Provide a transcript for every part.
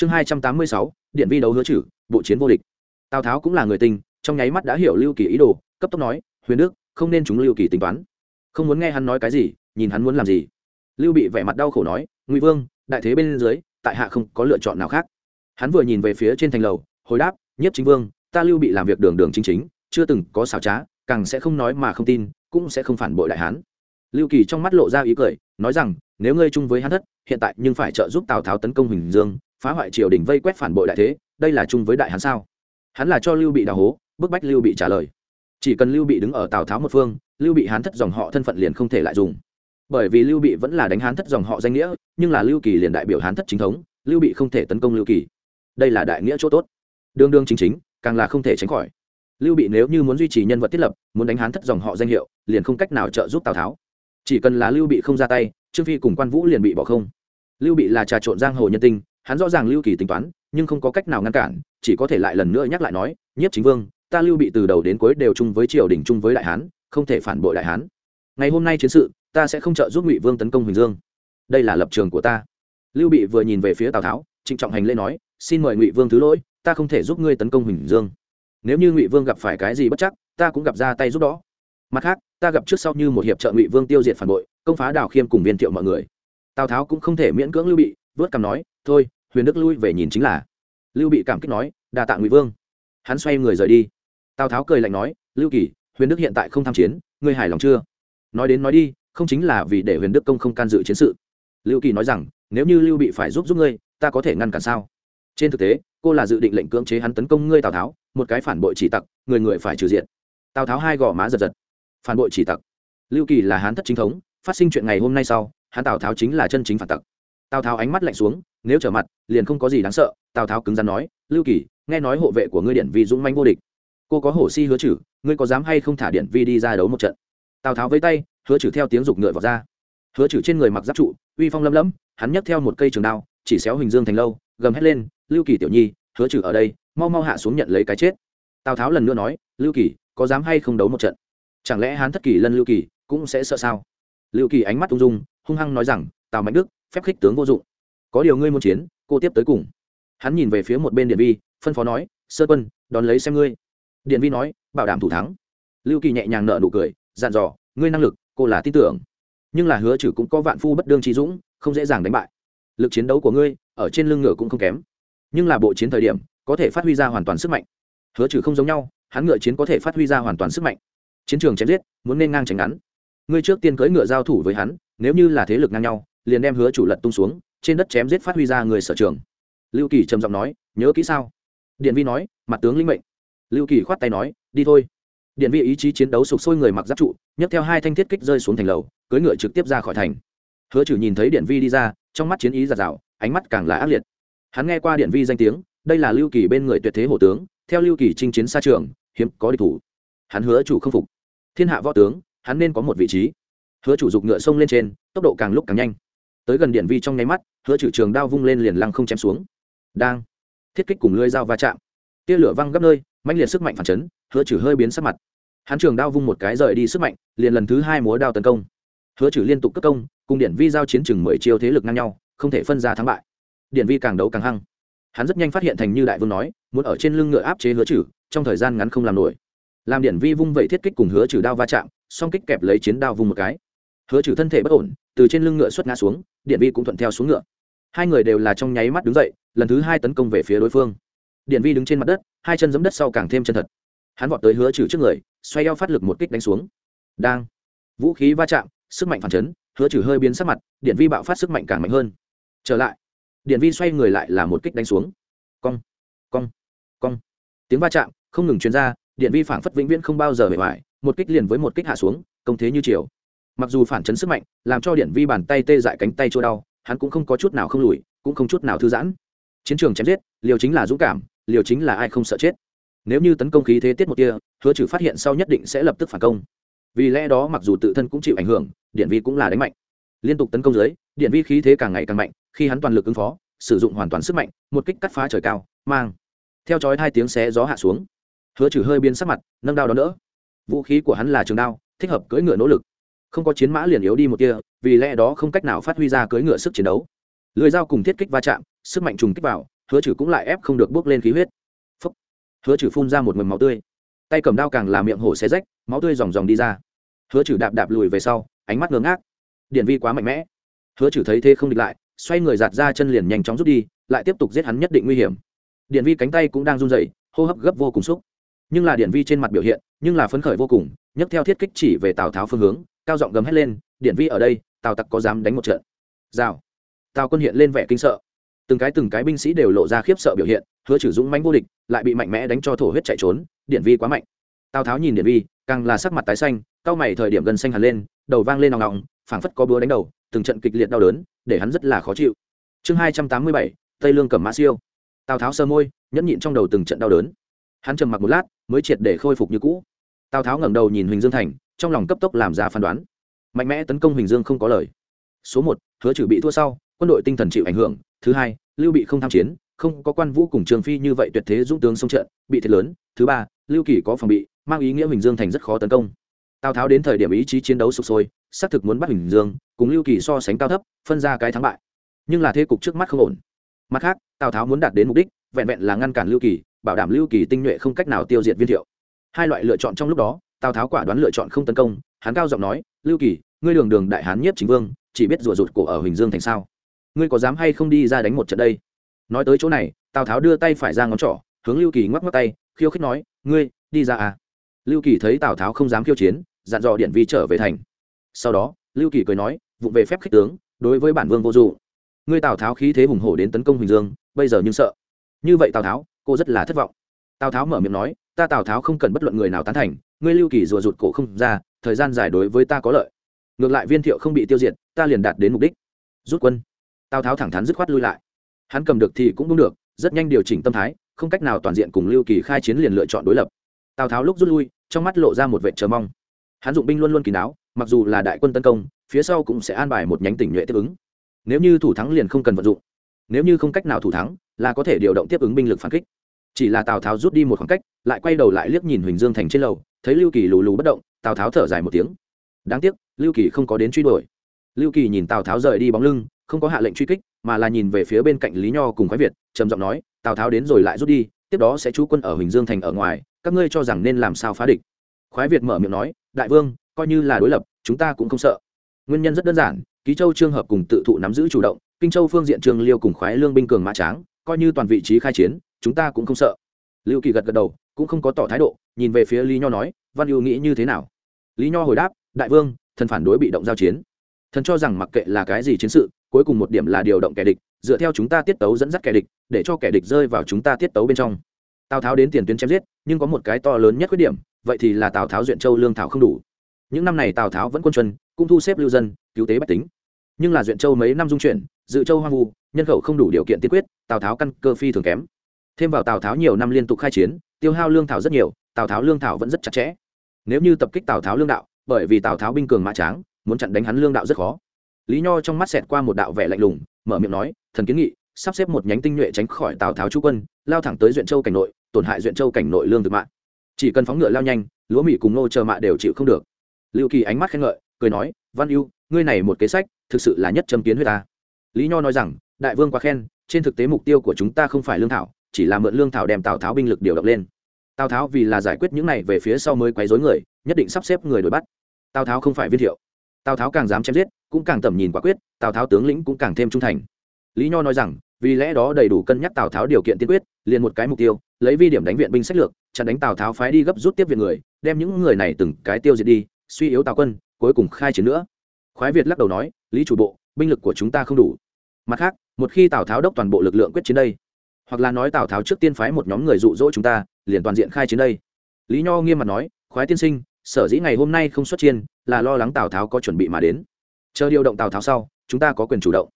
chương hai trăm tám mươi sáu, điện vi đấu hứa chử bộ chiến vô địch. Tào tháo cũng là người tình, trong nháy mắt đã hiểu lưu kỳ ý đồ, cấp tốc nói, huyền đức, không nên chúng lưu kỳ tính toán. Không muốn nghe hắn nói cái gì, nhìn hắn muốn làm gì. Lưu bị vẻ mặt đau khổ nói, ngụy vương, đại thế bên dưới, tại hạ không có lựa chọn nào khác. Hắn vừa nhìn về phía trên thành lầu, hồi đáp nhất chính vương, ta lưu bị làm việc đường đường chính chính, chưa từng có xảo trá, càng sẽ không nói mà không tin, cũng sẽ không phản bội đại hán. Lưu kỳ trong mắt lộ ra ý cười, nói rằng, nếu ngươi chung với hắn thất, hiện tại nhưng phải trợ giúp tào tháo tấn công huỳnh dương phá hoại triều đình vây quét phản bội đại thế, đây là chung với đại hán sao? Hắn là cho lưu bị đào hố, bức bách lưu bị trả lời. Chỉ cần lưu bị đứng ở tào tháo một phương, lưu bị hán thất dòng họ thân phận liền không thể lại dùng. Bởi vì lưu bị vẫn là đánh hán thất dòng họ danh nghĩa, nhưng là lưu kỳ liền đại biểu hán thất chính thống, lưu bị không thể tấn công lưu kỳ. Đây là đại nghĩa chỗ tốt. Đương đương chính chính, càng là không thể tránh khỏi. Lưu bị nếu như muốn duy trì nhân vật thiết lập, muốn đánh hán thất dòng họ danh hiệu, liền không cách nào trợ giúp tào tháo. Chỉ cần là lưu bị không ra tay, trương phi cùng quan vũ liền bị bỏ không. Lưu bị là trà trộn giang hồ nhân tinh hắn rõ ràng lưu kỳ tính toán, nhưng không có cách nào ngăn cản, chỉ có thể lại lần nữa nhắc lại nói, nhiếp chính vương, ta lưu bị từ đầu đến cuối đều chung với triều đình chung với đại hán, không thể phản bội đại hán. Ngày hôm nay chiến sự, ta sẽ không trợ giúp ngụy vương tấn công huỳnh dương. Đây là lập trường của ta. Lưu bị vừa nhìn về phía tào tháo, trịnh trọng hành lễ nói, xin mời ngụy vương thứ lỗi, ta không thể giúp ngươi tấn công huỳnh dương. Nếu như ngụy vương gặp phải cái gì bất chắc, ta cũng gặp ra tay giúp đó. Mặt khác, ta gặp trước sau như một hiệp trợ ngụy vương tiêu diệt phản bội, công phá đào khiêm cùng viên thiệu mọi người. Tào tháo cũng không thể miễn cưỡng lưu bị, vớt cằm nói, thôi huyền đức lui về nhìn chính là lưu bị cảm kích nói đa tạ ngụy vương hắn xoay người rời đi tào tháo cười lạnh nói lưu kỳ huyền đức hiện tại không tham chiến ngươi hài lòng chưa nói đến nói đi không chính là vì để huyền đức công không can dự chiến sự lưu kỳ nói rằng nếu như lưu bị phải giúp giúp ngươi ta có thể ngăn cản sao trên thực tế cô là dự định lệnh cưỡng chế hắn tấn công ngươi tào tháo một cái phản bội chỉ tặc người người phải trừ diện tào tháo hai gò má giật giật phản bội chỉ tặc lưu kỳ là hán thất chính thống phát sinh chuyện ngày hôm nay sau hắn tào tháo chính là chân chính phản tặc tào tháo ánh mắt lạnh xuống nếu trở mặt, liền không có gì đáng sợ, tào tháo cứng rắn nói, lưu kỳ, nghe nói hộ vệ của ngươi điện vi dũng manh vô địch. Cô có hổ si hứa chử, ngươi có dám hay không thả điện vi đi ra đấu một trận? Tào tháo với tay, hứa chử theo tiếng giục ngựa vào ra. Hứa chử trên người mặc giáp trụ, uy phong lâm lẫm hắn nhấc theo một cây trường đao, chỉ xéo hình dương thành lâu, gầm hét lên, lưu kỳ tiểu nhi, hứa chử ở đây, mau mau hạ xuống nhận lấy cái chết. Tào tháo lần nữa nói, lưu kỳ, có dám hay không đấu một trận? Chẳng lẽ hắn thất kỳ lân lưu kỳ cũng sẽ sợ sao? Lưu kỳ ánh mắt ung dung, hung hăng nói rằng, tào mạnh đức, phép khích tướng vô dụng có điều ngươi muốn chiến, cô tiếp tới cùng. Hắn nhìn về phía một bên điện vi, phân phó nói, sơ quân, đón lấy xem ngươi. Điện vi nói, bảo đảm thủ thắng. Lưu kỳ nhẹ nhàng nợ nụ cười, dặn dò, ngươi năng lực, cô là tin tưởng. Nhưng là hứa chử cũng có vạn phu bất đương trí dũng, không dễ dàng đánh bại. Lực chiến đấu của ngươi, ở trên lưng ngựa cũng không kém. Nhưng là bộ chiến thời điểm, có thể phát huy ra hoàn toàn sức mạnh. Hứa trừ không giống nhau, hắn ngựa chiến có thể phát huy ra hoàn toàn sức mạnh. Chiến trường chém giết, muốn nên ngang tránh ngắn. Ngươi trước tiên cưỡi ngựa giao thủ với hắn, nếu như là thế lực ngang nhau, liền đem hứa chủ lật tung xuống trên đất chém giết phát huy ra người sở trường. Lưu kỳ trầm giọng nói, nhớ kỹ sao? Điện vi nói, mặt tướng linh mệnh. Lưu kỳ khoát tay nói, đi thôi. Điện vi ý chí chiến đấu sục sôi người mặc giáp trụ, nhấc theo hai thanh thiết kích rơi xuống thành lầu, cưỡi ngựa trực tiếp ra khỏi thành. Hứa chử nhìn thấy điện vi đi ra, trong mắt chiến ý giạt rào, ánh mắt càng là ác liệt. Hắn nghe qua điện vi danh tiếng, đây là lưu kỳ bên người tuyệt thế hổ tướng, theo lưu kỳ chinh chiến xa trường, hiếm có địch thủ. Hắn hứa chủ không phục. Thiên hạ võ tướng, hắn nên có một vị trí. Hứa chủ dục ngựa sông lên trên, tốc độ càng lúc càng nhanh. Tới gần điện vi trong nháy mắt hứa trừ trường đao vung lên liền lăng không chém xuống. Đang. Thiết kích cùng lưới dao va chạm. Tia lửa văng gấp nơi mạnh liệt sức mạnh phản chấn, hứa trừ hơi biến sắc mặt. Hắn trường đao vung một cái rời đi sức mạnh, liền lần thứ hai múa đao tấn công. Hứa trừ liên tục cất công, cùng điện vi giao chiến chừng mười chiêu thế lực ngang nhau, không thể phân ra thắng bại. Điện vi càng đấu càng hăng. Hắn rất nhanh phát hiện thành như đại vương nói, muốn ở trên lưng ngựa áp chế hứa trừ, trong thời gian ngắn không làm nổi. Làm điện vi vung vẩy thiết kích cùng hứa trừ đao va chạm, song kích kẹp lấy chiến đao vung một cái. Hứa trừ thân thể bất ổn, từ trên lưng ngựa xuất ngã xuống, điện vi cũng thuận theo xuống ngựa hai người đều là trong nháy mắt đứng dậy lần thứ hai tấn công về phía đối phương. Điện vi đứng trên mặt đất hai chân giấm đất sau càng thêm chân thật. Hắn vọt tới hứa trừ trước người xoay eo phát lực một kích đánh xuống. Đang. Vũ khí va chạm sức mạnh phản chấn hứa trừ hơi biến sắc mặt điện vi bạo phát sức mạnh càng mạnh hơn. Trở lại. Điện vi xoay người lại là một kích đánh xuống. Cong. Cong. Cong. Tiếng va chạm không ngừng chuyên ra, điện vi phản phất vĩnh viễn không bao giờ bề ngoài một kích liền với một kích hạ xuống công thế như chiều. Mặc dù phản chấn sức mạnh làm cho điện vi bàn tay tê dại cánh tay chỗ đau hắn cũng không có chút nào không lùi, cũng không chút nào thư giãn. Chiến trường chém giết, liều chính là dũng cảm, liều chính là ai không sợ chết. Nếu như tấn công khí thế tiết một kia, hứa trừ phát hiện sau nhất định sẽ lập tức phản công. Vì lẽ đó mặc dù tự thân cũng chịu ảnh hưởng, điện vi cũng là đánh mạnh. Liên tục tấn công dưới, điện vi khí thế càng ngày càng mạnh, khi hắn toàn lực ứng phó, sử dụng hoàn toàn sức mạnh, một kích cắt phá trời cao, mang theo chói hai tiếng xé gió hạ xuống. Hứa trừ hơi biến sắc mặt, nâng đao đó nữa vũ khí của hắn là trường đao, thích hợp cưỡi ngựa nỗ lực không có chiến mã liền yếu đi một kia, vì lẽ đó không cách nào phát huy ra cưỡi ngựa sức chiến đấu. Lưỡi dao cùng thiết kích va chạm, sức mạnh trùng kích vào, hứa trừ cũng lại ép không được bước lên khí huyết. Phúc. hứa trừ phun ra một mầm máu tươi. Tay cầm đao càng làm miệng hổ xé rách, máu tươi dòng dòng đi ra. Hứa trừ đạp đạp lùi về sau, ánh mắt ngớ ngác. Điện vi quá mạnh mẽ. Hứa trừ thấy thế không địch lại, xoay người giạt ra chân liền nhanh chóng rút đi, lại tiếp tục giết hắn nhất định nguy hiểm. Điện vi cánh tay cũng đang run dậy hô hấp gấp vô cùng xúc. Nhưng là điện vi trên mặt biểu hiện, nhưng là phấn khởi vô cùng nhấc theo thiết kích chỉ về tào tháo phương hướng, cao giọng gầm hét lên điện vi ở đây, tào tặc có dám đánh một trận? Rào. Tào quân hiện lên vẻ kinh sợ. Từng cái từng cái binh sĩ đều lộ ra khiếp sợ biểu hiện, hứa chử dũng mãnh vô địch, lại bị mạnh mẽ đánh cho thổ huyết chạy trốn điện vi quá mạnh. Tào tháo nhìn điện vi, càng là sắc mặt tái xanh, cao mày thời điểm gần xanh hẳn lên, đầu vang lên nòng nòng phảng phất có búa đánh đầu, từng trận kịch liệt đau đớn, để hắn rất là khó chịu. Chương hai trăm tám mươi bảy, tây lương cầm mã siêu. Tào tháo sơ môi, nhẫn nhịn trong đầu từng trận đau đớn. Hắn trầm mặc một lát, mới triệt để khôi phục như cũ tào tháo ngẩng đầu nhìn huỳnh dương thành trong lòng cấp tốc làm ra phán đoán mạnh mẽ tấn công huỳnh dương không có lời số một hứa trừ bị thua sau quân đội tinh thần chịu ảnh hưởng thứ hai lưu bị không tham chiến không có quan vũ cùng trường phi như vậy tuyệt thế dũng tướng sông trận bị thiệt lớn thứ ba lưu kỳ có phòng bị mang ý nghĩa huỳnh dương thành rất khó tấn công tào tháo đến thời điểm ý chí chiến đấu sụp sôi xác thực muốn bắt huỳnh dương cùng lưu kỳ so sánh cao thấp phân ra cái thắng bại nhưng là thế cục trước mắt không ổn mặt khác tào tháo muốn đạt đến mục đích vẹn vẹn là ngăn cản lưu kỳ bảo đảm lưu kỳ tinh nhuệ không cách nào tiêu diệt viên thiệu hai loại lựa chọn trong lúc đó, tào tháo quả đoán lựa chọn không tấn công, hắn cao giọng nói, lưu kỳ, ngươi đường đường đại hán nhiếp chính vương, chỉ biết rủa rụt cổ ở huỳnh dương thành sao? Ngươi có dám hay không đi ra đánh một trận đây? Nói tới chỗ này, tào tháo đưa tay phải ra ngón trỏ, hướng lưu kỳ ngoắc ngoắc tay, khiêu khích nói, ngươi, đi ra à? Lưu kỳ thấy tào tháo không dám khiêu chiến, dặn dò điện vi trở về thành. Sau đó, lưu kỳ cười nói vụng về phép khích tướng, đối với bản vương vô dụ ngươi tào tháo khí thế hùng hổ đến tấn công huỳnh dương, bây giờ nhưng sợ. Như vậy tào tháo, cô rất là thất vọng. Tào tháo mở miệng nói ta tào tháo không cần bất luận người nào tán thành ngươi lưu kỳ rùa rụt cổ không ra thời gian dài đối với ta có lợi ngược lại viên thiệu không bị tiêu diệt ta liền đạt đến mục đích rút quân tào tháo thẳng thắn dứt khoát lui lại hắn cầm được thì cũng đúng được rất nhanh điều chỉnh tâm thái không cách nào toàn diện cùng lưu kỳ khai chiến liền lựa chọn đối lập tào tháo lúc rút lui trong mắt lộ ra một vệ chờ mong hắn dụng binh luôn luôn kỳ đáo mặc dù là đại quân tấn công phía sau cũng sẽ an bài một nhánh tỉnh nhuệ tiếp ứng nếu như thủ thắng liền không cần vận dụng nếu như không cách nào thủ thắng là có thể điều động tiếp ứng binh lực phản kích chỉ là tào tháo rút đi một khoảng cách lại quay đầu lại liếc nhìn huỳnh dương thành trên lầu, thấy lưu kỳ lù lù bất động, tào tháo thở dài một tiếng. Đáng tiếc, lưu kỳ không có đến truy đuổi. Lưu kỳ nhìn tào tháo rời đi bóng lưng, không có hạ lệnh truy kích, mà là nhìn về phía bên cạnh lý nho cùng khoái việt, trầm giọng nói, tào tháo đến rồi lại rút đi, tiếp đó sẽ trú quân ở huỳnh dương thành ở ngoài, các ngươi cho rằng nên làm sao phá địch. Khoái việt mở miệng nói, đại vương, coi như là đối lập, chúng ta cũng không sợ. Nguyên nhân rất đơn giản, ký châu trường hợp cùng tự thụ nắm giữ chủ động, kinh châu phương diện trường liêu cùng khoái lương binh cường mã tráng, coi như toàn vị trí khai chiến, chúng ta cũng không sợ. Lưu kỳ gật gật đầu cũng không có tỏ thái độ, nhìn về phía lý nho nói, văn ưu nghĩ như thế nào? Lý nho hồi đáp, đại vương, thần phản đối bị động giao chiến. Thần cho rằng mặc kệ là cái gì chiến sự, cuối cùng một điểm là điều động kẻ địch, dựa theo chúng ta tiết tấu dẫn dắt kẻ địch, để cho kẻ địch rơi vào chúng ta tiết tấu bên trong. Tào tháo đến tiền tuyến chém giết, nhưng có một cái to lớn nhất khuyết điểm, vậy thì là tào tháo duyện châu lương thảo không đủ. Những năm này tào tháo vẫn quân chuân cũng thu xếp lưu dân, cứu tế bách tính. Nhưng là duyện châu mấy năm dung chuyển, dự châu hoang vu, nhân khẩu không đủ điều kiện tiên quyết, tào tháo căn cơ phi thường kém. Thêm vào tào tháo nhiều năm liên tục khai chiến tiêu hao lương thảo rất nhiều, tào tháo lương thảo vẫn rất chặt chẽ. Nếu như tập kích tào tháo lương đạo, bởi vì tào tháo binh cường mã tráng, muốn chặn đánh hắn lương đạo rất khó. Lý nho trong mắt xẹt qua một đạo vẻ lạnh lùng, mở miệng nói, thần kiến nghị, sắp xếp một nhánh tinh nhuệ tránh khỏi tào tháo chú quân, lao thẳng tới duyện châu cảnh nội, tổn hại duyện châu cảnh nội lương thực mạng. Chỉ cần phóng ngựa lao nhanh, lúa mì cùng nô chờ mạ đều chịu không được. Lưu kỳ ánh mắt khen ngợi, cười nói, văn ưu, ngươi này một kế sách, thực sự là nhất châm kiến huyết ta. Lý nho nói rằng, đại vương quá khen, trên thực tế mục tiêu của chúng ta không phải lương thảo chỉ là mượn lương thảo đem tào tháo binh lực điều động lên tào tháo vì là giải quyết những này về phía sau mới quấy rối người nhất định sắp xếp người đuổi bắt tào tháo không phải viên thiệu tào tháo càng dám chém giết cũng càng tầm nhìn quả quyết tào tháo tướng lĩnh cũng càng thêm trung thành lý nho nói rằng vì lẽ đó đầy đủ cân nhắc tào tháo điều kiện tiên quyết liền một cái mục tiêu lấy vi điểm đánh viện binh sách lược chặn đánh tào tháo phái đi gấp rút tiếp viện người đem những người này từng cái tiêu diệt đi suy yếu tào quân cuối cùng khai chiến nữa khoái việt lắc đầu nói lý chủ bộ binh lực của chúng ta không đủ mặt khác một khi tào tháo đốc toàn bộ lực lượng quyết chiến đây hoặc là nói tào tháo trước tiên phái một nhóm người dụ dỗ chúng ta, liền toàn diện khai chiến đây. Lý nho nghiêm mặt nói, khoái tiên sinh, sở dĩ ngày hôm nay không xuất chiến là lo lắng tào tháo có chuẩn bị mà đến. Chờ điều động tào tháo sau, chúng ta có quyền chủ động.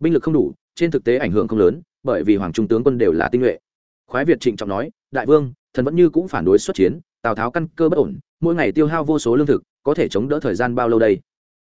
Binh lực không đủ, trên thực tế ảnh hưởng không lớn, bởi vì hoàng trung tướng quân đều là tinh nhuệ. Khoái việt trịnh trọng nói, đại vương, thần vẫn như cũng phản đối xuất chiến, tào tháo căn cơ bất ổn, mỗi ngày tiêu hao vô số lương thực, có thể chống đỡ thời gian bao lâu đây?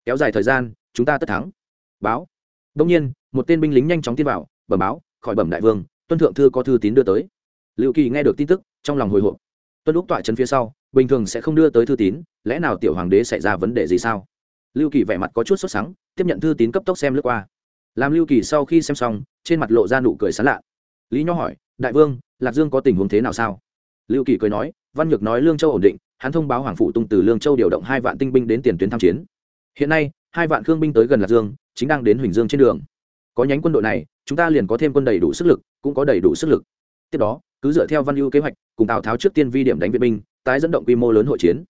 Kéo dài thời gian, chúng ta tất thắng. Báo. Đông nhiên, một tên binh lính nhanh chóng tin vào, bẩm báo, khỏi bẩm đại vương tuân thượng thư có thư tín đưa tới. Liệu kỳ nghe được tin tức, trong lòng hồi hộp. Tuân lúc tọa chân phía sau, bình thường sẽ không đưa tới thư tín, lẽ nào tiểu hoàng đế xảy ra vấn đề gì sao? Lưu kỳ vẻ mặt có chút sốt sắng, tiếp nhận thư tín cấp tốc xem lướt qua. Làm lưu kỳ sau khi xem xong, trên mặt lộ ra nụ cười sán lạ. Lý nho hỏi, đại vương, lạc dương có tình huống thế nào sao? Lưu kỳ cười nói, văn nhược nói lương châu ổn định, hắn thông báo hoàng phủ tung từ lương châu điều động hai vạn tinh binh đến tiền tuyến tham chiến. Hiện nay, hai vạn khương binh tới gần lạc dương, chính đang đến huỳnh dương trên đường có nhánh quân đội này, chúng ta liền có thêm quân đầy đủ sức lực, cũng có đầy đủ sức lực. Tiếp đó, cứ dựa theo văn ưu kế hoạch, cùng tào tháo trước tiên vi điểm đánh viện binh, tái dẫn động quy mô lớn hội chiến.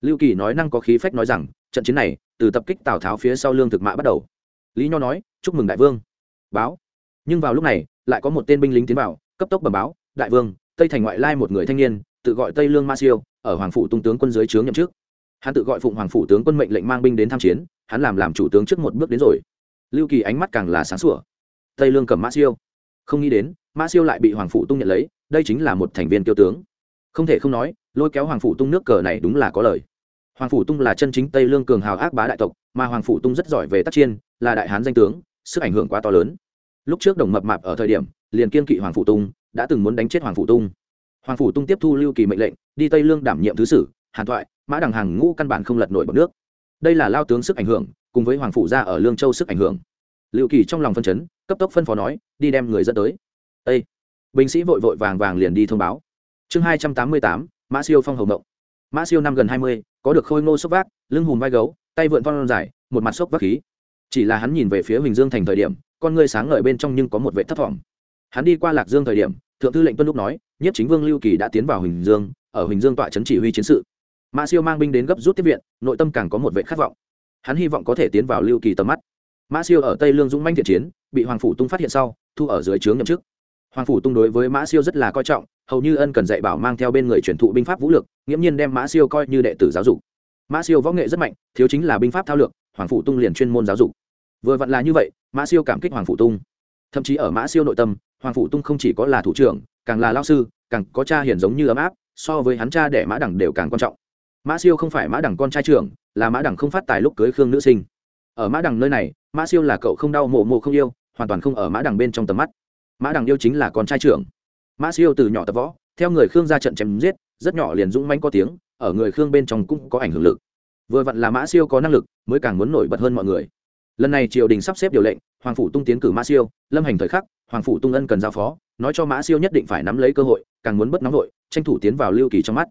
Lưu kỳ nói năng có khí phách nói rằng, trận chiến này, từ tập kích tào tháo phía sau lương thực mã bắt đầu. Lý nho nói, chúc mừng đại vương. Báo. Nhưng vào lúc này, lại có một tên binh lính tiến vào, cấp tốc bẩm báo, đại vương, tây thành ngoại lai một người thanh niên, tự gọi tây lương ma siêu, ở hoàng phủ tung tướng quân dưới trướng nhậm chức. Hắn tự gọi phụng hoàng phủ tướng quân mệnh lệnh mang binh đến tham chiến, hắn làm làm chủ tướng trước một bước đến rồi lưu kỳ ánh mắt càng là sáng sủa. Tây lương cầm mã siêu. Không nghĩ đến, mã siêu lại bị hoàng phủ tung nhận lấy, đây chính là một thành viên tiêu tướng. Không thể không nói, lôi kéo hoàng phủ tung nước cờ này đúng là có lời. Hoàng phủ tung là chân chính tây lương cường hào ác bá đại tộc, mà hoàng phủ tung rất giỏi về tác chiên là đại hán danh tướng, sức ảnh hưởng quá to lớn. Lúc trước đồng mập mạp ở thời điểm, liền kiên kỵ hoàng phủ tung, đã từng muốn đánh chết hoàng phủ tung. Hoàng phủ tung tiếp thu lưu kỳ mệnh lệnh, đi tây lương đảm nhiệm thứ sử, hàn thoại, mã đằng hàng ngũ căn bản không lật nổi bọc nước. Đây là lao tướng sức ảnh hưởng cùng với hoàng phủ gia ở lương châu sức ảnh hưởng lưu kỳ trong lòng phân chấn cấp tốc phân phó nói đi đem người dẫn tới Ê! binh sĩ vội vội vàng vàng liền đi thông báo chương hai trăm tám mươi tám mã siêu phong hồng mộng mã siêu năm gần hai mươi có được khôi ngô sốc vác lưng hùm vai gấu tay vượn phong dài một mặt sốc vác khí chỉ là hắn nhìn về phía huỳnh dương thành thời điểm con ngươi sáng ngời bên trong nhưng có một vệ thấp thỏm hắn đi qua lạc dương thời điểm thượng thư lệnh tuân lúc nói nhất chính vương lưu kỳ đã tiến vào huỳnh dương ở huỳnh dương tọa trấn chỉ huy chiến sự mã siêu mang binh đến gấp rút tiếp viện nội tâm càng có một vệ khát vọng hắn hy vọng có thể tiến vào lưu kỳ tầm mắt. Mã siêu ở tây lương dũng manh thiện chiến, bị hoàng phủ tung phát hiện sau, thu ở dưới trướng nhậm chức. Hoàng phủ tung đối với mã siêu rất là coi trọng, hầu như ân cần dạy bảo mang theo bên người truyền thụ binh pháp vũ lực, nghiễm nhiên đem mã siêu coi như đệ tử giáo dục. Mã siêu võ nghệ rất mạnh, thiếu chính là binh pháp thao lược, hoàng phủ tung liền chuyên môn giáo dục. Vừa vặn là như vậy, mã siêu cảm kích hoàng phủ tung. Thậm chí ở mã siêu nội tâm, hoàng phủ tung không chỉ có là thủ trưởng, càng là lao sư, càng có cha hiền giống như ấm áp, so với hắn cha đẻ mã đẳng đều càng quan trọng mã siêu không phải mã đẳng con trai trưởng, là mã đẳng không phát tài lúc cưới khương nữ sinh. Ở mã đẳng nơi này, mã siêu là cậu không đau mộ mộ không yêu, hoàn toàn không ở mã đẳng bên trong tầm mắt. Mã đẳng yêu chính là con trai trưởng. Mã siêu từ nhỏ tập võ, theo người khương ra trận chém giết, rất nhỏ liền dũng manh có tiếng, ở người khương bên trong cũng có ảnh hưởng lực. Vừa vặn là mã siêu có năng lực, mới càng muốn nổi bật hơn mọi người. Lần này triều đình sắp xếp điều lệnh, hoàng phủ tung tiến cử mã siêu, lâm hành thời khắc, hoàng phủ tung ân cần giao phó, nói cho mã siêu nhất định phải nắm lấy cơ hội, càng muốn bất nóng vội, tranh thủ tiến vào lưu kỳ trong mắt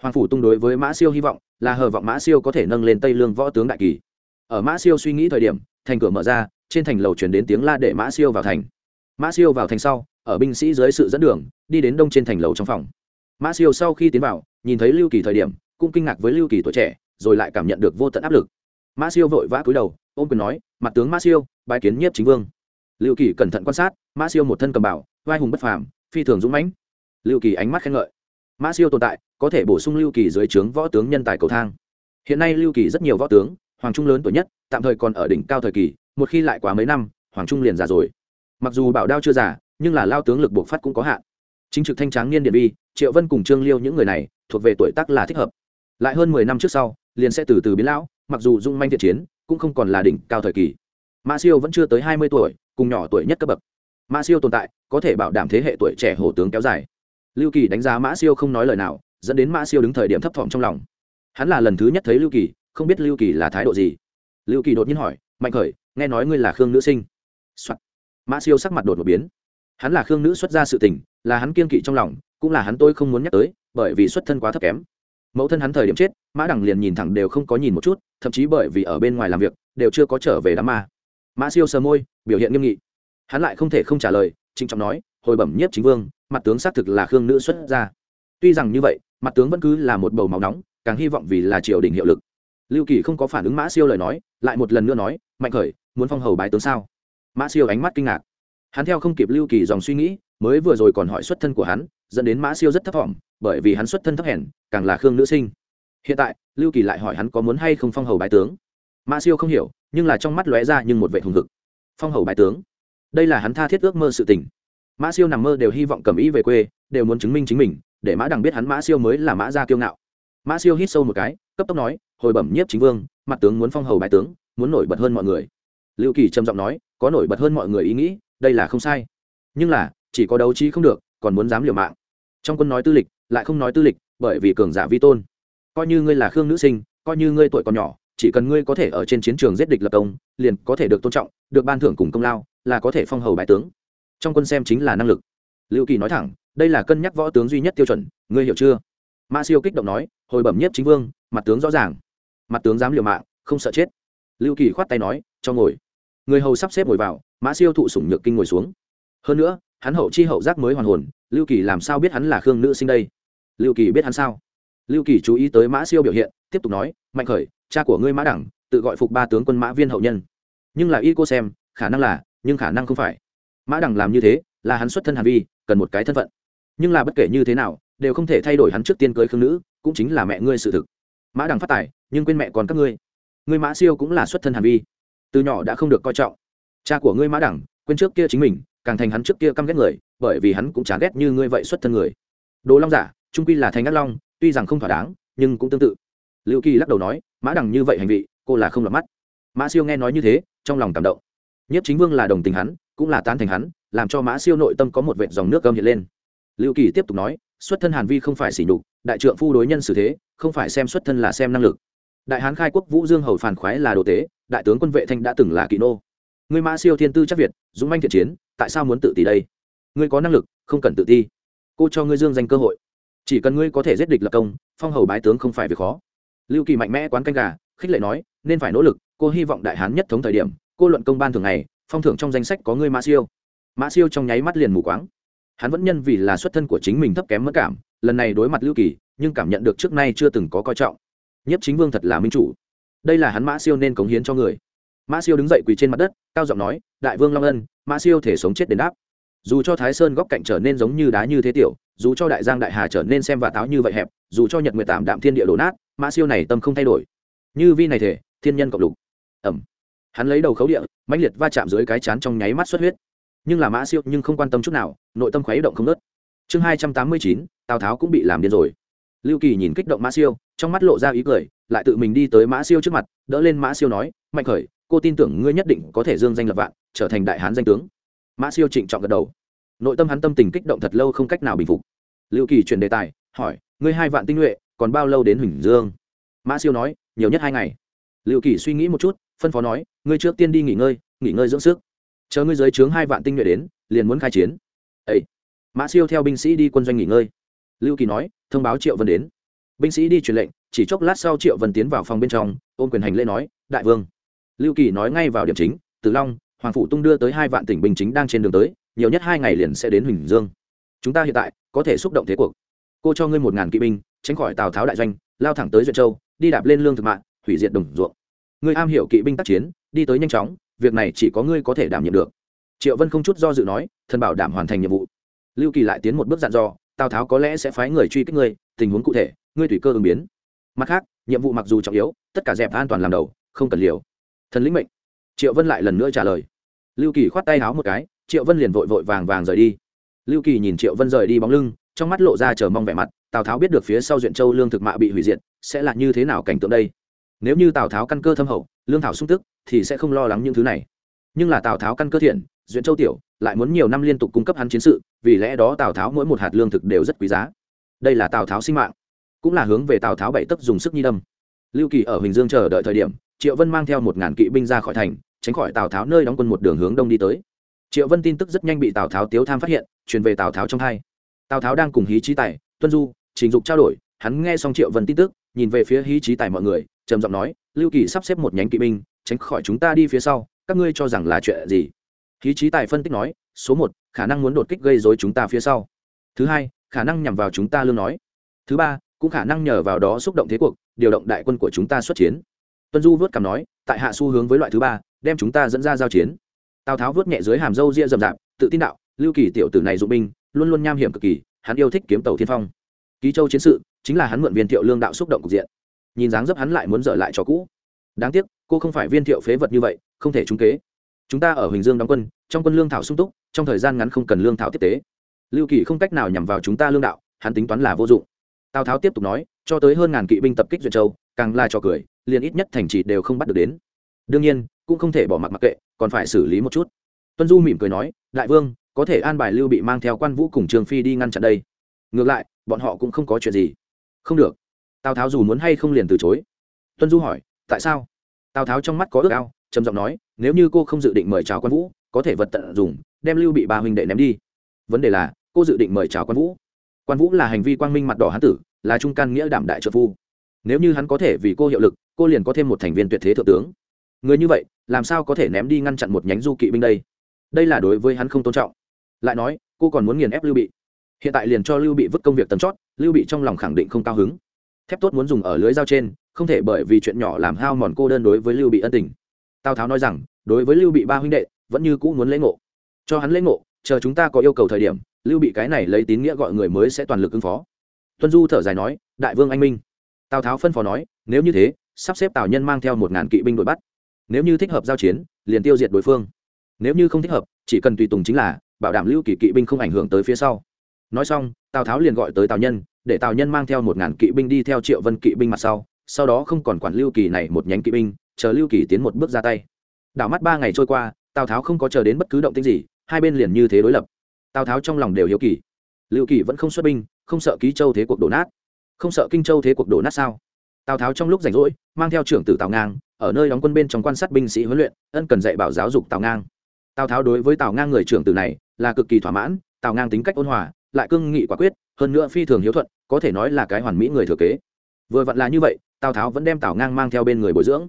hoàng phủ tung đối với mã siêu hy vọng, là hờ vọng mã siêu có thể nâng lên tây lương võ tướng đại kỳ. Ở mã siêu suy nghĩ thời điểm, thành cửa mở ra, trên thành lầu chuyển đến tiếng la để mã siêu vào thành. Mã siêu vào thành sau, ở binh sĩ dưới sự dẫn đường, đi đến đông trên thành lầu trong phòng. Mã siêu sau khi tiến vào, nhìn thấy lưu kỳ thời điểm, cũng kinh ngạc với lưu kỳ tuổi trẻ, rồi lại cảm nhận được vô tận áp lực. Mã siêu vội vã cúi đầu, ôm quyền nói, mặt tướng mã siêu bài kiến nhiếp chính vương. Lưu kỳ cẩn thận quan sát, mã siêu một thân cầm bảo vai hùng bất phàm, phi thường dũng mãnh. Lưu kỳ ánh mắt khen ngợi mã siêu tồn tại, có thể bổ sung lưu kỳ dưới trướng võ tướng nhân tài cầu thang. Hiện nay lưu kỳ rất nhiều võ tướng, hoàng trung lớn tuổi nhất, tạm thời còn ở đỉnh cao thời kỳ, một khi lại quá mấy năm, hoàng trung liền già rồi. Mặc dù bảo đao chưa già, nhưng là lao tướng lực buộc phát cũng có hạn. Chính trực thanh tráng niên điện vi, triệu vân cùng trương liêu những người này, thuộc về tuổi tác là thích hợp. Lại hơn mười năm trước sau, liền sẽ từ từ biến lão, mặc dù dung manh thiện chiến, cũng không còn là đỉnh cao thời kỳ. Mã siêu vẫn chưa tới hai mươi tuổi, cùng nhỏ tuổi nhất cấp bậc. Mã siêu tồn tại, có thể bảo đảm thế hệ tuổi trẻ hổ tướng kéo dài lưu kỳ đánh giá mã siêu không nói lời nào, dẫn đến mã siêu đứng thời điểm thấp thỏm trong lòng. Hắn là lần thứ nhất thấy lưu kỳ, không biết lưu kỳ là thái độ gì. Lưu kỳ đột nhiên hỏi, mạnh khởi, nghe nói ngươi là khương nữ sinh、Soạn. mã siêu sắc mặt đột một biến. Hắn là khương nữ xuất ra sự tình, là hắn kiên kỵ trong lòng, cũng là hắn tôi không muốn nhắc tới, bởi vì xuất thân quá thấp kém. Mẫu thân hắn thời điểm chết, mã đằng liền nhìn thẳng đều không có nhìn một chút, thậm chí bởi vì ở bên ngoài làm việc, đều chưa có trở về đám ma. Mã siêu sờ môi, biểu hiện nghiêm nghị. Hắn lại không thể không trả lời, trịnh trọng nói, hồi bẩm nhiếp chính vương mặt tướng xác thực là khương nữ xuất ra. Tuy rằng như vậy, mặt tướng vẫn cứ là một bầu máu nóng, càng hy vọng vì là triều đình hiệu lực. Lưu kỳ không có phản ứng mã siêu lời nói, lại một lần nữa nói, mạnh khởi, muốn phong hầu bái tướng sao? Mã siêu ánh mắt kinh ngạc. Hắn theo không kịp lưu kỳ dòng suy nghĩ, mới vừa rồi còn hỏi xuất thân của hắn, dẫn đến mã siêu rất thấp t bởi vì hắn xuất thân thấp hèn, càng là khương nữ sinh. Hiện tại, lưu kỳ lại hỏi hắn có muốn hay không phong hầu bái tướng. Mã siêu không hiểu, nhưng là trong mắt lóe ra nhưng một vệ hùng hực. Phong hầu bái tướng. Đây là hắn tha thiết ước mơ sự tình mã siêu nằm mơ đều hy vọng cầm ý về quê, đều muốn chứng minh chính mình, để mã đằng biết hắn mã siêu mới là mã gia kiêu ngạo. Mã siêu hít sâu một cái, cấp tốc nói, hồi bẩm nhiếp chính vương, mặt tướng muốn phong hầu bài tướng, muốn nổi bật hơn mọi người. Lưu kỳ trầm giọng nói, có nổi bật hơn mọi người ý nghĩ, đây là không sai. Nhưng là, chỉ có đấu trí không được, còn muốn dám liều mạng. Trong quân nói tư lịch, lại không nói tư lịch, bởi vì cường giả vi tôn. Coi như ngươi là khương nữ sinh, coi như ngươi tuổi còn nhỏ, chỉ cần ngươi có thể ở trên chiến trường giết địch lập công liền có thể được tôn trọng, được ban thưởng cùng công lao, là có thể phong hầu bài tướng trong quân xem chính là năng lực. Lưu kỳ nói thẳng, đây là cân nhắc võ tướng duy nhất tiêu chuẩn, ngươi hiểu chưa? Mã siêu kích động nói, hồi bẩm nhất chính vương, mặt tướng rõ ràng. Mặt tướng dám liều mạng, không sợ chết. Lưu kỳ khoát tay nói, cho ngồi. Người hầu sắp xếp ngồi vào mã siêu thụ sủng nhược kinh ngồi xuống. Hơn nữa, hắn hậu chi hậu giác mới hoàn hồn, lưu kỳ làm sao biết hắn là khương nữ sinh đây? Lưu kỳ biết hắn sao? Lưu kỳ chú ý tới mã siêu biểu hiện, tiếp tục nói, mạnh khởi, cha của ngươi mã đẳng, tự gọi phục ba tướng quân mã viên hậu nhân. Nhưng là y cô xem, khả năng là, nhưng khả năng không phải mã Đằng làm như thế, là hắn xuất thân hàn vi, cần một cái thân phận. Nhưng là bất kể như thế nào, đều không thể thay đổi hắn trước tiên cưới khương nữ, cũng chính là mẹ ngươi sự thực. Mã đằng phát tài, nhưng quên mẹ còn các ngươi. Ngươi mã siêu cũng là xuất thân hàn vi. Từ nhỏ đã không được coi trọng. Cha của ngươi mã đẳng quên trước kia chính mình, càng thành hắn trước kia căm ghét người, bởi vì hắn cũng chán ghét như ngươi vậy xuất thân người. Đồ long giả, trung quy là thành ác long, tuy rằng không thỏa đáng, nhưng cũng tương tự. Lưu kỳ lắc đầu nói, mã đằng như vậy hành vị, cô là không lọt mắt. Mã siêu nghe nói như thế, trong lòng cảm động. Nhất chính vương là đồng tình hắn cũng là tán thành hắn, làm cho mã siêu nội tâm có một vệt dòng nước gâm hiện lên. Lưu kỳ tiếp tục nói, xuất thân hàn vi không phải xỉ nhục, đại trượng phu đối nhân xử thế, không phải xem xuất thân là xem năng lực. Đại hán khai quốc vũ dương hầu phản khoái là đồ tế, đại tướng quân vệ thanh đã từng là kỵ nô. Người mã siêu thiên tư chắc việt, dũng manh thiện chiến, tại sao muốn tự tỷ đây? Ngươi có năng lực, không cần tự ti. Cô cho ngươi dương danh cơ hội. Chỉ cần ngươi có thể giết địch lập công, phong hầu bái tướng không phải việc khó. Lưu kỳ mạnh mẽ quán canh gà, khích lệ nói, nên phải nỗ lực, cô hy vọng đại hán nhất thống thời điểm, cô luận công ban thường ngày phong thưởng trong danh sách có ngươi mã siêu. Mã siêu trong nháy mắt liền mù quáng. Hắn vẫn nhân vì là xuất thân của chính mình thấp kém mất cảm, lần này đối mặt lưu kỳ, nhưng cảm nhận được trước nay chưa từng có coi trọng. Nhất chính vương thật là minh chủ. Đây là hắn mã siêu nên cống hiến cho người. Mã siêu đứng dậy quỳ trên mặt đất, cao giọng nói, đại vương long ân, mã siêu thể sống chết đền đáp. Dù cho thái sơn góc cạnh trở nên giống như đá như thế tiểu, dù cho đại giang đại hà trở nên xem và táo như vậy hẹp, dù cho nhật nguyệt tạm đạm thiên địa đổ nát, mã siêu này tâm không thay đổi. Như vi này thể, thiên nhân cộng lục. Ẩm hắn lấy đầu khấu địa, mãnh liệt va chạm dưới cái chán trong nháy mắt xuất huyết. Nhưng là mã siêu nhưng không quan tâm chút nào, nội tâm khuấy động không nớt chương hai trăm tám mươi chín, tào tháo cũng bị làm điên rồi. Lưu kỳ nhìn kích động mã siêu, trong mắt lộ ra ý cười, lại tự mình đi tới mã siêu trước mặt, đỡ lên mã siêu nói, mạnh khởi, cô tin tưởng ngươi nhất định có thể dương danh lập vạn, trở thành đại hán danh tướng. Mã siêu trịnh trọng gật đầu. Nội tâm hắn tâm tình kích động thật lâu không cách nào bình phục. Lưu kỳ chuyển đề tài, hỏi, ngươi hai vạn tinh nhuệ, còn bao lâu đến huỳnh dương? Mã siêu nói, nhiều nhất hai ngày lưu kỳ suy nghĩ một chút, phân phó nói, ngươi trước tiên đi nghỉ ngơi nghỉ ngơi dưỡng sức. Chờ ngươi dưới trướng hai vạn tinh nhuệ đến, liền muốn khai chiến. Ấy mã siêu theo binh sĩ đi quân doanh nghỉ ngơi. Lưu kỳ nói, thông báo triệu vân đến. Binh sĩ đi truyền lệnh, chỉ chốc lát sau triệu vân tiến vào phòng bên trong, ôm quyền hành lễ nói, đại vương. Lưu kỳ nói ngay vào điểm chính, tử long, hoàng phụ tung đưa tới hai vạn tỉnh binh chính đang trên đường tới, nhiều nhất hai ngày liền sẽ đến huỳnh dương. Chúng ta hiện tại, có thể xúc động thế cuộc. Cô cho ngươi một ngàn kỵ binh, tránh khỏi tào tháo đại doanh, lao thẳng tới duyện châu, đi đạp lên lương thực mạng hủy diệt đồng ruộng. Ngươi am hiểu kỵ binh tác chiến, đi tới nhanh chóng, việc này chỉ có ngươi có thể đảm nhiệm được. Triệu vân không chút do dự nói, thần bảo đảm hoàn thành nhiệm vụ. Lưu kỳ lại tiến một bước dặn dò, tào tháo có lẽ sẽ phái người truy kích ngươi, tình huống cụ thể, ngươi tùy cơ ứng biến. Mặt khác, nhiệm vụ mặc dù trọng yếu, tất cả dẹp an toàn làm đầu, không cần liều. Thần lĩnh mệnh. Triệu vân lại lần nữa trả lời. Lưu kỳ khoát tay háo một cái, triệu vân liền vội vội vàng vàng rời đi. Lưu kỳ nhìn triệu vân rời đi bóng lưng, trong mắt lộ ra chờ mong vẻ mặt, tào tháo biết được phía sau duyện châu lương thực mạ bị hủy diệt, sẽ là như thế nào cảnh tượng đây? Nếu như tào tháo căn cơ thâm hậu, lương thảo sung tức thì sẽ không lo lắng những thứ này. Nhưng là tào tháo căn cơ thiện, duyện châu tiểu, lại muốn nhiều năm liên tục cung cấp hắn chiến sự, vì lẽ đó tào tháo mỗi một hạt lương thực đều rất quý giá. Đây là tào tháo sinh mạng, cũng là hướng về tào tháo bảy tấc dùng sức nhi đâm. Lưu kỳ ở huỳnh dương chờ đợi thời điểm, triệu vân mang theo một ngàn kỵ binh ra khỏi thành, tránh khỏi tào tháo nơi đóng quân một đường hướng đông đi tới. Triệu vân tin tức rất nhanh bị tào tháo tiếu tham phát hiện, truyền về tào tháo trong hai. Tào tháo đang cùng hí trí tài, tuân du, trình dục trao đổi hắn nghe xong triệu vân tin tức, nhìn về phía hí trí tài mọi người, trầm giọng nói, lưu kỳ sắp xếp một nhánh kỵ binh, tránh khỏi chúng ta đi phía sau, các ngươi cho rằng là chuyện gì? Hí trí tài phân tích nói, số một, khả năng muốn đột kích gây dối chúng ta phía sau. Thứ hai, khả năng nhằm vào chúng ta lương nói. Thứ ba, cũng khả năng nhờ vào đó xúc động thế cuộc, điều động đại quân của chúng ta xuất chiến. Tuân du vớt cảm nói, tại hạ xu hướng với loại thứ ba, đem chúng ta dẫn ra giao chiến. Tào tháo vớt nhẹ dưới hàm râu ria rậm rạp, tự tin đạo, lưu kỳ tiểu tử này dụng binh, luôn luôn nham hiểm cực kỳ, hắn yêu thích kiếm tàu thiên phong. Ký châu chiến sự chính là hắn mượn viên thiệu lương đạo xúc động cục diện. Nhìn dáng dấp hắn lại muốn dở lại cho cũ. Đáng tiếc, cô không phải viên thiệu phế vật như vậy, không thể trúng kế. Chúng ta ở huỳnh dương đóng quân, trong quân lương thảo sung túc, trong thời gian ngắn không cần lương thảo tiếp tế. Lưu kỳ không cách nào nhằm vào chúng ta lương đạo, hắn tính toán là vô dụng. Tào tháo tiếp tục nói, cho tới hơn ngàn kỵ binh tập kích duyệt châu, càng là cho cười, liền ít nhất thành trì đều không bắt được đến. Đương nhiên, cũng không thể bỏ mặc mặc kệ, còn phải xử lý một chút. Tuân du mỉm cười nói, đại vương, có thể an bài lưu bị mang theo quan vũ cùng trường phi đi ngăn chặn đây. Ngược lại, bọn họ cũng không có chuyện gì không được. Tào tháo dù muốn hay không liền từ chối. Tuân du hỏi, tại sao? Tào tháo trong mắt có ước ao, trầm giọng nói, nếu như cô không dự định mời chào quan vũ, có thể vật tận dùng, đem lưu bị ba huynh đệ ném đi. Vấn đề là, cô dự định mời chào quan vũ. Quan vũ là hành vi quang minh mặt đỏ hán tử, là trung căn nghĩa đảm đại trợ phu. Nếu như hắn có thể vì cô hiệu lực, cô liền có thêm một thành viên tuyệt thế thượng tướng. Người như vậy, làm sao có thể ném đi ngăn chặn một nhánh du kỵ binh đây? Đây là đối với hắn không tôn trọng. Lại nói, cô còn muốn nghiền ép lưu bị. Hiện tại liền cho lưu bị vứt công việc tầm chót lưu bị trong lòng khẳng định không cao hứng. Thép tốt muốn dùng ở lưới dao trên, không thể bởi vì chuyện nhỏ làm hao mòn cô đơn đối với lưu bị ân tình. Tào tháo nói rằng, đối với lưu bị ba huynh đệ, vẫn như cũ muốn lễ ngộ. Cho hắn lễ ngộ, chờ chúng ta có yêu cầu thời điểm, lưu bị cái này lấy tín nghĩa gọi người mới sẽ toàn lực ứng phó. Tuân du thở dài nói, đại vương anh minh. Tào tháo phân phó nói, nếu như thế, sắp xếp tào nhân mang theo một ngàn kỵ binh đuổi bắt. Nếu như thích hợp giao chiến, liền tiêu diệt đối phương. Nếu như không thích hợp, chỉ cần tùy tùng chính là bảo đảm lưu kỳ kỵ binh không ảnh hưởng tới phía sau. Nói xong, tào tháo liền gọi tới tào nhân để tào nhân mang theo một ngàn kỵ binh đi theo triệu vân kỵ binh mặt sau sau đó không còn quản lưu kỳ này một nhánh kỵ binh, chờ lưu kỳ tiến một bước ra tay. Đảo mắt ba ngày trôi qua, tào tháo không có chờ đến bất cứ động tĩnh gì, hai bên liền như thế đối lập. Tào tháo trong lòng đều hiếu kỳ. Lưu kỳ vẫn không xuất binh, không sợ ký châu thế cuộc đổ nát. Không sợ kinh châu thế cuộc đổ nát sao? Tào tháo trong lúc rảnh rỗi, mang theo trưởng tử tào ngang, ở nơi đóng quân bên trong quan sát binh sĩ huấn luyện, ân cần dạy bảo giáo dục tào ngang. Tào tháo đối với tào ngang người trưởng tử này là cực kỳ thỏa mãn, tào ngang tính cách ôn hòa, lại cương nghị quả quyết hơn nữa phi thường hiếu thuận, có thể nói là cái hoàn mỹ người thừa kế. Vừa vặn là như vậy, tào tháo vẫn đem tào ngang mang theo bên người bồi dưỡng.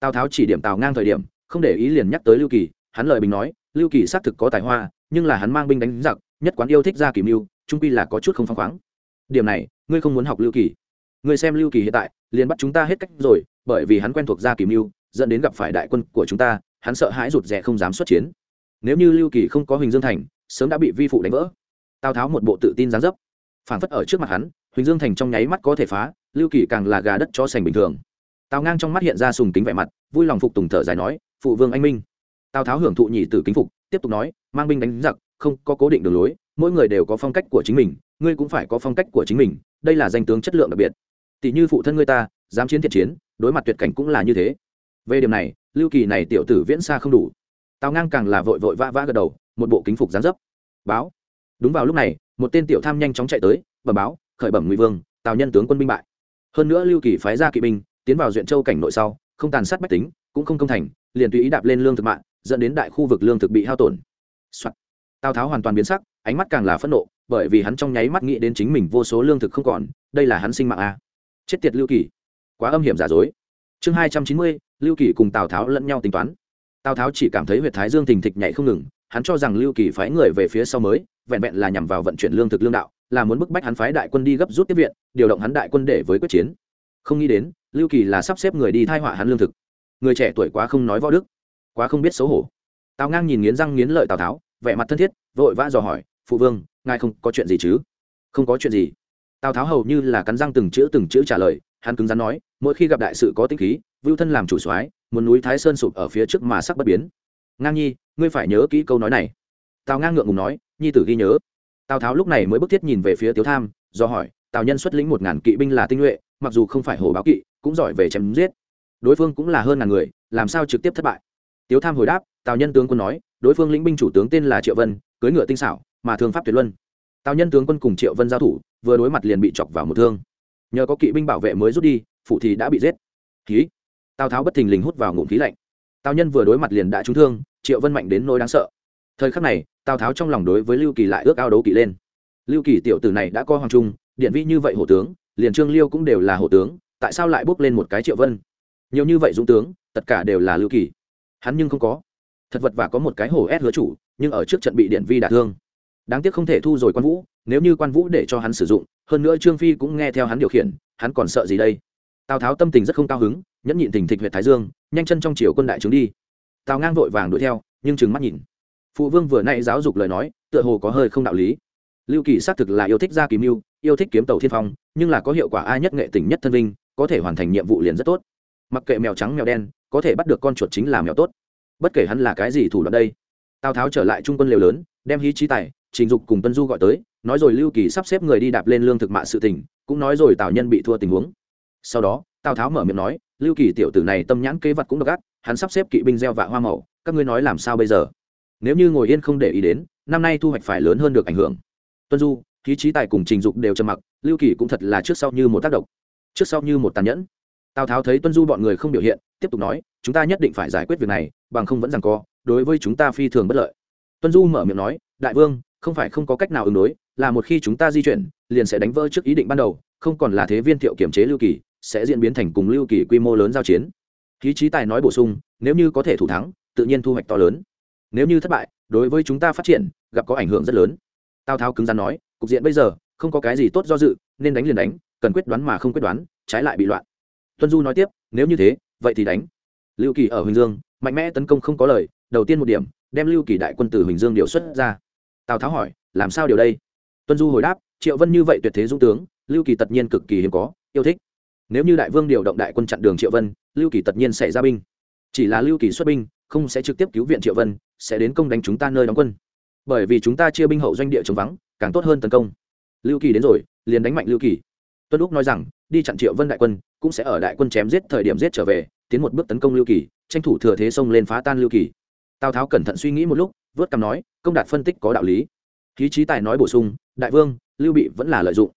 Tào tháo chỉ điểm tào ngang thời điểm, không để ý liền nhắc tới lưu kỳ, hắn lời bình nói, lưu kỳ xác thực có tài hoa, nhưng là hắn mang binh đánh giặc, nhất quán yêu thích ra kỳ mưu, trung pi là có chút không phăng khoáng. Điểm này, ngươi không muốn học lưu kỳ. Ngươi xem lưu kỳ hiện tại, liền bắt chúng ta hết cách rồi, bởi vì hắn quen thuộc ra kỳ mưu, dẫn đến gặp phải đại quân của chúng ta, hắn sợ hãi rụt rè không dám xuất chiến. Nếu như lưu kỳ không có huỳnh dương thành, sớm đã bị vi phụ đánh vỡ. Tào tháo một bộ tự tin gián dấp phản phất ở trước mặt hắn, huỳnh dương thành trong nháy mắt có thể phá, lưu kỳ càng là gà đất cho sành bình thường. Tào ngang trong mắt hiện ra sùng kính vẻ mặt, vui lòng phục tùng thở dài nói, phụ vương anh minh. Tào tháo hưởng thụ nhị tử kính phục, tiếp tục nói, mang binh đánh giặc, không có cố định đường lối, mỗi người đều có phong cách của chính mình, ngươi cũng phải có phong cách của chính mình, đây là danh tướng chất lượng đặc biệt. Tỷ như phụ thân ngươi ta, dám chiến thiện chiến, đối mặt tuyệt cảnh cũng là như thế. Về điểm này, lưu kỳ này tiểu tử viễn xa không đủ. Tào ngang càng là vội vội vã vã gật đầu, một bộ kính phục gián dấp. Báo. Đúng vào lúc này một tên tiểu tham nhanh chóng chạy tới, bẩm báo, khởi bẩm ngụy vương, tào nhân tướng quân binh bại. Hơn nữa lưu kỳ phái ra kỵ binh, tiến vào duyện châu cảnh nội sau, không tàn sát bách tính, cũng không công thành, liền tùy ý đạp lên lương thực mạng, dẫn đến đại khu vực lương thực bị hao tổn、Soạn. tào tháo hoàn toàn biến sắc, ánh mắt càng là phẫn nộ, bởi vì hắn trong nháy mắt nghĩ đến chính mình vô số lương thực không còn, đây là hắn sinh mạng a. Chết tiệt lưu kỳ. Quá âm hiểm giả dối. Chương hai trăm chín mươi, lưu kỳ cùng tào tháo lẫn nhau tính toán. Tào tháo chỉ cảm thấy huyệt thái dương thình thịch nhảy không ngừng hắn cho rằng lưu kỳ phái người về phía sau mới, vẹn vẹn là nhằm vào vận chuyển lương thực lương đạo, là muốn bức bách hắn phái đại quân đi gấp rút tiếp viện, điều động hắn đại quân để với quyết chiến. Không nghĩ đến, lưu kỳ là sắp xếp người đi thai họa hắn lương thực. Người trẻ tuổi quá không nói võ đức, quá không biết xấu hổ. Tào ngang nhìn nghiến răng nghiến lợi tào tháo, vẻ mặt thân thiết, vội vã dò hỏi, phụ vương, ngài không có chuyện gì chứ? Không có chuyện gì. Tào tháo hầu như là cắn răng từng chữ từng chữ trả lời, hắn cứng rắn nói, mỗi khi gặp đại sự có tinh khí, vưu thân làm chủ soái, muốn núi thái sơn sụp ở phía trước mà sắc bất biến. Ngang nhi ngươi phải nhớ kỹ câu nói này. Tào ngang ngượng ngùng nói, nhi tử ghi nhớ. Tào tháo lúc này mới bức thiết nhìn về phía tiếu tham, do hỏi, tào nhân xuất lĩnh một ngàn kỵ binh là tinh nhuệ, mặc dù không phải hổ báo kỵ, cũng giỏi về chém giết. Đối phương cũng là hơn ngàn người, làm sao trực tiếp thất bại? Tiếu tham hồi đáp, tào nhân tướng quân nói, đối phương lĩnh binh chủ tướng tên là triệu vân cưới ngựa tinh xảo, mà thương pháp tuyệt luân. Tào nhân tướng quân cùng triệu vân giao thủ, vừa đối mặt liền bị chọc vào một thương. Nhờ có kỵ binh bảo vệ mới rút đi, phụ thì đã bị giết. Khí tào tháo bất thình lình hút vào ngụm khí lạnh. Tào nhân vừa đối mặt liền đã trúng thương triệu vân mạnh đến nỗi đáng sợ. Thời khắc này, tào tháo trong lòng đối với lưu kỳ lại ước ao đấu kỵ lên. Lưu kỳ tiểu tử này đã coi hoàng trung, điện vi như vậy hổ tướng, liền trương liêu cũng đều là hổ tướng, tại sao lại bước lên một cái triệu vân? Nhiều như vậy dũng tướng, tất cả đều là lưu kỳ. Hắn nhưng không có. Thật vật và có một cái hổ ép hứa chủ, nhưng ở trước trận bị điện vi đả thương. Đáng tiếc không thể thu rồi quan vũ, nếu như quan vũ để cho hắn sử dụng, hơn nữa trương phi cũng nghe theo hắn điều khiển, hắn còn sợ gì đây? Tào tháo tâm tình rất không cao hứng, nhẫn nhịn tình thịch huyện thái dương, nhanh chân trong chiều quân đại trướng đi tào ngang vội vàng đuổi theo, nhưng chừng mắt nhìn. Phụ vương vừa nay giáo dục lời nói, tựa hồ có hơi không đạo lý. Lưu kỳ xác thực là yêu thích gia kỳ mưu yêu thích kiếm tàu thiên phong, nhưng là có hiệu quả ai nhất nghệ tình nhất thân vinh, có thể hoàn thành nhiệm vụ liền rất tốt. Mặc kệ mèo trắng mèo đen, có thể bắt được con chuột chính là mèo tốt. Bất kể hắn là cái gì thủ đoạn đây. Tào tháo trở lại trung quân liều lớn, đem hí trí tài, trình dục cùng tân du gọi tới, nói rồi lưu kỳ sắp xếp người đi đạp lên lương thực mạ sự tình, cũng nói rồi tào nhân bị thua tình huống sau đó, tào tháo mở miệng nói, lưu kỳ tiểu tử này tâm nhãn kế vật cũng độc ác, hắn sắp xếp kỵ binh gieo vạ hoa màu, các ngươi nói làm sao bây giờ? Nếu như ngồi yên không để ý đến, năm nay thu hoạch phải lớn hơn được ảnh hưởng. Tuân du, khí trí tài cùng trình dục đều trầm mặc, lưu kỳ cũng thật là trước sau như một tác động, trước sau như một tàn nhẫn. Tào tháo thấy tuân du bọn người không biểu hiện, tiếp tục nói, chúng ta nhất định phải giải quyết việc này, bằng không vẫn rằng co, đối với chúng ta phi thường bất lợi. Tuân du mở miệng nói, đại vương, không phải không có cách nào ứng đối, là một khi chúng ta di chuyển, liền sẽ đánh vỡ trước ý định ban đầu, không còn là thế viên thiệu kiểm chế lưu kỳ sẽ diễn biến thành cùng lưu kỳ quy mô lớn giao chiến. Khí trí tài nói bổ sung, nếu như có thể thủ thắng, tự nhiên thu hoạch to lớn. Nếu như thất bại, đối với chúng ta phát triển, gặp có ảnh hưởng rất lớn. Tào tháo cứng rắn nói, cục diện bây giờ, không có cái gì tốt do dự, nên đánh liền đánh, cần quyết đoán mà không quyết đoán, trái lại bị loạn. Tuân du nói tiếp, nếu như thế, vậy thì đánh. Lưu kỳ ở huỳnh dương, mạnh mẽ tấn công không có lời, đầu tiên một điểm, đem lưu kỳ đại quân từ huỳnh dương điều xuất ra. Tào tháo hỏi, làm sao điều đây? Tuân du hồi đáp, triệu vân như vậy tuyệt thế dũng tướng, lưu kỳ tất nhiên cực kỳ hiếm có, yêu thích nếu như đại vương điều động đại quân chặn đường triệu vân, lưu kỳ tất nhiên sẽ ra binh. Chỉ là lưu kỳ xuất binh, không sẽ trực tiếp cứu viện triệu vân, sẽ đến công đánh chúng ta nơi đóng quân. Bởi vì chúng ta chia binh hậu doanh địa chống vắng, càng tốt hơn tấn công. Lưu kỳ đến rồi, liền đánh mạnh lưu kỳ. Tuân úc nói rằng, đi chặn triệu vân đại quân, cũng sẽ ở đại quân chém giết thời điểm giết trở về, tiến một bước tấn công lưu kỳ, tranh thủ thừa thế xông lên phá tan lưu kỳ. Tào tháo cẩn thận suy nghĩ một lúc, vớt cằm nói, công đạt phân tích có đạo lý. Khí trí tài nói bổ sung, đại vương, lưu bị vẫn là lợi dụng.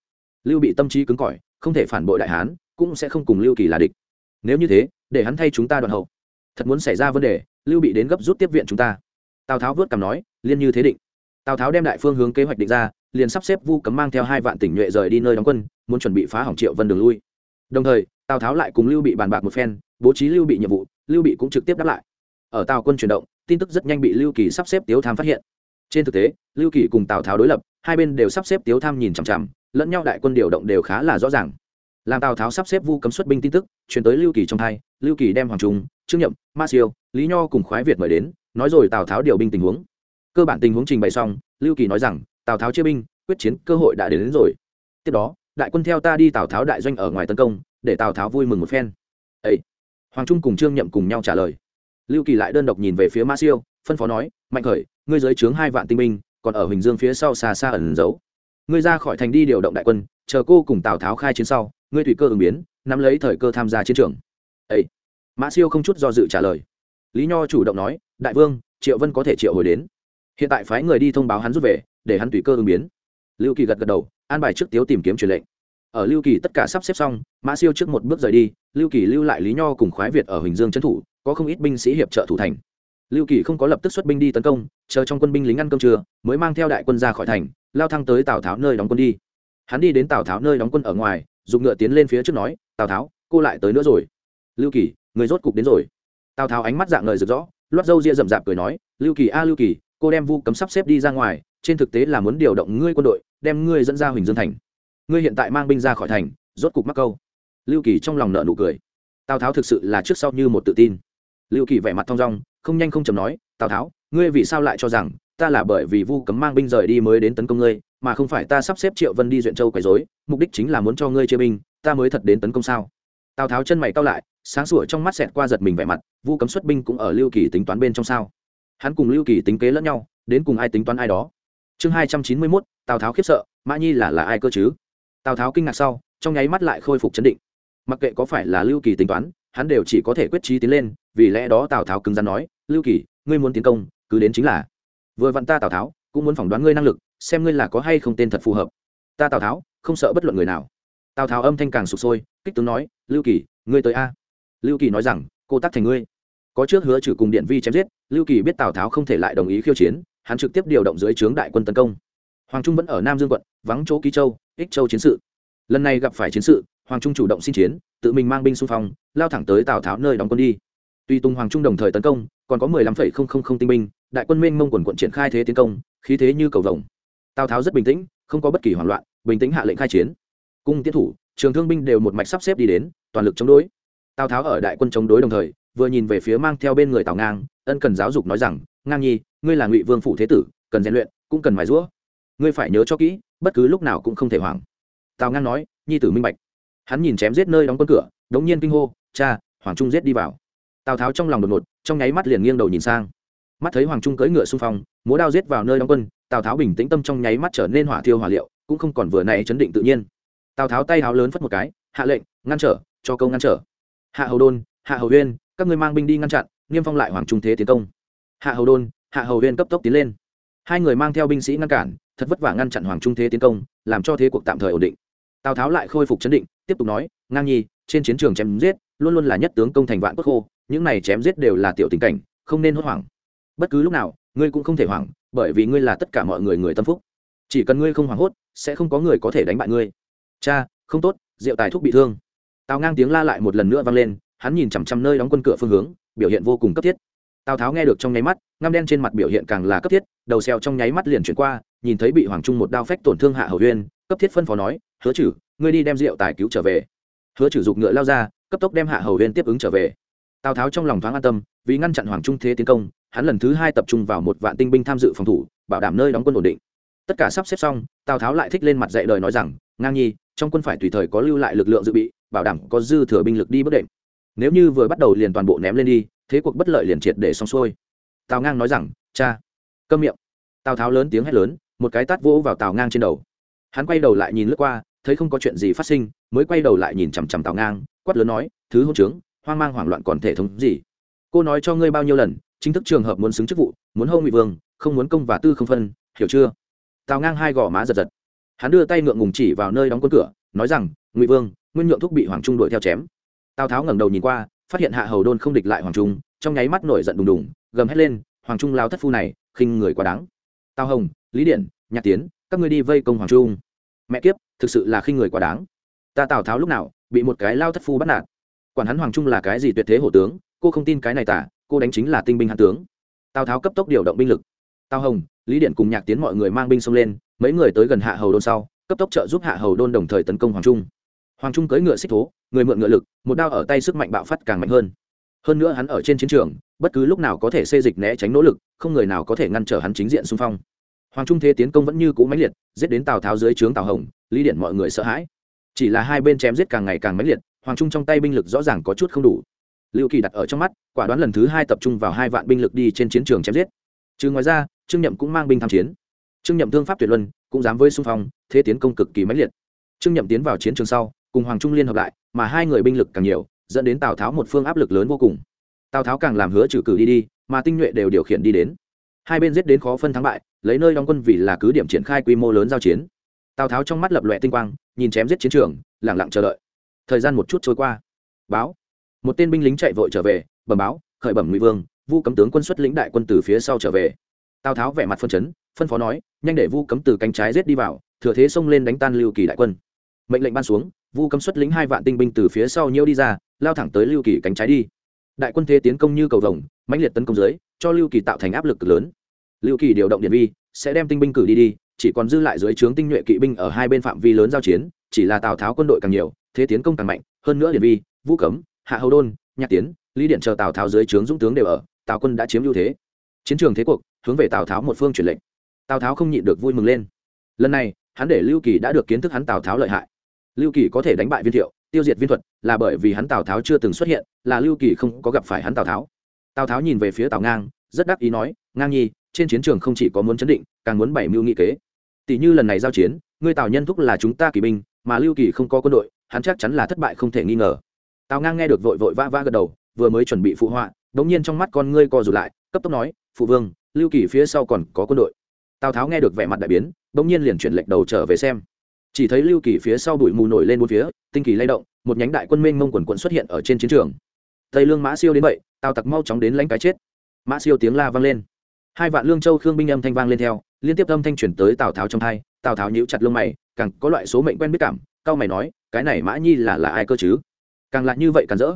Lưu bị tâm trí cứng cỏi, không thể phản bội đại hán cũng sẽ không cùng lưu kỳ là địch. Nếu như thế, để hắn thay chúng ta đoạn hậu. Thật muốn xảy ra vấn đề, lưu bị đến gấp rút tiếp viện chúng ta. Tào tháo vớt cằm nói, liên như thế định. Tào tháo đem đại phương hướng kế hoạch định ra, liền sắp xếp vu cấm mang theo hai vạn tỉnh nhuệ rời đi nơi đóng quân, muốn chuẩn bị phá hỏng triệu vân đường lui. Đồng thời, tào tháo lại cùng lưu bị bàn bạc một phen, bố trí lưu bị nhiệm vụ, lưu bị cũng trực tiếp đáp lại. Ở tào quân chuyển động, tin tức rất nhanh bị lưu kỳ sắp xếp tiếu tham phát hiện. Trên thực tế, lưu kỳ cùng tào tháo đối lập, hai bên đều sắp xếp tiếu tham nhìn chằm chằm, lẫn nhau đại quân điều động đều khá là rõ ràng làm tào tháo sắp xếp vu cấm xuất binh tin tức chuyển tới lưu kỳ trong hai lưu kỳ đem hoàng trung trương nhậm ma siêu lý nho cùng khoái việt mời đến nói rồi tào tháo điều binh tình huống. Cơ bản tình huống trình bày xong lưu kỳ nói rằng tào tháo chia binh quyết chiến cơ hội đã đến, đến rồi. Tiếp đó đại quân theo ta đi tào tháo đại doanh ở ngoài tấn công để tào tháo vui mừng một phen. Ấy hoàng trung cùng trương nhậm cùng nhau trả lời. Lưu kỳ lại đơn độc nhìn về phía ma siêu phân phó nói mạnh khởi ngươi giới trướng hai vạn tinh binh còn ở huỳnh dương phía sau xa xa ẩn giấu. Ngươi ra khỏi thành đi điều động đại quân chờ cô cùng tào tháo khai chiến sau ngươi tùy cơ ứng biến, nắm lấy thời cơ tham gia chiến trường. Ấy mã siêu không chút do dự trả lời. Lý nho chủ động nói, đại vương, triệu vân có thể triệu hồi đến. Hiện tại phái người đi thông báo hắn rút về, để hắn tùy cơ ứng biến. Lưu kỳ gật gật đầu, an bài trước tiếu tìm kiếm truyền lệnh. Ở lưu kỳ tất cả sắp xếp xong, mã siêu trước một bước rời đi, lưu kỳ lưu lại lý nho cùng khoái việt ở huỳnh dương trấn thủ, có không ít binh sĩ hiệp trợ thủ thành. Lưu kỳ không có lập tức xuất binh đi tấn công, chờ trong quân binh lính ăn cơm trưa, mới mang theo đại quân ra khỏi thành, lao thăng tới tào tháo nơi đóng quân đi. Hắn đi đến tào tháo nơi đóng quân ở ngoài dùng ngựa tiến lên phía trước nói, tào tháo, cô lại tới nữa rồi. Lưu kỳ, người rốt cục đến rồi. Tào tháo ánh mắt dạng lời rực rõ loát râu ria rậm rạp cười nói, lưu kỳ a, lưu kỳ, cô đem vu cấm sắp xếp đi ra ngoài, trên thực tế là muốn điều động ngươi quân đội, đem ngươi dẫn ra huỳnh dương thành. Ngươi hiện tại mang binh ra khỏi thành, rốt cục mắc câu. Lưu kỳ trong lòng nợ nụ cười. Tào tháo thực sự là trước sau như một tự tin. Lưu kỳ vẻ mặt thong dong, không nhanh không chầm nói, tào tháo, ngươi vì sao lại cho rằng ta là bởi vì vu cấm mang binh rời đi mới đến tấn công ngươi, mà không phải ta sắp xếp triệu vân đi duyện châu quấy dối mục đích chính là muốn cho ngươi chia binh, ta mới thật đến tấn công sao? Tào tháo chân mày cao lại, sáng sủa trong mắt xẹt qua giật mình vẻ mặt, vu cấm xuất binh cũng ở lưu kỳ tính toán bên trong sao? Hắn cùng lưu kỳ tính kế lẫn nhau, đến cùng ai tính toán ai đó. Chương hai trăm chín mươi mốt, tào tháo khiếp sợ, mã nhi là là ai cơ chứ? Tào tháo kinh ngạc sau, trong nháy mắt lại khôi phục chấn định. Mặc kệ có phải là lưu kỳ tính toán, hắn đều chỉ có thể quyết trí tiến lên, vì lẽ đó tào tháo cứng rắn nói, lưu kỳ, ngươi muốn tiến công, cứ đến chính là vừa vặn ta tào tháo, cũng muốn phỏng đoán ngươi năng lực, xem ngươi là có hay không tên thật phù hợp. Ta tào tháo, không sợ bất luận người nào. Tào tháo âm thanh càng sụp sôi, kích tướng nói, lưu kỳ, ngươi tới a. Lưu kỳ nói rằng, cô tắc thành ngươi. Có trước hứa trừ cùng điện vi chém giết, lưu kỳ biết tào tháo không thể lại đồng ý khiêu chiến, hắn trực tiếp điều động dưới trướng đại quân tấn công. Hoàng trung vẫn ở nam dương quận, vắng chỗ ký châu, ích châu chiến sự. Lần này gặp phải chiến sự, hoàng trung chủ động xin chiến, tự mình mang binh xung phong, lao thẳng tới tào tháo nơi đóng quân đi tuy tùng hoàng trung đồng thời tấn công, còn có mười lăm phẩy không không không tinh binh, đại quân minh mông quần quận triển khai thế tiến công, khí thế như cầu vồng. Tào tháo rất bình tĩnh, không có bất kỳ hoảng loạn, bình tĩnh hạ lệnh khai chiến. Cung tiến thủ, trường thương binh đều một mạch sắp xếp đi đến, toàn lực chống đối. Tào tháo ở đại quân chống đối đồng thời, vừa nhìn về phía mang theo bên người tào ngang, ân cần giáo dục nói rằng, ngang nhi, ngươi là ngụy vương phụ thế tử, cần rèn luyện, cũng cần mài rũa ngươi phải nhớ cho kỹ, bất cứ lúc nào cũng không thể hoảng. Tào ngang nói, nhi tử minh bạch. Hắn nhìn chém giết nơi đóng quân cửa, đống nhiên kinh hô, cha, hoàng trung giết đi vào tào tháo trong lòng đột ngột, trong nháy mắt liền nghiêng đầu nhìn sang. Mắt thấy hoàng trung cưỡi ngựa xung phong, múa đao giết vào nơi đóng quân, tào tháo bình tĩnh tâm trong nháy mắt trở nên hỏa thiêu hỏa liệu, cũng không còn vừa này chấn định tự nhiên. Tào tháo tay háo lớn phất một cái, hạ lệnh, ngăn trở, cho công ngăn trở. Hạ hầu đôn, hạ hầu huyên các ngươi mang binh đi ngăn chặn, niêm phong lại hoàng trung thế tiến công. Hạ hầu đôn, hạ hầu huyên cấp tốc tiến lên. Hai người mang theo binh sĩ ngăn cản, thật vất vả ngăn chặn hoàng trung thế tiến công, làm cho thế cuộc tạm thời ổn định. Tào tháo lại khôi phục chấn định, tiếp tục nói, ngang nhi, trên chiến trường chém giết, luôn luôn là nhất tướng công thành vạn quốc khô những này chém giết đều là tiểu tình cảnh, không nên hốt hoảng. Bất cứ lúc nào, ngươi cũng không thể hoảng, bởi vì ngươi là tất cả mọi người người tâm phúc. Chỉ cần ngươi không hoảng hốt, sẽ không có người có thể đánh bại ngươi. Cha, không tốt diệu tài thúc bị thương. Tào ngang tiếng la lại một lần nữa vang lên, hắn nhìn chằm chằm nơi đóng quân cửa phương hướng, biểu hiện vô cùng cấp thiết. Tào tháo nghe được trong nháy mắt, ngăm đen trên mặt biểu hiện càng là cấp thiết, đầu xèo trong nháy mắt liền chuyển qua, nhìn thấy bị hoàng trung một đao phách tổn thương hạ hầu huyên cấp thiết phân phó nói, hứa chử ngươi đi đem rượu tài cứu trở về. Hứa chử dục ngựa lao ra, cấp tốc đem hạ hầu huyên tiếp ứng trở về tào tháo trong lòng thoáng an tâm, vì ngăn chặn hoàng trung thế tiến công, hắn lần thứ hai tập trung vào một vạn tinh binh tham dự phòng thủ, bảo đảm nơi đóng quân ổn định. Tất cả sắp xếp xong, tào tháo lại thích lên mặt dạy đời nói rằng, ngang nhi, trong quân phải tùy thời có lưu lại lực lượng dự bị, bảo đảm có dư thừa binh lực đi bất định nếu như vừa bắt đầu liền toàn bộ ném lên đi, thế cuộc bất lợi liền triệt để xong xuôi. Tào ngang nói rằng, cha, câm miệng. Tào tháo lớn tiếng hét lớn, một cái tát vỗ vào tào ngang trên đầu. Hắn quay đầu lại nhìn lướt qua, thấy không có chuyện gì phát sinh, mới quay đầu lại nhìn chằm chằm tào ngang, quát lớn nói, thứ hôn trướng hoang mang hoảng loạn còn thể thống gì? Cô nói cho ngươi bao nhiêu lần, chính thức trường hợp muốn xứng chức vụ, muốn hâu ngụy vương, không muốn công và tư không phân, hiểu chưa? Tào ngang hai gò má giật giật. Hắn đưa tay ngượng ngùng chỉ vào nơi đóng quân cửa, nói rằng, ngụy vương, nguyên nhượng thúc bị hoàng trung đuổi theo chém. Tào tháo ngẩng đầu nhìn qua, phát hiện hạ hầu đôn không địch lại hoàng trung, trong nháy mắt nổi giận đùng đùng, gầm hét lên, hoàng trung lao thất phu này, khinh người quá đáng. Tào hồng, lý điện, nhạc tiến, các ngươi đi vây công hoàng trung. Mẹ kiếp, thực sự là khinh người quá đáng. Ta tào tháo lúc nào, bị một cái lao thất phu bắt nạt quản hắn hoàng trung là cái gì tuyệt thế hổ tướng, cô không tin cái này tả, cô đánh chính là tinh binh hàn tướng. Tào tháo cấp tốc điều động binh lực. Tào hồng, lý điện cùng nhạc tiến mọi người mang binh xông lên, mấy người tới gần hạ hầu đôn sau, cấp tốc trợ giúp hạ hầu đôn đồng thời tấn công hoàng trung. Hoàng trung cưỡi ngựa xích thố, người mượn ngựa lực, một đao ở tay sức mạnh bạo phát càng mạnh hơn. Hơn nữa hắn ở trên chiến trường, bất cứ lúc nào có thể xê dịch né tránh nỗ lực, không người nào có thể ngăn trở hắn chính diện xung phong. Hoàng trung thế tiến công vẫn như cũ mãnh liệt, giết đến tào tháo dưới trướng tào hồng, lý điện mọi người sợ hãi. Chỉ là hai bên chém giết càng ngày càng mãnh liệt hoàng trung trong tay binh lực rõ ràng có chút không đủ. Lưu kỳ đặt ở trong mắt, quả đoán lần thứ hai tập trung vào hai vạn binh lực đi trên chiến trường chém giết. Trừ ngoài ra, trương nhậm cũng mang binh tham chiến. Trương nhậm thương pháp tuyệt luân, cũng dám với xung phong, thế tiến công cực kỳ mãnh liệt. Trương nhậm tiến vào chiến trường sau, cùng hoàng trung liên hợp lại, mà hai người binh lực càng nhiều, dẫn đến tào tháo một phương áp lực lớn vô cùng. Tào tháo càng làm hứa trừ cử đi đi, mà tinh nhuệ đều điều khiển đi đến. Hai bên giết đến khó phân thắng bại, lấy nơi đóng quân vì là cứ điểm triển khai quy mô lớn giao chiến. Tào tháo trong mắt lập loẹ tinh quang, nhìn chém giết chiến trường lẳng lặng chờ đợi thời gian một chút trôi qua. Báo. Một tên binh lính chạy vội trở về, bẩm báo, khởi bẩm ngụy vương, vu cấm tướng quân xuất lĩnh đại quân từ phía sau trở về. Tào tháo vẻ mặt phân chấn, phân phó nói, nhanh để vu cấm từ cánh trái giết đi vào, thừa thế xông lên đánh tan lưu kỳ đại quân. Mệnh lệnh ban xuống, vu cấm xuất lĩnh hai vạn tinh binh từ phía sau nhiễu đi ra, lao thẳng tới lưu kỳ cánh trái đi. Đại quân thế tiến công như cầu vồng, mãnh liệt tấn công dưới, cho lưu kỳ tạo thành áp lực cực lớn. Lưu kỳ điều động điện vi, sẽ đem tinh binh cử đi đi, chỉ còn dư lại dưới trướng tinh nhuệ kỵ binh ở hai bên phạm vi lớn giao chiến, chỉ là tào tháo quân đội càng nhiều thế tiến công càng mạnh, hơn nữa điện vi, vũ cấm, hạ hầu đôn, nhạc tiến, lý điện chờ tào tháo dưới trướng dũng tướng đều ở, tào quân đã chiếm ưu thế. Chiến trường thế cuộc, hướng về tào tháo một phương truyền lệnh. Tào tháo không nhịn được vui mừng lên. Lần này, hắn để lưu kỳ đã được kiến thức hắn tào tháo lợi hại. Lưu kỳ có thể đánh bại viên thiệu, tiêu diệt viên thuật, là bởi vì hắn tào tháo chưa từng xuất hiện, là lưu kỳ không có gặp phải hắn tào tháo. Tào tháo nhìn về phía tào ngang, rất đắc ý nói, ngang nhi, trên chiến trường không chỉ có muốn chấn định, càng muốn bảy mưu nghị kế. Tỷ như lần này giao chiến, ngươi tào nhân thúc là chúng ta kỳ binh, mà lưu kỳ không có quân đội hắn chắc chắn là thất bại không thể nghi ngờ. Tào ngang nghe được vội vội vã vã gật đầu, vừa mới chuẩn bị phụ họa, đống nhiên trong mắt con ngươi co rụt lại, cấp tốc nói, phụ vương, lưu kỳ phía sau còn có quân đội. Tào tháo nghe được vẻ mặt đại biến, đống nhiên liền chuyển lệnh đầu trở về xem. Chỉ thấy lưu kỳ phía sau bụi mù nổi lên bốn phía, tinh kỳ lay động, một nhánh đại quân mênh mông quần quận xuất hiện ở trên chiến trường. Tây lương mã siêu đến vậy, tào tặc mau chóng đến lãnh cái chết. Mã siêu tiếng la vang lên. Hai vạn lương châu khương binh âm thanh vang lên theo, liên tiếp âm thanh chuyển tới tào tháo trong thai tào tháo nhíu chặt lông mày, càng có loại số mệnh quen biết cảm cao mày nói, cái này mã nhi là là ai cơ chứ? Càng lại như vậy càng rỡ.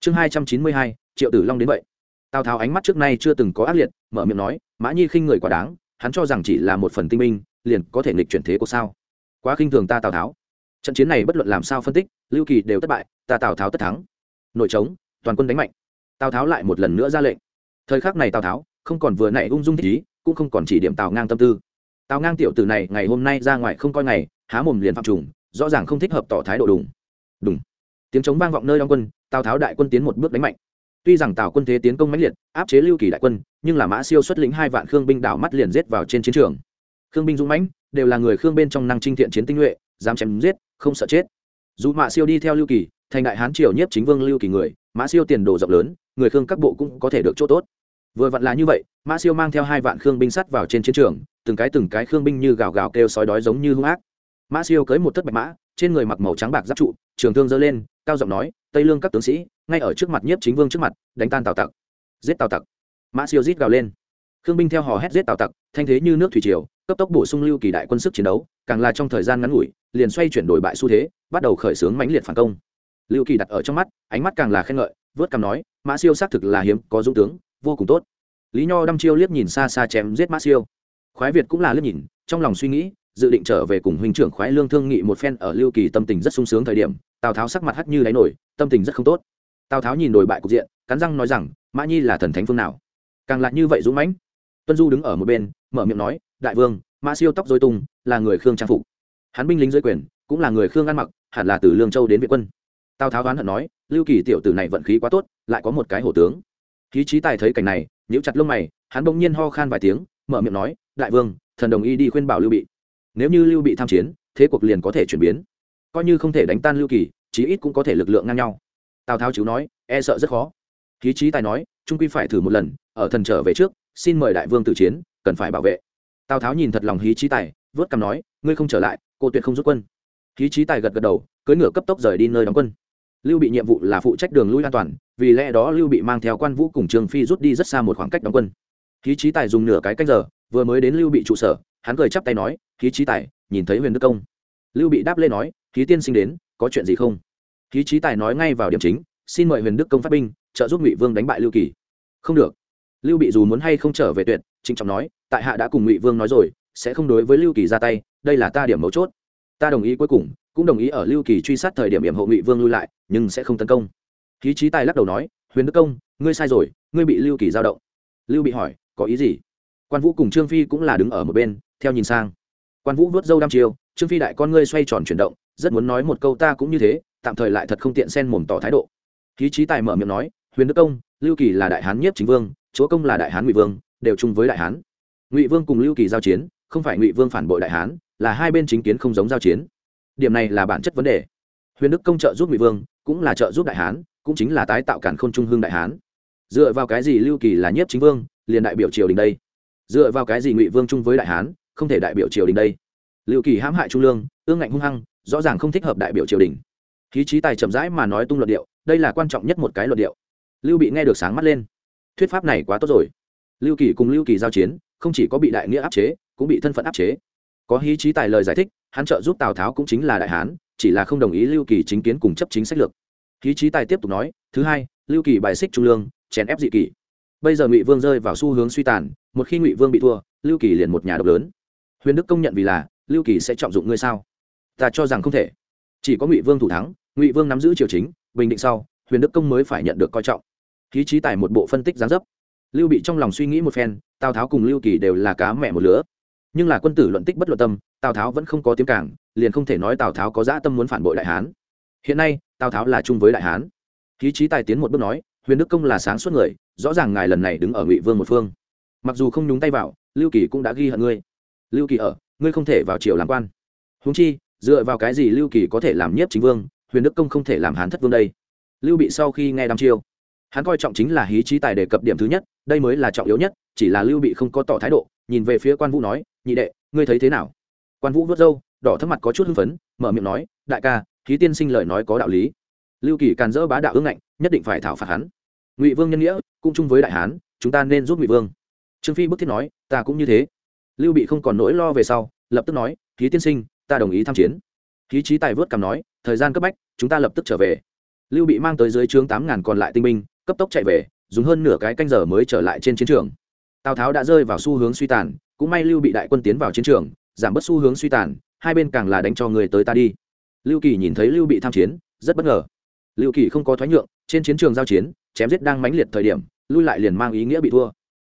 Chương hai trăm chín mươi hai, triệu tử long đến vậy. Tào tháo ánh mắt trước nay chưa từng có ác liệt, mở miệng nói, mã nhi khinh người quá đáng, hắn cho rằng chỉ là một phần tinh minh, liền có thể nghịch chuyển thế của sao? Quá khinh thường ta tào tháo. Trận chiến này bất luận làm sao phân tích, lưu kỳ đều thất bại, ta tào tháo tất thắng. Nội trống, toàn quân đánh mạnh. Tào tháo lại một lần nữa ra lệnh. Thời khắc này tào tháo không còn vừa nãy ung dung thích ý, cũng không còn chỉ điểm tào ngang tâm tư. Tào ngang tiểu tử này ngày hôm nay ra ngoài không coi ngày, há mồm liền phạm trùng rõ ràng không thích hợp tỏ thái độ đùng. Đùng. Tiếng chống vang vọng nơi đóng quân, tào tháo đại quân tiến một bước đánh mạnh. Tuy rằng tào quân thế tiến công mãnh liệt, áp chế lưu kỳ đại quân, nhưng là mã siêu xuất lĩnh hai vạn khương binh đảo mắt liền giết vào trên chiến trường. Khương binh dũng mãnh, đều là người khương bên trong năng trinh thiện chiến tinh nhuệ, dám chém giết, không sợ chết. Dù mã siêu đi theo lưu kỳ, thành đại hán triều nhất chính vương lưu kỳ người, mã siêu tiền đồ rộng lớn, người khương các bộ cũng có thể được chỗ tốt. Vừa vặn là như vậy, mã siêu mang theo hai vạn khương binh sắt vào trên chiến trường, từng cái từng cái khương binh như gào gào kêu sói đói giống như hung ác mã siêu cưới một thất bạch mã, trên người mặc màu trắng bạc giáp trụ, trường thương giơ lên, cao giọng nói, tây lương các tướng sĩ, ngay ở trước mặt nhiếp chính vương trước mặt, đánh tan tào tặc. Giết tào tặc. Mã siêu rít gào lên. Khương binh theo hò hét giết tào tặc, thanh thế như nước thủy triều, cấp tốc bổ sung lưu kỳ đại quân sức chiến đấu, càng là trong thời gian ngắn ngủi, liền xoay chuyển đổi bại xu thế, bắt đầu khởi xướng mãnh liệt phản công. Lưu kỳ đặt ở trong mắt, ánh mắt càng là khen ngợi, vớt cằm nói, mã siêu xác thực là hiếm, có dũng tướng, vô cùng tốt. Lý nho đăm chiêu liếc nhìn xa xa chém giết mã siêu. Khoái việt cũng là liếc nhìn, trong lòng suy nghĩ dự định trở về cùng huynh trưởng khoái lương thương nghị một phen ở lưu kỳ tâm tình rất sung sướng thời điểm, tào tháo sắc mặt hắt như đáy nổi, tâm tình rất không tốt. Tào tháo nhìn đổi bại cục diện, cắn răng nói rằng, mã nhi là thần thánh phương nào? Càng lạ như vậy dũng mãnh. Tuân du đứng ở một bên, mở miệng nói, đại vương, mã siêu tóc dối tung, là người khương trang phục. Hắn binh lính dưới quyền, cũng là người khương ăn mặc, hẳn là từ lương châu đến việt quân. Tào tháo đoán hận nói, lưu kỳ tiểu tử này vận khí quá tốt, lại có một cái hổ tướng. Khí trí tài thấy cảnh này, nhíu chặt lông mày, hắn bỗng nhiên ho khan vài tiếng, mở miệng nói, đại vương, thần đồng ý đi khuyên bảo lưu bị nếu như lưu bị tham chiến, thế cuộc liền có thể chuyển biến. Coi như không thể đánh tan lưu kỳ, chí ít cũng có thể lực lượng ngang nhau. Tào tháo chịu nói e sợ rất khó. Khí trí tài nói, trung quy phải thử một lần, ở thần trở về trước, xin mời đại vương tự chiến, cần phải bảo vệ. Tào tháo nhìn thật lòng hí trí tài, vớt cằm nói, ngươi không trở lại, cô tuyệt không rút quân. Hí trí tài gật gật đầu, cưỡi ngựa cấp tốc rời đi nơi đóng quân. Lưu bị nhiệm vụ là phụ trách đường lui an toàn, vì lẽ đó lưu bị mang theo quan vũ cùng trường phi rút đi rất xa một khoảng cách đóng quân. Hí trí tài dùng nửa cái cách giờ, vừa mới đến lưu bị trụ sở hắn cười chắp tay nói, khí trí tài, nhìn thấy huyền đức công. Lưu bị đáp lên nói, khí tiên sinh đến, có chuyện gì không? Khí trí tài nói ngay vào điểm chính, xin mời huyền đức công phát binh, trợ giúp ngụy vương đánh bại lưu kỳ. Không được. Lưu bị dù muốn hay không trở về tuyệt, trịnh trọng nói, tại hạ đã cùng ngụy vương nói rồi, sẽ không đối với lưu kỳ ra tay, đây là ta điểm mấu chốt. Ta đồng ý cuối cùng, cũng đồng ý ở lưu kỳ truy sát thời điểm hiểm hộ ngụy vương lui lại, nhưng sẽ không tấn công. Khí trí tài lắc đầu nói, huyền đức công, ngươi sai rồi, ngươi bị lưu kỳ giao động. Lưu bị hỏi, có ý gì? Quan vũ cùng trương phi cũng là đứng ở một bên, theo nhìn sang. quan vũ vớt dâu đăm chiêu, trương phi đại con ngươi xoay tròn chuyển động, rất muốn nói một câu ta cũng như thế, tạm thời lại thật không tiện xen mồm tỏ thái độ. Khí trí tài mở miệng nói, huyền đức công, lưu kỳ là đại hán nhiếp chính vương, chúa công là đại hán ngụy vương, đều chung với đại hán. Ngụy vương cùng lưu kỳ giao chiến, không phải ngụy vương phản bội đại hán, là hai bên chính kiến không giống giao chiến. Điểm này là bản chất vấn đề. Huyền đức công trợ giúp ngụy vương, cũng là trợ giúp đại hán, cũng chính là tái tạo cản k h ô n trung hương đại hán. Dựa vào cái gì lưu kỳ là nhiếp chính vương, liền đại biểu triều đình đây? Dựa vào cái gì ngụy vương chung với đại hán, không thể đại biểu triều đình đây? Liệu kỳ hãm hại trung lương, ương ngạnh hung hăng, rõ ràng không thích hợp đại biểu triều đình. Khí trí tài chậm rãi mà nói tung luận điệu, đây là quan trọng nhất một cái luận điệu. Lưu bị nghe được sáng mắt lên. Thuyết pháp này quá tốt rồi. Lưu kỳ cùng lưu kỳ giao chiến, không chỉ có bị đại nghĩa áp chế, cũng bị thân phận áp chế. Có hí trí tài lời giải thích, hắn trợ giúp tào tháo cũng chính là đại hán, chỉ là không đồng ý lưu kỳ chính kiến cùng chấp chính sách lược. Hí trí tài tiếp tục nói, thứ hai, lưu kỳ bài xích trung lương, chèn ép dị kỳ bây giờ ngụy vương rơi vào xu hướng suy tàn, một khi ngụy vương bị thua, lưu kỳ liền một nhà độc lớn. Huyền đức công nhận vì là, lưu kỳ sẽ trọng dụng ngươi sao? Ta cho rằng không thể. Chỉ có ngụy vương thủ thắng, ngụy vương nắm giữ triều chính, bình định sau, huyền đức công mới phải nhận được coi trọng. Khí trí tài một bộ phân tích gián dấp. Lưu bị trong lòng suy nghĩ một phen, tào tháo cùng lưu kỳ đều là cá mẹ một lứa. Nhưng là quân tử luận tích bất luận tâm, tào tháo vẫn không có tiếng cảng, liền không thể nói tào tháo có dã tâm muốn phản bội đại hán. Hiện nay, tào tháo là chung với đại hán. Khí trí tài tiến một bước nói, huyền đức công là sáng suốt người rõ ràng ngài lần này đứng ở ngụy vương một phương mặc dù không nhúng tay vào lưu kỳ cũng đã ghi hận ngươi lưu kỳ ở ngươi không thể vào triều làm quan húng chi dựa vào cái gì lưu kỳ có thể làm nhiếp chính vương huyền đức công không thể làm hán thất vương đây lưu bị sau khi nghe đăm chiêu hắn coi trọng chính là hí trí tài đề cập điểm thứ nhất đây mới là trọng yếu nhất chỉ là lưu bị không có tỏ thái độ nhìn về phía quan vũ nói nhị đệ ngươi thấy thế nào quan vũ vớt râu đỏ thấp mặt có chút hưng phấn mở miệng nói đại ca khí tiên sinh lời nói có đạo lý lưu kỳ càn dỡ bá đạo ương ngạnh nhất định phải thảo phạt hắn ngụy vương nhân nghĩa cũng chung với đại hán chúng ta nên giúp ngụy vương trương phi bức thiết nói ta cũng như thế lưu bị không còn nỗi lo về sau lập tức nói ký tiên sinh ta đồng ý tham chiến ký trí tài vớt cằm nói thời gian cấp bách chúng ta lập tức trở về lưu bị mang tới dưới trướng tám ngàn còn lại tinh binh cấp tốc chạy về dùng hơn nửa cái canh giờ mới trở lại trên chiến trường tào tháo đã rơi vào xu hướng suy tàn cũng may lưu bị đại quân tiến vào chiến trường giảm bớt xu hướng suy tàn hai bên càng là đánh cho người tới ta đi lưu kỳ nhìn thấy lưu bị tham chiến rất bất ngờ lưu kỳ không có thoái nhượng trên chiến trường giao chiến chém giết đang mãnh liệt thời điểm, lui lại liền mang ý nghĩa bị thua.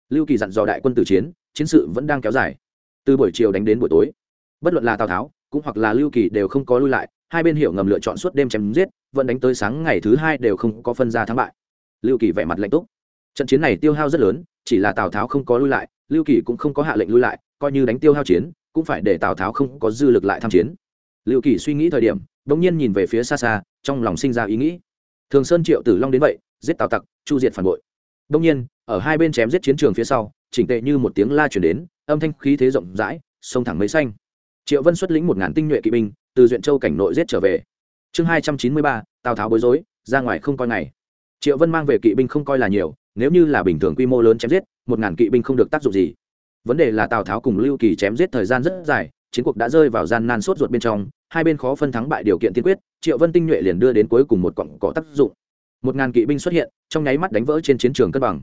Lưu kỳ dặn dò đại quân tử chiến chiến sự vẫn đang kéo dài. Từ buổi chiều đánh đến buổi tối, bất luận là tào tháo, cũng hoặc là lưu kỳ đều không có lui lại, hai bên hiểu ngầm lựa chọn suốt đêm chém giết, vẫn đánh tới sáng ngày thứ hai đều không có phân ra thắng bại. Lưu kỳ vẻ mặt lạnh túc. Trận chiến này tiêu hao rất lớn, chỉ là tào tháo không có lui lại, lưu kỳ cũng không có hạ lệnh lui lại, coi như đánh tiêu hao chiến, cũng phải để tào tháo không có dư lực lại tham chiến. Lưu kỳ suy nghĩ thời điểm đ ỗ n g nhiên nhìn về phía xa xa, trong lòng sinh ra ý nghĩ. Thường sơn triệu tử long đến vậy giết tào tặc, chu diệt phản bội. Đông nhiên, ở hai bên chém giết chiến trường phía sau, chỉnh tệ như một tiếng la chuyển đến, âm thanh khí thế rộng rãi, sông thẳng mấy xanh. Triệu vân xuất lĩnh một ngàn tinh nhuệ kỵ binh, từ duyện châu cảnh nội giết trở về. Chương hai trăm chín mươi ba, tào tháo bối rối, ra ngoài không coi ngày. Triệu vân mang về kỵ binh không coi là nhiều, nếu như là bình thường quy mô lớn chém giết, một ngàn kỵ binh không được tác dụng gì. Vấn đề là tào tháo cùng lưu kỳ chém giết thời gian rất dài, chiến cuộc đã rơi vào gian nan sốt ruột bên trong, hai bên khó phân thắng bại điều kiện tiên quyết, triệu vân tinh nhuệ liền đưa đến cuối cùng một cọng có tác dụng một ngàn kỵ binh xuất hiện, trong nháy mắt đánh vỡ trên chiến trường cân bằng.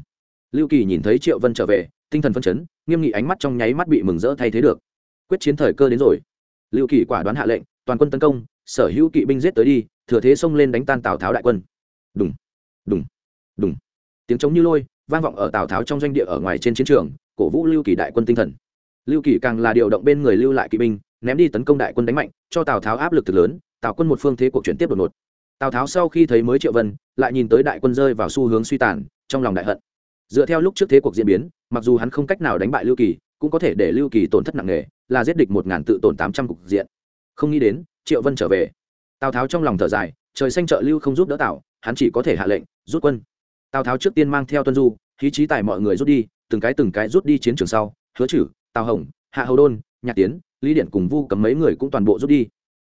Lưu kỳ nhìn thấy triệu vân trở về, tinh thần phân chấn, nghiêm nghị ánh mắt trong nháy mắt bị mừng rỡ thay thế được. Quyết chiến thời cơ đến rồi. Lưu kỳ quả đoán hạ lệnh, toàn quân tấn công, sở hữu kỵ binh giết tới đi, thừa thế xông lên đánh tan tào tháo đại quân. Đúng đúng đúng tiếng trống như lôi, vang vọng ở tào tháo trong doanh địa ở ngoài trên chiến trường, cổ vũ lưu kỳ đại quân tinh thần. Lưu kỳ càng là điều động bên người lưu lại kỵ binh, ném đi tấn công đại quân đánh mạnh, cho tào tháo áp lực thực lớn, tào quân một phương thế cuộc chuyển tiếp đột ngột tào tháo sau khi thấy mới triệu vân lại nhìn tới đại quân rơi vào xu hướng suy tàn trong lòng đại hận dựa theo lúc trước thế cuộc diễn biến mặc dù hắn không cách nào đánh bại lưu kỳ cũng có thể để lưu kỳ tổn thất nặng nề là giết địch một ngàn tự tổn tám trăm cục diện không nghĩ đến triệu vân trở về tào tháo trong lòng thở dài trời xanh trợ lưu không giúp đỡ tào hắn chỉ có thể hạ lệnh rút quân tào tháo trước tiên mang theo tuân du khí trí tài mọi người rút đi từng cái từng cái rút đi chiến trường sau hứa chử tào hồng hạ hầu đôn nhạc tiến lý điện cùng vu cấm mấy người cũng toàn bộ rút đi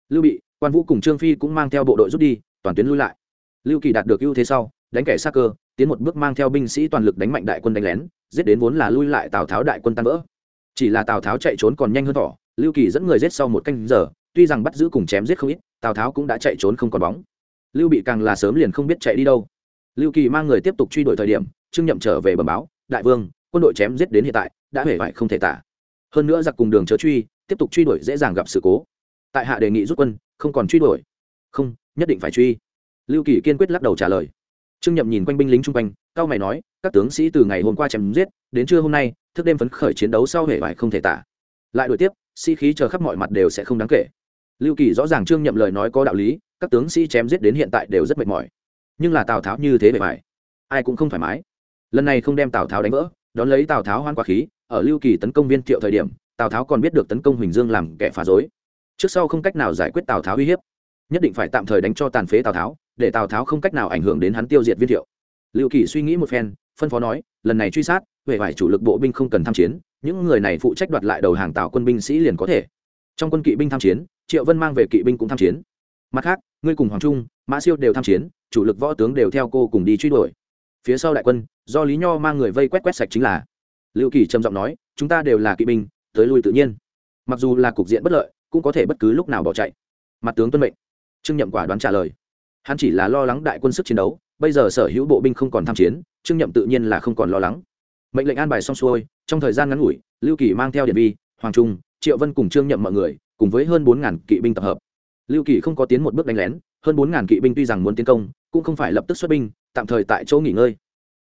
lưu bị quan vũ cùng trương phi cũng mang theo bộ đội rút đi toàn tuyến lui lại. Lưu kỳ đạt được ưu thế sau, đánh kẻ sát cơ, tiến một bước mang theo binh sĩ toàn lực đánh mạnh đại quân đánh lén, giết đến vốn là lui lại tào tháo đại quân tan vỡ. Chỉ là tào tháo chạy trốn còn nhanh hơn thỏ, lưu kỳ dẫn người giết sau một canh giờ, tuy rằng bắt giữ cùng chém giết không ít, tào tháo cũng đã chạy trốn không còn bóng. Lưu bị càng là sớm liền không biết chạy đi đâu. Lưu kỳ mang người tiếp tục truy đuổi thời điểm, trương nhậm trở về bẩm báo, đại vương, quân đội chém giết đến hiện tại, đã hể vải không thể tả. Hơn nữa giặc cùng đường chớ truy, tiếp tục truy đuổi dễ dàng gặp sự cố. Tại hạ đề nghị rút quân, không còn truy đuổi. Không nhất định phải truy. Lưu kỳ kiên quyết lắc đầu trả lời. Trương nhậm nhìn quanh binh lính chung quanh, cao mày nói, các tướng sĩ từ ngày hôm qua chém giết, đến trưa hôm nay, thức đêm phấn khởi chiến đấu sau hệ vải không thể tả. Lại đuổi tiếp, sĩ khí chờ khắp mọi mặt đều sẽ không đáng kể. Lưu kỳ rõ ràng trương nhậm lời nói có đạo lý, các tướng sĩ chém giết đến hiện tại đều rất mệt mỏi. Nhưng là tào tháo như thế bề bài ai cũng không thoải mái. Lần này không đem tào tháo đánh vỡ, đón lấy tào tháo hoan quả khí, ở lưu kỳ tấn công viên thiệu thời điểm, tào tháo còn biết được tấn công huỳnh dương làm kẻ phá dối trước sau không cách nào giải quyết tào tháo uy hiếp nhất định phải tạm thời đánh cho tàn phế tào tháo để tào tháo không cách nào ảnh hưởng đến hắn tiêu diệt viên thiệu liệu kỳ suy nghĩ một phen phân phó nói lần này truy sát huệ vải chủ lực bộ binh không cần tham chiến những người này phụ trách đoạt lại đầu hàng tào quân binh sĩ liền có thể trong quân kỵ binh tham chiến triệu vân mang về kỵ binh cũng tham chiến mặt khác ngươi cùng hoàng trung mã siêu đều tham chiến chủ lực võ tướng đều theo cô cùng đi truy đuổi phía sau đại quân do lý nho mang người vây quét quét sạch chính là liệu kỳ trầm giọng nói chúng ta đều là kỵ binh tới lui tự nhiên mặc dù là cục diện bất lợi cũng có thể bất cứ lúc nào bỏ chạy mặt tướng tuân mệnh trương nhậm quả đoán trả lời. Hắn chỉ là lo lắng đại quân sức chiến đấu, bây giờ sở hữu bộ binh không còn tham chiến, trương nhậm tự nhiên là không còn lo lắng. Mệnh lệnh an bài xong xuôi, trong thời gian ngắn ngủi, lưu kỳ mang theo điện vi, hoàng trung, triệu vân cùng trương nhậm mọi người, cùng với hơn bốn ngàn kỵ binh tập hợp. Lưu kỳ không có tiến một bước đánh lén, hơn bốn ngàn kỵ binh tuy rằng muốn tiến công, cũng không phải lập tức xuất binh, tạm thời tại chỗ nghỉ ngơi.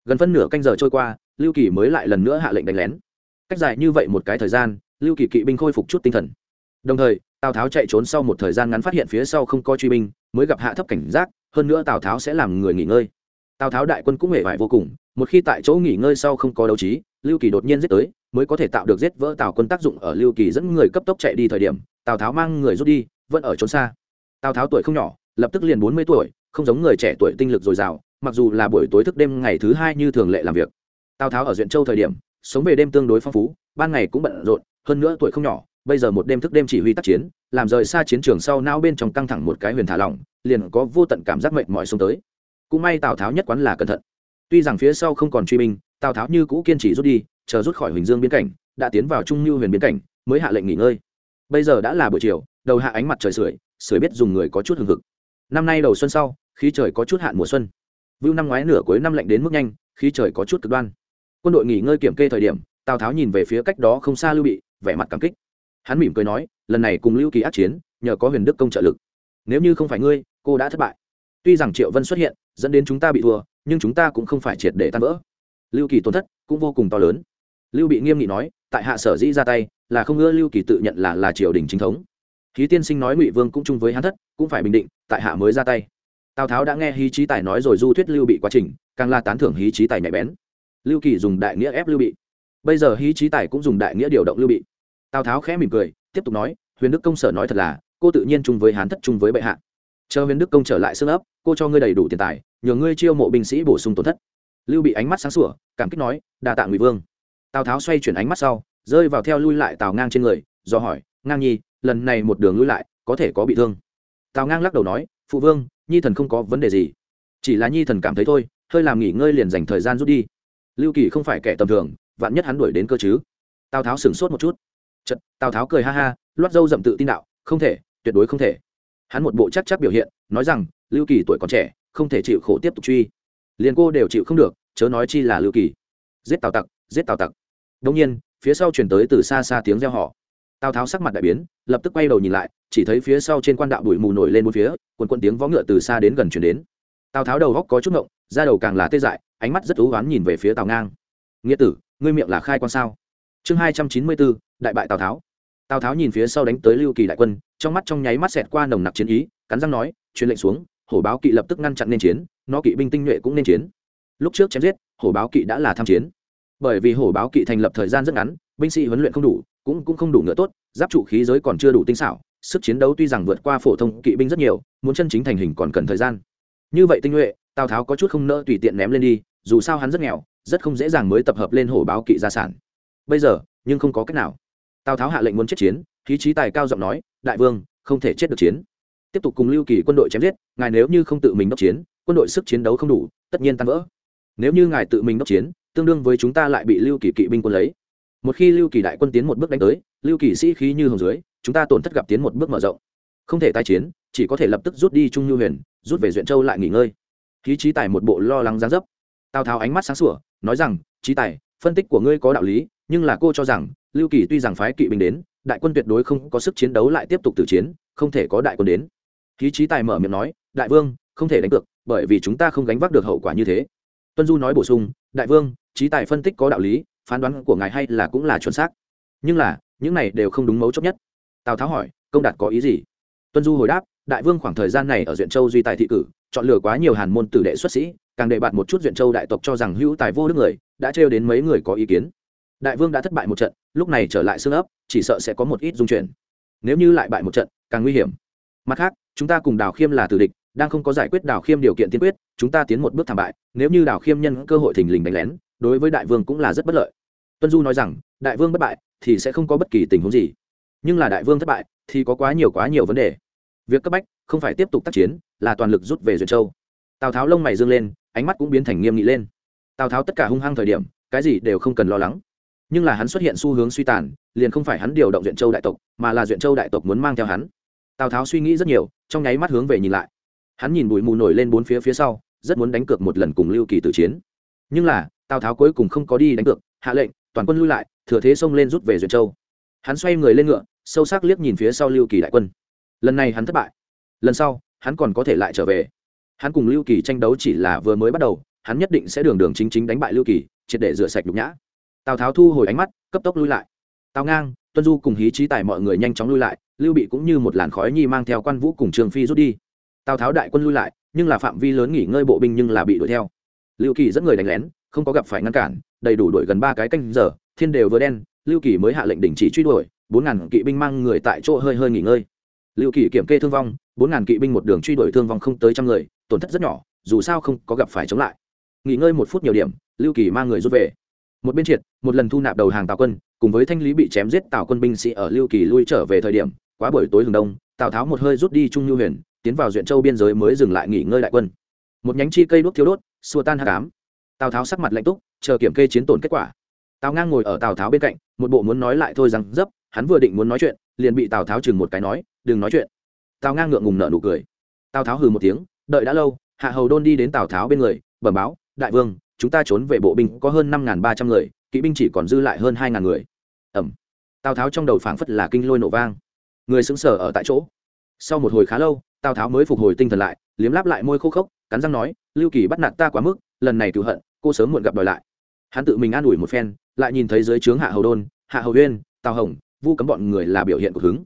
Gần phân nửa canh giờ trôi qua, lưu kỳ mới lại lần nữa hạ lệnh đánh lén. Cách dài như vậy một cái thời gian, lưu kỳ kỵ binh khôi phục chút tinh thần. Đồng thời tào tháo chạy trốn sau một thời gian ngắn phát hiện phía sau không có truy binh, mới gặp hạ thấp cảnh giác, hơn nữa tào tháo sẽ làm người nghỉ ngơi. Tào tháo đại quân cũng hề vải vô cùng, một khi tại chỗ nghỉ ngơi sau không có đấu trí, lưu kỳ đột nhiên giết tới, mới có thể tạo được giết vỡ tào quân tác dụng ở lưu kỳ dẫn người cấp tốc chạy đi thời điểm, tào tháo mang người rút đi, vẫn ở trốn xa. Tào tháo tuổi không nhỏ, lập tức liền bốn mươi tuổi, không giống người trẻ tuổi tinh lực dồi dào, mặc dù là buổi tối thức đêm ngày thứ hai như thường lệ làm việc. Tào tháo ở duyện châu thời điểm, sống về đêm tương đối phong phú, ban ngày cũng bận rộn, hơn nữa tuổi không nhỏ bây giờ một đêm thức đêm chỉ huy tác chiến, làm rời xa chiến trường sau não bên trong căng thẳng một cái huyền thả lỏng, liền có vô tận cảm giác mệnh mọi xuống tới. Cũng may tào tháo nhất quán là cẩn thận. Tuy rằng phía sau không còn truy binh, tào tháo như cũ kiên trì rút đi, chờ rút khỏi huỳnh dương biên cảnh, đã tiến vào trung lưu huyền biên cảnh, mới hạ lệnh nghỉ ngơi. Bây giờ đã là buổi chiều, đầu hạ ánh mặt trời sưởi sưởi biết dùng người có chút hừng hực. Năm nay đầu xuân sau, khí trời có chút hạn mùa xuân. Vưu năm ngoái nửa cuối năm lạnh đến mức nhanh, khí trời có chút cực đoan. Quân đội nghỉ ngơi kiểm kê thời điểm, tào tháo nhìn về phía cách đó không xa lưu bị, vẻ mặt cảm kích hắn mỉm cười nói, lần này cùng lưu kỳ ác chiến, nhờ có huyền đức công trợ lực. Nếu như không phải ngươi, cô đã thất bại. Tuy rằng triệu vân xuất hiện, dẫn đến chúng ta bị thua, nhưng chúng ta cũng không phải triệt để tan vỡ. Lưu kỳ tổn thất cũng vô cùng to lớn. Lưu bị nghiêm nghị nói, tại hạ sở dĩ ra tay, là không ngỡ lưu kỳ tự nhận là là triều đình chính thống. Khí tiên sinh nói ngụy vương cũng chung với hắn thất, cũng phải bình định, tại hạ mới ra tay. Tào tháo đã nghe hí trí tài nói rồi du thuyết lưu bị quá trình, càng là tán thưởng hí trí tài nhạy bén. Lưu kỳ dùng đại nghĩa ép lưu bị. Bây giờ hí trí tài cũng dùng đại nghĩa điều động lưu bị tào tháo khẽ mỉm cười, tiếp tục nói, huyền đức công sở nói thật là, cô tự nhiên chung với hán thất, chung với bệ hạ. Chờ huyền đức công trở lại xương ấp, cô cho ngươi đầy đủ tiền tài, nhờ ngươi chiêu mộ binh sĩ bổ sung tổn thất. Lưu bị ánh mắt sáng sủa, cảm kích nói, đa tạ ngụy vương. Tào tháo xoay chuyển ánh mắt sau, rơi vào theo lui lại tào ngang trên người, do hỏi, ngang nhi, lần này một đường lui lại, có thể có bị thương? Tào ngang lắc đầu nói, phụ vương, nhi thần không có vấn đề gì. Chỉ là nhi thần cảm thấy thôi, hơi làm nghỉ ngơi liền dành thời gian rút đi. Lưu kỳ không phải kẻ tầm thường, vạn nhất hắn đuổi đến cơ chứ? Tào tháo sửng sốt một chút chật tào tháo cười ha ha, loát dâu dậm tự tin đạo, không thể, tuyệt đối không thể. Hắn một bộ chắc chắc biểu hiện, nói rằng, lưu kỳ tuổi còn trẻ, không thể chịu khổ tiếp tục truy. Liền cô đều chịu không được, chớ nói chi là lưu kỳ. Giết tào tặc, giết tào tặc. Đông nhiên, phía sau chuyển tới từ xa xa tiếng reo họ tào tháo sắc mặt đại biến, lập tức quay đầu nhìn lại, chỉ thấy phía sau trên quan đạo bụi mù nổi lên một phía quần quần tiếng vó ngựa từ xa đến gần chuyển đến. Tào tháo đầu góc có chút ngộng, da đầu càng là tê dại, ánh mắt rất thú oán nhìn về phía tào ngang. Nghĩa tử, ngươi miệng là khai quan sao? Chương hai trăm chín mươi bốn, đại bại tào tháo. Tào tháo nhìn phía sau đánh tới lưu kỳ đại quân, trong mắt trong nháy mắt xẹt qua nồng nặc chiến ý, cắn răng nói, truyền lệnh xuống, hổ báo kỵ lập tức ngăn chặn nên chiến, nó kỵ binh tinh nhuệ cũng nên chiến. Lúc trước chém giết, hổ báo kỵ đã là tham chiến. Bởi vì hổ báo kỵ thành lập thời gian rất ngắn, binh sĩ huấn luyện không đủ, cũng cũng không đủ ngựa tốt, giáp trụ khí giới còn chưa đủ tinh xảo, sức chiến đấu tuy rằng vượt qua phổ thông kỵ binh rất nhiều, muốn chân chính thành hình còn cần thời gian. Như vậy tinh nhuệ, tào tháo có chút không nỡ tùy tiện ném lên đi, dù sao hắn rất nghèo, rất không dễ dàng mới tập hợp lên hổ báo kỵ gia sản bây giờ, nhưng không có cách nào. Tào tháo hạ lệnh muốn chết chiến, khí trí tài cao giọng nói, đại vương, không thể chết được chiến. Tiếp tục cùng lưu kỳ quân đội chém giết, ngài nếu như không tự mình đốc chiến, quân đội sức chiến đấu không đủ, tất nhiên tan vỡ. Nếu như ngài tự mình đốc chiến, tương đương với chúng ta lại bị lưu kỳ kỵ binh quân lấy. Một khi lưu kỳ đại quân tiến một bước đánh tới, lưu kỳ sĩ khí như hồng dưới, chúng ta tổn thất gặp tiến một bước mở rộng. Không thể tai chiến, chỉ có thể lập tức rút đi trung lưu huyền, rút về duyện châu lại nghỉ ngơi. Khí trí tài một bộ lo lắng gián dấp. Tào tháo ánh mắt sáng sủa, nói rằng trí tài, phân tích của ngươi có đạo lý nhưng là cô cho rằng, lưu kỳ tuy rằng phái kỵ binh đến, đại quân tuyệt đối không có sức chiến đấu lại tiếp tục tử chiến, không thể có đại quân đến. Khí trí tài mở miệng nói, đại vương, không thể đánh cược, bởi vì chúng ta không gánh vác được hậu quả như thế. Tuân du nói bổ sung, đại vương trí tài phân tích có đạo lý, phán đoán của ngài hay là cũng là chuẩn xác. Nhưng là, những này đều không đúng mấu chốt nhất. Tào tháo hỏi, công đạt có ý gì? Tuân du hồi đáp, đại vương khoảng thời gian này ở duyện châu duy tài thị cử, chọn lựa quá nhiều hàn môn tử đệ xuất sĩ, càng đệ bạt một chút duyện châu đại tộc cho rằng hữu tài vô đức người, đã trêu đến mấy người có ý kiến đại vương đã thất bại một trận, lúc này trở lại xương ấp, chỉ sợ sẽ có một ít dung chuyển. Nếu như lại bại một trận, càng nguy hiểm. Mặt khác, chúng ta cùng đào khiêm là tử địch, đang không có giải quyết đào khiêm điều kiện tiên quyết, chúng ta tiến một bước thảm bại, nếu như đào khiêm nhân cơ hội thình lình đánh lén, đối với đại vương cũng là rất bất lợi. Tuân du nói rằng, đại vương bất bại, thì sẽ không có bất kỳ tình huống gì. Nhưng là đại vương thất bại, thì có quá nhiều quá nhiều vấn đề. Việc cấp bách, không phải tiếp tục tác chiến, là toàn lực rút về duyệt châu. Tào tháo lông mày dương lên, ánh mắt cũng biến thành nghiêm nghị lên. Tào tháo tất cả hung hăng thời điểm, cái gì đều không cần lo lắng nhưng là hắn xuất hiện xu hướng suy tàn, liền không phải hắn điều động duyện châu đại tộc, mà là duyện châu đại tộc muốn mang theo hắn. Tào tháo suy nghĩ rất nhiều, trong nháy mắt hướng về nhìn lại. Hắn nhìn bụi mù nổi lên bốn phía phía sau, rất muốn đánh cược một lần cùng lưu kỳ tử chiến. Nhưng là, tào tháo cuối cùng không có đi đánh cược, hạ lệnh, toàn quân lui lại, thừa thế xông lên rút về duyện châu. Hắn xoay người lên ngựa, sâu sắc liếc nhìn phía sau lưu kỳ đại quân. Lần này hắn thất bại. Lần sau, hắn còn có thể lại trở về. Hắn cùng lưu kỳ tranh đấu chỉ là vừa mới bắt đầu, hắn nhất định sẽ đường đường chính chính đánh bại lưu kỳ, triệt để rửa sạch nhục nhã tào tháo thu hồi ánh mắt cấp tốc lui lại tào ngang tuân du cùng hí trí tài mọi người nhanh chóng lui lại lưu bị cũng như một làn khói nhi mang theo quan vũ cùng trường phi rút đi tào tháo đại quân lui lại nhưng là phạm vi lớn nghỉ ngơi bộ binh nhưng là bị đuổi theo lưu kỳ dẫn người đánh lén không có gặp phải ngăn cản đầy đủ đuổi gần ba cái canh giờ thiên đều vừa đen lưu kỳ mới hạ lệnh đình chỉ truy đuổi bốn ngàn kỵ binh mang người tại chỗ hơi hơi nghỉ ngơi lưu kỳ kiểm kê thương vong bốn ngàn kỵ binh một đường truy đuổi thương vong không tới trăm người tổn thất rất nhỏ dù sao không có gặp phải chống lại nghỉ ngơi một phút nhiều điểm lưu kỳ mang người rút về một bên triệt, một lần thu nạp đầu hàng tào quân, cùng với thanh lý bị chém giết tào quân binh sĩ ở lưu kỳ lui trở về thời điểm, quá buổi tối hừng đông, tào tháo một hơi rút đi trung lưu huyền, tiến vào duyện châu biên giới mới dừng lại nghỉ ngơi đại quân. Một nhánh chi cây đốt thiếu đốt, xua tan hạ cám tào tháo sắc mặt lạnh túc, chờ kiểm kê chiến tổn kết quả. Tào ngang ngồi ở tào tháo bên cạnh, một bộ muốn nói lại thôi rằng, dấp, hắn vừa định muốn nói chuyện, liền bị tào tháo chừng một cái nói, đừng nói chuyện. Tào ngang ngượng ngùng nợ nụ cười. Tào tháo hừ một tiếng, đợi đã lâu, hạ hầu đôn đi đến tào tháo bên người, bẩm báo, đại vương chúng ta trốn về bộ binh có hơn năm ba trăm người, kỵ binh chỉ còn dư lại hơn hai người. Ẩm. Tào tháo trong đầu phảng phất là kinh lôi nổ vang. Người sững sờ ở tại chỗ. Sau một hồi khá lâu, tào tháo mới phục hồi tinh thần lại, liếm láp lại môi khô khốc, cắn răng nói, lưu kỳ bắt nạt ta quá mức, lần này cựu hận, cô sớm muộn gặp đòi lại. Hắn tự mình an ủi một phen, lại nhìn thấy dưới trướng hạ hầu đôn, hạ hầu uyên, tào hồng, vu cấm bọn người là biểu hiện của hứng.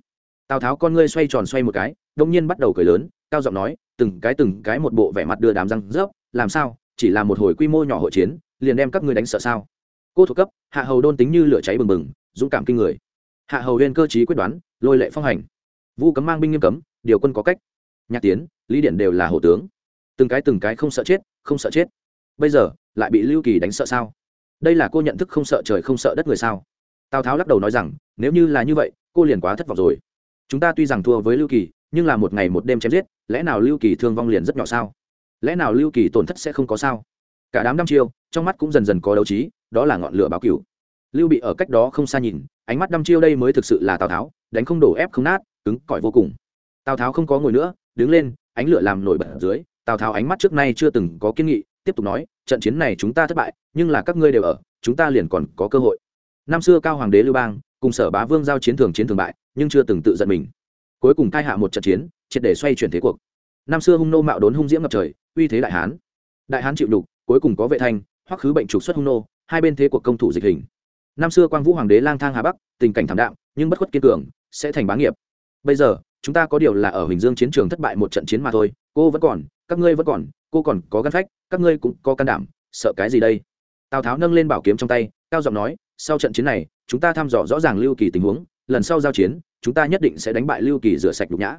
Tào tháo con ngươi xoay tròn xoay một cái đông nhiên bắt đầu cười lớn, cao giọng nói, từng cái từng cái một bộ vẻ mặt đưa đám răng rớp, làm sao chỉ là một hồi quy mô nhỏ hội chiến, liền đem các ngươi đánh sợ sao? Cô thuộc cấp, hạ hầu đôn tính như lửa cháy bừng bừng, dũng cảm kinh người. Hạ hầu huyên cơ chí quyết đoán, lôi lệ phong hành. Vu cấm mang binh nghiêm cấm, điều quân có cách. Nhạc tiến, lý điện đều là hổ tướng. Từng cái từng cái không sợ chết, không sợ chết. Bây giờ, lại bị lưu kỳ đánh sợ sao? Đây là cô nhận thức không sợ trời không sợ đất người sao? Tào tháo lắc đầu nói rằng, nếu như là như vậy, cô liền quá thất vọng rồi. Chúng ta tuy rằng thua với lưu kỳ, nhưng là một ngày một đêm chém giết, lẽ nào lưu kỳ thương vong liền rất nhỏ sao? Lẽ nào lưu kỳ tổn thất sẽ không có sao? Cả đám đăm chiêu, trong mắt cũng dần dần có đấu trí, đó là ngọn lửa báo cửu. Lưu bị ở cách đó không xa nhìn, ánh mắt đăm chiêu đây mới thực sự là tào tháo, đánh không đổ ép không nát, cứng cỏi vô cùng. Tào tháo không có ngồi nữa, đứng lên, ánh lửa làm nổi bật ở dưới, tào tháo ánh mắt trước nay chưa từng có kiên nghị, tiếp tục nói, trận chiến này chúng ta thất bại, nhưng là các ngươi đều ở, chúng ta liền còn có cơ hội. Năm xưa cao hoàng đế lưu bang, cùng sở bá vương giao chiến thường chiến thường bại, nhưng chưa từng tự giận mình. Cuối cùng cai hạ một trận chiến, triệt để xoay chuyển thế cuộc. Năm xưa hung nô mạo đốn hung diễm ngập trời uy thế đại hán. Đại hán chịu đục cuối cùng có vệ thanh hoặc khứ bệnh trục xuất hung nô, hai bên thế cuộc công thủ dịch hình. Năm xưa quang vũ hoàng đế lang thang hà bắc, tình cảnh thảm đạm, nhưng bất khuất kiên cường, sẽ thành bá nghiệp. Bây giờ, chúng ta có điều là ở huỳnh dương chiến trường thất bại một trận chiến mà thôi, cô vẫn còn, các ngươi vẫn còn, cô còn có gan phách, các ngươi cũng có can đảm, sợ cái gì đây? Tào tháo nâng lên bảo kiếm trong tay, cao giọng nói, sau trận chiến này, chúng ta thăm dò rõ ràng lưu kỳ tình huống, lần sau giao chiến, chúng ta nhất định sẽ đánh bại lưu kỳ rửa sạch nhục nhã.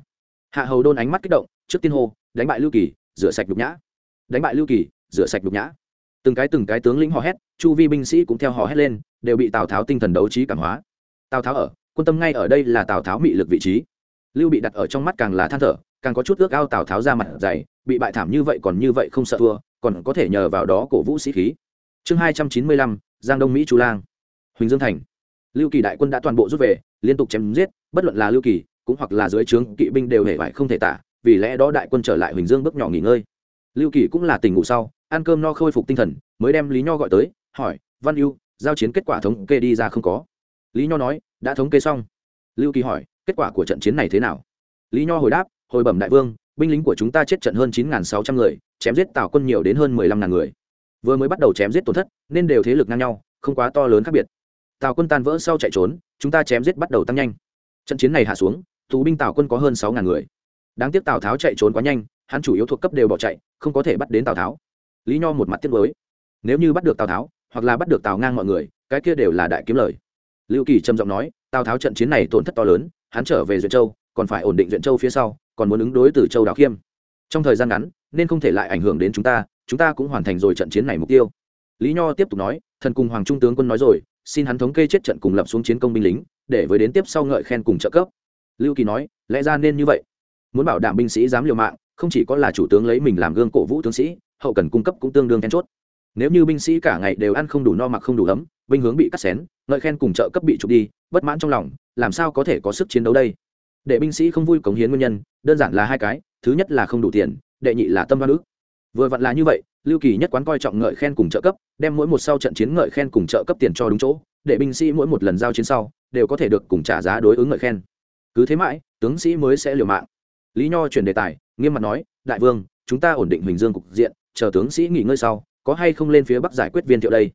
Hạ hầu đôn ánh mắt kích động, trước tiên hô, đánh bại lưu kỳ rửa sạch nhục nhã. Đánh bại lưu kỳ, rửa sạch nhục nhã. Từng cái từng cái tướng lĩnh hò hét, chu vi binh sĩ cũng theo hò hét lên, đều bị tào tháo tinh thần đấu trí cảm hóa. Tào tháo ở, quân tâm ngay ở đây là tào tháo mị lực vị trí. Lưu bị đặt ở trong mắt càng là than thở, càng có chút ước ao tào tháo ra mặt dày, bị bại thảm như vậy còn như vậy không sợ thua, còn có thể nhờ vào đó cổ vũ sĩ khí. Chương hai trăm chín mươi lăm, giang đông mỹ chu lang. Huỳnh dương thành. Lưu kỳ đại quân đã toàn bộ rút về, liên tục chém giết, bất luận là lưu kỳ, cũng hoặc là dưới trướng kỵ binh đều hề vải không thể tả vì lẽ đó đại quân trở lại huỳnh dương bước nhỏ nghỉ ngơi. Lưu kỳ cũng là tỉnh ngủ sau, ăn cơm no khôi phục tinh thần, mới đem lý nho gọi tới, hỏi, văn ưu, giao chiến kết quả thống kê đi ra không có? Lý nho nói, đã thống kê xong. Lưu kỳ hỏi, kết quả của trận chiến này thế nào? Lý nho hồi đáp, hồi bẩm đại vương, binh lính của chúng ta chết trận hơn chín sáu trăm người, chém giết tào quân nhiều đến hơn mười lăm ngàn người. Vừa mới bắt đầu chém giết tổn thất, nên đều thế lực ngang nhau, không quá to lớn khác biệt. Tào quân tan vỡ sau chạy trốn, chúng ta chém giết bắt đầu tăng nhanh. Trận chiến này hạ xuống, tù binh tào quân có hơn sáu ngàn người đáng tiếc tào tháo chạy trốn quá nhanh, hắn chủ yếu thuộc cấp đều bỏ chạy, không có thể bắt đến tào tháo. Lý nho một mặt tiết mới nếu như bắt được tào tháo, hoặc là bắt được tào ngang mọi người, cái kia đều là đại kiếm lời. Lưu kỳ trầm giọng nói, tào tháo trận chiến này tổn thất to lớn, hắn trở về duyện châu, còn phải ổn định duyện châu phía sau, còn muốn ứng đối từ châu đào khiêm. Trong thời gian ngắn, nên không thể lại ảnh hưởng đến chúng ta chúng ta cũng hoàn thành rồi trận chiến này mục tiêu. Lý nho tiếp tục nói, thần cùng hoàng trung tướng quân nói rồi, xin hắn thống kê chết trận cùng lập xuống chiến công binh lính, để với đến tiếp sau ngợi khen cùng trợ cấp. Lưu kỳ nói, lẽ ra nên như vậy muốn bảo đảm binh sĩ dám liều mạng, không chỉ có là chủ tướng lấy mình làm gương cổ vũ tướng sĩ, hậu cần cung cấp cũng tương đương then chốt. Nếu như binh sĩ cả ngày đều ăn không đủ no mặc không đủ ấm, binh hướng bị cắt xén, ngợi khen cùng trợ cấp bị trục đi, bất mãn trong lòng, làm sao có thể có sức chiến đấu đây? Để binh sĩ không vui cống hiến nguyên nhân, đơn giản là hai cái, thứ nhất là không đủ tiền, đệ nhị là tâm văn ước vừa vặn là như vậy, lưu kỳ nhất quán coi trọng ngợi khen cùng trợ cấp, đem mỗi một sau trận chiến ngợi khen cùng trợ cấp tiền cho đúng chỗ, để binh sĩ mỗi một lần giao chiến sau, đều có thể được cùng trả giá đối ứng ngợi khen. Cứ thế mãi, tướng sĩ mới sẽ liều mạng lý nho chuyển đề tài, nghiêm mặt nói, đại vương, chúng ta ổn định huỳnh dương cục diện, chờ tướng sĩ nghỉ ngơi sau, có hay không lên phía bắc giải quyết viên thiệu đây?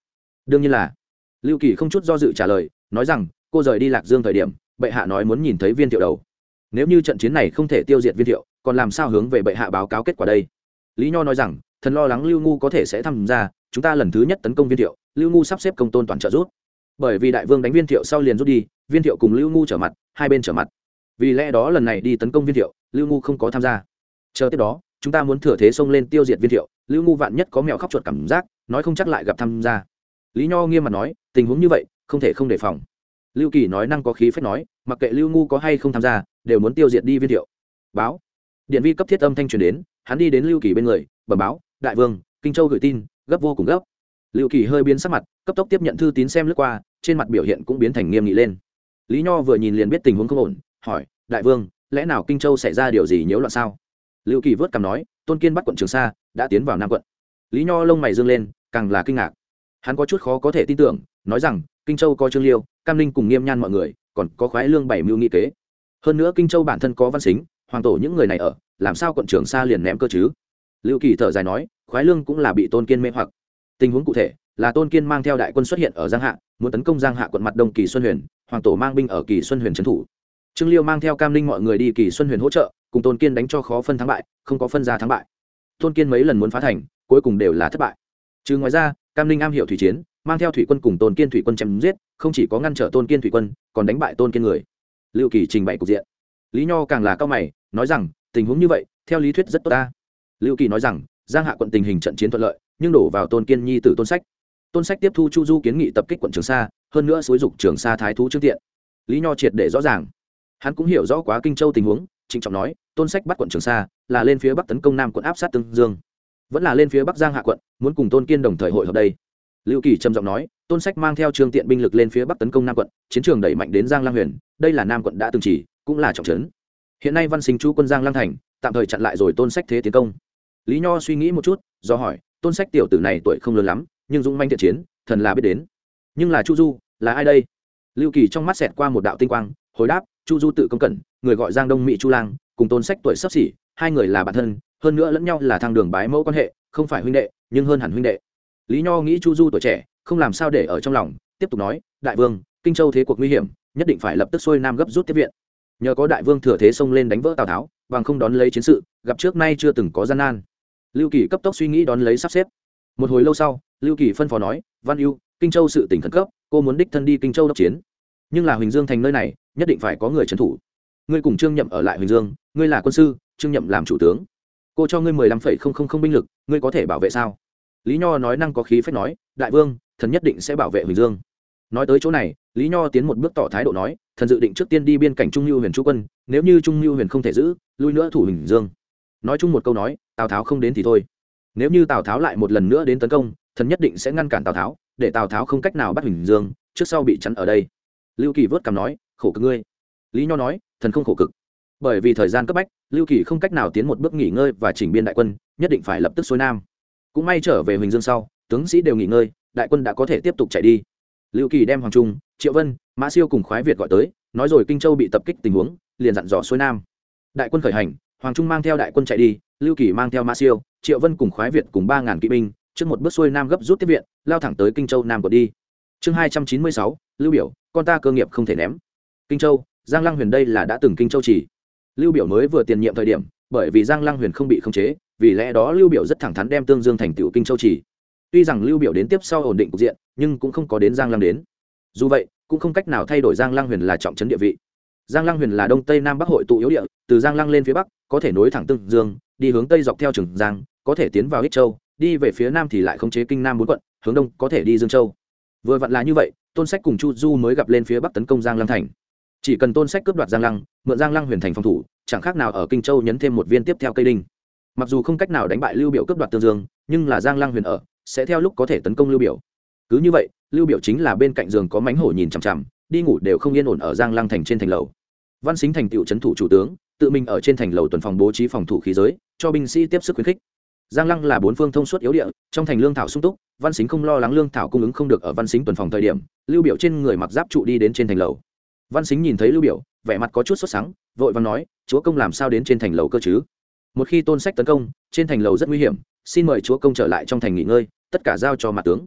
Đương nhiên là. Lưu kỳ không chút do dự trả lời, nói rằng, cô rời đi lạc dương thời điểm, bệ hạ nói muốn nhìn thấy viên thiệu đầu. Nếu như trận chiến này không thể tiêu diệt viên thiệu, còn làm sao hướng về bệ hạ báo cáo kết quả đây? Lý nho nói rằng, thần lo lắng lưu ngu có thể sẽ tham gia, chúng ta lần thứ nhất tấn công viên thiệu, lưu ngu sắp xếp công tôn toàn trợ rút bởi vì đại vương đánh viên thiệu sau liền rút đi, viên thiệu cùng lưu ngu trở mặt, hai bên trở mặt. Vì lẽ đó lần này đi tấn công viên thiệu lưu ngu không có tham gia. Chờ tiếp đó, chúng ta muốn thừa thế xông lên tiêu diệt viên thiệu. Lưu ngu vạn nhất có mèo khóc chuột cảm giác, nói không chắc lại gặp tham gia. Lý nho nghiêm mặt nói, tình huống như vậy, không thể không đề phòng. Lưu kỳ nói năng có khí phép nói, mặc kệ lưu ngu có hay không tham gia, đều muốn tiêu diệt đi viên thiệu. Báo. Điện vi cấp thiết âm thanh truyền đến, hắn đi đến lưu kỳ bên người, bẩm báo, đại vương, kinh châu gửi tin, gấp vô cùng gấp. Lưu kỳ hơi biến sắc mặt, cấp tốc tiếp nhận thư tín xem lướt qua, trên mặt biểu hiện cũng biến thành nghiêm nghị lên. Lý nho vừa nhìn liền biết tình huống không ổn, hỏi, đại vương lẽ nào kinh châu xảy ra điều gì nhiễu loạn sao? Lưu kỳ vớt cằm nói, tôn kiên bắt quận trường sa, đã tiến vào nam quận. Lý nho lông mày dương lên, càng là kinh ngạc. Hắn có chút khó có thể tin tưởng, nói rằng, kinh châu có trương liêu, cam linh cùng nghiêm nhan mọi người, còn có khoái lương bảy mưu nghị kế. Hơn nữa kinh châu bản thân có văn xính, hoàng tổ những người này ở, làm sao quận trường sa liền ném cơ chứ? Lưu kỳ thở dài nói, khoái lương cũng là bị tôn kiên mê hoặc. Tình huống cụ thể là tôn kiên mang theo đại quân xuất hiện ở giang hạ, muốn tấn công giang hạ quận mặt đông kỳ xuân huyền, hoàng tổ mang binh ở kỳ xuân huyền trấn thủ trương liêu mang theo cam linh mọi người đi kỳ xuân huyền hỗ trợ, cùng tôn kiên đánh cho khó phân thắng bại, không có phân ra thắng bại. Tôn kiên mấy lần muốn phá thành, cuối cùng đều là thất bại. Trừ ngoài ra, cam linh am hiểu thủy chiến, mang theo thủy quân cùng tôn kiên thủy quân chém giết, không chỉ có ngăn trở tôn kiên thủy quân, còn đánh bại tôn kiên người. Lưu kỳ trình bày cục diện. Lý nho càng là cao mày, nói rằng, tình huống như vậy, theo lý thuyết rất tốt ta. Lưu kỳ nói rằng, giang hạ quận tình hình trận chiến thuận lợi, nhưng đổ vào tôn kiên nhi tử tôn sách. Tôn sách tiếp thu chu du kiến nghị tập kích quận trường sa, hơn nữa xúi dục trường sa thái thú trước tiện. Lý nho triệt để rõ ràng hắn cũng hiểu rõ quá kinh châu tình huống trịnh trọng nói tôn sách bắt quận trường sa là lên phía bắc tấn công nam quận áp sát tương dương vẫn là lên phía bắc giang hạ quận muốn cùng tôn kiên đồng thời hội hợp đây lưu kỳ trầm giọng nói tôn sách mang theo trương tiện binh lực lên phía bắc tấn công nam quận chiến trường đẩy mạnh đến giang lang huyền đây là nam quận đã từng chỉ cũng là trọng trấn hiện nay văn sinh chú quân giang lang thành tạm thời chặn lại rồi tôn sách thế tiến công lý nho suy nghĩ một chút do hỏi tôn sách tiểu tử này tuổi không lớn lắm nhưng dũng manh thiện chiến thần là biết đến nhưng là chu du là ai đây lưu kỳ trong mắt xẹt qua một đạo tinh quang hồi đáp chu du tự công cẩn, người gọi giang đông mỹ chu lang, cùng tôn sách tuổi sắp xỉ, hai người là bạn thân, hơn nữa lẫn nhau là thang đường bái mẫu quan hệ, không phải huynh đệ, nhưng hơn hẳn huynh đệ. Lý nho nghĩ chu du tuổi trẻ, không làm sao để ở trong lòng, tiếp tục nói, đại vương, kinh châu thế cuộc nguy hiểm, nhất định phải lập tức xuôi nam gấp rút tiếp viện. Nhờ có đại vương thừa thế xông lên đánh vỡ tào tháo, bằng không đón lấy chiến sự, gặp trước nay chưa từng có gian nan. Lưu kỳ cấp tốc suy nghĩ đón lấy sắp xếp. Một hồi lâu sau, lưu kỳ phân phó nói, văn ưu, kinh châu sự tỉnh khẩn cấp, cô muốn đích thân đi kinh châu đốc chiến. Nhưng là huỳnh dương thành nơi này nhất định phải có người trấn thủ. Ngươi cùng trương nhậm ở lại huỳnh dương, ngươi là quân sư, trương nhậm làm chủ tướng. Cô cho ngươi mười lăm phẩy không không không binh lực, ngươi có thể bảo vệ sao? Lý nho nói năng có khí phép nói, đại vương, thần nhất định sẽ bảo vệ huỳnh dương. Nói tới chỗ này, lý nho tiến một bước tỏ thái độ nói, thần dự định trước tiên đi biên cảnh trung lưu huyền chú quân, nếu như trung lưu huyền không thể giữ, lui nữa thủ huỳnh dương. Nói chung một câu nói, tào tháo không đến thì thôi. Nếu như tào tháo lại một lần nữa đến tấn công, thần nhất định sẽ ngăn cản tào tháo, để tào tháo không cách nào bắt huỳnh dương, trước sau bị chắn ở đây. Lưu kỳ vớt cằm nói khổ cực ngươi. Lý nho nói, thần không khổ cực. Bởi vì thời gian cấp bách, lưu kỳ không cách nào tiến một bước nghỉ ngơi và chỉnh biên đại quân, nhất định phải lập tức xuôi nam. Cũng may trở về huỳnh dương sau, tướng sĩ đều nghỉ ngơi, đại quân đã có thể tiếp tục chạy đi. Lưu kỳ đem hoàng trung, triệu vân, mã siêu cùng khoái việt gọi tới, nói rồi kinh châu bị tập kích tình huống, liền dặn dò xuôi nam. Đại quân khởi hành, hoàng trung mang theo đại quân chạy đi, lưu kỳ mang theo mã siêu, triệu vân cùng khoái việt cùng ba ngàn kỵ binh, trước một bước xuôi nam gấp rút tiếp viện, lao thẳng tới kinh châu nam còn đi. Chương hai trăm chín mươi sáu, lưu biểu, con ta cơ nghiệp không thể ném kinh châu, giang lăng huyền đây là đã từng kinh châu chỉ. Lưu biểu mới vừa tiền nhiệm thời điểm, bởi vì giang lăng huyền không bị khống chế, vì lẽ đó lưu biểu rất thẳng thắn đem tương dương thành tựu kinh châu chỉ. Tuy rằng lưu biểu đến tiếp sau ổn định cục diện, nhưng cũng không có đến giang lăng đến. Dù vậy, cũng không cách nào thay đổi giang lăng huyền là trọng trấn địa vị. Giang lăng huyền là đông tây nam bắc hội tụ yếu địa, từ giang lăng lên phía bắc, có thể nối thẳng tương dương, đi hướng tây dọc theo trường giang, có thể tiến vào ích châu, đi về phía nam thì lại khống chế kinh nam bốn quận, hướng đông có thể đi dương châu. Vừa vặn là như vậy, tôn sách cùng chu du mới gặp lên phía bắc tấn công giang lăng thành chỉ cần tôn sách cướp đoạt giang lăng, mượn giang lăng huyền thành phòng thủ, chẳng khác nào ở kinh châu nhấn thêm một viên tiếp theo cây đinh. Mặc dù không cách nào đánh bại lưu biểu cướp đoạt tương dương, nhưng là giang lăng huyền ở, sẽ theo lúc có thể tấn công lưu biểu. Cứ như vậy, lưu biểu chính là bên cạnh giường có mánh hổ nhìn chằm chằm, đi ngủ đều không yên ổn ở giang lăng thành trên thành lầu. Văn xính thành tựu trấn thủ chủ tướng, tự mình ở trên thành lầu tuần phòng bố trí phòng thủ khí giới, cho binh sĩ tiếp sức khuyến khích. Giang lăng là bốn phương thông suốt yếu địa, trong thành lương thảo sung túc, văn xính không lo lắng lương thảo cung ứng không được ở văn xính tuần phòng thời điểm, lưu biểu trên người mặc giáp trụ đi đến trên thành lầu văn xính nhìn thấy lưu biểu, vẻ mặt có chút sốt sắng, vội vàng nói, chúa công làm sao đến trên thành lầu cơ chứ? Một khi tôn sách tấn công, trên thành lầu rất nguy hiểm, xin mời chúa công trở lại trong thành nghỉ ngơi, tất cả giao cho mặt tướng.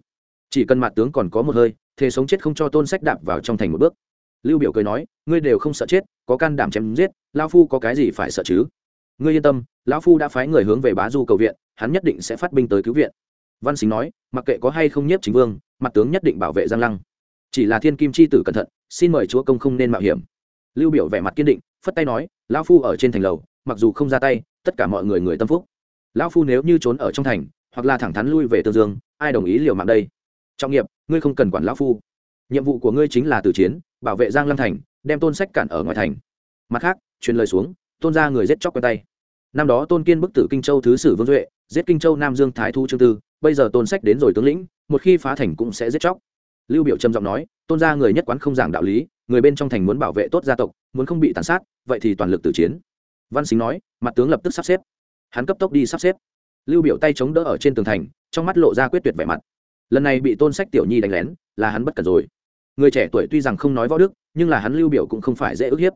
Chỉ cần mặt tướng còn có một hơi, thế sống chết không cho tôn sách đạp vào trong thành một bước. Lưu biểu cười nói, ngươi đều không sợ chết, có can đảm chém giết lao phu có cái gì phải sợ chứ? Ngươi yên tâm, lão phu đã phái người hướng về bá du cầu viện, hắn nhất định sẽ phát binh tới cứu viện. Văn xính nói, mặc kệ có hay không nhiếp chính vương mặt tướng nhất định bảo vệ giang lăng. Chỉ là thiên kim Chi tử cẩn thận xin mời chúa công không nên mạo hiểm. Lưu biểu vẻ mặt kiên định, phất tay nói, lão phu ở trên thành lầu, mặc dù không ra tay, tất cả mọi người người tâm phúc. Lão phu nếu như trốn ở trong thành, hoặc là thẳng thắn lui về tương dương, ai đồng ý liều mạng đây? Trọng nghiệp, ngươi không cần quản lão phu. Nhiệm vụ của ngươi chính là từ chiến, bảo vệ giang lăng thành, đem tôn sách cản ở ngoài thành. Mặt khác, truyền lời xuống, tôn ra người giết chóc quen tay. Năm đó tôn kiên bức tử kinh châu thứ sử vương duệ, giết kinh châu nam dương thái thu trương tư, bây giờ tôn sách đến rồi tướng lĩnh, một khi phá thành cũng sẽ giết chóc lưu biểu trầm giọng nói, tôn gia người nhất quán không giảng đạo lý, người bên trong thành muốn bảo vệ tốt gia tộc, muốn không bị tàn sát, vậy thì toàn lực tử chiến. Văn xính nói, mặt tướng lập tức sắp xếp. Hắn cấp tốc đi sắp xếp. Lưu biểu tay chống đỡ ở trên tường thành, trong mắt lộ ra quyết tuyệt vẻ mặt. Lần này bị tôn sách tiểu nhi đánh lén, là hắn bất cẩn rồi. Người trẻ tuổi tuy rằng không nói võ đức, nhưng là hắn lưu biểu cũng không phải dễ ức hiếp.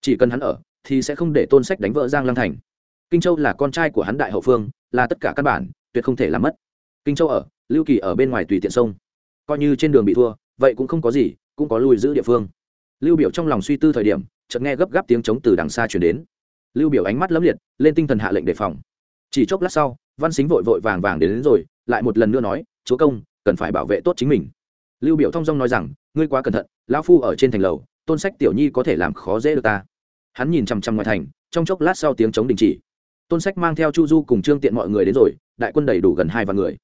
Chỉ cần hắn ở, thì sẽ không để tôn sách đánh vỡ giang lăng thành. Kinh châu là con trai của hắn đại hậu phương, là tất cả căn bản, tuyệt không thể làm mất. Kinh châu ở, lưu kỳ ở bên ngoài tùy tiện sông coi như trên đường bị thua vậy cũng không có gì cũng có lùi giữ địa phương. Lưu biểu trong lòng suy tư thời điểm chợt nghe gấp gáp tiếng chống từ đằng xa truyền đến. Lưu biểu ánh mắt lấm liệt lên tinh thần hạ lệnh đề phòng. Chỉ chốc lát sau văn xính vội vội vàng vàng đến, đến rồi lại một lần nữa nói chúa công cần phải bảo vệ tốt chính mình. Lưu biểu thông dong nói rằng ngươi quá cẩn thận lão phu ở trên thành lầu tôn sách tiểu nhi có thể làm khó dễ được ta. Hắn nhìn chăm chăm ngoài thành trong chốc lát sau tiếng chống đình chỉ. Tôn sách mang theo chu du cùng trương tiện mọi người đến rồi đại quân đầy đủ gần hai vạn người.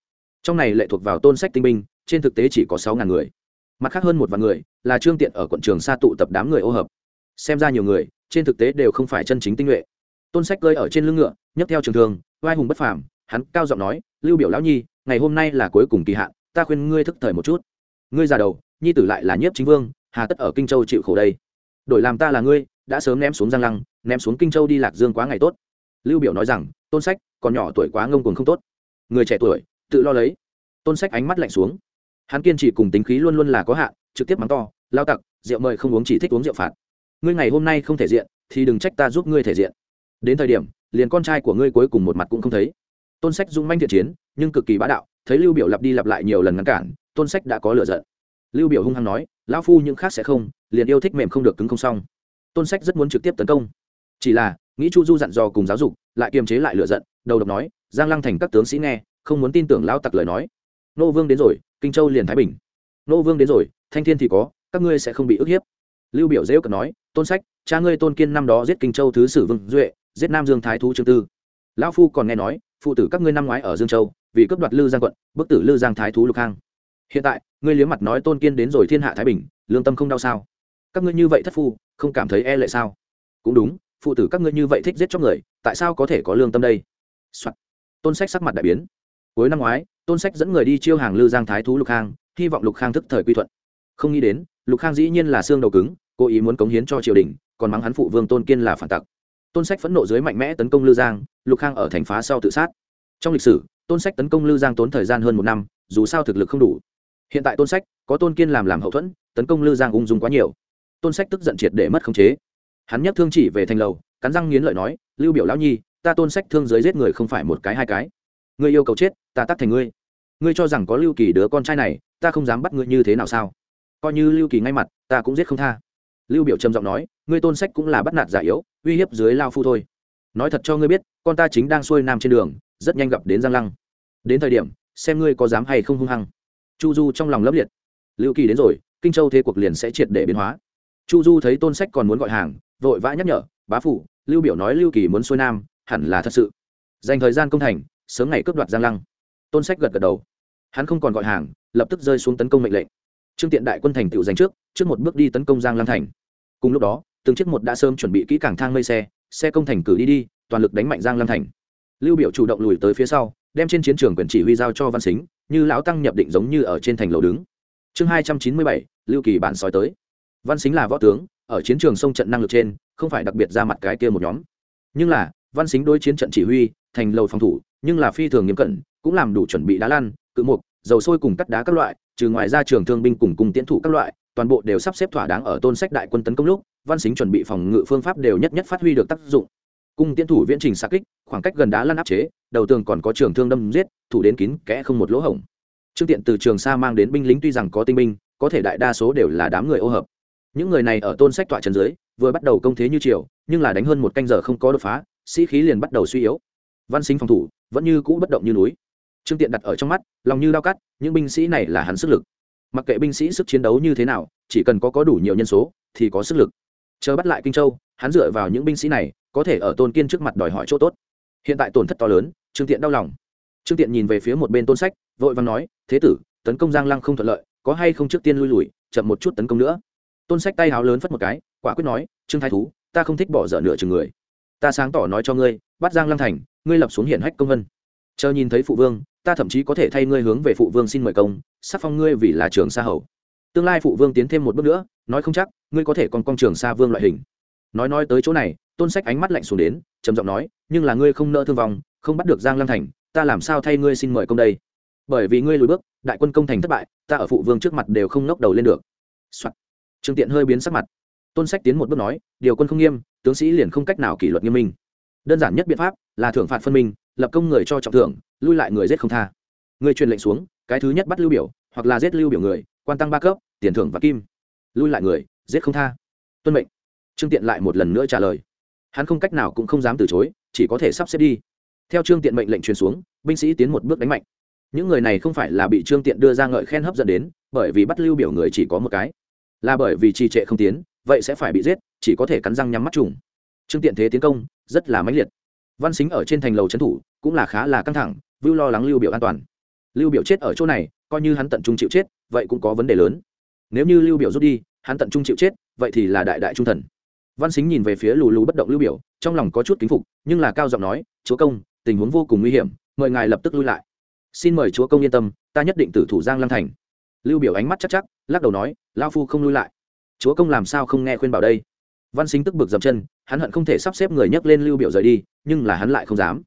Trong này lệ thuộc vào tôn sách tinh binh trên thực tế chỉ có sáu ngàn người. Mặt khác hơn một vạn người là trương tiện ở quận trường xa tụ tập đám người ô hợp. Xem ra nhiều người, trên thực tế đều không phải chân chính tinh nhuệ. Tôn sách cơi ở trên lưng ngựa, nhấc theo trường thường vai hùng bất phàm, hắn cao giọng nói, lưu biểu lão nhi, ngày hôm nay là cuối cùng kỳ hạn, ta khuyên ngươi thức thời một chút. Ngươi già đầu, nhi tử lại là nhiếp chính vương, hà tất ở kinh châu chịu khổ đây. Đổi làm ta là ngươi, đã sớm ném xuống giang lăng, ném xuống kinh châu đi lạc dương quá ngày tốt. Lưu biểu nói rằng, tôn sách, còn nhỏ tuổi quá ngông cuồng không tốt. Người trẻ tuổi, tự lo lấy. Tôn sách ánh mắt lạnh xuống hắn kiên trì cùng tính khí luôn luôn là có hạn, trực tiếp mắng to, lao tặc, rượu mời không uống chỉ thích uống rượu phạt. Ngươi ngày hôm nay không thể diện, thì đừng trách ta giúp ngươi thể diện. Đến thời điểm, liền con trai của ngươi cuối cùng một mặt cũng không thấy. Tôn sách dung manh thiện chiến, nhưng cực kỳ bá đạo, thấy lưu biểu lặp đi lặp lại nhiều lần ngăn cản, tôn sách đã có lựa giận. Lưu biểu hung hăng nói, lão phu những khác sẽ không, liền yêu thích mềm không được cứng không xong. Tôn sách rất muốn trực tiếp tấn công. Chỉ là, nghĩ chu du dặn dò cùng giáo dục, lại kiềm chế lại lựa giận, đầu độc nói, giang lăng thành các tướng sĩ nghe, không muốn tin tưởng lão tặc lời nói. Nô vương đến rồi kinh châu liền thái bình. Nô vương đến rồi, thanh thiên thì có, các ngươi sẽ không bị ức hiếp. Lưu biểu dễ cận nói, tôn sách, cha ngươi tôn kiên năm đó giết kinh châu thứ sử vương duệ, giết nam dương thái thú trương tư. Lão phu còn nghe nói, phụ tử các ngươi năm ngoái ở dương châu, vì cướp đoạt lư giang quận, bức tử lư giang thái thú lục hang. Hiện tại, ngươi liếm mặt nói tôn kiên đến rồi thiên hạ thái bình, lương tâm không đau sao? Các ngươi như vậy thất phu, không cảm thấy e lệ sao? Cũng đúng, phụ tử các ngươi như vậy thích giết cho người, tại sao có thể có lương tâm đây、Soạn. tôn sách sắc mặt đại biến. Cuối năm ngoái tôn sách dẫn người đi chiêu hàng lư giang thái thú lục khang hy vọng lục khang thức thời quy thuận. Không nghĩ đến, lục khang dĩ nhiên là xương đầu cứng, cố ý muốn cống hiến cho triều đình, còn mắng hắn phụ vương tôn kiên là phản tặc. Tôn sách phẫn nộ dưới mạnh mẽ tấn công lư giang, lục khang ở thành phá sau tự sát. Trong lịch sử, tôn sách tấn công lư giang tốn thời gian hơn một năm, dù sao thực lực không đủ. Hiện tại tôn sách có tôn kiên làm làm hậu thuẫn, tấn công lư giang ung dung quá nhiều. Tôn sách tức giận triệt để mất khống chế. Hắn nhắc thương chỉ về thành lầu, cắn răng nghiến lợi nói, lưu biểu lão nhi, ta tôn sách thương giới giết người không phải một cái hai cái. Ngươi yêu cầu chết, ta tắt thành ngươi ngươi cho rằng có lưu kỳ đứa con trai này, ta không dám bắt ngươi như thế nào sao? Coi như lưu kỳ ngay mặt, ta cũng giết không tha. Lưu biểu trầm giọng nói, ngươi tôn sách cũng là bắt nạt giả yếu, uy hiếp dưới lao phu thôi. Nói thật cho ngươi biết, con ta chính đang xuôi nam trên đường, rất nhanh gặp đến giang lăng. Đến thời điểm, xem ngươi có dám hay không hung hăng. Chu du trong lòng lấp liệt. Lưu kỳ đến rồi, kinh châu thế cuộc liền sẽ triệt để biến hóa. Chu du thấy tôn sách còn muốn gọi hàng, vội vã nhắc nhở, bá phụ, lưu biểu nói lưu kỳ muốn xuôi nam, hẳn là thật sự. Dành thời gian công thành, sớm ngày cướp đoạt giang lăng tôn sách gật gật đầu. Hắn không còn gọi hàng, lập tức rơi xuống tấn công mệnh lệnh. Trương tiện đại quân thành tựu giành trước trước một bước đi tấn công giang Lam thành. Cùng lúc đó, từng chiếc một đã sớm chuẩn bị kỹ càng thang mây xe xe công thành cử đi đi, toàn lực đánh mạnh giang Lam thành. Lưu biểu chủ động lùi tới phía sau, đem trên chiến trường quyền chỉ huy giao cho văn xính, như lão tăng nhập định giống như ở trên thành lầu đứng. Chương hai trăm chín mươi bảy, lưu kỳ bản sói tới. Văn xính là võ tướng, ở chiến trường sông trận năng lực trên, không phải đặc biệt ra mặt cái kia một nhóm. Nhưng là, văn xính đối chiến trận chỉ huy, thành lầu phòng thủ, nhưng là phi thường nghiêm cẩn cũng làm đủ chuẩn bị đá lan cự mục, dầu sôi cùng cắt đá các loại, trừ ngoài ra trường thương binh cùng cùng tiến thủ các loại, toàn bộ đều sắp xếp thỏa đáng ở tôn sách đại quân tấn công lúc, văn xính chuẩn bị phòng ngự phương pháp đều nhất nhất phát huy được tác dụng. Cung tiến thủ viễn trình xa kích, khoảng cách gần đá lăn áp chế, đầu tường còn có trường thương đâm giết, thủ đến kín, kẽ không một lỗ hổng. Trương tiện từ trường xa mang đến binh lính tuy rằng có tinh binh, có thể đại đa số đều là đám người ô hợp. Những người này ở tôn sách tọa trần dưới, vừa bắt đầu công thế như chiều nhưng là đánh hơn một canh giờ không có đột phá, sĩ khí liền bắt đầu suy yếu. Văn sinh phòng thủ, vẫn như cũ bất động như núi trương tiện đặt ở trong mắt, lòng như đao cắt, những binh sĩ này là hắn sức lực. Mặc kệ binh sĩ sức chiến đấu như thế nào, chỉ cần có có đủ nhiều nhân số, thì có sức lực. Chờ bắt lại kinh châu, hắn dựa vào những binh sĩ này, có thể ở tôn kiên trước mặt đòi hỏi chỗ tốt. Hiện tại tổn thất to lớn, trương tiện đau lòng. Trương tiện nhìn về phía một bên tôn sách, vội vàng nói, thế tử, tấn công giang lăng không thuận lợi, có hay không trước tiên lui lùi, chậm một chút tấn công nữa? Tôn sách tay háo lớn phất một cái, quả quyết nói, trương thái thú, ta không thích bỏ dở nửa chừng người. Ta sáng tỏ nói cho ngươi, bắt giang lăng thành, ngươi lập xuống hiển hách công vân chờ nhìn thấy phụ vương, ta thậm chí có thể thay ngươi hướng về phụ vương xin mời công sắc phong ngươi vì là trường sa hầu. Tương lai phụ vương tiến thêm một bước nữa, nói không chắc, ngươi có thể còn con trường sa vương loại hình. Nói nói tới chỗ này, tôn sách ánh mắt lạnh xuống đến, trầm giọng nói, nhưng là ngươi không nợ thương vong, không bắt được giang lăng thành, ta làm sao thay ngươi xin mời công đây? Bởi vì ngươi lùi bước, đại quân công thành thất bại, ta ở phụ vương trước mặt đều không ngóc đầu lên được、Soạn. trương tiện hơi biến sắc mặt. Tôn sách tiến một bước nói, điều quân không nghiêm, tướng sĩ liền không cách nào kỷ luật nghiêm minh. Đơn giản nhất biện pháp là thưởng phạt phân minh lập công người cho trọng thưởng, lui lại người giết không tha. Người truyền lệnh xuống, cái thứ nhất bắt lưu biểu, hoặc là giết lưu biểu người, quan tăng ba cấp, tiền thưởng và kim. Lui lại người, giết không tha. Tuân mệnh. Trương tiện lại một lần nữa trả lời. Hắn không cách nào cũng không dám từ chối, chỉ có thể sắp xếp đi. Theo trương tiện mệnh lệnh truyền xuống, binh sĩ tiến một bước đánh mạnh. Những người này không phải là bị trương tiện đưa ra ngợi khen hấp dẫn đến, bởi vì bắt lưu biểu người chỉ có một cái. Là bởi vì trì trệ không tiến, vậy sẽ phải bị giết, chỉ có thể cắn răng nhắm mắt trùng. Trương tiện thế tiến công, rất là mãnh liệt văn xính ở trên thành lầu trấn thủ, cũng là khá là căng thẳng, vưu lo lắng lưu biểu an toàn. Lưu biểu chết ở chỗ này, coi như hắn tận trung chịu chết, vậy cũng có vấn đề lớn. Nếu như lưu biểu rút đi, hắn tận trung chịu chết, vậy thì là đại đại trung thần. Văn xính nhìn về phía lù lù bất động lưu biểu, trong lòng có chút kính phục, nhưng là cao giọng nói, chúa công, tình huống vô cùng nguy hiểm, mời ngài lập tức lui lại. Xin mời chúa công yên tâm, ta nhất định tử thủ giang lăng thành. Lưu biểu ánh mắt chắc chắc, lắc đầu nói lao phu không lui lại. Chúa công làm sao không nghe khuyên bảo đây? Văn Sinh tức bực dậm chân, hắn hận không thể sắp xếp người nhấc lên lưu biểu rời đi, nhưng là hắn lại không dám.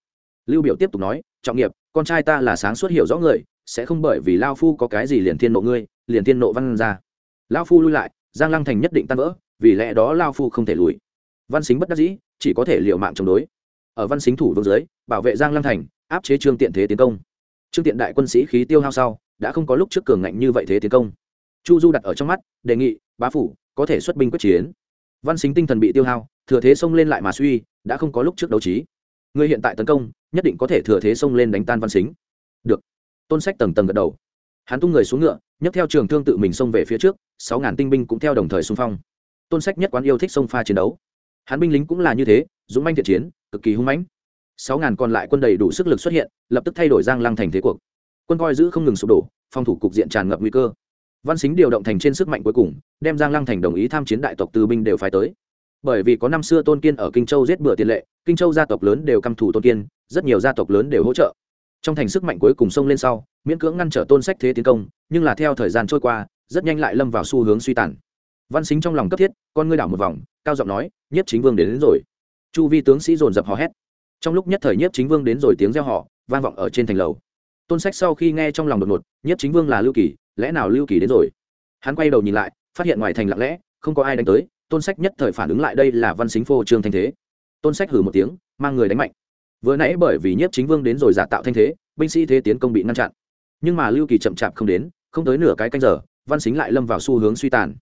Lưu biểu tiếp tục nói, trọng nghiệp, con trai ta là sáng suốt hiểu rõ người, sẽ không bởi vì lao phu có cái gì liền thiên nộ ngươi, liền thiên nộ văn ra. Lao phu lui lại, giang lăng thành nhất định tan vỡ, vì lẽ đó lao phu không thể lùi. Văn xính bất đắc dĩ, chỉ có thể liệu mạng chống đối. Ở văn xính thủ vương dưới, bảo vệ giang lăng thành, áp chế trương tiện thế tiến công. Trương tiện đại quân sĩ khí tiêu hao sau, đã không có lúc trước cường ngạnh như vậy thế tiến công. Chu du đặt ở trong mắt, đề nghị, bá phủ, có thể xuất binh quyết chiến văn xính tinh thần bị tiêu hao, thừa thế xông lên lại mà suy, đã không có lúc trước đấu trí. Người hiện tại tấn công, nhất định có thể thừa thế xông lên đánh tan văn xính. Được. Tôn sách tầng tầng gật đầu. Hắn tung người xuống ngựa, nhấc theo trường thương tự mình xông về phía trước, sáu ngàn tinh binh cũng theo đồng thời xung phong. Tôn sách nhất quán yêu thích sông pha chiến đấu. Hắn binh lính cũng là như thế, dũng manh thiện chiến, cực kỳ hung mãnh. Sáu ngàn còn lại quân đầy đủ sức lực xuất hiện, lập tức thay đổi giang lăng thành thế cuộc. Quân coi giữ không ngừng sụp đổ, phòng thủ cục diện tràn ngập nguy cơ văn xính điều động thành trên sức mạnh cuối cùng đem giang lăng thành đồng ý tham chiến đại tộc tư binh đều phái tới. Bởi vì có năm xưa tôn kiên ở kinh châu giết bừa tiền lệ kinh châu gia tộc lớn đều căm thủ tôn kiên rất nhiều gia tộc lớn đều hỗ trợ. Trong thành sức mạnh cuối cùng xông lên sau miễn cưỡng ngăn trở tôn sách thế tiến công nhưng là theo thời gian trôi qua rất nhanh lại lâm vào xu hướng suy tàn. Văn xính trong lòng cấp thiết con ngươi đảo một vòng cao giọng nói nhiếp chính vương đến, đến rồi. Chu vi tướng sĩ dồn dập hò hét. Trong lúc nhất thời nhiếp chính vương đến rồi tiếng reo họ vang vọng ở trên thành lầu. Tôn sách sau khi nghe trong lòng đột ngột nhiếp chính vương là lưu kỳ lẽ nào lưu kỳ đến rồi? Hắn quay đầu nhìn lại phát hiện ngoài thành lặng lẽ không có ai đánh tới tôn sách nhất thời phản ứng lại đây là văn xính phô trương thanh thế. Tôn sách hử một tiếng mang người đánh mạnh. Vừa nãy bởi vì nhiếp chính vương đến rồi giả tạo thanh thế binh sĩ thế tiến công bị ngăn chặn. Nhưng mà lưu kỳ chậm chạp không đến không tới nửa cái canh giờ văn xính lại lâm vào xu hướng suy tàn.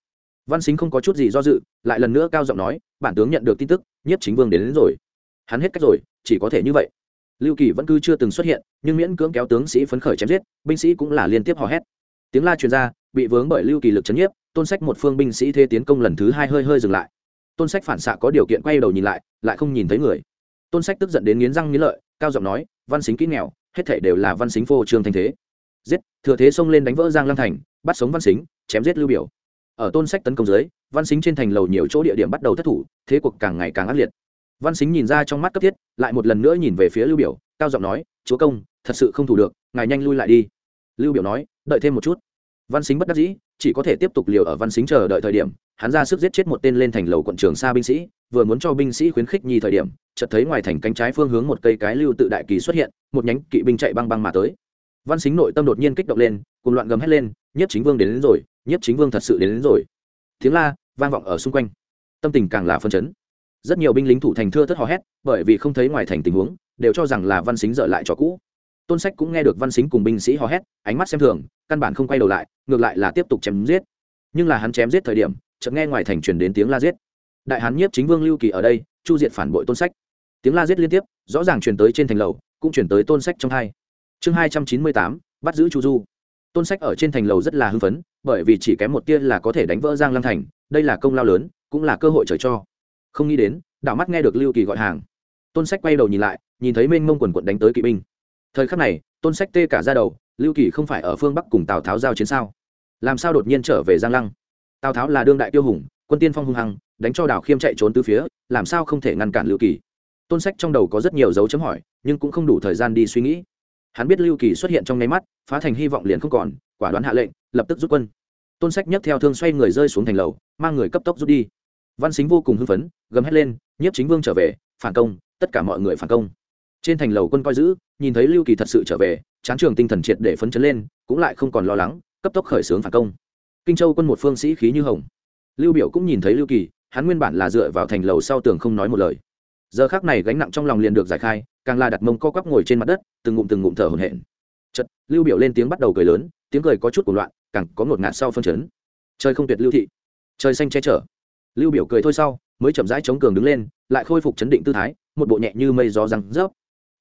Văn xính không có chút gì do dự lại lần nữa cao giọng nói bản tướng nhận được tin tức nhiếp chính vương đến, đến rồi. Hắn hết cách rồi chỉ có thể như vậy. Lưu kỳ vẫn cứ chưa từng xuất hiện nhưng miễn cưỡng kéo tướng sĩ phấn khởi chém giết binh sĩ cũng là liên tiếp hò hét tiếng la truyền ra, bị vướng bởi lưu kỳ lực c h ấ n nhiếp, tôn sách một phương binh sĩ thế tiến công lần thứ hai hơi hơi dừng lại. Tôn sách phản xạ có điều kiện quay đầu nhìn lại lại không nhìn thấy người. Tôn sách tức giận đến nghiến răng nghiến lợi, cao giọng nói, văn xính kỹ nghèo, hết thể đều là văn xính phô trương thanh thế. Giết, thừa thế xông lên đánh vỡ giang lăng thành, bắt sống văn xính, chém giết lưu biểu. Ở tôn sách tấn công dưới, văn xính trên thành lầu nhiều chỗ địa điểm bắt đầu thất thủ, thế cuộc càng ngày càng ác liệt. Văn xính nhìn ra trong mắt cấp thiết, lại một lần nữa nhìn về phía lưu biểu, cao giọng nói, chúa công, thật sự không thủ được, ngài nhanh lui lại đi lưu biểu nói đợi thêm một chút. Văn xính bất đắc dĩ chỉ có thể tiếp tục liều ở văn xính chờ đợi thời điểm hắn ra sức giết chết một tên lên thành lầu quận trường xa binh sĩ vừa muốn cho binh sĩ khuyến khích nhi thời điểm chợt thấy ngoài thành cánh trái phương hướng một cây cái lưu tự đại kỳ xuất hiện một nhánh kỵ binh chạy băng băng mà tới. Văn xính nội tâm đột nhiên kích động lên cùng loạn gầm hét lên Nhất chính vương đến, đến rồi Nhất chính vương thật sự đến, đến rồi. Tiếng la vang vọng ở xung quanh. Tâm tình càng là phân chấn. Rất nhiều binh lính thủ thành thưa thất hò hét bởi vì không thấy ngoài thành tình huống đều cho rằng là văn xính dở lại cho cũ tôn sách cũng nghe được văn xính cùng binh sĩ hò hét, ánh mắt xem thường, căn bản không quay đầu lại, ngược lại là tiếp tục chém giết. Nhưng là hắn chém giết thời điểm, chợt nghe ngoài thành truyền đến tiếng la giết. Đại hán nhiếp chính vương lưu kỳ ở đây, chu diệt phản bội tôn sách. Tiếng la giết liên tiếp, rõ ràng truyền tới trên thành lầu, cũng truyền tới tôn sách trong hai. Chương hai trăm chín mươi tám, bắt giữ chu du. Tôn sách ở trên thành lầu rất là hưng phấn, bởi vì chỉ kém một tia là có thể đánh vỡ giang lăng thành, đây là công lao lớn, cũng là cơ hội trời cho. Không nghĩ đến đảo mắt nghe được lưu kỳ gọi hàng. Tôn sách quay đầu nhìn lại, nhìn thấy mênh mông quần quận đánh tới kỵ binh thời khắc này, tôn sách tê cả ra đầu, lưu kỳ không phải ở phương bắc cùng tào tháo giao chiến sao? Làm sao đột nhiên trở về giang lăng? Tào tháo là đương đại tiêu hùng, quân tiên phong hung hăng, đánh cho đào khiêm chạy trốn từ phía, làm sao không thể ngăn cản lưu kỳ? Tôn sách trong đầu có rất nhiều dấu chấm hỏi, nhưng cũng không đủ thời gian đi suy nghĩ. Hắn biết lưu kỳ xuất hiện trong nháy mắt, phá thành hy vọng liền không còn, quả đoán hạ lệnh, lập tức rút quân. Tôn sách nhấc theo thương xoay người rơi xuống thành lầu, mang người cấp tốc rút đi. Văn xính vô cùng hưng phấn, gầm hét lên, nhiếp chính vương trở về, phản công, tất cả mọi người phản công trên thành lầu quân coi giữ, nhìn thấy lưu kỳ thật sự trở về, chán trường tinh thần triệt để phấn chấn lên, cũng lại không còn lo lắng, cấp tốc khởi xướng phản công. Kinh châu quân một phương sĩ khí như hồng. Lưu biểu cũng nhìn thấy lưu kỳ, hắn nguyên bản là dựa vào thành lầu sau tường không nói một lời. Giờ khác này gánh nặng trong lòng liền được giải khai, càng là đặt mông co quắp ngồi trên mặt đất, từng ngụm từng ngụm thở hổn hển. Chật lưu biểu lên tiếng bắt đầu cười lớn, tiếng cười có chút cuồng loạn, càng có ngột ngạt sau phân chấn. Trời không tuyệt lưu thị. Trời xanh che chở. Lưu biểu cười thôi sau, mới chậm rãi chống cường đứng lên, lại khôi phục chấn định tư thái, một bộ nhẹ như mây gió răng rớp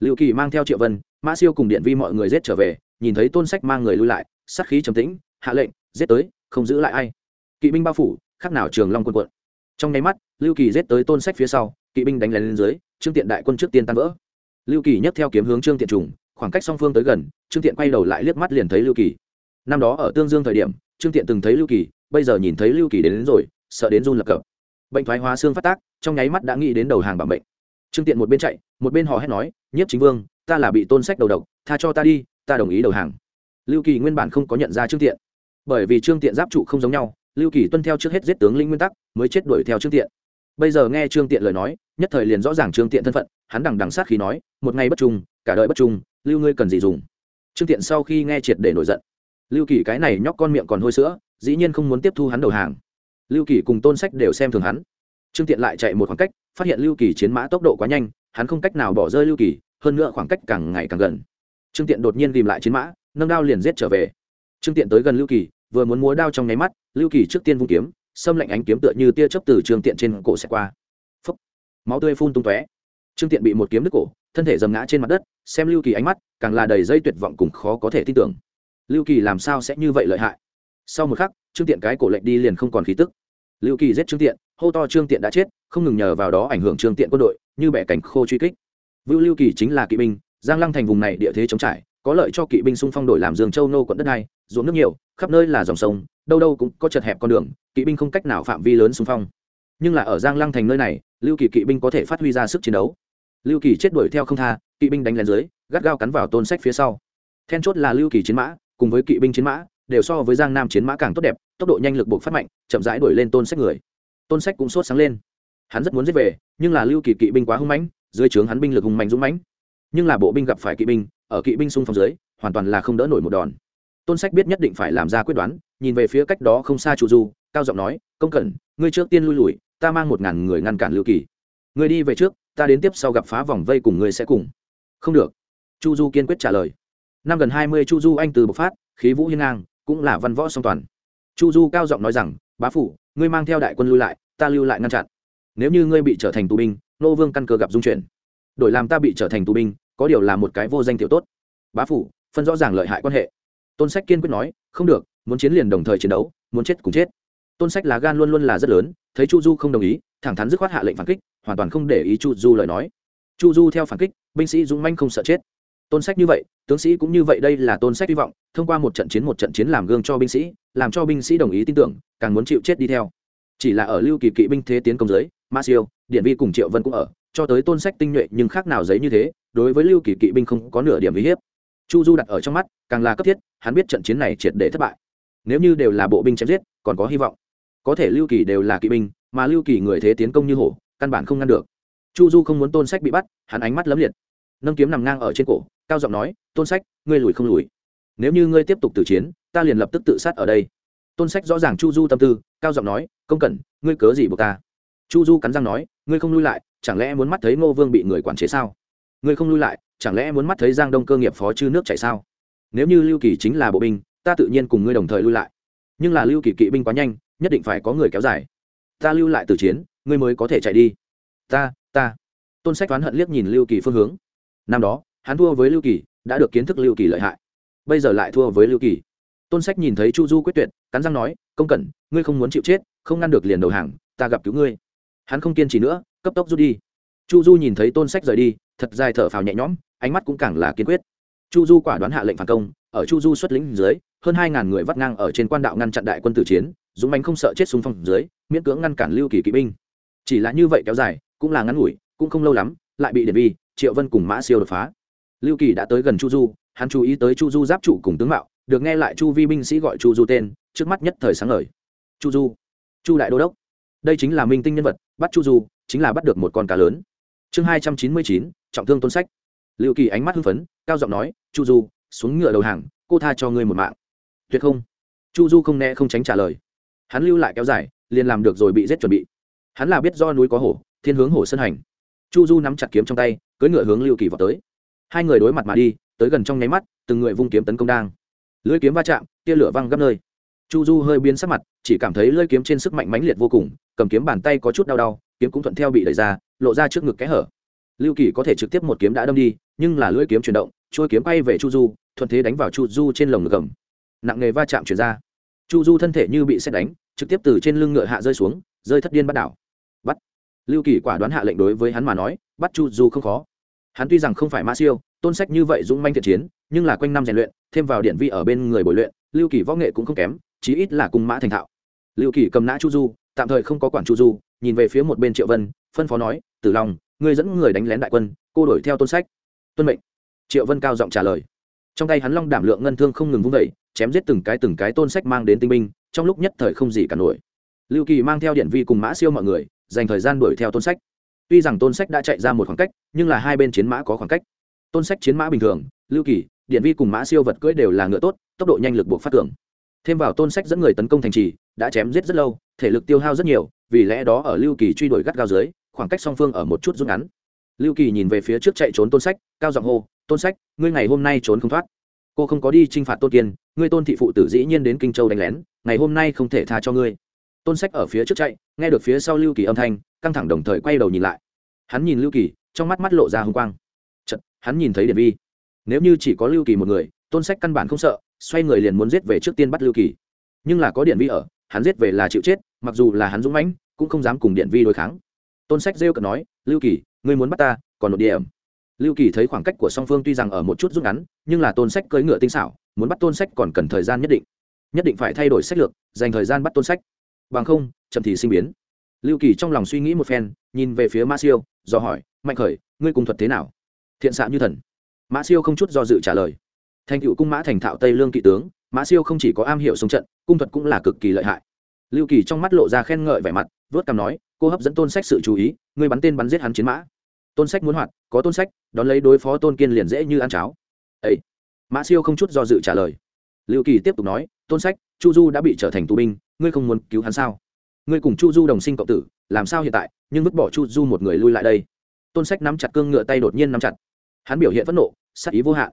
lưu kỳ mang theo triệu vân mã siêu cùng điện vi mọi người giết trở về nhìn thấy tôn sách mang người lui lại sát khí trầm tĩnh hạ lệnh giết tới không giữ lại ai. Kỵ binh bao phủ khác nào trường long quân quận. Trong nháy mắt lưu kỳ giết tới tôn sách phía sau kỵ binh đánh lên dưới trương tiện đại quân trước tiên tan vỡ. Lưu kỳ nhấc theo kiếm hướng trương tiện trùng khoảng cách song phương tới gần trương tiện quay đầu lại liếc mắt liền thấy lưu kỳ. Năm đó ở tương dương thời điểm trương tiện từng thấy lưu kỳ bây giờ nhìn thấy lưu kỳ đến, đến rồi sợ đến run lập cập. Bệnh thoái hóa xương phát tác trong nháy mắt đã nghĩ đến đầu hàng bằng bệnh. Trương tiện một bên chạy một bên hò hét nói nhiếp chính vương, ta là bị tôn sách đầu độc, tha cho ta đi, ta đồng ý đầu hàng. Lưu kỳ nguyên bản không có nhận ra trương tiện. Bởi vì trương tiện giáp trụ không giống nhau, lưu kỳ tuân theo trước hết giết tướng linh nguyên tắc, mới chết đuổi theo trương tiện. Bây giờ nghe trương tiện lời nói, nhất thời liền rõ ràng trương tiện thân phận, hắn đằng đằng sát khi nói, một ngày bất trung, cả đời bất trung, lưu ngươi cần gì dùng? Trương tiện sau khi nghe triệt để nổi giận. Lưu kỳ cái này nhóc con miệng còn hôi sữa, dĩ nhiên không muốn tiếp thu hắn đầu hàng. Lưu kỳ cùng tôn sách đều xem thường hắn. Trương tiện lại chạy một khoảng cách, phát hiện lưu kỳ chiến mã tốc độ quá nhanh hắn không cách nào bỏ rơi lưu kỳ, hơn nữa khoảng cách càng ngày càng gần. Trương tiện đột nhiên tìm lại chiến mã, nâng đao liền giết trở về. Trương tiện tới gần lưu kỳ, vừa muốn múa đao trong nháy mắt, lưu kỳ trước tiên vung kiếm, xâm lạnh ánh kiếm tựa như tia chớp từ trương tiện trên cổ xẹt qua. Phấp máu tươi phun tung tóe. Trương tiện bị một kiếm đứt cổ, thân thể dầm ngã trên mặt đất, xem lưu kỳ ánh mắt, càng là đầy dây tuyệt vọng cùng khó có thể tin tưởng. Lưu kỳ làm sao sẽ như vậy lợi hại? Sau một khắc, trương tiện cái cổ lệnh đi liền không còn khí tức lưu kỳ giết trương tiện, hô to trương tiện đã chết, không ngừng nhờ vào đó ảnh hưởng trương tiện quân đội, như bẻ cảnh khô truy kích. Vưu lưu kỳ chính là kỵ binh, giang lăng thành vùng này địa thế chống trải, có lợi cho kỵ binh xung phong đổi làm dương châu nô quận đất này ruộng nước nhiều, khắp nơi là dòng sông, đâu đâu cũng có chật hẹp con đường, kỵ binh không cách nào phạm vi lớn xung phong. Nhưng là ở giang lăng thành nơi này, lưu kỳ kỵ binh có thể phát huy ra sức chiến đấu. Lưu kỳ chết đuổi theo không tha, kỵ binh đánh lên dưới, gắt gao cắn vào tôn sách phía sau. Then chốt là lưu kỳ chiến mã, cùng với kỵ binh chiến mã đều so với giang nam chiến mã càng tốt đẹp, tốc độ nhanh lực buộc phát mạnh, chậm rãi đuổi lên tôn sách người. Tôn sách cũng sốt sáng lên. Hắn rất muốn giết về, nhưng là lưu kỳ kỵ binh quá hung mãnh, dưới trướng hắn binh lực hung mạnh dũng mãnh. Nhưng là bộ binh gặp phải kỵ binh, ở kỵ binh xung phong dưới, hoàn toàn là không đỡ nổi một đòn. Tôn sách biết nhất định phải làm ra quyết đoán, nhìn về phía cách đó không xa chu du, cao giọng nói, công cẩn, ngươi trước tiên lui lùi, ta mang một ngàn người ngăn cản lưu kỳ. Ngươi đi về trước, ta đến tiếp sau gặp phá vòng vây cùng ngươi sẽ cùng. Không được. Chu du kiên quyết trả lời. Năm gần hai mươi chu du anh từ bộc phát, khí vũ hiên ngang cũng là văn võ song toàn. Chu du cao giọng nói rằng, bá phủ, ngươi mang theo đại quân lui lại, ta lưu lại ngăn chặn. Nếu như ngươi bị trở thành tù binh, nô vương căn cơ gặp dung chuyển. Đổi làm ta bị trở thành tù binh, có điều là một cái vô danh tiểu tốt. Bá phủ, phân rõ ràng lợi hại quan hệ. Tôn sách kiên quyết nói, không được, muốn chiến liền đồng thời chiến đấu, muốn chết cùng chết. Tôn sách lá gan luôn luôn là rất lớn, thấy chu du không đồng ý, thẳng thắn dứt khoát hạ lệnh phản kích, hoàn toàn không để ý chu du lời nói. Chu du theo phản kích, binh sĩ dũng manh không sợ chết tôn sách như vậy, tướng sĩ cũng như vậy, đây là tôn sách hy vọng, thông qua một trận chiến, một trận chiến làm gương cho binh sĩ, làm cho binh sĩ đồng ý tin tưởng, càng muốn chịu chết đi theo. Chỉ là ở lưu kỳ kỵ binh thế tiến công giới ma siêu, điện vi cùng triệu vân cũng ở, cho tới tôn sách tinh nhuệ nhưng khác nào giấy như thế, đối với lưu kỳ kỵ binh không có nửa điểm uy hiếp. Chu du đặt ở trong mắt, càng là cấp thiết, hắn biết trận chiến này triệt để thất bại. Nếu như đều là bộ binh chém giết, còn có hy vọng. Có thể lưu kỳ đều là kỵ binh, mà lưu kỳ người thế tiến công như hổ, căn bản không ngăn được. Chu du không muốn tôn sách bị bắt, hắn ánh mắt lấm liệt. Nâng kiếm nằm ngang ở trên cổ cao giọng nói, tôn sách, ngươi lùi không lùi. Nếu như ngươi tiếp tục tử chiến, ta liền lập tức tự sát ở đây. Tôn sách rõ ràng chu du tâm tư, cao giọng nói, công cẩn, ngươi cớ gì buộc ta? Chu du cắn răng nói, ngươi không lui lại, chẳng lẽ muốn mắt thấy ngô vương bị người quản chế sao? Ngươi không lui lại, chẳng lẽ muốn mắt thấy giang đông cơ nghiệp phó chư nước chạy sao? Nếu như lưu kỳ chính là bộ binh, ta tự nhiên cùng ngươi đồng thời lui lại. Nhưng là lưu kỳ kỵ binh quá nhanh, nhất định phải có người kéo dài. Ta lưu lại từ chiến, ngươi mới có thể chạy đi. Ta ta. Tôn sách oán hận liếc nhìn lưu kỳ phương hướng. Năm đó hắn thua với lưu kỳ, đã được kiến thức lưu kỳ lợi hại. Bây giờ lại thua với lưu kỳ. Tôn sách nhìn thấy chu du quyết tuyệt, cắn răng nói, công cẩn, ngươi không muốn chịu chết, không ngăn được liền đầu hàng, ta gặp cứu ngươi. Hắn không kiên trì nữa, cấp tốc rút đi. Chu du nhìn thấy tôn sách rời đi, thật dài thở phào nhẹ nhõm, ánh mắt cũng càng là kiên quyết. Chu du quả đoán hạ lệnh phản công, ở chu du xuất lĩnh dưới, hơn hai ngàn người vắt ngang ở trên quan đạo ngăn chặn đại quân tử chiến, dũng bánh không sợ chết xung phong dưới, miễn cưỡng ngăn cản lưu kỳ kỵ binh. Chỉ là như vậy kéo dài, cũng là ngắn ngủi, cũng không lâu lắm, lại bị điện vi triệu vân cùng mã siêu đột phá lưu kỳ đã tới gần chu du, hắn chú ý tới chu du giáp trụ cùng tướng mạo, được nghe lại chu vi binh sĩ gọi chu du tên, trước mắt nhất thời sáng ngời. Chu du, chu đại đô đốc. Đây chính là minh tinh nhân vật, bắt chu du, chính là bắt được một con cá lớn. Chương hai trăm chín mươi chín, trọng thương tôn sách. Liệu kỳ ánh mắt hưng phấn, cao giọng nói, chu du, xuống ngựa đầu hàng, cô tha cho ngươi một mạng. Tuyệt không. Chu du không né không tránh trả lời. Hắn lưu lại kéo dài, liền làm được rồi bị giết chuẩn bị. Hắn là biết do núi có hổ, thiên hướng hổ sân hành. Chu du nắm chặt kiếm trong tay, cưỡi ngựa hướng lưu kỳ vào tới hai người đối mặt mà đi, tới gần trong nháy mắt, từng người vung kiếm tấn công đang. Lưỡi kiếm va chạm, tia lửa văng gấp nơi. Chu du hơi biến sắc mặt, chỉ cảm thấy lưỡi kiếm trên sức mạnh mãnh liệt vô cùng, cầm kiếm bàn tay có chút đau đau, kiếm cũng thuận theo bị đẩy ra, lộ ra trước ngực kẽ hở. Lưu kỳ có thể trực tiếp một kiếm đã đâm đi, nhưng là lưỡi kiếm chuyển động trôi kiếm bay về chu du, thuận thế đánh vào chu du trên lồng ngực gầm. Nặng nghề va chạm chuyển ra. Chu du thân thể như bị xét đánh, trực tiếp từ trên lưng ngựa hạ rơi xuống, rơi thất điên bắt đảo. Bắt. Lưu kỳ quả đoán hạ lệnh đối với hắn mà nói, bắt chu du không khó hắn tuy rằng không phải ma siêu, tôn sách như vậy dũng manh thiện chiến, nhưng là quanh năm rèn luyện, thêm vào điện vi ở bên người bồi luyện, lưu kỳ võ nghệ cũng không kém, chí ít là cung mã thành thạo. Lưu kỳ cầm nã chu du, tạm thời không có quản chu du, nhìn về phía một bên triệu vân, phân phó nói, tử long, ngươi dẫn người đánh lén đại quân, cô đuổi theo tôn sách. Tuân mệnh. Triệu vân cao giọng trả lời. Trong tay hắn long đảm lượng ngân thương không ngừng vung vẩy chém giết từng cái từng cái tôn sách mang đến tinh binh, trong lúc nhất thời không gì cả nổi. Lưu kỳ mang theo điện vi cùng mã siêu mọi người, dành thời gian đuổi theo tôn sách tuy rằng tôn sách đã chạy ra một khoảng cách, nhưng là hai bên chiến mã có khoảng cách. Tôn sách chiến mã bình thường, lưu kỳ, điện vi cùng mã siêu vật cưỡi đều là ngựa tốt, tốc độ nhanh lực buộc phát tưởng thêm vào tôn sách dẫn người tấn công thành trì, đã chém giết rất lâu, thể lực tiêu hao rất nhiều, vì lẽ đó ở lưu kỳ truy đuổi gắt gao dưới, khoảng cách song phương ở một chút rút ngắn. Lưu kỳ nhìn về phía trước chạy trốn tôn sách, cao giọng hô, tôn sách, ngươi ngày hôm nay trốn không thoát. Cô không có đi t r i n h phạt tôn kiên, ngươi tôn thị phụ tử dĩ nhiên đến kinh châu đánh lén, ngày hôm nay không thể tha cho ngươi. Tôn sách ở phía trước chạy, nghe được phía sau lưu kỳ âm thanh căng thẳng đồng thời quay đầu nhìn lại. Hắn nhìn lưu kỳ trong mắt mắt lộ ra h ư n g quang. Chật, hắn nhìn thấy điện vi. Nếu như chỉ có lưu kỳ một người tôn sách căn bản không sợ xoay người liền muốn giết về trước tiên bắt lưu kỳ. Nhưng là có điện vi ở hắn giết về là chịu chết mặc dù là hắn dũng mãnh cũng không dám cùng điện vi đối kháng. Tôn sách rêu cận nói lưu kỳ ngươi muốn bắt ta còn một điểm. Lưu kỳ thấy khoảng cách của song phương tuy rằng ở một chút rút ngắn nhưng là tôn sách cưỡi ngựa tinh xảo muốn bắt tôn sách còn cần thời gian nhất định. Nhất định phải thay đổi sách lược dành thời gian bắt tôn sách. Bằng không chậm thì sinh biến lưu kỳ trong lòng suy nghĩ một phen, nhìn về phía mã siêu, do hỏi, mạnh khởi, ngươi cùng thuật thế nào? Thiện xạ như thần. Mã siêu không chút do dự trả lời. Thành cựu cung mã thành thạo tây lương kỵ tướng mã siêu không chỉ có am hiểu sông trận, cung thuật cũng là cực kỳ lợi hại. Lưu kỳ trong mắt lộ ra khen ngợi vẻ mặt, vớt cằm nói, cô hấp dẫn tôn sách sự chú ý, ngươi bắn tên bắn giết hắn chiến mã. Tôn sách muốn hoạt, có tôn sách, đón lấy đối phó tôn kiên liền dễ như ăn cháo. Ấy mã siêu không chút do dự trả lời. Lưu kỳ tiếp tục nói, tôn sách, chu du đã bị trở thành tù binh, ngươi không muốn cứu hắn sao? Ngươi cùng chu du đồng sinh cộng tử, làm sao hiện tại, nhưng vứt bỏ chu du một người lui lại đây. Tôn sách nắm chặt cương ngựa tay đột nhiên nắm chặt. Hắn biểu hiện phẫn nộ sắc ý vô hạn.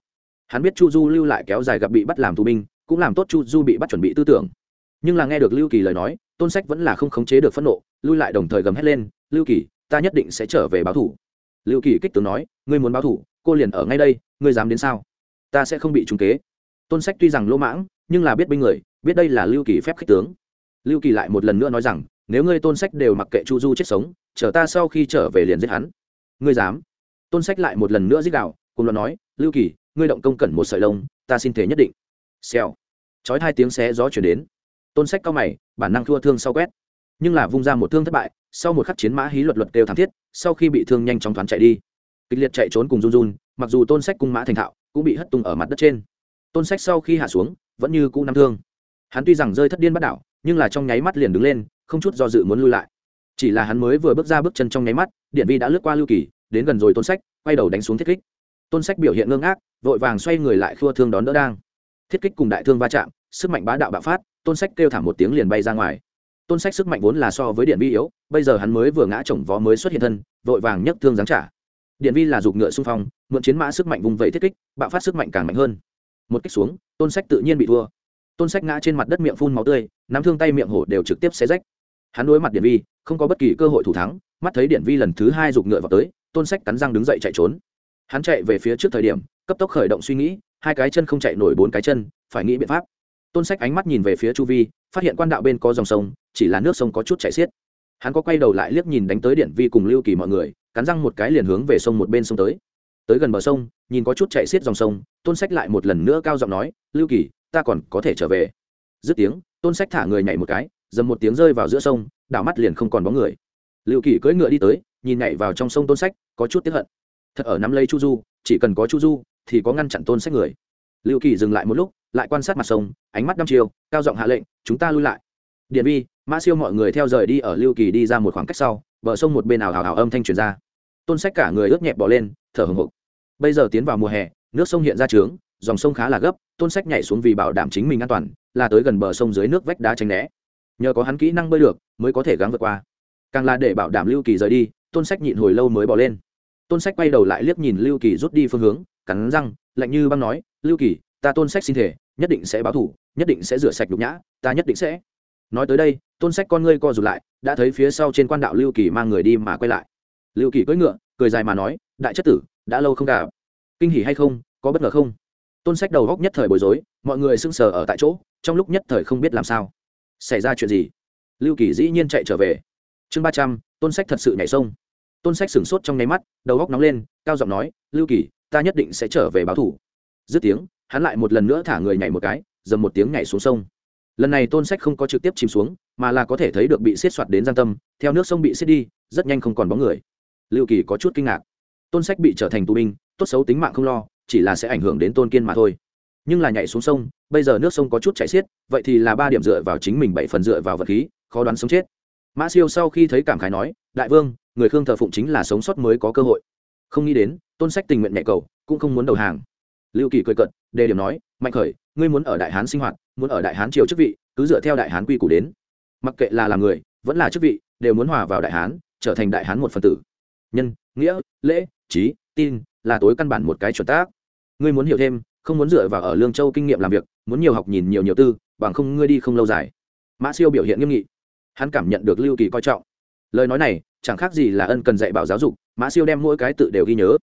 Hắn biết chu du lưu lại kéo dài gặp bị bắt làm tù binh, cũng làm tốt chu du bị bắt chuẩn bị tư tưởng. Nhưng là nghe được lưu kỳ lời nói, tôn sách vẫn là không khống chế được phẫn nộ, lui lại đồng thời gầm hét lên, lưu kỳ, ta nhất định sẽ trở về báo thủ. Lưu kỳ kích tướng nói, ngươi muốn báo thủ, cô liền ở ngay đây, ngươi dám đến sao? Ta sẽ không bị trúng kế. Tôn sách tuy rằng lỗ mãng, nhưng là biết binh người, biết đây là lưu kỳ phép khích tướng lưu kỳ lại một lần nữa nói rằng, nếu ngươi tôn sách đều mặc kệ chu du chết sống, chờ ta sau khi trở về liền giết hắn. Ngươi dám? Tôn sách lại một lần nữa giết đạo cùng luận nói, lưu kỳ, ngươi động công cẩn một sợi lông, ta xin thể nhất định. Xèo. Chói hai tiếng xé gió chuyển đến. Tôn sách cao mày, bản năng thua thương sau quét. Nhưng là vung ra một thương thất bại, sau một khắc chiến mã hí luật luật đều thảm thiết, sau khi bị thương nhanh chóng thoáng chạy đi. Kịch liệt chạy trốn cùng run run, mặc dù tôn sách cung mã thành thạo, cũng bị hất tung ở mặt đất trên. Tôn sách sau khi hạ xuống, vẫn như cũ nắm thương. Hắn tuy rằng rơi thất điên bắt đảo nhưng là trong nháy mắt liền đứng lên, không chút do dự muốn lui lại. Chỉ là hắn mới vừa bước ra bước chân trong nháy mắt, điện vi đã lướt qua lưu kỳ, đến gần rồi tôn sách, quay đầu đánh xuống thiết kích. Tôn sách biểu hiện ngưng ác vội vàng xoay người lại khua thương đón đỡ đang. Thiết kích cùng đại thương va chạm, sức mạnh bá đạo bạo phát, tôn sách kêu thảm một tiếng liền bay ra ngoài. Tôn sách sức mạnh vốn là so với điện vi yếu, bây giờ hắn mới vừa ngã chồng vó mới xuất hiện thân, vội vàng nhấc thương giáng trả. Điện vi là giục ngựa xung phong, mượn chiến mã sức mạnh vùng vẫy thiết kích, bạo phát sức mạnh càng mạnh hơn. Một kích xuống, tôn sách tự nhiên bị thua tôn sách ngã trên mặt đất miệng phun máu tươi, nắm thương tay miệng hổ đều trực tiếp xé rách. Hắn đối mặt điện vi, không có bất kỳ cơ hội thủ thắng, mắt thấy điện vi lần thứ hai giục ngựa vào tới, tôn sách cắn răng đứng dậy chạy trốn. Hắn chạy về phía trước thời điểm, cấp tốc khởi động suy nghĩ, hai cái chân không chạy nổi bốn cái chân, phải nghĩ biện pháp. Tôn sách ánh mắt nhìn về phía chu vi, phát hiện quan đạo bên có dòng sông, chỉ là nước sông có chút chảy xiết. Hắn có quay đầu lại liếc nhìn đánh tới điện vi cùng lưu kỳ mọi người, cắn răng một cái liền hướng về sông một bên sông tới. Tới gần bờ sông, nhìn có chút chạy xiết dòng sông, tôn sách lại một lần nữa cao giọng nói, lưu kỳ ta còn có thể trở về. Dứt tiếng, tôn sách thả người nhảy một cái, dầm một tiếng rơi vào giữa sông, đảo mắt liền không còn bóng người. Lưu kỳ cưỡi ngựa đi tới, nhìn nhảy vào trong sông tôn sách, có chút tiếp hận. Thật ở nắm lấy chu du, chỉ cần có chu du, thì có ngăn chặn tôn sách người. Lưu kỳ dừng lại một lúc, lại quan sát mặt sông, ánh mắt đăm chiều, cao giọng hạ lệnh, chúng ta lui lại. Điện vi mã siêu mọi người theo rời đi ở lưu kỳ đi ra một khoảng cách sau, bờ sông một bên ảo hào hào âm thanh truyền ra. Tôn sách cả người ướt nhẹp bỏ lên, thở hồng hộc. Bây giờ tiến vào mùa hè, nước sông hiện ra trướng, dòng sông khá là gấp tôn sách nhảy xuống vì bảo đảm chính mình an toàn, là tới gần bờ sông dưới nước vách đá tránh né. Nhờ có hắn kỹ năng bơi được, mới có thể gắng vượt qua. Càng là để bảo đảm lưu kỳ rời đi, tôn sách nhịn hồi lâu mới bỏ lên. Tôn sách quay đầu lại liếc nhìn lưu kỳ rút đi phương hướng, cắn răng, lạnh như băng nói, lưu kỳ, ta tôn sách xin thể, nhất định sẽ báo thủ, nhất định sẽ rửa sạch nhục nhã, ta nhất định sẽ. Nói tới đây, tôn sách con ngươi co rụt lại, đã thấy phía sau trên quan đạo lưu kỳ mang người đi mà quay lại. Lưu kỳ cưỡi ngựa, cười dài mà nói, đại chất tử, đã lâu không gặp. Kinh hỉ hay không, có bất ngờ không? Tôn sách đầu góc nhất thời bối rối, mọi người sững sờ ở tại chỗ, trong lúc nhất thời không biết làm sao. Xảy ra chuyện gì? Lưu kỳ dĩ nhiên chạy trở về. Chương ba trăm, tôn sách thật sự nhảy sông. Tôn sách sửng sốt trong nháy mắt, đầu góc nóng lên, cao giọng nói, lưu kỳ, ta nhất định sẽ trở về báo thủ. Dứt tiếng, hắn lại một lần nữa thả người nhảy một cái, dầm một tiếng nhảy xuống sông. Lần này tôn sách không có trực tiếp chìm xuống, mà là có thể thấy được bị xiết soạt đến giang tâm, theo nước sông bị xiết đi, rất nhanh không còn bóng người. Lưu kỳ có chút kinh ngạc. Tôn sách bị trở thành tù binh, tốt xấu tính mạng không lo chỉ là sẽ ảnh hưởng đến tôn kiên mà thôi. Nhưng là nhảy xuống sông, bây giờ nước sông có chút chảy xiết, vậy thì là ba điểm dựa vào chính mình, bảy phần dựa vào vật khí, khó đoán sống chết. Mã siêu sau khi thấy cảm khái nói, đại vương, người khương thờ phụng chính là sống sót mới có cơ hội. Không nghĩ đến, tôn sách tình nguyện nhạy cầu, cũng không muốn đầu hàng. Lưu kỳ cười cận đề điểm nói, mạnh khởi, ngươi muốn ở đại hán sinh hoạt, muốn ở đại hán triều chức vị, cứ dựa theo đại hán quy củ đến. Mặc kệ là làm người, vẫn là chức vị, đều muốn hòa vào đại hán, trở thành đại hán một phần tử. Nhân, nghĩa, lễ, trí, tin là tối căn bản một cái chuẩn tác ngươi muốn hiểu thêm, không muốn dựa vào ở lương châu kinh nghiệm làm việc, muốn nhiều học nhìn nhiều nhiều tư, bằng không ngươi đi không lâu dài. Mã siêu biểu hiện nghiêm nghị. Hắn cảm nhận được lưu kỳ coi trọng. Lời nói này, chẳng khác gì là ân cần dạy bảo giáo dục, mã siêu đem mỗi cái tự đều ghi nhớ.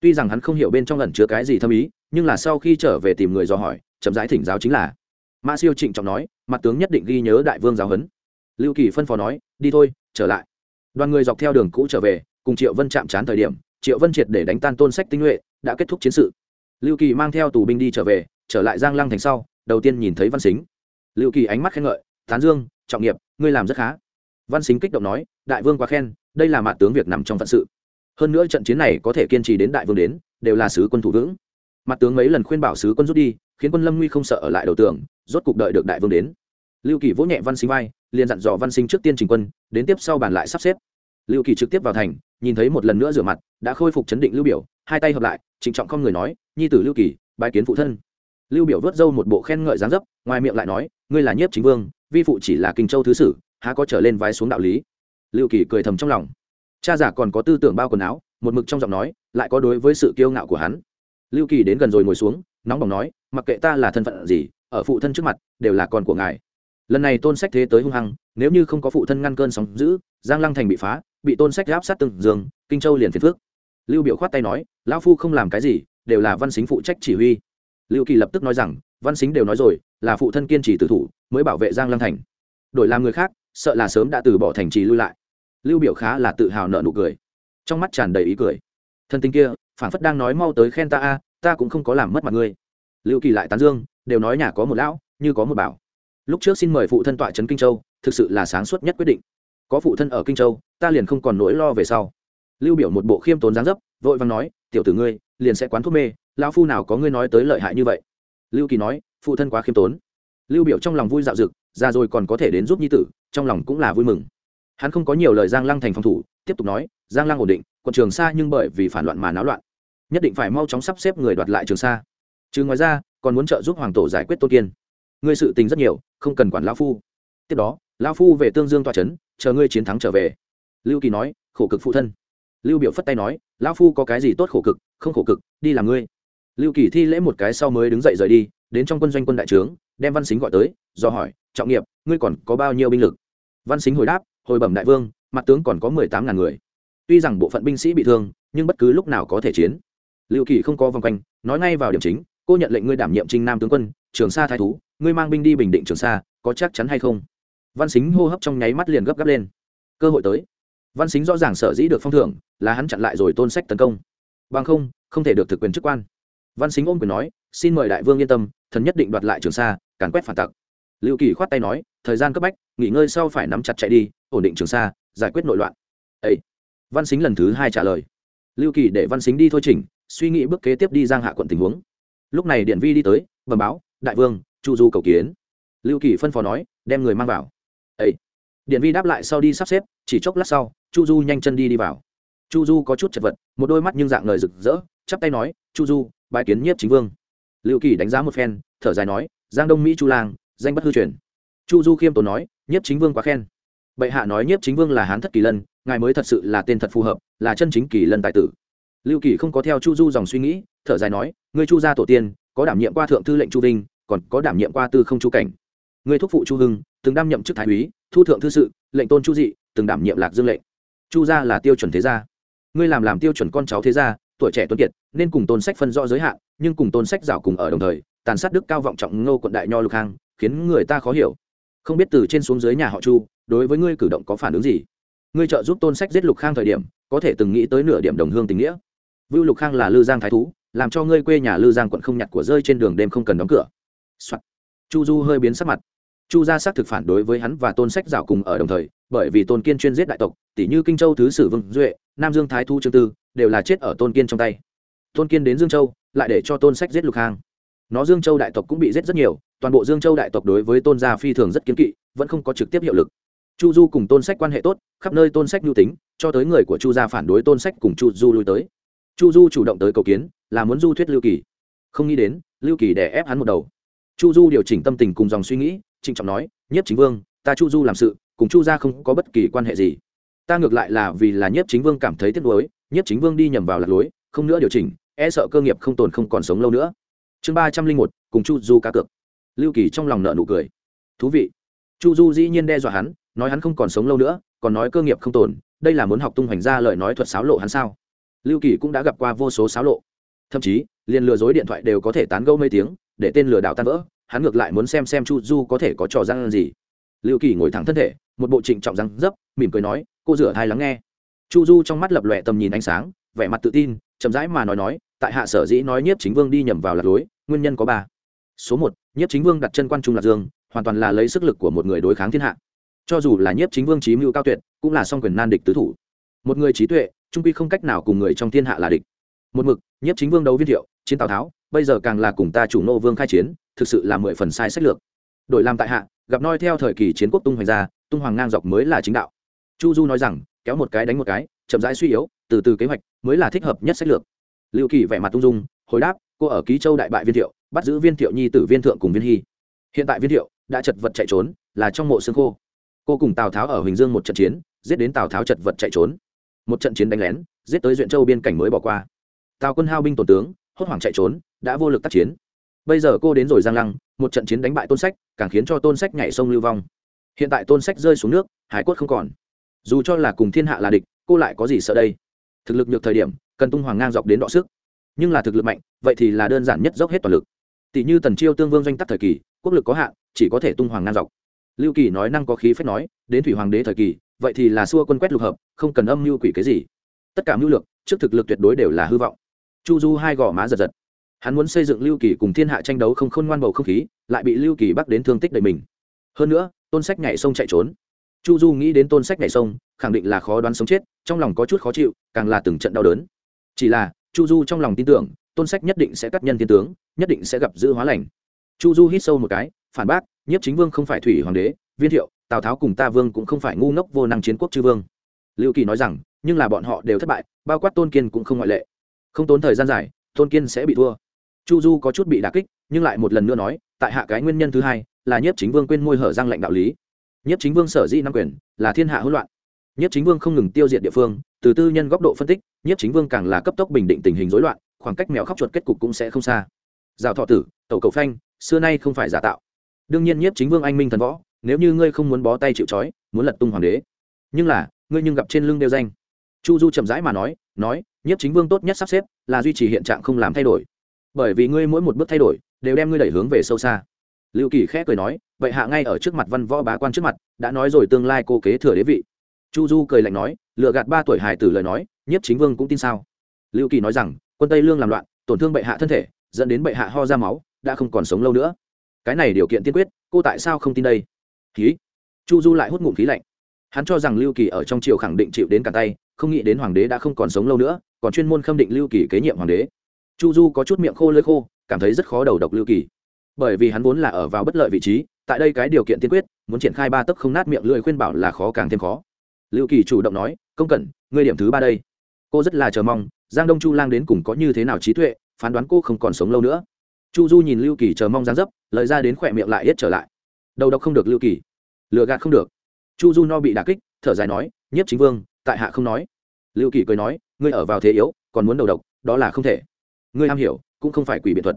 Tuy rằng hắn không hiểu bên trong lần chứa cái gì thâm ý, nhưng là sau khi trở về tìm người dò hỏi, chậm rãi thỉnh giáo chính là. Mã siêu trịnh trọng nói, mặt tướng nhất định ghi nhớ đại vương giáo huấn. Lưu kỳ phân phó nói, đi thôi, trở lại. Đoàn người dọc theo đường cũ trở về, cùng triệu vân chạm trán thời điểm, triệu vân triệt để đánh tan tôn sách tinh nhuệ đã kết thúc chiến sự lưu kỳ mang theo tù binh đi trở về, trở lại giang lăng thành sau, đầu tiên nhìn thấy văn xính. Lưu kỳ ánh mắt khen ngợi, tán dương, trọng nghiệp, ngươi làm rất khá. Văn xính kích động nói, đại vương quá khen, đây là mạ tướng việc nằm trong phận sự. Hơn nữa trận chiến này có thể kiên trì đến đại vương đến, đều là sứ quân thủ vững. Mặt tướng mấy lần khuyên bảo sứ quân rút đi, khiến quân lâm nguy không sợ ở lại đầu tường, rốt cục đợi được đại vương đến. Lưu kỳ vỗ nhẹ văn sinh vai, liền dặn dò văn sinh trước tiên trình quân, đến tiếp sau bàn lại sắp xếp. Lưu kỳ trực tiếp vào thành, nhìn thấy một lần nữa rửa mặt, đã khôi phục chấn định lưu biểu hai tay hợp lại, trịnh trọng không người nói, nhi tử lưu kỳ, bái kiến phụ thân. Lưu biểu vớt dâu một bộ khen ngợi dáng dấp, ngoài miệng lại nói, ngươi là nhiếp chính vương, vi phụ chỉ là kinh châu thứ sử, há có trở lên vái xuống đạo lý? Lưu kỳ cười thầm trong lòng. Cha giả còn có tư tưởng bao quần áo, một mực trong giọng nói, lại có đối với sự kiêu ngạo của hắn. Lưu kỳ đến gần rồi ngồi xuống, nóng bỏng nói, mặc kệ ta là thân phận gì, ở phụ thân trước mặt, đều là con của ngài. Lần này tôn sách thế tới hung hăng, nếu như không có phụ thân ngăn cơn sóng giữ giang lăng thành bị phá, bị tôn sách áp sát từng giường, kinh châu liền phiền phước lưu biểu khoát tay nói, lão phu không làm cái gì, đều là văn xính phụ trách chỉ huy. Lưu kỳ lập tức nói rằng, văn xính đều nói rồi, là phụ thân kiên trì tử thủ, mới bảo vệ giang lăng thành. Đổi làm người khác, sợ là sớm đã từ bỏ thành trì lưu lại. Lưu biểu khá là tự hào nợ nụ cười. Trong mắt tràn đầy ý cười. Thân tình kia, phản phất đang nói mau tới khen ta a, ta cũng không có làm mất mặt ngươi. Lưu kỳ lại tán dương, đều nói nhà có một lão, như có một bảo. Lúc trước xin mời phụ thân tọa trấn kinh châu, thực sự là sáng suốt nhất quyết định. Có phụ thân ở kinh châu, ta liền không còn nỗi lo về sau lưu biểu một bộ khiêm tốn dáng dấp, vội vàng nói, tiểu tử ngươi, liền sẽ quán thuốc mê, lão phu nào có ngươi nói tới lợi hại như vậy? Lưu kỳ nói, phụ thân quá khiêm tốn. Lưu biểu trong lòng vui dạo dực ra rồi còn có thể đến giúp nhi tử, trong lòng cũng là vui mừng. Hắn không có nhiều lời giang lăng thành phòng thủ, tiếp tục nói, giang lăng ổn định, quận trường xa nhưng bởi vì phản loạn mà náo loạn. Nhất định phải mau chóng sắp xếp người đoạt lại trường sa chứ ngoài ra, còn muốn trợ giúp hoàng tổ giải quyết tôn kiên. Ngươi sự tình rất nhiều, không cần quản lão phu. Tiếp đó, lão phu về tương dương tòa trấn, chờ ngươi chiến thắng trở về. Lưu kỳ nói, khổ cực phụ thân lưu biểu phất tay nói, lão phu có cái gì tốt khổ cực, không khổ cực, đi làm ngươi. Lưu kỳ thi lễ một cái sau mới đứng dậy rời đi, đến trong quân doanh quân đại trướng, đem văn xính gọi tới, do hỏi, trọng nghiệp, ngươi còn có bao nhiêu binh lực? Văn xính hồi đáp, hồi bẩm đại vương, mặt tướng còn có mười tám ngàn người. Tuy rằng bộ phận binh sĩ bị thương, nhưng bất cứ lúc nào có thể chiến. Lưu kỳ không có vòng quanh, nói ngay vào điểm chính, cô nhận lệnh ngươi đảm nhiệm trinh nam tướng quân, trường sa thái thú, ngươi mang binh đi bình định trường sa, có chắc chắn hay không? Văn xính hô hấp trong nháy mắt liền gấp gáp lên. Cơ hội tới văn xính rõ ràng sở dĩ được phong thưởng là hắn chặn lại rồi tôn sách tấn công. Bằng không không thể được thực quyền chức quan. Văn xính ôm quyền nói, xin mời đại vương yên tâm, thần nhất định đoạt lại trường sa, càn quét phản tặc. Lưu kỳ khoát tay nói, thời gian cấp bách, nghỉ ngơi sau phải nắm chặt chạy đi, ổn định trường sa, giải quyết nội loạn. Ấy văn xính lần thứ hai trả lời. Lưu kỳ để văn xính đi thôi chỉnh, suy nghĩ bước kế tiếp đi giang hạ quận tình huống. Lúc này điện vi đi tới, bẩm báo, đại vương, chu du cầu kiến. Lưu kỳ phân phó nói, đem người mang vào. Ấy điện vi đáp lại sau đi sắp xếp, chỉ chốc lát sau, chu du nhanh chân đi đi vào. Chu du có chút chật vật, một đôi mắt nhưng dạng lời rực rỡ, chắp tay nói, chu du bài kiến nhiếp chính vương. Lưu kỳ đánh giá một phen, thở dài nói, giang đông mỹ chu lang, danh bất hư truyền. Chu du khiêm tốn nói, nhiếp chính vương quá khen. Bệ hạ nói, nhiếp chính vương là hán thất kỳ lân, ngài mới thật sự là tên thật phù hợp, là chân chính kỳ lân tài tử. Lưu kỳ không có theo chu du dòng suy nghĩ, thở dài nói, ngươi chu gia tổ tiên, có đảm nhiệm qua thượng thư lệnh chu vinh, còn có đảm nhiệm qua tư không chu cảnh. Ngươi thúc phụ chu hưng, từng đảm nhiệm chức thái úy thu thượng thư sự, lệnh tôn chu dị, từng đảm nhiệm lạc dương lệnh. Chu gia là tiêu chuẩn thế gia. Ngươi làm làm tiêu chuẩn con cháu thế gia, tuổi trẻ tuấn kiệt, nên cùng tôn sách phân rõ giới hạn, nhưng cùng tôn sách rảo cùng ở đồng thời, tàn sát đức cao vọng trọng ngô quận đại nho lục hang, khiến người ta khó hiểu. Không biết từ trên xuống dưới nhà họ chu, đối với ngươi cử động có phản ứng gì? Ngươi trợ giúp tôn sách giết lục khang thời điểm, có thể từng nghĩ tới nửa điểm đồng hương tình nghĩa. Vưu lục khang là lư giang thái thú, làm cho ngươi quê nhà lư giang quận không nhặt của rơi trên đường đêm không cần đóng cửa、Soạn. chu du hơi biến sắc mặt chu gia xác thực phản đối với hắn và tôn sách rào cùng ở đồng thời, bởi vì tôn kiên chuyên giết đại tộc tỷ như kinh châu thứ sử vương duệ, nam dương thái thu trương tư, đều là chết ở tôn kiên trong tay. Tôn kiên đến dương châu, lại để cho tôn sách giết lục hang. Nó dương châu đại tộc cũng bị giết rất nhiều, toàn bộ dương châu đại tộc đối với tôn gia phi thường rất kiến kỵ, vẫn không có trực tiếp hiệu lực. Chu du cùng tôn sách quan hệ tốt, khắp nơi tôn sách nhu tính, cho tới người của chu gia phản đối tôn sách cùng chu du lui tới. Chu du chủ động tới cầu kiến, là muốn du thuyết lưu kỳ. Không nghĩ đến, lưu kỳ đè ép hắn một đầu. Chu du điều chỉnh tâm tình cùng dòng suy nghĩ trịnh trọng nói, nhiếp chính vương, ta chu du làm sự, cùng chu gia không có bất kỳ quan hệ gì. Ta ngược lại là vì là nhiếp chính vương cảm thấy tiếc nuối, nhiếp chính vương đi nhầm vào lạc lối, không nữa điều chỉnh e sợ cơ nghiệp không tồn không còn sống lâu nữa. Chương ba trăm linh một, cùng chu du cá cược. Lưu kỳ trong lòng nợ nụ cười. Thú vị. Chu du dĩ nhiên đe dọa hắn, nói hắn không còn sống lâu nữa, còn nói cơ nghiệp không tồn, đây là muốn học tung hoành ra lời nói thuật xáo lộ hắn sao? Lưu kỳ cũng đã gặp qua vô số xáo lộ. Thậm chí, liền lừa dối điện thoại đều có thể tán gẫu mấy tiếng, để tên lừa đảo tan vỡ hắn ngược lại muốn xem xem chu du có thể có trò răng gì. Lưu kỳ ngồi thẳng thân thể, một bộ trịnh trọng răng dấp, mỉm cười nói, cô rửa thai lắng nghe. Chu du trong mắt lập lòe tầm nhìn ánh sáng, vẻ mặt tự tin, chậm rãi mà nói nói, tại hạ sở dĩ nói nhiếp chính vương đi nhầm vào lạc lối, nguyên nhân có ba. Số một, nhiếp chính vương đặt chân quan trung lạc dương, hoàn toàn là lấy sức lực của một người đối kháng thiên hạ. Cho dù là nhiếp chính vương trí mưu cao tuyệt, cũng là song quyền nan địch tứ thủ. Một người trí tuệ, trung quy không cách nào cùng người trong thiên hạ là địch. Một mực, nhiếp chính vương đấu viên thiệu, chiến tào tháo, bây giờ càng là cùng ta chủ nô vương khai chiến thực sự là mười phần sai sách lược. Đổi làm tại hạ, gặp noi theo thời kỳ chiến quốc tung hoành ra, tung hoàng ngang dọc mới là chính đạo. Chu du nói rằng, kéo một cái đánh một cái, chậm rãi suy yếu, từ từ kế hoạch mới là thích hợp nhất sách lược. Lưu kỳ vẻ mặt tung dung, hồi đáp, cô ở ký châu đại bại viên thiệu, bắt giữ viên thiệu nhi tử viên thượng cùng viên hy. Hiện tại viên thiệu đã chật vật chạy trốn, là trong mộ xương khô. Cô cùng tào tháo ở huỳnh dương một trận chiến, giết đến tào tháo chật vật chạy trốn. Một trận chiến đánh lén, giết tới duyện châu biên cảnh mới bỏ qua. Tào quân hao binh tổn tướng, hốt hoảng chạy trốn, đã vô lực tác chiến bây giờ cô đến rồi giang lăng, một trận chiến đánh bại tôn sách, càng khiến cho tôn sách nhảy sông lưu vong. Hiện tại tôn sách rơi xuống nước, hải quất không còn. Dù cho là cùng thiên hạ là địch, cô lại có gì sợ đây? Thực lực nhược thời điểm, cần tung hoàng ngang dọc đến đọ sức. Nhưng là thực lực mạnh, vậy thì là đơn giản nhất dốc hết toàn lực. Tỷ như tần chiêu tương vương doanh tắc thời kỳ, quốc lực có hạn, chỉ có thể tung hoàng ngang dọc. Lưu kỳ nói năng có khí phép nói, đến thủy hoàng đế thời kỳ, vậy thì là xua quân quét lục hợp, không cần âm mưu quỷ cái gì. Tất cả mưu lược, trước thực lực tuyệt đối đều là hư vọng. Chu du hai gò má giật giật hắn muốn xây dựng lưu kỳ cùng thiên hạ tranh đấu không khôn ngoan bầu không khí, lại bị lưu kỳ bắt đến thương tích đầy mình. Hơn nữa, tôn sách nhảy sông chạy trốn. Chu du nghĩ đến tôn sách nhảy sông, khẳng định là khó đoán sống chết, trong lòng có chút khó chịu, càng là từng trận đau đớn. Chỉ là, chu du trong lòng tin tưởng, tôn sách nhất định sẽ cắt nhân thiên tướng, nhất định sẽ gặp giữ hóa lành. Chu du hít sâu một cái, phản bác nhất chính vương không phải thủy hoàng đế, viên thiệu, tào tháo cùng ta vương cũng không phải ngu ngốc vô năng chiến quốc chư vương. Lưu kỳ nói rằng, nhưng là bọn họ đều thất bại, bao quát tôn kiên cũng không ngoại lệ. Không tốn thời gian dài, tôn kiên sẽ bị thua chu du có chút bị đà kích, nhưng lại một lần nữa nói, tại hạ cái nguyên nhân thứ hai, là nhiếp chính vương quên môi hở răng lệnh đạo lý. Nhiếp chính vương sở dĩ năm quyền, là thiên hạ hỗn loạn. Nhiếp chính vương không ngừng tiêu diệt địa phương, từ tư nhân góc độ phân tích, nhiếp chính vương càng là cấp tốc bình định tình hình rối loạn, khoảng cách mèo khóc chuột kết cục cũng sẽ không xa. Rào thọ tử, tẩu cầu phanh, xưa nay không phải giả tạo. Đương nhiên nhiếp chính vương anh minh thần võ, nếu như ngươi không muốn bó tay chịu trói, muốn lật tung hoàng đế. Nhưng là, ngươi nhưng gặp trên lưng đeo danh. Chu du chậm rãi mà nói nói, nhiếp chính vương tốt nhất sắp xếp là duy trì hiện trạng không làm thay đổi bởi vì ngươi mỗi một bước thay đổi đều đem ngươi đẩy hướng về sâu xa. Lưu kỳ khẽ cười nói, vậy hạ ngay ở trước mặt văn võ bá quan trước mặt, đã nói rồi tương lai cô kế thừa đế vị. Chu du cười lạnh nói lựa gạt ba tuổi hài tử lời nói, nhiếp chính vương cũng tin sao? Lưu kỳ nói rằng, quân tây lương làm loạn, tổn thương bệ hạ thân thể, dẫn đến bệ hạ ho ra máu, đã không còn sống lâu nữa. Cái này điều kiện tiên quyết, cô tại sao không tin đây? Khí chu du lại hút ngụm khí lạnh. Hắn cho rằng lưu kỳ ở trong triều khẳng định chịu đến cả tay, không nghĩ đến hoàng đế đã không còn sống lâu nữa, còn chuyên môn khâm định lưu kỳ kế nhiệm hoàng đế chu du có chút miệng khô lơi khô, cảm thấy rất khó đầu độc lưu kỳ. Bởi vì hắn vốn là ở vào bất lợi vị trí, tại đây cái điều kiện tiên quyết, muốn triển khai ba tấc không nát miệng lưỡi khuyên bảo là khó càng thêm khó. Lưu kỳ chủ động nói, công cẩn, ngươi điểm thứ ba đây. Cô rất là chờ mong, giang đông chu lang đến cùng có như thế nào trí tuệ, phán đoán cô không còn sống lâu nữa. Chu du nhìn lưu kỳ chờ mong giang dấp lợi ra đến khỏe miệng lại hết trở lại. Đầu độc không được lưu kỳ. Lừa gạt không được. Chu du no bị đà kích, thở dài nói, nhiếp chính vương, tại hạ không nói. Lưu kỳ cười nói, ngươi ở vào thế yếu, còn muốn đầu độc, đó là không thể ngươi am hiểu, cũng không phải quỷ biện thuật.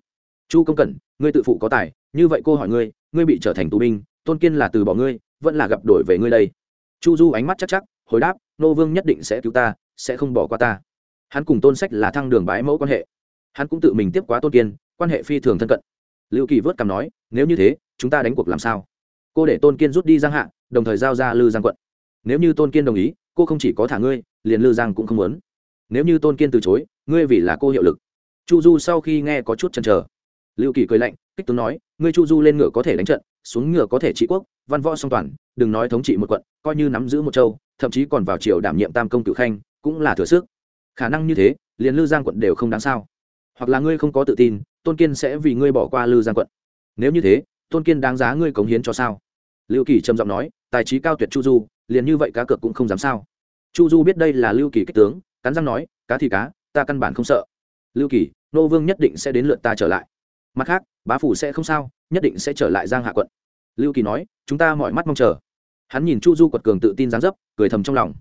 Chu công cẩn, ngươi tự phụ có tài, như vậy cô hỏi ngươi ngươi bị trở thành tù binh, tôn kiên là từ bỏ ngươi, vẫn là gặp đổi về ngươi đây. Chu du ánh mắt chắc chắc, hồi đáp, nô vương nhất định sẽ cứu ta, sẽ không bỏ qua ta. Hắn cùng tôn sách là thăng đường bái mẫu quan hệ. Hắn cũng tự mình tiếp quá tôn kiên, quan hệ phi thường thân cận. Lưu kỳ vớt cằm nói, nếu như thế, chúng ta đánh cuộc làm sao? Cô để tôn kiên rút đi giang hạ, đồng thời giao ra lư giang quận. Nếu như tôn kiên đồng ý, cô không chỉ có thả ngươi, liền lư giang cũng không muốn. Nếu như tôn kiên từ chối, ngươi vì là cô hiệu lực chu du sau khi nghe có chút chần chờ, lưu kỳ cười lạnh, kích tướng nói, ngươi chu du lên ngựa có thể đánh trận, xuống ngựa có thể trị quốc, văn võ song toàn, đừng nói thống trị một quận, coi như nắm giữ một châu, thậm chí còn vào triều đảm nhiệm tam công cựu khanh, cũng là thừa sức. Khả năng như thế, liền lư giang quận đều không đáng sao. Hoặc là ngươi không có tự tin, tôn kiên sẽ vì ngươi bỏ qua lư giang quận. Nếu như thế, tôn kiên đáng giá ngươi cống hiến cho sao? Lưu kỳ trầm giọng nói, tài trí cao tuyệt chu du, liền như vậy cá cược cũng không dám sao. Chu du biết đây là lưu kỳ kích tướng, cắn răng nói, cá thì cá, ta căn bản không sợ lưu kỳ, nô vương nhất định sẽ đến lượt ta trở lại. Mặt khác, bá phủ sẽ không sao, nhất định sẽ trở lại giang hạ quận. Lưu kỳ nói, chúng ta mọi mắt mong chờ. Hắn nhìn chu du quật cường tự tin dáng dấp, cười thầm trong lòng.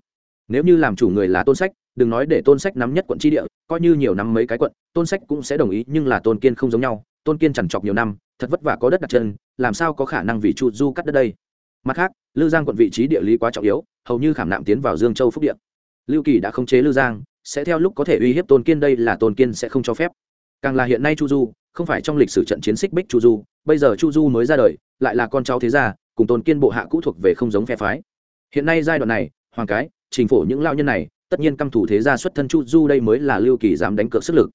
Nếu như làm chủ người là tôn sách, đừng nói để tôn sách nắm nhất quận tri địa, coi như nhiều năm mấy cái quận, tôn sách cũng sẽ đồng ý, nhưng là tôn kiên không giống nhau, tôn kiên chằn chọc nhiều năm, thật vất vả có đất đặt chân, làm sao có khả năng vì chu du cắt đất đây? Mặt khác, lư giang quận vị trí địa lý quá trọng yếu, hầu như khảm nạm tiến vào dương châu phúc điện lưu kỳ đã khống chế lư giang sẽ theo lúc có thể uy hiếp tôn kiên đây là tôn kiên sẽ không cho phép. Càng là hiện nay chu du, không phải trong lịch sử trận chiến xích bích chu du, bây giờ chu du mới ra đời, lại là con cháu thế gia, cùng tôn kiên bộ hạ cũ thuộc về không giống phe phái. Hiện nay giai đoạn này, hoàng cái, trình phổ những lao nhân này, tất nhiên căm thủ thế gia xuất thân chu du đây mới là lưu kỳ dám đánh cược sức lực.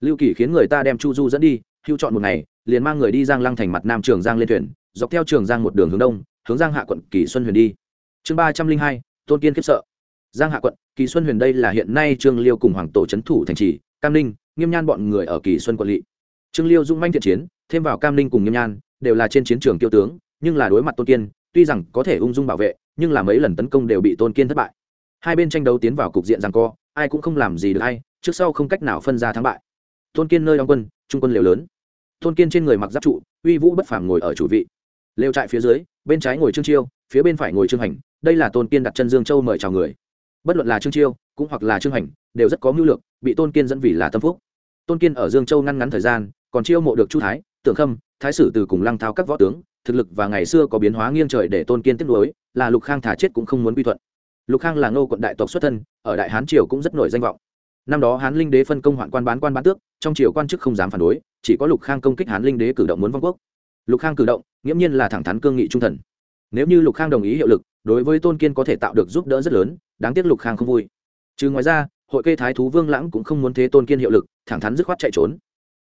Lưu kỳ khiến người ta đem chu du dẫn đi, hưu chọn một ngày, liền mang người đi giang lăng thành mặt nam trường giang lên thuyền, dọc theo trường giang một đường hướng đông, hướng giang hạ quận kỳ xuân huyền đi. Chương ba trăm linh hai, tôn kiên khiếp sợ giang hạ quận, kỳ xuân huyền đây là hiện nay trương liêu cùng hoàng tổ c h ấ n thủ thành trì, cam ninh, nghiêm nhan bọn người ở kỳ xuân quận lỵ. Trương liêu dung manh thiện chiến, thêm vào cam ninh cùng nghiêm nhan, đều là trên chiến trường tiêu tướng, nhưng là đối mặt tôn kiên, tuy rằng có thể ung dung bảo vệ, nhưng là mấy lần tấn công đều bị tôn kiên thất bại. Hai bên tranh đấu tiến vào cục diện rằng co, ai cũng không làm gì được hay trước sau không cách nào phân ra thắng bại. Tôn kiên nơi đóng quân, trung quân liều lớn. Tôn kiên trên người mặc giáp trụ, uy vũ bất phàm ngồi ở chủ vị. Lều trại phía dưới, bên trái ngồi trương chiêu, phía bên phải ngồi trương hành, đây là tôn kiên đặt chân dương châu mời chào người bất luận là trương chiêu, cũng hoặc là trương hành đều rất có mưu lược, bị tôn kiên dẫn vì là tâm phúc. Tôn kiên ở dương châu ngăn ngắn thời gian, còn chiêu mộ được chu thái, tưởng khâm, thái sử từ cùng lăng thao các võ tướng, thực lực và ngày xưa có biến hóa nghiêng trời để tôn kiên tiếp nối là lục khang thả chết cũng không muốn quy thuận. Lục khang là ngô quận đại tộc xuất thân, ở đại hán triều cũng rất nổi danh vọng. Năm đó hán linh đế phân công hoạn quan bán quan bán tước, trong triều quan chức không dám phản đối, chỉ có lục khang công kích hán linh đế cử động muốn vong quốc. Lục khang cử động, nghiễm nhiên là thẳng thắn cương nghị trung thần. Nếu như lục khang đồng ý hiệu lực, đối với tôn kiên có thể tạo được giúp đỡ rất lớn đáng tiếc lục khang không vui. Chứ ngoài ra, hội kê thái thú vương lãng cũng không muốn thế tôn kiên hiệu lực, thẳng thắn dứt khoát chạy trốn.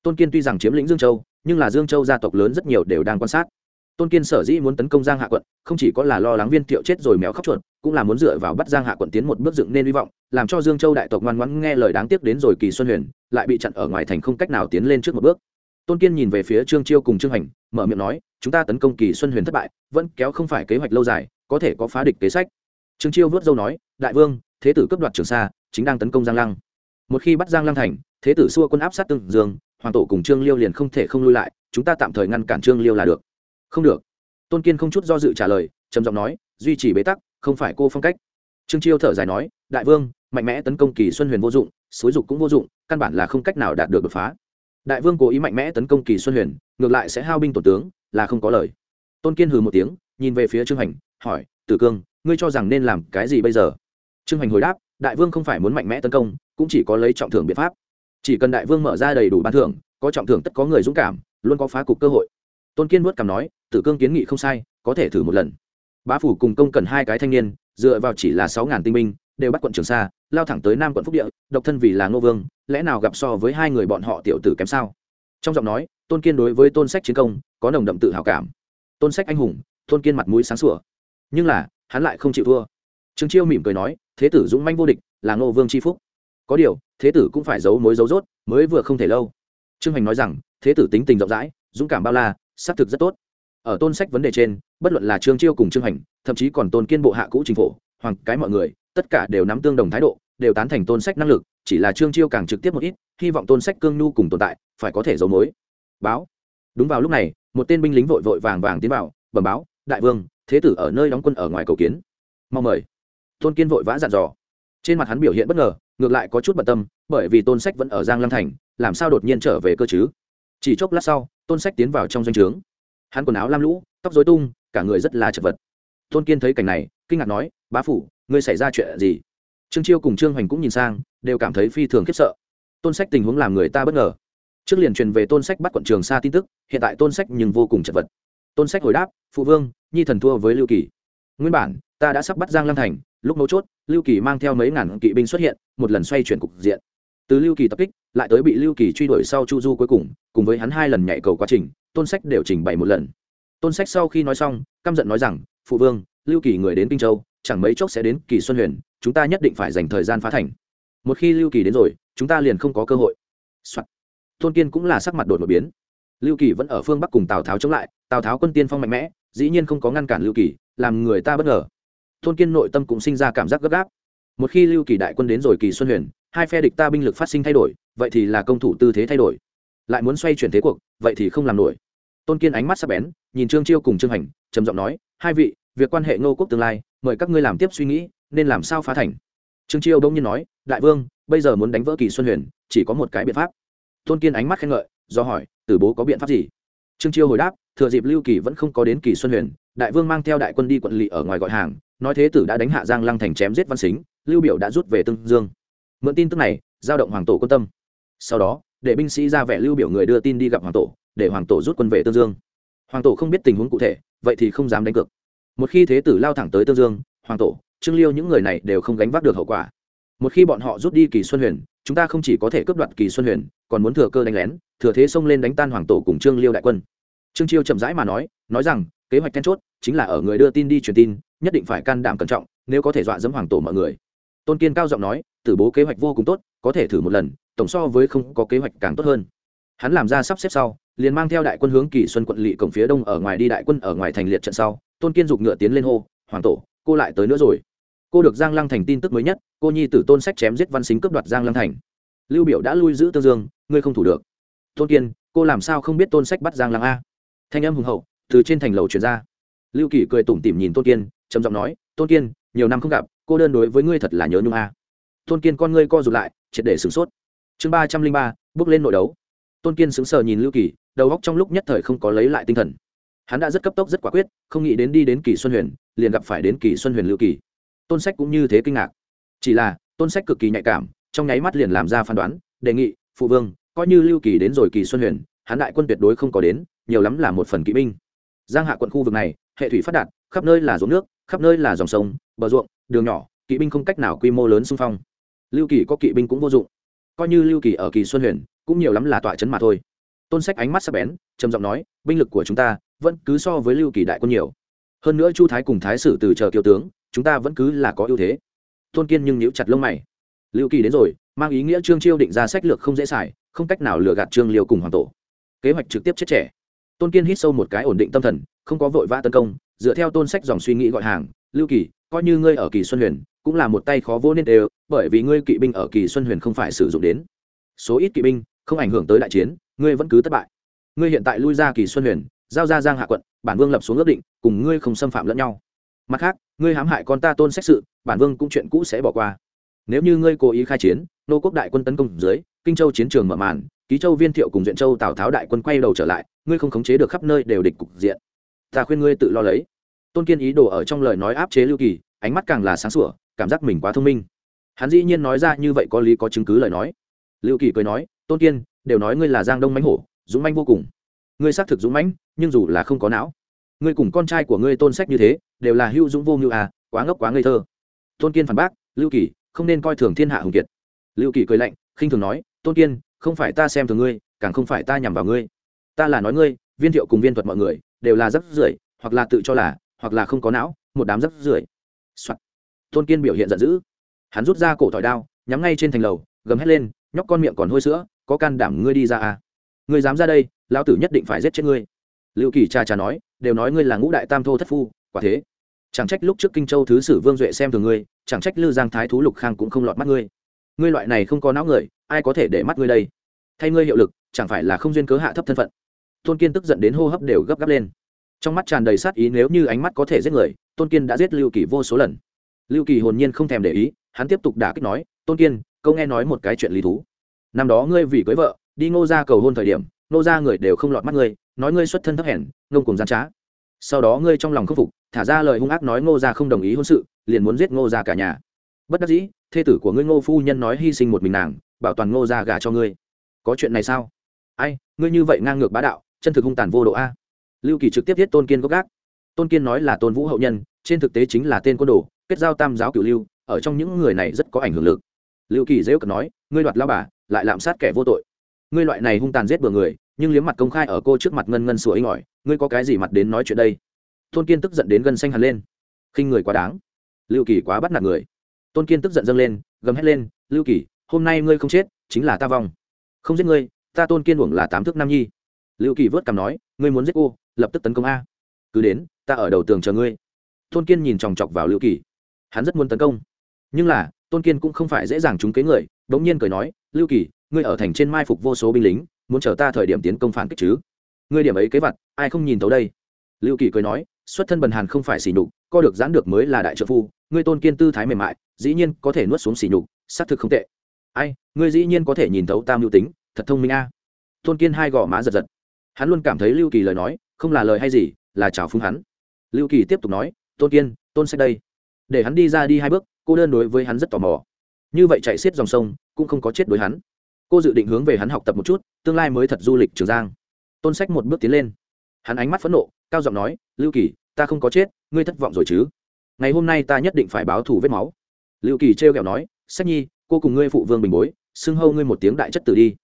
Tôn kiên tuy rằng chiếm lĩnh dương châu, nhưng là dương châu gia tộc lớn rất nhiều đều đang quan sát. Tôn kiên sở dĩ muốn tấn công giang hạ quận, không chỉ có là lo lắng viên thiệu chết rồi mèo khóc chuột, cũng là muốn dựa vào bắt giang hạ quận tiến một bước dựng nên hy vọng, làm cho dương châu đại tộc ngoan ngoãn nghe lời đáng tiếc đến rồi kỳ xuân huyền, lại bị chặn ở ngoài thành không cách nào tiến lên trước một bước. Tôn kiên nhìn về phía trương chiêu cùng trương hành, mở miệng nói, chúng ta tấn công kỳ xuân huyền thất bại, vẫn kéo không phải kế hoạch lâu dài, có thể có phá địch kế sách trương chiêu vớt dâu nói, đại vương, thế tử cấp đoạt trường sa, chính đang tấn công giang lăng. Một khi bắt giang lăng thành, thế tử xua quân áp sát tương dương, hoàng tổ cùng trương liêu liền không thể không lui lại, chúng ta tạm thời ngăn cản trương liêu là được. Không được. Tôn kiên không chút do dự trả lời, trầm giọng nói, duy trì bế tắc, không phải cô phong cách. Trương chiêu thở dài nói, đại vương, mạnh mẽ tấn công kỳ xuân huyền vô dụng suối dục cũng vô dụng, căn bản là không cách nào đạt được đột phá. Đại vương cố ý mạnh mẽ tấn công kỳ xuân huyền, ngược lại sẽ hao binh tổ tướng, là không có lời. Tôn kiên hừ một tiếng, nhìn về phía trương hành, hỏi, tử cương ngươi cho rằng nên làm cái gì bây giờ? Trương Hoành hồi đáp, đại vương không phải muốn mạnh mẽ tấn công, cũng chỉ có lấy trọng thưởng biện pháp. Chỉ cần đại vương mở ra đầy đủ ban thưởng, có trọng thưởng tất có người dũng cảm, luôn có phá cục cơ hội. Tôn kiên vuốt cảm nói, tử cương kiến nghị không sai, có thể thử một lần. Bá phủ cùng công cần hai cái thanh niên, dựa vào chỉ là sáu ngàn tinh binh, đều bắt quận trường sa, lao thẳng tới nam quận phúc địa, độc thân vì là ngô vương, lẽ nào gặp so với hai người bọn họ tiểu tử kém sao? Trong giọng nói, tôn kiên đối với tôn sách chiến công, có nồng đậm tự hào cảm. Tôn sách anh hùng, tôn kiên mặt mũi sáng sủa. Nhưng là hắn lại không chịu thua. Trương chiêu mỉm cười nói, thế tử dũng manh vô địch, là ngô vương c phúc. Có điều, thế tử cũng phải giấu mối giấu rốt, mới vừa không thể lâu. Trương hành nói rằng, thế tử tính tình rộng rãi, dũng cảm bao la, xác thực rất tốt. Ở tôn sách vấn đề trên, bất luận là trương chiêu cùng trương hành thậm chí còn tôn kiên bộ hạ cũ chính phủ hoàng cái mọi người, tất cả đều nắm tương đồng thái độ, đều tán thành tôn sách năng lực, chỉ là trương chiêu càng trực tiếp một ít, hy vọng tôn sách cương nhu cùng tồn tại, phải có thể giấu mối. Báo. Đúng vào lúc này, một tên binh lính vội vội vàng vàng tiến vào, bẩm báo, đại vương thế tử ở nơi đóng quân ở ngoài cầu kiến. Mong mời. Tôn kiên vội vã dặn dò. Trên mặt hắn biểu hiện bất ngờ, ngược lại có chút bận tâm, bởi vì tôn sách vẫn ở giang lăng thành, làm sao đột nhiên trở về cơ chứ? Chỉ chốc lát sau, tôn sách tiến vào trong doanh trướng. Hắn quần áo lam lũ, tóc dối tung, cả người rất là chật vật. Tôn kiên thấy cảnh này, kinh ngạc nói, bá phủ, ngươi xảy ra chuyện gì? Trương chiêu cùng trương hoành cũng nhìn sang, đều cảm thấy phi thường khiếp sợ. Tôn sách tình huống làm người ta bất ngờ. Trước liền truyền về tôn sách bắt quận trường xa tin tức, hiện tại tôn sách nhưng vô cùng chật vật. Tôn sách hồi đáp, phụ vương nhi thần thua với lưu kỳ. Nguyên bản, ta đã sắp bắt giang lăng thành, lúc mấu chốt, lưu kỳ mang theo mấy ngàn kỵ binh xuất hiện, một lần xoay chuyển cục diện. Từ lưu kỳ tập kích, lại tới bị lưu kỳ truy đuổi sau chu du cuối cùng cùng với hắn hai lần nhảy cầu quá trình, tôn sách đều trình bày một lần. Tôn sách sau khi nói xong, căm giận nói rằng, phụ vương, lưu kỳ người đến kinh châu, chẳng mấy chốc sẽ đến kỳ xuân huyền, chúng ta nhất định phải dành thời gian phá thành. Một khi lưu kỳ đến rồi, chúng ta liền không có cơ hội、Soạn. tôn kiên cũng là sắc mặt đột một biến. Lưu kỳ vẫn ở phương bắc cùng tào tháo chống lại, tào tháo quân tiên phong mạnh mẽ dĩ nhiên không có ngăn cản lưu kỳ, làm người ta bất ngờ. Tôn kiên nội tâm cũng sinh ra cảm giác gấp gáp. Một khi lưu kỳ đại quân đến rồi kỳ xuân huyền, hai phe địch ta binh lực phát sinh thay đổi, vậy thì là công thủ tư thế thay đổi. Lại muốn xoay chuyển thế cuộc, vậy thì không làm nổi. Tôn kiên ánh mắt sắc bén, nhìn trương chiêu cùng trương hành, trầm giọng nói, hai vị, việc quan hệ ngô quốc tương lai, mời các ngươi làm tiếp suy nghĩ, nên làm sao phá thành? Trương chiêu đông nhiên nói, đại vương, bây giờ muốn đánh vỡ kỳ xuân huyền, chỉ có một cái biện pháp. Tôn kiên ánh mắt khen ngợi, do hỏi, tử bố có biện pháp gì? Trương chiêu hồi đáp, thừa dịp lưu kỳ vẫn không có đến kỳ xuân huyền, đại vương mang theo đại quân đi quận lỵ ở ngoài gọi hàng, nói thế tử đã đánh hạ giang lăng thành chém giết văn xính, lưu biểu đã rút về tương dương. Mượn tin tức này, giao động hoàng tổ quân tâm. Sau đó, để binh sĩ ra vẻ lưu biểu người đưa tin đi gặp hoàng tổ, để hoàng tổ rút quân về tương dương. Hoàng tổ không biết tình huống cụ thể, vậy thì không dám đánh cược. Một khi thế tử lao thẳng tới tương dương, hoàng tổ, trương liêu những người này đều không gánh vác được hậu quả. Một khi bọn họ rút đi kỳ xuân huyền chúng ta không chỉ có thể cướp đoạt kỳ xuân huyền, còn muốn thừa cơ đánh lén, thừa thế xông lên đánh tan hoàng tổ cùng trương liêu đại quân. Trương chiêu chậm rãi mà nói nói rằng, kế hoạch then chốt chính là ở người đưa tin đi truyền tin, nhất định phải can đảm cẩn trọng, nếu có thể dọa dẫm hoàng tổ mọi người. Tôn kiên cao giọng nói, tử bố kế hoạch vô cùng tốt, có thể thử một lần, tổng so với không có kế hoạch càng tốt hơn. Hắn làm ra sắp xếp sau, liền mang theo đại quân hướng kỳ xuân quận lỵ cổng phía đông ở ngoài đi đại quân ở ngoài thành liệt trận sau, tôn kiên giục ngựa tiến lên hô, hoàng tổ, cô lại tới nữa rồi. Cô được giang lăng thành tin tức mới nhất cô nhi tử tôn sách chém giết văn xính cướp đoạt giang lăng thành. Lưu biểu đã lui giữ tương dương, ngươi không thủ được. Tôn kiên, cô làm sao không biết tôn sách bắt giang lăng a? Thanh âm hùng hậu, từ trên thành lầu truyền ra. Lưu kỳ cười tủm tỉm nhìn tôn kiên, trầm giọng nói, tôn kiên, nhiều năm không gặp, cô đơn đối với ngươi thật là nhớ nhung a. Tôn kiên con ngươi co rụt lại, triệt để sửng sốt. Chương ba trăm linh ba, bước lên nội đấu. Tôn kiên sững sờ nhìn lưu kỳ đầu góc trong lúc nhất thời không có lấy lại tinh thần. Hắn đã rất cấp tốc, rất quả quyết, không nghĩ đến đi đến kỳ xuân huyền, liền gặp phải đến kỳ xuân huyền lưu kỳ tôn sách cũng như thế kinh ngạc chỉ là, tôn sách cực kỳ nhạy cảm, trong nháy mắt liền làm ra phán đoán, đề nghị, phụ vương, coi như lưu kỳ đến rồi kỳ xuân huyền, hắn đại quân tuyệt đối không có đến, nhiều lắm là một phần kỵ binh. Giang hạ quận khu vực này, hệ thủy phát đạt, khắp nơi là ruộng nước, khắp nơi là dòng sông, bờ ruộng, đường nhỏ, kỵ binh không cách nào quy mô lớn xung phong. Lưu kỳ có kỵ binh cũng vô dụng. Coi như lưu kỳ ở kỳ xuân huyền, cũng nhiều lắm là tọa chấn mà thôi. Tôn sách ánh mắt sắc bén, trầm giọng nói, binh lực của chúng ta vẫn cứ so với lưu kỳ đại quân nhiều. Hơn nữa chu thái cùng thái sử từ chờ kiêu tướng, chúng ta vẫn cứ là có ưu thế tôn kiên nhưng nhíu chặt lông mày. Lưu kỳ đến rồi, mang ý nghĩa trương chiêu định ra sách lược không dễ xài, không cách nào lừa gạt trương liêu cùng hoàng tổ. Kế hoạch trực tiếp chết trẻ. Tôn kiên hít sâu một cái ổn định tâm thần, không có vội vã tấn công, dựa theo tôn sách dòng suy nghĩ gọi hàng, lưu kỳ, coi như ngươi ở kỳ xuân huyền, cũng là một tay khó vô nên đều, bởi vì ngươi kỵ binh ở kỳ xuân huyền không phải sử dụng đến. Số ít kỵ binh, không ảnh hưởng tới đại chiến, ngươi vẫn cứ thất bại. Ngươi hiện tại lui ra kỳ xuân huyền, giao ra giang hạ quận, bản vương lập xuống ước định, cùng ngươi không xâm phạm lẫn nhau mặt khác, ngươi hãm hại con ta tôn xét sự, bản vương cũng chuyện cũ sẽ bỏ qua. Nếu như ngươi cố ý khai chiến, nô quốc đại quân tấn công dưới, kinh châu chiến trường mở màn, ký châu viên thiệu cùng duyện châu tào tháo đại quân quay đầu trở lại, ngươi không khống chế được khắp nơi đều địch cục diện. Ta khuyên ngươi tự lo lấy. Tôn kiên ý đồ ở trong lời nói áp chế lưu kỳ, ánh mắt càng là sáng sủa, cảm giác mình quá thông minh. Hắn dĩ nhiên nói ra như vậy có lý có chứng cứ lời nói. Lưu kỳ cười nói, tôn kiên, đều nói ngươi là giang đông mánh hổ, dũng mãnh vô cùng. Ngươi xác thực dũng mãnh, nhưng dù là không có não ngươi cùng con trai của ngươi tôn sách như thế, đều là hữu dũng vô ngưu à quá ngốc quá ngây thơ. Tôn kiên phản bác, lưu kỳ, không nên coi thường thiên hạ hùng kiệt. Lưu kỳ cười lạnh, khinh thường nói, tôn kiên, không phải ta xem thường ngươi, càng không phải ta nhằm vào ngươi. Ta là nói ngươi, viên thiệu cùng viên thuật mọi người, đều là rất rưởi, hoặc là tự cho là, hoặc là không có não, một đám rất rưởi. Tôn kiên biểu hiện giận dữ. Hắn rút ra cổ thỏi đao, nhắm ngay trên thành lầu, gầm hét lên, nhóc con miệng còn hôi sữa, có can đảm ngươi đi ra à. Ngươi dám ra đây, lão tử nhất định phải giết chết ngươi. Lưu kỳ cha cha nói, đều nói ngươi là ngũ đại tam thô thất phu, quả thế. Chẳng trách lúc trước kinh châu thứ sử vương duệ xem thường ngươi, chẳng trách lư giang thái thú lục khang cũng không lọt mắt ngươi. Ngươi loại này không có não người, ai có thể để mắt ngươi đây? Thay ngươi hiệu lực, chẳng phải là không duyên cớ hạ thấp thân phận. Tôn kiên tức giận đến hô hấp đều gấp gáp lên. Trong mắt tràn đầy sát ý nếu như ánh mắt có thể giết người, tôn kiên đã giết lưu kỳ vô số lần. Lưu kỳ hồn nhiên không thèm để ý, hắn tiếp tục đả kích nói, tôn kiên, câu nghe nói một cái chuyện lý thú. Năm đó ngươi vì cưới vợ, đi ngô ra cầu hôn thời điểm, ngô ra người đều không lọt mắt ngươi nói ngươi xuất thân thấp hèn, ngông cùng gian trá. Sau đó ngươi trong lòng khâm phục, thả ra lời hung ác nói ngô ra không đồng ý hôn sự, liền muốn giết ngô ra cả nhà. Bất đắc dĩ, thê tử của ngươi ngô phu nhân nói hy sinh một mình nàng, bảo toàn ngô ra gà cho ngươi. Có chuyện này sao? Ai, ngươi như vậy ngang ngược bá đạo, chân thực hung tàn vô độ a. Lưu kỳ trực tiếp viết tôn kiên gốc gác. Tôn kiên nói là tôn vũ hậu nhân, trên thực tế chính là tên côn đồ, kết giao tam giáo cửu lưu, ở trong những người này rất có ảnh hưởng lực. Lưu kỳ dễ cận nói, ngươi đoạt lao bà, lại lạm sát kẻ vô tội. Ngươi loại này hung tàn giết bừa người nhưng liếm mặt công khai ở cô trước mặt ngân ngân sủa inh ỏi, ngươi có cái gì mặt đến nói chuyện đây? Tôn kiên tức giận đến gân xanh hẳn lên. Khinh người quá đáng. Lưu kỳ quá bắt nạt người. Tôn kiên tức giận dâng lên, gầm hét lên, lưu kỳ, hôm nay ngươi không chết, chính là ta vong. Không giết ngươi, ta tôn kiên uổng là tám thước nam nhi. Lưu kỳ vớt cằm nói, ngươi muốn giết cô, lập tức tấn công a. Cứ đến, ta ở đầu tường chờ ngươi. Tôn kiên nhìn chòng chọc vào lưu kỳ. Hắn rất muốn tấn công. Nhưng là, tôn kiên cũng không phải dễ dàng trúng kế người đ ỗ n g nhiên cười nói, lưu kỳ, ngươi ở thành trên mai phục vô số binh lính muốn chờ ta thời điểm tiến công phản kích chứ? Ngươi điểm ấy kế vặt, ai không nhìn tấu đây? Lưu kỳ cười nói, xuất thân bần hàn không phải xỉ nhục, co được giãn được mới là đại trợ phu, ngươi tôn kiên tư thái mềm mại, dĩ nhiên có thể nuốt xuống xỉ nhục, xác thực không tệ. Ai, ngươi dĩ nhiên có thể nhìn thấu tam mưu tính, thật thông minh a. Tôn kiên hai gò má giật giật. Hắn luôn cảm thấy lưu kỳ lời nói, không là lời hay gì, là chào phúng hắn. Lưu kỳ tiếp tục nói, tôn kiên, tôn sách đây. Để hắn đi ra đi hai bước, cô đơn đối với hắn rất tò mò. Như vậy chạy xiết dòng sông, cũng không có chết đối hắn cô dự định hướng về hắn học tập một chút, tương lai mới thật du lịch trường giang. Tôn sách một bước tiến lên. Hắn ánh mắt phẫn nộ, cao giọng nói, lưu kỳ, ta không có chết, ngươi thất vọng rồi chứ? Ngày hôm nay ta nhất định phải báo thù vết máu. Lưu kỳ trêu kẹo nói, sách nhi, cô cùng ngươi phụ vương bình bối, xưng hâu ngươi một tiếng đại chất tử đi.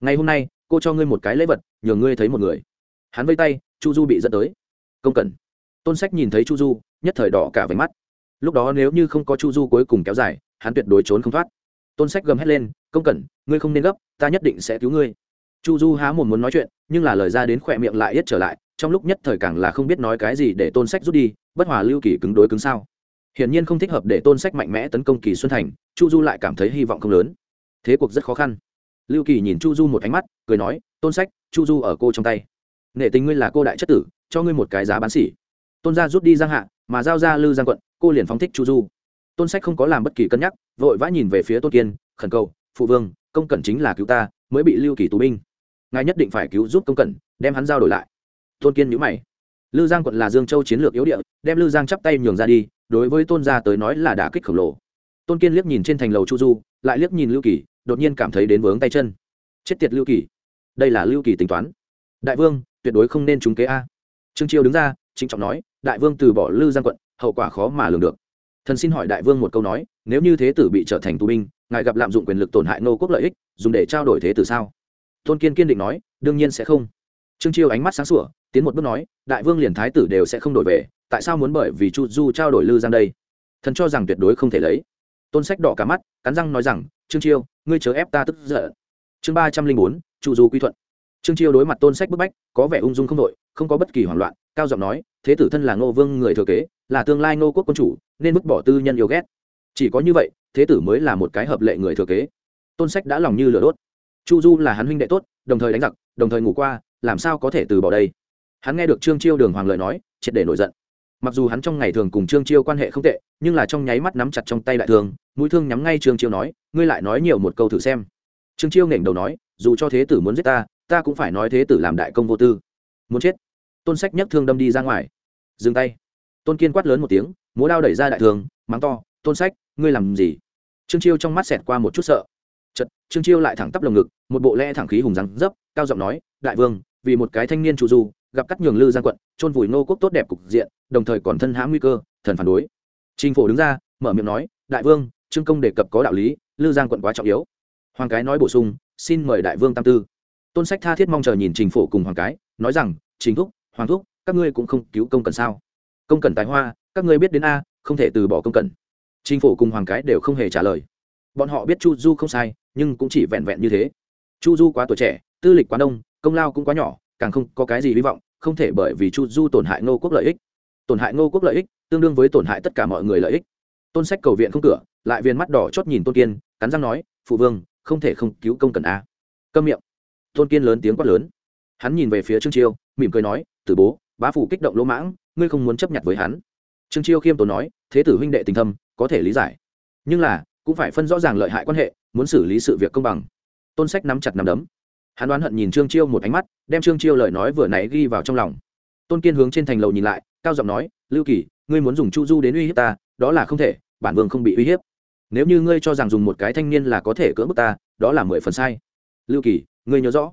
Ngày hôm nay, cô cho ngươi một cái lễ vật, nhờ ngươi thấy một người. Hắn vây tay, chu du bị dẫn tới. Công cần. tôn sách nhìn thấy chu du, nhất thời đỏ cả váy mắt. Lúc đó nếu như không có chu du cuối cùng kéo dài, hắn tuyệt đối trốn không thoát. Tôn sách gầm hét lên công cẩn ngươi không nên gấp, ta nhất định sẽ cứu ngươi. Chu du há mồm muốn nói chuyện, nhưng là lời ra đến khỏe miệng lại yết trở lại, trong lúc nhất thời càng là không biết nói cái gì để tôn sách rút đi, bất hòa lưu kỳ cứng đối cứng sao. Hiển nhiên không thích hợp để tôn sách mạnh mẽ tấn công kỳ xuân thành, chu du lại cảm thấy hy vọng không lớn. Thế cuộc rất khó khăn. Lưu kỳ nhìn chu du một ánh mắt, cười nói, tôn sách, chu du ở cô trong tay. Nể tình ngươi là cô đại chất tử, cho ngươi một cái giá bán xỉ tôn gia rút đi giang hạ, mà giao ra lư giang quận, cô liền phóng thích chu du. Tôn sách không có làm bất kỳ cân nhắc, vội vã nhìn về phía tôn kiên, khẩn cầu phụ vương, công cẩn chính là cứu ta, mới bị lưu kỳ tù binh. Ngài nhất định phải cứu giúp công cẩn đem hắn giao đổi lại. Tôn kiên nhữ mày. Lư giang quận là dương châu chiến lược yếu địa, đem lư giang chắp tay nhường ra đi, đối với tôn gia tới nói là đả kích khổng lồ. Tôn kiên liếc nhìn trên thành lầu chu du, lại liếc nhìn lưu kỳ, đột nhiên cảm thấy đến vướng tay chân. Chết tiệt lưu kỳ. Đây là lưu kỳ tính toán. Đại vương, tuyệt đối không nên trúng kế a. Trương chiêu đứng ra chính trọng nói, đại vương từ bỏ lư giang quận, hậu quả khó mà lường được thần xin hỏi đại vương một câu nói, nếu như thế tử bị trở thành tù binh, ngài gặp lạm dụng quyền lực tổn hại nô quốc lợi ích, dùng để trao đổi thế tử sao? Tôn kiên kiên định nói, đương nhiên sẽ không. Trương chiêu ánh mắt sáng sủa, tiến một bước nói, đại vương liền thái tử đều sẽ không đổi về, tại sao muốn bởi vì chu du trao đổi lư giang đây? Thần cho rằng tuyệt đối không thể lấy. Tôn sách đỏ cả mắt, cắn răng nói rằng, trương chiêu, ngươi chớ ép ta tức giận. Chương ba trăm linh bốn, chu du quy thuận. Trương chiêu đối mặt tôn sách bức bách, có vẻ ung dung không đội, không có bất kỳ hoảng loạn cao giọng nói, thế tử thân là ngô vương người thừa kế, là tương lai ngô quốc quân chủ, nên bức bỏ tư nhân yêu ghét. Chỉ có như vậy, thế tử mới là một cái hợp lệ người thừa kế. Tôn sách đã lòng như lửa đốt. Chu du là hắn huynh đệ tốt, đồng thời đánh giặc, đồng thời ngủ qua, làm sao có thể từ bỏ đây? Hắn nghe được trương chiêu đường hoàng lời nói, triệt để nổi giận. Mặc dù hắn trong ngày thường cùng trương chiêu quan hệ không tệ, nhưng là trong nháy mắt nắm chặt trong tay đại thương, mũi thương nhắm ngay trương chiêu nói, ngươi lại nói nhiều một câu thử xem. Trương chiêu nghển đầu nói, dù cho thế tử muốn giết ta ta cũng phải nói thế tử làm đại công vô tư. Muốn chết? Tôn sách nhấc thương đâm đi ra ngoài. Dừng tay. Tôn kiên quát lớn một tiếng múa đao đẩy ra đại thường, mắng to tôn sách ngươi làm gì? Trương chiêu trong mắt xẹt qua một chút sợ. Chật trương chiêu lại thẳng tắp lồng ngực một bộ lẽ thẳng khí hùng rắn dấp cao giọng nói đại vương vì một cái thanh niên trụ du gặp cắt nhường lư giang quận trôn vùi nô quốc tốt đẹp cục diện đồng thời còn thân hãm nguy cơ thần phản đối. Trình phổ đứng ra mở miệng nói đại vương trương công đề cập có đạo lý lư giang quận quá trọng yếu. Hoàng cái nói bổ sung xin mời đại vương tam tư. Tôn sách tha thiết mong chờ nhìn trình phổ cùng hoàng cái nói rằng Chính thúc hoàng thúc, các ngươi cũng không cứu công cần sao? Công cần tài hoa, các ngươi biết đến a, không thể từ bỏ công cần. Chính phủ cùng hoàng cái đều không hề trả lời. Bọn họ biết chu du không sai, nhưng cũng chỉ vẹn vẹn như thế. Chu du quá tuổi trẻ, tư lịch quá đông, công lao cũng quá nhỏ, càng không có cái gì hy vọng, không thể bởi vì chu du tổn hại ngô quốc lợi ích. Tổn hại ngô quốc lợi ích, tương đương với tổn hại tất cả mọi người lợi ích. Tôn sách cầu viện không cửa, lại viên mắt đỏ chót nhìn tôn kiên, cắn răng nói, phụ vương, không thể không cứu công cần a. Câm miệng. Tôn kiên lớn tiếng quát lớn. Hắn nhìn về phía trương chiêu, mỉm cười nói tử bố, bá phủ kích động lỗ mãng, ngươi không muốn chấp nhận với hắn. Trương chiêu khiêm tốn nói, thế tử huynh đệ tình thâm, có thể lý giải. Nhưng là, cũng phải phân rõ ràng lợi hại quan hệ, muốn xử lý sự việc công bằng. Tôn sách nắm chặt nắm đấm. Hắn đoán hận nhìn trương chiêu một ánh mắt, đem trương chiêu lời nói vừa nãy ghi vào trong lòng. Tôn kiên hướng trên thành lầu nhìn lại, cao giọng nói, lưu kỳ, ngươi muốn dùng chu du đến uy hiếp ta, đó là không thể, bản vương không bị uy hiếp. Nếu như ngươi cho rằng dùng một cái thanh niên là có thể cưỡng bức ta, đó là mười phần sai. Lưu kỳ, ngươi nhớ rõ.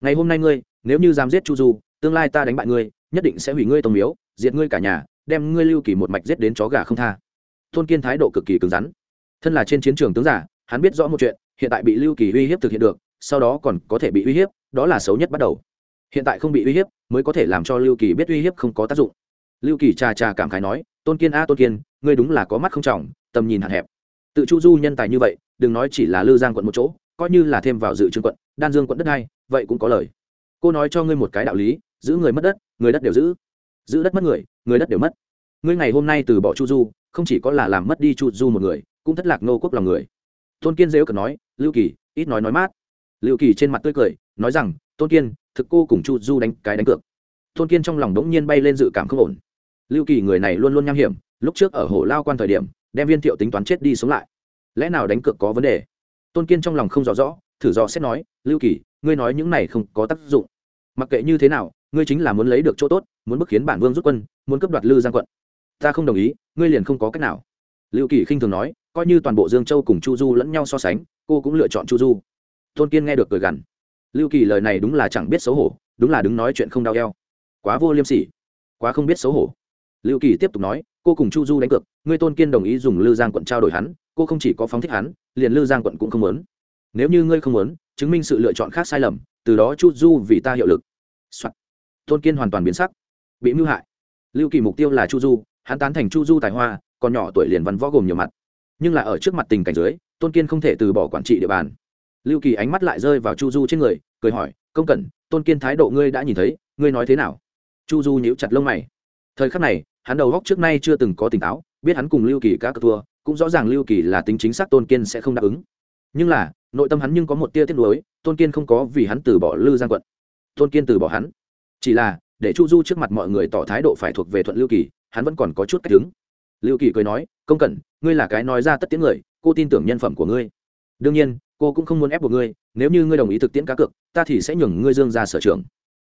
Ngày hôm nay ngươi, nếu như dám giết chu du tương lai ta đánh bại ngươi nhất định sẽ hủy ngươi tông miếu diệt ngươi cả nhà đem ngươi lưu kỳ một mạch giết đến chó gà không tha. Tôn kiên thái độ cực kỳ cứng rắn. Thân là trên chiến trường tướng giả hắn biết rõ một chuyện hiện tại bị lưu kỳ uy hiếp thực hiện được sau đó còn có thể bị uy hiếp đó là xấu nhất bắt đầu. Hiện tại không bị uy hiếp mới có thể làm cho lưu kỳ biết uy hiếp không có tác dụng. Lưu kỳ trà trà cảm khái nói tôn kiên a tôn kiên ngươi đúng là có mắt không trọng tầm nhìn hạn hẹp. Tự chu du nhân tài như vậy đừng nói chỉ là lư giang quận một chỗ coi như là thêm vào dự trương quận đan dương quận đất hay, vậy cũng có lời cô nói cho ngươi một cái đạo lý, giữ người mất đất, người đất đều giữ. Giữ đất mất người người đất đều mất. Ngươi ngày hôm nay từ bỏ chu du, không chỉ có là làm mất đi chu du một người, cũng thất lạc nô quốc lòng người. Tôn kiên dễu cần nói, lưu kỳ, ít nói nói mát. Lưu kỳ trên mặt tươi cười, nói rằng, tôn kiên, thực cô cùng chu du đánh cái đánh cược. Tôn kiên trong lòng đống nhiên bay lên dự cảm không ổn. Lưu kỳ người này luôn luôn nham hiểm, lúc trước ở hồ lao quan thời điểm, đem viên thiệu tính toán chết đi sống lại. Lẽ nào đánh cược có vấn đề? Tôn kiên trong lòng không rõ rõ, thử dò xét nói, lưu kỳ, ngươi nói những này không có tác dụng mặc kệ như thế nào, ngươi chính là muốn lấy được chỗ tốt, muốn bức khiến bản vương rút quân, muốn cấp đoạt lư giang quận. Ta không đồng ý, ngươi liền không có cách nào. Lưu kỳ khinh thường nói, coi như toàn bộ dương châu cùng chu du lẫn nhau so sánh, cô cũng lựa chọn chu du. Tôn kiên nghe được cười gằn. Lưu kỳ lời này đúng là chẳng biết xấu hổ, đúng là đứng nói chuyện không đau eo. Quá vô liêm sỉ, quá không biết xấu hổ. Lưu kỳ tiếp tục nói, cô cùng chu du đánh cược, ngươi tôn kiên đồng ý dùng lư giang quận trao đổi hắn, cô không chỉ có phóng thích hắn, liền lư giang quận cũng không muốn. Nếu như ngươi không muốn, chứng minh sự lựa chọn khác sai lầm từ đó chu du vì ta hiệu lực、Soạn. tôn kiên hoàn toàn biến sắc. Bị mưu hại. Lưu kỳ mục tiêu là chu du, hắn tán thành chu du tài hoa, còn nhỏ tuổi liền văn võ gồm nhiều mặt. Nhưng là ở trước mặt tình cảnh dưới, tôn kiên không thể từ bỏ quản trị địa bàn. Lưu kỳ ánh mắt lại rơi vào chu du trên người, cười hỏi, công cẩn, tôn kiên thái độ ngươi đã nhìn thấy, ngươi nói thế nào? Chu du nhíu chặt lông mày. Thời khắc này, hắn đầu góc trước nay chưa từng có tỉnh táo, biết hắn cùng lưu kỳ cá cờ thua, cũng rõ ràng lưu kỳ là tính chính xác tôn kiên sẽ không đáp ứng. Nhưng là nội tâm hắn nhưng có một tia tiếc nuối, tôn kiên không có vì hắn từ bỏ lư giang quận. Tôn kiên từ bỏ hắn. Chỉ là, để chu du trước mặt mọi người tỏ thái độ phải thuộc về thuận lưu kỳ, hắn vẫn còn có chút cách đứng. Lưu kỳ cười nói, công cẩn, ngươi là cái nói ra tất tiếng người, cô tin tưởng nhân phẩm của ngươi. Đương nhiên, cô cũng không muốn ép buộc ngươi, nếu như ngươi đồng ý thực tiễn cá cược, ta thì sẽ nhường ngươi dương ra sở trường.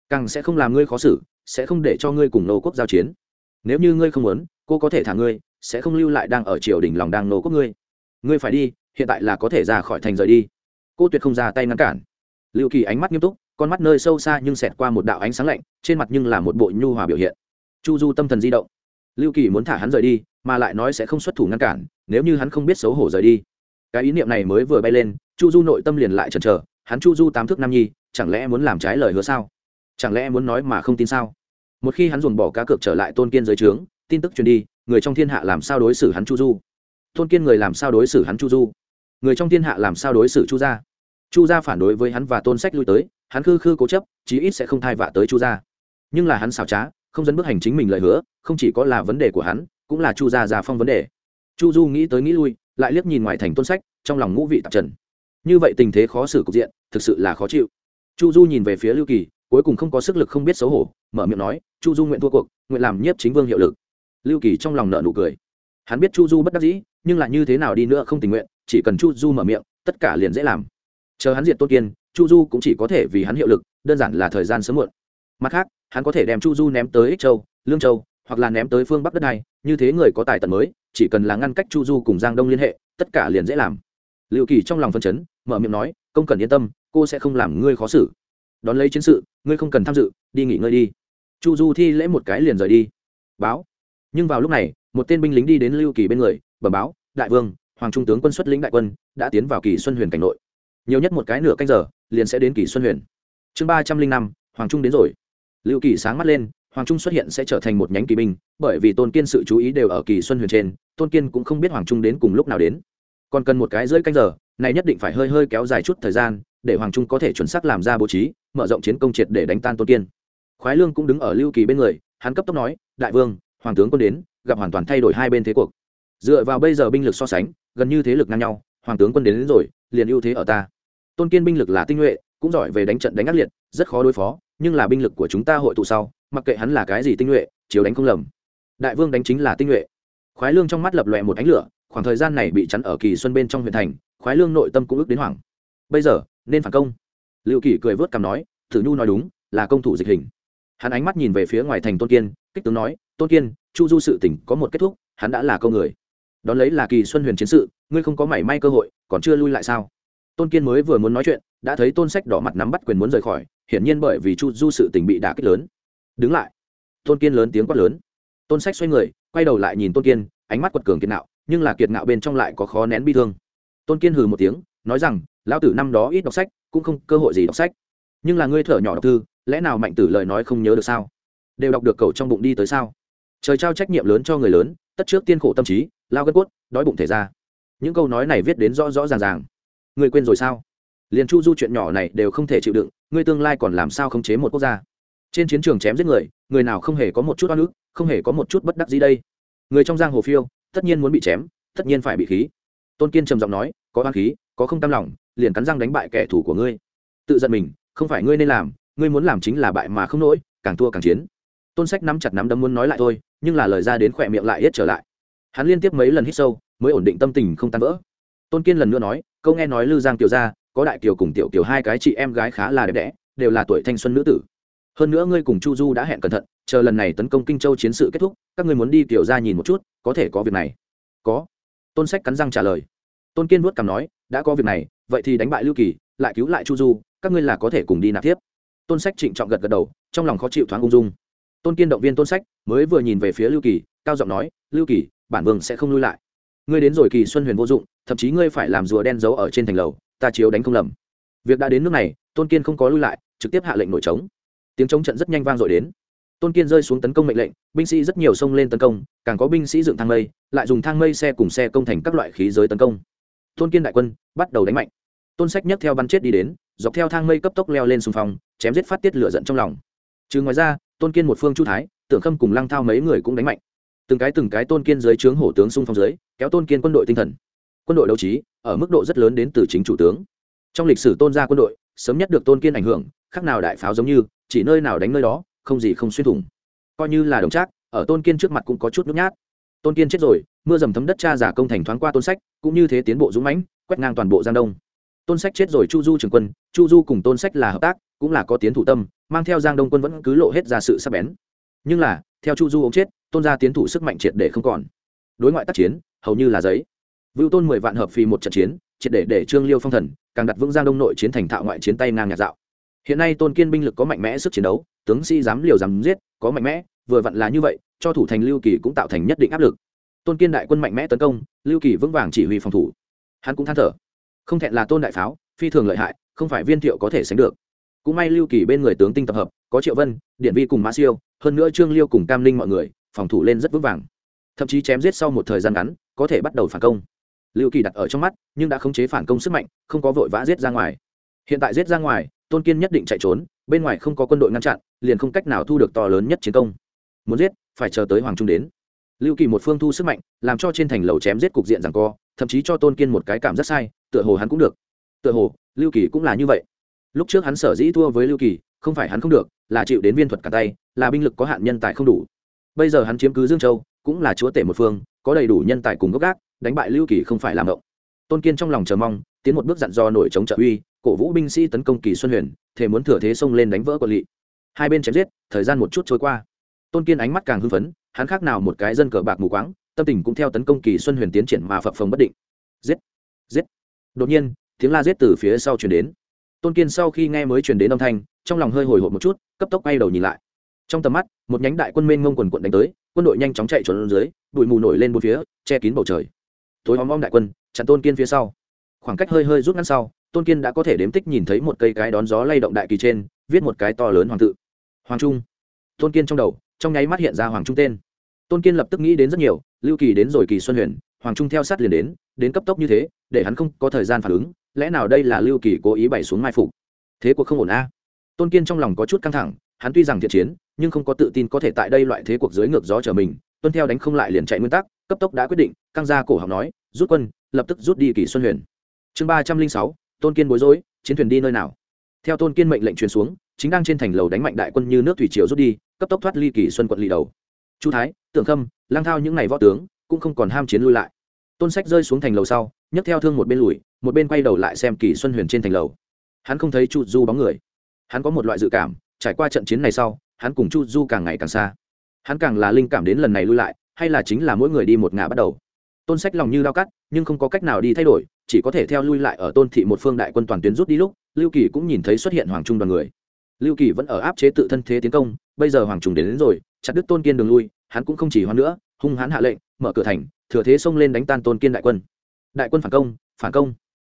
Càng sẽ không làm ngươi khó xử, sẽ không để cho ngươi cùng nô quốc giao chiến. Nếu như ngươi không muốn, cô có thể thả ngươi, sẽ không lưu lại đang ở triều đình lòng đang nô quốc ngươi. Ngươi phải đi hiện tại là có thể ra khỏi thành rời đi. Cô tuyệt không ra tay ngăn cản. Lưu kỳ ánh mắt nghiêm túc, con mắt nơi sâu xa nhưng xẹt qua một đạo ánh sáng lạnh, trên mặt nhưng là một bộ nhu hòa biểu hiện. Chu du tâm thần di động. Lưu kỳ muốn thả hắn rời đi, mà lại nói sẽ không xuất thủ ngăn cản, nếu như hắn không biết xấu hổ rời đi. Cái ý niệm này mới vừa bay lên, chu du nội tâm liền lại chần chờ, hắn chu du tám thước nam nhi, chẳng lẽ muốn làm trái lời hứa sao? Chẳng lẽ muốn nói mà không tin sao? Một khi hắn dồn bỏ cá cược trở lại tôn kiên dưới trướng, tin tức truyền đi, người trong thiên hạ làm sao đối xử hắn chu du? Tôn kiên người làm sao đối xử hắn chu du? Người trong thiên hạ làm sao đối xử chu gia? Chu gia phản đối với hắn và tôn sách lui tới, hắn khư khư cố chấp, chí ít sẽ không thai vạ tới chu gia. Nhưng là hắn xảo trá, không dẫn bước hành chính mình lời hứa, không chỉ có là vấn đề của hắn, cũng là chu gia già phong vấn đề. Chu du nghĩ tới nghĩ lui, lại liếc nhìn ngoài thành tôn sách, trong lòng ngũ vị tạp trần. Như vậy tình thế khó xử cục diện, thực sự là khó chịu. Chu du nhìn về phía lưu kỳ, cuối cùng không có sức lực không biết xấu hổ, mở miệng nói, chu du nguyện thua cuộc, nguyện làm nhiếp chính vương hiệu lực. Lưu kỳ trong lòng nợ nụ cười hắn biết chu du bất đắc dĩ, nhưng là như thế nào đi nữa không tình nguyện, chỉ cần chu du mở miệng, tất cả liền dễ làm. Chờ hắn diệt tôn kiên, chu du cũng chỉ có thể vì hắn hiệu lực, đơn giản là thời gian sớm muộn. Mặt khác, hắn có thể đem chu du ném tới ích châu, lương châu, hoặc là ném tới phương bắc đất này, như thế người có tài tận mới, chỉ cần là ngăn cách chu du cùng giang đông liên hệ, tất cả liền dễ làm. Liệu kỳ trong lòng phân chấn, mở miệng nói, công cần yên tâm, cô sẽ không làm ngươi khó xử. Đón lấy chiến sự, ngươi không cần tham dự, đi nghỉ ngơi đi. Chu du thi lễ một cái liền rời đi. Báo. Nhưng vào lúc này một tên binh lính đi đến lưu kỳ bên người, bẩm báo, đại vương, hoàng trung tướng quân xuất lĩnh đại quân, đã tiến vào kỳ xuân huyền cảnh nội. Nhiều nhất một cái nửa canh giờ, liền sẽ đến kỳ xuân huyền. Chương ba trăm linh năm, hoàng trung đến rồi. Lưu kỳ sáng mắt lên, hoàng trung xuất hiện sẽ trở thành một nhánh kỳ binh, bởi vì tôn kiên sự chú ý đều ở kỳ xuân huyền trên, tôn kiên cũng không biết hoàng trung đến cùng lúc nào đến. Còn cần một cái rưỡi canh giờ, này nhất định phải hơi hơi kéo dài chút thời gian, để hoàng trung có thể chuẩn xác làm ra bố trí, mở rộng chiến công triệt để đánh tan tôn kiên. Khoái lương cũng đứng ở lưu kỳ bên người, hắn cấp tốc nói, đại vương hoàng tướng quân đến gặp hoàn toàn thay đổi hai bên thế cuộc. Dựa vào bây giờ binh lực so sánh gần như thế lực ngang nhau hoàng tướng quân đến, đến rồi liền ưu thế ở ta. Tôn kiên binh lực là tinh nhuệ cũng giỏi về đánh trận đánh ác liệt rất khó đối phó nhưng là binh lực của chúng ta hội tụ sau mặc kệ hắn là cái gì tinh nhuệ chiếu đánh không lầm. Đại vương đánh chính là tinh nhuệ. Khoái lương trong mắt lập lòe một ánh lửa khoảng thời gian này bị chắn ở kỳ xuân bên trong huyện thành khoái lương nội tâm cũng ước đến hoảng. Bây giờ nên phản công. Liệu kỷ cười vớt cằm nói thử nhu nói đúng là công thủ dịch hình hắn ánh mắt nhìn về phía ngoài thành tôn kiên, kích tướng nói, tôn kiên, chu du sự tỉnh có một kết thúc, hắn đã là câu người. Đón lấy là kỳ xuân huyền chiến sự, ngươi không có mảy may cơ hội, còn chưa lui lại sao? Tôn kiên mới vừa muốn nói chuyện, đã thấy tôn sách đỏ mặt nắm bắt quyền muốn rời khỏi, hiển nhiên bởi vì chu du sự tình bị đả kích lớn. Đứng lại. Tôn kiên lớn tiếng quát lớn. Tôn sách xoay người, quay đầu lại nhìn tôn kiên, ánh mắt quật cường kiệt nạo, nhưng là kiệt nạo bên trong lại có khó nén bi thương. Tôn kiên hừ một tiếng, nói rằng, lão tử năm đó ít đọc sách, cũng không cơ hội gì đọc sách. Nhưng là ngươi thở nhỏ đọc thư lẽ nào mạnh tử lời nói không nhớ được sao? Đều đọc được cầu trong bụng đi tới sao? Trời trao trách nhiệm lớn cho người lớn, tất trước tiên khổ tâm trí, lao gân cốt, đói bụng thể ra. Những câu nói này viết đến rõ rõ ràng ràng. Người quên rồi sao? Liền chu du chuyện nhỏ này đều không thể chịu đựng ngươi tương lai còn làm sao khống chế một quốc gia? Trên chiến trường chém giết người người nào không hề có một chút oan ức, không hề có một chút bất đắc gì đây. Người trong giang hồ phiêu, tất nhiên muốn bị chém, tất nhiên phải bị khí. Tôn kiên trầm giọng nói, có oan khí, có không tam lòng, liền cắn răng đánh bại kẻ thù của ngươi. Tự giận mình, không phải ngươi nên làm ngươi muốn làm chính là bại mà không nổi càng thua càng chiến. Tôn sách nắm chặt nắm đấm muốn nói lại thôi, nhưng là lời ra đến khỏe miệng lại hết trở lại. Hắn liên tiếp mấy lần hít sâu, mới ổn định tâm tình không tan vỡ. Tôn kiên lần nữa nói, câu nghe nói lư giang tiểu gia, có đại kiều cùng tiểu kiều hai cái chị em gái khá là đẹp đẽ, đều là tuổi thanh xuân nữ tử. Hơn nữa ngươi cùng chu du đã hẹn cẩn thận, chờ lần này tấn công kinh châu chiến sự kết thúc, các ngươi muốn đi tiểu ra nhìn một chút, có thể có việc này. Có. Tôn sách cắn răng trả lời. Tôn kiên vuốt cằm nói, đã có việc này, vậy thì đánh bại lưu kỳ, lại cứu lại chu du, các ngươi là có thể cùng đi nạp tiếp tôn sách trịnh trọng gật gật đầu, trong lòng khó chịu thoáng ung dung. Tôn kiên động viên tôn sách, mới vừa nhìn về phía lưu kỳ, cao giọng nói, lưu kỳ, bản vương sẽ không lui lại. Ngươi đến rồi kỳ xuân huyền vô dụng, thậm chí ngươi phải làm rùa đen giấu ở trên thành lầu, ta chiếu đánh không lầm. Việc đã đến nước này, tôn kiên không có lui lại, trực tiếp hạ lệnh nổi trống. Tiếng chống trận rất nhanh vang dội đến. Tôn kiên rơi xuống tấn công mệnh lệnh, binh sĩ rất nhiều xông lên tấn công, càng có binh sĩ dựng thang mây, lại dùng thang mây xe cùng xe công thành các loại khí giới tấn công. Tôn kiên đại quân bắt đầu đánh mạnh tôn sách nhấc theo bắn chết đi đến, dọc theo thang mây cấp tốc leo lên xung phong, chém giết phát tiết lửa giận trong lòng. Trừ ngoài ra, tôn kiên một phương chu thái, tưởng khâm cùng lăng thao mấy người cũng đánh mạnh. Từng cái từng cái tôn kiên dưới trướng hổ tướng xung phong dưới, kéo tôn kiên quân đội tinh thần. Quân đội đấu trí, ở mức độ rất lớn đến từ chính chủ tướng. Trong lịch sử tôn gia quân đội, sớm nhất được tôn kiên ảnh hưởng, khác nào đại pháo giống như, chỉ nơi nào đánh nơi đó, không gì không xuyên thủng. Coi như là đồng trác, ở tôn kiên trước mặt cũng có chút nhút nhát. Tôn kiên chết rồi, mưa dầm thấm đất cha giả công thành thoáng qua tôn sách, cũng như thế tiến bộ dũng mãnh, quét ngang toàn bộ giang đông tôn sách chết rồi chu du trường quân, chu du cùng tôn sách là hợp tác, cũng là có tiến thủ tâm, mang theo giang đông quân vẫn cứ lộ hết ra sự sắc bén. Nhưng là, theo chu du ông chết, tôn gia tiến thủ sức mạnh triệt để không còn. Đối ngoại tác chiến, hầu như là giấy. Vưu tôn mười vạn hợp phi một trận chiến, triệt để để trương liêu phong thần, càng đặt vững giang đông nội chiến thành thạo ngoại chiến tay ngang nhạt dạo. Hiện nay tôn kiên binh lực có mạnh mẽ sức chiến đấu, tướng sĩ dám liều dám giết, có mạnh mẽ, vừa vặn là như vậy, cho thủ thành lưu kỳ cũng tạo thành nhất định áp lực. Tôn kiên đại quân mạnh mẽ tấn công, lưu kỳ vững vàng chỉ huy phòng thủ. Hắn cũng than thở không thẹn là tôn đại pháo, phi thường lợi hại, không phải viên thiệu có thể sánh được. Cũng may lưu kỳ bên người tướng tinh tập hợp, có triệu vân điện vi cùng mã siêu, hơn nữa trương liêu cùng cam linh mọi người, phòng thủ lên rất vững vàng. Thậm chí chém giết sau một thời gian ngắn, có thể bắt đầu phản công. Lưu kỳ đặt ở trong mắt, nhưng đã khống chế phản công sức mạnh, không có vội vã giết ra ngoài. Hiện tại giết ra ngoài, tôn kiên nhất định chạy trốn, bên ngoài không có quân đội ngăn chặn, liền không cách nào thu được to lớn nhất chiến công. Muốn giết, phải chờ tới hoàng trung đến. Lưu kỳ một phương thu sức mạnh, làm cho trên thành lầu chém giết cục diện rằng co, thậm chí cho tôn kiên một cái cảm rất sai tựa hồ hắn cũng được. Tựa hồ, lưu kỳ cũng là như vậy. Lúc trước hắn sở dĩ thua với lưu kỳ, không phải hắn không được, là chịu đến viên thuật cả tay, là binh lực có hạn nhân tài không đủ. Bây giờ hắn chiếm cứ dương châu, cũng là chúa tể một phương, có đầy đủ nhân tài cùng gốc gác, đánh bại lưu kỳ không phải làm động tôn kiên trong lòng chờ mong, tiến một bước dặn do nổi chống trợ uy, cổ vũ binh sĩ tấn công kỳ xuân huyền thể muốn thừa thế xông lên đánh vỡ quận lỵ. Hai bên chém giết, thời gian một chút trôi qua. Tôn kiên ánh mắt càng hưng phấn, hắn khác nào một cái dân cờ bạc mù quáng, tâm tình cũng theo tấn công kỳ xuân huyền tiến triển mà phập phồng bất định. Giết! Giết! Đột nhiên, tiếng la rết từ phía sau chuyển đến. Tôn kiên sau khi nghe mới chuyển đến âm thanh, trong lòng hơi hồi hộp một chút, cấp tốc bay đầu nhìn lại. Trong tầm mắt, một nhánh đại quân mênh ngông quần quận đánh tới, quân đội nhanh chóng chạy trốn dưới, bụi mù nổi lên bốn phía, che kín bầu trời. Tối hóm om đại quân, chặn tôn kiên phía sau. Khoảng cách hơi hơi rút ngắn sau, tôn kiên đã có thể đếm tích nhìn thấy một cây cái đón gió lay động đại kỳ trên, viết một cái to lớn hoàng tự. Hoàng trung. Tôn kiên trong đầu, trong nháy mắt hiện ra hoàng trung tên. Tôn kiên lập tức nghĩ đến rất nhiều, lưu kỳ đến rồi kỳ xuân huyền hoàng trung theo sát liền đến đến cấp tốc như thế, để hắn không có thời gian phản ứng, lẽ nào đây là lưu kỳ cố ý bày xuống mai phục? Thế cuộc không ổn a. Tôn kiên trong lòng có chút căng thẳng, hắn tuy rằng thiện chiến, nhưng không có tự tin có thể tại đây loại thế cuộc dưới ngược gió trở mình. Tuân theo đánh không lại liền chạy nguyên tắc, cấp tốc đã quyết định, căng ra cổ học nói, rút quân, lập tức rút đi kỳ xuân huyền. Chương ba trăm linh sáu, tôn kiên bối rối, chiến thuyền đi nơi nào? Theo tôn kiên mệnh lệnh truyền xuống, chính đang trên thành lầu đánh mạnh đại quân như nước thủy triều rút đi, cấp tốc thoát ly kỳ xuân quận lì đầu. Chu thái, tưởng khâm lang thao những ngày võ tướng, cũng không còn ham chiến lui lại tôn sách rơi xuống thành lầu sau nhấc theo thương một bên lùi một bên quay đầu lại xem kỳ xuân huyền trên thành lầu. Hắn không thấy chu du bóng người. Hắn có một loại dự cảm trải qua trận chiến này sau hắn cùng chu du càng ngày càng xa. Hắn càng là linh cảm đến lần này lui lại hay là chính là mỗi người đi một ngã bắt đầu. Tôn sách lòng như lao cắt nhưng không có cách nào đi thay đổi chỉ có thể theo lui lại ở tôn thị một phương đại quân toàn tuyến rút đi lúc lưu kỳ cũng nhìn thấy xuất hiện hoàng trung đoàn người. Lưu kỳ vẫn ở áp chế tự thân thế tiến công bây giờ hoàng trung đến, đến rồi chặt đứt tôn kiên đường lui hắn cũng không chỉ hoan nữa hung hãn hạ lệnh mở cửa thành thừa thế xông lên đánh tan tôn kiên đại quân. Đại quân phản công phản công.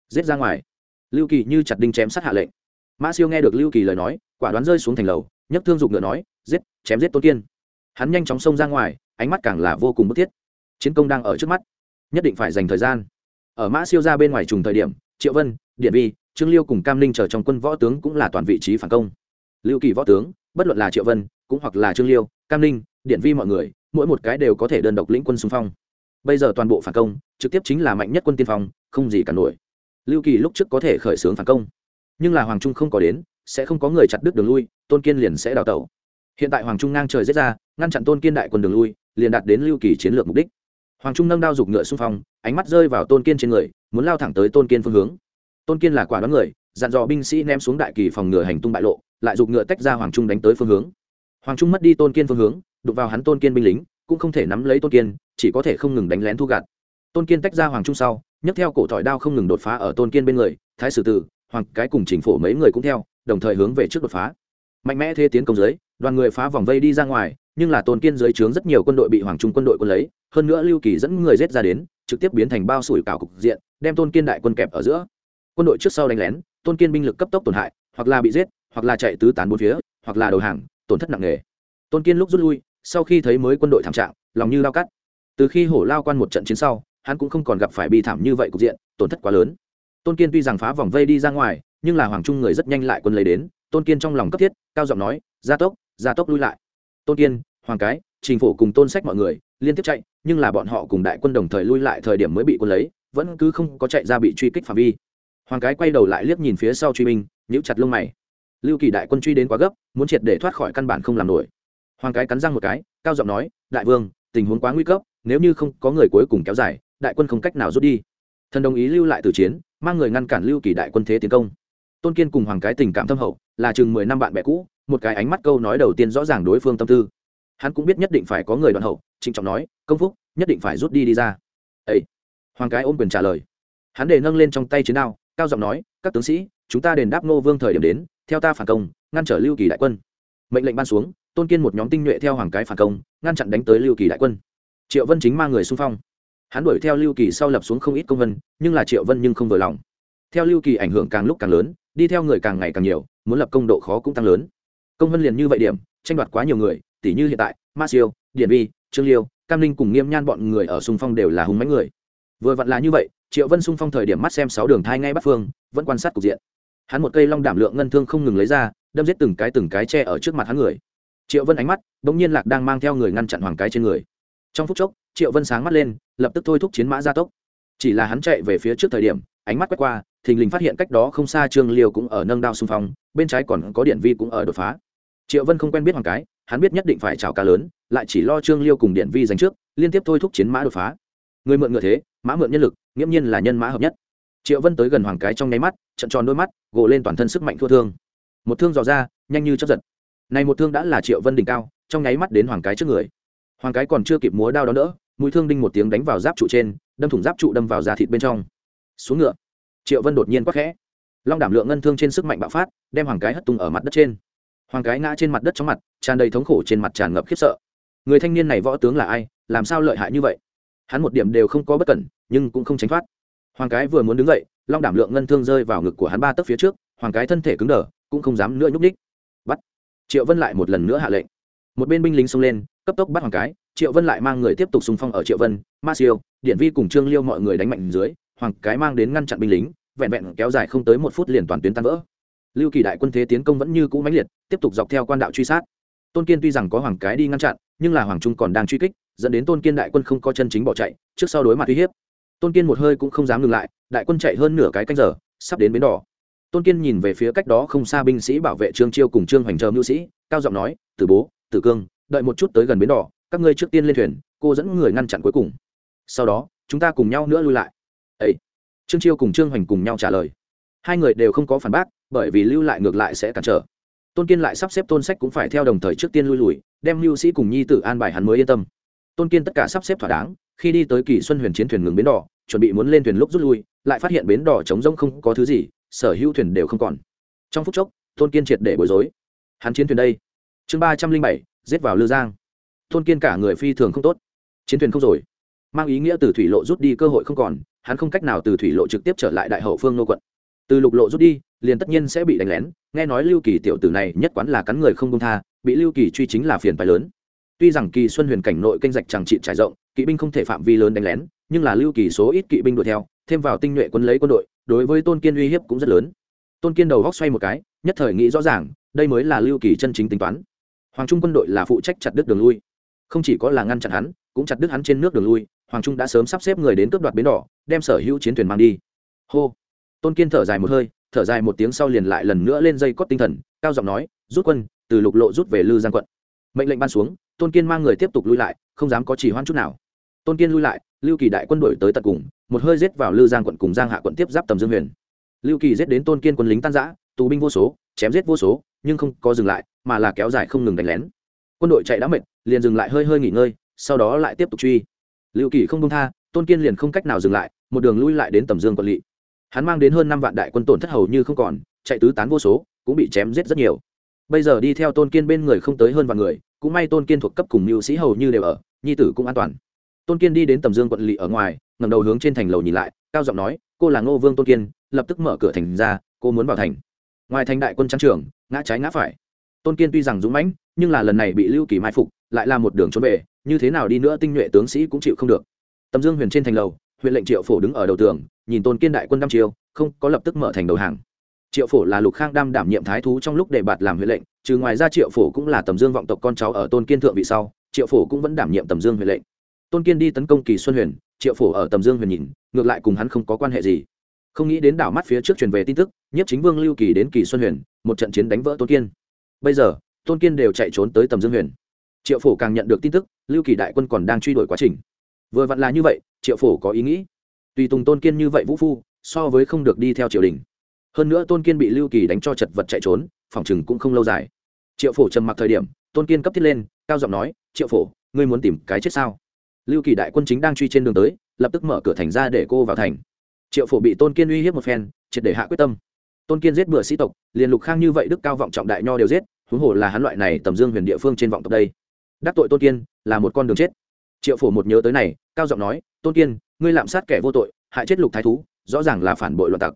Giết ra ngoài. Lưu kỳ như chặt đinh chém sát hạ lệnh. Mã siêu nghe được lưu kỳ lời nói, quả đoán rơi xuống thành lầu, nhấc thương dục ngựa nói, giết, chém giết tôn kiên. Hắn nhanh chóng xông ra ngoài, ánh mắt càng là vô cùng bức thiết. Chiến công đang ở trước mắt, nhất định phải dành thời gian. Ở mã siêu ra bên ngoài trùng thời điểm, triệu vân, điện vi, trương liêu cùng cam ninh chờ trong quân võ tướng cũng là toàn vị trí phản công. Lưu kỳ võ tướng, bất luận là triệu vân, cũng hoặc là trương liêu, cam ninh, điện vi mọi người, mỗi một cái đều có thể đơn độc lĩnh quân xung phong bây giờ toàn bộ phản công, trực tiếp chính là mạnh nhất quân tiên phong, không gì cả nổi. Lưu kỳ lúc trước có thể khởi xướng phản công, nhưng là hoàng trung không có đến, sẽ không có người chặt đứt đường lui, tôn kiên liền sẽ đào tẩu. Hiện tại hoàng trung ngang trời giết ra, ngăn chặn tôn kiên đại quân đường lui, liền đạt đến lưu kỳ chiến lược mục đích. Hoàng trung nâng đao giục ngựa xung phong, ánh mắt rơi vào tôn kiên trên người, muốn lao thẳng tới tôn kiên phương hướng. Tôn kiên là quả đoán người, dặn dò binh sĩ ném xuống đại kỳ phòng ngựa hành tung bại lộ, lại giục ngựa tách ra hoàng trung đánh tới phương hướng. Hoàng trung mất đi tôn kiên phương hướng, đụng vào hắn tôn kiên binh lính, cũng không thể nắm lấy tôn kiên chỉ có thể không ngừng đánh lén thu gạt. Tôn kiên tách ra hoàng trung sau, nhấc theo cổ thỏi đao không ngừng đột phá ở tôn kiên bên người, thái sử tử, hoàng cái cùng chính phủ mấy người cũng theo, đồng thời hướng về trước đột phá. Mạnh mẽ thế tiến công dưới, đoàn người phá vòng vây đi ra ngoài, nhưng là tôn kiên dưới trướng rất nhiều quân đội bị hoàng trung quân đội quân lấy, hơn nữa lưu kỳ dẫn người giết ra đến, trực tiếp biến thành bao sủi cảo cục diện, đem tôn kiên đại quân kẹp ở giữa. Quân đội trước sau đánh lén, tôn kiên binh lực cấp tốc tổn hại, hoặc là bị giết, hoặc là chạy tứ tán bốn phía, hoặc là đầu hàng, tổn thất nặng nề. Tôn kiên lúc rút lui, sau khi thấy mới quân đội thảm trạng, lòng như lao cắt từ khi hổ lao quan một trận chiến sau, hắn cũng không còn gặp phải bi thảm như vậy cục diện, tổn thất quá lớn. Tôn kiên tuy rằng phá vòng vây đi ra ngoài, nhưng là hoàng trung người rất nhanh lại quân lấy đến, tôn kiên trong lòng cấp thiết, cao giọng nói, gia tốc gia tốc lui lại. Tôn kiên, hoàng cái, trình phủ cùng tôn sách mọi người liên tiếp chạy, nhưng là bọn họ cùng đại quân đồng thời lui lại thời điểm mới bị quân lấy, vẫn cứ không có chạy ra bị truy kích phạm vi. Hoàng cái quay đầu lại liếc nhìn phía sau truy binh, nhíu chặt lông mày. Lưu kỳ đại quân truy đến quá gấp, muốn triệt để thoát khỏi căn bản không làm nổi. Hoàng cái cắn răng một cái, cao giọng nói, đại vương, tình huống quá nguy cấp nếu như không có người cuối cùng kéo dài, đại quân không cách nào rút đi. Thần đồng ý lưu lại từ chiến, mang người ngăn cản lưu kỳ đại quân thế tiến công. Tôn kiên cùng hoàng cái tình cảm thâm hậu, là chừng mười năm bạn bè cũ, một cái ánh mắt câu nói đầu tiên rõ ràng đối phương tâm tư. Hắn cũng biết nhất định phải có người đoạn hậu, trịnh trọng nói, công phúc, nhất định phải rút đi đi ra. Ấy hoàng cái ôm quyền trả lời. Hắn để nâng lên trong tay chiến đao, cao giọng nói, các tướng sĩ, chúng ta đền đáp nô vương thời điểm đến, theo ta phản công, ngăn trở lưu kỳ đại quân. Mệnh lệnh ban xuống, tôn kiên một nhóm tinh nhuệ theo hoàng cái phản công, ngăn chặn đánh tới lưu kỳ đại quân triệu vân chính mang người xung phong. Hắn đuổi theo lưu kỳ sau lập xuống không ít công vân, nhưng là triệu vân nhưng không vừa lòng. Theo lưu kỳ ảnh hưởng càng lúc càng lớn, đi theo người càng ngày càng nhiều, muốn lập công độ khó cũng tăng lớn. Công vân liền như vậy điểm, tranh đoạt quá nhiều người tỷ như hiện tại, ma siêu điện vi, trương liêu, cam linh cùng nghiêm nhan bọn người ở xung phong đều là hùng mánh người. Vừa vặn là như vậy, triệu vân xung phong thời điểm mắt xem sáu đường thai ngay bắt phương, vẫn quan sát cục diện. Hắn một cây long đảm lượng ngân thương không ngừng lấy ra, đâm giết từng cái từng cái tre ở trước mặt hắn người. Triệu vân ánh mắt đ ỗ n g nhiên lạc đang mang theo người ngăn chặn hoàng cái trên người trong phút chốc, triệu vân sáng mắt lên, lập tức thôi thúc chiến mã gia tốc. Chỉ là hắn chạy về phía trước thời điểm, ánh mắt quét qua, thình lình phát hiện cách đó không xa trương liêu cũng ở nâng đao xung phong, bên trái còn có điện vi cũng ở đột phá. Triệu vân không quen biết hoàng cái, hắn biết nhất định phải chào cá lớn, lại chỉ lo trương liêu cùng điện vi giành trước, liên tiếp thôi thúc chiến mã đột phá. Người mượn ngựa thế, mã mượn nhân lực, nghiễm nhiên là nhân mã hợp nhất. Triệu vân tới gần hoàng cái trong nháy mắt, trận tròn đôi mắt gộ lên toàn thân sức mạnh thua thương. Một thương dò ra, nhanh như chấp giật. Này một thương đã là triệu vân đỉnh cao, trong nháy mắt đến hoàng cái trước người hoàng cái còn chưa kịp múa đao đó nữa, mũi thương đinh một tiếng đánh vào giáp trụ trên, đâm thủng giáp trụ đâm vào da thịt bên trong. Xuống ngựa. Triệu vân đột nhiên quắc khẽ. Long đảm lượng ngân thương trên sức mạnh bạo phát, đem hoàng cái hất tung ở mặt đất trên. Hoàng cái ngã trên mặt đất trong mặt, tràn đầy thống khổ trên mặt tràn ngập khiếp sợ. Người thanh niên này võ tướng là ai, làm sao lợi hại như vậy? Hắn một điểm đều không có bất cẩn, nhưng cũng không tránh thoát. Hoàng cái vừa muốn đứng dậy, long đảm lượng ngân thương rơi vào ngực của hắn ba tấc phía trước, hoàng cái thân thể cứng đờ, cũng không dám nữa nhúc ních bắt. Triệu vân lại một lần nữa hạ lệnh. Một bên binh lính xông lên cấp tốc bắt hoàng cái, triệu vân lại mang người tiếp tục xung phong ở triệu vân, ma siêu điện vi cùng trương liêu mọi người đánh mạnh dưới, hoàng cái mang đến ngăn chặn binh lính, vẹn vẹn kéo dài không tới một phút liền toàn tuyến tan vỡ. Lưu kỳ đại quân thế tiến công vẫn như cũ mãnh liệt, tiếp tục dọc theo quan đạo truy sát. Tôn kiên tuy rằng có hoàng cái đi ngăn chặn, nhưng là hoàng trung còn đang truy kích, dẫn đến tôn kiên đại quân không có chân chính bỏ chạy, trước sau đối mặt uy hiếp. Tôn kiên một hơi cũng không dám ngừng lại, đại quân chạy hơn nửa cái canh giờ, sắp đến bến đỏ. Tôn kiên nhìn về phía cách đó không xa binh sĩ bảo vệ trương chiêu cùng trương hoành chờ mưu sĩ, cao giọng nói, tử bố, tử cương đợi một chút tới gần bến đỏ, các ngươi trước tiên lên thuyền, cô dẫn người ngăn chặn cuối cùng. Sau đó, chúng ta cùng nhau nữa lui lại. Ấy trương chiêu cùng trương hoành cùng nhau trả lời. Hai người đều không có phản bác, bởi vì lưu lại ngược lại sẽ cản trở. Tôn kiên lại sắp xếp tôn sách cũng phải theo đồng thời trước tiên lui lùi, đem lưu sĩ cùng nhi tử an bài hắn mới yên tâm. Tôn kiên tất cả sắp xếp thỏa đáng, khi đi tới kỳ xuân huyền chiến thuyền ngừng bến đỏ, chuẩn bị muốn lên thuyền lúc rút lui, lại phát hiện bến đỏ trống rỗng không có thứ gì, sở hữu thuyền đều không còn. Trong phút chốc, tôn kiên triệt để bối rối. Hắn chiến thuyền đây. Chương ba trăm linh bảy giết vào lư giang. Thôn kiên cả người phi thường không tốt. Chiến thuyền không rồi. Mang ý nghĩa từ thủy lộ rút đi cơ hội không còn, hắn không cách nào từ thủy lộ trực tiếp trở lại đại hậu phương nô quận. Từ lục lộ rút đi, liền tất nhiên sẽ bị đánh lén. Nghe nói lưu kỳ tiểu tử này nhất quán là cắn người không công tha, bị lưu kỳ truy chính là phiền phái lớn. Tuy rằng kỳ xuân huyền cảnh nội kênh rạch chẳng trị trải rộng, kỵ binh không thể phạm vi lớn đánh lén, nhưng là lưu kỳ số ít kỵ binh đuổi theo, thêm vào tinh nhuệ quân lấy quân đội, đối với tôn kiên uy hiếp cũng rất lớn. Tôn kiên đầu góc xoay một cái, nhất thời nghĩ rõ ràng, đây mới là lưu kỳ chân chính tính toán hoàng trung quân đội là phụ trách chặt đứt đường lui. Không chỉ có là ngăn chặn hắn, cũng chặt đứt hắn trên nước đường lui. Hoàng trung đã sớm sắp xếp người đến cướp đoạt bến đỏ, đem sở hữu chiến thuyền mang đi. Hô. Tôn kiên thở dài một hơi, thở dài một tiếng sau liền lại lần nữa lên dây cót tinh thần, cao giọng nói, rút quân, từ lục lộ rút về lư giang quận. Mệnh lệnh ban xuống, tôn kiên mang người tiếp tục lui lại, không dám có chỉ hoan chút nào. Tôn kiên lui lại, lưu kỳ đại quân đội tới tận cùng, một hơi giết vào lư giang quận cùng giang hạ quận tiếp giáp tầm dương huyền. Lưu kỳ giết đến tôn kiên quân lính tan giã tù binh vô số, chém giết vô số, nhưng không có dừng lại, mà là kéo dài không ngừng đánh lén. Quân đội chạy đã mệt, liền dừng lại hơi hơi nghỉ ngơi, sau đó lại tiếp tục truy. Liệu kỳ không công tha, tôn kiên liền không cách nào dừng lại, một đường lui lại đến tầm dương quận lỵ hắn mang đến hơn năm vạn đại quân tổn thất hầu như không còn, chạy tứ tán vô số, cũng bị chém giết rất nhiều. Bây giờ đi theo tôn kiên bên người không tới hơn vạn người, cũng may tôn kiên thuộc cấp cùng mưu sĩ hầu như đều ở, nhi tử cũng an toàn. Tôn kiên đi đến tầm dương quận lỵ ở ngoài ngầm đầu hướng trên thành lầu nhìn lại, cao giọng nói, cô là ngô vương tôn kiên, lập tức mở cửa thành ra, cô muốn vào thành ngoài thành đại quân trang trường, ngã trái ngã phải. Tôn kiên tuy rằng dũng mãnh, nhưng là lần này bị lưu kỳ mai phục, lại là một đường trốn về, như thế nào đi nữa tinh nhuệ tướng sĩ cũng chịu không được. Tầm dương huyền trên thành lầu, huyện lệnh triệu phổ đứng ở đầu tường, nhìn tôn kiên đại quân đăm chiêu, không có lập tức mở thành đầu hàng. Triệu phổ là lục khang đam đảm nhiệm thái thú trong lúc đề bạt làm huyện lệnh, trừ ngoài ra triệu phổ cũng là tầm dương vọng tộc con cháu ở tôn kiên thượng vị sau, triệu phổ cũng vẫn đảm nhiệm tầm dương huyện lệnh. Tôn kiên đi tấn công kỳ xuân huyền, triệu phổ ở tầm dương huyền nhìn, ngược lại cùng hắn không có quan hệ gì không nghĩ đến đảo mắt phía trước truyền về tin tức nhất chính vương lưu kỳ đến kỳ xuân huyền, một trận chiến đánh vỡ tôn kiên. Bây giờ, tôn kiên đều chạy trốn tới tầm dương huyền. Triệu phổ càng nhận được tin tức, lưu kỳ đại quân còn đang truy đuổi quá trình. Vừa vặn là như vậy, triệu phổ có ý nghĩ. Tùy tùng tôn kiên như vậy vũ phu, so với không được đi theo triều đình. Hơn nữa tôn kiên bị lưu kỳ đánh cho chật vật chạy trốn, phòng chừng cũng không lâu dài. Triệu phổ trầm mặc thời điểm, tôn kiên cấp thiết lên, cao giọng nói, triệu phổ, ngươi muốn tìm cái chết sao? Lưu kỳ đại quân chính đang truy trên đường tới, lập tức mở cửa thành ra để cô vào thành triệu phổ bị tôn kiên uy hiếp một phen, triệt để hạ quyết tâm. Tôn kiên giết bừa sĩ tộc, liền lục khang như vậy đức cao vọng trọng đại nho đều giết, huống hồ là hắn loại này tầm dương huyền địa phương trên vọng tộc đây. Đắc tội tôn kiên, là một con đường chết. Triệu phổ một nhớ tới này, cao giọng nói, tôn kiên, ngươi lạm sát kẻ vô tội, hại chết lục thái thú, rõ ràng là phản bội loạn tặc.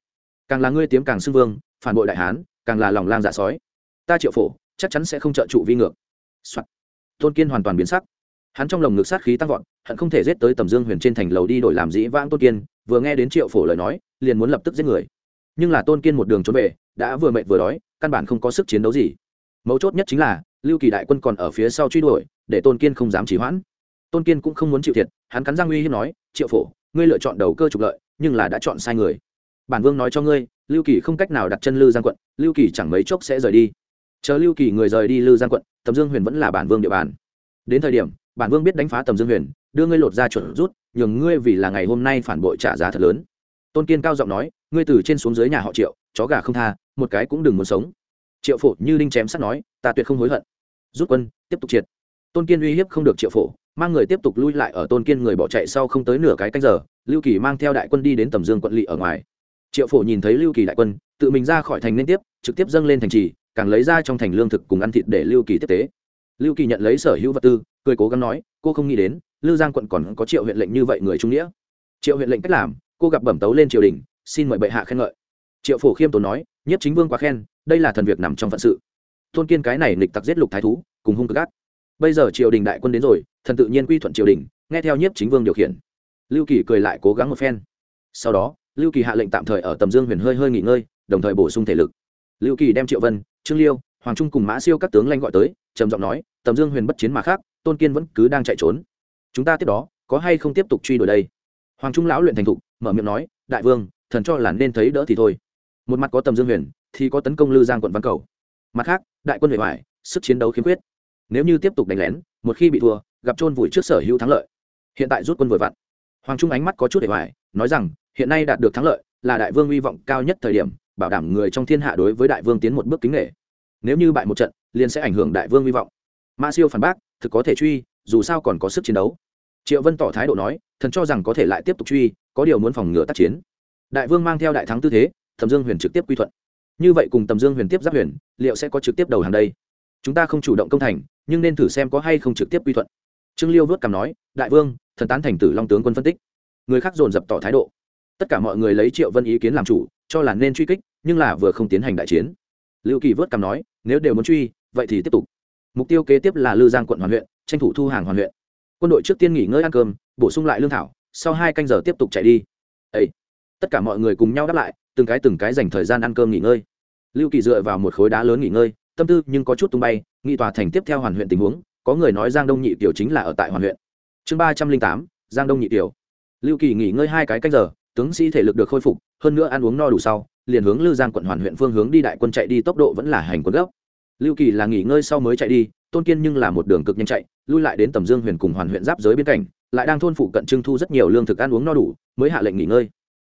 Càng là ngươi tiếm càng xưng vương, phản bội đại hán, càng là lòng lang dạ sói. Ta triệu phổ, chắc chắn sẽ không trợ trụ vi ngược、Soạn. tôn kiên hoàn toàn biến sắc hắn trong lồng ngực sát khí tăng vọt, hận không thể giết tới tầm dương huyền trên thành lầu đi đổi làm dĩ vãng tôn kiên, vừa nghe đến triệu phổ lời nói, liền muốn lập tức giết người. Nhưng là tôn kiên một đường trốn về, đã vừa mệt vừa đói, căn bản không có sức chiến đấu gì. Mấu chốt nhất chính là, lưu kỳ đại quân còn ở phía sau truy đuổi, để tôn kiên không dám chỉ hoãn. Tôn kiên cũng không muốn chịu thiệt, hắn cắn răng uy hiếp nói, triệu phổ, ngươi lựa chọn đầu cơ trục lợi, nhưng là đã chọn sai người. Bản vương nói cho ngươi, lưu kỳ không cách nào đặt chân lư giang quận, lưu kỳ chẳng mấy chốc sẽ rời đi. Chờ lưu kỳ người rời đi lư giang quận, tầm dương huyền vẫn là bản vương địa bàn. Đến thời điểm bản vương biết đánh phá tầm dương huyền, đưa ngươi lột ra chuẩn rút, nhường ngươi vì là ngày hôm nay phản bội trả giá thật lớn. Tôn kiên cao giọng nói, ngươi từ trên xuống dưới nhà họ triệu, chó gà không tha, một cái cũng đừng muốn sống. Triệu phổ như đinh chém sắt nói, ta tuyệt không hối hận. Rút quân, tiếp tục triệt. Tôn kiên uy hiếp không được triệu phổ, mang người tiếp tục lui lại ở tôn kiên người bỏ chạy sau không tới nửa cái canh giờ, lưu kỳ mang theo đại quân đi đến tầm dương quận lỵ ở ngoài. Triệu phổ nhìn thấy lưu kỳ đại quân, tự mình ra khỏi thành liên tiếp, trực tiếp dâng lên thành trì, càng lấy ra trong thành lương thực cùng ăn thịt để lưu kỳ tiếp tế lưu kỳ nhận lấy sở hữu vật tư, cười cố gắng nói, cô không nghĩ đến lưu giang quận còn có triệu huyện lệnh như vậy người trung nghĩa. Triệu huyện lệnh cách làm, cô gặp bẩm tấu lên triều đình, xin mời bệ hạ khen ngợi. Triệu phổ khiêm tốn nói, nhất chính vương quá khen, đây là thần việc nằm trong phận sự. Tôn kiên cái này nịch tặc giết lục thái thú, cùng hung cực ác. Bây giờ triều đình đại quân đến rồi, thần tự nhiên quy thuận triều đình, nghe theo nhiếp chính vương điều khiển. Lưu kỳ cười lại cố gắng một phen. Sau đó, lưu kỳ hạ lệnh tạm thời ở tầm dương huyền hơi hơi nghỉ ngơi, đồng thời bổ sung thể lực. Lưu kỳ đem triệu vân, trương liêu, hoàng trung cùng mã siêu các tướng lanh gọi tới, trầm giọng nói tầm dương huyền bất chiến mà khác, tôn kiên vẫn cứ đang chạy trốn. Chúng ta tiếp đó, có hay không tiếp tục truy đuổi đây? Hoàng trung lão luyện thành thục, mở miệng nói, đại vương, thần cho là nên thấy đỡ thì thôi. Một mặt có tầm dương huyền, thì có tấn công lư giang quận văn cầu. Mặt khác, đại quân bề hoài sức chiến đấu khiếm khuyết. Nếu như tiếp tục đánh lén, một khi bị thua, gặp trôn vùi trước sở hữu thắng lợi. Hiện tại rút quân vội vặn. Hoàng trung ánh mắt có chút để hoài nói rằng, hiện nay đạt được thắng lợi, là đại vương hy vọng cao nhất thời điểm, bảo đảm người trong thiên hạ đối với đại vương tiến một bước kính nghệ nếu như bại một trận, liền sẽ ảnh hưởng đại vương hy vọng mã siêu phản bác, thực có thể truy, dù sao còn có sức chiến đấu. Triệu vân tỏ thái độ nói, thần cho rằng có thể lại tiếp tục truy, có điều muốn phòng ngừa tác chiến. Đại vương mang theo đại thắng tư thế, thẩm dương huyền trực tiếp quy thuận. Như vậy cùng tầm dương huyền tiếp giáp huyền, liệu sẽ có trực tiếp đầu hàng đây? Chúng ta không chủ động công thành, nhưng nên thử xem có hay không trực tiếp quy thuận. Trương liêu vớt cằm nói, đại vương, thần tán thành tử long tướng quân phân tích. Người khác dồn dập tỏ thái độ. Tất cả mọi người lấy triệu vân ý kiến làm chủ, cho là nên truy kích, nhưng là vừa không tiến hành đại chiến. Lưu kỳ vớt cằm nói, nếu đều muốn truy, vậy thì tiếp tục mục tiêu kế tiếp là lư giang quận hoàn huyện, tranh thủ thu hàng hoàn huyện. Quân đội trước tiên nghỉ ngơi ăn cơm, bổ sung lại lương thảo, sau hai canh giờ tiếp tục chạy đi. Ấy tất cả mọi người cùng nhau đáp lại, từng cái từng cái dành thời gian ăn cơm nghỉ ngơi. Lưu kỳ dựa vào một khối đá lớn nghỉ ngơi, tâm tư nhưng có chút tung bay, nghị tòa thành tiếp theo hoàn huyện tình huống, có người nói giang đông nhị tiểu chính là ở tại hoàn huyện. Chương ba trăm linh tám, giang đông nhị tiểu. Lưu kỳ nghỉ ngơi hai cái canh giờ, tướng sĩ thể lực được khôi phục, hơn nữa ăn uống no đủ sau, liền hướng lư giang quận hoàn huyện phương hướng đi đại quân chạy đi tốc độ vẫn là hành quân gấp lưu kỳ là nghỉ ngơi sau mới chạy đi, tôn kiên nhưng là một đường cực nhanh chạy, lui lại đến tầm dương huyền cùng hoàn huyện giáp giới biên cảnh, lại đang thôn phụ cận trưng thu rất nhiều lương thực ăn uống no đủ, mới hạ lệnh nghỉ ngơi.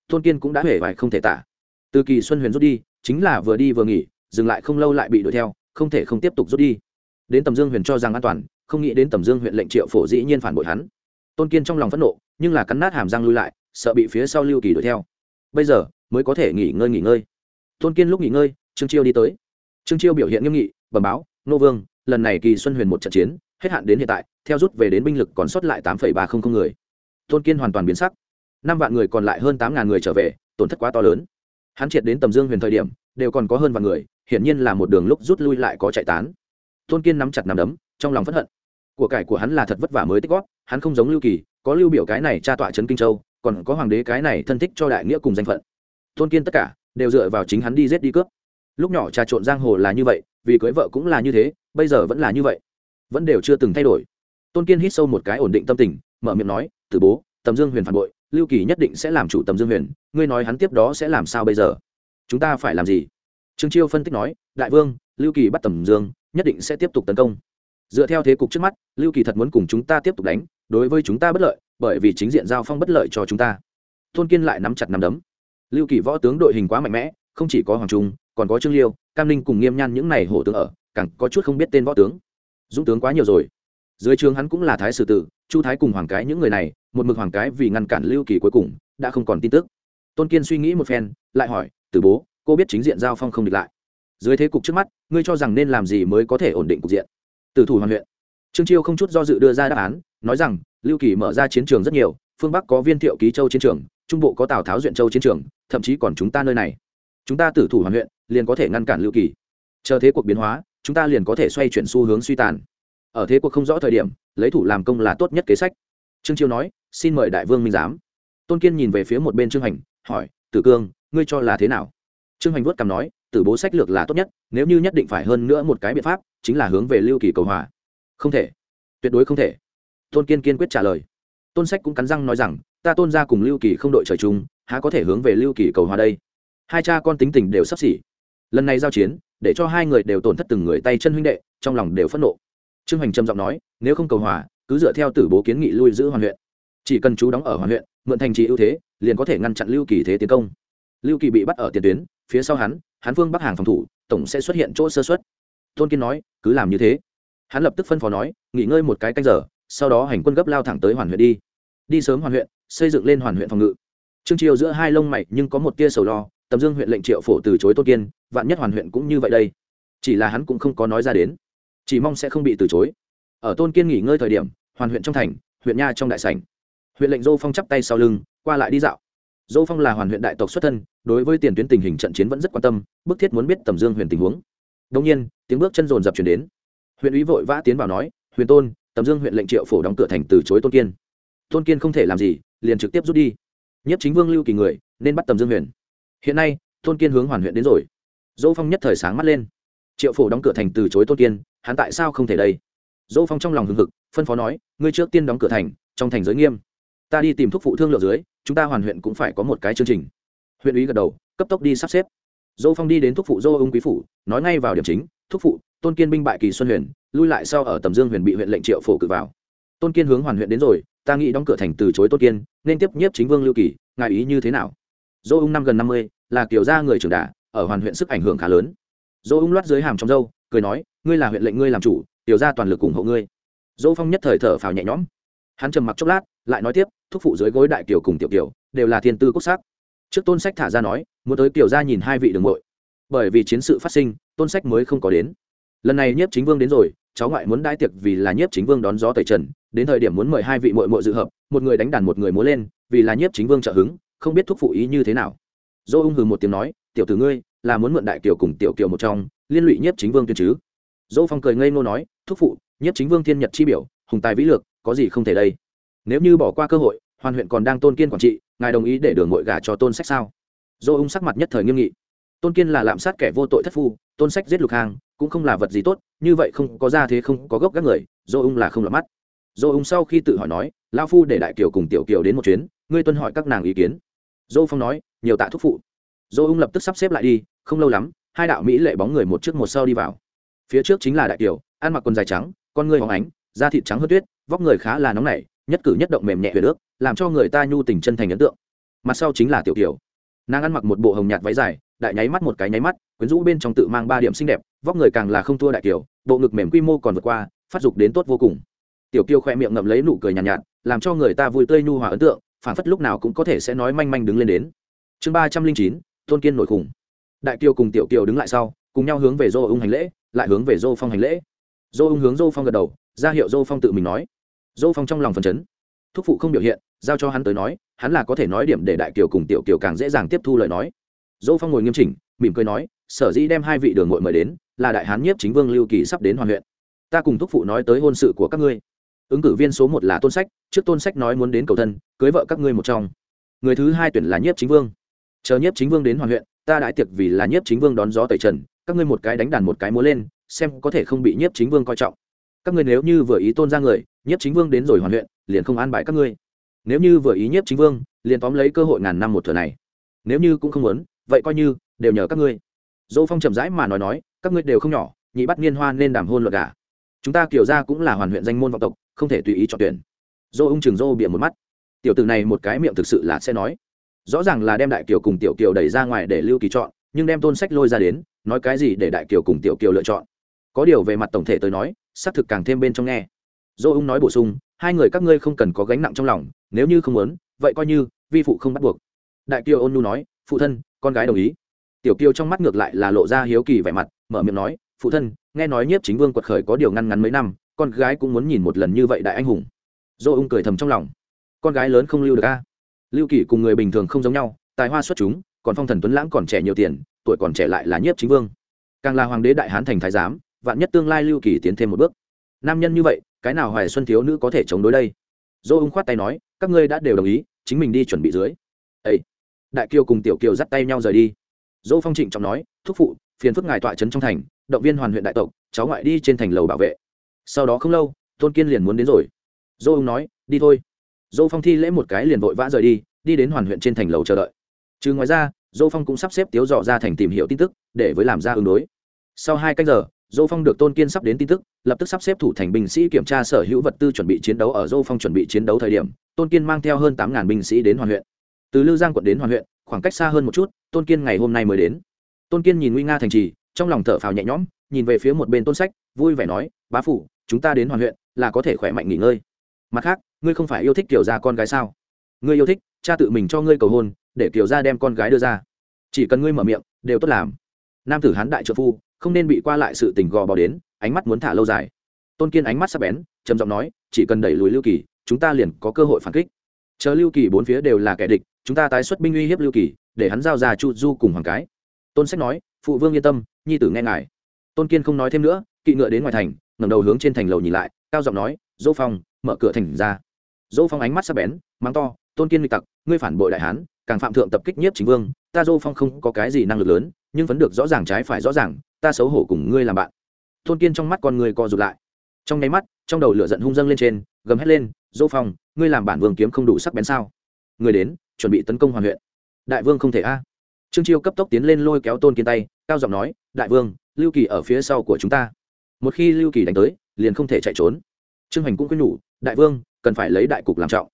Tôn kiên cũng đã hể vải không thể tả. Từ kỳ xuân huyền rút đi, chính là vừa đi vừa nghỉ, dừng lại không lâu lại bị đuổi theo, không thể không tiếp tục rút đi. Đến tầm dương huyền cho rằng an toàn, không nghĩ đến tầm dương huyện lệnh triệu phổ dĩ nhiên phản bội hắn. Tôn kiên trong lòng phẫn nộ, nhưng là cắn nát hàm răng lui lại, sợ bị phía sau lưu kỳ đuổi theo. Bây giờ, mới có thể nghỉ ngơi nghỉ ngơi. Tôn kiên lúc nghỉ ngơi, trương chiêu đi tới. Trương chiêu biểu hiện nghiêm nghị bẩm báo, nô vương, lần này kỳ xuân huyền một trận chiến, hết hạn đến hiện tại, theo rút về đến binh lực còn sót lại tám ba trăm linh người. Tôn kiên hoàn toàn biến sắc. Năm vạn người còn lại hơn tám ngàn người trở về, tổn thất quá to lớn. Hắn triệt đến tầm dương huyền thời điểm, đều còn có hơn vạn người, hiển nhiên là một đường lúc rút lui lại có chạy tán. Tôn kiên nắm chặt nắm đấm, trong lòng phẫn hận. Của cải của hắn là thật vất vả mới tích góp, hắn không giống lưu kỳ, có lưu biểu cái này tra tọa trấn kinh châu, còn có hoàng đế cái này thân thích cho đại nghĩa cùng danh phận. Tôn kiên tất cả đều dựa vào chính hắn đi giết đi cướp. Lúc nhỏ trà trộn giang hồ là như vậy vì cưới vợ cũng là như thế, bây giờ vẫn là như vậy. Vẫn đều chưa từng thay đổi. Tôn kiên hít sâu một cái ổn định tâm tình, mở miệng nói từ bố, tầm dương huyền phản bội, lưu kỳ nhất định sẽ làm chủ tầm dương huyền, ngươi nói hắn tiếp đó sẽ làm sao bây giờ? Chúng ta phải làm gì? Trương chiêu phân tích nói, đại vương, lưu kỳ bắt tầm dương, nhất định sẽ tiếp tục tấn công. Dựa theo thế cục trước mắt, lưu kỳ thật muốn cùng chúng ta tiếp tục đánh, đối với chúng ta bất lợi, bởi vì chính diện giao phong bất lợi cho chúng ta. Tôn kiên lại nắm chặt nắm đấm. Lưu kỳ võ tướng đội hình quá mạnh mẽ, không chỉ có hoàng trung còn có trương liêu, cam ninh cùng nghiêm nhan những này hổ tướng ở, càng có chút không biết tên võ tướng. Dũng tướng quá nhiều rồi. Dưới trường hắn cũng là thái sử tử, chu thái cùng hoàng cái những người này, một mực hoàng cái vì ngăn cản lưu kỳ cuối cùng, đã không còn tin tức. Tôn kiên suy nghĩ một phen, lại hỏi từ bố, cô biết chính diện giao phong không địch lại? Dưới thế cục trước mắt, ngươi cho rằng nên làm gì mới có thể ổn định cục diện? Từ thủ hoàn huyện. Trương chiêu không chút do dự đưa ra đáp án, nói rằng, lưu kỳ mở ra chiến trường rất nhiều, phương bắc có viên thiệu ký châu chiến trường, trung bộ có tào tháo duyện châu chiến trường, thậm chí còn chúng ta nơi này. Chúng ta tử thủ hoàn huyện liền có thể ngăn cản lưu kỳ. Chờ thế cuộc biến hóa, chúng ta liền có thể xoay chuyển xu hướng suy tàn. Ở thế cuộc không rõ thời điểm, lấy thủ làm công là tốt nhất kế sách. Trương chiêu nói, xin mời đại vương minh giám. Tôn kiên nhìn về phía một bên trương hành, hỏi, tử cương, ngươi cho là thế nào? Trương hành vuốt cằm nói, tử bố sách lược là tốt nhất, nếu như nhất định phải hơn nữa một cái biện pháp, chính là hướng về lưu kỳ cầu hòa. Không thể. Tuyệt đối không thể. Tôn kiên kiên quyết trả lời. Tôn sách cũng cắn răng nói rằng, ta tôn ra cùng lưu kỳ không đội trời chung, há có thể hướng về lưu kỳ cầu hòa đây? Hai cha con tính tình đều sắp xỉ lần này giao chiến, để cho hai người đều tổn thất từng người tay chân huynh đệ, trong lòng đều phẫn nộ. Trương hoành trầm giọng nói, nếu không cầu hòa, cứ dựa theo tử bố kiến nghị lui giữ hoàn huyện. Chỉ cần chú đóng ở hoàn huyện, mượn thành trì ưu thế, liền có thể ngăn chặn lưu kỳ thế tiến công. Lưu kỳ bị bắt ở tiền tuyến, phía sau hắn hắn phương bắc hàng phòng thủ, tổng sẽ xuất hiện chỗ sơ xuất tôn kiên nói, cứ làm như thế. Hắn lập tức phân phó nói, nghỉ ngơi một cái canh giờ, sau đó hành quân gấp lao thẳng tới hoàn huyện đi. Đi sớm hoàn huyện, xây dựng lên hoàn huyện phòng ngự. Trương triều giữa hai lông mày nhưng có một tia sầu lo tầm dương huyện lệnh triệu phổ từ chối tôn kiên, vạn nhất hoàn huyện cũng như vậy đây. Chỉ là hắn cũng không có nói ra đến. Chỉ mong sẽ không bị từ chối. Ở tôn kiên nghỉ ngơi thời điểm, hoàn huyện trong thành, huyện nha trong đại sảnh. Huyện lệnh dô phong chắp tay sau lưng, qua lại đi dạo. Dô phong là hoàn huyện đại tộc xuất thân, đối với tiền tuyến tình hình trận chiến vẫn rất quan tâm, bức thiết muốn biết tầm dương huyện tình huống. Đông nhiên, tiếng bước chân rồn dập chuyển đến. Huyện ủy vội vã tiến vào nói, huyền tôn, tầm dương huyện lệnh triệu phổ đóng cửa thành từ chối tôn kiên. Tôn kiên không thể làm gì, liền trực tiếp rút đi. Nhất chính vương lưu kỳ người, nên bắt tầm dương huyền hiện nay, tôn kiên hướng hoàn huyện đến rồi. Dỗ phong nhất thời sáng mắt lên. Triệu phổ đóng cửa thành từ chối tôn kiên, hắn tại sao không thể đây? Dỗ phong trong lòng hừng hực, phân phó nói, ngươi trước tiên đóng cửa thành, trong thành giới nghiêm. Ta đi tìm thuốc phụ thương lượng dưới, chúng ta hoàn huyện cũng phải có một cái chương trình. Huyện ủy gật đầu, cấp tốc đi sắp xếp. Dỗ phong đi đến thuốc phụ dô ung quý phủ, nói ngay vào điểm chính thuốc phụ, tôn kiên binh bại kỳ xuân huyền, lui lại sau ở tầm dương huyền bị huyện lệnh triệu phổ cử vào. Tôn kiên hướng hoàn huyện đến rồi, ta nghĩ đóng cửa thành từ chối tôn kiên, nên tiếp nhiếp chính vương lưu kỳ, ngài ý như thế nào? Dô ung năm gần năm mươi là kiểu gia người trưởng đà, ở hoàn huyện sức ảnh hưởng khá lớn. Dỗ ung loát dưới hàm trong dâu cười nói ngươi là huyện lệnh ngươi làm chủ tiểu gia toàn lực ủng hộ ngươi. Dỗ phong nhất thời thở phào nhẹ nhõm. Hắn trầm mặc chốc lát lại nói tiếp thúc phụ dưới gối đại kiều cùng tiểu kiều đều là thiên tư quốc sắc trước tôn sách thả ra nói muốn tới kiều gia nhìn hai vị đường muội. Bởi vì chiến sự phát sinh tôn sách mới không có đến. Lần này nhiếp chính vương đến rồi cháu ngoại muốn đãi tiệc vì là nhiếp chính vương đón gió tẩy trần đến thời điểm muốn mời hai vị muội muội dự hợp một người đánh đàn một người múa lên vì là nhiếp chính vương trợ hứng không biết thúc phụ ý như thế nào dô ung hừ một tiếng nói, tiểu tử ngươi, là muốn mượn đại kiều cùng tiểu kiều một trong, liên lụy nhất chính vương tuyên chứ? Dô phong cười ngây ngô nói, thúc phụ nhất chính vương thiên nhật chi biểu, hùng tài vĩ lược, có gì không thể đây? Nếu như bỏ qua cơ hội, hoàn huyện còn đang tôn kiên quản trị, ngài đồng ý để đường ngội gả cho tôn sách sao? Dô ung sắc mặt nhất thời nghiêm nghị. Tôn kiên là lạm sát kẻ vô tội thất phu, tôn sách giết lục hàng cũng không là vật gì tốt, như vậy không có ra thế không có gốc các người, dô ung là không lọt mắt. Dô ung sau khi tự hỏi nói lao phu để đại kiều cùng tiểu kiều đến một chuyến, ngươi tuân hỏi các nàng ý kiến. Dô phong nói nhiều tạ thúc phụ. Dô ung lập tức sắp xếp lại đi không lâu lắm hai đạo mỹ lệ bóng người một trước một sau đi vào. Phía trước chính là đại kiều ăn mặc quần dài trắng con ngươi hóng ánh da thịt trắng hơn tuyết vóc người khá là nóng nảy nhất cử nhất động mềm nhẹ huyền ước làm cho người ta nhu tình chân thành ấn tượng. Mặt sau chính là tiểu kiều. Nàng ăn mặc một bộ hồng nhạt váy dài đại nháy mắt một cái nháy mắt quyến rũ bên trong tự mang ba điểm xinh đẹp vóc người càng là không thua đại kiều bộ ngực mềm quy mô còn vượt qua phát dục đến tốt vô cùng. Tiểu kiều khoe miệng ngậm lấy nụ cười nhàn nhạt, nhạt làm cho người ta vui tươi nhu hòa ấn tượng phản phất lúc nào cũng có thể sẽ nói manh manh đứng lên đến chương ba trăm linh chín, tôn kiên nổi khủng. Đại kiều cùng tiểu kiều đứng lại sau, cùng nhau hướng về dô ung hành lễ, lại hướng về dô phong hành lễ. Dô ung hướng dô phong gật đầu, ra hiệu dô phong tự mình nói. Dô phong trong lòng phần chấn. Thúc phụ không biểu hiện, giao cho hắn tới nói, hắn là có thể nói điểm để đại kiều cùng tiểu kiều càng dễ dàng tiếp thu lời nói. Dô phong ngồi nghiêm chỉnh, mỉm cười nói, sở dĩ đem hai vị đường ngội mời đến, là đại hán nhiếp chính vương lưu kỳ sắp đến hoàn huyện. Ta cùng thúc phụ nói tới hôn sự của các ngươi. Ứng cử viên số một là tôn sách, trước tôn sách nói muốn đến cầu thân, cưới vợ các ngươi một trong. Người thứ hai tuyển là nhiếp chính vương chờ nhiếp chính vương đến hoàn huyện, ta đại tiệc vì là nhiếp chính vương đón gió tẩy trần, các ngươi một cái đánh đàn một cái múa lên, xem có thể không bị nhiếp chính vương coi trọng. Các ngươi nếu như vừa ý tôn ra người, nhiếp chính vương đến rồi hoàn huyện, liền không an bài các ngươi. Nếu như vừa ý nhiếp chính vương, liền tóm lấy cơ hội ngàn năm một thừa này. Nếu như cũng không muốn, vậy coi như, đều nhờ các ngươi. Dỗ phong chậm rãi mà nói nói, các ngươi đều không nhỏ, nhị bắt niên hoa nên đàm hôn luật cả chúng ta kiểu ra cũng là hoàn huyện danh môn vọng tộc, không thể tùy ý chọn tuyển. Dô ung trường dô bịa một mắt. Tiểu từ này một cái miệng thực sự là sẽ nói rõ ràng là đem đại kiều cùng tiểu kiều đẩy ra ngoài để lưu kỳ chọn, nhưng đem tôn sách lôi ra đến, nói cái gì để đại kiều cùng tiểu kiều lựa chọn? Có điều về mặt tổng thể tới nói, xác thực càng thêm bên trong nghe. Dô ung nói bổ sung, hai người các ngươi không cần có gánh nặng trong lòng, nếu như không muốn, vậy coi như, vi phụ không bắt buộc. Đại kiều ôn nu nói, phụ thân, con gái đồng ý. Tiểu kiều trong mắt ngược lại là lộ ra hiếu kỳ vẻ mặt, mở miệng nói, phụ thân, nghe nói nhiếp chính vương quật khởi có điều ngăn ngắn mấy năm, con gái cũng muốn nhìn một lần như vậy đại anh hùng. Dô ung cười thầm trong lòng. Con gái lớn không lưu được a lưu kỳ cùng người bình thường không giống nhau, tài hoa xuất chúng, còn phong thần tuấn lãng còn trẻ nhiều tiền, tuổi còn trẻ lại là nhiếp chính vương. Càng là hoàng đế đại hán thành thái giám, vạn nhất tương lai lưu kỳ tiến thêm một bước. Nam nhân như vậy, cái nào hoài xuân thiếu nữ có thể chống đối đây? Dô ung khoát tay nói, các ngươi đã đều đồng ý, chính mình đi chuẩn bị dưới. Ây đại kiều cùng tiểu kiều dắt tay nhau rời đi. Dô phong trịnh trọng nói, thúc phụ, phiền phức ngài tọa trấn trong thành, động viên hoàn huyện đại tộc, cháu ngoại đi trên thành lầu bảo vệ. Sau đó không lâu, tôn kiên liền muốn đến rồi. Dô Ung nói, đi thôi dô phong thi lễ một cái liền vội vã rời đi đi đến hoàn huyện trên thành lầu chờ đợi. Chứ ngoài ra dô phong cũng sắp xếp tiếu dọ ra thành tìm hiểu tin tức, để với làm ra ứng đối. Sau hai cách giờ dô phong được tôn kiên sắp đến tin tức, lập tức sắp xếp thủ thành binh sĩ kiểm tra sở hữu vật tư chuẩn bị chiến đấu ở dô phong chuẩn bị chiến đấu thời điểm, tôn kiên mang theo hơn tám ngàn binh sĩ đến hoàn huyện. Từ lư giang quận đến hoàn huyện, khoảng cách xa hơn một chút, tôn kiên ngày hôm nay mới đến. Tôn kiên nhìn nguy nga thành trì, trong lòng thở phào nhẹ nhõm, nhìn về phía một bên tôn sách, vui vẻ nói, bá phủ, chúng ta đến hoàn huyện là có thể khỏe mạnh nghỉ ngơi. Mặt khác ngươi không phải yêu thích kiểu gia con gái sao? Ngươi yêu thích, cha tự mình cho ngươi cầu hôn, để kiểu gia đem con gái đưa ra. Chỉ cần ngươi mở miệng, đều tốt làm. Nam tử hán đại trợ phu, không nên bị qua lại sự tình gò bò đến, ánh mắt muốn thả lâu dài. Tôn kiên ánh mắt sắp bén, trầm giọng nói, chỉ cần đẩy lùi lưu kỳ, chúng ta liền có cơ hội phản kích. Chờ lưu kỳ bốn phía đều là kẻ địch, chúng ta tái xuất binh uy hiếp lưu kỳ, để hắn giao ra chu du cùng hoàng cái. Tôn sách nói, phụ vương yên tâm, nhi tử nghe ngài. Tôn kiên không nói thêm nữa, kỵ ngựa đến ngoài thành, ngẩng đầu hướng trên thành lầu nhìn lại, cao giọng nói, dỗ phong, mở cửa thành ra. Dô phong ánh mắt sắc bén, mắng to, tôn kiên nghịch tặc, ngươi phản bội đại hán, càng phạm thượng tập kích nhiếp chính vương, ta Dô phong không có cái gì năng lực lớn, nhưng vẫn được rõ ràng trái phải rõ ràng, ta xấu hổ cùng ngươi làm bạn. Tôn kiên trong mắt con người co rụt lại. Trong nháy mắt, trong đầu lửa giận hung dâng lên trên, gầm hét lên Dô phong, ngươi làm bản vương kiếm không đủ sắc bén sao? Người đến, chuẩn bị tấn công hoàn huyện. Đại vương không thể a. Trương chiêu cấp tốc tiến lên lôi kéo tôn kiên tay, cao giọng nói, đại vương, lưu kỳ ở phía sau của chúng ta. Một khi lưu kỳ đánh tới, liền không thể chạy trốn. Trương hoành cũng quyết nhủ, đại vương cần phải lấy đại cục làm trọng.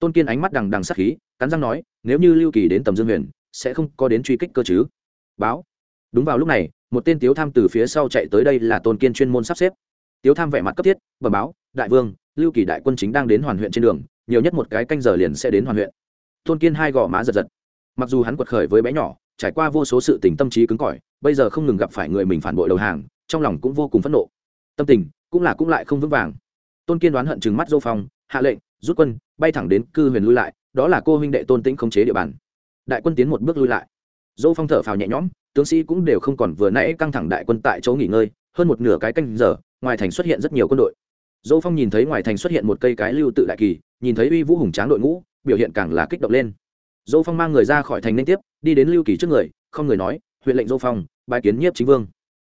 Tôn kiên ánh mắt đằng đằng sắc khí, cắn răng nói, nếu như lưu kỳ đến tầm dương huyền, sẽ không có đến truy kích cơ chứ? Báo. Đúng vào lúc này, một tên tiếu tham từ phía sau chạy tới đây là tôn kiên chuyên môn sắp xếp. Tiếu tham vẻ mặt cấp thiết, bẩm báo, đại vương, lưu kỳ đại quân chính đang đến hoàn huyện trên đường, nhiều nhất một cái canh giờ liền sẽ đến hoàn huyện. Tôn kiên hai gò má giật giật. Mặc dù hắn quật khởi với bé nhỏ, trải qua vô số sự tình tâm trí cứng cỏi, bây giờ không ngừng gặp phải người mình phản bội đầu hàng, trong lòng cũng vô cùng phẫn nộ. Tâm tình cũng là cũng lại không vững vàng. Tôn kiên đoán hận chừng mắt dô phong hạ lệnh, rút quân, bay thẳng đến cư huyền lui lại, đó là cô huynh đệ tôn tĩnh khống chế địa bàn. Đại quân tiến một bước lui lại. Dô phong thở phào nhẹ nhõm, tướng sĩ cũng đều không còn vừa nãy căng thẳng đại quân tại chỗ nghỉ ngơi, hơn một nửa cái canh giờ, ngoài thành xuất hiện rất nhiều quân đội. Dô phong nhìn thấy ngoài thành xuất hiện một cây cái lưu tự đại kỳ, nhìn thấy uy vũ hùng tráng đội ngũ, biểu hiện càng là kích động lên. Dô phong mang người ra khỏi thành liên tiếp, đi đến lưu kỳ trước người, không người nói, huyện lệnh dô phong bài kiến nhiếp chính vương.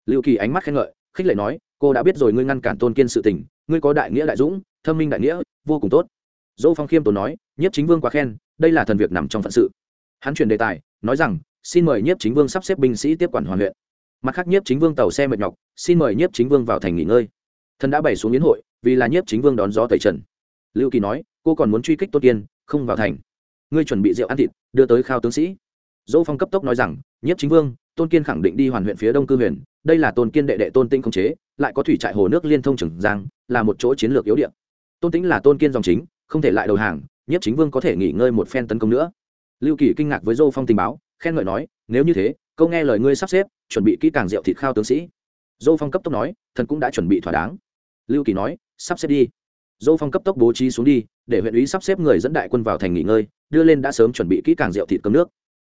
Lưu kỳ ánh mắt khen ngợi, khích lệ nói, cô đã biết rồi ngươi ngăn cản tôn kiên sự tình, ngươi có đại nghĩa đại dũng thâm minh đại nghĩa, vô cùng tốt. Dô phong khiêm tốn nói, nhiếp chính vương quá khen, đây là thần việc nằm trong phận sự. Hắn chuyển đề tài, nói rằng, xin mời nhiếp chính vương sắp xếp binh sĩ tiếp quản hoàn huyện mặt khác, nhiếp chính vương tàu xe mệt nhọc, xin mời nhiếp chính vương vào thành nghỉ ngơi. Thần đã bày xuống yến hội, vì là nhiếp chính vương đón gió tẩy trần. Lưu kỳ nói, cô còn muốn truy kích tôn kiên không vào thành. Ngươi chuẩn bị rượu ăn thịt, đưa tới khao tướng sĩ. Dỗ phong cấp tốc nói rằng, nhiếp chính vương, tôn kiên khẳng định đi hoàn huyện phía đông cư huyền, đây là tôn kiên đệ đệ tôn tinh không chế, lại có thủy trại hồ nước liên thông trường giang, là một chỗ chiến lược yếu điện tôn tĩnh là tôn kiên dòng chính, không thể lại đầu hàng Nhất chính vương có thể nghỉ ngơi một phen tấn công nữa. Lưu kỳ kinh ngạc với dô phong tình báo, khen ngợi nói, nếu như thế, câu nghe lời ngươi sắp xếp, chuẩn bị kỹ càng rượu thịt khao tướng sĩ. Dô phong cấp tốc nói, thần cũng đã chuẩn bị thỏa đáng. Lưu kỳ nói, sắp xếp đi. Dô phong cấp tốc bố trí xuống đi, để huyện ủy sắp xếp người dẫn đại quân vào thành nghỉ ngơi, đưa lên đã sớm chuẩn bị kỹ càng rượu thịt cấm nước.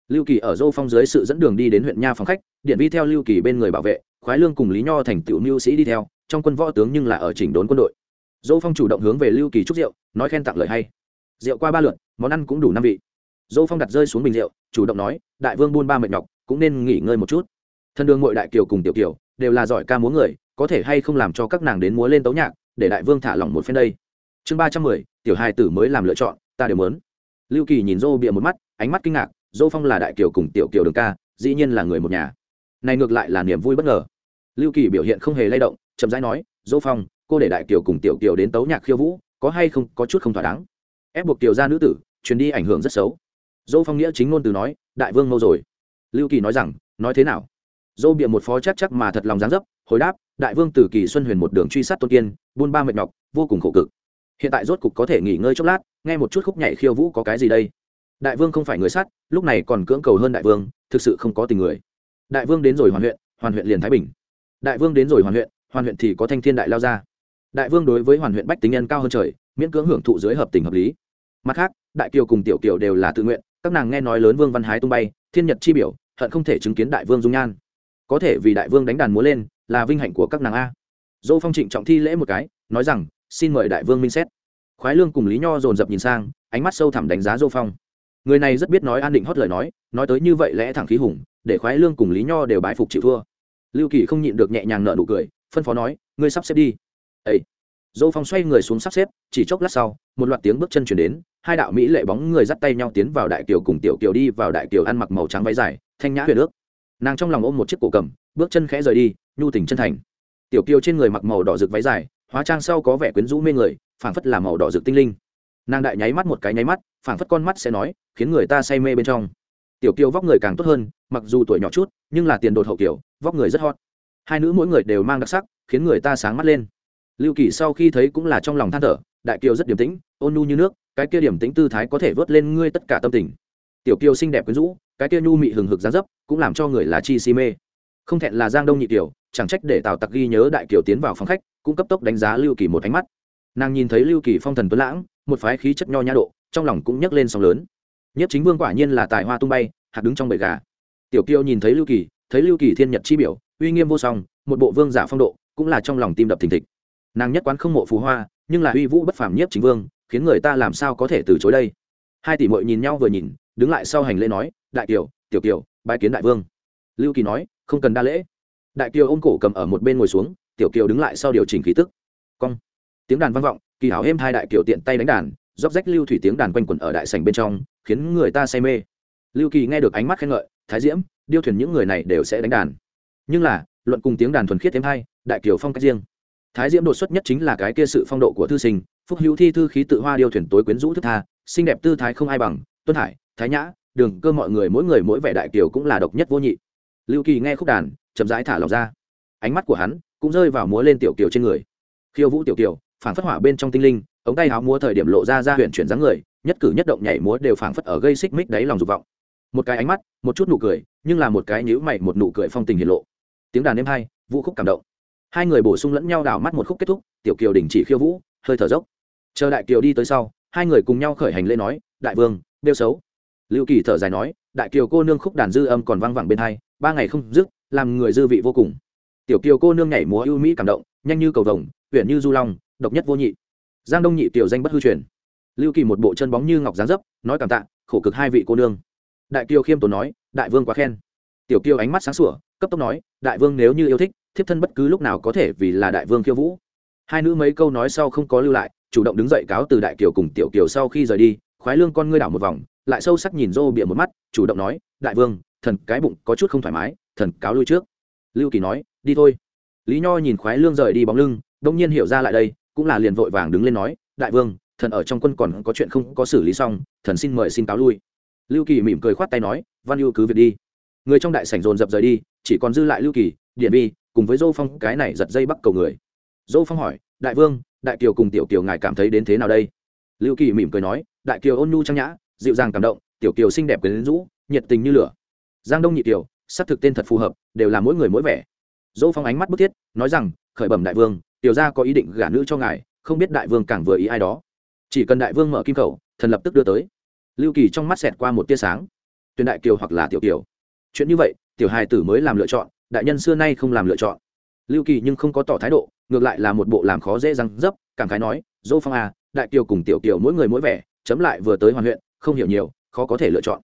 Lưu kỳ ở dô phong dưới sự dẫn đường đi đến huyện nha phòng khách, điện vi theo lưu kỳ bên người bảo vệ, khoái lương cùng lý nho thành tiểu mưu sĩ đi theo, trong quân võ tướng nhưng là ở chỉnh đốn quân đội dô phong chủ động hướng về lưu kỳ trúc rượu nói khen tặng lời hay. Rượu qua ba lượn, món ăn cũng đủ năm vị. Dô phong đặt rơi xuống bình rượu chủ động nói đại vương buôn ba mệt nhọc cũng nên nghỉ ngơi một chút. Thân đường ngội đại kiều cùng tiểu kiều đều là giỏi ca múa người có thể hay không làm cho các nàng đến múa lên tấu nhạc để đại vương thả lỏng một phen đây. Chương ba trăm mười tiểu hai tử mới làm lựa chọn ta đều muốn. Lưu kỳ nhìn dô bịa một mắt ánh mắt kinh ngạc dô phong là đại kiều cùng tiểu kiều đường ca dĩ nhiên là người một nhà. Này ngược lại là niềm vui bất ngờ. Lưu kỳ biểu hiện không hề lay động chậm rãi nói dô phong cô để đại kiều cùng tiểu kiều đến tấu nhạc khiêu vũ, có hay không, có chút không thỏa đáng. Ép buộc tiểu gia nữ tử, truyền đi ảnh hưởng rất xấu. Dô phong nghĩa chính ngôn từ nói, đại vương mâu rồi. Lưu kỳ nói rằng, nói thế nào? Dô bịa một phó chắc chắc mà thật lòng dáng dấp, hồi đáp, đại vương từ kỳ xuân huyền một đường truy sát tôn kiên, buôn ba mệt nhọc, vô cùng khổ cực. Hiện tại rốt cục có thể nghỉ ngơi chốc lát, nghe một chút khúc nhảy khiêu vũ có cái gì đây? Đại vương không phải người sát, lúc này còn cưỡng cầu hơn đại vương, thực sự không có tình người. Đại vương đến rồi hoàn huyện hoàn huyện liền thái bình. Đại vương đến rồi hoàn huyện hoàn huyện thì có thanh thiên đại lao ra đại vương đối với hoàn huyện bách tính nhân cao hơn trời, miễn cưỡng hưởng thụ dưới hợp tình hợp lý. Mặt khác, đại kiều cùng tiểu kiều đều là tự nguyện, các nàng nghe nói lớn vương văn hái tung bay, thiên nhật chi biểu, hận không thể chứng kiến đại vương dung nhan. Có thể vì đại vương đánh đàn múa lên, là vinh hạnh của các nàng a. Dỗ phong trịnh trọng thi lễ một cái, nói rằng, xin mời đại vương minh xét. Khoái lương cùng lý nho dồn dập nhìn sang, ánh mắt sâu thẳm đánh giá dô phong. Người này rất biết nói an định hót lời nói nói tới như vậy lẽ thẳng khí hùng, để khoái lương cùng lý nho đều bái phục chịu thua. Lưu kỳ không nhịn được nhẹ nhàng nợ nụ cười, phân phó nói, ngươi sắp xếp đi ấy dô phong xoay người xuống sắp xếp, chỉ chốc lát sau, một loạt tiếng bước chân chuyển đến, hai đạo mỹ lệ bóng người dắt tay nhau tiến vào đại kiều cùng tiểu kiều đi vào đại kiều ăn mặc màu trắng váy dài, thanh nhã huyền ước. Nàng trong lòng ôm một chiếc cổ cầm, bước chân khẽ rời đi, nhu tình chân thành. Tiểu kiều trên người mặc màu đỏ rực váy dài, hóa trang sau có vẻ quyến rũ mê người, phảng phất là màu đỏ rực tinh linh. Nàng đại nháy mắt một cái nháy mắt, phảng phất con mắt sẽ nói, khiến người ta say mê bên trong. Tiểu kiều vóc người càng tốt hơn, mặc dù tuổi nhỏ chút, nhưng là tiền đột hậu kiều vóc người rất hot. Hai nữ mỗi người đều mang đặc sắc, khiến người ta sáng mắt lên lưu kỳ sau khi thấy cũng là trong lòng than thở, đại kiều rất điềm tĩnh, ôn nhu như nước, cái kia điểm tĩnh tư thái có thể vớt lên ngươi tất cả tâm tình. Tiểu kiều xinh đẹp quyến rũ, cái kia nhu mị hừng hực giá dấp, cũng làm cho người là chi si mê. Không thẹn là giang đông nhị kiều chẳng trách để tào tặc ghi nhớ đại kiều tiến vào phòng khách, cũng cấp tốc đánh giá lưu kỳ một ánh mắt. Nàng nhìn thấy lưu kỳ phong thần tuấn lãng, một phái khí chất nho nhã độ, trong lòng cũng nhấc lên sóng lớn. Nhất chính vương quả nhiên là tài hoa tung bay, hạt đứng trong bầy gà. Tiểu kiều nhìn thấy lưu kỳ, thấy lưu kỳ thiên nhật chi biểu, uy nghiêm vô song, một bộ vương giả phong độ, cũng là trong lòng tim đập thình thịch nàng nhất quán không mộ phú hoa, nhưng là uy vũ bất phàm nhất chính vương, khiến người ta làm sao có thể từ chối đây? Hai tỷ mội nhìn nhau vừa nhìn, đứng lại sau hành lễ nói, đại kiều, tiểu kiều, bái kiến đại vương. Lưu kỳ nói, không cần đa lễ. Đại kiều ôm cổ cầm ở một bên ngồi xuống, tiểu kiều đứng lại sau điều chỉnh khí tức. Cong. Tiếng đàn vang vọng, kỳ hảo êm hai đại kiều tiện tay đánh đàn róc rách lưu thủy tiếng đàn quanh quẩn ở đại sành bên trong, khiến người ta say mê. Lưu kỳ nghe được ánh mắt khen ngợi, thái diễm, điêu thuyền những người này đều sẽ đánh đàn. Nhưng là, luận cùng tiếng đàn thuần khiết thêm hai, đại kiều phong cách riêng thái diễm đột xuất nhất chính là cái kia sự phong độ của thư sinh phúc hữu thi thư khí tự hoa điêu thuyền tối quyến rũ thức tha xinh đẹp tư thái không ai bằng tuân hải thái nhã đường cơ mọi người mỗi người mỗi vẻ đại kiều cũng là độc nhất vô nhị. Lưu kỳ nghe khúc đàn chậm rãi thả lòng ra. Ánh mắt của hắn cũng rơi vào múa lên tiểu kiều trên người. Khiêu vũ tiểu kiều phảng phất hỏa bên trong tinh linh ống tay áo múa thời điểm lộ ra ra huyện chuyển dáng người nhất cử nhất động nhảy múa đều phảng phất ở gây xích mích đáy lòng dục vọng. Một cái ánh mắt một chút nụ cười nhưng là một cái nhữ mày một nụ cười phong tình hiển lộ. Tiếng đàn êm hay, vũ khúc cảm động hai người bổ sung lẫn nhau đảo mắt một khúc kết thúc, tiểu kiều đình chỉ khiêu vũ, hơi thở dốc. Chờ đại kiều đi tới sau, hai người cùng nhau khởi hành lễ nói, đại vương đeo xấu. Lưu kỳ thở dài nói, đại kiều cô nương khúc đàn dư âm còn vang vẳng bên hai, ba ngày không dứt, làm người dư vị vô cùng. Tiểu kiều cô nương nhảy múa ưu mỹ cảm động, nhanh như cầu vồng huyện như du long, độc nhất vô nhị. Giang đông nhị tiểu danh bất hư truyền. Lưu kỳ một bộ chân bóng như ngọc giáng dấp, nói cảm tạ, khổ cực hai vị cô nương. Đại kiều khiêm tốn nói, đại vương quá khen. Tiểu kiều ánh mắt sáng sủa, cấp tốc nói, đại vương nếu như yêu thích thiếp thân bất cứ lúc nào có thể vì là đại vương khiêu vũ. Hai nữ mấy câu nói sau không có lưu lại, chủ động đứng dậy cáo từ đại kiều cùng tiểu kiều sau khi rời đi, khoái lương con ngươi đảo một vòng, lại sâu sắc nhìn rô bịa một mắt, chủ động nói, đại vương, thần cái bụng có chút không thoải mái, thần cáo lui trước. Lưu kỳ nói, đi thôi. Lý nho nhìn khoái lương rời đi bóng lưng, đông nhiên hiểu ra lại đây, cũng là liền vội vàng đứng lên nói, đại vương, thần ở trong quân còn có chuyện không có xử lý xong, thần xin mời xin cáo lui. Lưu kỳ mỉm cười khoát tay nói, văn ưu cứ việc đi. Người trong đại sảnh dồn dập rời đi, chỉ còn dư lại lưu kỳ điện vi, cùng với dô phong, cái này giật dây bắt cầu người. Dô phong hỏi, đại vương, đại kiều cùng tiểu kiều ngài cảm thấy đến thế nào đây? Lưu kỳ mỉm cười nói, đại kiều ôn nhu trang nhã, dịu dàng cảm động, tiểu kiều xinh đẹp quyến rũ, nhiệt tình như lửa. Giang đông nhị kiều xác thực tên thật phù hợp, đều là mỗi người mỗi vẻ. Dô phong ánh mắt bức thiết, nói rằng, khởi bẩm đại vương, tiểu gia có ý định gả nữ cho ngài, không biết đại vương càng vừa ý ai đó. Chỉ cần đại vương mở kim khẩu, thần lập tức đưa tới. Lưu kỳ trong mắt xẹt qua một tia sáng. Tuyển đại kiều hoặc là tiểu kiều. Chuyện như vậy, tiểu hài tử mới làm lựa chọn đại nhân xưa nay không làm lựa chọn. Lưu kỳ nhưng không có tỏ thái độ, ngược lại là một bộ làm khó dễ răng dấp, cảm khái nói dỗ phong à đại kiều cùng tiểu kiều mỗi người mỗi vẻ, chấm lại vừa tới hoàn huyện, không hiểu nhiều, khó có thể lựa chọn.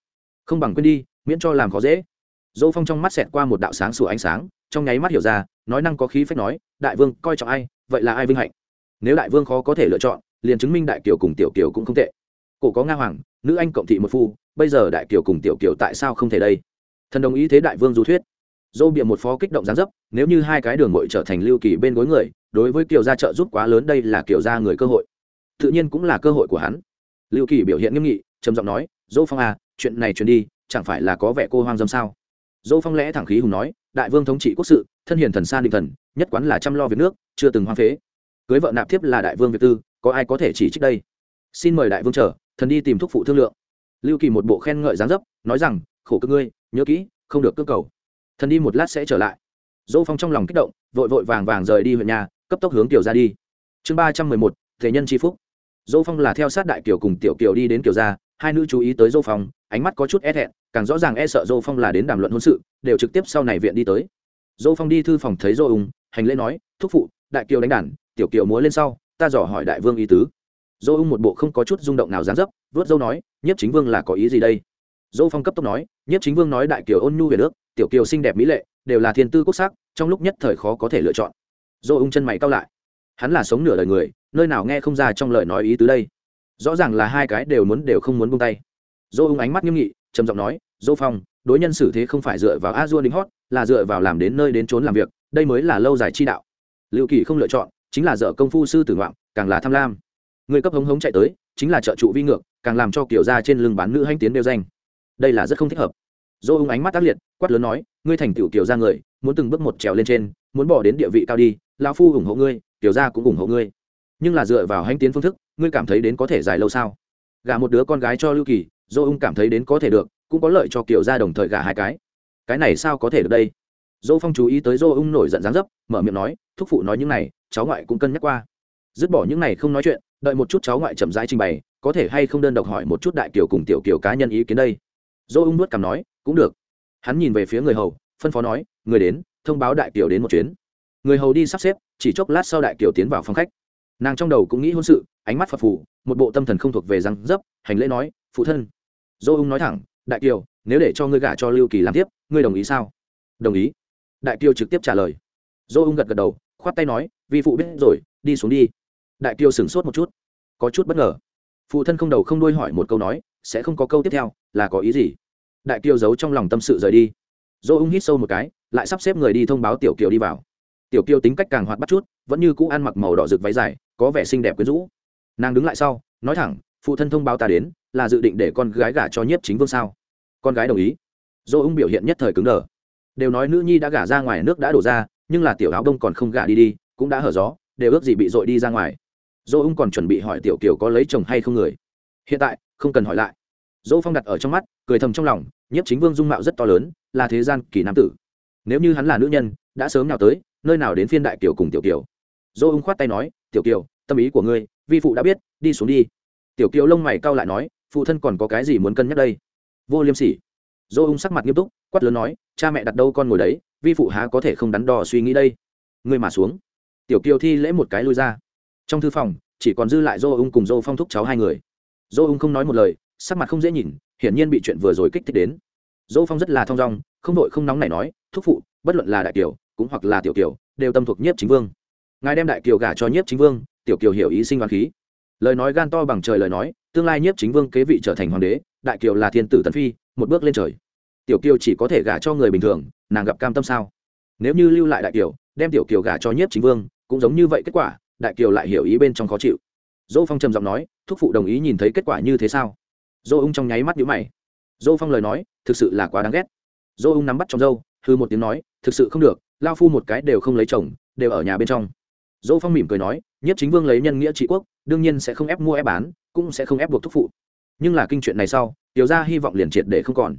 Không bằng quên đi, miễn cho làm khó dễ. Dỗ phong trong mắt xẹt qua một đạo sáng sủa ánh sáng, trong nháy mắt hiểu ra, nói năng có khí phách nói, đại vương, coi trọng ai, vậy là ai vinh hạnh? Nếu đại vương khó có thể lựa chọn, liền chứng minh đại kiều cùng tiểu kiều cũng không tệ. Cổ có nga hoàng, nữ anh cộng thị một phu, bây giờ đại kiều cùng tiểu kiều tại sao không thể đây? Thần đồng ý thế đại vương du thuyết dô bịa một phó kích động gián dấp, nếu như hai cái đường mội trở thành lưu kỳ bên gối người, đối với kiều gia trợ giúp quá lớn đây là kiều gia người cơ hội. Tự nhiên cũng là cơ hội của hắn. Lưu kỳ biểu hiện nghiêm nghị, trầm giọng nói, dô phong à chuyện này truyền đi, chẳng phải là có vẻ cô hoang dâm sao? Dô phong lẽ thẳng khí hùng nói, đại vương thống trị quốc sự, thân hiền thần sa định thần, nhất quán là chăm lo việc nước, chưa từng hoang phế. Cưới vợ nạp thiếp là đại vương việt tư, có ai có thể chỉ trích đây? Xin mời đại vương chờ, thần đi tìm thúc phụ thương lượng. Lưu kỳ một bộ khen ngợi gián dấp, nói rằng, khổ cơ ngươi, nhớ kỹ, không được cơ cầu thần đi một lát sẽ trở lại. Dỗ phong trong lòng kích động, vội vội vàng vàng rời đi huyện nhà, cấp tốc hướng tiểu ra đi. Chương ba trăm mười một thể nhân tri phúc. Dỗ phong là theo sát đại kiều cùng tiểu kiều đi đến kiều gia, hai nữ chú ý tới dỗ phong, ánh mắt có chút e thẹn, càng rõ ràng e sợ dỗ phong là đến đàm luận hôn sự, đều trực tiếp sau này viện đi tới. Dỗ phong đi thư phòng thấy dỗ ung hành lễ nói, thúc phụ, đại kiều đánh đàn, tiểu kiều múa lên sau, ta dò hỏi đại vương ý tứ. Dỗ ung một bộ không có chút rung động nào dán dấp, vớt dâu nói, nhiếp chính vương là có ý gì đây? Dỗ phong cấp tốc nói, nhiếp chính vương nói đại kiều ôn nhu về nước tiểu kiều xinh đẹp mỹ lệ, đều là thiên tư quốc sắc, trong lúc nhất thời khó có thể lựa chọn. Dô ung chân mày cao lại. Hắn là sống nửa đời người, nơi nào nghe không ra trong lời nói ý tứ đây. Rõ ràng là hai cái đều muốn đều không muốn buông tay. Dô ung ánh mắt nghiêm nghị, trầm giọng nói, dô phong, đối nhân xử thế không phải dựa vào a dua đính hót, là dựa vào làm đến nơi đến trốn làm việc, đây mới là lâu dài chi đạo. Liệu kỳ không lựa chọn, chính là dở công phu sư tử ngoạm càng là tham lam. Người cấp hống hống chạy tới, chính là trợ trụ vi ngược, càng làm cho kiểu ra trên lưng bán nữ hanh tiến đều danh. Đây là rất không thích hợp. Dô ung ánh mắt tác liệt quát lớn nói, ngươi thành tựu tiểu ra người, muốn từng bước một trèo lên trên, muốn bỏ đến địa vị cao đi lao phu ủng hộ ngươi tiểu ra cũng ủng hộ ngươi. Nhưng là dựa vào hanh tiến phương thức, ngươi cảm thấy đến có thể dài lâu sao? Gả một đứa con gái cho lưu kỳ, dô ung cảm thấy đến có thể được, cũng có lợi cho kiểu ra đồng thời gả hai cái. Cái này sao có thể được đây? Dô phong chú ý tới dô ung nổi giận dáng dấp, mở miệng nói, thúc phụ nói những này, cháu ngoại cũng cân nhắc qua. Dứt bỏ những này không nói chuyện, đợi một chút cháu ngoại chậm rãi trình bày, có thể hay không đơn độc hỏi một chút đại kiều cùng tiểu kiều cá nhân ý kiến đây? Dô ung nuốt cằm nói, cũng được hắn nhìn về phía người hầu, phân phó nói, người đến, thông báo đại kiều đến một chuyến. Người hầu đi sắp xếp, chỉ chốc lát sau đại kiều tiến vào phòng khách. Nàng trong đầu cũng nghĩ hôn sự, ánh mắt phật phủ một bộ tâm thần không thuộc về răng dấp, hành lễ nói, phụ thân. Dô ung nói thẳng, đại kiều nếu để cho ngươi gả cho lưu kỳ làm tiếp, ngươi đồng ý sao? Đồng ý. Đại kiều trực tiếp trả lời. Dô ung gật gật đầu, khoát tay nói, vi phụ biết rồi, đi xuống đi. Đại kiều sửng sốt một chút, có chút bất ngờ. Phụ thân không đầu không đuôi hỏi một câu nói, sẽ không có câu tiếp theo, là có ý gì? Đại kiều giấu trong lòng tâm sự rời đi. Dô ung hít sâu một cái, lại sắp xếp người đi thông báo tiểu kiều đi vào. Tiểu kiều tính cách càng hoạt bắt chút, vẫn như cũ ăn mặc màu đỏ rực váy dài, có vẻ xinh đẹp quyến rũ. Nàng đứng lại sau, nói thẳng, phụ thân thông báo ta đến, là dự định để con gái gả cho nhiếp chính vương sao? Con gái đồng ý. Dô ung biểu hiện nhất thời cứng đờ. Đều nói nữ nhi đã gả ra ngoài, nước đã đổ ra, nhưng là tiểu áo đông còn không gả đi đi, cũng đã hở gió, đều ước gì bị dội đi ra ngoài. Dô ung còn chuẩn bị hỏi tiểu kiều có lấy chồng hay không người. Hiện tại, không cần hỏi lại dỗ phong đặt ở trong mắt, cười thầm trong lòng, nhiếp chính vương dung mạo rất to lớn, là thế gian kỳ nam tử. Nếu như hắn là nữ nhân, đã sớm nào tới, nơi nào đến phiên đại kiều cùng tiểu kiều. Dỗ ung khoát tay nói, tiểu kiều, tâm ý của ngươi, vi phụ đã biết, đi xuống đi. Tiểu kiều lông mày cau lại nói, phụ thân còn có cái gì muốn cân nhắc đây? Vô liêm sỉ. Dỗ ung sắc mặt nghiêm túc, quát lớn nói, cha mẹ đặt đâu con ngồi đấy, vi phụ há có thể không đắn đo suy nghĩ đây? Ngươi mà xuống. Tiểu kiều thi lễ một cái lui ra. Trong thư phòng, chỉ còn dư lại dô ung cùng dô phong thúc cháu hai người. Dô ung không nói một lời sắc mặt không dễ nhìn, hiển nhiên bị chuyện vừa rồi kích thích đến. Dỗ phong rất là thong dong, không đội không nóng này nói, thúc phụ, bất luận là đại kiều, cũng hoặc là tiểu kiều, đều tâm thuộc nhiếp chính vương. Ngài đem đại kiều gả cho nhiếp chính vương, tiểu kiều hiểu ý sinh hoàng khí. Lời nói gan to bằng trời lời nói, tương lai nhiếp chính vương kế vị trở thành hoàng đế, đại kiều là thiên tử tần phi, một bước lên trời. Tiểu kiều chỉ có thể gả cho người bình thường, nàng gặp cam tâm sao? Nếu như lưu lại đại kiều, đem tiểu kiều gả cho nhiếp chính vương, cũng giống như vậy kết quả, đại kiều lại hiểu ý bên trong khó chịu. Dỗ phong trầm giọng nói, thúc phụ đồng ý nhìn thấy kết quả như thế sao? Dô ung trong nháy mắt nhũ mày. Dô phong lời nói, thực sự là quá đáng ghét. Dô ung nắm bắt trong dâu hư một tiếng nói, thực sự không được, lao phu một cái đều không lấy chồng, đều ở nhà bên trong. Dô phong mỉm cười nói, nhất chính vương lấy nhân nghĩa trị quốc, đương nhiên sẽ không ép mua ép bán, cũng sẽ không ép buộc thúc phụ. Nhưng là kinh chuyện này sau, tiểu ra hy vọng liền triệt để không còn.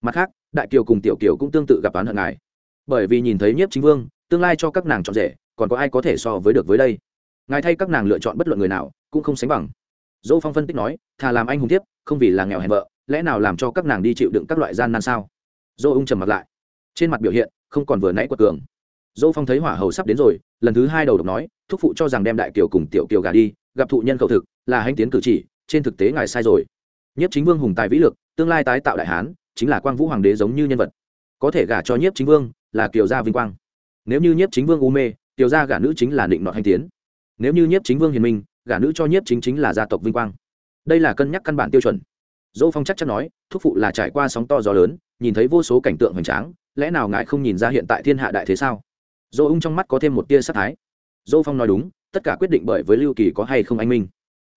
Mặt khác, đại kiều cùng tiểu kiều cũng tương tự gặp án hận ngài. Bởi vì nhìn thấy nhiếp chính vương, tương lai cho các nàng chọn rể, còn có ai có thể so với được với đây? Ngài thay các nàng lựa chọn bất luận người nào, cũng không sánh bằng dỗ phong phân tích nói, thà làm anh hùng tiếp, không vì là nghèo hèn vợ, lẽ nào làm cho các nàng đi chịu đựng các loại gian nan sao? Dỗ ung trầm mặt lại. Trên mặt biểu hiện, không còn vừa nãy quật cường. Dỗ phong thấy hỏa hầu sắp đến rồi, lần thứ hai đầu độc nói, thúc phụ cho rằng đem đại kiều cùng tiểu kiều gà đi, gặp thụ nhân khẩu thực, là hành tiến cử chỉ, trên thực tế ngài sai rồi. Nhất chính vương hùng tài vĩ lực, tương lai tái tạo đại hán, chính là quang vũ hoàng đế giống như nhân vật. Có thể gả cho nhiếp chính vương, là kiều gia vinh quang. Nếu như nhiếp chính vương u mê, kiều gia gả nữ chính là định nọ hành tiến. Nếu như nhiếp chính vương hiền minh gả nữ cho nhiếp chính chính là gia tộc vinh quang. Đây là cân nhắc căn bản tiêu chuẩn. Dỗ phong chắc chắn nói, thúc phụ là trải qua sóng to gió lớn, nhìn thấy vô số cảnh tượng hoành tráng, lẽ nào ngài không nhìn ra hiện tại thiên hạ đại thế sao? Dỗ ung trong mắt có thêm một tia sắc thái. Dỗ phong nói đúng, tất cả quyết định bởi với lưu kỳ có hay không anh minh.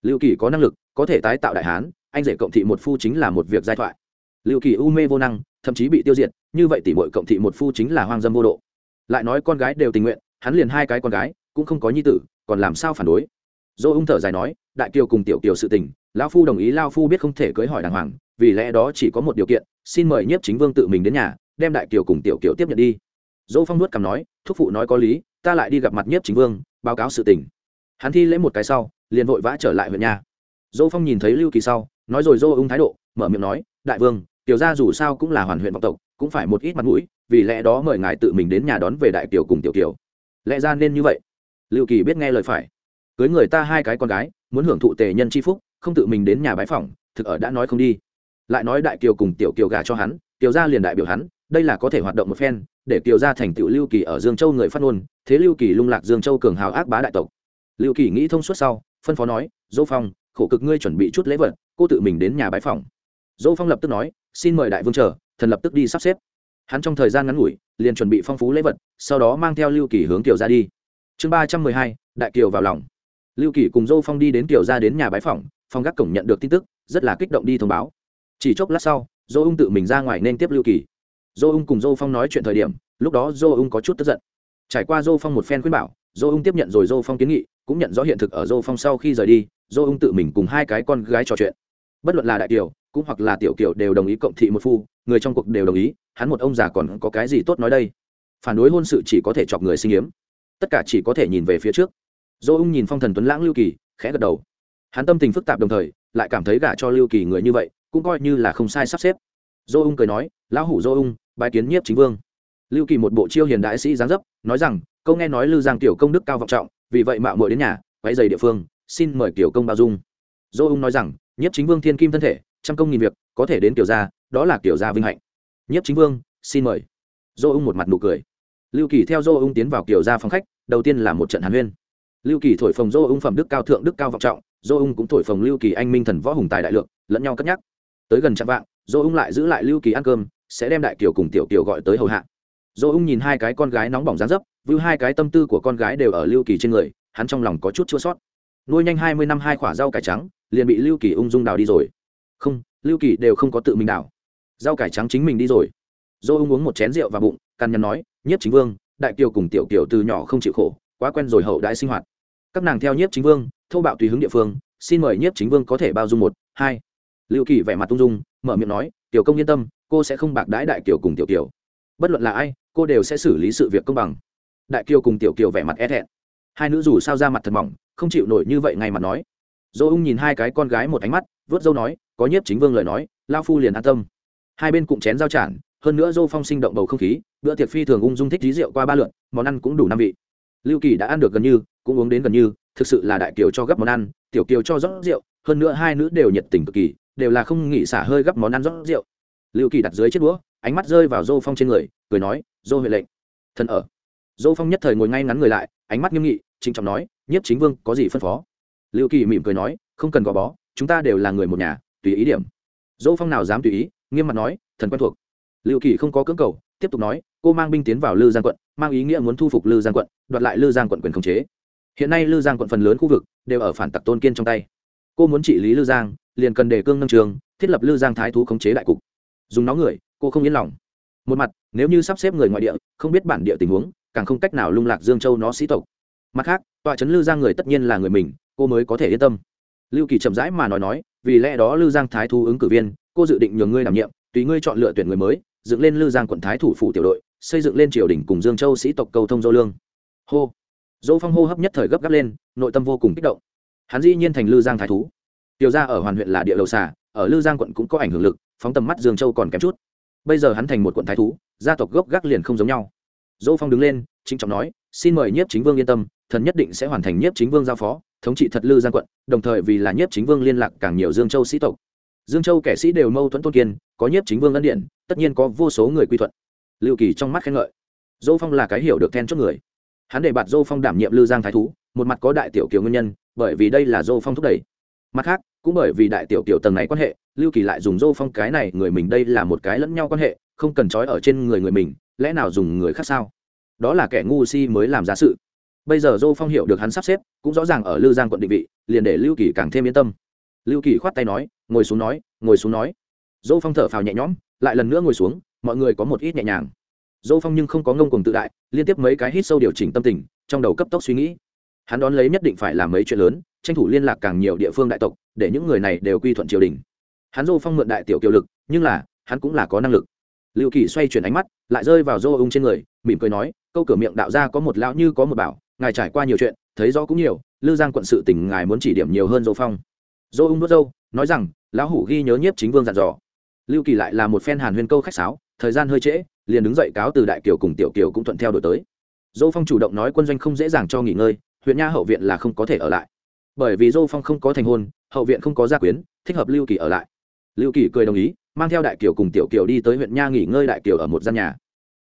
Lưu kỳ có năng lực, có thể tái tạo đại hán, anh rể cộng thị một phu chính là một việc giai thoại. Lưu kỳ u mê vô năng, thậm chí bị tiêu diệt, như vậy tỷ muội cộng thị một phu chính là hoang dâm vô độ. Lại nói con gái đều tình nguyện, hắn liền hai cái con gái, cũng không có nhi tử, còn làm sao phản đối? Dỗ ung thở dài nói, đại kiều cùng tiểu kiều sự tình, lão phu đồng ý lao phu biết không thể cưới hỏi đàng hoàng, vì lẽ đó chỉ có một điều kiện, xin mời nhiếp chính vương tự mình đến nhà, đem đại kiều cùng tiểu kiều tiếp nhận đi. Dỗ phong nuốt cằm nói, thúc phụ nói có lý, ta lại đi gặp mặt nhiếp chính vương, báo cáo sự tình. Hắn thi lễ một cái sau, liền vội vã trở lại huyện nhà. Dỗ phong nhìn thấy lưu kỳ sau, nói rồi dỗ ung thái độ, mở miệng nói, đại vương, tiểu gia dù sao cũng là hoàn huyện vọng tộc, cũng phải một ít mặt mũi, vì lẽ đó mời ngài tự mình đến nhà đón về đại kiều cùng tiểu kiều. Lẽ ra nên như vậy. Lưu kỳ biết nghe lời phải cưới người ta hai cái con gái, muốn hưởng thụ tề nhân c h i phúc, không tự mình đến nhà bái phỏng, thực ở đã nói không đi. Lại nói đại kiều cùng tiểu kiều gà cho hắn, kiều gia liền đại biểu hắn, đây là có thể hoạt động một phen, để kiều gia thành tựu lưu kỳ ở dương châu người phát ngôn, thế lưu kỳ lung lạc dương châu cường hào ác bá đại tộc. Lưu kỳ nghĩ thông suốt sau, phân phó nói, dỗ phong, khổ cực ngươi chuẩn bị chút lễ vật, cô tự mình đến nhà bái phỏng. Dỗ phong lập tức nói, xin mời đại vương chờ, thần lập tức đi sắp xếp. Hắn trong thời gian ngắn ngủi, liền chuẩn bị phong phú lễ vật, sau đó mang theo lưu kỳ hướng kiều ra đi. Chương ba trăm mười hai, đại kiều vào lòng lưu kỳ cùng dô phong đi đến kiểu ra đến nhà bái phỏng, phong gác cổng nhận được tin tức, rất là kích động đi thông báo. Chỉ chốc lát sau, dô ung tự mình ra ngoài nên tiếp lưu kỳ. Dô ung cùng dô phong nói chuyện thời điểm, lúc đó dô ung có chút tức giận. Trải qua dô phong một phen khuyên bảo, dô ung tiếp nhận rồi dô phong kiến nghị, cũng nhận rõ hiện thực ở dô phong sau khi rời đi, dô ung tự mình cùng hai cái con gái trò chuyện. Bất luận là đại kiều cũng hoặc là tiểu kiều đều đồng ý cộng thị một phu, người trong cuộc đều đồng ý, hắn một ông già còn có cái gì tốt nói đây? Phản đối hôn sự chỉ có thể chọc người sinh hiếm. Tất cả chỉ có thể nhìn về phía trước dô ung nhìn phong thần tuấn lãng lưu kỳ, khẽ gật đầu. Hắn tâm tình phức tạp đồng thời, lại cảm thấy gả cho lưu kỳ người như vậy, cũng coi như là không sai sắp xếp. Dô ung cười nói, lão hủ dô ung bài kiến nhiếp chính vương. Lưu kỳ một bộ chiêu hiền đại sĩ giáng dấp, nói rằng, câu nghe nói lưu giang tiểu công đức cao vọng trọng, vì vậy mạo muội đến nhà quay dày địa phương, xin mời tiểu công bao dung. Dô ung nói rằng, nhiếp chính vương thiên kim thân thể, trăm công nghìn việc, có thể đến tiểu gia, đó là tiểu gia vinh hạnh. Nhiếp chính vương, xin mời. Dô ung một mặt nụ cười. Lưu kỳ theo dô ung tiến vào kiểu gia phòng khách, đầu tiên là một trận hàn huyên lưu kỳ thổi phồng dô ung phẩm đức cao thượng đức cao vọng trọng dô ung cũng thổi phồng lưu kỳ anh minh thần võ hùng tài đại lượng lẫn nhau cất nhắc. Tới gần trăm vạn, dô ung lại giữ lại lưu kỳ ăn cơm sẽ đem đại kiều cùng tiểu kiều gọi tới hầu hạ. Dô ung nhìn hai cái con gái nóng bỏng dán dấp vưu hai cái tâm tư của con gái đều ở lưu kỳ trên người hắn trong lòng có chút chua sót. Nuôi nhanh hai mươi năm hai quả rau cải trắng liền bị lưu kỳ ung dung đào đi rồi. Không lưu kỳ đều không có tự mình đào. Rau cải trắng chính mình đi rồi. Dô ung uống một chén rượu vào bụng căn nhắn nói nhiếp chính vương đại kiều cùng tiểu kiều từ nhỏ không chịu khổ quá quen rồi hậu đãi sinh hoạt các nàng theo nhiếp chính vương, thâu bạo tùy hứng địa phương, xin mời nhiếp chính vương có thể bao dung một, hai. Liệu kỳ vẻ mặt tung dung, mở miệng nói, tiểu công yên tâm, cô sẽ không bạc đãi đại kiều cùng tiểu kiều. Bất luận là ai, cô đều sẽ xử lý sự việc công bằng. Đại kiều cùng tiểu kiều vẻ mặt e thẹn. Hai nữ dù sao ra mặt thật mỏng, không chịu nổi như vậy ngay mặt nói. Dô ung nhìn hai cái con gái một ánh mắt, vớt dâu nói, có nhiếp chính vương lời nói lao phu liền an tâm. Hai bên cụm chén giao trản hơn nữa dô phong sinh động bầu không khí, bữa tiệc phi thường ung dung thích dí rượu qua ba lượn món ăn cũng đủ năm vị lưu kỳ đã ăn được gần như, cũng uống đến gần như, thực sự là đại kiều cho gấp món ăn, tiểu kiều cho rót rượu, hơn nữa hai nữ đều nhiệt tình cực kỳ, đều là không nghỉ xả hơi gấp món ăn rót rượu. Lưu kỳ đặt dưới chiếc đũa, ánh mắt rơi vào dô phong trên người, cười nói, dô huệ lệnh. Thần ở. Dô phong nhất thời ngồi ngay ngắn người lại, ánh mắt nghiêm nghị, trịnh trọng nói, nhiếp chính vương, có gì phân phó? Lưu kỳ mỉm cười nói, không cần gò bó, chúng ta đều là người một nhà, tùy ý điểm. Dô phong nào dám tùy ý, nghiêm mặt nói, thần quen thuộc. Lưu kỳ không có cưỡng cầu tiếp tục nói, cô mang binh tiến vào lư giang quận, mang ý nghĩa muốn thu phục lư giang quận, đoạt lại lư giang quận quyền khống chế. Hiện nay lư giang quận phần lớn khu vực đều ở phản tặc tôn kiên trong tay. Cô muốn trị lý lư giang, liền cần đề cương nâng trường, thiết lập lư giang thái thú khống chế đại cục. Dùng nó người, cô không yên lòng. Một mặt, nếu như sắp xếp người ngoại địa, không biết bản địa tình huống, càng không cách nào lung lạc dương châu nó sĩ tộc. Mặt khác tọa trấn lư giang người tất nhiên là người mình, cô mới có thể yên tâm. Lưu kỳ chậm rãi mà nói nói, vì lẽ đó lư giang thái thú ứng cử viên, cô dự định nhường ngươi đảm nhiệm, tùy ngươi chọn lựa tuyển người mới dựng lên lư giang quận thái thủ phủ tiểu đội, xây dựng lên triều đình cùng dương châu sĩ tộc cầu thông dô lương. Hô. Dỗ phong hô hấp nhất thời gấp gáp lên, nội tâm vô cùng kích động. Hắn dĩ nhiên thành lư giang thái thú. Tiểu ra ở hoàn huyện là địa đầu xà, ở lư giang quận cũng có ảnh hưởng lực, phóng tầm mắt dương châu còn kém chút. Bây giờ hắn thành một quận thái thú, gia tộc gốc gác liền không giống nhau. Dỗ phong đứng lên chính trọng nói, xin mời nhiếp chính vương yên tâm, thần nhất định sẽ hoàn thành nhiếp chính vương giao phó, thống trị thật lư giang quận, đồng thời vì là nhiếp chính vương liên lạc càng nhiều dương châu sĩ tộc dương châu kẻ sĩ đều mâu thuẫn tôn kiên, có nhiếp chính vương ân điện, tất nhiên có vô số người quy thuận. Lưu kỳ trong mắt khen ngợi. Dô phong là cái hiểu được then chốt người. Hắn để bạt dô phong đảm nhiệm lư giang thái thú, một mặt có đại tiểu kiều nguyên nhân, bởi vì đây là dô phong thúc đẩy. Mặt khác, cũng bởi vì đại tiểu kiều tầng này quan hệ, lưu kỳ lại dùng dô phong cái này người mình đây là một cái lẫn nhau quan hệ, không cần trói ở trên người người mình, lẽ nào dùng người khác sao? Đó là kẻ ngu si mới làm ra sự. Bây giờ dô phong hiểu được hắn sắp xếp, cũng rõ ràng ở lư giang quận định vị, liền để lưu kỳ càng thêm yên tâm. Lưu kỳ khoát tay nói ngồi xuống nói, ngồi xuống nói. Dô phong thở phào nhẹ nhõm, lại lần nữa ngồi xuống, mọi người có một ít nhẹ nhàng. Dô phong nhưng không có ngông cuồng tự đại, liên tiếp mấy cái hít sâu điều chỉnh tâm tình, trong đầu cấp tốc suy nghĩ. Hắn đón lấy nhất định phải làm mấy chuyện lớn, tranh thủ liên lạc càng nhiều địa phương đại tộc, để những người này đều quy thuận triều đình. Hắn dô phong mượn đại tiểu kiều lực, nhưng là, hắn cũng là có năng lực. Lưu kỳ xoay chuyển ánh mắt, lại rơi vào dô ung trên người, mỉm cười nói, câu cửa miệng đạo ra có một lão như có một bảo, ngài trải qua nhiều chuyện, thấy rõ cũng nhiều, lư giang quận sự tình ngài muốn chỉ điểm nhiều hơn dô phong dô ung đốt dâu, nói rằng, lão hủ ghi nhớ nhiếp chính vương dặn dò. Lưu kỳ lại là một phen hàn huyên câu khách sáo, thời gian hơi trễ, liền đứng dậy cáo từ đại kiều cùng tiểu kiều cũng thuận theo đổi tới. Dô phong chủ động nói quân doanh không dễ dàng cho nghỉ ngơi, huyện nha hậu viện là không có thể ở lại. Bởi vì dô phong không có thành hôn, hậu viện không có gia quyến, thích hợp lưu kỳ ở lại. Lưu kỳ cười đồng ý, mang theo đại kiều cùng tiểu kiều đi tới huyện nha nghỉ ngơi đại kiều ở một gian nhà.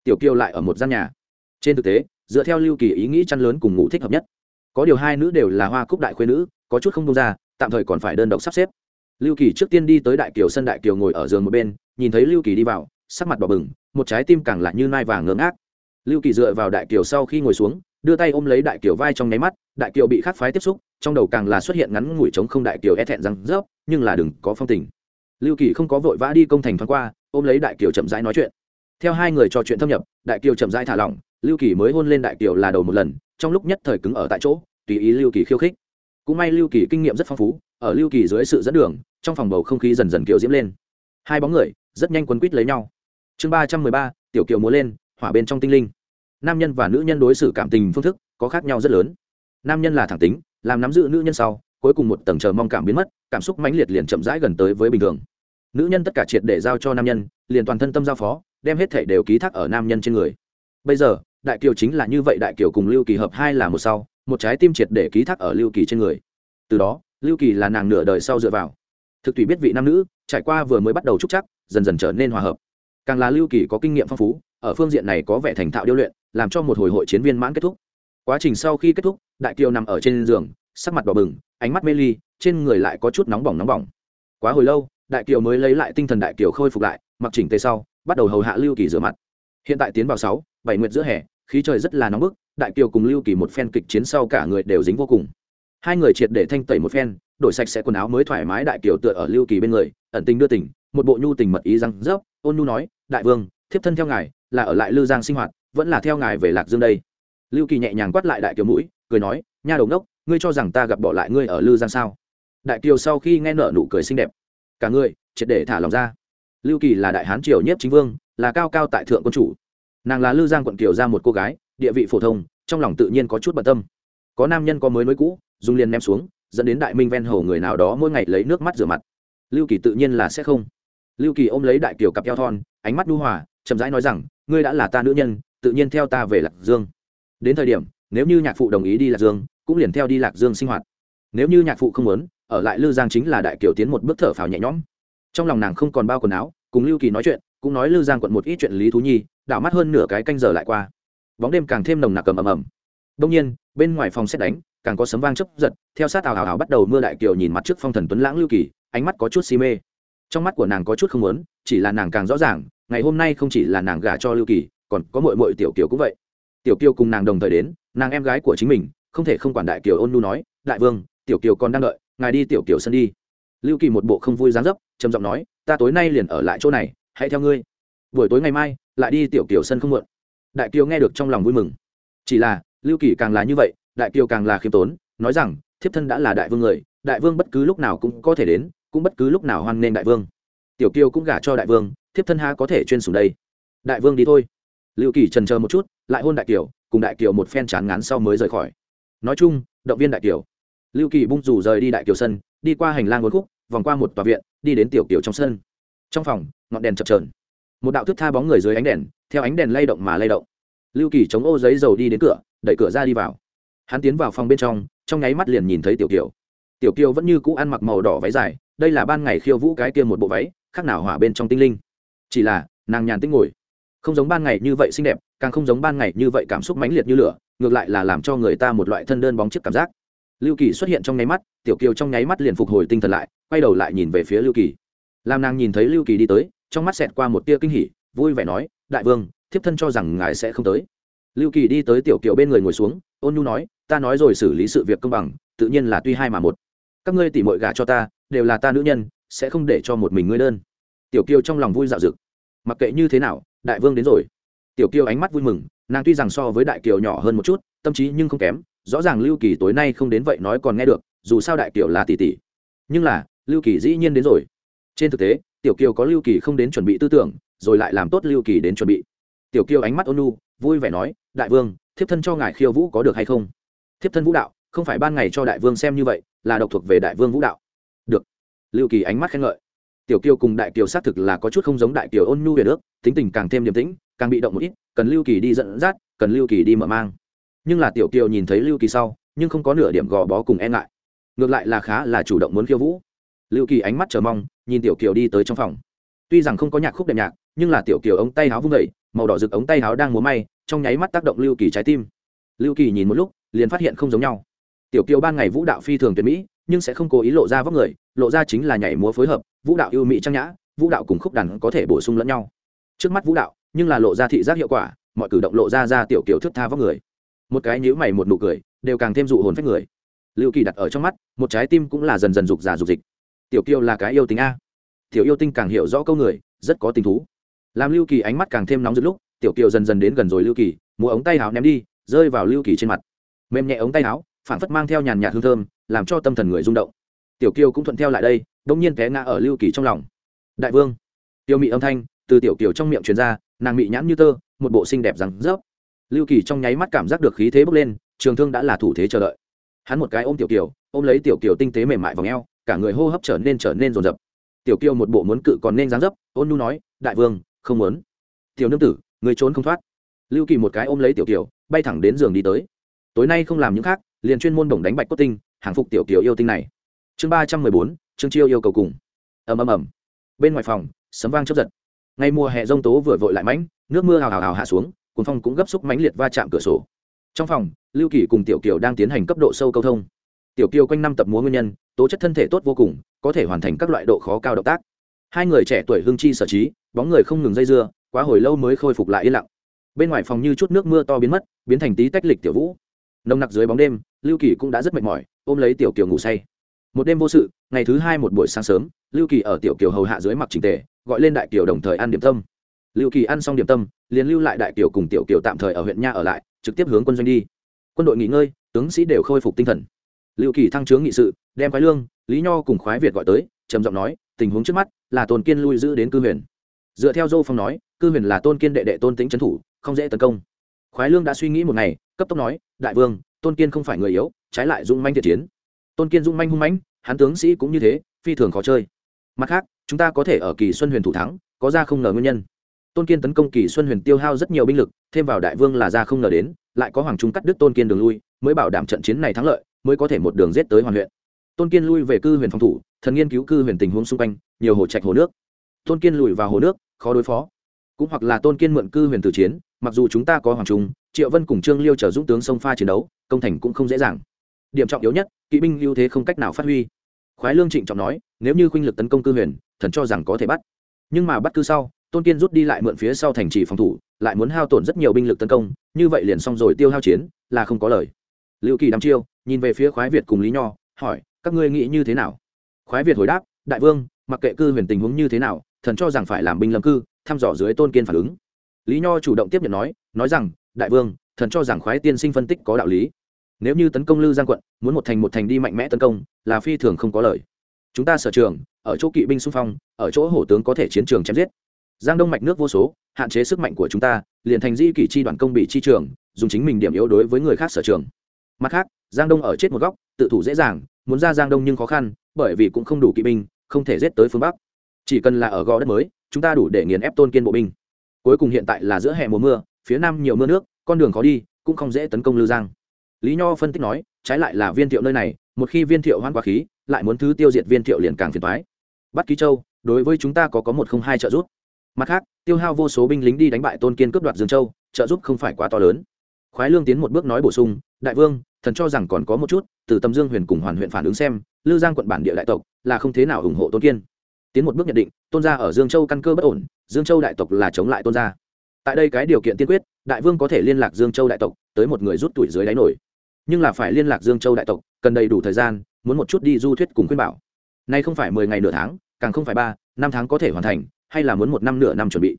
Tiểu kiều lại ở một gian nhà. Trên thực tế, dựa theo lưu kỳ ý nghĩ chăn lớn cùng ngủ thích hợp nhất. Có điều hai nữ đều là hoa cúc đại khuyên nữ, có chút không đông ra tạm thời còn phải đơn độc sắp xếp. Lưu kỳ trước tiên đi tới đại kiều sân đại kiều ngồi ở giường một bên, nhìn thấy lưu kỳ đi vào, sắc mặt đỏ bừng, một trái tim càng lại như nai vàng ngưỡng ác lưu kỳ dựa vào đại kiều sau khi ngồi xuống, đưa tay ôm lấy đại kiều vai trong nháy mắt, đại kiều bị khắc phái tiếp xúc, trong đầu càng là xuất hiện ngắn ngủi trống không đại kiều e thẹn răng rớp nhưng là đừng có phong tình. Lưu kỳ không có vội vã đi công thành thoáng qua, ôm lấy đại kiều chậm rãi nói chuyện. Theo hai người trò chuyện thâm nhập, đại kiều chậm rãi thả lỏng, lưu kỳ mới hôn lên đại kiều là đầu một lần, trong lúc nhất thời cứng ở tại chỗ, tùy ý lưu kỳ khiêu khích cũng may lưu kỳ kinh nghiệm rất phong phú, ở lưu kỳ dưới sự dẫn đường, trong phòng bầu không khí dần dần kiều diễm lên. Hai bóng người, rất nhanh quấn quýt lấy nhau. Chương ba trăm mười ba, tiểu kiều múa lên, hỏa bên trong tinh linh. Nam nhân và nữ nhân đối xử cảm tình phương thức, có khác nhau rất lớn. Nam nhân là thẳng tính, làm nắm giữ nữ nhân sau, cuối cùng một tầng chờ mong cảm biến mất, cảm xúc mãnh liệt liền chậm rãi gần tới với bình thường. Nữ nhân tất cả triệt để giao cho nam nhân, liền toàn thân tâm giao phó, đem hết thể đều ký thác ở nam nhân trên người. Bây giờ, đại kiều chính là như vậy đại kiều cùng lưu kỳ hợp hai là một sau một trái tim triệt để ký thác ở lưu kỳ trên người. Từ đó, lưu kỳ là nàng nửa đời sau dựa vào. Thực tùy biết vị nam nữ, trải qua vừa mới bắt đầu trúc chắc, dần dần trở nên hòa hợp. Càng là lưu kỳ có kinh nghiệm phong phú, ở phương diện này có vẻ thành thạo điêu luyện, làm cho một hồi hội chiến viên mãn kết thúc. Quá trình sau khi kết thúc, đại kiều nằm ở trên giường, sắc mặt đỏ bừng, ánh mắt mê ly, trên người lại có chút nóng bỏng nóng bỏng. Quá hồi lâu, đại kiều mới lấy lại tinh thần đại kiều khôi phục lại, mặc chỉnh tề sau, bắt đầu hầu hạ lưu kỳ rửa mặt. Hiện tại tiến vào sáu, bảy nguyệt giữa hè, khí trời rất là nóng bức đại kiều cùng lưu kỳ một phen kịch chiến sau cả người đều dính vô cùng. Hai người triệt để thanh tẩy một phen, đổi sạch sẽ quần áo mới thoải mái đại kiều tựa ở lưu kỳ bên người, ẩn tình đưa tình, một bộ nhu tình mật ý răng rớp, ôn nhu nói, đại vương, thiếp thân theo ngài, là ở lại lư giang sinh hoạt, vẫn là theo ngài về lạc dương đây. Lưu kỳ nhẹ nhàng quát lại đại kiều mũi, cười nói, nha đầu đốc ngươi cho rằng ta gặp bỏ lại ngươi ở lư giang sao? Đại kiều sau khi nghe nợ nụ cười xinh đẹp, cả ngươi triệt để thả lòng ra. Lưu kỳ là đại hán triều nhất chính vương, là cao cao tại thượng quân chủ. Nàng là lư giang quận kiều ra một cô gái địa vị phổ thông, trong lòng tự nhiên có chút bận tâm. Có nam nhân có mới mới cũ, dùng liền ném xuống, dẫn đến đại minh ven hồ người nào đó mỗi ngày lấy nước mắt rửa mặt. Lưu kỳ tự nhiên là sẽ không. Lưu kỳ ôm lấy đại kiều cặp eo thon, ánh mắt đu hòa, chậm rãi nói rằng, ngươi đã là ta nữ nhân, tự nhiên theo ta về lạc dương. Đến thời điểm, nếu như nhạc phụ đồng ý đi lạc dương, cũng liền theo đi lạc dương sinh hoạt. Nếu như nhạc phụ không muốn, ở lại lư giang chính là đại kiều tiến một bước thở phào nhẹ nhõm. Trong lòng nàng không còn bao quần áo, cùng lưu kỳ nói chuyện, cũng nói lư giang quận một ít chuyện lý thú nhi, đảo mắt hơn nửa cái canh giờ lại qua bóng đêm càng thêm nồng nặc cầm ầm ầm. Đông nhiên, bên ngoài phòng xét đánh, càng có sấm vang chấp giật, theo sát ào ào ào bắt đầu mưa đại kiều nhìn mặt trước phong thần tuấn lãng lưu kỳ, ánh mắt có chút si mê. Trong mắt của nàng có chút không muốn, chỉ là nàng càng rõ ràng, ngày hôm nay không chỉ là nàng gả cho lưu kỳ, còn có mội mội tiểu kiều cũng vậy. Tiểu kiều cùng nàng đồng thời đến, nàng em gái của chính mình, không thể không quản đại kiều ôn nu nói, đại vương, tiểu kiều còn đang đợi, ngài đi tiểu kiều sân đi. Lưu kỳ một bộ không vui dáng dấp, trầm giọng nói, ta tối nay liền ở lại chỗ này, hãy theo ngươi. Buổi tối ngày mai, lại đi tiểu kiều sân không muộn đại kiều nghe được trong lòng vui mừng. Chỉ là, lưu kỳ càng là như vậy, đại kiều càng là khiêm tốn, nói rằng, thiếp thân đã là đại vương người, đại vương bất cứ lúc nào cũng có thể đến, cũng bất cứ lúc nào hoan nghênh đại vương. Tiểu kiều cũng gả cho đại vương, thiếp thân ha có thể chuyên sùng đây? Đại vương đi thôi. Lưu kỳ trần chờ một chút, lại hôn đại kiều, cùng đại kiều một phen chán ngán sau mới rời khỏi. Nói chung, động viên đại kiều. Lưu kỳ bung rủ rời đi đại kiều sân, đi qua hành lang bốn khúc, vòng qua một tòa viện, đi đến tiểu kiều trong sân. Trong phòng, ngọn đèn chập trờn một đạo thức tha bóng người dưới ánh đèn theo ánh đèn lay động mà lay động. Lưu kỳ chống ô giấy dầu đi đến cửa, đẩy cửa ra đi vào. Hắn tiến vào phòng bên trong trong nháy mắt liền nhìn thấy tiểu kiều. Tiểu kiều vẫn như cũ ăn mặc màu đỏ váy dài, đây là ban ngày khiêu vũ cái kia một bộ váy, khác nào hỏa bên trong tinh linh. Chỉ là, nàng nhàn tích ngồi. Không giống ban ngày như vậy xinh đẹp, càng không giống ban ngày như vậy cảm xúc mãnh liệt như lửa, ngược lại là làm cho người ta một loại thân đơn bóng chiếc cảm giác. Lưu kỳ xuất hiện trong nháy mắt, tiểu kiều trong nháy mắt liền phục hồi tinh thần lại, quay đầu lại nhìn về phía lưu kỳ. Làm nàng nhìn thấy lưu kỳ đi tới, trong mắt xẹt qua một tia kinh hỉ, vui vẻ nói đại vương, thiếp thân cho rằng ngài sẽ không tới. Lưu kỳ đi tới tiểu kiều bên người ngồi xuống, ôn nhu nói, ta nói rồi xử lý sự việc công bằng, tự nhiên là tuy hai mà một. Các ngươi tỉ mội gà cho ta, đều là ta nữ nhân, sẽ không để cho một mình ngươi đơn. Tiểu kiều trong lòng vui dạo dực. Mặc kệ như thế nào, đại vương đến rồi. Tiểu kiều ánh mắt vui mừng, nàng tuy rằng so với đại kiều nhỏ hơn một chút, tâm trí nhưng không kém, rõ ràng lưu kỳ tối nay không đến vậy nói còn nghe được, dù sao đại kiều là tỷ tỷ. Nhưng là, lưu kỳ dĩ nhiên đến rồi. Trên thực tế, tiểu kiều có lưu kỳ không đến chuẩn bị tư tưởng rồi lại làm tốt lưu kỳ đến chuẩn bị. Tiểu kiêu ánh mắt ôn nu vui vẻ nói, đại vương, thiếp thân cho ngài khiêu vũ có được hay không? Thiếp thân vũ đạo, không phải ban ngày cho đại vương xem như vậy, là độc thuộc về đại vương vũ đạo. Được. Lưu kỳ ánh mắt khen ngợi. Tiểu kiều cùng đại kiều xác thực là có chút không giống đại kiều ôn nhu về nước, tính tình càng thêm điềm tĩnh, càng bị động một ít, cần lưu kỳ đi dẫn dắt, cần lưu kỳ đi mở mang. Nhưng là tiểu kiều nhìn thấy lưu kỳ sau, nhưng không có nửa điểm gò bó cùng e ngại. Ngược lại là khá là chủ động muốn khiêu vũ. Lưu kỳ ánh mắt chờ mong, nhìn tiểu kiều đi tới trong phòng. Tuy rằng không có nhạc khúc đẹp nhạc nhưng là tiểu kiều ống tay áo vung vẩy màu đỏ rực ống tay áo đang múa may, trong nháy mắt tác động lưu kỳ trái tim. Lưu kỳ nhìn một lúc, liền phát hiện không giống nhau. Tiểu kiều ban ngày vũ đạo phi thường tuyệt mỹ, nhưng sẽ không cố ý lộ ra vóc người, lộ ra chính là nhảy múa phối hợp, vũ đạo ưu mỹ trang nhã, vũ đạo cùng khúc đàn có thể bổ sung lẫn nhau. Trước mắt vũ đạo, nhưng là lộ ra thị giác hiệu quả, mọi cử động lộ ra ra tiểu kiều thức tha vóc người. Một cái nhíu mày một nụ cười, đều càng thêm dụ hồn phách người. Lưu kỳ đặt ở trong mắt, một trái tim cũng là dần dần dục già dục dịch. Tiểu kiều là cái yêu tính a. Tiểu yêu tinh càng hiểu rõ câu người, rất có tình thú làm lưu kỳ ánh mắt càng thêm nóng giữa lúc, tiểu kiều dần dần đến gần rồi lưu kỳ mua ống tay áo ném đi, rơi vào lưu kỳ trên mặt. Mềm nhẹ ống tay áo phản phất mang theo nhàn nhạt hương thơm, làm cho tâm thần người rung động. Tiểu kiều cũng thuận theo lại đây, đông nhiên té ngã ở lưu kỳ trong lòng. Đại vương! Tiêu mị âm thanh từ tiểu kiều trong miệng truyền ra, nàng mị nhãn như tơ, một bộ xinh đẹp rằng rớp. Lưu kỳ trong nháy mắt cảm giác được khí thế bốc lên, trường thương đã là thủ thế chờ đợi. Hắn một cái ôm tiểu kiều, ôm lấy tiểu kiều tinh tế mềm mại vào ngheo cả người hô hấp trở nên trở nên rồn rập tiểu kiều một bộ muốn cự còn nên dáng dấp, ôn nu nói, đại vương không muốn. Tiểu nương tử, người trốn không thoát. Lưu kỳ một cái ôm lấy tiểu kiều, bay thẳng đến giường đi tới. Tối nay không làm những khác, liền chuyên môn bổng đánh bạch cốt tinh, hàng phục tiểu kiều yêu tinh này. Chương ba trăm mười bốn chương chiêu yêu cầu cùng. Ầm ầm ầm. Bên ngoài phòng, sấm vang chấp giật. Ngay mùa hè rông tố vừa vội lại mãnh, nước mưa hào hào hào hạ xuống cuốn phong cũng gấp xúc mãnh liệt va chạm cửa sổ. Trong phòng, lưu kỳ cùng tiểu kiều đang tiến hành cấp độ sâu câu thông. Tiểu kiều quanh năm tập múa nguyên nhân, tố chất thân thể tốt vô cùng, có thể hoàn thành các loại độ khó cao động tác. Hai người trẻ tuổi hương chi sở trí bóng người không ngừng dây dưa quá hồi lâu mới khôi phục lại yên lặng. Bên ngoài phòng như chút nước mưa to biến mất, biến thành tí tách lịch tiểu vũ. Nồng nặc dưới bóng đêm, lưu kỳ cũng đã rất mệt mỏi, ôm lấy tiểu kiều ngủ say. Một đêm vô sự, ngày thứ hai một buổi sáng sớm, lưu kỳ ở tiểu kiều hầu hạ dưới mặc trình tề, gọi lên đại kiều đồng thời ăn điểm tâm. Lưu kỳ ăn xong điểm tâm, liền lưu lại đại kiều cùng tiểu kiều tạm thời ở huyện nha ở lại, trực tiếp hướng quân doanh đi. Quân đội nghỉ ngơi, tướng sĩ đều khôi phục tinh thần. Lưu kỳ thăng trướng nghị sự, đem khoái lương, lý nho cùng khoái việt gọi tới, trầm giọng nói, tình huống trước mắt là tôn kiên lui giữ đến cư huyền dựa theo dô phong nói, cư huyền là tôn kiên đệ đệ tôn tính trấn thủ, không dễ tấn công. Khoái lương đã suy nghĩ một ngày, cấp tốc nói, đại vương, tôn kiên không phải người yếu, trái lại dung manh thiệt chiến. Tôn kiên dung manh hung mãnh, hắn tướng sĩ cũng như thế, phi thường khó chơi. Mặt khác, chúng ta có thể ở kỳ xuân huyền thủ thắng, có ra không ngờ nguyên nhân. Tôn kiên tấn công kỳ xuân huyền tiêu hao rất nhiều binh lực, thêm vào đại vương là ra không ngờ đến, lại có hoàng trung cắt đứt tôn kiên đường lui, mới bảo đảm trận chiến này thắng lợi, mới có thể một đường giết tới hoàn huyện. Tôn kiên lui về cư huyền phòng thủ, thần nghiên cứu cư huyền tình huống xung quanh, nhiều hồ trạch hồ nước. Tôn kiên lùi vào hồ nước khó đối phó. Cũng hoặc là tôn kiên mượn cư huyền tử chiến, mặc dù chúng ta có hoàng trung, triệu vân cùng trương liêu trở dũng tướng sông pha chiến đấu, công thành cũng không dễ dàng. Điểm trọng yếu nhất, kỵ binh ưu thế không cách nào phát huy. Khoái lương trịnh trọng nói, nếu như khuynh lực tấn công cư huyền, thần cho rằng có thể bắt. Nhưng mà bắt cư sau, tôn kiên rút đi lại mượn phía sau thành trì phòng thủ, lại muốn hao tổn rất nhiều binh lực tấn công, như vậy liền xong rồi tiêu hao chiến, là không có lời. Liệu kỳ đắm chiêu, nhìn về phía khoái việt cùng lý nho, hỏi, các ngươi nghĩ như thế nào? Khoái việt hồi đáp, đại vương, mặc kệ cư huyền tình huống như thế nào thần cho rằng phải làm binh lâm cư, thăm dò dưới tôn kiên phản ứng. Lý nho chủ động tiếp nhận nói nói rằng, đại vương, thần cho rằng khoái tiên sinh phân tích có đạo lý. Nếu như tấn công lư giang quận, muốn một thành một thành đi mạnh mẽ tấn công, là phi thường không có lời. Chúng ta sở trường, ở chỗ kỵ binh xung phong, ở chỗ hổ tướng có thể chiến trường chém giết. Giang đông mạch nước vô số, hạn chế sức mạnh của chúng ta, liền thành di kỷ chi đoàn công bị chi trường, dùng chính mình điểm yếu đối với người khác sở trường. Mặt khác, giang đông ở chết một góc, tự thủ dễ dàng, muốn ra giang đông nhưng khó khăn, bởi vì cũng không đủ kỵ binh, không thể giết tới phương bắc chỉ cần là ở gò đất mới, chúng ta đủ để nghiền ép tôn kiên bộ binh. Cuối cùng hiện tại là giữa hè mùa mưa, phía nam nhiều mưa nước, con đường khó đi, cũng không dễ tấn công lư giang. Lý nho phân tích nói, trái lại là viên thiệu nơi này, một khi viên thiệu hoan quá khí, lại muốn thứ tiêu diệt viên thiệu liền càng phiền toái. Bắt ký châu, đối với chúng ta có có một không hai trợ giúp. Mặt khác, tiêu hao vô số binh lính đi đánh bại tôn kiên cướp đoạt dương châu, trợ giúp không phải quá to lớn. Khoái lương tiến một bước nói bổ sung, đại vương, thần cho rằng còn có một chút, từ tâm dương huyền cùng hoàn huyện phản ứng xem, lư giang quận bản địa đại tộc, là không thế nào ủng hộ tôn kiên tiến một bước nhận định, tôn gia ở dương châu căn cơ bất ổn, dương châu đại tộc là chống lại tôn gia. Tại đây cái điều kiện tiên quyết, đại vương có thể liên lạc dương châu đại tộc, tới một người rút tuổi dưới đáy nổi. Nhưng là phải liên lạc dương châu đại tộc, cần đầy đủ thời gian, muốn một chút đi du thuyết cùng khuyên bảo. Nay không phải mười ngày nửa tháng, càng không phải ba, năm tháng có thể hoàn thành, hay là muốn một năm nửa năm chuẩn bị.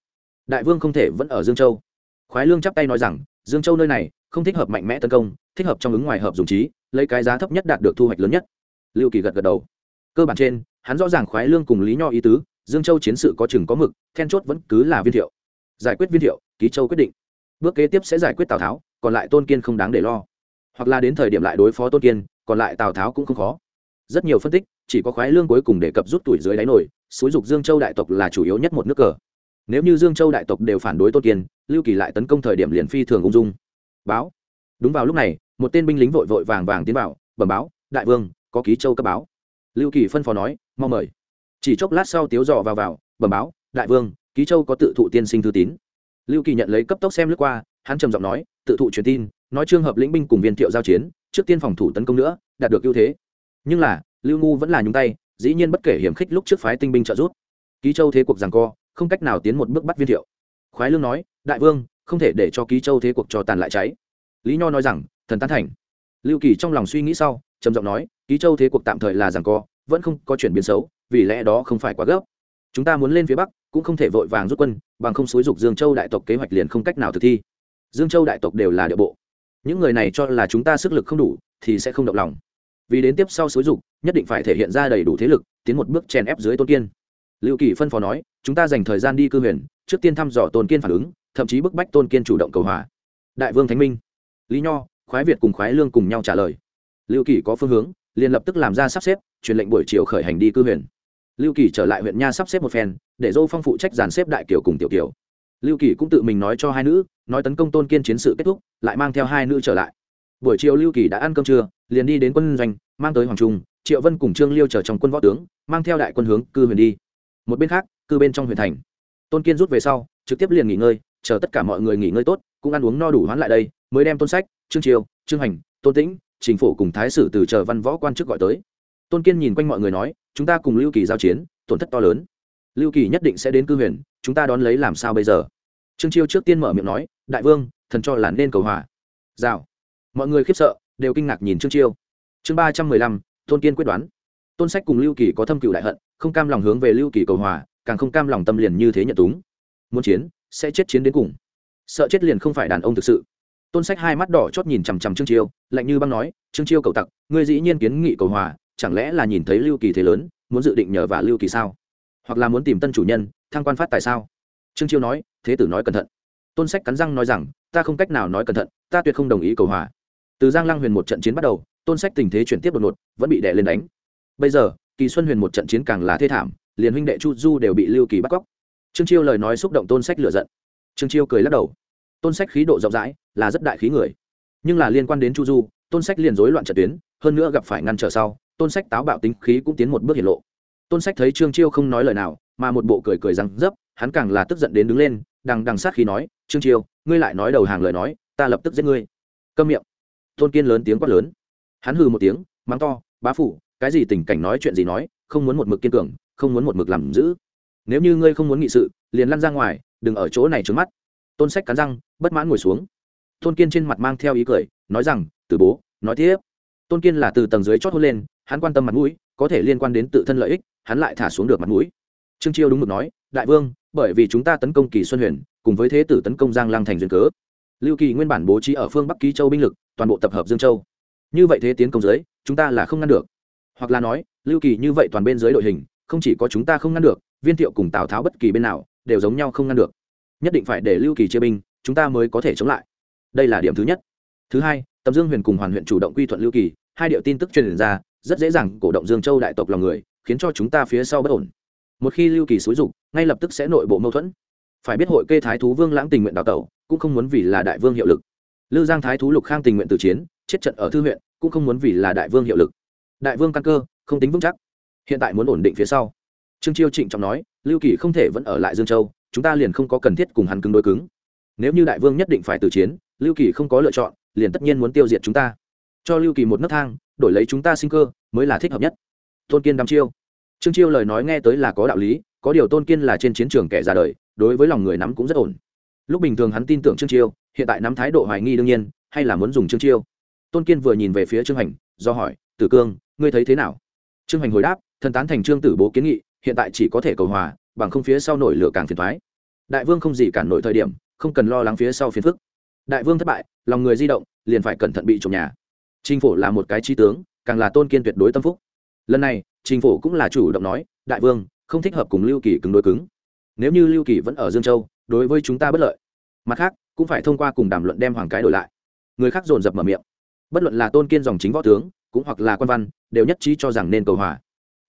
Đại vương không thể vẫn ở dương châu. Khoái lương chắp tay nói rằng, dương châu nơi này, không thích hợp mạnh mẽ tấn công, thích hợp trong ứng ngoài hợp dùng trí, lấy cái giá thấp nhất đạt được thu hoạch lớn nhất. Lưu kỳ gật gật đầu cơ bản trên, hắn rõ ràng khoái lương cùng lý nho ý tứ, dương châu chiến sự có chừng có mực, then chốt vẫn cứ là viên thiệu. Giải quyết viên thiệu, ký châu quyết định. Bước kế tiếp sẽ giải quyết tào tháo, còn lại tôn kiên không đáng để lo. Hoặc là đến thời điểm lại đối phó tôn kiên, còn lại tào tháo cũng không khó. Rất nhiều phân tích, chỉ có khoái lương cuối cùng đề cập rút tuổi dưới đáy nổi, xúi dục dương châu đại tộc là chủ yếu nhất một nước cờ. Nếu như dương châu đại tộc đều phản đối tôn kiên, lưu kỳ lại tấn công thời điểm liền phi thường ung dung. Báo. Đúng vào lúc này, một tên binh lính vội vội vàng vàng tiến vào, bẩm báo, đại vương, có ký châu cấp báo lưu kỳ phân phó nói, mau mời. Chỉ chốc lát sau tiếu dò vào vào, bẩm báo, đại vương, ký châu có tự thụ tiên sinh thư tín. Lưu kỳ nhận lấy cấp tốc xem lướt qua, hắn trầm giọng nói, tự thụ truyền tin, nói trường hợp lĩnh binh cùng viên thiệu giao chiến, trước tiên phòng thủ tấn công nữa, đạt được ưu thế. Nhưng là, lưu ngu vẫn là nhúng tay, dĩ nhiên bất kể hiểm khích lúc trước phái tinh binh trợ giúp. Ký châu thế cuộc rằng co, không cách nào tiến một bước bắt viên thiệu. Khoái lương nói, đại vương, không thể để cho ký châu thế cuộc cho tàn lại cháy. Lý nho nói rằng, thần tán thành. Lưu kỳ trong lòng suy nghĩ sau trầm giọng nói, ký châu thế cuộc tạm thời là rằng co, vẫn không có chuyển biến xấu, vì lẽ đó không phải quá gấp. Chúng ta muốn lên phía bắc, cũng không thể vội vàng rút quân, bằng không xúi dục dương châu đại tộc kế hoạch liền không cách nào thực thi. Dương châu đại tộc đều là địa bộ. Những người này cho là chúng ta sức lực không đủ, thì sẽ không động lòng. Vì đến tiếp sau xúi dục, nhất định phải thể hiện ra đầy đủ thế lực, tiến một bước chèn ép dưới tôn kiên. Lưu kỳ phân phó nói, chúng ta dành thời gian đi cư huyền, trước tiên thăm dò tôn kiên phản ứng, thậm chí bức bách tôn kiên chủ động cầu hòa. Đại vương thánh minh, lý nho, khoái việt cùng khoái lương cùng nhau trả lời lưu kỳ có phương hướng, liền lập tức làm ra sắp xếp, truyền lệnh buổi chiều khởi hành đi cư Huyện. lưu kỳ trở lại huyện nha sắp xếp một phen, để dô phong phụ trách dàn xếp đại kiều cùng tiểu kiều. Lưu kỳ cũng tự mình nói cho hai nữ, nói tấn công tôn kiên chiến sự kết thúc, lại mang theo hai nữ trở lại. Buổi chiều lưu kỳ đã ăn cơm trưa, liền đi đến quân doanh, mang tới hoàng trung, triệu vân cùng trương liêu chờ trong quân võ tướng, mang theo đại quân hướng cư huyền đi. Một bên khác, cư bên trong huyện thành. Tôn kiên rút về sau, trực tiếp liền nghỉ ngơi, chờ tất cả mọi người nghỉ ngơi tốt, cũng ăn uống no đủ hoán lại đây, mới đem tôn sách, trương triều, trương hành, tôn tĩnh trình phổ cùng thái sử từ chờ văn võ quan chức gọi tới. Tôn kiên nhìn quanh mọi người nói, chúng ta cùng lưu kỳ giao chiến, tổn thất to lớn. Lưu kỳ nhất định sẽ đến cư huyền, chúng ta đón lấy làm sao bây giờ? Trương chiêu trước tiên mở miệng nói, đại vương, thần cho là nên cầu hòa. Rào. Mọi người khiếp sợ, đều kinh ngạc nhìn trương chiêu. Chương ba trăm mười lăm, tôn kiên quyết đoán. Tôn sách cùng lưu kỳ có thâm cựu đại hận, không cam lòng hướng về lưu kỳ cầu hòa, càng không cam lòng tâm liền như thế nhận túng. Muốn chiến, sẽ chết chiến đến cùng. Sợ chết liền không phải đàn ông thực sự tôn sách hai mắt đỏ chót nhìn chằm chằm trương chiêu, lạnh như băng nói, trương chiêu cầu tặc, ngươi dĩ nhiên kiến nghị cầu hòa, chẳng lẽ là nhìn thấy lưu kỳ thế lớn, muốn dự định nhờ vả lưu kỳ sao? Hoặc là muốn tìm tân chủ nhân, thăng quan phát tại sao? Trương chiêu nói, thế tử nói cẩn thận. Tôn sách cắn răng nói rằng, ta không cách nào nói cẩn thận, ta tuyệt không đồng ý cầu hòa. Từ giang Lang huyền một trận chiến bắt đầu, tôn sách tình thế chuyển tiếp đột ngột, vẫn bị đè lên đánh. Bây giờ, kỳ xuân huyền một trận chiến càng là thê thảm, liền huynh đệ chu du đều bị lưu kỳ bắt cóc. Trương chiêu lời nói xúc động tôn sách lựa giận. Trương chiêu cười lắc đầu tôn sách khí độ rộng rãi, là rất đại khí người. Nhưng là liên quan đến chu du, tôn sách liền rối loạn trận tuyến, hơn nữa gặp phải ngăn trở sau, tôn sách táo bạo tính khí cũng tiến một bước hiển lộ. Tôn sách thấy trương chiêu không nói lời nào, mà một bộ cười cười răng dấp, hắn càng là tức giận đến đứng lên, đằng đằng sát khí nói, trương chiêu, ngươi lại nói đầu hàng lời nói, ta lập tức giết ngươi. Câm miệng. Tôn kiên lớn tiếng quát lớn. Hắn hừ một tiếng, mắng to, bá phủ, cái gì tình cảnh nói chuyện gì nói, không muốn một mực kiên cường, không muốn một mực làm giữ nếu như ngươi không muốn nghị sự, liền lăn ra ngoài, đừng ở chỗ này trướng mắt tôn sách cắn răng, bất mãn ngồi xuống. Tôn kiên trên mặt mang theo ý cười, nói rằng từ bố, nói tiếp. Tôn kiên là từ tầng dưới chót hôn lên, hắn quan tâm mặt mũi, có thể liên quan đến tự thân lợi ích, hắn lại thả xuống được mặt mũi. Trương chiêu đúng mực nói, đại vương, bởi vì chúng ta tấn công kỳ xuân huyền, cùng với thế tử tấn công giang Lang thành duyên cớ, lưu kỳ nguyên bản bố trí ở phương bắc ký châu binh lực, toàn bộ tập hợp dương châu. Như vậy thế tiến công dưới, chúng ta là không ngăn được. Hoặc là nói, lưu kỳ như vậy toàn bên dưới đội hình, không chỉ có chúng ta không ngăn được, viên thiệu cùng tào tháo bất kỳ bên nào, đều giống nhau không ngăn được nhất định phải để lưu kỳ chia binh, chúng ta mới có thể chống lại. Đây là điểm thứ nhất. Thứ hai, tầm dương huyền cùng hoàn huyện chủ động quy thuận lưu kỳ, hai điệu tin tức truyền ra, rất dễ dàng cổ động dương châu đại tộc lòng người, khiến cho chúng ta phía sau bất ổn. Một khi lưu kỳ xúi dục, ngay lập tức sẽ nội bộ mâu thuẫn. Phải biết hội kê thái thú vương lãng tình nguyện đào tẩu, cũng không muốn vì là đại vương hiệu lực. Lư giang thái thú lục khang tình nguyện từ chiến, chết trận ở thư huyện, cũng không muốn vì là đại vương hiệu lực. Đại vương căn cơ, không tính vững chắc. Hiện tại muốn ổn định phía sau. Trương chiêu trịnh trọng nói, lưu kỳ không thể vẫn ở lại dương châu chúng ta liền không có cần thiết cùng hắn cứng đối cứng. Nếu như đại vương nhất định phải từ chiến, lưu kỳ không có lựa chọn, liền tất nhiên muốn tiêu diệt chúng ta. Cho lưu kỳ một nấc thang, đổi lấy chúng ta sinh cơ, mới là thích hợp nhất. Tôn kiên đăm chiêu. Trương chiêu lời nói nghe tới là có đạo lý, có điều tôn kiên là trên chiến trường kẻ ra đời, đối với lòng người nắm cũng rất ổn. Lúc bình thường hắn tin tưởng trương chiêu, hiện tại nắm thái độ hoài nghi đương nhiên, hay là muốn dùng trương chiêu. Tôn kiên vừa nhìn về phía trương hành, do hỏi, tử cương, ngươi thấy thế nào? Trương hành hồi đáp, thần tán thành trương tử bố kiến nghị, hiện tại chỉ có thể cầu hòa, bằng không phía sau nổi lửa càng phiền thoái đại vương không gì cản nổi thời điểm, không cần lo lắng phía sau phiền phức. Đại vương thất bại, lòng người di động, liền phải cẩn thận bị trộm nhà. Chính phủ là một cái trí tướng, càng là tôn kiên tuyệt đối tâm phúc. Lần này chính phủ cũng là chủ động nói, đại vương, không thích hợp cùng lưu kỳ cứng đối cứng. Nếu như lưu kỳ vẫn ở dương châu, đối với chúng ta bất lợi. Mặt khác, cũng phải thông qua cùng đàm luận đem hoàng cái đổi lại. Người khác dồn dập mở miệng. Bất luận là tôn kiên dòng chính võ tướng, cũng hoặc là quan văn, đều nhất trí cho rằng nên cầu hòa.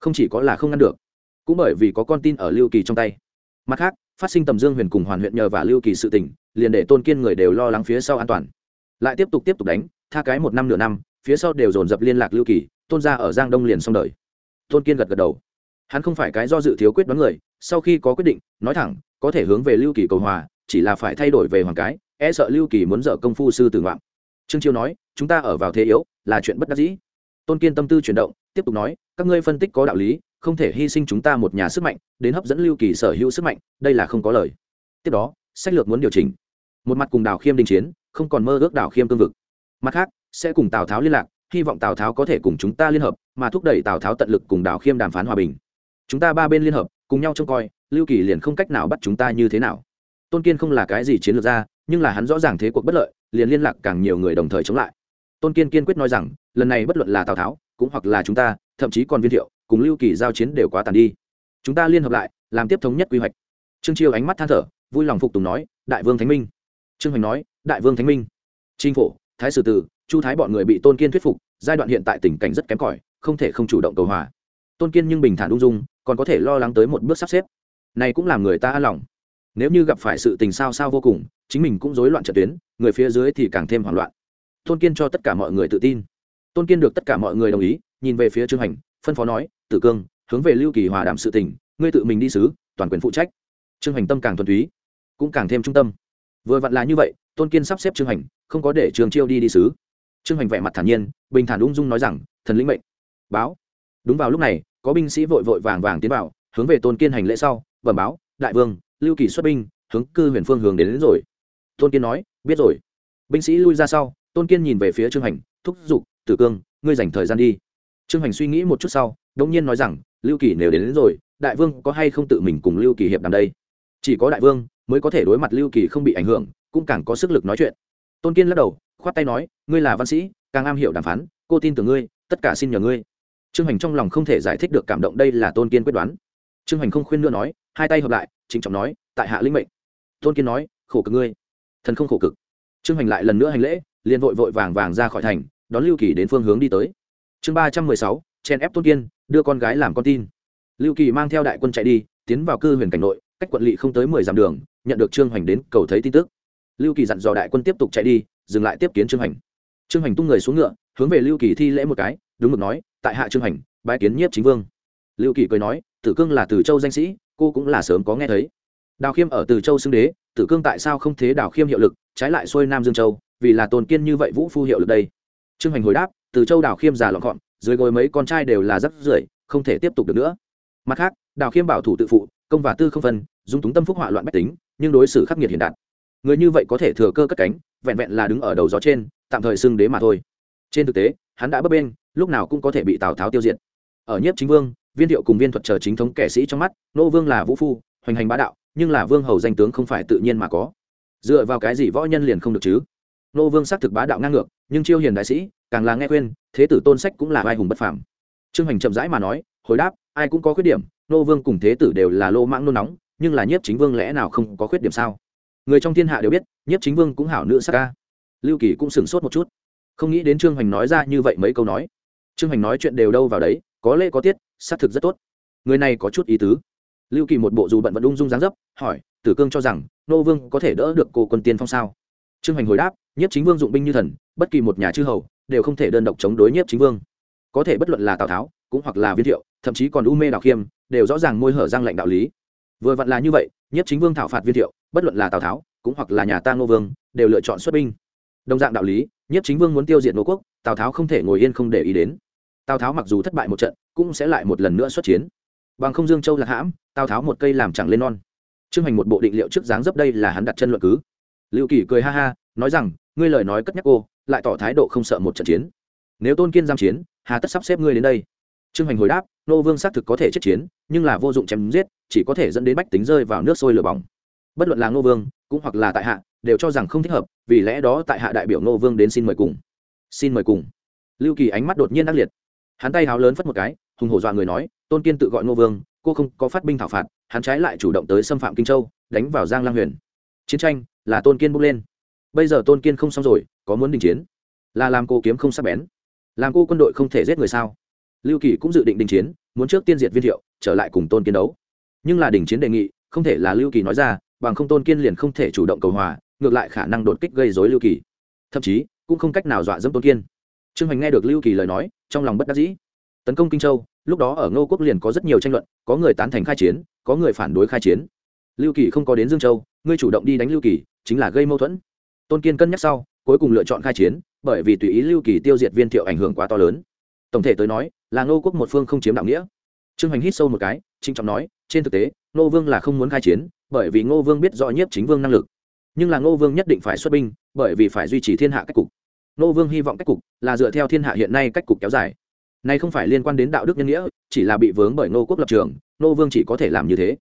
Không chỉ có là không ngăn được, cũng bởi vì có con tin ở lưu kỳ trong tay. Mặt khác phát sinh tầm dương huyền cùng hoàn huyện nhờ và lưu kỳ sự tỉnh liền để tôn kiên người đều lo lắng phía sau an toàn. Lại tiếp tục tiếp tục đánh, tha cái một năm nửa năm, phía sau đều dồn dập liên lạc lưu kỳ, tôn ra ở giang đông liền xong đời. Tôn kiên gật gật đầu. Hắn không phải cái do dự thiếu quyết đoán người, sau khi có quyết định, nói thẳng, có thể hướng về lưu kỳ cầu hòa, chỉ là phải thay đổi về hoàng cái e sợ lưu kỳ muốn dở công phu sư tử ngoạn. Trương chiêu nói, chúng ta ở vào thế yếu, là chuyện bất đắc dĩ. Tôn kiên tâm tư chuyển động, tiếp tục nói, các ngươi phân tích có đạo lý không thể hy sinh chúng ta một nhà sức mạnh, đến hấp dẫn lưu kỳ sở hữu sức mạnh, đây là không có lời. Tiếp đó, sách lược muốn điều chỉnh. Một mặt cùng đào khiêm đình chiến, không còn mơ ước đào khiêm cương vực. Mặt khác, sẽ cùng tào tháo liên lạc, hy vọng tào tháo có thể cùng chúng ta liên hợp, mà thúc đẩy tào tháo tận lực cùng đào khiêm đàm phán hòa bình. Chúng ta ba bên liên hợp, cùng nhau trông coi, lưu kỳ liền không cách nào bắt chúng ta như thế nào. Tôn kiên không là cái gì chiến lược ra, nhưng là hắn rõ ràng thế cuộc bất lợi, liền liên lạc càng nhiều người đồng thời chống lại. Tôn kiên kiên quyết nói rằng, lần này bất luận là tào tháo, cũng hoặc là chúng ta, thậm chí còn viên thiệu cùng lưu kỳ giao chiến đều quá tàn đi. Chúng ta liên hợp lại, làm tiếp thống nhất quy hoạch. Trương chiêu ánh mắt than thở, vui lòng phục tùng nói, đại vương thánh minh. Trương hoành nói, đại vương thánh minh. Chính phủ thái sử tử, chu thái bọn người bị tôn kiên thuyết phục, giai đoạn hiện tại tình cảnh rất kém cỏi, không thể không chủ động cầu hòa. Tôn kiên nhưng bình thản ung dung, còn có thể lo lắng tới một bước sắp xếp. Này cũng làm người ta an lòng. Nếu như gặp phải sự tình sao sao vô cùng, chính mình cũng rối loạn trận tuyến, người phía dưới thì càng thêm hoảng loạn. Tôn kiên cho tất cả mọi người tự tin. Tôn kiên được tất cả mọi người đồng ý, nhìn về phía trương hành phân phó nói tử cương hướng về lưu kỳ hòa đảm sự tình ngươi tự mình đi sứ toàn quyền phụ trách. Trương hành tâm càng thuần túy cũng càng thêm trung tâm. Vừa vặn là như vậy tôn kiên sắp xếp trương hành không có để trường chiêu đi đi sứ trương hành vẻ mặt thản nhiên bình thản ung dung nói rằng thần lĩnh mệnh. Báo. Đúng vào lúc này có binh sĩ vội vội vàng vàng tiến vào hướng về tôn kiên hành lễ sau bẩm báo đại vương lưu kỳ xuất binh hướng cư huyền phương hướng đến, đến rồi. Tôn kiên nói biết rồi. Binh sĩ lui ra sau tôn kiên nhìn về phía trương hành thúc giục tử cương ngươi dành thời gian đi trương hành suy nghĩ một chút sau đống nhiên nói rằng lưu kỳ nếu đến, đến rồi đại vương có hay không tự mình cùng lưu kỳ hiệp đàm đây? Chỉ có đại vương mới có thể đối mặt lưu kỳ không bị ảnh hưởng cũng càng có sức lực nói chuyện. Tôn kiên lắc đầu khoát tay nói ngươi là văn sĩ càng am hiểu đàm phán cô tin tưởng ngươi tất cả xin nhờ ngươi. Trương hành trong lòng không thể giải thích được cảm động đây là tôn kiên quyết đoán. Trương hành không khuyên nữa nói hai tay hợp lại trịnh trọng nói tại hạ linh mệnh. Tôn kiên nói khổ cực ngươi. Thần không khổ cực. Trương hành lại lần nữa hành lễ liền vội vội vàng vàng ra khỏi thành đón lưu kỳ đến phương hướng đi tới chương ba trăm mười sáu chen ép tôn kiên, đưa con gái làm con tin. Lưu kỳ mang theo đại quân chạy đi, tiến vào cư huyền cảnh nội, cách quận lỵ không tới mười dặm đường, nhận được trương hoành đến cầu thấy tin tức. Lưu kỳ dặn dò đại quân tiếp tục chạy đi, dừng lại tiếp kiến trương hoành. Trương hoành tung người xuống ngựa, hướng về lưu kỳ thi lễ một cái, đúng mực nói, tại hạ trương hoành, bái kiến nhiếp chính vương. Lưu kỳ cười nói, tử cương là từ châu danh sĩ, cô cũng là sớm có nghe thấy. Đào khiêm ở từ châu xưng đế, tử cương tại sao không thế Đào khiêm hiệu lực, trái lại xuôi nam dương châu, vì là tôn kiên như vậy vũ phu hiệu lực đây. Trương hành hồi đáp từ châu Đào khiêm già lọn gọn, dưới gối mấy con trai đều là rắc rưởi, không thể tiếp tục được nữa. Mặt khác đào khiêm bảo thủ tự phụ, công và tư không phân, dung túng tâm phúc họa loạn bách tính, nhưng đối xử khắc nghiệt hiện đạt. Người như vậy có thể thừa cơ cất cánh, vẹn vẹn là đứng ở đầu gió trên, tạm thời xưng đế mà thôi. Trên thực tế, hắn đã bấp bên lúc nào cũng có thể bị tào tháo tiêu diệt. Ở nhiếp chính vương, viên thiệu cùng viên thuật chờ chính thống kẻ sĩ trong mắt, nô vương là vũ phu, hoành hành bá đạo, nhưng là vương hầu danh tướng không phải tự nhiên mà có. Dựa vào cái gì võ nhân liền không được chứ? Nô vương xác thực bá đạo ngang ngược, nhưng chiêu hiền đại sĩ, càng là nghe khuyên, thế tử tôn sách cũng là vai hùng bất phàm. Trương hành chậm rãi mà nói, hồi đáp, ai cũng có khuyết điểm, nô vương cùng thế tử đều là lô mãng nôn nóng, nhưng là nhiếp chính vương lẽ nào không có khuyết điểm sao? Người trong thiên hạ đều biết, nhiếp chính vương cũng hảo nữ sắc ca. Lưu kỳ cũng sửng sốt một chút. Không nghĩ đến trương hoành nói ra như vậy mấy câu nói. Trương hoành nói chuyện đều đâu vào đấy, có lễ có tiết, xác thực rất tốt. Người này có chút ý tứ. Lưu kỳ một bộ dù bận vẫn ung dung dáng dấp, hỏi, tử cương cho rằng, nô vương có thể đỡ được cô quân tiên phong sao? Trương hoành hồi đáp, nhiếp chính vương dụng binh như thần, bất kỳ một nhà chư hầu đều không thể đơn độc chống đối nhiếp chính vương. Có thể bất luận là tào tháo, cũng hoặc là viên thiệu, thậm chí còn u mê đạo khiêm, đều rõ ràng môi hở răng lệnh đạo lý. Vừa vặn là như vậy, nhiếp chính vương thảo phạt viên thiệu, bất luận là tào tháo, cũng hoặc là nhà ta ngô vương, đều lựa chọn xuất binh. Đồng dạng đạo lý, nhiếp chính vương muốn tiêu diệt ngô quốc, tào tháo không thể ngồi yên không để ý đến. Tào tháo mặc dù thất bại một trận, cũng sẽ lại một lần nữa xuất chiến. Bằng không dương châu lạc hãm, tào tháo một cây làm chẳng lên non. Trương hành một bộ định liệu trước dáng dấp đây là hắn đặt chân luận cứ. Lưu Kỳ cười ha ha, nói rằng, ngươi lời nói cất nhắc cô, lại tỏ thái độ không sợ một trận chiến. Nếu tôn kiên giam chiến, hà tất sắp xếp ngươi đến đây. Trương hành hồi đáp, nô vương xác thực có thể chết chiến, nhưng là vô dụng chém giết, chỉ có thể dẫn đến bách tính rơi vào nước sôi lửa bỏng. Bất luận là nô vương, cũng hoặc là tại hạ, đều cho rằng không thích hợp, vì lẽ đó tại hạ đại biểu nô vương đến xin mời cùng. Xin mời cùng. Lưu kỳ ánh mắt đột nhiên ác liệt. Hắn tay háo lớn phất một cái, hùng hổ dọa người nói, tôn kiên tự gọi nô vương, cô không có phát binh thảo phạt, hắn trái lại chủ động tới xâm phạm kinh châu, đánh vào giang lang huyền. Chiến tranh là tôn kiên bốc lên. Bây giờ tôn kiên không xong rồi, có muốn đình chiến? Là làm cô kiếm không sắc bén. Làm cô quân đội không thể giết người sao? Lưu kỳ cũng dự định đình chiến, muốn trước tiên diệt viên thiệu, trở lại cùng tôn kiên đấu. Nhưng là đình chiến đề nghị, không thể là lưu kỳ nói ra, bằng không tôn kiên liền không thể chủ động cầu hòa, ngược lại khả năng đột kích gây dối lưu kỳ. Thậm chí, cũng không cách nào dọa dẫm tôn kiên. Trương hoành nghe được lưu kỳ lời nói, trong lòng bất đắc dĩ. Tấn công kinh châu, lúc đó ở ngô quốc liền có rất nhiều tranh luận, có người tán thành khai chiến, có người phản đối khai chiến. Lưu kỳ không có đến dương châu, ngươi chủ động đi đánh lưu kỳ chính là gây mâu thuẫn. Tôn kiên cân nhắc sau, cuối cùng lựa chọn khai chiến, bởi vì tùy ý lưu kỳ tiêu diệt viên thiệu ảnh hưởng quá to lớn. Tổng thể tới nói, là ngô quốc một phương không chiếm đạo nghĩa. Trương hoành hít sâu một cái trinh trọng nói, trên thực tế, ngô vương là không muốn khai chiến, bởi vì ngô vương biết rõ nhất chính vương năng lực. Nhưng là ngô vương nhất định phải xuất binh, bởi vì phải duy trì thiên hạ cách cục. Ngô vương hy vọng cách cục là dựa theo thiên hạ hiện nay cách cục kéo dài. Nay không phải liên quan đến đạo đức nhân nghĩa, chỉ là bị vướng bởi ngô quốc lập trường, ngô vương chỉ có thể làm như thế.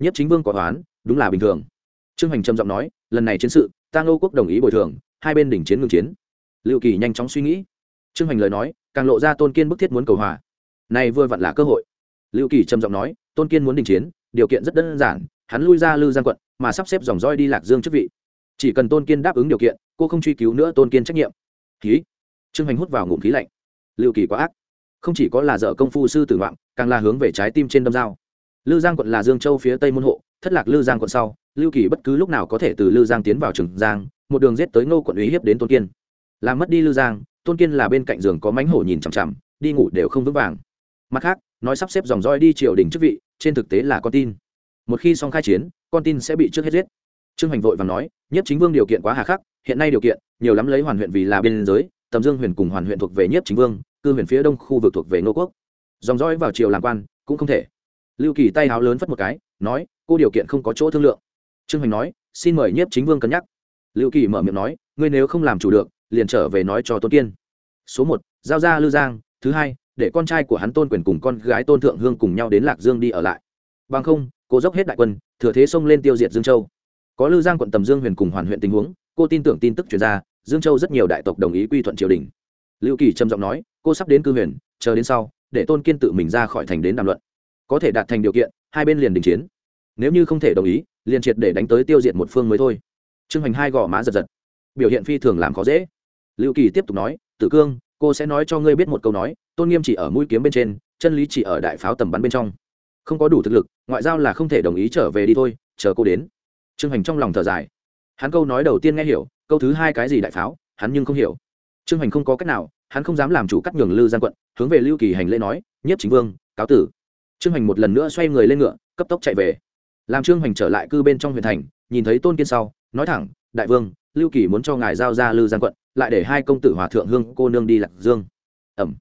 Nhất chính vương có toán đúng là bình thường trương hoành trầm giọng nói, lần này chiến sự, ta ngô quốc đồng ý bồi thường, hai bên đỉnh chiến ngừng chiến. Liệu kỳ nhanh chóng suy nghĩ. Trương hoành lời nói, càng lộ ra tôn kiên bức thiết muốn cầu hòa. Này vừa vặn là cơ hội. Lưu kỳ trầm giọng nói, tôn kiên muốn đình chiến, điều kiện rất đơn giản, hắn lui ra lư giang quận, mà sắp xếp dòng roi đi lạc dương chức vị. Chỉ cần tôn kiên đáp ứng điều kiện, cô không truy cứu nữa tôn kiên trách nhiệm. Khí trương hoành hút vào ngụm khí lạnh. Lưu kỳ quá ác. Không chỉ có là dở công phu sư tử ngoạm, càng là hướng về trái tim trên đâm dao. Lư giang quận là dương châu phía tây môn hộ thất lạc lư giang quận sau, lưu kỳ bất cứ lúc nào có thể từ lư giang tiến vào trường giang, một đường giết tới ngô quận uy hiếp đến tôn kiên. Làm mất đi lư giang, tôn kiên là bên cạnh giường có mánh hổ nhìn chằm chằm, đi ngủ đều không vững vàng. Mặt khác, nói sắp xếp dòng roi đi triều đình chức vị, trên thực tế là con tin. Một khi xong khai chiến, con tin sẽ bị trước hết giết. Trương hoành vội và nói nhất chính vương điều kiện quá hà khắc, hiện nay điều kiện, nhiều lắm lấy hoàn huyện vì là biên giới, tầm dương huyền cùng hoàn huyện thuộc về nhất chính vương, cư huyền phía đông khu vực thuộc về ngô quốc. Dòng dõi vào triều làm quan, cũng không thể. Lưu kỳ tay háo lớn phất một cái, nói cô điều kiện không có chỗ thương lượng. Trương hoành nói, xin mời nhiếp chính vương cân nhắc. Lưu kỳ mở miệng nói, ngươi nếu không làm chủ được, liền trở về nói cho tôn kiên. Số một, giao ra lư giang. Thứ hai, để con trai của hắn tôn quyền cùng con gái tôn thượng hương cùng nhau đến lạc dương đi ở lại. Bằng không, cô dốc hết đại quân, thừa thế xông lên tiêu diệt dương châu. Có lư giang quận tầm dương huyền cùng hoàn huyện tình huống, cô tin tưởng tin tức chuyển ra, dương châu rất nhiều đại tộc đồng ý quy thuận triều đình. Lưu kỳ trầm giọng nói, cô sắp đến cư huyền, chờ đến sau, để tôn kiên tự mình ra khỏi thành đến đàm luận. Có thể đạt thành điều kiện, hai bên liền đình chiến nếu như không thể đồng ý, liền triệt để đánh tới tiêu diệt một phương mới thôi. Trương hoành hai gò má giật giật. Biểu hiện phi thường làm khó dễ. Lưu kỳ tiếp tục nói, tử cương, cô sẽ nói cho ngươi biết một câu nói, tôn nghiêm chỉ ở mũi kiếm bên trên, chân lý chỉ ở đại pháo tầm bắn bên trong. Không có đủ thực lực, ngoại giao là không thể đồng ý trở về đi thôi, chờ cô đến. Trương hoành trong lòng thở dài. Hắn câu nói đầu tiên nghe hiểu, câu thứ hai cái gì đại pháo, hắn nhưng không hiểu. Trương hoành không có cách nào, hắn không dám làm chủ cắt nhường lư giang quận, hướng về lưu kỳ hành lễ nói, nhất chính vương, cáo tử. Trương hoành một lần nữa xoay người lên ngựa, cấp tốc chạy về làm trương hoành trở lại cư bên trong huyện thành, nhìn thấy tôn kiên sau, nói thẳng, đại vương, lưu kỳ muốn cho ngài giao ra lư giang quận, lại để hai công tử hòa thượng hương cô nương đi lạc dương. Ẩm.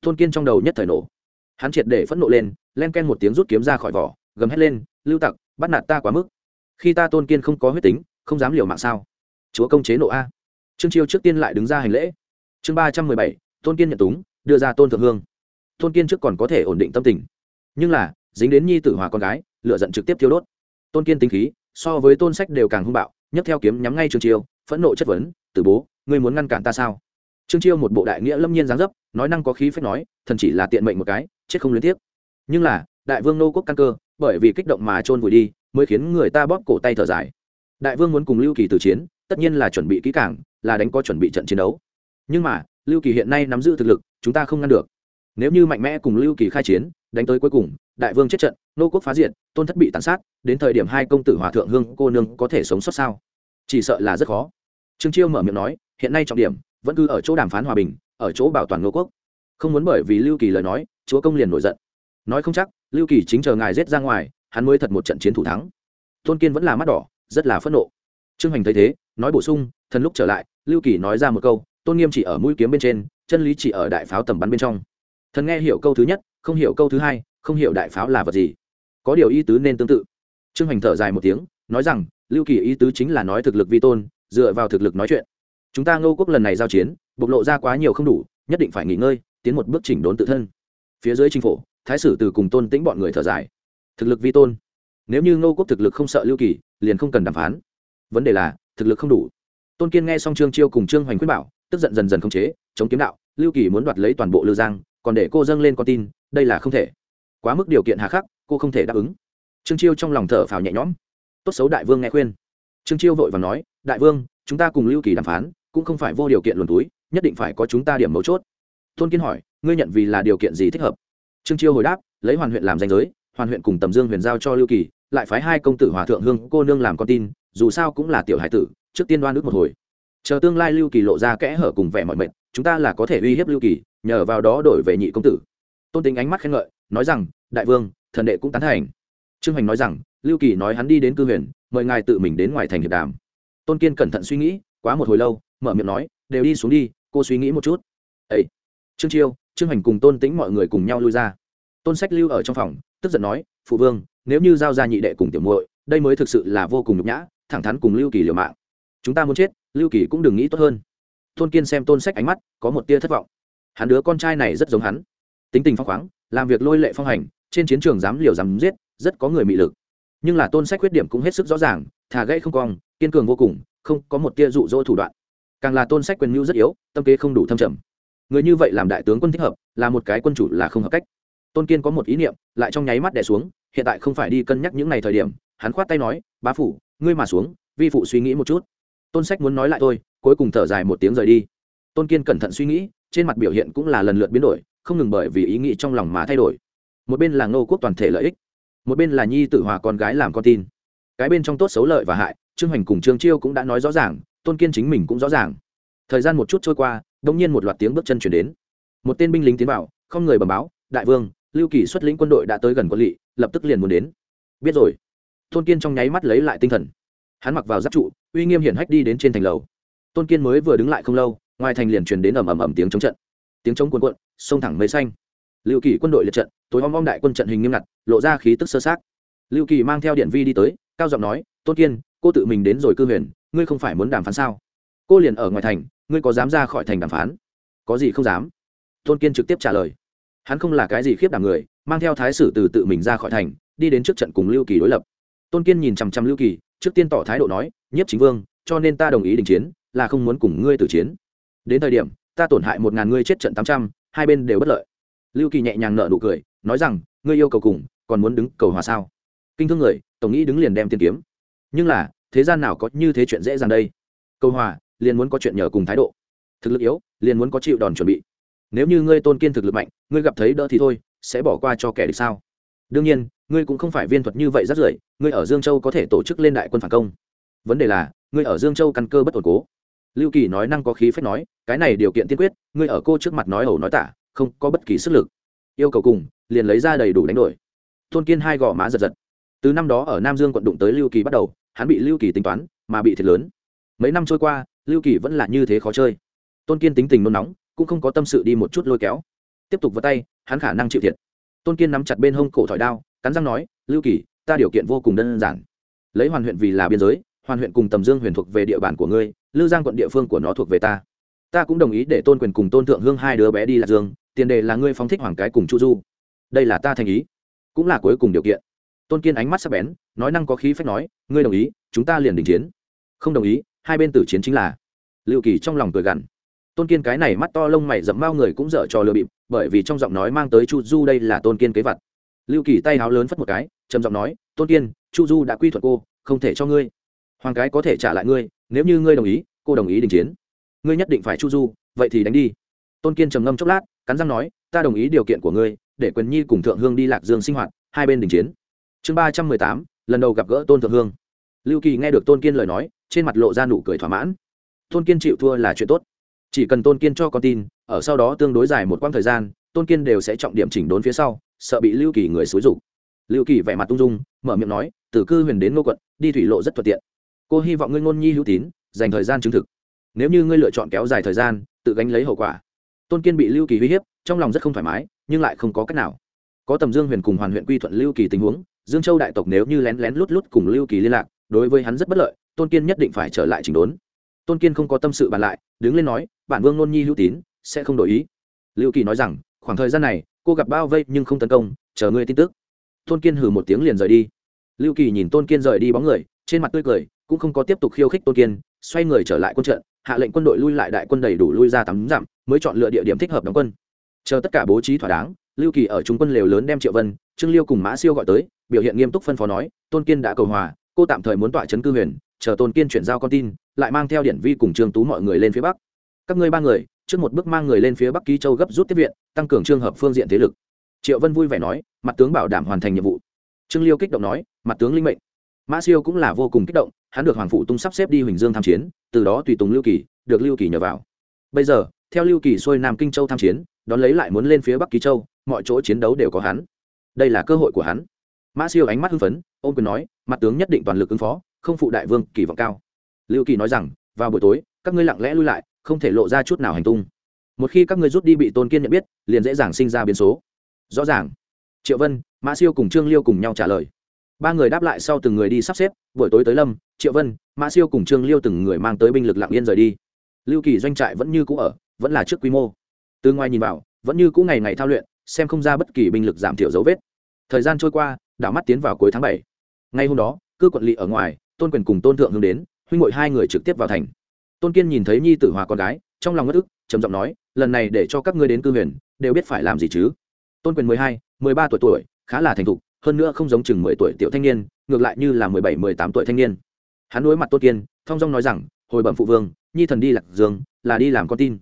Tôn kiên trong đầu nhất thời nổ. Hắn triệt để phẫn nộ lên, len ken một tiếng rút kiếm ra khỏi vỏ, gầm hét lên, lưu tặc, bắt nạt ta quá mức. Khi ta tôn kiên không có huyết tính, không dám liều mạng sao? Chúa công chế nộ a. Trương chiêu trước tiên lại đứng ra hành lễ. Chương ba trăm mười bảy, tôn kiên nhận túng, đưa ra tôn thượng hương. Tôn kiên trước còn có thể ổn định tâm tình. Nhưng là, dính đến nhi tử hòa con gái lửa giận trực tiếp thiêu đốt. Tôn kiên tính khí, so với tôn sách đều càng hung bạo, nhấc theo kiếm nhắm ngay trương chiêu, phẫn nộ chất vấn từ bố, ngươi muốn ngăn cản ta sao? Trương chiêu một bộ đại nghĩa lâm nhiên dáng dấp, nói năng có khí phép nói, thần chỉ là tiện mệnh một cái, chết không liên tiếp nhưng là, đại vương nô quốc căn cơ, bởi vì kích động mà trôn vùi đi, mới khiến người ta bóp cổ tay thở dài. Đại vương muốn cùng lưu kỳ từ chiến, tất nhiên là chuẩn bị kỹ càng, là đánh có chuẩn bị trận chiến đấu. Nhưng mà, lưu kỳ hiện nay nắm giữ thực lực, chúng ta không ngăn được. Nếu như mạnh mẽ cùng lưu kỳ khai chiến, đánh tới cuối cùng, đại vương chết trận nô quốc phá diệt, tôn thất bị tàn sát, đến thời điểm hai công tử hòa thượng hương cô nương có thể sống sót sao? Chỉ sợ là rất khó. Trương chiêu mở miệng nói, hiện nay trọng điểm vẫn cứ ở chỗ đàm phán hòa bình, ở chỗ bảo toàn nô quốc. Không muốn bởi vì lưu kỳ lời nói, chúa công liền nổi giận. Nói không chắc, lưu kỳ chính chờ ngài rết ra ngoài, hắn mới thật một trận chiến thủ thắng. Tôn kiên vẫn là mắt đỏ, rất là phẫn nộ. Trương hoành thấy thế, nói bổ sung, thần lúc trở lại, lưu kỳ nói ra một câu, tôn nghiêm chỉ ở mũi kiếm bên trên, chân lý chỉ ở đại pháo tầm bắn bên trong. Thần nghe hiểu câu thứ nhất, không hiểu câu thứ hai, không hiểu đại pháo là vật gì có điều ý tứ nên tương tự. Trương hoành thở dài một tiếng, nói rằng, lưu kỳ ý tứ chính là nói thực lực vi tôn, dựa vào thực lực nói chuyện. Chúng ta ngô quốc lần này giao chiến, bộc lộ ra quá nhiều không đủ, nhất định phải nghỉ ngơi, tiến một bước chỉnh đốn tự thân. Phía dưới chính phủ, thái sử từ cùng tôn tĩnh bọn người thở dài. Thực lực vi tôn. Nếu như ngô quốc thực lực không sợ lưu kỳ, liền không cần đàm phán. Vấn đề là, thực lực không đủ. Tôn kiên nghe xong trương chiêu cùng trương hoành khuyên bảo, tức giận dần dần khống chế, chống kiếm đạo, lưu kỳ muốn đoạt lấy toàn bộ lư giang, còn để cô dâng lên con tin, đây là không thể. Quá mức điều kiện hà khắc cô không thể đáp ứng. Trương chiêu trong lòng thở phào nhẹ nhõm. Tốt xấu đại vương nghe khuyên. Trương chiêu vội và nói, đại vương, chúng ta cùng lưu kỳ đàm phán, cũng không phải vô điều kiện luồn túi, nhất định phải có chúng ta điểm mấu chốt. Tôn kiên hỏi, ngươi nhận vì là điều kiện gì thích hợp? Trương chiêu hồi đáp, lấy hoàn huyện làm danh giới, hoàn huyện cùng tầm dương huyền giao cho lưu kỳ, lại phái hai công tử hòa thượng hương cô nương làm con tin, dù sao cũng là tiểu hải tử, trước tiên đoan ước một hồi. Chờ tương lai lưu kỳ lộ ra kẽ hở cùng vẻ mọi mệnh, chúng ta là có thể uy hiếp lưu kỳ, nhờ vào đó đổi về nhị công tử. Tôn tính ánh mắt khen ngợi, nói rằng, đại vương thần đệ cũng tán thành. Trương hoành nói rằng, lưu kỳ nói hắn đi đến cư huyền, mời ngài tự mình đến ngoài thành hiệp đàm. Tôn kiên cẩn thận suy nghĩ, quá một hồi lâu, mở miệng nói, đều đi xuống đi, cô suy nghĩ một chút. Ấy trương chiêu, trương hoành cùng tôn tĩnh mọi người cùng nhau lui ra. Tôn sách lưu ở trong phòng, tức giận nói, phụ vương, nếu như giao ra nhị đệ cùng tiểu muội, đây mới thực sự là vô cùng nhục nhã, thẳng thắn cùng lưu kỳ liều mạng. Chúng ta muốn chết, lưu kỳ cũng đừng nghĩ tốt hơn. Tôn kiên xem tôn sách ánh mắt, có một tia thất vọng. Hắn đứa con trai này rất giống hắn. Tính tình phong khoáng, làm việc lôi lệ phong hành trên chiến trường dám liều dám giết, rất có người mị lực. Nhưng là tôn sách khuyết điểm cũng hết sức rõ ràng thả gãy không cong, kiên cường vô cùng, không có một tia rụ rỗ thủ đoạn. Càng là tôn sách quyền mưu rất yếu, tâm kế không đủ thâm trầm. Người như vậy làm đại tướng quân thích hợp, là một cái quân chủ là không hợp cách. Tôn kiên có một ý niệm, lại trong nháy mắt đẻ xuống, hiện tại không phải đi cân nhắc những ngày thời điểm, hắn khoát tay nói, bá phủ, ngươi mà xuống, vi phụ suy nghĩ một chút. Tôn sách muốn nói lại thôi, cuối cùng thở dài một tiếng rời đi. Tôn kiên cẩn thận suy nghĩ, trên mặt biểu hiện cũng là lần lượt biến đổi, không ngừng bởi vì ý nghĩ trong lòng mà thay đổi một bên là ngô quốc toàn thể lợi ích, một bên là nhi tử hòa con gái làm con tin. Cái bên trong tốt xấu lợi và hại, trương hoành cùng trương chiêu cũng đã nói rõ ràng, tôn kiên chính mình cũng rõ ràng. Thời gian một chút trôi qua đ ỗ n g nhiên một loạt tiếng bước chân chuyển đến. Một tên binh lính tiến vào, không người bầm báo, đại vương, lưu kỳ xuất lĩnh quân đội đã tới gần quân lỵ, lập tức liền muốn đến. Biết rồi. Tôn kiên trong nháy mắt lấy lại tinh thần. Hắn mặc vào giáp trụ, uy nghiêm hiển hách đi đến trên thành lầu. Tôn kiên mới vừa đứng lại không lâu, ngoài thành liền truyền đến ầm ầm ầm tiếng chống trận. Tiếng chống cuồn cuộn, sông thẳng mây xanh lưu kỳ quân đội liệt trận, tối om om đại quân trận hình nghiêm ngặt, lộ ra khí tức sơ sát lưu kỳ mang theo điện vi đi tới, cao giọng nói, tôn kiên, cô tự mình đến rồi cư huyền, ngươi không phải muốn đàm phán sao? Cô liền ở ngoài thành, ngươi có dám ra khỏi thành đàm phán? Có gì không dám. Tôn kiên trực tiếp trả lời. Hắn không là cái gì khiếp đảm người, mang theo thái sử từ tự mình ra khỏi thành, đi đến trước trận cùng lưu kỳ đối lập. Tôn kiên nhìn chằm chằm lưu kỳ, trước tiên tỏ thái độ nói, nhiếp chính vương, cho nên ta đồng ý đình chiến, là không muốn cùng ngươi tử chiến. Đến thời điểm, ta tổn hại một ngàn ngươi chết trận tám trăm, hai bên đều bất lợi lưu kỳ nhẹ nhàng nợ nụ cười, nói rằng, ngươi yêu cầu cùng, còn muốn đứng cầu hòa sao? Kinh thương người, tổng nghĩ đứng liền đem tiền kiếm. Nhưng là, thế gian nào có như thế chuyện dễ dàng đây? Cầu hòa, liền muốn có chuyện nhờ cùng thái độ. Thực lực yếu, liền muốn có chịu đòn chuẩn bị. Nếu như ngươi tôn kiên thực lực mạnh, ngươi gặp thấy đỡ thì thôi, sẽ bỏ qua cho kẻ địch sao? Đương nhiên, ngươi cũng không phải viên thuật như vậy rất rưởi, ngươi ở dương châu có thể tổ chức lên đại quân phản công. Vấn đề là, ngươi ở dương châu căn cơ bất ổn cố. Lưu kỳ nói năng có khí phép nói, cái này điều kiện tiên quyết, ngươi ở cô trước mặt nói ẩu nói tả không có bất kỳ sức lực. Yêu cầu cùng, liền lấy ra đầy đủ đánh đổi. Tôn kiên hai gò má giật giật. Từ năm đó ở nam dương quận đụng tới lưu kỳ bắt đầu, hắn bị lưu kỳ tính toán, mà bị thiệt lớn. Mấy năm trôi qua, lưu kỳ vẫn là như thế khó chơi. Tôn kiên tính tình nôn nóng, cũng không có tâm sự đi một chút lôi kéo. Tiếp tục vào tay, hắn khả năng chịu thiệt. Tôn kiên nắm chặt bên hông cổ thỏi đao, cắn răng nói, lưu kỳ, ta điều kiện vô cùng đơn giản. Lấy hoàn huyện vì là biên giới, hoàn huyện cùng tầm dương huyền thuộc về địa bàn của ngươi, lư giang quận địa phương của nó thuộc về ta. Ta cũng đồng ý để tôn quyền cùng tôn thượng hương hai đứa bé đi lạc dương tiền đề là ngươi phóng thích hoàng cái cùng chu du. Đây là ta thành ý. Cũng là cuối cùng điều kiện. Tôn kiên ánh mắt sắc bén, nói năng có khí phách nói, ngươi đồng ý, chúng ta liền đình chiến. Không đồng ý, hai bên tử chiến chính là. Liệu kỳ trong lòng cười gằn. Tôn kiên cái này mắt to lông mày dẫm bao người cũng dở trò lừa bịp, bởi vì trong giọng nói mang tới chu du đây là tôn kiên kế vật lưu kỳ tay háo lớn phất một cái, trầm giọng nói, tôn kiên, chu du đã quy thuận cô, không thể cho ngươi. Hoàng cái có thể trả lại ngươi, nếu như ngươi đồng ý, cô đồng ý đình chiến. Ngươi nhất định phải chu du, vậy thì đánh đi. Tôn kiên trầm ngâm chốc lát cắn răng nói, ta đồng ý điều kiện của ngươi, để quyền nhi cùng thượng hương đi lạc dương sinh hoạt, hai bên đình chiến. Chương ba trăm mười tám, lần đầu gặp gỡ tôn thượng hương. Lưu kỳ nghe được tôn kiên lời nói, trên mặt lộ ra nụ cười thỏa mãn. Tôn kiên chịu thua là chuyện tốt. Chỉ cần tôn kiên cho con tin, ở sau đó tương đối dài một quãng thời gian, tôn kiên đều sẽ trọng điểm chỉnh đốn phía sau, sợ bị lưu kỳ người xúi rục lưu kỳ vẻ mặt tung dung, mở miệng nói, từ cư huyền đến ngô quận, đi thủy lộ rất thuận tiện. Cô hy vọng ngươi ngôn nhi hữu tín, dành thời gian chứng thực. Nếu như ngươi lựa chọn kéo dài thời gian, tự gánh lấy hậu quả tôn kiên bị lưu kỳ uy hiếp, trong lòng rất không thoải mái, nhưng lại không có cách nào. Có tầm dương huyền cùng hoàn huyện quy thuận lưu kỳ tình huống, dương châu đại tộc nếu như lén lén lút lút cùng lưu kỳ liên lạc, đối với hắn rất bất lợi, tôn kiên nhất định phải trở lại chỉnh đốn. Tôn kiên không có tâm sự bàn lại, đứng lên nói, bản vương nôn nhi hữu tín, sẽ không đổi ý. Lưu kỳ nói rằng, khoảng thời gian này, cô gặp bao vây nhưng không tấn công, chờ ngươi tin tức. Tôn kiên hừ một tiếng liền rời đi. Lưu kỳ nhìn tôn kiên rời đi bóng người, trên mặt tươi cười, cũng không có tiếp tục khiêu khích tôn kiên, xoay người trở lại quân trận hạ lệnh quân đội lui lại đại quân đầy đủ lui ra tắm dặm, mới chọn lựa địa điểm thích hợp đóng quân. Chờ tất cả bố trí thỏa đáng, lưu kỳ ở trung quân lều lớn đem triệu vân, trương liêu cùng mã siêu gọi tới, biểu hiện nghiêm túc phân phó nói, tôn kiên đã cầu hòa, cô tạm thời muốn tọa trấn cư huyền, chờ tôn kiên chuyển giao con tin, lại mang theo điển vi cùng trương tú mọi người lên phía bắc. Các ngươi ba người, trước một bước mang người lên phía bắc ký châu gấp rút tiếp viện, tăng cường trường hợp phương diện thế lực. Triệu vân vui vẻ nói, mặt tướng bảo đảm hoàn thành nhiệm vụ. Trương liêu kích động nói, mặt tướng linh mệnh mã siêu cũng là vô cùng kích động, hắn được hoàng phụ tung sắp xếp đi huỳnh dương tham chiến, từ đó tùy tùng lưu kỳ, được lưu kỳ nhờ vào. Bây giờ, theo lưu kỳ xuôi nam kinh châu tham chiến, đón lấy lại muốn lên phía bắc Kỳ châu, mọi chỗ chiến đấu đều có hắn. Đây là cơ hội của hắn. Mã siêu ánh mắt hưng phấn ôm quyền nói, mặt tướng nhất định toàn lực ứng phó, không phụ đại vương kỳ vọng cao. Lưu kỳ nói rằng, vào buổi tối, các ngươi lặng lẽ lui lại, không thể lộ ra chút nào hành tung. Một khi các ngươi rút đi bị tôn kiên nhận biết, liền dễ dàng sinh ra biến số. Rõ ràng, triệu vân, mã siêu cùng trương liêu cùng nhau trả lời ba người đáp lại sau từng người đi sắp xếp, buổi tối tới lâm, triệu vân, mã siêu cùng trương liêu từng người mang tới binh lực lặng yên rời đi. Lưu kỳ doanh trại vẫn như cũ ở, vẫn là trước quy mô. Từ ngoài nhìn vào, vẫn như cũ ngày ngày thao luyện, xem không ra bất kỳ binh lực giảm thiểu dấu vết. Thời gian trôi qua, đảo mắt tiến vào cuối tháng bảy. Ngay hôm đó, cư quận lỵ ở ngoài, tôn quyền cùng tôn thượng hướng đến, huynh ngội hai người trực tiếp vào thành. Tôn kiên nhìn thấy nhi tử hòa con gái, trong lòng ngất ức, trầm giọng nói, lần này để cho các ngươi đến cư huyền, đều biết phải làm gì chứ? Tôn quyền mười hai, mười ba tuổi tuổi, khá là thành thục hơn nữa không giống chừng mười tuổi tiểu thanh niên, ngược lại như là mười bảy, mười tám tuổi thanh niên. Hắn đối mặt tôn kiên, thong dong nói rằng, hồi bẩm phụ vương, nhi thần đi lạc dương, là đi làm con tin.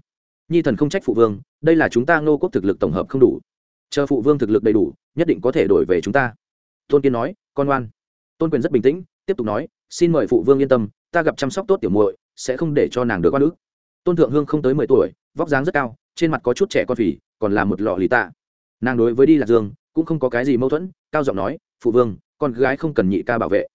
Nhi thần không trách phụ vương, đây là chúng ta ngô quốc thực lực tổng hợp không đủ. Chờ phụ vương thực lực đầy đủ, nhất định có thể đổi về chúng ta. Tôn kiên nói, con ngoan. Tôn quyền rất bình tĩnh, tiếp tục nói, xin mời phụ vương yên tâm, ta gặp chăm sóc tốt tiểu muội, sẽ không để cho nàng được con nữ tôn thượng hương không tới mười tuổi, vóc dáng rất cao, trên mặt có chút trẻ con phì, còn là một lọ lì tạ. Nàng đối với đi lạc dương cũng không có cái gì mâu thuẫn, cao giọng nói, phụ vương, con gái không cần nhị ca bảo vệ.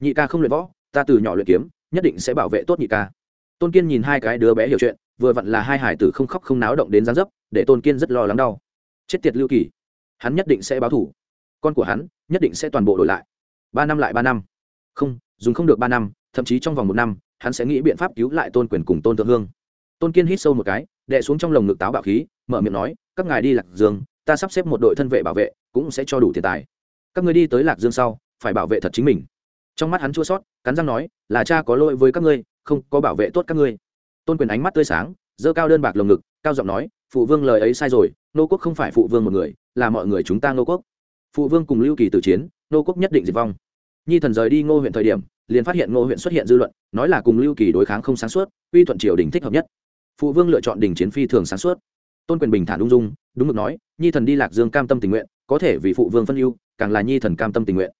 Nhị ca không luyện võ, ta từ nhỏ luyện kiếm, nhất định sẽ bảo vệ tốt nhị ca. Tôn kiên nhìn hai cái đứa bé hiểu chuyện, vừa vặn là hai hải tử không khóc không náo động đến gián dấp, để tôn kiên rất lo lắng đau. Chết tiệt lưu kỳ, hắn nhất định sẽ báo thủ. Con của hắn nhất định sẽ toàn bộ đổi lại. Ba năm lại ba năm. Không, dùng không được ba năm, thậm chí trong vòng một năm, hắn sẽ nghĩ biện pháp cứu lại tôn quyền cùng tôn thượng hương. Tôn kiên hít sâu một cái, đè xuống trong lồng ngực táo bạo khí, mở miệng nói, các ngài đi lạc dương ta sắp xếp một đội thân vệ bảo vệ, cũng sẽ cho đủ tiền tài. Các người đi tới lạc dương sau, phải bảo vệ thật chính mình. Trong mắt hắn chua sót cắn răng nói, là cha có lỗi với các ngươi, không có bảo vệ tốt các ngươi. Tôn quyền ánh mắt tươi sáng dơ cao đơn bạc lồng ngực, cao giọng nói, phụ vương lời ấy sai rồi, nô quốc không phải phụ vương một người, là mọi người chúng ta nô quốc. Phụ vương cùng lưu kỳ tử chiến, nô quốc nhất định diệt vong. Nhi thần rời đi ngô huyện thời điểm, liền phát hiện ngô huyện xuất hiện dư luận, nói là cùng lưu kỳ đối kháng không sáng suốt uy thuận triều đình thích hợp nhất. Phụ vương lựa chọn đình chiến phi thường sáng suốt tôn quyền bình thản ung dung, đúng mực nói, nhi thần đi lạc dương cam tâm tình nguyện, có thể vì phụ vương phân ưu, càng là nhi thần cam tâm tình nguyện.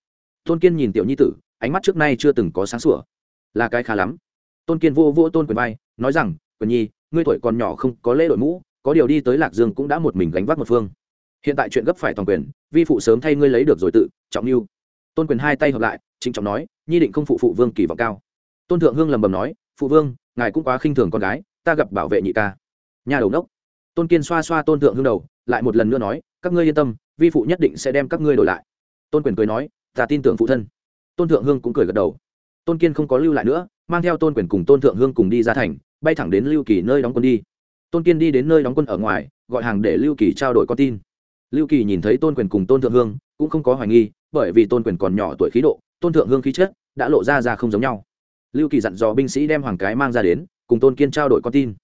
Tôn kiên nhìn tiểu nhi tử, ánh mắt trước nay chưa từng có sáng sủa. Là cái khá lắm. Tôn kiên vô vô tôn quyền bay nói rằng, quyền nhi, ngươi tuổi còn nhỏ không có lễ đội mũ, có điều đi tới lạc dương cũng đã một mình gánh vác một phương. Hiện tại chuyện gấp phải toàn quyền, vi phụ sớm thay ngươi lấy được rồi tự, trọng mưu tôn quyền hai tay hợp lại, trịnh trọng nói, nhi định không phụ phụ vương kỳ vọng cao. Tôn thượng hương lầm bầm nói, phụ vương, ngài cũng quá khinh thường con gái, ta gặp bảo vệ nhị ca. Nhà đầu nốc tôn kiên xoa xoa tôn thượng hương đầu, lại một lần nữa nói, các ngươi yên tâm, vi phụ nhất định sẽ đem các ngươi đổi lại. Tôn quyền cười nói, ta tin tưởng phụ thân. Tôn thượng hương cũng cười gật đầu. Tôn kiên không có lưu lại nữa, mang theo tôn quyền cùng tôn thượng hương cùng đi ra thành, bay thẳng đến lưu kỳ nơi đóng quân đi. Tôn kiên đi đến nơi đóng quân ở ngoài, gọi hàng để lưu kỳ trao đổi con tin. Lưu kỳ nhìn thấy tôn quyền cùng tôn thượng hương, cũng không có hoài nghi, bởi vì tôn quyền còn nhỏ tuổi khí độ, tôn thượng hương khí chất đã lộ ra ra không giống nhau. Lưu kỳ dặn dò binh sĩ đem hoàng cái mang ra đến, cùng tôn kiên trao đổi con tin.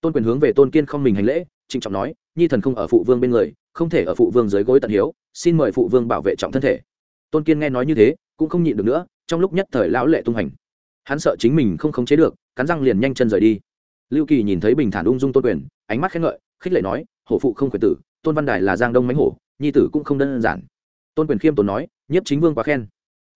Tôn quyền hướng về tôn kiên không mình hành lễ trịnh trọng nói, nhi thần không ở phụ vương bên người, không thể ở phụ vương dưới gối tận hiếu, xin mời phụ vương bảo vệ trọng thân thể. Tôn kiên nghe nói như thế, cũng không nhịn được nữa, trong lúc nhất thời lão lệ tung hành. Hắn sợ chính mình không khống chế được, cắn răng liền nhanh chân rời đi. Lưu kỳ nhìn thấy bình thản ung dung tôn quyền, ánh mắt khen ngợi, khích lệ nói, hổ phụ không khuyển tử, tôn văn đài là giang đông mánh hổ, nhi tử cũng không đơn giản. Tôn quyền khiêm tốn nói, nhiếp chính vương quá khen.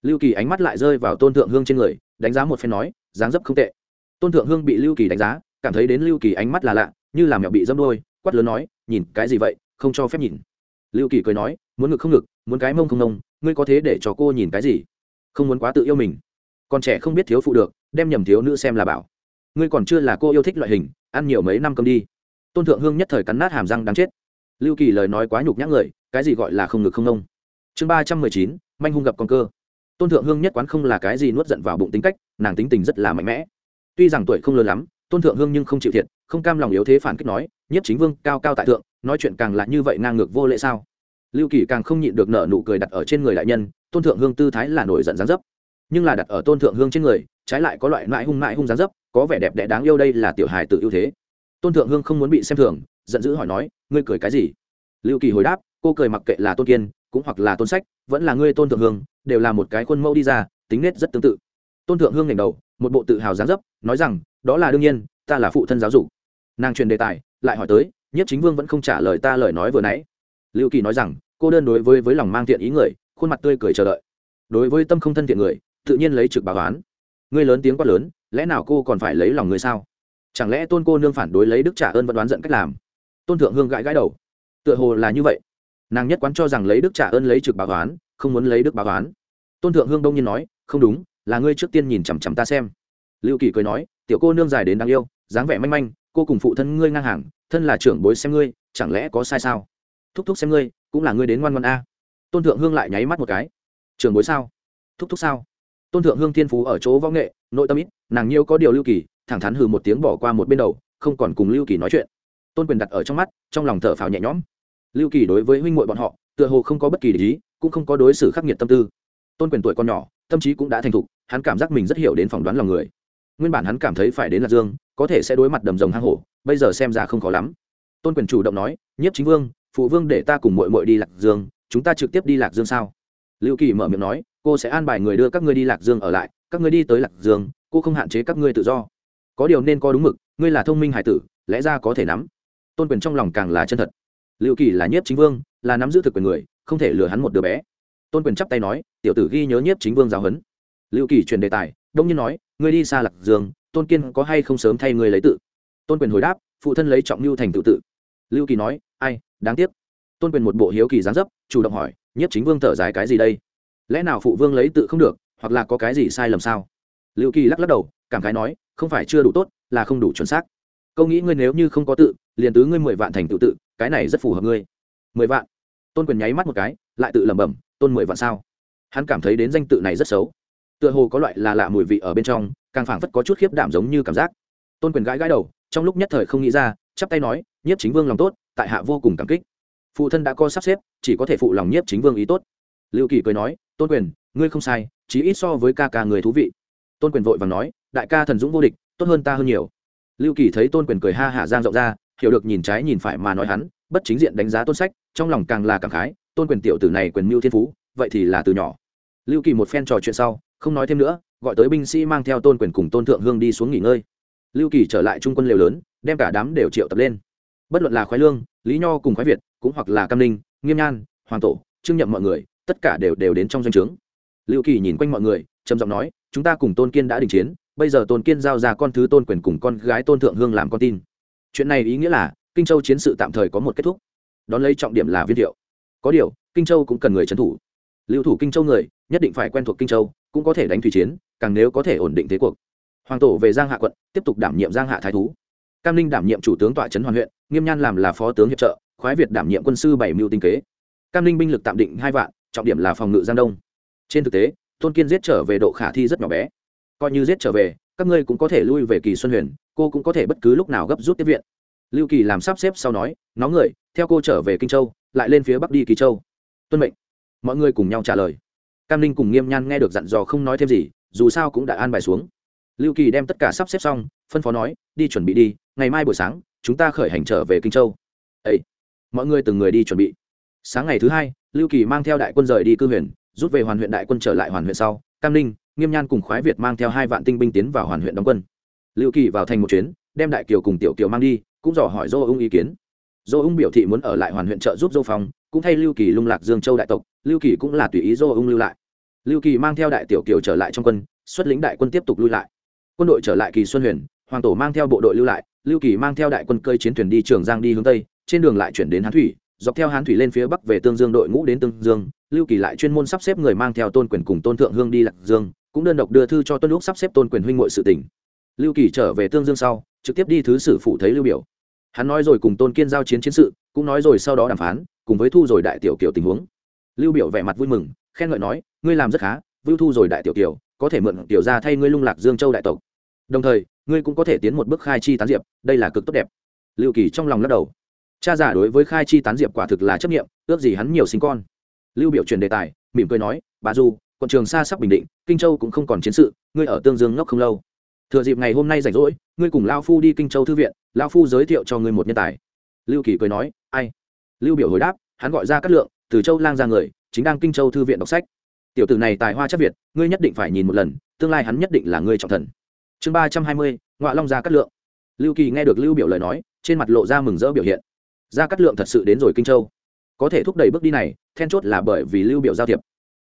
Lưu kỳ ánh mắt lại rơi vào tôn thượng hương trên người, đánh giá một phen nói, dáng dấp không tệ. Tôn thượng hương bị lưu kỳ đánh giá, cảm thấy đến lưu kỳ ánh mắt là lạ, như làm mẹo bị dâm đôi quát lớn nói, nhìn, cái gì vậy? Không cho phép nhìn. Lưu kỳ cười nói, muốn ngực không ngực, muốn cái mông không nông ngươi có thế để cho cô nhìn cái gì? Không muốn quá tự yêu mình. Còn trẻ không biết thiếu phụ được, đem nhầm thiếu nữ xem là bảo. Ngươi còn chưa là cô yêu thích loại hình, ăn nhiều mấy năm cơm đi. Tôn thượng hương nhất thời cắn nát hàm răng đáng chết. Lưu kỳ lời nói quá nhục nhã người, cái gì gọi là không ngực không nông chương ba trăm mười chín, manh hung gặp con cơ. Tôn thượng hương nhất quán không là cái gì nuốt giận vào bụng tính cách, nàng tính tình rất là mạnh mẽ. Tuy rằng tuổi không lớn lắm tôn thượng hương nhưng không chịu thiệt, không cam lòng yếu thế phản kích nói nhất chính vương, cao cao tại thượng, nói chuyện càng là như vậy ngang ngược vô lễ sao? Lưu kỳ càng không nhịn được nở nụ cười đặt ở trên người đại nhân, tôn thượng hương tư thái là nổi giận gián dấp. Nhưng là đặt ở tôn thượng hương trên người, trái lại có loại mãi hung mãi hung gián dấp, có vẻ đẹp đẽ đáng yêu đây là tiểu hài tự ưu thế. Tôn thượng hương không muốn bị xem thường, giận dữ hỏi nói, ngươi cười cái gì? Lưu kỳ hồi đáp, cô cười mặc kệ là tôn kiên, cũng hoặc là tôn sách, vẫn là ngươi tôn thượng hương, đều là một cái khuôn mẫu đi ra, tính nết rất tương tự. Tôn thượng hương ngẩng đầu, một bộ tự hào gián dấp, nói rằng đó là đương nhiên, ta là phụ thân giáo dục. Nàng truyền đề tài, lại hỏi tới nhất chính vương vẫn không trả lời ta lời nói vừa nãy. Lưu kỳ nói rằng, cô đơn đối với với lòng mang thiện ý người, khuôn mặt tươi cười chờ đợi. Đối với tâm không thân thiện người, tự nhiên lấy trực báo oán ngươi lớn tiếng quát lớn, lẽ nào cô còn phải lấy lòng ngươi sao? Chẳng lẽ tôn cô nương phản đối lấy đức trả ơn vẫn đoán giận cách làm? Tôn thượng hương gãi gãi đầu. Tựa hồ là như vậy. Nàng nhất quán cho rằng lấy đức trả ơn lấy trực báo oán không muốn lấy đức báo oán tôn thượng hương đông nhiên nói, không đúng, là ngươi trước tiên nhìn chằm chằm ta xem. Lưu kỳ cười nói tiểu cô nương dài đến đáng yêu, dáng vẻ manh manh, cô cùng phụ thân ngươi ngang hàng, thân là trưởng bối xem ngươi, chẳng lẽ có sai sao? Thúc thúc xem ngươi, cũng là ngươi đến ngoan ngoan a. Tôn thượng hương lại nháy mắt một cái. Trưởng bối sao? Thúc thúc sao? Tôn thượng hương thiên phú ở chỗ võ nghệ, nội tâm ít, nàng nhiêu có điều lưu kỳ, thẳng thắn hừ một tiếng bỏ qua một bên đầu, không còn cùng lưu kỳ nói chuyện. Tôn quyền đặt ở trong mắt, trong lòng thở phào nhẹ nhõm. Lưu kỳ đối với huynh muội bọn họ, tựa hồ không có bất kỳ lý cũng không có đối xử khắc nghiệt tâm tư. Tôn quyền tuổi còn nhỏ, tâm trí cũng đã thành thục, hắn cảm giác mình rất hiểu đến phỏng đoán lòng người nguyên bản hắn cảm thấy phải đến lạc dương, có thể sẽ đối mặt đầm rồng hang hổ, bây giờ xem ra không khó lắm. Tôn quyền chủ động nói nhất chính vương, phụ vương để ta cùng mội mội đi lạc dương, chúng ta trực tiếp đi lạc dương sao? Lưu kỳ mở miệng nói, cô sẽ an bài người đưa các ngươi đi lạc dương ở lại, các ngươi đi tới lạc dương, cô không hạn chế các ngươi tự do. Có điều nên có đúng mực, ngươi là thông minh hải tử, lẽ ra có thể nắm. Tôn quyền trong lòng càng là chân thật. Lưu kỳ là nhiếp chính vương, là nắm giữ thực quyền người, không thể lừa hắn một đứa bé. Tôn quyền chắp tay nói, tiểu tử ghi nhớ nhiếp chính vương giáo huấn. Lưu kỳ truyền đề tài, đông nhiên nói ngươi đi xa lạc dương, tôn kiên có hay không sớm thay ngươi lấy tự? Tôn quyền hồi đáp, phụ thân lấy trọng lưu thành tự tự. Lưu kỳ nói, ai, đáng tiếc. Tôn quyền một bộ hiếu kỳ gián dấp, chủ động hỏi, nhiếp chính vương thở dài cái gì đây? Lẽ nào phụ vương lấy tự không được, hoặc là có cái gì sai lầm sao? Lưu kỳ lắc lắc đầu, cảm khái nói, không phải chưa đủ tốt, là không đủ chuẩn xác. Câu nghĩ ngươi nếu như không có tự, liền tứ ngươi mười vạn thành tự tự, cái này rất phù hợp ngươi. Mười vạn. Tôn quyền nháy mắt một cái, lại tự lẩm bẩm, tôn mười vạn sao? Hắn cảm thấy đến danh tự này rất xấu tựa hồ có loại là lạ mùi vị ở bên trong, càng phảng phất có chút khiếp đảm giống như cảm giác. Tôn quyền gãi gãi đầu, trong lúc nhất thời không nghĩ ra, chắp tay nói, nhiếp chính vương lòng tốt, tại hạ vô cùng cảm kích. Phụ thân đã có sắp xếp, chỉ có thể phụ lòng nhiếp chính vương ý tốt. Lưu kỳ cười nói, tôn quyền, ngươi không sai, chí ít so với ca ca người thú vị. Tôn quyền vội và nói, đại ca thần dũng vô địch, tốt hơn ta hơn nhiều. Lưu kỳ thấy tôn quyền cười ha hả giang rộng ra, hiểu được nhìn trái nhìn phải mà nói hắn, bất chính diện đánh giá tôn sách, trong lòng càng là càng khái, tôn quyền tiểu tử này quyền mưu thiên phú, vậy thì là từ nhỏ. Lưu kỳ một phen trò chuyện sau không nói thêm nữa, gọi tới binh sĩ mang theo tôn quyền cùng tôn thượng hương đi xuống nghỉ ngơi. Lưu kỳ trở lại trung quân lều lớn, đem cả đám đều triệu tập lên. Bất luận là khoái lương, lý nho cùng khoái việt, cũng hoặc là cam ninh, nghiêm nhan, hoàng tổ trưng nhậm mọi người, tất cả đều đều đến trong doanh trướng. Lưu kỳ nhìn quanh mọi người, trầm giọng nói, chúng ta cùng tôn kiên đã đình chiến, bây giờ tôn kiên giao ra con thứ tôn quyền cùng con gái tôn thượng hương làm con tin. Chuyện này ý nghĩa là, kinh châu chiến sự tạm thời có một kết thúc. Đón lấy trọng điểm là viên thiệu. Có điều, kinh châu cũng cần người trấn thủ. Lưu thủ kinh châu người, nhất định phải quen thuộc kinh châu cũng có thể đánh thủy chiến, càng nếu có thể ổn định thế cuộc. Hoàng tổ về giang hạ quận, tiếp tục đảm nhiệm giang hạ thái thú. Cam ninh đảm nhiệm chủ tướng tọa trấn hoàn huyện, nghiêm nhan làm là phó tướng hiệp trợ, khoái việt đảm nhiệm quân sư bảy mưu tinh kế. Cam ninh binh lực tạm định hai vạn, trọng điểm là phòng ngự giang đông. Trên thực tế, tôn kiên giết trở về độ khả thi rất nhỏ bé. Coi như giết trở về, các ngươi cũng có thể lui về kỳ xuân huyền, cô cũng có thể bất cứ lúc nào gấp rút tiếp viện. Lưu kỳ làm sắp xếp sau nói, nó người, theo cô trở về kinh châu, lại lên phía bắc đi kỳ châu. Tuân mệnh. Mọi người cùng nhau trả lời cam ninh cùng nghiêm nhan nghe được dặn dò không nói thêm gì, dù sao cũng đã an bài xuống. Lưu kỳ đem tất cả sắp xếp xong, phân phó nói, đi chuẩn bị đi, ngày mai buổi sáng, chúng ta khởi hành trở về kinh châu. Ấy mọi người từng người đi chuẩn bị. Sáng ngày thứ hai, lưu kỳ mang theo đại quân rời đi cư huyền, rút về hoàn huyện đại quân trở lại hoàn huyện sau, cam ninh, nghiêm nhan cùng khoái việt mang theo hai vạn tinh binh tiến vào hoàn huyện đóng quân. Lưu kỳ vào thành một chuyến, đem đại kiều cùng tiểu kiều mang đi, cũng dò hỏi dô ung ý kiến. Dô ung biểu thị muốn ở lại hoàn huyện trợ giúp dô phong, cũng thay lưu kỳ lung lạc dương châu đại tộc, lưu kỳ cũng là tùy ý dô ung lưu lại lưu kỳ mang theo đại tiểu kiều trở lại trong quân, xuất lĩnh đại quân tiếp tục lui lại. Quân đội trở lại kỳ xuân huyền, hoàng tổ mang theo bộ đội lưu lại, lưu kỳ mang theo đại quân cơi chiến thuyền đi trường giang đi hướng tây, trên đường lại chuyển đến hán thủy, dọc theo hán thủy lên phía bắc về tương dương đội ngũ đến tương dương. Lưu kỳ lại chuyên môn sắp xếp người mang theo tôn quyền cùng tôn thượng hương đi lạc dương, cũng đơn độc đưa thư cho tuân lúc sắp xếp tôn quyền huynh ngội sự tỉnh lưu kỳ trở về tương dương sau, trực tiếp đi thứ sử phụ thấy lưu biểu. Hắn nói rồi cùng tôn kiên giao chiến chiến sự, cũng nói rồi sau đó đàm phán, cùng với thu rồi đại tiểu kiều tình huống. Lưu biểu vẻ mặt vui mừng khen ngợi nói, ngươi làm rất khá, vưu thu rồi đại tiểu kiều, có thể mượn tiểu ra thay ngươi lung lạc dương châu đại tộc. Đồng thời, ngươi cũng có thể tiến một bước khai chi tán diệp, đây là cực tốt đẹp. Lưu kỳ trong lòng lắc đầu. Cha giả đối với khai chi tán diệp quả thực là chấp nghiệm ước gì hắn nhiều sinh con. Lưu biểu truyền đề tài, mỉm cười nói, bà du, quận trường xa sắp bình định, kinh châu cũng không còn chiến sự, ngươi ở tương dương ngốc không lâu. Thừa dịp ngày hôm nay rảnh rỗi, ngươi cùng lao phu đi kinh châu thư viện, lao phu giới thiệu cho ngươi một nhân tài. Lưu kỳ cười nói, ai? Lưu biểu hồi đáp, hắn gọi ra cát lượng, từ châu lang ra người chính đang kinh châu thư viện đọc sách. Tiểu tử này tài hoa chắc việt, ngươi nhất định phải nhìn một lần, tương lai hắn nhất định là ngươi trọng thần. Chương ba trăm hai mươi ngoại long gia cát lượng. Lưu kỳ nghe được lưu biểu lời nói, trên mặt lộ ra mừng rỡ biểu hiện. Gia cát lượng thật sự đến rồi kinh châu. Có thể thúc đẩy bước đi này, then chốt là bởi vì lưu biểu giao thiệp.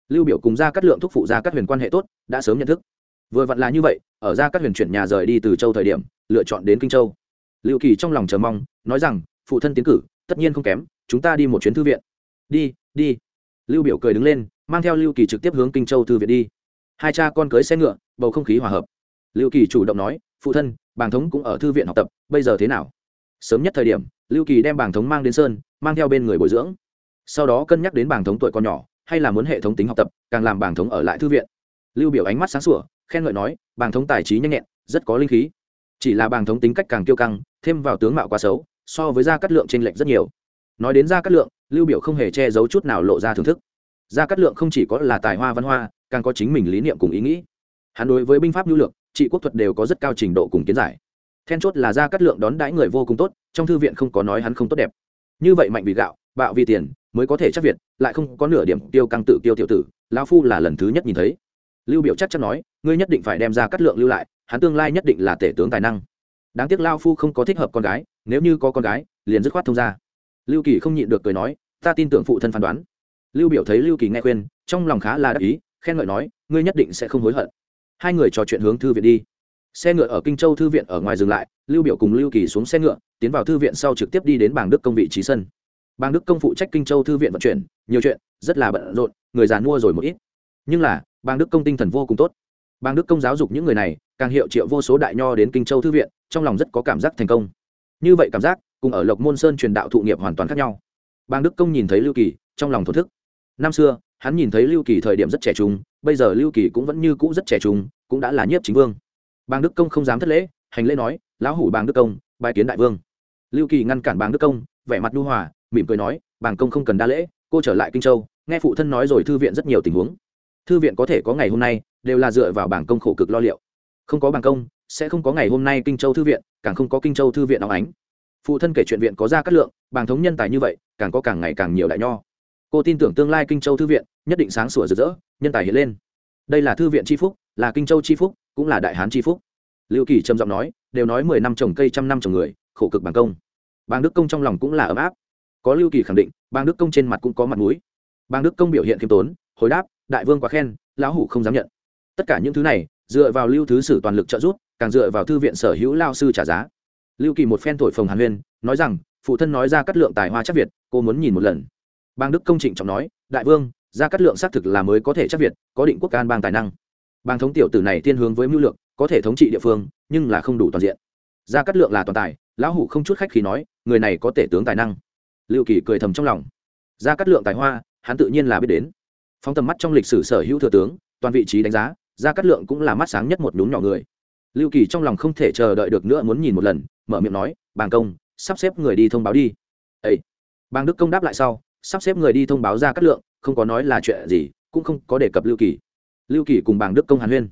Lưu biểu cùng gia cát lượng thúc phụ gia cát huyền quan hệ tốt, đã sớm nhận thức. Vừa vặn là như vậy, ở gia cát huyền chuyển nhà rời đi từ châu thời điểm, lựa chọn đến kinh châu. Lưu kỳ trong lòng chờ mong, nói rằng, phụ thân tiến cử, tất nhiên không kém, chúng ta đi một chuyến thư viện. Đi đi lưu biểu cười đứng lên, mang theo lưu kỳ trực tiếp hướng kinh châu thư viện đi. Hai cha con cưới xe ngựa, bầu không khí hòa hợp. Lưu kỳ chủ động nói, phụ thân, bàng thống cũng ở thư viện học tập, bây giờ thế nào? Sớm nhất thời điểm, lưu kỳ đem bàng thống mang đến sơn, mang theo bên người bồi dưỡng. Sau đó cân nhắc đến bàng thống tuổi còn nhỏ, hay là muốn hệ thống tính học tập, càng làm bàng thống ở lại thư viện. Lưu biểu ánh mắt sáng sủa, khen ngợi nói, bàng thống tài trí nhanh nhẹn, rất có linh khí. Chỉ là bàng thống tính cách càng kiêu căng, thêm vào tướng mạo quá xấu, so với gia cát lượng trên lệch rất nhiều. Nói đến gia cát lượng lưu biểu không hề che giấu chút nào lộ ra thưởng thức. Gia cát lượng không chỉ có là tài hoa văn hoa, càng có chính mình lý niệm cùng ý nghĩ. Hắn đối với binh pháp nhu lược trị quốc thuật đều có rất cao trình độ cùng kiến giải. Then chốt là gia cát lượng đón đãi người vô cùng tốt, trong thư viện không có nói hắn không tốt đẹp. Như vậy mạnh vì gạo, bạo vì tiền, mới có thể chắc việt, lại không có nửa điểm tiêu căng tự tiêu tiểu tử, lão phu là lần thứ nhất nhìn thấy. Lưu biểu chắc chắn nói, ngươi nhất định phải đem ra cát lượng lưu lại, hắn tương lai nhất định là tể tướng tài năng. Đáng tiếc lao phu không có thích hợp con gái, nếu như có con gái, liền dứt khoát thông ra lưu kỳ không nhịn được cười nói, ta tin tưởng phụ thân phán đoán. Lưu biểu thấy lưu kỳ nghe khuyên, trong lòng khá là đắc ý, khen ngợi nói, ngươi nhất định sẽ không hối hận. Hai người trò chuyện hướng thư viện đi. Xe ngựa ở kinh châu thư viện ở ngoài dừng lại, lưu biểu cùng lưu kỳ xuống xe ngựa, tiến vào thư viện sau trực tiếp đi đến bảng đức công vị trí sân. Bảng đức công phụ trách kinh châu thư viện vận chuyển, nhiều chuyện, rất là bận rộn, người già mua rồi một ít. Nhưng là bảng đức công tinh thần vô cùng tốt. Bảng đức công giáo dục những người này, càng hiệu triệu vô số đại nho đến kinh châu thư viện, trong lòng rất có cảm giác thành công. Như vậy cảm giác cùng ở lộc môn sơn truyền đạo thụ nghiệp hoàn toàn khác nhau. Bàng đức công nhìn thấy lưu kỳ, trong lòng thổ thức. Năm xưa, hắn nhìn thấy lưu kỳ thời điểm rất trẻ trung, bây giờ lưu kỳ cũng vẫn như cũ rất trẻ trung, cũng đã là nhiếp chính vương. Bàng đức công không dám thất lễ, hành lễ nói, lão hủ bàng đức công bài kiến đại vương. Lưu kỳ ngăn cản bàng đức công, vẻ mặt nhu hòa, mỉm cười nói, bàng công không cần đa lễ, cô trở lại kinh châu, nghe phụ thân nói rồi thư viện rất nhiều tình huống. Thư viện có thể có ngày hôm nay, đều là dựa vào bảng công khổ cực lo liệu. Không có bảng công, sẽ không có ngày hôm nay kinh châu thư viện, càng không có kinh châu thư viện óng ánh phụ thân kể chuyện viện có ra cát lượng, bàng thống nhân tài như vậy, càng có càng ngày càng nhiều đại nho. Cô tin tưởng tương lai kinh châu thư viện, nhất định sáng sủa rực rỡ, nhân tài hiện lên. Đây là thư viện tri phúc, là kinh châu tri phúc, cũng là đại hán tri phúc. Lưu kỳ trầm giọng nói, đều nói mười năm trồng cây trăm năm trồng người, khổ cực bằng công. Bàng đức công trong lòng cũng là ấm áp. Có lưu kỳ khẳng định, bàng đức công trên mặt cũng có mặt mũi. Bàng đức công biểu hiện khiêm tốn, hồi đáp, đại vương quá khen, lão hủ không dám nhận. Tất cả những thứ này, dựa vào lưu thứ sử toàn lực trợ giúp, càng dựa vào thư viện sở hữu lao sư trả giá lưu kỳ một phen thổi phồng hàn huyên, nói rằng, phụ thân nói ra cắt lượng tài hoa chắc việt, cô muốn nhìn một lần. Bang đức công trịnh trọng nói, đại vương, ra cắt lượng xác thực là mới có thể chắc việt, có định quốc can bang tài năng. Bang thống tiểu tử này thiên hướng với mưu lược, có thể thống trị địa phương, nhưng là không đủ toàn diện. Gia cát lượng là toàn tài, lão hủ không chút khách khi nói, người này có tể tướng tài năng. Lưu kỳ cười thầm trong lòng. Gia cát lượng tài hoa, hắn tự nhiên là biết đến. Phóng tầm mắt trong lịch sử sở hữu thừa tướng, toàn vị trí đánh giá gia cát lượng cũng là mắt sáng nhất một nhún nhỏ người lưu kỳ trong lòng không thể chờ đợi được nữa muốn nhìn một lần, mở miệng nói, bàng công, sắp xếp người đi thông báo đi. Ấy bàng đức công đáp lại sau, sắp xếp người đi thông báo ra cát lượng, không có nói là chuyện gì, cũng không có đề cập lưu kỳ. Lưu kỳ cùng bàng đức công hàn huyên.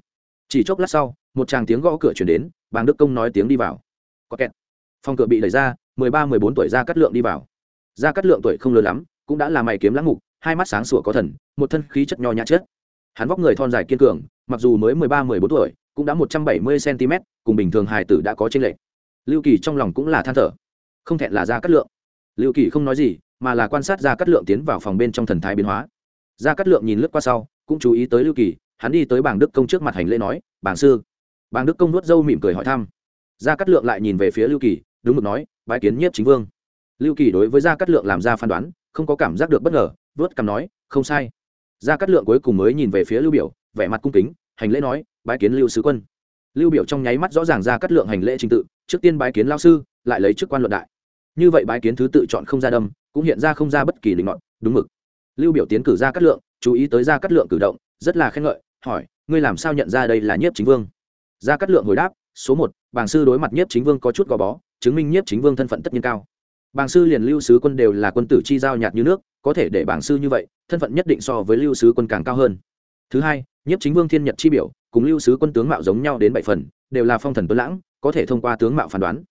Chỉ chốc lát sau, một tràng tiếng gõ cửa chuyển đến, bàng đức công nói tiếng đi vào. Có kẹt. Phòng cửa bị đẩy ra, mười ba, mười bốn tuổi ra cát lượng đi vào. Ra cát lượng tuổi không lớn lắm, cũng đã là mày kiếm lãng mục, hai mắt sáng sủa có thần, một thân khí chất nho nhã chết. Hắn vóc người thon dài kiên cường, mặc dù mới mười ba, mười bốn tuổi cũng đã một trăm bảy mươi cm, cùng bình thường hài tử đã có trên lệ lưu kỳ trong lòng cũng là than thở. Không thẹn là ra cát lượng. Lưu kỳ không nói gì, mà là quan sát ra cát lượng tiến vào phòng bên trong thần thái biến hóa. Ra cát lượng nhìn lướt qua sau, cũng chú ý tới lưu kỳ, hắn đi tới bảng đức công trước mặt hành lễ nói, bảng sư. Bảng đức công nuốt dâu mỉm cười hỏi thăm. Ra cát lượng lại nhìn về phía lưu kỳ, đúng mực nói, bái kiến nhiếp chính vương. Lưu kỳ đối với gia cát lượng làm ra phán đoán, không có cảm giác được bất ngờ, vớt cằm nói, không sai. Gia cát lượng cuối cùng mới nhìn về phía lưu biểu, vẻ mặt cung kính, hành lễ nói bái kiến lưu sứ quân. Lưu biểu trong nháy mắt rõ ràng ra cắt lượng hành lễ trình tự, trước tiên bái kiến lao sư, lại lấy chức quan luận đại. Như vậy bái kiến thứ tự chọn không ra đâm, cũng hiện ra không ra bất kỳ định ngọn đúng mực. Lưu biểu tiến cử ra cắt lượng, chú ý tới ra cắt lượng cử động, rất là khen ngợi, hỏi, ngươi làm sao nhận ra đây là nhiếp chính vương? Ra cắt lượng hồi đáp, số một, bàng sư đối mặt nhiếp chính vương có chút gò bó, chứng minh nhiếp chính vương thân phận tất nhiên cao. Bàng sư liền lưu sứ quân đều là quân tử chi giao nhạt như nước, có thể để bàng sư như vậy, thân phận nhất định so với lưu sứ quân càng cao hơn. Thứ hai, nhiếp chính vương thiên nhật chi biểu cùng lưu sứ quân tướng mạo giống nhau đến bảy phần, đều là phong thần tuấn lãng, có thể thông qua tướng mạo phán đoán.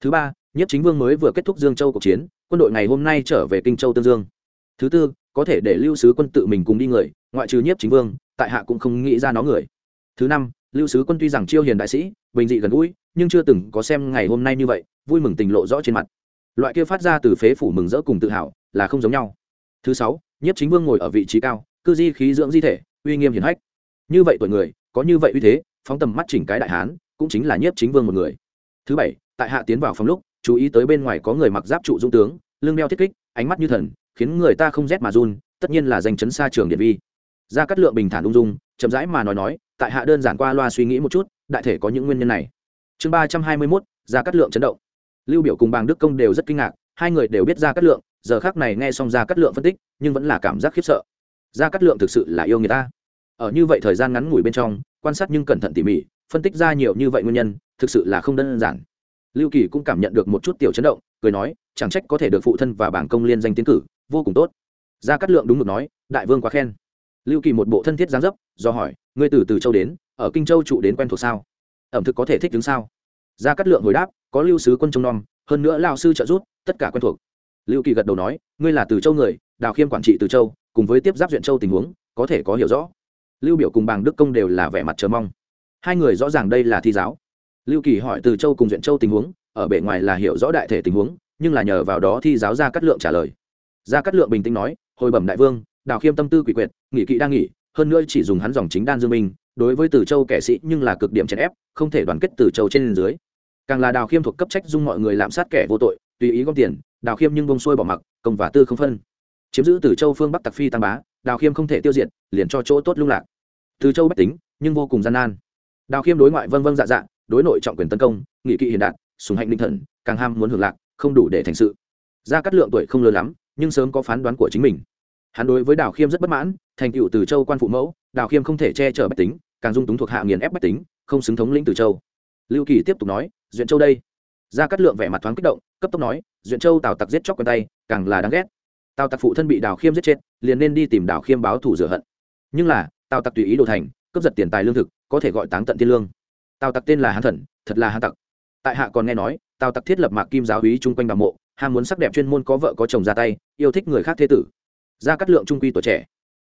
Thứ ba nhất chính vương mới vừa kết thúc dương châu cuộc chiến, quân đội ngày hôm nay trở về kinh châu tương dương. Thứ tư, có thể để lưu sứ quân tự mình cùng đi người, ngoại trừ nhiếp chính vương, tại hạ cũng không nghĩ ra nó người. Thứ năm, lưu sứ quân tuy rằng chiêu hiền đại sĩ, bình dị gần gũi, nhưng chưa từng có xem ngày hôm nay như vậy, vui mừng tình lộ rõ trên mặt. Loại kia phát ra từ phế phủ mừng rỡ cùng tự hào, là không giống nhau. Thứ sáu, nhiếp chính vương ngồi ở vị trí cao, cư di khí dưỡng di thể, uy nghiêm hiển hách như vậy tuổi người, có như vậy uy thế, phóng tầm mắt chỉnh cái đại hán, cũng chính là nhiếp chính vương một người. Thứ bảy, tại hạ tiến vào phòng lúc, chú ý tới bên ngoài có người mặc giáp trụ dung tướng, lưng đeo thiết kích, ánh mắt như thần, khiến người ta không rét mà run, tất nhiên là danh chấn xa trường điện vi. Ra cắt lượng bình thản ung dung, chậm rãi mà nói nói, tại hạ đơn giản qua loa suy nghĩ một chút, đại thể có những nguyên nhân này. Chương ba trăm hai mươi mốt ra cắt lượng chấn động. Lưu biểu cùng bàng đức công đều rất kinh ngạc, hai người đều biết ra cắt lượng, giờ khác này nghe xong ra cắt lượng phân tích, nhưng vẫn là cảm giác khiếp sợ. Ra cắt lượng thực sự là yêu người ta ở như vậy thời gian ngắn ngủi bên trong, quan sát nhưng cẩn thận tỉ mỉ, phân tích ra nhiều như vậy nguyên nhân, thực sự là không đơn giản. Lưu kỳ cũng cảm nhận được một chút tiểu chấn động, cười nói, chẳng trách có thể được phụ thân và bảng công liên danh tiến cử, vô cùng tốt. Gia cát lượng đúng được nói, đại vương quá khen. Lưu kỳ một bộ thân thiết giáng dấp, do hỏi, ngươi từ từ châu đến, ở kinh châu trụ đến quen thuộc sao? Ẩm thực có thể thích đứng sao? Gia cát lượng hồi đáp, có lưu sứ quân trông nom, hơn nữa lao sư trợ giúp, tất cả quen thuộc. Lưu kỳ gật đầu nói, ngươi là từ châu người, đào khiêm quản trị từ châu, cùng với tiếp giáp duyện châu tình huống, có thể có hiểu rõ lưu biểu cùng bàng đức công đều là vẻ mặt chờ mong. Hai người rõ ràng đây là thi giáo. Lưu kỳ hỏi từ châu cùng duyện châu tình huống, ở bề ngoài là hiểu rõ đại thể tình huống, nhưng là nhờ vào đó thi giáo ra cắt lượng trả lời. Ra cắt lượng bình tĩnh nói, hồi bẩm đại vương, đào khiêm tâm tư quỷ quyệt nghị kỵ đang nghỉ, hơn nữa chỉ dùng hắn dòng chính đan dương minh, đối với từ châu kẻ sĩ nhưng là cực điểm chèn ép, không thể đoàn kết từ châu trên dưới. Càng là đào khiêm thuộc cấp trách dung mọi người lạm sát kẻ vô tội, tùy ý gom tiền, đào khiêm nhưng bông xuôi bỏ mặc, công và tư không phân. Chiếm giữ từ châu phương bắc tặc phi tăng bá, đào khiêm không thể tiêu diệt, liền cho chỗ tốt lung lạc từ châu bách tính, nhưng vô cùng gian nan. Đào khiêm đối ngoại vân vân dạ dạ đối nội trọng quyền tấn công, nghị kỵ hiền đạt, sùng hạnh linh thần, càng ham muốn hưởng lạc, không đủ để thành sự. Gia Cát lượng tuổi không lớn lắm, nhưng sớm có phán đoán của chính mình. Hắn đối với đào khiêm rất bất mãn, thành tựu từ châu quan phụ mẫu, đào khiêm không thể che chở bách tính, càng dung túng thuộc hạ nghiền ép bách tính, không xứng thống lĩnh từ châu. Lưu kỳ tiếp tục nói, duyện châu đây. Gia Cát lượng vẻ mặt thoáng kích động, cấp tốc nói, duyện châu tào tặc giết chóc quen tay, càng là đáng ghét. Tào tặc phụ thân bị đào khiêm giết chết, liền nên đi tìm đào khiêm báo thủ rửa hận. Nhưng là tào tặc tùy ý đồ thành, cướp giật tiền tài lương thực, có thể gọi táng tận thiên lương. Tào tặc tên là hán thần, thật là hán tặc. Tại hạ còn nghe nói tào tặc thiết lập mạc kim giáo hí chung quanh bà mộ, ham muốn sắc đẹp chuyên môn có vợ có chồng ra tay, yêu thích người khác thế tử. Ra cắt lượng trung quy tuổi trẻ.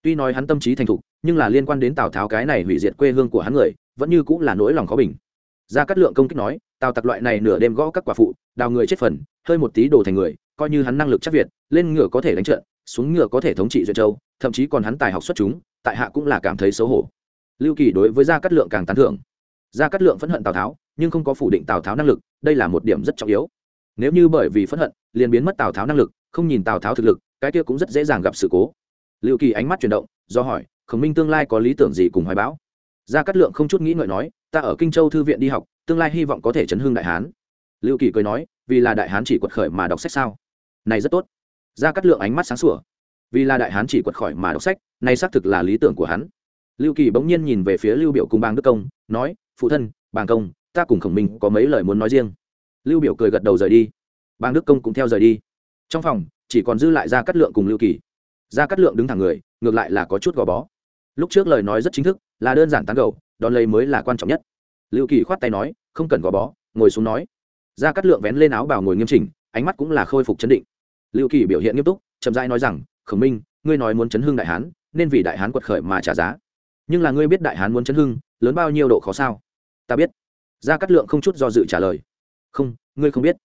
Tuy nói hắn tâm trí thành thục, nhưng là liên quan đến tào tháo cái này hủy diệt quê hương của hắn người, vẫn như cũng là nỗi lòng khó bình. Ra cắt lượng công kích nói, tào tặc loại này nửa đêm gõ các quả phụ, đào người chết phần, hơi một tí đồ thành người, coi như hắn năng lực chắc việt, lên ngựa có thể đánh trận, xuống ngựa có thể thống trị duyệt châu, thậm chí còn hắn tài học xuất chúng tại hạ cũng là cảm thấy xấu hổ. Lưu kỳ đối với gia cát lượng càng tán thưởng. Gia cát lượng phẫn hận tào tháo, nhưng không có phủ định tào tháo năng lực, đây là một điểm rất trọng yếu. Nếu như bởi vì phẫn hận, liền biến mất tào tháo năng lực, không nhìn tào tháo thực lực, cái kia cũng rất dễ dàng gặp sự cố. Lưu kỳ ánh mắt chuyển động, do hỏi, khổng minh tương lai có lý tưởng gì cùng hoài bão? Gia cát lượng không chút nghĩ ngợi nói, ta ở kinh châu thư viện đi học, tương lai hy vọng có thể chấn hương đại hán. Lưu kỳ cười nói, vì là đại hán chỉ quật khởi mà đọc sách sao? Này rất tốt. Gia cát lượng ánh mắt sáng sủa vì là đại hán chỉ quật khỏi mà đọc sách, nay xác thực là lý tưởng của hắn. Lưu kỳ bỗng nhiên nhìn về phía lưu biểu cùng bang đức công, nói, phụ thân, bàng công, ta cùng khổng minh có mấy lời muốn nói riêng. Lưu biểu cười gật đầu rời đi. Bang đức công cũng theo rời đi. Trong phòng, chỉ còn dư lại gia cát lượng cùng lưu kỳ. Gia cát lượng đứng thẳng người, ngược lại là có chút gò bó. Lúc trước lời nói rất chính thức, là đơn giản tán gầu đón lấy mới là quan trọng nhất. Lưu kỳ khoát tay nói, không cần gò bó, ngồi xuống nói. Gia cát lượng vén lên áo bào ngồi nghiêm chỉnh, ánh mắt cũng là khôi phục chấn định. Lưu kỳ biểu hiện nghiêm túc, chậm rãi nói rằng khổng minh, ngươi nói muốn chấn hưng đại hán, nên vì đại hán quật khởi mà trả giá. Nhưng là ngươi biết đại hán muốn chấn hưng, lớn bao nhiêu độ khó sao? Ta biết. Gia cát lượng không chút do dự trả lời. Không, ngươi không biết.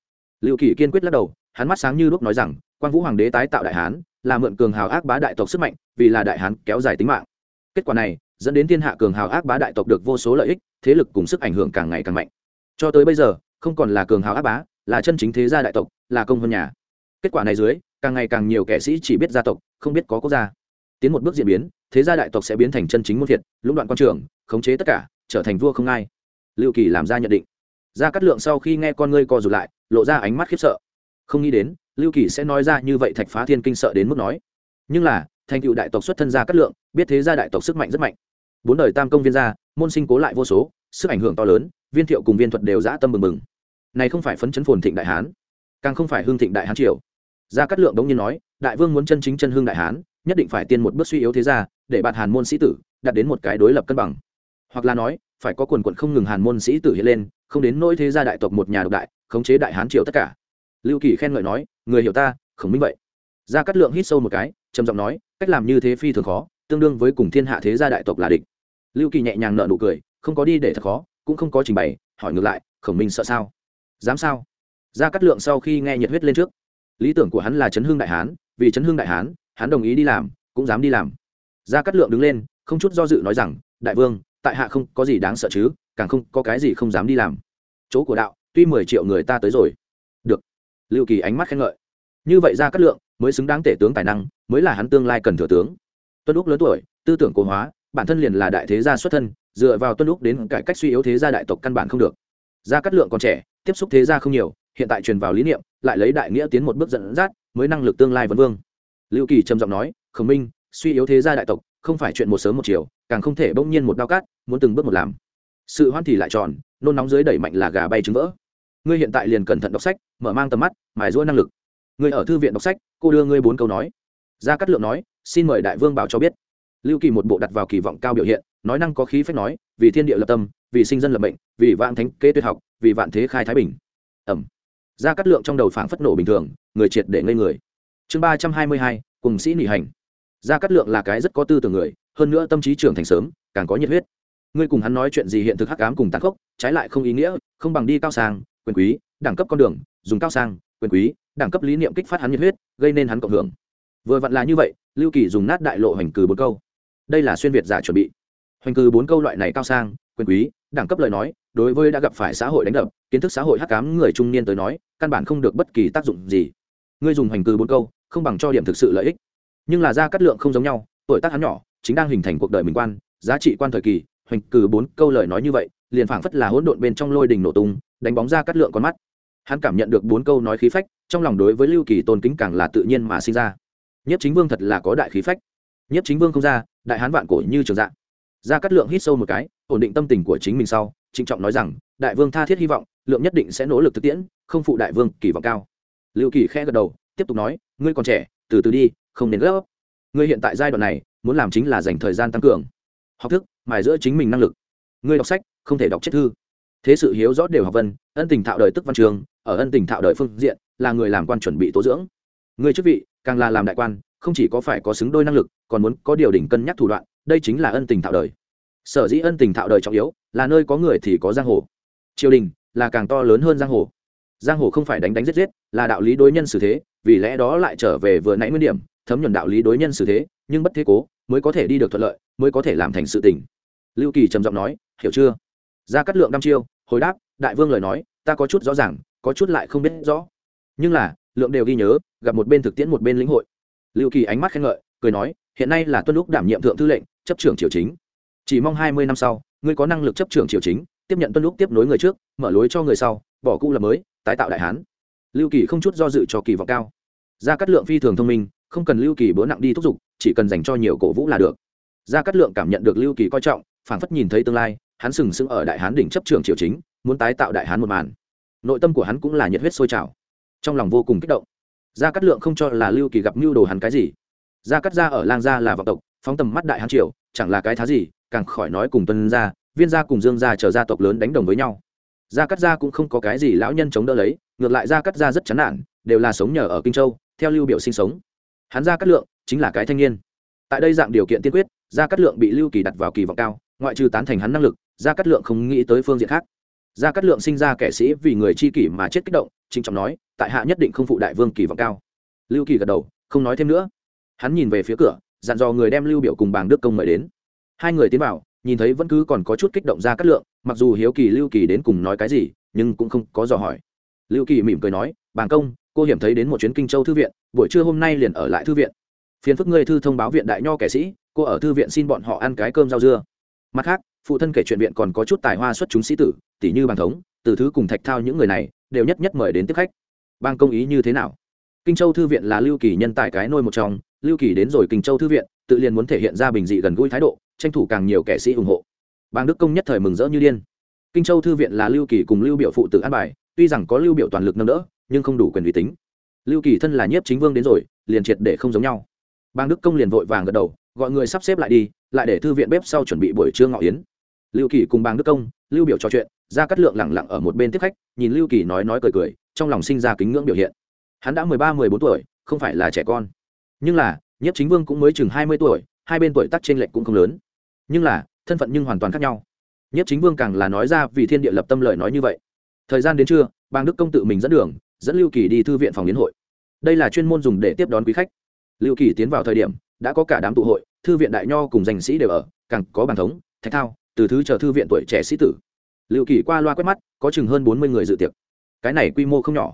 Liệu kỳ kiên quyết lắc đầu, hắn mắt sáng như lúc nói rằng quan vũ hoàng đế tái tạo đại hán, là mượn cường hào ác bá đại tộc sức mạnh, vì là đại hán kéo dài tính mạng. Kết quả này, dẫn đến thiên hạ cường hào ác bá đại tộc được vô số lợi ích, thế lực cùng sức ảnh hưởng càng ngày càng mạnh. Cho tới bây giờ, không còn là cường hào ác bá, là chân chính thế gia đại tộc, là công hơn nhà. Kết quả này dưới càng ngày càng nhiều kẻ sĩ chỉ biết gia tộc, không biết có quốc gia. Tiến một bước diễn biến, thế gia đại tộc sẽ biến thành chân chính môn thiệt, lũng đoạn quan trường, khống chế tất cả, trở thành vua không ai. Lưu kỳ làm ra nhận định. Gia cát lượng sau khi nghe con ngươi co rụt lại, lộ ra ánh mắt khiếp sợ. Không nghĩ đến, lưu kỳ sẽ nói ra như vậy thạch phá thiên kinh sợ đến mức nói. Nhưng là, thành cựu đại tộc xuất thân gia cát lượng, biết thế gia đại tộc sức mạnh rất mạnh. Bốn đời tam công viên gia, môn sinh cố lại vô số, sức ảnh hưởng to lớn, viên thiệu cùng viên thuật đều dã tâm mừng mừng này không phải phấn chấn phồn thịnh đại hán, càng không phải hương thịnh đại hán triều gia cát lượng đống nhiên nói, đại vương muốn chân chính chân hương đại hán, nhất định phải tiên một bước suy yếu thế gia, để bạt hàn môn sĩ tử đạt đến một cái đối lập cân bằng. Hoặc là nói, phải có quần quận không ngừng hàn môn sĩ tử hiện lên, không đến nỗi thế gia đại tộc một nhà độc đại, khống chế đại hán triều tất cả. Lưu kỳ khen ngợi nói, người hiểu ta không minh vậy. Gia cát lượng hít sâu một cái, trầm giọng nói, cách làm như thế phi thường khó, tương đương với cùng thiên hạ thế gia đại tộc là địch. Lưu kỳ nhẹ nhàng nợ nụ cười, không có đi để thật khó, cũng không có trình bày, hỏi ngược lại, khổng minh sợ sao? Dám sao? Gia cát lượng sau khi nghe nhiệt huyết lên trước lý tưởng của hắn là chấn hương đại hán, vì chấn hương đại hán, hắn đồng ý đi làm, cũng dám đi làm. Gia cát lượng đứng lên, không chút do dự nói rằng, đại vương, tại hạ không có gì đáng sợ chứ, càng không có cái gì không dám đi làm. Chỗ của đạo, tuy mười triệu người ta tới rồi. Được. Lưu kỳ ánh mắt khen ngợi. Như vậy gia cát lượng mới xứng đáng tể tướng tài năng, mới là hắn tương lai cần thừa tướng. Tuân lúc lớn tuổi, tư tưởng cố hóa, bản thân liền là đại thế gia xuất thân, dựa vào tuân lúc đến cải cách suy yếu thế gia đại tộc căn bản không được. Gia cát lượng còn trẻ, tiếp xúc thế gia không nhiều hiện tại truyền vào lý niệm, lại lấy đại nghĩa tiến một bước dẫn dắt, mới năng lực tương lai vấn vương. Lưu kỳ trầm giọng nói, khổng minh, suy yếu thế gia đại tộc, không phải chuyện một sớm một chiều, càng không thể bỗng nhiên một đao cát muốn từng bước một làm. Sự hoan thì lại tròn, nôn nóng dưới đẩy mạnh là gà bay trứng vỡ. Ngươi hiện tại liền cẩn thận đọc sách, mở mang tầm mắt, mài rũa năng lực. Ngươi ở thư viện đọc sách, cô đưa ngươi bốn câu nói. Gia cát lượng nói, xin mời đại vương bảo cho biết. Lưu kỳ một bộ đặt vào kỳ vọng cao biểu hiện, nói năng có khí phách nói, vì thiên địa lập tâm, vì sinh dân lập mệnh, vì vạn thánh kế tuyệt học, vì vạn thế khai thái bình. Ẩm gia cát lượng trong đầu phảng phất nổ bình thường, người triệt để ngây người. Chương ba trăm hai mươi hai, cùng sĩ nỉ hành. Gia cát lượng là cái rất có tư tưởng người, hơn nữa tâm trí trưởng thành sớm, càng có nhiệt huyết. Ngươi cùng hắn nói chuyện gì hiện thực hắc ám cùng tàn khốc, trái lại không ý nghĩa, không bằng đi cao sang, quyền quý, đẳng cấp con đường, dùng cao sang, quyền quý, đẳng cấp lý niệm kích phát hắn nhiệt huyết, gây nên hắn cộng hưởng. Vừa vặn là như vậy, lưu kỳ dùng nát đại lộ hoành cừ bốn câu. Đây là xuyên việt giả chuẩn bị. Hoành cừ bốn câu loại này cao sang, quyền quý đẳng cấp lời nói, đối với đã gặp phải xã hội đánh đập, kiến thức xã hội hắc cám người trung niên tới nói, căn bản không được bất kỳ tác dụng gì. Ngươi dùng hoành cư bốn câu, không bằng cho điểm thực sự lợi ích. Nhưng là ra cắt lượng không giống nhau, tuổi tác hắn nhỏ, chính đang hình thành cuộc đời mình quan, giá trị quan thời kỳ hoành cừ bốn câu lời nói như vậy, liền phảng phất là hỗn độn bên trong lôi đình nổ tung, đánh bóng ra cắt lượng con mắt. Hắn cảm nhận được bốn câu nói khí phách, trong lòng đối với lưu kỳ tôn kính càng là tự nhiên mà sinh ra. Nhất chính vương thật là có đại khí phách. Nhất chính vương không ra, đại hán vạn cổ như trường dạng. Ra cắt lượng hít sâu một cái ổn định tâm tình của chính mình sau, trịnh trọng nói rằng, đại vương tha thiết hy vọng, lượng nhất định sẽ nỗ lực thực tiễn, không phụ đại vương kỳ vọng cao. Lưu kỳ khẽ gật đầu, tiếp tục nói, ngươi còn trẻ, từ từ đi, không nên gấp. Ngươi hiện tại giai đoạn này, muốn làm chính là dành thời gian tăng cường, học thức, mài giữa chính mình năng lực. Ngươi đọc sách, không thể đọc chết thư. Thế sự hiếu rõ đều học vân, ân tình thạo đời tức văn trường, ở ân tình thạo đời phương diện, là người làm quan chuẩn bị tố dưỡng. Người chức vị, càng là làm đại quan, không chỉ có phải có xứng đôi năng lực, còn muốn có điều đỉnh cân nhắc thủ đoạn, đây chính là ân tình thạo đời sở dĩ ân tình thạo đời trọng yếu là nơi có người thì có giang hồ. Triều đình là càng to lớn hơn giang hồ. Giang hồ không phải đánh đánh giết giết, là đạo lý đối nhân xử thế, vì lẽ đó lại trở về vừa nãy nguyên điểm, thấm nhuần đạo lý đối nhân xử thế, nhưng bất thế cố, mới có thể đi được thuận lợi, mới có thể làm thành sự tình. Lưu kỳ trầm giọng nói, hiểu chưa? Ra cắt lượng đăm chiêu, hồi đáp, đại vương lời nói, ta có chút rõ ràng, có chút lại không biết rõ. Nhưng là, lượng đều ghi nhớ, gặp một bên thực tiễn một bên lĩnh hội. Lưu kỳ ánh mắt khen ngợi, cười nói, hiện nay là tuân lúc đảm nhiệm thượng thư lệnh, chấp trưởng triều chính chỉ mong hai mươi năm sau, ngươi có năng lực chấp trưởng triều chính, tiếp nhận tuân lúc tiếp nối người trước, mở lối cho người sau, bỏ cũ lập mới, tái tạo đại hán. Lưu kỳ không chút do dự cho kỳ vọng cao. Gia cát lượng phi thường thông minh, không cần lưu kỳ bữa nặng đi thúc giục, chỉ cần dành cho nhiều cổ vũ là được. Gia cát lượng cảm nhận được lưu kỳ coi trọng, phảng phất nhìn thấy tương lai, hắn sừng sững ở đại hán đỉnh chấp trưởng triều chính, muốn tái tạo đại hán một màn. Nội tâm của hắn cũng là nhiệt huyết sôi trào. Trong lòng vô cùng kích động. Gia cát lượng không cho là lưu kỳ gặp mưu đồ hắn cái gì. Gia cát gia ở lang gia là vọng tộc, phóng tầm mắt đại hán triều, chẳng là cái thá gì càng khỏi nói cùng tuân gia, viên gia cùng dương gia chờ gia tộc lớn đánh đồng với nhau. Gia cát gia cũng không có cái gì lão nhân chống đỡ lấy, ngược lại gia cát gia rất chán nản, đều là sống nhờ ở kinh châu, theo lưu biểu sinh sống. Hắn gia cát lượng chính là cái thanh niên. Tại đây dạng điều kiện tiên quyết, gia cát lượng bị lưu kỳ đặt vào kỳ vọng cao, ngoại trừ tán thành hắn năng lực, gia cát lượng không nghĩ tới phương diện khác. Gia cát lượng sinh ra kẻ sĩ vì người chi kỷ mà chết kích động, trịnh trọng nói, tại hạ nhất định không phụ đại vương kỳ vọng cao. Lưu kỳ gật đầu, không nói thêm nữa. Hắn nhìn về phía cửa, dặn dò người đem lưu biểu cùng bàng đức công mời đến hai người tiến vào, nhìn thấy vẫn cứ còn có chút kích động ra cát lượng, mặc dù hiếu kỳ, lưu kỳ đến cùng nói cái gì, nhưng cũng không có dò hỏi. Lưu kỳ mỉm cười nói bàn công, cô hiểm thấy đến một chuyến kinh châu thư viện, buổi trưa hôm nay liền ở lại thư viện. Phiền phức ngươi thư thông báo viện đại nho kẻ sĩ, cô ở thư viện xin bọn họ ăn cái cơm rau dưa. Mặt khác, phụ thân kể chuyện viện còn có chút tài hoa xuất chúng sĩ tử tỷ như bàn thống, từ thứ cùng thạch thao những người này, đều nhất nhất mời đến tiếp khách. Bang công ý như thế nào? Kinh châu thư viện là lưu kỳ nhân tài cái nôi một trong, lưu kỳ đến rồi kinh châu thư viện, tự liền muốn thể hiện ra bình dị gần gũi thái độ tranh thủ càng nhiều kẻ sĩ ủng hộ. Bang đức công nhất thời mừng rỡ như điên. Kinh châu thư viện là lưu kỳ cùng lưu biểu phụ tự an bài, tuy rằng có lưu biểu toàn lực nâng đỡ, nhưng không đủ quyền uy tín. Lưu kỳ thân là nhiếp chính vương đến rồi, liền triệt để không giống nhau. Bang đức công liền vội vàng gật đầu, gọi người sắp xếp lại đi, lại để thư viện bếp sau chuẩn bị buổi trưa ngọ yến. Lưu kỳ cùng bang đức công, lưu biểu trò chuyện ra cắt lượng lẳng lặng ở một bên tiếp khách, nhìn lưu kỳ nói nói cười cười, trong lòng sinh ra kính ngưỡng biểu hiện. Hắn đã mười ba, mười bốn tuổi, không phải là trẻ con. Nhưng là nhất chính vương cũng mới chừng hai mươi tuổi, hai bên tuổi tác t r ê n lệch cũng không lớn nhưng là, thân phận nhưng hoàn toàn khác nhau. Nhất chính vương càng là nói ra vì thiên địa lập tâm lợi nói như vậy. Thời gian đến trưa bang đức công tự mình dẫn đường, dẫn lưu kỳ đi thư viện phòng liên hội. Đây là chuyên môn dùng để tiếp đón quý khách. Lưu kỳ tiến vào thời điểm, đã có cả đám tụ hội, thư viện đại nho cùng danh sĩ đều ở, càng có bàn thống, thạch thao, từ thứ chờ thư viện tuổi trẻ sĩ tử. Lưu kỳ qua loa quét mắt, có chừng hơn bốn mươi người dự tiệc. Cái này quy mô không nhỏ.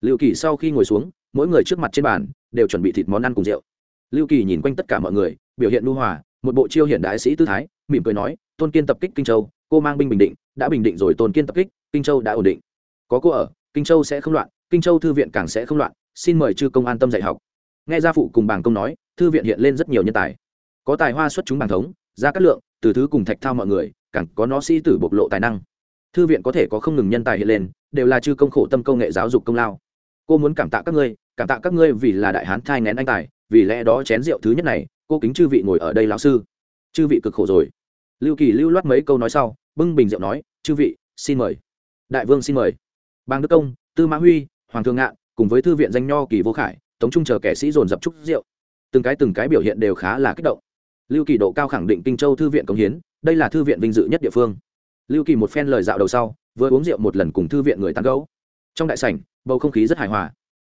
Lưu kỳ sau khi ngồi xuống, mỗi người trước mặt trên bàn, đều chuẩn bị thịt món ăn cùng rượu. Lưu kỳ nhìn quanh tất cả mọi người, biểu hiện lưu hòa một bộ chiêu hiện đại sĩ tư thái, mỉm cười nói, tôn kiên tập kích kinh châu, cô mang binh bình định, đã bình định rồi tôn kiên tập kích, kinh châu đã ổn định. Có cô ở, kinh châu sẽ không loạn, kinh châu thư viện càng sẽ không loạn, xin mời chư công an tâm dạy học. Nghe gia phụ cùng bảng công nói, thư viện hiện lên rất nhiều nhân tài. Có tài hoa xuất chúng bảng thống ra cát lượng, từ thứ cùng thạch thao mọi người, càng có nó sĩ tử bộc lộ tài năng. Thư viện có thể có không ngừng nhân tài hiện lên, đều là chư công khổ tâm công nghệ giáo dục công lao. Cô muốn cảm tạ các ngươi, cảm tạ các ngươi vì là đại hán thai ngén anh tài, vì lẽ đó chén rượu thứ nhất này cô kính chư vị ngồi ở đây lão sư. Chư vị cực khổ rồi. Lưu kỳ lưu loát mấy câu nói sau, bưng bình rượu nói, chư vị, xin mời. Đại vương xin mời. Bang đức công, tư mã huy, hoàng thương ngạn cùng với thư viện danh nho kỳ vô khải, tống trung chờ kẻ sĩ dồn dập chúc rượu. Từng cái từng cái biểu hiện đều khá là kích động. Lưu kỳ độ cao khẳng định kinh châu thư viện công hiến, đây là thư viện vinh dự nhất địa phương. Lưu kỳ một phen lời dạo đầu sau, vừa uống rượu một lần cùng thư viện người tán gấu trong đại sảnh, bầu không khí rất hài hòa.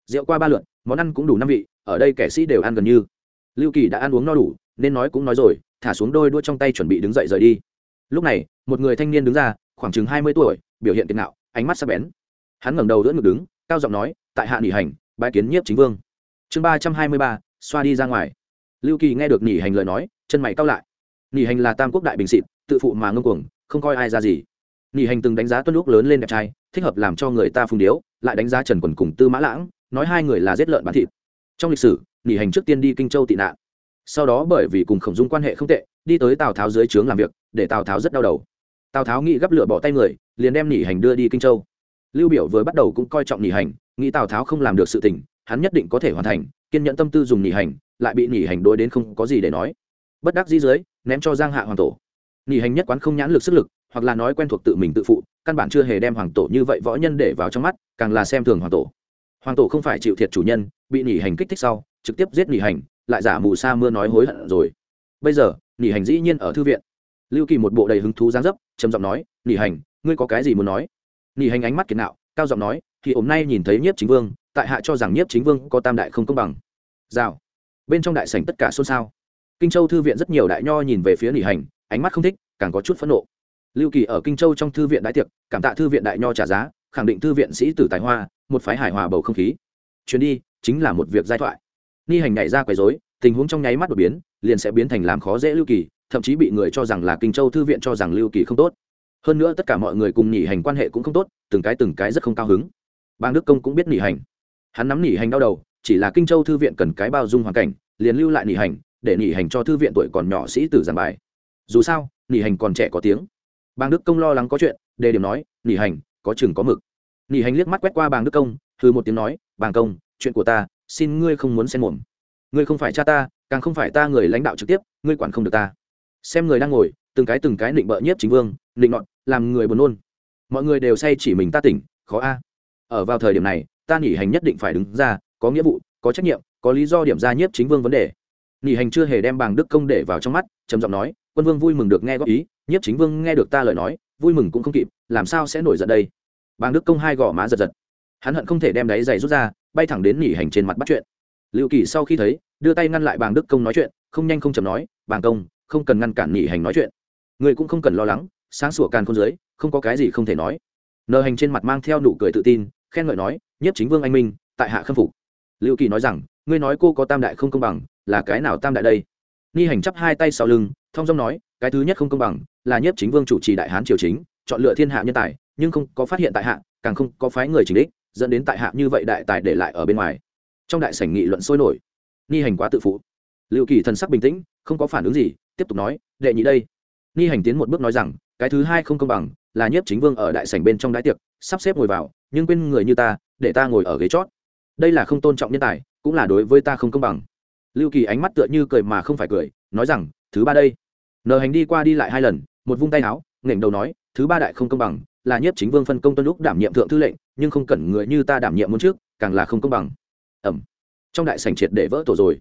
Rượu qua ba lượn món ăn cũng đủ năm vị, ở đây kẻ sĩ đều ăn gần như lưu kỳ đã ăn uống no đủ, nên nói cũng nói rồi, thả xuống đôi đua trong tay chuẩn bị đứng dậy rời đi. Lúc này, một người thanh niên đứng ra, khoảng chừng hai mươi tuổi, biểu hiện tiền nạo ánh mắt sắc bén. Hắn ngẩng đầu đỡ ngực đứng, cao giọng nói, tại hạ nghỉ hành bãi kiến nhiếp chính vương. Chương ba trăm hai mươi ba, xoa đi ra ngoài. Lưu kỳ nghe được nghỉ hành lời nói, chân mày cao lại. Nghỉ hành là tam quốc đại bình xịt tự phụ mà ngông cuồng, không coi ai ra gì. Nghỉ hành từng đánh giá tuân lúc lớn lên đẹp trai, thích hợp làm cho người ta phung điếu, lại đánh giá trần quần cùng tư mã lãng, nói hai người là giết lợn bán thịt. Trong lịch sử nghỉ hành trước tiên đi kinh châu tị nạn. Sau đó bởi vì cùng khổng dung quan hệ không tệ, đi tới tào tháo dưới trướng làm việc, để tào tháo rất đau đầu. Tào tháo nghĩ gấp lửa bỏ tay người, liền đem nghỉ hành đưa đi kinh châu. Lưu biểu vừa bắt đầu cũng coi trọng nghỉ hành, nghĩ tào tháo không làm được sự tình, hắn nhất định có thể hoàn thành, kiên nhẫn tâm tư dùng nghỉ hành, lại bị nghỉ hành đối đến không có gì để nói. Bất đắc dĩ dưới, ném cho giang hạ hoàng tổ. Nghỉ hành nhất quán không nhãn lực sức lực, hoặc là nói quen thuộc tự mình tự phụ, căn bản chưa hề đem hoàng tổ như vậy võ nhân để vào trong mắt, càng là xem thường hoàng tổ. Hoàng tổ không phải chịu thiệt chủ nhân, bị nghỉ hành kích thích sau trực tiếp giết nghỉ hành, lại giả mù sa mưa nói hối hận rồi. Bây giờ nghỉ hành dĩ nhiên ở thư viện. Lưu kỳ một bộ đầy hứng thú giáng dấp, trầm giọng nói nghỉ hành, ngươi có cái gì muốn nói? Nghỉ hành ánh mắt kiệt nạo, cao giọng nói, thì hôm nay nhìn thấy nhiếp chính vương, tại hạ cho rằng nhiếp chính vương có tam đại không công bằng. Rào. Bên trong đại sảnh tất cả xôn xao. Kinh châu thư viện rất nhiều đại nho nhìn về phía nghỉ hành, ánh mắt không thích, càng có chút phẫn nộ. Lưu kỳ ở kinh châu trong thư viện đại tiệc, cảm tạ thư viện đại nho trả giá, khẳng định thư viện sĩ tử tài hoa, một phái hài hòa bầu không khí. Chuyến đi, chính là một việc giai thoại ni hành nhảy ra quấy rối, tình huống trong nháy mắt đột biến, liền sẽ biến thành làm khó dễ lưu kỳ, thậm chí bị người cho rằng là kinh châu thư viện cho rằng lưu kỳ không tốt. Hơn nữa tất cả mọi người cùng nhỉ hành quan hệ cũng không tốt, từng cái từng cái rất không cao hứng. Bang đức công cũng biết nhỉ hành. Hắn nắm nhỉ hành đau đầu, chỉ là kinh châu thư viện cần cái bao dung hoàn cảnh, liền lưu lại nhỉ hành, để nhỉ hành cho thư viện tuổi còn nhỏ sĩ tử giảng bài. Dù sao nhỉ hành còn trẻ có tiếng. Bang đức công lo lắng có chuyện, đề điểm nói nhỉ hành, có chừng có mực. Nhỉ hành liếc mắt quét qua bang đức công thư một tiếng nói, bang công, chuyện của ta xin ngươi không muốn xen mồm. Ngươi không phải cha ta, càng không phải ta người lãnh đạo trực tiếp, ngươi quản không được ta. Xem người đang ngồi, từng cái từng cái định bợ nhiếp chính vương định nọn làm người buồn nôn. Mọi người đều say chỉ mình ta tỉnh, khó a. Ở vào thời điểm này, ta nghỉ hành nhất định phải đứng ra, có nghĩa vụ, có trách nhiệm, có lý do điểm ra nhiếp chính vương vấn đề. Nghỉ hành chưa hề đem bàng đức công để vào trong mắt, trầm giọng nói, quân vương vui mừng được nghe góp ý, nhiếp chính vương nghe được ta lời nói, vui mừng cũng không kịp, làm sao sẽ nổi giận đây? Bàng đức công hai gò má giật giật. Hắn hận không thể đem đáy giày rút ra bay thẳng đến nghỉ hành trên mặt bắt chuyện. Lưu kỳ sau khi thấy, đưa tay ngăn lại bàng đức công nói chuyện, không nhanh không chậm nói, bàng công, không cần ngăn cản nghỉ hành nói chuyện. Người cũng không cần lo lắng, sáng sủa càn không dưới, không có cái gì không thể nói. Nờ hành trên mặt mang theo nụ cười tự tin, khen ngợi nói, nhiếp chính vương anh minh, tại hạ khâm phục. Lưu kỳ nói rằng, ngươi nói cô có tam đại không công bằng, là cái nào tam đại đây? Nghi hành chắp hai tay sau lưng, thông dong nói, cái thứ nhất không công bằng, là nhiếp chính vương chủ trì đại hán triều chính, chọn lựa thiên hạ nhân tài, nhưng không có phát hiện tại hạ, càng không có phái người chính đích dẫn đến tại hạ như vậy đại tài để lại ở bên ngoài. Trong đại sảnh nghị luận sôi nổi. Ni hành quá tự phụ. Lưu kỳ thần sắc bình tĩnh, không có phản ứng gì, tiếp tục nói, đệ nhị đây. Ni hành tiến một bước nói rằng, cái thứ hai không công bằng, là nhiếp chính vương ở đại sảnh bên trong đại tiệc, sắp xếp ngồi vào, nhưng quên người như ta, để ta ngồi ở ghế chót. Đây là không tôn trọng nhân tài, cũng là đối với ta không công bằng. Lưu kỳ ánh mắt tựa như cười mà không phải cười, nói rằng, thứ ba đây. Nờ hành đi qua đi lại hai lần, một vung tay áo, nghển đầu nói, thứ ba đại không công bằng là nhiếp chính vương phân công tuân lúc đảm nhiệm thượng thư lệnh, nhưng không cần người như ta đảm nhiệm muốn trước, càng là không công bằng. Ẩm. Trong đại sảnh triệt để vỡ tổ rồi.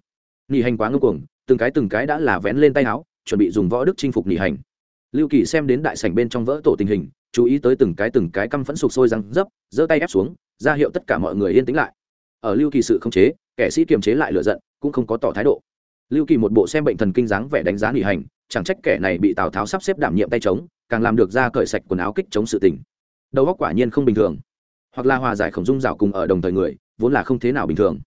Nghỉ hành quá ngưng cuồng, từng cái từng cái đã là vén lên tay áo, chuẩn bị dùng võ đức chinh phục nghỉ hành. Lưu kỳ xem đến đại sảnh bên trong vỡ tổ tình hình, chú ý tới từng cái từng cái căm phẫn sụp sôi răng dấp, giơ tay ép xuống, ra hiệu tất cả mọi người yên tĩnh lại. Ở lưu kỳ sự không chế, kẻ sĩ kiềm chế lại lựa giận, cũng không có tỏ thái độ. Lưu kỳ một bộ xem bệnh thần kinh dáng vẻ đánh giá nghỉ hành, chẳng trách kẻ này bị tào tháo sắp xếp đảm nhiệm tay chống càng làm được ra cởi sạch quần áo kích chống sự tình. Đầu óc quả nhiên không bình thường. Hoặc là hòa giải khổng dung rào cùng ở đồng thời người, vốn là không thế nào bình thường.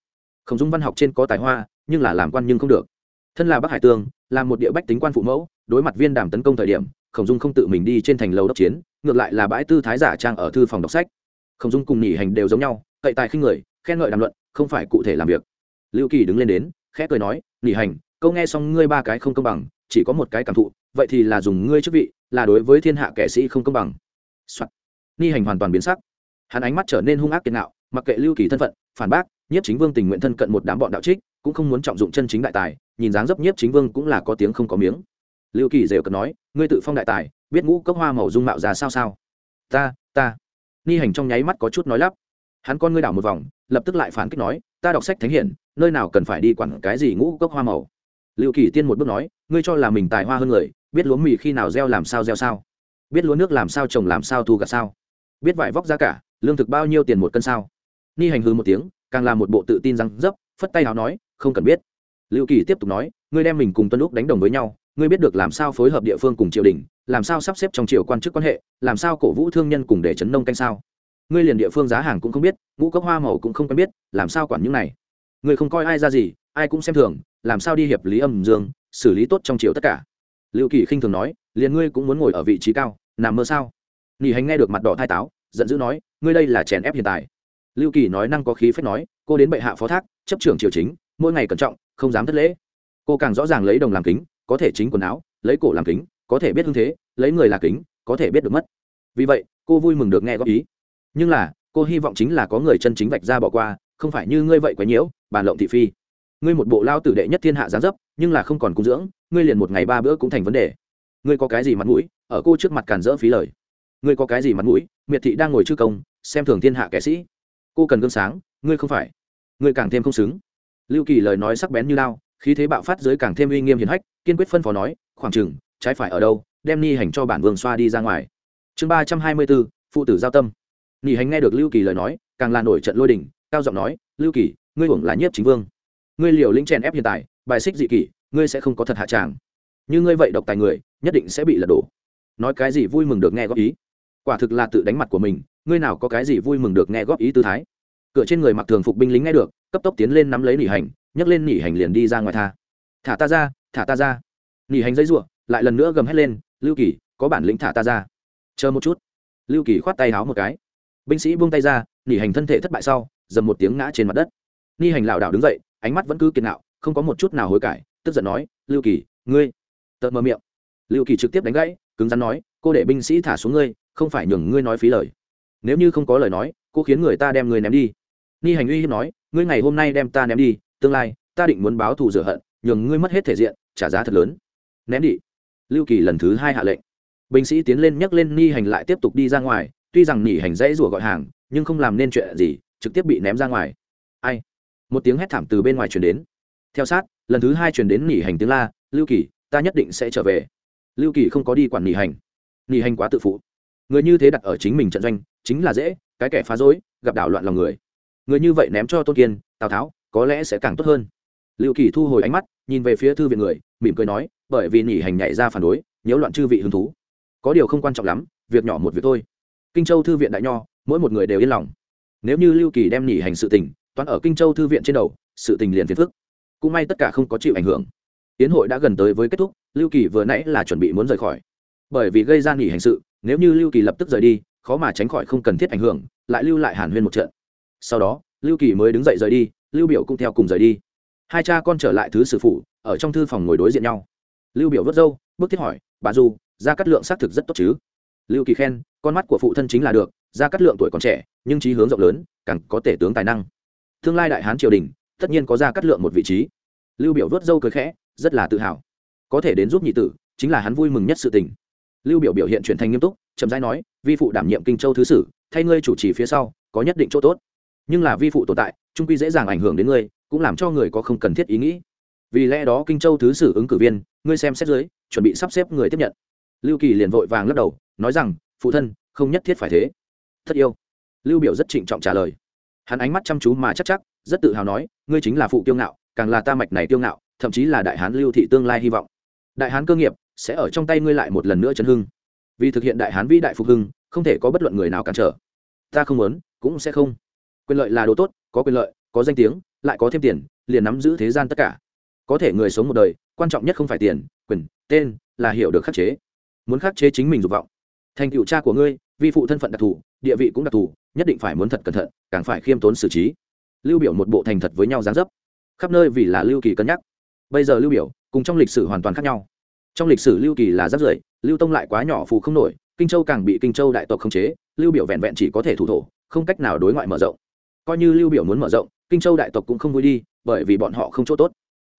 Khổng dung văn học trên có tài hoa, nhưng là làm quan nhưng không được. Thân là bắc hải tương là một địa bách tính quan phụ mẫu, đối mặt viên đàm tấn công thời điểm, khổng dung không tự mình đi trên thành lầu đốc chiến, ngược lại là bãi tư thái giả trang ở thư phòng đọc sách. Khổng dung cùng nghỉ hành đều giống nhau, cậy tài khinh người, khen ngợi đàm luận, không phải cụ thể làm việc. Lưu kỳ đứng lên đến, khẽ cười nói nghỉ hành, câu nghe xong ngươi ba cái không công bằng chỉ có một cái cảm thụ, vậy thì là dùng ngươi chức vị, là đối với thiên hạ kẻ sĩ không công bằng、Soạn. ni hành hoàn toàn biến sắc. Hắn ánh mắt trở nên hung ác kiên nạo mặc kệ lưu kỳ thân phận, phản bác nhất chính vương tình nguyện thân cận một đám bọn đạo trích, cũng không muốn trọng dụng chân chính đại tài, nhìn dáng dấp nhiếp chính vương cũng là có tiếng không có miếng. Lưu kỳ dều cần nói, ngươi tự phong đại tài, biết ngũ cốc hoa màu dung mạo ra sao sao? Ta ta. Ni hành trong nháy mắt có chút nói lắp. Hắn con ngươi đảo một vòng, lập tức lại phản kích nói, ta đọc sách thánh hiển, nơi nào cần phải đi quản cái gì ngũ cốc hoa màu? Lưu kỳ tiên một bước nói, ngươi cho là mình tài hoa hơn người, biết lúa mì khi nào gieo làm sao gieo sao? Biết lúa nước làm sao trồng làm sao thu gặt sao? Biết vải vóc giá cả, lương thực bao nhiêu tiền một cân sao? Ni hành hư một tiếng, càng là một bộ tự tin răng dấp, phất tay nào nói, không cần biết. Lưu kỳ tiếp tục nói, ngươi đem mình cùng tuân lúc đánh đồng với nhau, ngươi biết được làm sao phối hợp địa phương cùng triều đình, làm sao sắp xếp trong triều quan chức quan hệ, làm sao cổ vũ thương nhân cùng để chấn nông canh sao? Ngươi liền địa phương giá hàng cũng không biết, ngũ cốc hoa màu cũng không quen biết, làm sao quản những này? Ngươi không coi ai ra gì, ai cũng xem thường, làm sao đi hiệp lý âm dương, xử lý tốt trong triều tất cả. Lưu kỳ khinh thường nói, liền ngươi cũng muốn ngồi ở vị trí cao, nằm mơ sao? Nghỉ hành nghe được mặt đỏ thai táo, giận dữ nói, ngươi đây là chèn ép hiện tại. Lưu kỳ nói năng có khí phép nói, cô đến bệ hạ phó thác, chấp trưởng triều chính, mỗi ngày cẩn trọng, không dám thất lễ. Cô càng rõ ràng lấy đồng làm kính, có thể chính quần áo, lấy cổ làm kính, có thể biết hương thế, lấy người là kính, có thể biết được mất. Vì vậy, cô vui mừng được nghe góp ý. Nhưng là, cô hy vọng chính là có người chân chính vạch ra bỏ qua không phải như ngươi vậy quá nhiễu, bàn lộng thị phi. Ngươi một bộ lao tử đệ nhất thiên hạ gián dấp, nhưng là không còn cung dưỡng, ngươi liền một ngày ba bữa cũng thành vấn đề. Ngươi có cái gì mặt mũi, ở cô trước mặt càn rỡ phí lời. Ngươi có cái gì mặt mũi, miệt thị đang ngồi chư công, xem thường thiên hạ kẻ sĩ. Cô cần gương sáng, ngươi không phải. Ngươi càng thêm không xứng. Lưu kỳ lời nói sắc bén như lao, khí thế bạo phát dưới càng thêm uy nghiêm hiền hách, kiên quyết phân phó nói, khoảng chừng, trái phải ở đâu, đem ni hành cho bản vương xoa đi ra ngoài. Chương ba trăm hai mươi bốn, phụ tử giao tâm. Ni hành nghe được lưu kỳ lời nói, càng là nổi trận lôi đình cao giọng nói, lưu kỳ, ngươi hưởng là nhiếp chính vương. Ngươi liều lĩnh chèn ép hiện tại, bài xích dị kỷ, ngươi sẽ không có thật hạ tràng. Như ngươi vậy độc tài người, nhất định sẽ bị lật đổ. Nói cái gì vui mừng được nghe góp ý. Quả thực là tự đánh mặt của mình, ngươi nào có cái gì vui mừng được nghe góp ý tư thái. Cửa trên người mặc thường phục binh lính nghe được, cấp tốc tiến lên nắm lấy nỉ hành, nhấc lên nỉ hành liền đi ra ngoài tha. Thả ta ra, thả ta ra. Nỉ hành dây ruộng, lại lần nữa gầm hét lên, lưu kỳ, có bản lĩnh thả ta ra. Chờ một chút. Lưu kỳ khoát tay háo một cái. Binh sĩ buông tay ra, nỉ hành thân thể thất bại sau dầm một tiếng ngã trên mặt đất. Ni hành lảo đảo đứng dậy, ánh mắt vẫn cứ kiên nạo không có một chút nào hối cải, tức giận nói, lưu kỳ, ngươi. Tợn mơ miệng. Lưu kỳ trực tiếp đánh gãy, cứng rắn nói, cô để binh sĩ thả xuống ngươi, không phải nhường ngươi nói phí lời. Nếu như không có lời nói, cô khiến người ta đem ngươi ném đi. Ni hành uy hiếp nói, ngươi ngày hôm nay đem ta ném đi, tương lai, ta định muốn báo thù rửa hận, nhường ngươi mất hết thể diện, trả giá thật lớn. Ném đi. Lưu kỳ lần thứ hai hạ lệnh. Binh sĩ tiến lên nhấc lên ni hành lại tiếp tục đi ra ngoài, tuy rằng nỉ hành dãy rủa gọi hàng, nhưng không làm nên chuyện gì trực tiếp bị ném ra ngoài. Ai? Một tiếng hét thảm từ bên ngoài truyền đến. Theo sát lần thứ hai truyền đến nỉ hành tiếng la lưu kỳ ta nhất định sẽ trở về. Lưu kỳ không có đi quản nỉ hành. Nỉ hành quá tự phụ. Người như thế đặt ở chính mình trận doanh chính là dễ cái kẻ phá rối, gặp đảo loạn lòng người. Người như vậy ném cho tôn kiên tào tháo có lẽ sẽ càng tốt hơn. Lưu kỳ thu hồi ánh mắt nhìn về phía thư viện người mỉm cười nói bởi vì nỉ hành nhảy ra phản đối nhiễu loạn chư vị hứng thú. Có điều không quan trọng lắm việc nhỏ một việc thôi. Kinh châu thư viện đại nho mỗi một người đều yên lòng nếu như lưu kỳ đem nỉ hành sự tình toán ở kinh châu thư viện trên đầu, sự tình liền phiền phức. Cũng may tất cả không có chịu ảnh hưởng. Tiến hội đã gần tới với kết thúc, lưu kỳ vừa nãy là chuẩn bị muốn rời khỏi. Bởi vì gây ra nghỉ hành sự, nếu như lưu kỳ lập tức rời đi, khó mà tránh khỏi không cần thiết ảnh hưởng, lại lưu lại hàn huyên một trận. Sau đó, lưu kỳ mới đứng dậy rời đi, lưu biểu cũng theo cùng rời đi. Hai cha con trở lại thứ sử phụ ở trong thư phòng ngồi đối diện nhau. Lưu biểu vớt râu, bước thiết hỏi, bà du ra cắt lượng xác thực rất tốt chứ? Lưu kỳ khen, con mắt của phụ thân chính là được ra cắt lượng tuổi còn trẻ, nhưng trí hướng rộng lớn, càng có thể tướng tài năng. Tương lai đại hán triều đình, tất nhiên có ra cắt lượng một vị trí. Lưu biểu vớt dâu cười khẽ, rất là tự hào. Có thể đến giúp nhị tử, chính là hắn vui mừng nhất sự tình. Lưu biểu biểu hiện chuyển thành nghiêm túc, chậm rãi nói, vi phụ đảm nhiệm kinh châu thứ sử, thay ngươi chủ trì phía sau, có nhất định chỗ tốt. Nhưng là vi phụ tồn tại, trung quy dễ dàng ảnh hưởng đến ngươi, cũng làm cho người có không cần thiết ý nghĩ. Vì lẽ đó kinh châu thứ sử ứng cử viên, ngươi xem xét dưới, chuẩn bị sắp xếp người tiếp nhận. Lưu kỳ liền vội vàng lắc đầu, nói rằng, phụ thân, không nhất thiết phải thế thất yêu. Lưu biểu rất trịnh trọng trả lời. Hắn ánh mắt chăm chú mà chắc chắc, rất tự hào nói, ngươi chính là phụ kiêu ngạo, càng là ta mạch này kiêu ngạo, thậm chí là đại hán lưu thị tương lai hy vọng. Đại hán cơ nghiệp, sẽ ở trong tay ngươi lại một lần nữa chấn hưng. Vì thực hiện đại hán vĩ đại phục hưng, không thể có bất luận người nào cản trở. Ta không muốn, cũng sẽ không. Quyền lợi là đồ tốt, có quyền lợi, có danh tiếng, lại có thêm tiền, liền nắm giữ thế gian tất cả. Có thể người sống một đời, quan trọng nhất không phải tiền, quyền, tên, là hiểu được khắc chế. Muốn khắc chế chính mình dục vọng thành cựu cha của ngươi, vi phụ thân phận đặc thù, địa vị cũng đặc thù, nhất định phải muốn thật cẩn thận, càng phải khiêm tốn xử trí. Lưu biểu một bộ thành thật với nhau dáng dấp. Khắp nơi vì là lưu kỳ cân nhắc. Bây giờ lưu biểu, cùng trong lịch sử hoàn toàn khác nhau. Trong lịch sử lưu kỳ là rất rưởi, lưu tông lại quá nhỏ phù không nổi, kinh châu càng bị kinh châu đại tộc khống chế, lưu biểu vẹn vẹn chỉ có thể thủ thổ, không cách nào đối ngoại mở rộng. Coi như lưu biểu muốn mở rộng, kinh châu đại tộc cũng không vui đi, bởi vì bọn họ không chỗ tốt.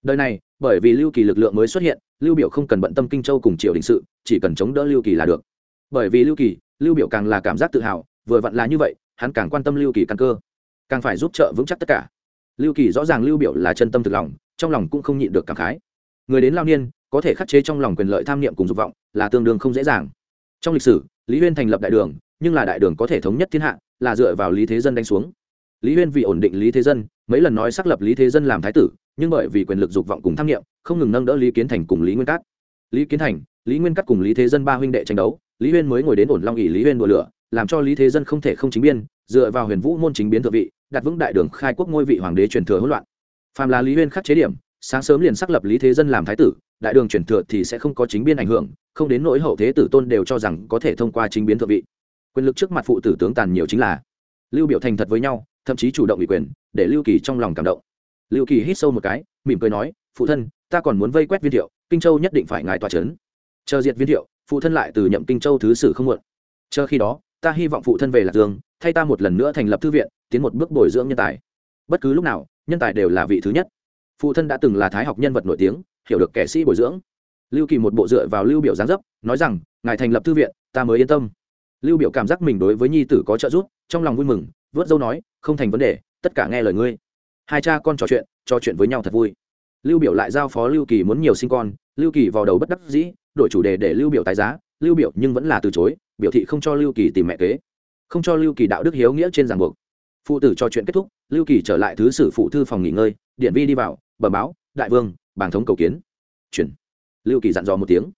Đời này, bởi vì lưu kỳ lực lượng mới xuất hiện, lưu biểu không cần bận tâm kinh châu cùng triều đình sự, chỉ cần chống đỡ lưu kỳ là được bởi vì lưu kỳ, lưu biểu càng là cảm giác tự hào, vừa vặn là như vậy, hắn càng quan tâm lưu kỳ căn cơ, càng phải giúp trợ vững chắc tất cả. Lưu kỳ rõ ràng lưu biểu là chân tâm thực lòng, trong lòng cũng không nhịn được cảm khái. Người đến lao niên, có thể khắc chế trong lòng quyền lợi tham niệm cùng dục vọng, là tương đương không dễ dàng. Trong lịch sử, lý huyên thành lập đại đường, nhưng là đại đường có thể thống nhất thiên hạ, là dựa vào lý thế dân đánh xuống. Lý huyên vì ổn định lý thế dân, mấy lần nói xác lập lý thế dân làm thái tử, nhưng bởi vì quyền lực dục vọng cùng tham niệm, không ngừng nâng đỡ lý kiến thành cùng lý nguyên cát. Lý kiến thành, lý nguyên cát cùng lý thế dân ba huynh đệ tranh đấu lý huyên mới ngồi đến ổn long ỉ lý huyên đùa lửa, làm cho lý thế dân không thể không chính biên, dựa vào huyền vũ môn chính biến thượng vị, đặt vững đại đường khai quốc ngôi vị hoàng đế truyền thừa hỗn loạn. Phàm là lý huyên khắc chế điểm, sáng sớm liền xác lập lý thế dân làm thái tử, đại đường truyền thừa thì sẽ không có chính biên ảnh hưởng, không đến nỗi hậu thế tử tôn đều cho rằng có thể thông qua chính biến thượng vị. Quyền lực trước mặt phụ tử tướng tàn nhiều chính là lưu biểu thành thật với nhau, thậm chí chủ động ủy quyền, để lưu kỳ trong lòng cảm động. Lưu kỳ hít sâu một cái, mỉm cười nói, phụ thân, ta còn muốn vây quét viên thiệu, kinh châu nhất định phải ngài tòa chấn. Chờ diệt viên thiệu phụ thân lại từ nhậm kinh châu thứ sử không muộn. Chờ khi đó, ta hy vọng phụ thân về lạc dương, thay ta một lần nữa thành lập thư viện, tiến một bước bồi dưỡng nhân tài. Bất cứ lúc nào, nhân tài đều là vị thứ nhất. Phụ thân đã từng là thái học nhân vật nổi tiếng, hiểu được kẻ sĩ bồi dưỡng. Lưu kỳ một bộ dựa vào lưu biểu giáng dấp, nói rằng, ngài thành lập thư viện, ta mới yên tâm. Lưu biểu cảm giác mình đối với nhi tử có trợ giúp, trong lòng vui mừng, vớt dâu nói, không thành vấn đề, tất cả nghe lời ngươi. Hai cha con trò chuyện trò chuyện với nhau thật vui. Lưu biểu lại giao phó lưu kỳ muốn nhiều sinh con, lưu kỳ vào đầu bất đắc dĩ đổi chủ đề để lưu biểu tái giá, lưu biểu nhưng vẫn là từ chối, biểu thị không cho lưu kỳ tìm mẹ kế, không cho lưu kỳ đạo đức hiếu nghĩa trên giảng buộc. Phụ tử cho chuyện kết thúc, lưu kỳ trở lại thứ sử phụ thư phòng nghỉ ngơi, điện vi đi vào, bẩm báo, đại vương, bàng thống cầu kiến. Chuyển. Lưu kỳ dặn dò một tiếng.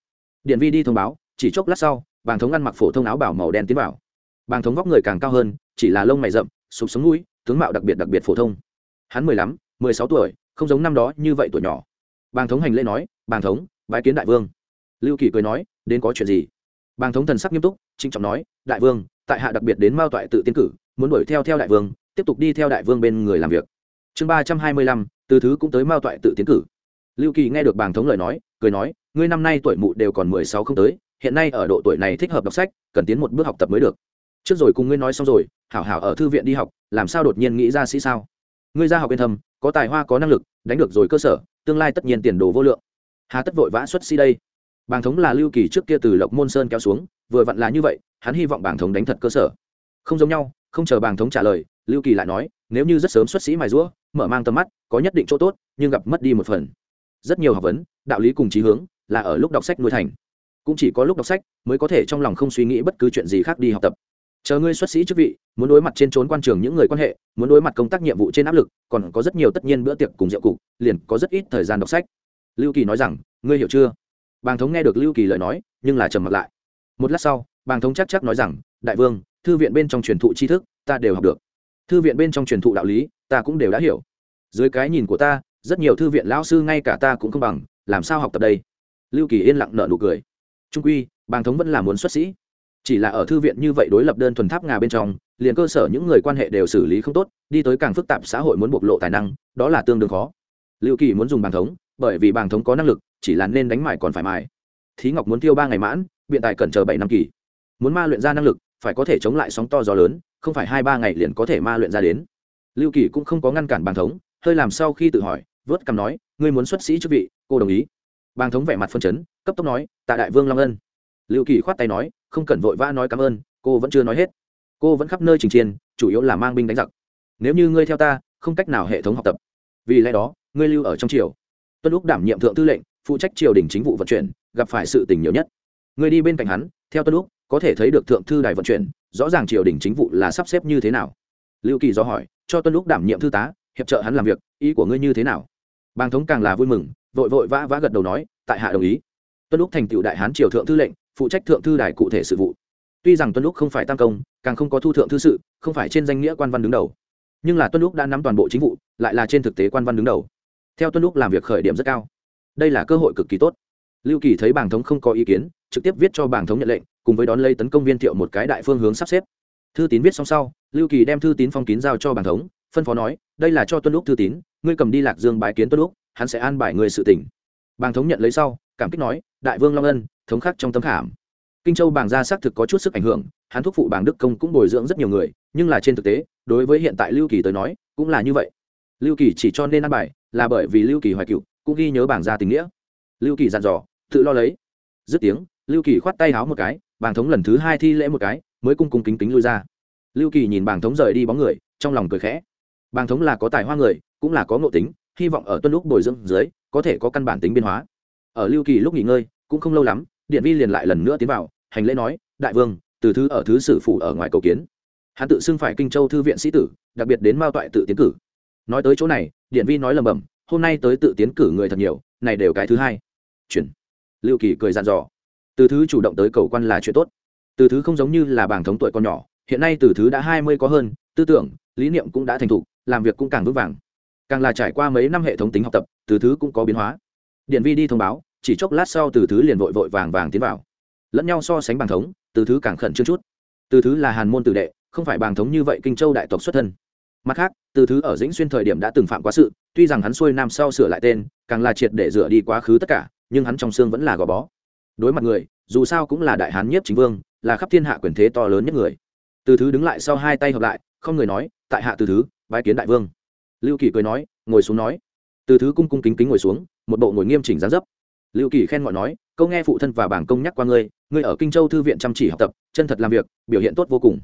Điện vi đi thông báo, chỉ chốc lát sau, bàng thống ăn mặc phổ thông áo bảo màu đen tiến vào. Bàng thống vóc người càng cao hơn, chỉ là lông mày rậm, sụp sống mũi, tướng mạo đặc biệt đặc biệt phổ thông. Hắn mười lăm, mười sáu tuổi, không giống năm đó như vậy tuổi nhỏ. Bàng thống hành lễ nói, bàng thống, bái kiến đại vương lưu kỳ cười nói, đến có chuyện gì? Bàng thống thần sắc nghiêm túc trinh trọng nói, đại vương, tại hạ đặc biệt đến mao toại tự tiến cử, muốn đuổi theo theo đại vương, tiếp tục đi theo đại vương bên người làm việc. Chương ba trăm hai mươi lăm, từ thứ cũng tới mao toại tự tiến cử. Lưu kỳ nghe được bàng thống lời nói, cười nói, ngươi năm nay tuổi mụ đều còn mười sáu không tới, hiện nay ở độ tuổi này thích hợp đọc sách, cần tiến một bước học tập mới được. Trước rồi cùng ngươi nói xong rồi, hảo hảo ở thư viện đi học, làm sao đột nhiên nghĩ ra sĩ sao? Ngươi ra học yên thâm, có tài hoa có năng lực, đánh được rồi cơ sở, tương lai tất nhiên tiền đồ vô lượng. Hà tất vội vã xuất sĩ đây bàng thống là lưu kỳ trước kia từ lộc môn sơn kéo xuống, vừa vặn là như vậy, hắn hy vọng bàng thống đánh thật cơ sở. Không giống nhau, không chờ bàng thống trả lời, lưu kỳ lại nói, nếu như rất sớm xuất sĩ mài rũa mở mang tầm mắt, có nhất định chỗ tốt, nhưng gặp mất đi một phần. Rất nhiều học vấn, đạo lý cùng trí hướng, là ở lúc đọc sách nuôi thành. Cũng chỉ có lúc đọc sách, mới có thể trong lòng không suy nghĩ bất cứ chuyện gì khác đi học tập. Chờ ngươi xuất sĩ chức vị, muốn đối mặt trên trốn quan trường những người quan hệ, muốn đối mặt công tác nhiệm vụ trên áp lực, còn có rất nhiều tất nhiên bữa tiệc cùng rượu cục, liền có rất ít thời gian đọc sách. Lưu kỳ nói rằng, ngươi hiểu chưa? Bàng thống nghe được lưu kỳ lời nói, nhưng là trầm mặt lại. Một lát sau, bàng thống chắc chắc nói rằng, đại vương, thư viện bên trong truyền thụ tri thức, ta đều học được. Thư viện bên trong truyền thụ đạo lý, ta cũng đều đã hiểu. Dưới cái nhìn của ta, rất nhiều thư viện lão sư ngay cả ta cũng không bằng, làm sao học tập đây? Lưu kỳ yên lặng nợ nụ cười. Trung quy, bàng thống vẫn là muốn xuất sĩ. Chỉ là ở thư viện như vậy đối lập đơn thuần tháp ngà bên trong, liền cơ sở những người quan hệ đều xử lý không tốt, đi tới càng phức tạp xã hội muốn bộc lộ tài năng, đó là tương đương khó. Lưu kỳ muốn dùng bàng thống, bởi vì bàng thống có năng lực chỉ là nên đánh mải còn phải mải. thí ngọc muốn tiêu ba ngày mãn, biện tài cần chờ bảy năm kỳ. Muốn ma luyện ra năng lực, phải có thể chống lại sóng to gió lớn, không phải hai ba ngày liền có thể ma luyện ra đến. Lưu kỳ cũng không có ngăn cản bàng thống, hơi làm sau khi tự hỏi, vớt cằm nói, ngươi muốn xuất sĩ chức vị, cô đồng ý. Bàng thống vẻ mặt phân chấn, cấp tốc nói, tạ đại vương long ân. Lưu kỳ khoát tay nói, không cần vội vã nói cảm ơn, cô vẫn chưa nói hết. Cô vẫn khắp nơi trình chiên, chủ yếu là mang binh đánh giặc. Nếu như ngươi theo ta, không cách nào hệ thống học tập. Vì lẽ đó, ngươi lưu ở trong triều. Tuân lúc đảm nhiệm thượng tư lệnh phụ trách triều đình chính vụ vận chuyển, gặp phải sự tình nhiều nhất. Ngươi đi bên cạnh hắn, theo tuân lúc, có thể thấy được thượng thư đài vận chuyển, rõ ràng triều đình chính vụ là sắp xếp như thế nào. Lưu kỳ do hỏi, cho tuân lúc đảm nhiệm thư tá, hiệp trợ hắn làm việc, ý của ngươi như thế nào? Bàng thống càng là vui mừng, vội vội vã vã gật đầu nói, tại hạ đồng ý. Tuân lúc thành tựu đại hán triều thượng thư lệnh, phụ trách thượng thư đài cụ thể sự vụ. Tuy rằng tuân lúc không phải tam công, càng không có thu thượng thư sự, không phải trên danh nghĩa quan văn đứng đầu. Nhưng là tuân lúc đã nắm toàn bộ chính vụ, lại là trên thực tế quan văn đứng đầu. Theo tuân lúc làm việc khởi điểm rất cao đây là cơ hội cực kỳ tốt. Lưu kỳ thấy bảng thống không có ý kiến, trực tiếp viết cho bảng thống nhận lệnh, cùng với đón lấy tấn công viên thiệu một cái đại phương hướng sắp xếp. Thư tín viết xong sau, lưu kỳ đem thư tín phong kín giao cho bảng thống, phân phó nói, đây là cho tuân lúc thư tín, ngươi cầm đi lạc dương bái kiến tuân lúc hắn sẽ an bài người sự tỉnh bàng thống nhận lấy sau, cảm kích nói, đại vương long ân, thống khắc trong tấm khảm. Kinh châu bàng gia xác thực có chút sức ảnh hưởng, hắn thúc phụ bàng đức công cũng bồi dưỡng rất nhiều người, nhưng là trên thực tế, đối với hiện tại lưu kỳ tới nói, cũng là như vậy. Lưu kỳ chỉ cho nên an bài, là bởi vì lưu kỳ hoài cựu cũng ghi nhớ bảng gia tình nghĩa. Lưu kỳ dặn dò, tự lo lấy. Dứt tiếng, lưu kỳ khoát tay háo một cái, bảng thống lần thứ hai thi lễ một cái, mới cung cung kính kính lui ra. Lưu kỳ nhìn bảng thống rời đi bóng người, trong lòng cười khẽ. Bảng thống là có tài hoa người, cũng là có ngộ tính, hy vọng ở tuân lúc bồi dưỡng dưới, có thể có căn bản tính biên hóa. Ở lưu kỳ lúc nghỉ ngơi, cũng không lâu lắm, điện vi liền lại lần nữa tiến vào, hành lễ nói, đại vương, từ thứ ở thứ sử phủ ở ngoài cầu kiến. Hắn tự xưng phải kinh châu thư viện sĩ tử, đặc biệt đến mao toại tự tiến cử. Nói tới chỗ này, điện vi nói lầm bầm hôm nay tới tự tiến cử người thật nhiều, này đều cái thứ hai. Chuyển. Lưu kỳ cười dặn dò. Từ thứ chủ động tới cầu quan là chuyện tốt. Từ thứ không giống như là bảng thống tuổi con nhỏ, hiện nay từ thứ đã hai mươi có hơn, tư tưởng, lý niệm cũng đã thành thục, làm việc cũng càng vững vàng. Càng là trải qua mấy năm hệ thống tính học tập, từ thứ cũng có biến hóa. Điện vi đi thông báo, chỉ chốc lát sau từ thứ liền vội vội vàng vàng tiến vào. Lẫn nhau so sánh bảng thống, từ thứ càng khẩn trương chút. Từ thứ là hàn môn tử đệ, không phải bảng thống như vậy kinh châu đại tộc xuất thân mặt khác, từ thứ ở dĩnh xuyên thời điểm đã từng phạm quá sự, tuy rằng hắn xuôi nam sau sửa lại tên, càng là triệt để rửa đi quá khứ tất cả, nhưng hắn trong xương vẫn là gò bó. Đối mặt người, dù sao cũng là đại hán nhiếp chính vương, là khắp thiên hạ quyền thế to lớn nhất người. Từ thứ đứng lại sau hai tay hợp lại, không người nói, tại hạ từ thứ, bái kiến đại vương. Lưu kỳ cười nói, ngồi xuống nói. Từ thứ cung cung kính kính ngồi xuống, một bộ ngồi nghiêm chỉnh gián dấp. Lưu kỳ khen ngợi nói, câu nghe phụ thân và bảng công nhắc qua ngươi ngươi ở kinh châu thư viện chăm chỉ học tập, chân thật làm việc, biểu hiện tốt vô cùng.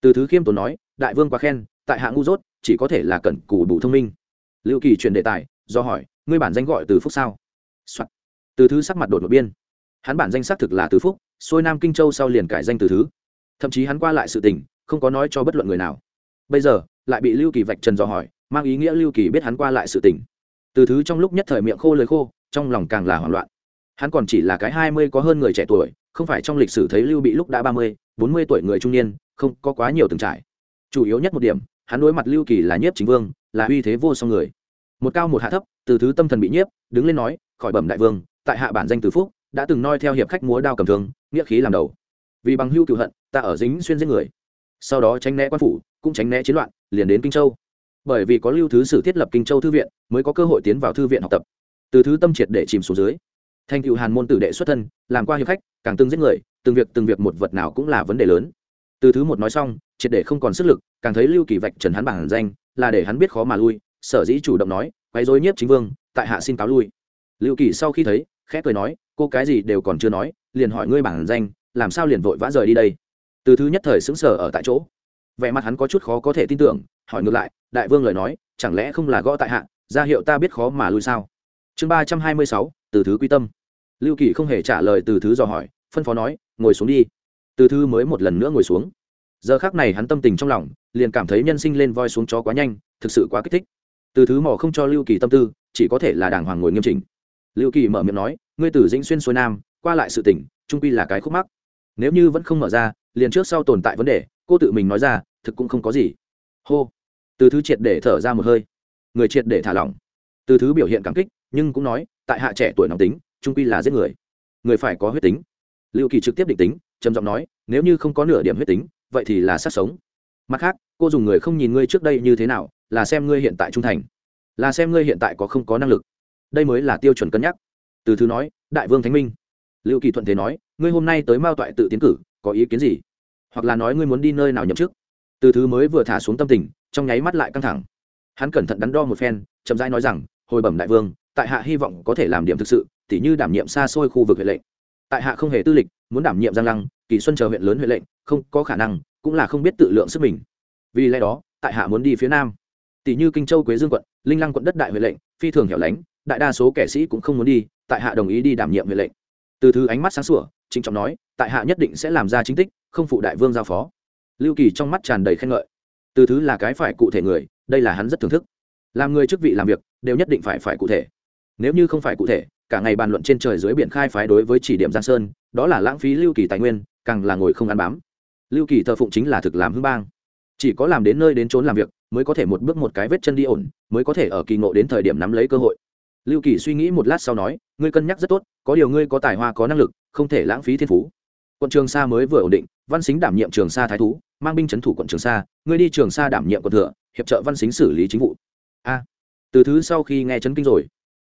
Từ thứ khiêm tốn nói, đại vương quá khen tại hạ ngu dốt, chỉ có thể là cẩn cù đủ thông minh. Lưu kỳ truyền đề tài, do hỏi, ngươi bản danh gọi từ phúc sao、Soạn. từ thứ sắc mặt đột một biên hắn bản danh xác thực là từ phúc, xuôi nam kinh châu sau liền cải danh từ thứ. Thậm chí hắn qua lại sự tình, không có nói cho bất luận người nào. Bây giờ, lại bị lưu kỳ vạch trần dò hỏi, mang ý nghĩa lưu kỳ biết hắn qua lại sự tình. Từ thứ trong lúc nhất thời miệng khô lời khô, trong lòng càng là hoảng loạn. Hắn còn chỉ là cái hai mươi có hơn người trẻ tuổi, không phải trong lịch sử thấy lưu bị lúc đã ba mươi, bốn mươi tuổi người trung niên, không có quá nhiều từng trải chủ yếu nhất một điểm, hắn đối mặt lưu kỳ là nhiếp chính vương, là uy thế vô song người. Một cao một hạ thấp, từ thứ tâm thần bị nhiếp, đứng lên nói, khỏi bẩm đại vương, tại hạ bản danh từ phúc, đã từng noi theo hiệp khách múa đao cầm thương, nghĩa khí làm đầu. Vì bằng hưu cựu hận, ta ở dính xuyên giết người. Sau đó tránh né quan phủ, cũng tránh né chiến loạn, liền đến kinh châu. Bởi vì có lưu thứ sử thiết lập kinh châu thư viện, mới có cơ hội tiến vào thư viện học tập. Từ thứ tâm triệt để chìm xuống dưới. Thành cựu hàn môn tử đệ xuất thân, làm qua hiệp khách, càng từng giết người, từng việc từng việc một vật nào cũng là vấn đề lớn từ thứ một nói xong, triệt để không còn sức lực, càng thấy lưu kỳ vạch trần hắn bản danh, là để hắn biết khó mà lui, sở dĩ chủ động nói, quấy dối nhiếp chính vương, tại hạ xin cáo lui. Lưu kỳ sau khi thấy, khẽ cười nói, cô cái gì đều còn chưa nói, liền hỏi ngươi bản danh, làm sao liền vội vã rời đi đây? Từ thứ nhất thời xứng sở ở tại chỗ. Vẻ mặt hắn có chút khó có thể tin tưởng, hỏi ngược lại, đại vương lời nói, chẳng lẽ không là gõ tại hạ, ra hiệu ta biết khó mà lui sao? Chương ba trăm hai mươi sáu, từ thứ quy tâm. Lưu kỳ không hề trả lời từ thứ dò hỏi, phân phó nói, ngồi xuống đi từ thư mới một lần nữa ngồi xuống. Giờ khác này hắn tâm tình trong lòng, liền cảm thấy nhân sinh lên voi xuống chó quá nhanh, thực sự quá kích thích. Từ thứ mỏ không cho lưu kỳ tâm tư, chỉ có thể là đàng hoàng ngồi nghiêm chỉnh. Lưu kỳ mở miệng nói, ngươi từ dĩnh xuyên xuôi nam, qua lại sự tỉnh trung quy là cái khúc mắc. Nếu như vẫn không mở ra, liền trước sau tồn tại vấn đề. Cô tự mình nói ra, thực cũng không có gì. Hô. Từ thứ triệt để thở ra một hơi. Người triệt để thả lỏng. Từ thứ biểu hiện cảm kích, nhưng cũng nói, tại hạ trẻ tuổi nóng tính, trung quy là giết người. Người phải có huyết tính. Lưu kỳ trực tiếp định tính trầm giọng nói, nếu như không có nửa điểm huyết tính, vậy thì là sát sống. Mặt khác, cô dùng người không nhìn ngươi trước đây như thế nào, là xem ngươi hiện tại trung thành, là xem ngươi hiện tại có không có năng lực. Đây mới là tiêu chuẩn cân nhắc. Từ thứ nói, đại vương thánh minh. Liệu kỳ thuận thế nói, ngươi hôm nay tới mao toại tự tiến cử, có ý kiến gì? Hoặc là nói ngươi muốn đi nơi nào nhậm chức? Từ thứ mới vừa thả xuống tâm tình, trong nháy mắt lại căng thẳng. Hắn cẩn thận đắn đo một phen, chậm rãi nói rằng, hồi bẩm đại vương, tại hạ hy vọng có thể làm điểm thực sự, tỉ như đảm nhiệm xa xôi khu vực huệ lệnh. Tại hạ không hề tư lịch, muốn đảm nhiệm giang lăng kỳ xuân chờ huyện lớn huyện lệnh, không có khả năng, cũng là không biết tự lượng sức mình. Vì lẽ đó, tại hạ muốn đi phía nam. Tỷ như kinh châu, quế dương quận, linh lăng quận đất đại huyện lệnh, phi thường hẻo lánh, đại đa số kẻ sĩ cũng không muốn đi, tại hạ đồng ý đi đảm nhiệm huyện lệnh. Từ thứ ánh mắt sáng sủa, trịnh trọng nói, tại hạ nhất định sẽ làm ra chính tích, không phụ đại vương giao phó. Lưu kỳ trong mắt tràn đầy khen ngợi. Từ thứ là cái phải cụ thể người, đây là hắn rất thưởng thức. Làm người chức vị làm việc, đều nhất định phải phải cụ thể. Nếu như không phải cụ thể, cả ngày bàn luận trên trời dưới biển khai phái đối với chỉ điểm giang sơn, đó là lãng phí lưu kỳ tài nguyên càng là ngồi không ăn bám. Lưu kỳ thờ phụng chính là thực làm hưng bang. Chỉ có làm đến nơi đến trốn làm việc, mới có thể một bước một cái vết chân đi ổn, mới có thể ở kỳ ngộ đến thời điểm nắm lấy cơ hội. Lưu kỳ suy nghĩ một lát sau nói, ngươi cân nhắc rất tốt, có điều ngươi có tài hoa, có năng lực, không thể lãng phí thiên phú. Quận trường sa mới vừa ổn định, văn xính đảm nhiệm trường sa thái thú, mang binh c h ấ n thủ quận trường sa, ngươi đi trường sa đảm nhiệm quận thừa, hiệp trợ văn xính xử lý chính vụ. A. Từ thứ sau khi nghe chấn kinh rồi,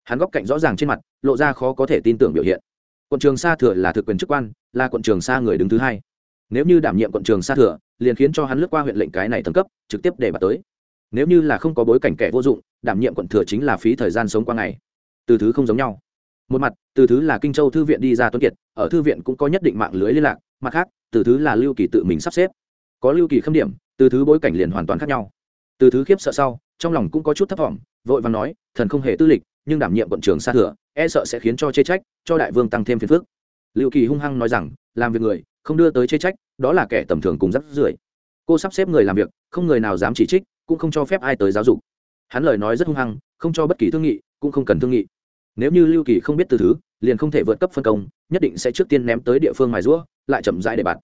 hắn góc cạnh rõ ràng trên mặt, lộ ra khó có thể tin tưởng biểu hiện. Quận trường sa thừa là thực quyền chức quan là quận trường sa người đứng thứ hai. Nếu như đảm nhiệm quận trường sa thừa, liền khiến cho hắn lướt qua huyện lệnh cái này thần cấp, trực tiếp để bà tới. Nếu như là không có bối cảnh kẻ vô dụng, đảm nhiệm quận thừa chính là phí thời gian sống qua ngày. Từ thứ không giống nhau. Một mặt, từ thứ là kinh châu thư viện đi ra tuấn kiệt, ở thư viện cũng có nhất định mạng lưới liên lạc, mặt khác, từ thứ là lưu kỳ tự mình sắp xếp. Có lưu kỳ khâm điểm, từ thứ bối cảnh liền hoàn toàn khác nhau. Từ thứ khiếp sợ sau, trong lòng cũng có chút thấp thỏm, vội và nói, thần không hề tư lịch, nhưng đảm nhiệm quận trường xa thừa e sợ sẽ khiến cho chê trách, cho đại vương tăng thêm phiền phức lưu kỳ hung hăng nói rằng, làm việc người, không đưa tới chê trách, đó là kẻ tầm thường cùng rắc rưởi. Cô sắp xếp người làm việc, không người nào dám chỉ trích, cũng không cho phép ai tới giáo dục. Hắn lời nói rất hung hăng, không cho bất kỳ thương nghị, cũng không cần thương nghị. Nếu như lưu kỳ không biết từ thứ, liền không thể vượt cấp phân công, nhất định sẽ trước tiên ném tới địa phương mài rũa, lại chậm rãi để bạt.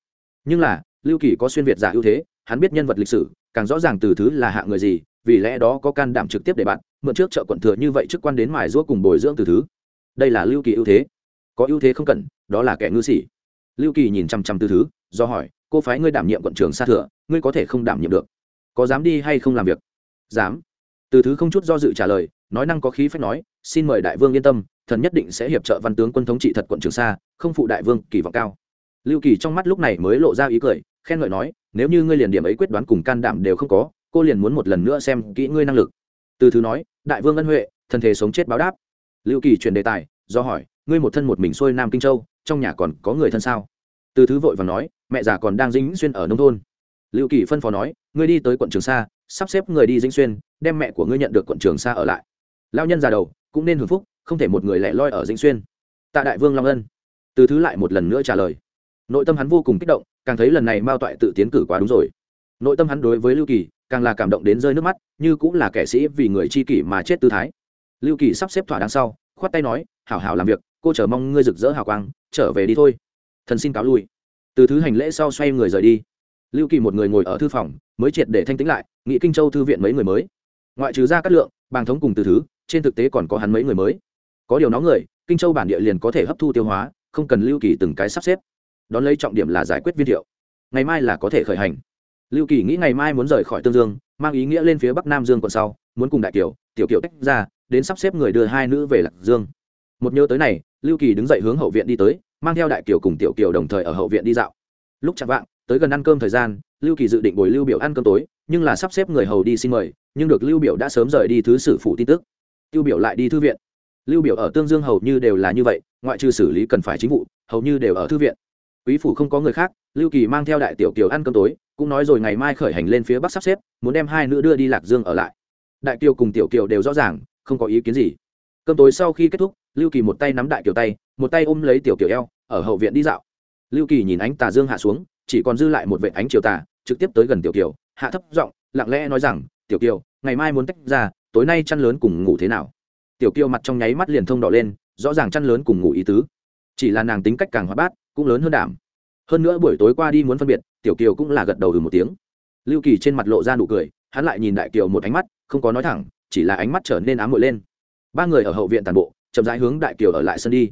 Nhưng là, lưu kỳ có xuyên việt giả ưu thế, hắn biết nhân vật lịch sử, càng rõ ràng từ thứ là hạ người gì, vì lẽ đó có can đảm trực tiếp để bạn mượn trước chợ quận thừa như vậy trước quan đến mài rũa cùng bồi dưỡng từ thứ. Đây là lưu kỳ ưu thế có ưu thế không cần, đó là kẻ ngư sĩ lưu kỳ nhìn chăm chăm từ thứ, do hỏi, cô phái ngươi đảm nhiệm quận trường xa thừa ngươi có thể không đảm nhiệm được? Có dám đi hay không làm việc? Dám. Từ thứ không chút do dự trả lời, nói năng có khí phách nói, xin mời đại vương yên tâm, thần nhất định sẽ hiệp trợ văn tướng quân thống trị thật quận trường sa, không phụ đại vương kỳ vọng cao. Lưu kỳ trong mắt lúc này mới lộ ra ý cười, khen ngợi nói, nếu như ngươi liền điểm ấy quyết đoán cùng can đảm đều không có, cô liền muốn một lần nữa xem kỹ ngươi năng lực. Từ thứ nói, đại vương ân huệ, thần thể sống chết báo đáp. Lưu kỳ chuyển đề tài, do hỏi ngươi một thân một mình xuôi nam kinh châu, trong nhà còn có người thân sao? Từ thứ vội và nói, mẹ già còn đang dính xuyên ở nông thôn. Lưu kỳ phân phó nói, ngươi đi tới quận trường sa, sắp xếp người đi dính xuyên, đem mẹ của ngươi nhận được quận trường sa ở lại. Lao nhân già đầu, cũng nên hưởng phúc, không thể một người lẻ loi ở dính xuyên. Tạ đại vương long ân. Từ thứ lại một lần nữa trả lời. Nội tâm hắn vô cùng kích động, càng thấy lần này mao toại tự tiến cử quá đúng rồi. Nội tâm hắn đối với lưu kỳ, càng là cảm động đến rơi nước mắt, như cũng là kẻ sĩ vì người chi kỷ mà chết tư thái. Lưu kỳ sắp xếp thỏa đáng sau, khoát tay nói, hảo hảo làm việc cô chờ mong ngươi rực rỡ hào quang, trở về đi thôi. Thần xin cáo lui. Từ thứ hành lễ sau xoay người rời đi. Lưu kỳ một người ngồi ở thư phòng, mới triệt để thanh tĩnh lại nghị kinh châu thư viện mấy người mới. Ngoại trừ ra cát lượng, bàng thống cùng từ thứ, trên thực tế còn có hắn mấy người mới. Có điều nó người, kinh châu bản địa liền có thể hấp thu tiêu hóa, không cần lưu kỳ từng cái sắp xếp. Đón lấy trọng điểm là giải quyết viên thiệu. Ngày mai là có thể khởi hành. Lưu kỳ nghĩ ngày mai muốn rời khỏi tương dương, mang ý nghĩa lên phía bắc nam dương còn sau, muốn cùng đại kiều, tiểu kiều tách ra, đến sắp xếp người đưa hai nữ về lạc dương một nhớ tới này, lưu kỳ đứng dậy hướng hậu viện đi tới, mang theo đại kiều cùng tiểu kiều đồng thời ở hậu viện đi dạo. Lúc chạm vạng, tới gần ăn cơm thời gian, lưu kỳ dự định bồi lưu biểu ăn cơm tối, nhưng là sắp xếp người hầu đi xin mời, nhưng được lưu biểu đã sớm rời đi thứ sử phụ tin tức. Lưu biểu lại đi thư viện. Lưu biểu ở tương dương hầu như đều là như vậy, ngoại trừ xử lý cần phải chính vụ, hầu như đều ở thư viện. Quý phủ không có người khác, lưu kỳ mang theo đại tiểu kiều ăn cơm tối, cũng nói rồi ngày mai khởi hành lên phía bắc sắp xếp, muốn đem hai nữ đưa đi lạc dương ở lại. Đại kiều cùng tiểu kiều đều rõ ràng, không có ý kiến gì cơm tối sau khi kết thúc, lưu kỳ một tay nắm đại kiều tay, một tay ôm lấy tiểu kiều eo, ở hậu viện đi dạo. Lưu kỳ nhìn ánh tà dương hạ xuống, chỉ còn dư lại một vệ ánh chiều tà, trực tiếp tới gần tiểu kiều hạ thấp giọng, lặng lẽ nói rằng, tiểu kiều ngày mai muốn tách ra, tối nay chăn lớn cùng ngủ thế nào? Tiểu kiều mặt trong nháy mắt liền thông đỏ lên, rõ ràng chăn lớn cùng ngủ ý tứ. Chỉ là nàng tính cách càng hoạt bát, cũng lớn hơn đảm. Hơn nữa buổi tối qua đi muốn phân biệt, tiểu kiều cũng là gật đầu từ một tiếng. Lưu kỳ trên mặt lộ ra nụ cười, hắn lại nhìn đại kiều một ánh mắt, không có nói thẳng, chỉ là ánh mắt trở nên ám muội lên ba người ở hậu viện tàn bộ, chậm rãi hướng đại kiều ở lại sân đi.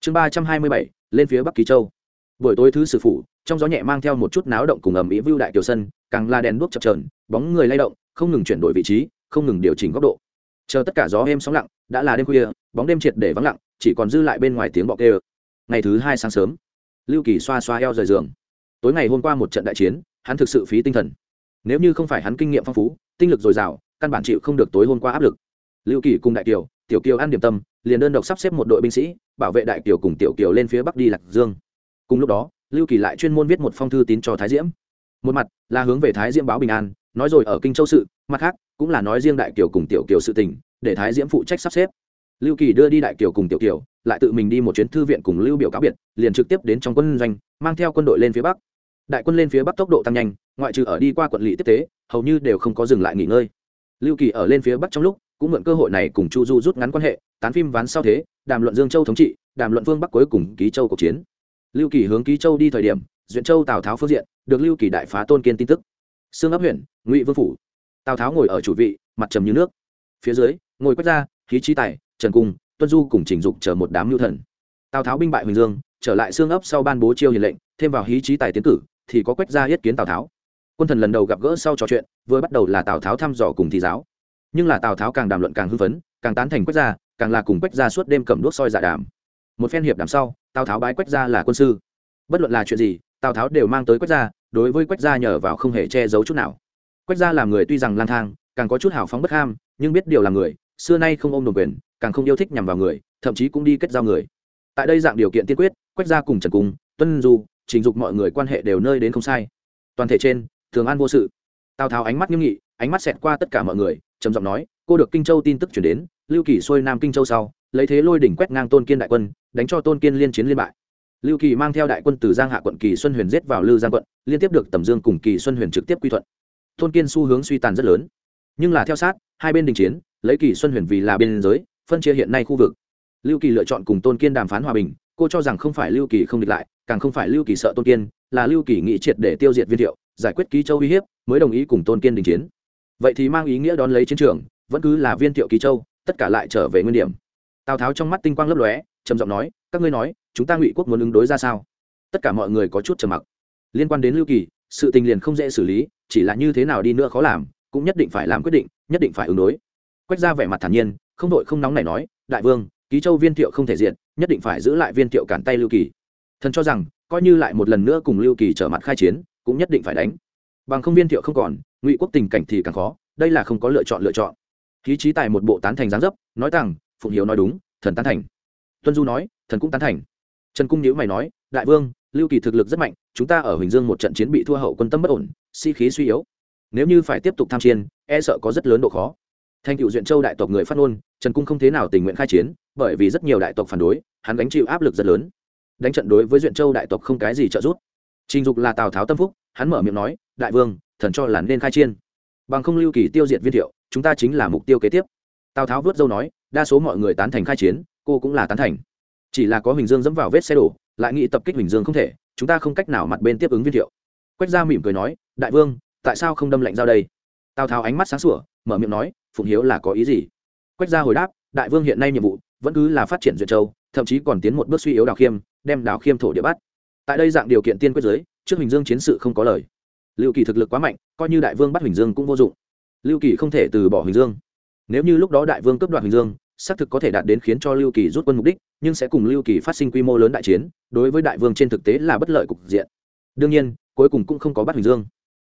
Chương ba trăm hai mươi bảy, lên phía bắc kỳ châu. Buổi tối thứ sử phủ, trong gió nhẹ mang theo một chút náo động cùng ầm ĩ vưu đại kiều sân, càng là đèn đuốc chập trờn bóng người lay động, không ngừng chuyển đổi vị trí, không ngừng điều chỉnh góc độ. Chờ tất cả gió êm sóng lặng, đã là đêm khuya, bóng đêm triệt để vắng lặng, chỉ còn dư lại bên ngoài tiếng bọ ơ ngày thứ hai sáng sớm, lưu kỳ xoa xoa eo rời giường. Tối ngày hôm qua một trận đại chiến, hắn thực sự phí tinh thần. Nếu như không phải hắn kinh nghiệm phong phú, tinh lực dồi dào, căn bản chịu không được tối hôm qua áp lực. Lưu kỳ cùng đại kiều tiểu kiều ăn điểm tâm, liền đơn độc sắp xếp một đội binh sĩ, bảo vệ đại kiều cùng tiểu kiều lên phía bắc đi lạc dương. Cùng lúc đó, lưu kỳ lại chuyên môn viết một phong thư tín cho thái diễm. Một mặt là hướng về thái diễm báo bình an, nói rồi ở kinh châu sự, mặt khác cũng là nói riêng đại kiều cùng tiểu kiều sự tình, để thái diễm phụ trách sắp xếp. Lưu kỳ đưa đi đại kiều cùng tiểu kiều, lại tự mình đi một chuyến thư viện cùng lưu biểu cáo biệt, liền trực tiếp đến trong quân doanh, mang theo quân đội lên phía bắc. Đại quân lên phía bắc tốc độ tăng nhanh, ngoại trừ ở đi qua quận lỵ tiếp tế, hầu như đều không có dừng lại nghỉ ngơi. Lưu kỳ ở lên phía bắc trong lúc cũng mượn cơ hội này cùng chu du rút ngắn quan hệ, tán phim ván sau thế, đàm luận dương châu thống trị, đàm luận vương bắc cuối cùng ký châu cuộc chiến. Lưu kỳ hướng ký châu đi thời điểm, duyện châu tào tháo phương diện, được lưu kỳ đại phá tôn kiên tin tức. Xương ấp huyện, ngụy vương phủ. Tào tháo ngồi ở chủ vị, mặt trầm như nước. Phía dưới, ngồi quét ra, khí trí tài, trần cung, tuân du cùng trình dục chờ một đám lưu thần. Tào tháo binh bại huỳnh dương, trở lại xương ấp sau ban bố chiêu hiền lệnh, thêm vào hí trí tài tiến cử, thì có quét ra yết kiến tào tháo. Quân thần lần đầu gặp gỡ sau trò chuyện, vừa bắt đầu là tào tháo thăm dò cùng thi giáo nhưng là tào tháo càng đàm luận càng hưng phấn càng tán thành quách gia, càng là cùng quách gia suốt đêm cầm đuốc soi giả dạ đàm. Một phen hiệp đàm sau tào tháo bái quách gia là quân sư. Bất luận là chuyện gì tào tháo đều mang tới quách gia. đối với quách gia nhờ vào không hề che giấu chút nào. Quách gia làm người tuy rằng lang thang càng có chút hào phóng bất ham nhưng biết điều là người xưa nay không ôm đồn quyền càng không yêu thích nhằm vào người thậm chí cũng đi kết giao người. Tại đây dạng điều kiện tiên quyết quách gia cùng trần cung tuân du trình dục mọi người quan hệ đều nơi đến không sai. Toàn thể trên thường an vô sự. Tào tháo ánh mắt nghiêm nghị ánh mắt xẹt qua tất cả mọi người trầm giọng nói, cô được kinh châu tin tức chuyển đến, lưu kỳ xuôi nam kinh châu sau, lấy thế lôi đỉnh quét ngang tôn kiên đại quân, đánh cho tôn kiên liên chiến liên bại. Lưu kỳ mang theo đại quân từ giang hạ quận kỳ xuân huyền giết vào lư giang quận, liên tiếp được tầm dương cùng kỳ xuân huyền trực tiếp quy thuận. Tôn kiên xu hướng suy tàn rất lớn. Nhưng là theo sát, hai bên đình chiến, lấy kỳ xuân huyền vì là biên giới, phân chia hiện nay khu vực. Lưu kỳ lựa chọn cùng tôn kiên đàm phán hòa bình, cô cho rằng không phải lưu kỳ không địch lại, càng không phải lưu kỳ sợ tôn kiên, là lưu kỳ nghị triệt để tiêu diệt viên thiệu, giải quyết ký châu uy hiếp, mới đồng ý cùng tôn kiên đình chiến vậy thì mang ý nghĩa đón lấy chiến trường, vẫn cứ là viên thiệu ký châu, tất cả lại trở về nguyên điểm. Tào tháo trong mắt tinh quang lấp lóe, trầm giọng nói, các ngươi nói, chúng ta ngụy quốc muốn ứng đối ra sao? Tất cả mọi người có chút trầm mặc. Liên quan đến lưu kỳ, sự tình liền không dễ xử lý, chỉ là như thế nào đi nữa khó làm, cũng nhất định phải làm quyết định, nhất định phải ứng đối. Quách ra vẻ mặt thản nhiên, không đội không nóng này nói, đại vương, ký châu viên thiệu không thể diện nhất định phải giữ lại viên thiệu cản tay lưu kỳ. Thần cho rằng, coi như lại một lần nữa cùng lưu kỳ trở mặt khai chiến, cũng nhất định phải đánh. Bằng không viên thiệu không còn ngụy quốc tình cảnh thì càng khó, đây là không có lựa chọn lựa chọn. Khí trí tài một bộ tán thành giáng dấp, nói rằng, phụng hiếu nói đúng, thần tán thành. Tuân du nói, thần cũng tán thành. Trần cung nhữ mày nói, đại vương, lưu kỳ thực lực rất mạnh, chúng ta ở huỳnh dương một trận chiến bị thua hậu quân tâm bất ổn si-khí suy yếu. Nếu như phải tiếp tục tham chiến e sợ có rất lớn độ khó. Thành cựu duyện châu đại tộc người phát ngôn, trần cung không thế nào tình nguyện khai chiến, bởi vì rất nhiều đại tộc phản đối, hắn gánh chịu áp lực rất lớn. Đánh trận đối với duyện châu đại tộc không cái gì trợ giúp. Trình dục là tào tháo tâm phúc, hắn mở miệng nói đại vương, thần cho là nên khai chiên. Bằng không lưu kỳ tiêu diệt viên thiệu, chúng ta chính là mục tiêu kế tiếp. Tào tháo vớt dâu nói, đa số mọi người tán thành khai chiến, cô cũng là tán thành. Chỉ là có huỳnh dương dẫm vào vết xe đổ, lại nghĩ tập kích huỳnh dương không thể, chúng ta không cách nào mặt bên tiếp ứng viên thiệu. Quách gia mỉm cười nói, đại vương, tại sao không đâm lệnh giao đây? Tào tháo ánh mắt sáng sủa, mở miệng nói, phụng hiếu là có ý gì? Quách gia hồi đáp, đại vương hiện nay nhiệm vụ, vẫn cứ là phát triển duyệt châu, thậm chí còn tiến một bước suy yếu đào khiêm, đem đào khiêm thổ địa bắt. Tại đây dạng điều kiện tiên quyết giới, trước huỳnh dương chiến sự không có lời lưu kỳ thực lực quá mạnh, coi như đại vương bắt huỳnh dương cũng vô dụng. Lưu kỳ không thể từ bỏ huỳnh dương. Nếu như lúc đó đại vương cấp đoạt huỳnh dương, xác thực có thể đạt đến khiến cho lưu kỳ rút quân mục đích, nhưng sẽ cùng lưu kỳ phát sinh quy mô lớn đại chiến, đối với đại vương trên thực tế là bất lợi cục diện. Đương nhiên, cuối cùng cũng không có bắt huỳnh dương.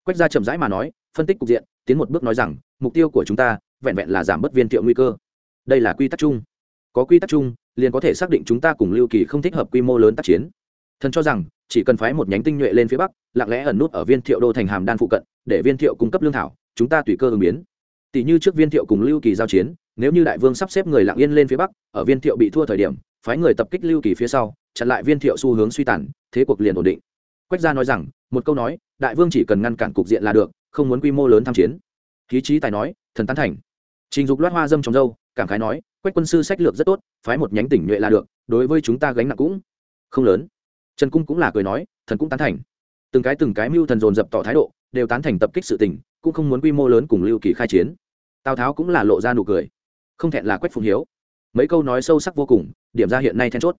Quách gia chậm rãi mà nói, phân tích cục diện, tiến một bước nói rằng, mục tiêu của chúng ta vẹn vẹn là giảm bớt viên thiệu nguy cơ. Đây là quy tắc chung. Có quy tắc chung, liền có thể xác định chúng ta cùng lưu kỳ không thích hợp quy mô lớn tác chiến thần cho rằng, chỉ cần phái một nhánh tinh nhuệ lên phía bắc, lặng lẽ ẩn nút ở viên thiệu đô thành hàm đan phụ cận, để viên thiệu cung cấp lương thảo, chúng ta tùy cơ ứng biến. Tỷ như trước viên thiệu cùng lưu kỳ giao chiến, nếu như đại vương sắp xếp người lặng yên lên phía bắc, ở viên thiệu bị thua thời điểm, phái người tập kích lưu kỳ phía sau, chặn lại viên thiệu xu hướng suy tàn, thế cuộc liền ổn định. Quách gia nói rằng, một câu nói, đại vương chỉ cần ngăn cản cục diện là được, không muốn quy mô lớn tham chiến. Khí trí tài nói, thần tán thành. Trình dục loát hoa dâm trong dâu, cảm khái nói, quách quân sư sách lược rất tốt, phái một nhánh tỉnh nhuệ là được, đối với chúng ta gánh nặng cũng không lớn trần cung cũng là cười nói, thần cũng tán thành. Từng cái từng cái mưu thần dồn dập tỏ thái độ, đều tán thành tập kích sự tình, cũng không muốn quy mô lớn cùng lưu kỳ khai chiến. Tào tháo cũng là lộ ra nụ cười. Không thẹn là quách phùng hiếu. Mấy câu nói sâu sắc vô cùng, điểm ra hiện nay then chốt.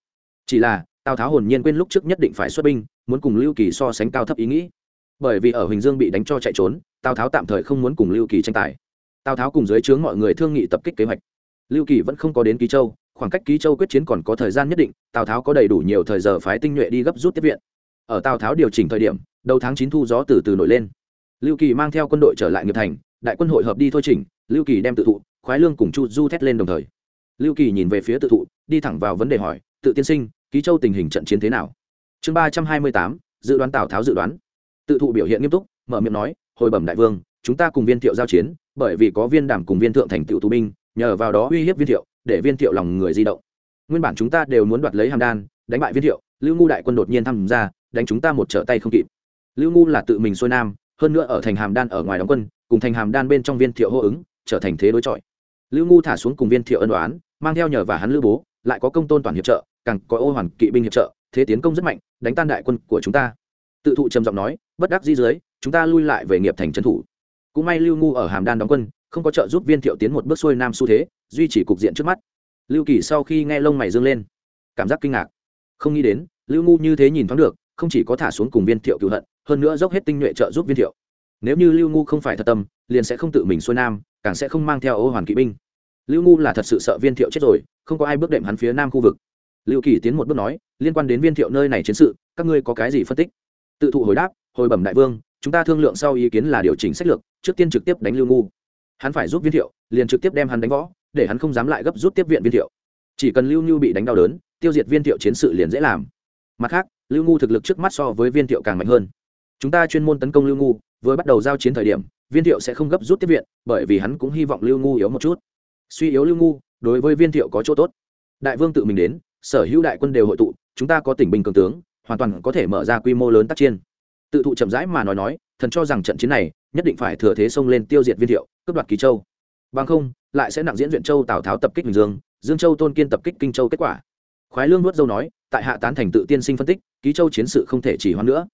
Chỉ là, tào tháo hồn nhiên quên lúc trước nhất định phải xuất binh, muốn cùng lưu kỳ so sánh cao thấp ý nghĩ. Bởi vì ở huỳnh dương bị đánh cho chạy trốn, tào tháo tạm thời không muốn cùng lưu kỳ tranh tài. Tào tháo cùng dưới trướng mọi người thương nghị tập kích kế hoạch. Lưu kỳ vẫn không có đến ký châu khoảng cách ký châu quyết chiến còn có thời gian nhất định, tào tháo có đầy đủ nhiều thời giờ phái tinh nhuệ đi gấp rút tiếp viện. Ở tào tháo điều chỉnh thời điểm, đầu tháng chín thu gió từ từ nổi lên. Lưu kỳ mang theo quân đội trở lại nghiệp thành, đại quân hội hợp đi thôi chỉnh, lưu kỳ đem tự thụ, khoái lương cùng chu du thét lên đồng thời. Lưu kỳ nhìn về phía tự thụ, đi thẳng vào vấn đề hỏi, tự tiên sinh, ký châu tình hình trận chiến thế nào? Chương ba trăm hai mươi tám, dự đoán tào tháo dự đoán. Tự thụ biểu hiện nghiêm túc, mở miệng nói, hồi bẩm đại vương, chúng ta cùng viên thiệu giao chiến, bởi vì có viên đảm cùng viên thượng thành tựu tù binh, nhờ vào đó uy hiếp viên thiệu để viên thiệu lòng người di động. Nguyên bản chúng ta đều muốn đoạt lấy hàm đan, đánh bại viên thiệu, lưu ngu đại quân đột nhiên tham gia, đánh chúng ta một trở tay không kịp. Lưu ngu là tự mình xuôi nam, hơn nữa ở thành hàm đan ở ngoài đóng quân, cùng thành hàm đan bên trong viên thiệu hô ứng, trở thành thế đối chọi. Lưu ngu thả xuống cùng viên thiệu ân đoán mang theo nhờ và hắn lưu bố, lại có công tôn toàn hiệp trợ, càng có ô hoàn kỵ binh hiệp trợ, thế tiến công rất mạnh, đánh tan đại quân của chúng ta. Tự thụ trầm giọng nói, bất đắc di dưới, chúng ta lui lại về nghiệp thành trấn thủ. Cũng may lưu ngu ở hàm đan đóng quân không có trợ giúp viên thiệu tiến một bước xuôi nam xu thế, duy trì cục diện trước mắt. Lưu kỳ sau khi nghe lông mày dương lên, cảm giác kinh ngạc. Không nghĩ đến, lưu ngu như thế nhìn thoáng được, không chỉ có thả xuống cùng viên thiệu cựu hận, hơn nữa dốc hết tinh nhuệ trợ giúp viên thiệu. Nếu như lưu ngu không phải thật tâm, liền sẽ không tự mình xuôi nam, càng sẽ không mang theo ô hoàn kỵ binh. Lưu ngu là thật sự sợ viên thiệu chết rồi, không có ai bước đệm hắn phía nam khu vực. Lưu kỳ tiến một bước nói, liên quan đến viên thiệu nơi này chiến sự, các ngươi có cái gì phân tích? Tự thụ hồi đáp, hồi bẩm đại vương, chúng ta thương lượng sau ý kiến là điều chỉnh sách lược, trước tiên trực tiếp đánh lưu ngu hắn phải giúp viên thiệu, liền trực tiếp đem hắn đánh võ, để hắn không dám lại gấp rút tiếp viện viên thiệu. Chỉ cần lưu nhu bị đánh đau đớn, tiêu diệt viên thiệu chiến sự liền dễ làm. Mặt khác, lưu ngu thực lực trước mắt so với viên thiệu càng mạnh hơn. Chúng ta chuyên môn tấn công lưu ngu vừa bắt đầu giao chiến thời điểm, viên thiệu sẽ không gấp rút tiếp viện, bởi vì hắn cũng hy vọng lưu ngu yếu một chút. Suy yếu lưu ngu đối với viên thiệu có chỗ tốt. Đại vương tự mình đến, sở hữu đại quân đều hội tụ, chúng ta có tỉnh bình cường tướng, hoàn toàn có thể mở ra quy mô lớn tác chiến. Tự thụ chậm rãi mà nói nói thần cho rằng trận chiến này nhất định phải thừa thế xông lên tiêu diệt viên thiệu, cướp đoạt kỳ châu. Bằng không, lại sẽ nặng diễn duyện châu tào tháo tập kích bình dương dương châu tôn kiên tập kích kinh châu kết quả. Khoái lương nuốt dâu nói, tại hạ tán thành tự tiên sinh phân tích ký châu chiến sự không thể chỉ hoãn nữa.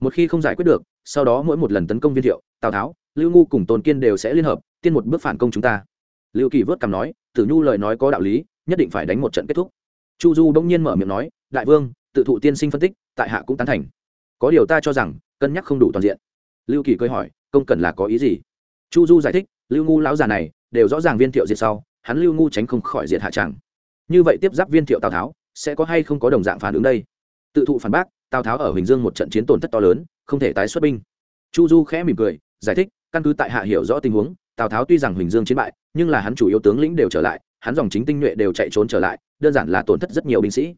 Một khi không giải quyết được, sau đó mỗi một lần tấn công viên thiệu, tào tháo, lưu ngu cùng tôn kiên đều sẽ liên hợp, tiên một bước phản công chúng ta. Lưu kỳ vớt cằm nói, tử nhu lời nói có đạo lý, nhất định phải đánh một trận kết thúc. Chu du bỗng nhiên mở miệng nói, đại vương, tự thụ tiên sinh phân tích, tại hạ cũng tán thành. Có điều ta cho rằng, cân nhắc không đủ toàn diện lưu kỳ cười hỏi, công cần là có ý gì? Chu du giải thích, lưu ngu lão già này đều rõ ràng viên thiệu diệt sau, hắn lưu ngu tránh không khỏi diệt hạ tràng như vậy tiếp giáp viên thiệu tào tháo, sẽ có hay không có đồng dạng phản ứng đây? Tự thụ phản bác, tào tháo ở huỳnh dương một trận chiến tổn thất to lớn, không thể tái xuất binh. Chu du khẽ mỉm cười, giải thích, căn cứ tại hạ hiểu rõ tình huống, tào tháo tuy rằng huỳnh dương chiến bại, nhưng là hắn chủ yếu tướng lĩnh đều trở lại, hắn dòng chính tinh nhuệ đều chạy trốn trở lại, đơn giản là tổn thất rất nhiều binh sĩ.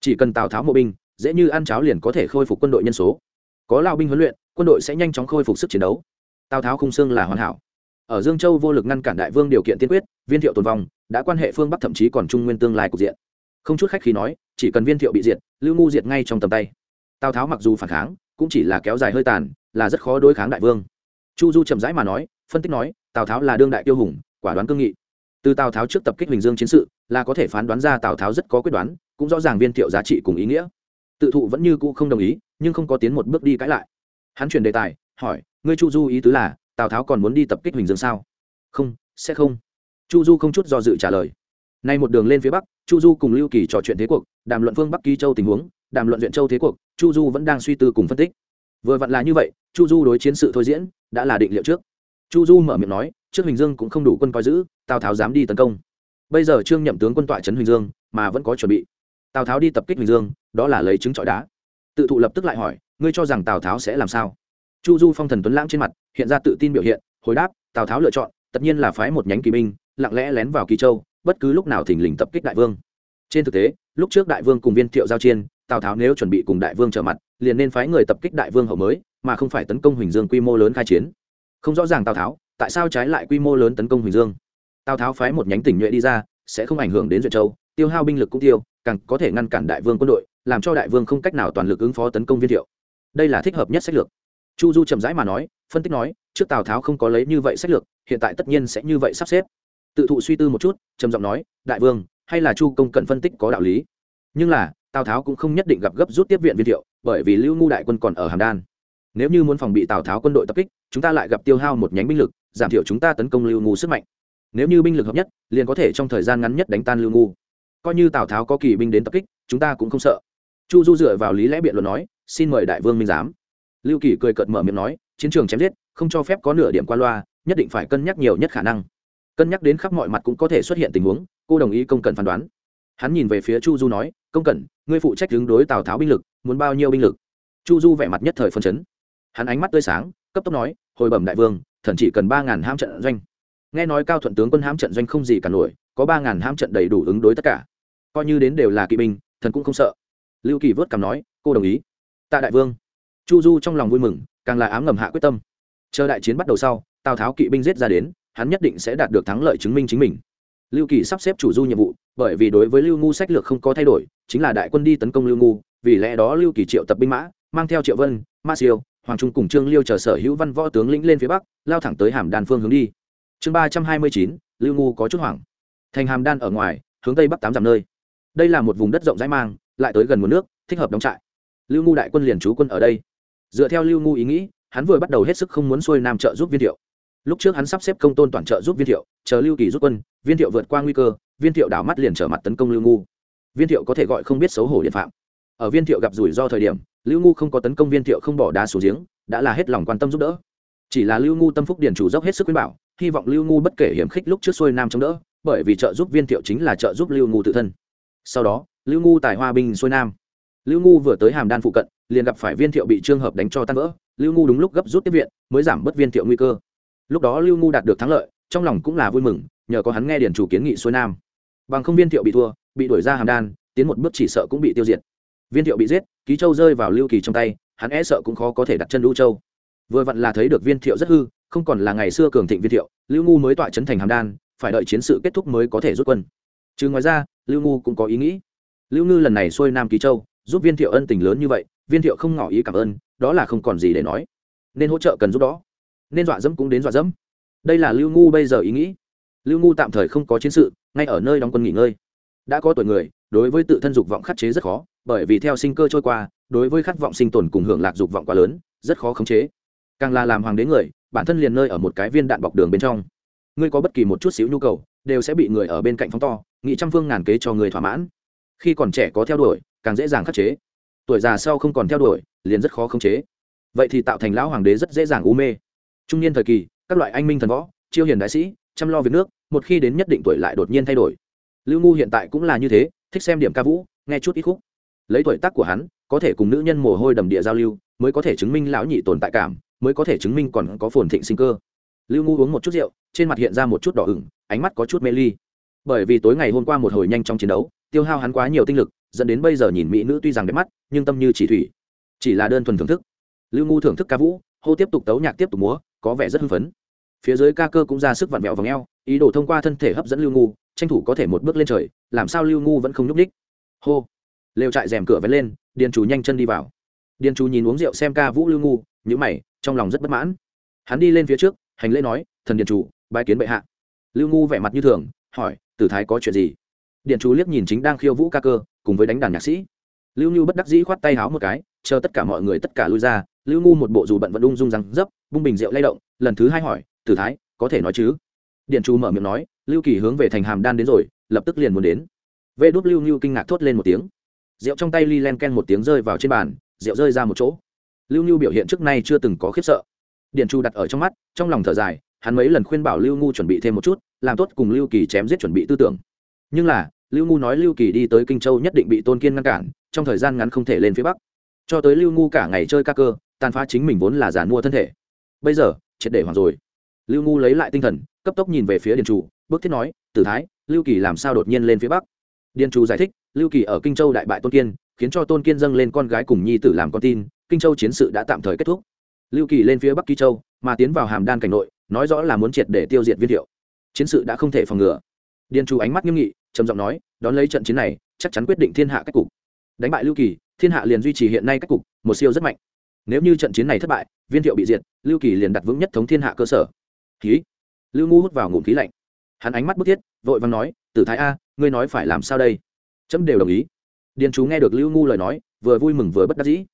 Chỉ cần tào tháo mộ binh, dễ như ăn cháo liền có thể khôi phục quân đội nhân số. Có lao binh huấn luyện quân đội sẽ nhanh chóng khôi phục sức chiến đấu. Tào tháo khung xương là hoàn hảo. Ở dương châu vô lực ngăn cản đại vương điều kiện tiên quyết, viên thiệu tồn vong, đã quan hệ phương bắc thậm chí còn trung nguyên tương lai cục diện. Không chút khách khi nói, chỉ cần viên thiệu bị diệt, lưu ngu diệt ngay trong tầm tay. Tào tháo mặc dù phản kháng, cũng chỉ là kéo dài hơi tàn, là rất khó đối kháng đại vương. Chu du chậm rãi mà nói, phân tích nói, tào tháo là đương đại tiêu hùng, quả đoán cương nghị. Từ tào tháo trước tập kích huỳnh dương chiến sự, là có thể phán đoán ra tào tháo rất có quyết đoán, cũng rõ ràng viên thiệu giá trị cùng ý nghĩa. Tự thụ vẫn như cũ không đồng ý, nhưng không có tiến một bước đi cãi lại hắn chuyển đề tài, hỏi, ngươi chu du ý tứ là, tào tháo còn muốn đi tập kích huỳnh dương sao? Không, sẽ không. Chu du không chút do dự trả lời. Nay một đường lên phía bắc, chu du cùng lưu kỳ trò chuyện thế cuộc, đàm luận phương bắc ký châu tình huống, đàm luận huyện châu thế cuộc, chu du vẫn đang suy tư cùng phân tích. Vừa vặn là như vậy, chu du đối chiến sự thôi diễn đã là định liệu trước. Chu du mở miệng nói, trước huỳnh dương cũng không đủ quân coi giữ, tào tháo dám đi tấn công. Bây giờ trương nhậm tướng quân tọa trấn huỳnh dương mà vẫn có chuẩn bị. Tào tháo đi tập kích huỳnh dương, đó là lấy chứng trọi đá. Tự thụ lập tức lại hỏi ngươi cho rằng tào tháo sẽ làm sao chu du phong thần tuấn lãng trên mặt hiện ra tự tin biểu hiện hồi đáp tào tháo lựa chọn tất nhiên là phái một nhánh kỳ binh lặng lẽ lén vào kỳ châu bất cứ lúc nào thình lình tập kích đại vương trên thực tế lúc trước đại vương cùng viên thiệu giao chiên tào tháo nếu chuẩn bị cùng đại vương trở mặt liền nên phái người tập kích đại vương hậu mới mà không phải tấn công huỳnh dương quy mô lớn khai chiến không rõ ràng tào tháo tại sao trái lại quy mô lớn tấn công huỳnh dương tào tháo phái một nhánh tỉnh nhuệ đi ra sẽ không ảnh hưởng đến duyệt châu tiêu hao binh lực cũng tiêu càng có thể ngăn cản đại vương quân đội làm cho đại vương không cách nào toàn lực ứng phó tấn công viên thiệu đây là thích hợp nhất sách lược. Chu du chậm rãi mà nói, phân tích nói, trước tào tháo không có lấy như vậy sách lược, hiện tại tất nhiên sẽ như vậy sắp xếp. Tự thụ suy tư một chút, trầm giọng nói, đại vương, hay là chu công cần phân tích có đạo lý. Nhưng là, tào tháo cũng không nhất định gặp gấp rút tiếp viện viên thiệu, bởi vì lưu ngu đại quân còn ở hàm đan. Nếu như muốn phòng bị tào tháo quân đội tập kích, chúng ta lại gặp tiêu hao một nhánh binh lực, giảm thiểu chúng ta tấn công lưu ngu sức mạnh. Nếu như binh lực hợp nhất, liền có thể trong thời gian ngắn nhất đánh tan lưu ngu. Coi như tào tháo có kỳ binh đến tập kích, chúng ta cũng không sợ. Chu du dựa vào lý lẽ biện luận nói xin mời đại vương minh giám. Lưu kỳ cười cợt mở miệng nói, chiến trường chém giết, không cho phép có nửa điểm qua loa, nhất định phải cân nhắc nhiều nhất khả năng. Cân nhắc đến khắp mọi mặt cũng có thể xuất hiện tình huống, cô đồng ý công cần phán đoán. Hắn nhìn về phía chu du nói, công cần, ngươi phụ trách đứng đối tào tháo binh lực, muốn bao nhiêu binh lực? Chu du vẻ mặt nhất thời phân chấn. Hắn ánh mắt tươi sáng, cấp tốc nói, hồi bẩm đại vương, thần chỉ cần ba ngàn ham trận doanh. Nghe nói cao thuận tướng quân ham trận doanh không gì cả nổi, có ba ngàn ham trận đầy đủ ứng đối tất cả. Coi như đến đều là kỵ binh, thần cũng không sợ. Lưu kỳ vớt cằm nói, cô đồng ý tạ đại vương. Chu du trong lòng vui mừng, càng là ám ngầm hạ quyết tâm. Chờ đại chiến bắt đầu sau, tào tháo kỵ binh giết ra đến, hắn nhất định sẽ đạt được thắng lợi chứng minh chính mình. Lưu kỳ sắp xếp chủ du nhiệm vụ, bởi vì đối với lưu ngu sách lược không có thay đổi, chính là đại quân đi tấn công lưu ngu, vì lẽ đó lưu kỳ triệu tập binh mã, mang theo triệu vân, ma siêu, hoàng trung cùng trương liêu chờ sở hữu văn võ tướng lĩnh lên phía bắc, lao thẳng tới hàm đan phương hướng đi. Chương ba trăm hai mươi chín, lưu ngu có chút hoảng. Thành hàm đan ở ngoài, hướng tây bắc tám dặm nơi. Đây là một vùng đất rộng rãi mang, lại tới gần nguồn nước, thích hợp đóng trại lưu ngu đại quân liền trú quân ở đây. Dựa theo lưu ngu ý nghĩ, hắn vừa bắt đầu hết sức không muốn xuôi nam trợ giúp viên thiệu. Lúc trước hắn sắp xếp công tôn toàn trợ giúp viên thiệu, chờ lưu kỳ rút quân, viên thiệu vượt qua nguy cơ, viên thiệu đảo mắt liền trở mặt tấn công lưu ngu. Viên thiệu có thể gọi không biết xấu hổ điện phạm. Ở viên thiệu gặp rủi ro thời điểm, lưu ngu không có tấn công viên thiệu không bỏ đá xuống giếng, đã là hết lòng quan tâm giúp đỡ. Chỉ là lưu ngu tâm phúc điền chủ dốc hết sức khuyên bảo, hy vọng lưu ngu bất kể hiểm khích lúc trước xuôi nam chống đỡ, bởi vì trợ giúp viên thiệu chính là trợ giúp lưu ngu tự thân. Sau đó, lưu ngu tài hoa binh xuôi nam lưu ngu vừa tới hàm đan phụ cận, liền gặp phải viên thiệu bị trương hợp đánh cho tan vỡ. Lưu ngu đúng lúc gấp rút tiếp viện, mới giảm bớt viên thiệu nguy cơ. Lúc đó lưu ngu đạt được thắng lợi, trong lòng cũng là vui mừng, nhờ có hắn nghe điển chủ kiến nghị xuôi nam. Bằng không viên thiệu bị thua, bị đuổi ra hàm đan, tiến một bước chỉ sợ cũng bị tiêu diệt. Viên thiệu bị giết, ký châu rơi vào lưu kỳ trong tay, hắn e sợ cũng khó có thể đặt chân lưu châu. Vừa vặn là thấy được viên thiệu rất hư, không còn là ngày xưa cường thịnh viên thiệu, lưu ngu mới tọa trấn thành hàm đan, phải đợi chiến sự kết thúc mới có thể rút quân. Chứ ngoài ra, lưu ngu cũng có ý nghĩ. Lưu ngư lần này xuôi nam ký châu giúp viên thiệu ân tình lớn như vậy, viên thiệu không ngỏ ý cảm ơn, đó là không còn gì để nói. Nên hỗ trợ cần giúp đó. Nên dọa dẫm cũng đến dọa dẫm. Đây là lưu ngu bây giờ ý nghĩ. Lưu ngu tạm thời không có chiến sự, ngay ở nơi đóng quân nghỉ ngơi. Đã có tuổi người, đối với tự thân dục vọng khắc chế rất khó, bởi vì theo sinh cơ trôi qua, đối với khát vọng sinh tồn cùng hưởng lạc dục vọng quá lớn, rất khó khống chế. Càng là làm hoàng đế người, bản thân liền nơi ở một cái viên đạn bọc đường bên trong. Ngươi có bất kỳ một chút xíu nhu cầu, đều sẽ bị người ở bên cạnh phóng to nghị trăm phương ngàn kế cho người thỏa mãn. Khi còn trẻ có theo đuổi càng dễ dàng khắc chế. Tuổi già sau không còn theo đuổi, liền rất khó khống chế. Vậy thì tạo thành lão hoàng đế rất dễ dàng u mê. Trung niên thời kỳ, các loại anh minh thần võ, chiêu hiền đại sĩ, chăm lo việc nước, một khi đến nhất định tuổi lại đột nhiên thay đổi. Lưu ngu hiện tại cũng là như thế, thích xem điểm ca vũ, nghe chút ít khúc. Lấy tuổi tác của hắn, có thể cùng nữ nhân mồ hôi đầm địa giao lưu, mới có thể chứng minh lão nhị tồn tại cảm, mới có thể chứng minh còn có phồn thịnh sinh cơ. Lưu ngu uống một chút rượu, trên mặt hiện ra một chút đỏ ửng, ánh mắt có chút mê ly. Bởi vì tối ngày hôm qua một hồi nhanh trong chiến đấu, tiêu hao hắn quá nhiều tinh lực dẫn đến bây giờ nhìn mỹ nữ tuy rằng đẹp mắt, nhưng tâm như chỉ thủy. Chỉ là đơn thuần thưởng thức. Lưu ngu thưởng thức ca vũ, hô tiếp tục tấu nhạc tiếp tục múa, có vẻ rất hưng phấn. Phía dưới ca cơ cũng ra sức vặn vẹo v ò ý đồ thông qua thân thể hấp dẫn lưu ngu, tranh thủ có thể một bước lên trời, làm sao lưu ngu vẫn không nhúc ních hô. Lều trại rèm cửa vẫn lên, điền chủ nhanh chân đi vào. Điền chủ nhìn uống rượu xem ca vũ lưu ngu nhữ mày, trong lòng rất bất mãn. Hắn đi lên phía trước, hành lễ nói, thần điền chủ bái kiến bệ hạ. Lưu ngu vẻ mặt như thường, hỏi, tử thái có chuyện gì? Điện chủ liếc nhìn chính đang khiêu vũ ca cơ cùng với đánh đàn nhạc sĩ. Lưu nhu bất đắc dĩ khoát tay háo một cái, chờ tất cả mọi người tất cả lui ra, lưu ngu một bộ dù bận vẫn ung dung răng dấp, bung bình rượu lay động, lần thứ hai hỏi, tử thái, có thể nói chứ? Điện Chu mở miệng nói, lưu kỳ hướng về thành hàm đan đến rồi, lập tức liền muốn đến. Vê đốt lưu nhu kinh ngạc thốt lên một tiếng. Rượu trong tay ly len ken một tiếng rơi vào trên bàn, rượu rơi ra một chỗ. Lưu nhu biểu hiện trước nay chưa từng có khiếp sợ. Điện chu đặt ở trong mắt, trong lòng thở dài, hắn mấy lần khuyên bảo lưu ngu chuẩn bị thêm một chút, làm tốt cùng lưu kỳ chém giết chuẩn bị tư tưởng. Nhưng là lưu ngu nói lưu kỳ đi tới kinh châu nhất định bị tôn kiên ngăn cản, trong thời gian ngắn không thể lên phía bắc. Cho tới lưu ngu cả ngày chơi ca cơ, tàn phá chính mình vốn là giàn mua thân thể. Bây giờ, triệt để hoàng rồi. Lưu ngu lấy lại tinh thần, cấp tốc nhìn về phía điền chủ, bước thiết nói, tử thái, lưu kỳ làm sao đột nhiên lên phía bắc? Điền chủ giải thích, lưu kỳ ở kinh châu đại bại tôn kiên, khiến cho tôn kiên dâng lên con gái cùng nhi tử làm con tin, kinh châu chiến sự đã tạm thời kết thúc. Lưu kỳ lên phía bắc kỳ châu, mà tiến vào hàm đan cảnh nội, nói rõ là muốn triệt để tiêu diệt viên thiệu. Chiến sự đã không thể phòng ngừa. Điền chủ ánh mắt nghiêm nghị trầm giọng nói, đón lấy trận chiến này, chắc chắn quyết định thiên hạ cách cục. Đánh bại lưu kỳ, thiên hạ liền duy trì hiện nay cách cục, một siêu rất mạnh. Nếu như trận chiến này thất bại, viên thiệu bị diệt, lưu kỳ liền đặt vững nhất thống thiên hạ cơ sở. Khí lưu ngu hút vào ngụm khí lạnh. Hắn ánh mắt bức thiết, vội vàng nói, tử thái a, ngươi nói phải làm sao đây? Chấm đều đồng ý. Điền chú nghe được lưu ngu lời nói, vừa vui mừng vừa bất đắc dĩ.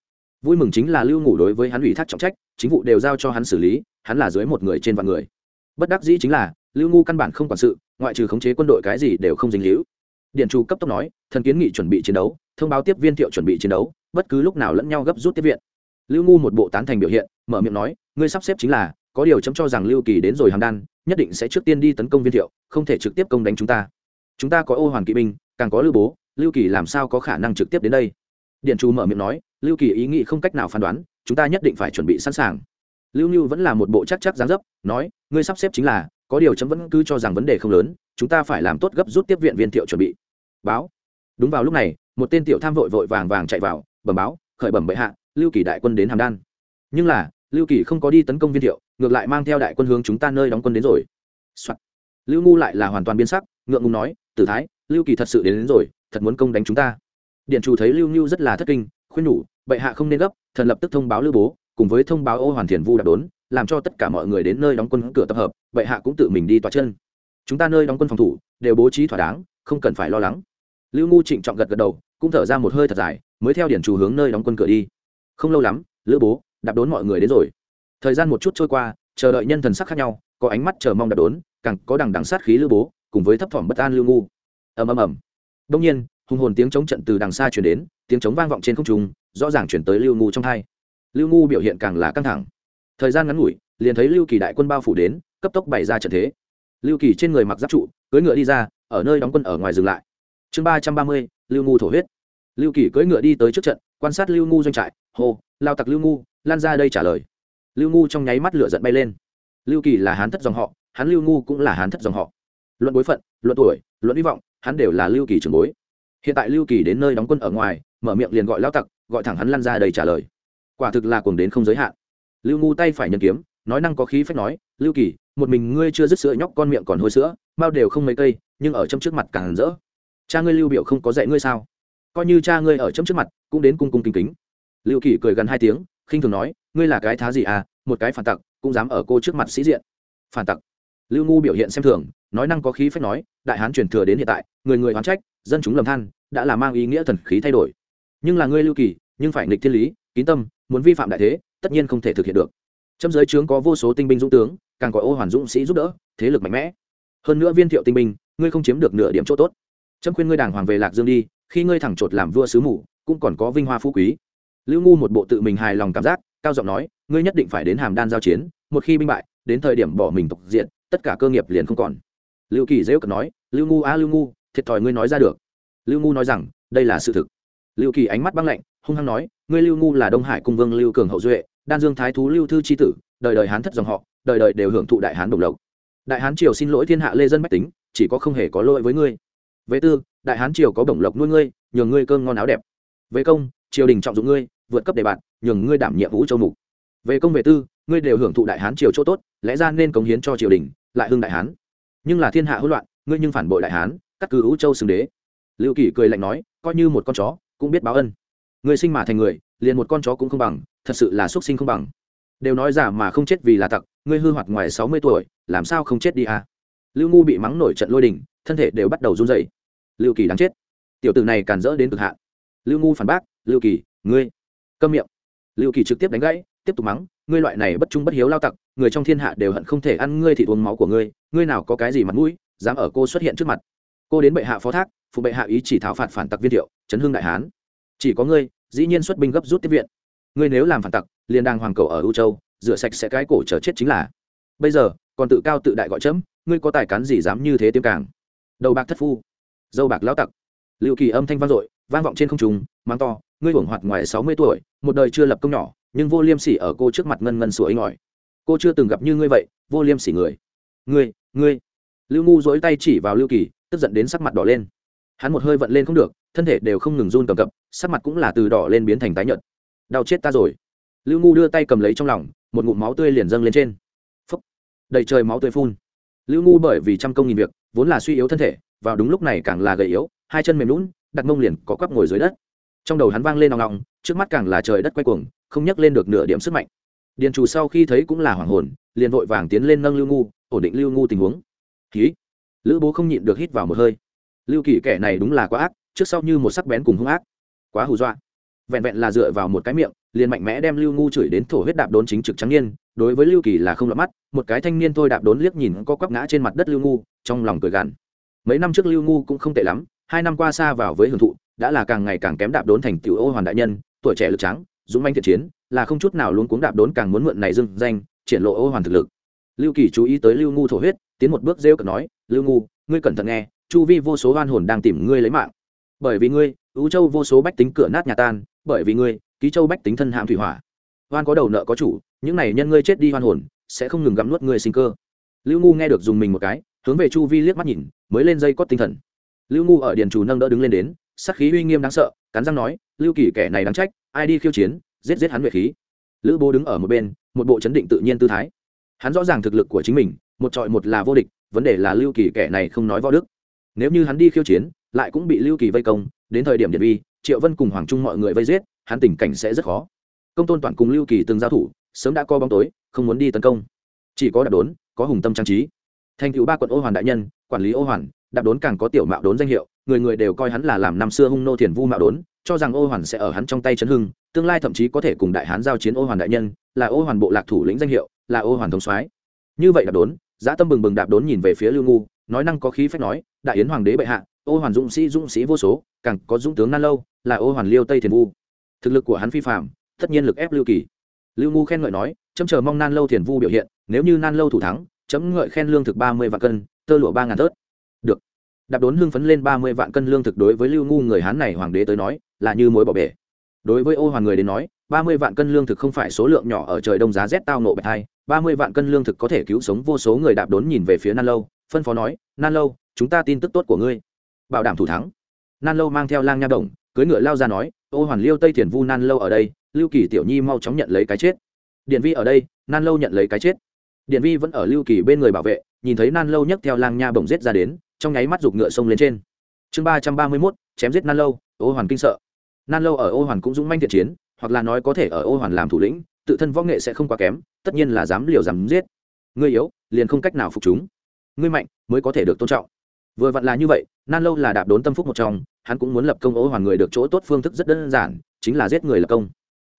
Vui mừng chính là lưu ngủ đối với hắn ủy thác trọng trách, chính vụ đều giao cho hắn xử lý, hắn là dưới một người trên vạn người. Bất đắc dĩ chính là lưu ngu căn bản không quản sự, ngoại trừ khống chế quân đội cái gì đều không dính líu. Điện chủ cấp tốc nói, thần kiến nghị chuẩn bị chiến đấu, thông báo tiếp viên thiệu chuẩn bị chiến đấu, bất cứ lúc nào lẫn nhau gấp rút tiếp viện. Lưu ngu một bộ tán thành biểu hiện, mở miệng nói, ngươi sắp xếp chính là, có điều chấm cho rằng lưu kỳ đến rồi hàm đan, nhất định sẽ trước tiên đi tấn công viên thiệu, không thể trực tiếp công đánh chúng ta. Chúng ta có ô hoàn kỵ binh, càng có lưu bố, lưu kỳ làm sao có khả năng trực tiếp đến đây? Điện chủ mở miệng nói, lưu kỳ ý nghĩ không cách nào phán đoán, chúng ta nhất định phải chuẩn bị sẵn sàng. Lưu như vẫn là một bộ chắc chắc dáng dấp, nói, ngươi sắp xếp chính là có điều chấm vẫn cứ cho rằng vấn đề không lớn chúng ta phải làm tốt gấp rút tiếp viện viên thiệu chuẩn bị. Báo. Đúng vào lúc này một tên tiểu tham vội vội vàng vàng chạy vào bẩm báo khởi bẩm bệ hạ lưu kỳ đại quân đến hàm đan. Nhưng là lưu kỳ không có đi tấn công viên thiệu ngược lại mang theo đại quân hướng chúng ta nơi đóng quân đến rồi、Soạn. lưu ngu lại là hoàn toàn biến sắc ngượng ngùng nói tử thái lưu kỳ thật sự đến, đến rồi thật muốn công đánh chúng ta. Điện chủ thấy lưu nhu rất là thất kinh khuyên nhủ bệ hạ không nên gấp thần lập tức thông báo lưu bố cùng với thông báo ô hoàn thiền vu đạp đốn, làm cho tất cả mọi người đến nơi đóng quân cửa tập hợp bệ hạ cũng tự mình đi tòa chân. Chúng ta nơi đóng quân phòng thủ, đều bố trí thỏa đáng, không cần phải lo lắng. Lưu ngu trịnh trọng gật gật đầu, cũng thở ra một hơi thật dài, mới theo điển chủ hướng nơi đóng quân cửa đi. Không lâu lắm, lữ bố, đạp đốn mọi người đến rồi. Thời gian một chút trôi qua, chờ đợi nhân thần sắc khác nhau, có ánh mắt chờ mong đạp đốn, càng có đằng đằng sát khí lữ bố, cùng với thấp thỏm bất an lưu ngu. Ầm ầm ầm. Đông nhiên, hùng hồn tiếng chống trận từ đằng xa chuyển đến, tiếng chống vang vọng trên không trung, rõ ràng chuyển tới lưu ngu trong hai lưu ngu biểu hiện càng là căng thẳng. Thời gian ngắn ngủi, liền thấy lưu kỳ đại quân bao phủ đến, cấp tốc bày ra trận thế. Lưu kỳ trên người mặc giáp trụ, cưỡi ngựa đi ra, ở nơi đóng quân ở ngoài dừng lại. Chương ba trăm ba mươi, lưu ngu thổ huyết. Lưu kỳ cưỡi ngựa đi tới trước trận, quan sát lưu ngu doanh trại. Hô, lao tặc lưu ngu, lan ra đây trả lời. Lưu ngu trong nháy mắt lửa giận bay lên. Lưu kỳ là hán thất dòng họ, hắn lưu ngu cũng là hán thất dòng họ. Luận bối phận, luận tuổi, luận hy vọng, hắn đều là lưu kỳ trường bối. Hiện tại lưu kỳ đến nơi đóng quân ở ngoài, mở miệng liền gọi lao tặc, gọi thẳng hắn lăn ra đây trả lời quả thực là cuồng đến không giới hạn. Lưu ngu tay phải nhân kiếm, nói năng có khí phách nói, lưu kỳ, một mình ngươi chưa dứt sữa nhóc con miệng còn hôi sữa bao đều không mấy cây, nhưng ở trong trước mặt càng rỡ. Cha ngươi lưu biểu không có dạy ngươi sao? Coi như cha ngươi ở chấm trước mặt, cũng đến cung cung kính kính. Lưu kỳ cười gần hai tiếng, khinh thường nói, ngươi là cái thá gì à một cái phản tặc, cũng dám ở cô trước mặt sĩ diện. Phản tặc. Lưu ngu biểu hiện xem thường, nói năng có khí phách nói, đại hán truyền thừa đến hiện tại, người người hoán trách, dân chúng lầm than, đã là mang ý nghĩa thần khí thay đổi. Nhưng là ngươi lưu kỳ, nhưng phải nghịch thiên lý, kín tâm muốn vi phạm đại thế, tất nhiên không thể thực hiện được. Trong giới trướng có vô số tinh binh dũng tướng, càng có ô hoàn dũng sĩ giúp đỡ, thế lực mạnh mẽ. Hơn nữa viên thiệu tinh binh, ngươi không chiếm được nửa điểm chỗ tốt. Trâm khuyên ngươi đàng hoàng về lạc dương đi, khi ngươi thẳng chột làm vua sứ mù, cũng còn có vinh hoa phú quý. Lưu ngu một bộ tự mình hài lòng cảm giác, cao giọng nói, ngươi nhất định phải đến hàm đan giao chiến, một khi binh bại, đến thời điểm bỏ mình tộc diện tất cả cơ nghiệp liền không còn. Lưu kỳ dễ cận nói, lưu ngu a lưu ngu, thiệt thòi ngươi nói ra được. Lưu ngu nói rằng, đây là sự thực. Lưu kỳ ánh mắt băng lạnh, hung hăng nói ngươi lưu ngu là đông hải cung vương lưu cường hậu duệ, đan dương thái thú lưu thư c tử, đời đời hán thất dòng họ, đời đời đều hưởng thụ đại hán đồng lộc. Đại hán triều xin lỗi thiên hạ lê dân bách tính, chỉ có không hề có lỗi với ngươi. Về tư, đại hán triều có đồng lộc nuôi ngươi, nhường ngươi cơm ngon áo đẹp. Về công, triều đình trọng dụng ngươi, vượt cấp đề bạt, nhường ngươi đảm nhiệm vũ châu mục. Về công về tư, ngươi đều hưởng thụ đại hán triều chỗ tốt, lẽ ra nên cống hiến cho triều đình, lại hưng đại hán. Nhưng là thiên hạ hỗn loạn, ngươi nhưng phản bội đại hán, cắt cứ vũ châu xưng đế. Lưu kỷ cười lạnh nói, coi như một con chó, cũng biết báo ân người sinh mà thành người, liền một con chó cũng không bằng, thật sự là xuất sinh không bằng. Đều nói giả mà không chết vì là tặc, ngươi hư hoạt ngoài sáu mươi tuổi, làm sao không chết đi à? Lưu ngu bị mắng nổi trận lôi đình, thân thể đều bắt đầu run dày lưu kỳ đáng chết. Tiểu tử này càn rỡ đến cực hạn. Lưu ngu phản bác, lưu kỳ, ngươi câm miệng. Lưu kỳ trực tiếp đánh gãy, tiếp tục mắng, ngươi loại này bất trung bất hiếu lao tặc, người trong thiên hạ đều hận không thể ăn ngươi thì uống máu của ngươi ngươi nào có cái gì mặt mũi, dám ở cô xuất hiện trước mặt. Cô đến bệ hạ phó thác, phụ bệ hạ ý chỉ thảo phạt phản tặc viên thiệu, chấn hương đại hán chỉ có ngươi, dĩ nhiên xuất binh gấp rút tiếp viện. Ngươi nếu làm phản tặc, liền đang hoàng cầu ở ưu châu, rửa sạch sẽ cái cổ chờ chết chính là. Bây giờ, còn tự cao tự đại gọi chấm, ngươi có tài cán gì dám như thế tiêm càng? Đầu bạc thất phu, dâu bạc lão tặc. Liệu kỳ âm thanh vang dội, vang vọng trên không trung mang to, ngươi hưởng hoạt ngoài sáu mươi tuổi, một đời chưa lập công nhỏ, nhưng vô liêm sỉ ở cô trước mặt ngân ngân sủa ấy ngỏi cô chưa từng gặp như ngươi vậy, vô liêm sỉ người. Ngươi ngươi. Lưu ngu dối tay chỉ vào lưu kỳ, tức giận đến sắc mặt đỏ lên. Hắn một hơi vận lên không được thân thể đều không ngừng run cầm cập, sắc mặt cũng là từ đỏ lên biến thành tái nhợt. Đau chết ta rồi. Lưu ngu đưa tay cầm lấy trong lòng, một ngụm máu tươi liền dâng lên trên. Phúc. Đầy trời máu tươi phun. Lưu ngu bởi vì trăm công nghìn việc, vốn là suy yếu thân thể, vào đúng lúc này càng là gầy yếu, hai chân mềm lún đặt mông liền có quắp ngồi dưới đất. Trong đầu hắn vang lên nòng nòng trước mắt càng là trời đất quay cuồng, không nhấc lên được nửa điểm sức mạnh. Điền chủ sau khi thấy cũng là hoảng hồn, liền vội vàng tiến lên nâng lưu ngu, ổn định lưu ngu tình huống. Ký lữ bố không nhịn được hít vào một hơi. Lưu kỳ kẻ này đúng là quá ác trước sau như một sắc bén cùng hung ác. Quá hù dọa. Vẹn vẹn là dựa vào một cái miệng, liền mạnh mẽ đem lưu ngu chửi đến thổ huyết đạp đốn chính trực trắng niên, đối với lưu kỳ là không lọt mắt, một cái thanh niên thôi đạp đốn liếc nhìn có quắp ngã trên mặt đất lưu ngu, trong lòng cười gằn. Mấy năm trước lưu ngu cũng không tệ lắm, hai năm qua xa vào với hưởng thụ, đã là càng ngày càng kém đạp đốn thành tiểu ô hoàn đại nhân, tuổi trẻ lực trắng dũng manh thiện chiến, là không chút nào luôn cuống đạp đốn càng muốn mượn này dưng danh, triển lộ ô hoàn thực lực. Lưu kỳ chú ý tới lưu ngu thổ huyết, tiến một bước rêu cợt nói, lưu ngu, ngươi cẩn thận nghe, chu vi vô số oan hồn đang tìm ngươi lấy mạng bởi vì ngươi ưu châu vô số bách tính cửa nát nhà tan, bởi vì ngươi, ký châu bách tính thân hạm thủy hỏa. Oan có đầu nợ có chủ, những này nhân ngươi chết đi hoan hồn, sẽ không ngừng gặm nuốt ngươi sinh cơ. Lưu ngu nghe được dùng mình một cái, hướng về chu vi liếc mắt nhìn, mới lên dây cót tinh thần. Lưu ngu ở điền chủ nâng đỡ đứng lên đến, sắc khí uy nghiêm đáng sợ, cắn răng nói, lưu kỳ kẻ này đáng trách, ai đi khiêu chiến, giết giết hắn nhuệ khí. Lữ bố đứng ở một bên, một bộ chấn định tự nhiên tư thái. Hắn rõ ràng thực lực của chính mình, một trọi một là vô địch, vấn đề là lưu kỳ kẻ này không nói võ đức nếu như hắn đi khiêu chiến, lại cũng bị lưu kỳ vây công, đến thời điểm điện vi, triệu vân cùng hoàng trung mọi người vây giết, hắn tình cảnh sẽ rất khó. Công tôn toàn cùng lưu kỳ từng giao thủ, sớm đã co bóng tối, không muốn đi tấn công. Chỉ có đạp đốn, có hùng tâm trang trí. Thành cựu ba quận ô hoàn đại nhân, quản lý ô hoàn, đạp đốn càng có tiểu mạo đốn danh hiệu, người người đều coi hắn là làm năm xưa hung nô thiền vu mạo đốn, cho rằng ô hoàn sẽ ở hắn trong tay chấn hưng, tương lai thậm chí có thể cùng đại hán giao chiến ô hoàn đại nhân, là ô hoàn bộ lạc thủ lĩnh danh hiệu, là ô hoàn thống soái. Như vậy đạp đốn, giá tâm bừng bừng đạp đốn nhìn về phía lưu ngu nói năng có khí phách nói, đại yến hoàng đế bệ hạ, ô hoàn dũng sĩ dũng sĩ vô số, càng có dũng tướng nan lâu, là ô hoàn liêu tây thiền vu. Thực lực của hắn phi phạm tất nhiên lực ép lưu kỳ. Lưu ngu khen ngợi nói, chấm chờ mong nan lâu thiền vu biểu hiện, nếu như nan lâu thủ thắng, chấm ngợi khen lương thực ba mươi vạn cân, tơ lụa ba ngàn tớt. Được. Đạp đốn hương phấn lên ba mươi vạn cân lương thực đối với lưu ngu người hán này hoàng đế tới nói, là như mối bỏ bể. Đối với ô hoàn người đến nói, ba mươi vạn cân lương thực không phải số lượng nhỏ ở trời đông giá rét tao nộ bạch hai, ba mươi vạn cân lương thực có thể cứu sống vô số người đạp đốn nhìn về phía nan lâu phân phó nói, nan lâu, chúng ta tin tức tốt của ngươi. Bảo đảm thủ thắng. Nan lâu mang theo lang nha đồng cưới ngựa lao ra nói, ô hoàn liêu tây thiền vu nan lâu ở đây, lưu kỳ tiểu nhi mau chóng nhận lấy cái chết. Điện vi ở đây, nan lâu nhận lấy cái chết. Điện vi vẫn ở lưu kỳ bên người bảo vệ, nhìn thấy nan lâu nhấc theo lang nha bồng giết ra đến, trong nháy mắt giục ngựa sông lên trên. Chương ba trăm ba mươi mốt, chém giết nan lâu, ô hoàn kinh sợ. Nan lâu ở ô hoàn cũng dũng manh thiện chiến, hoặc là nói có thể ở ô hoàn làm thủ lĩnh, tự thân võ nghệ sẽ không quá kém, tất nhiên là dám liều dám giết. Ngươi yếu, liền không cách nào phục chúng ngươi mạnh, mới có thể được tôn trọng. Vừa vặn là như vậy, nan lâu là đạp đốn tâm phúc một trong, hắn cũng muốn lập công ô hoàn người được chỗ tốt phương thức rất đơn giản, chính là giết người lập công.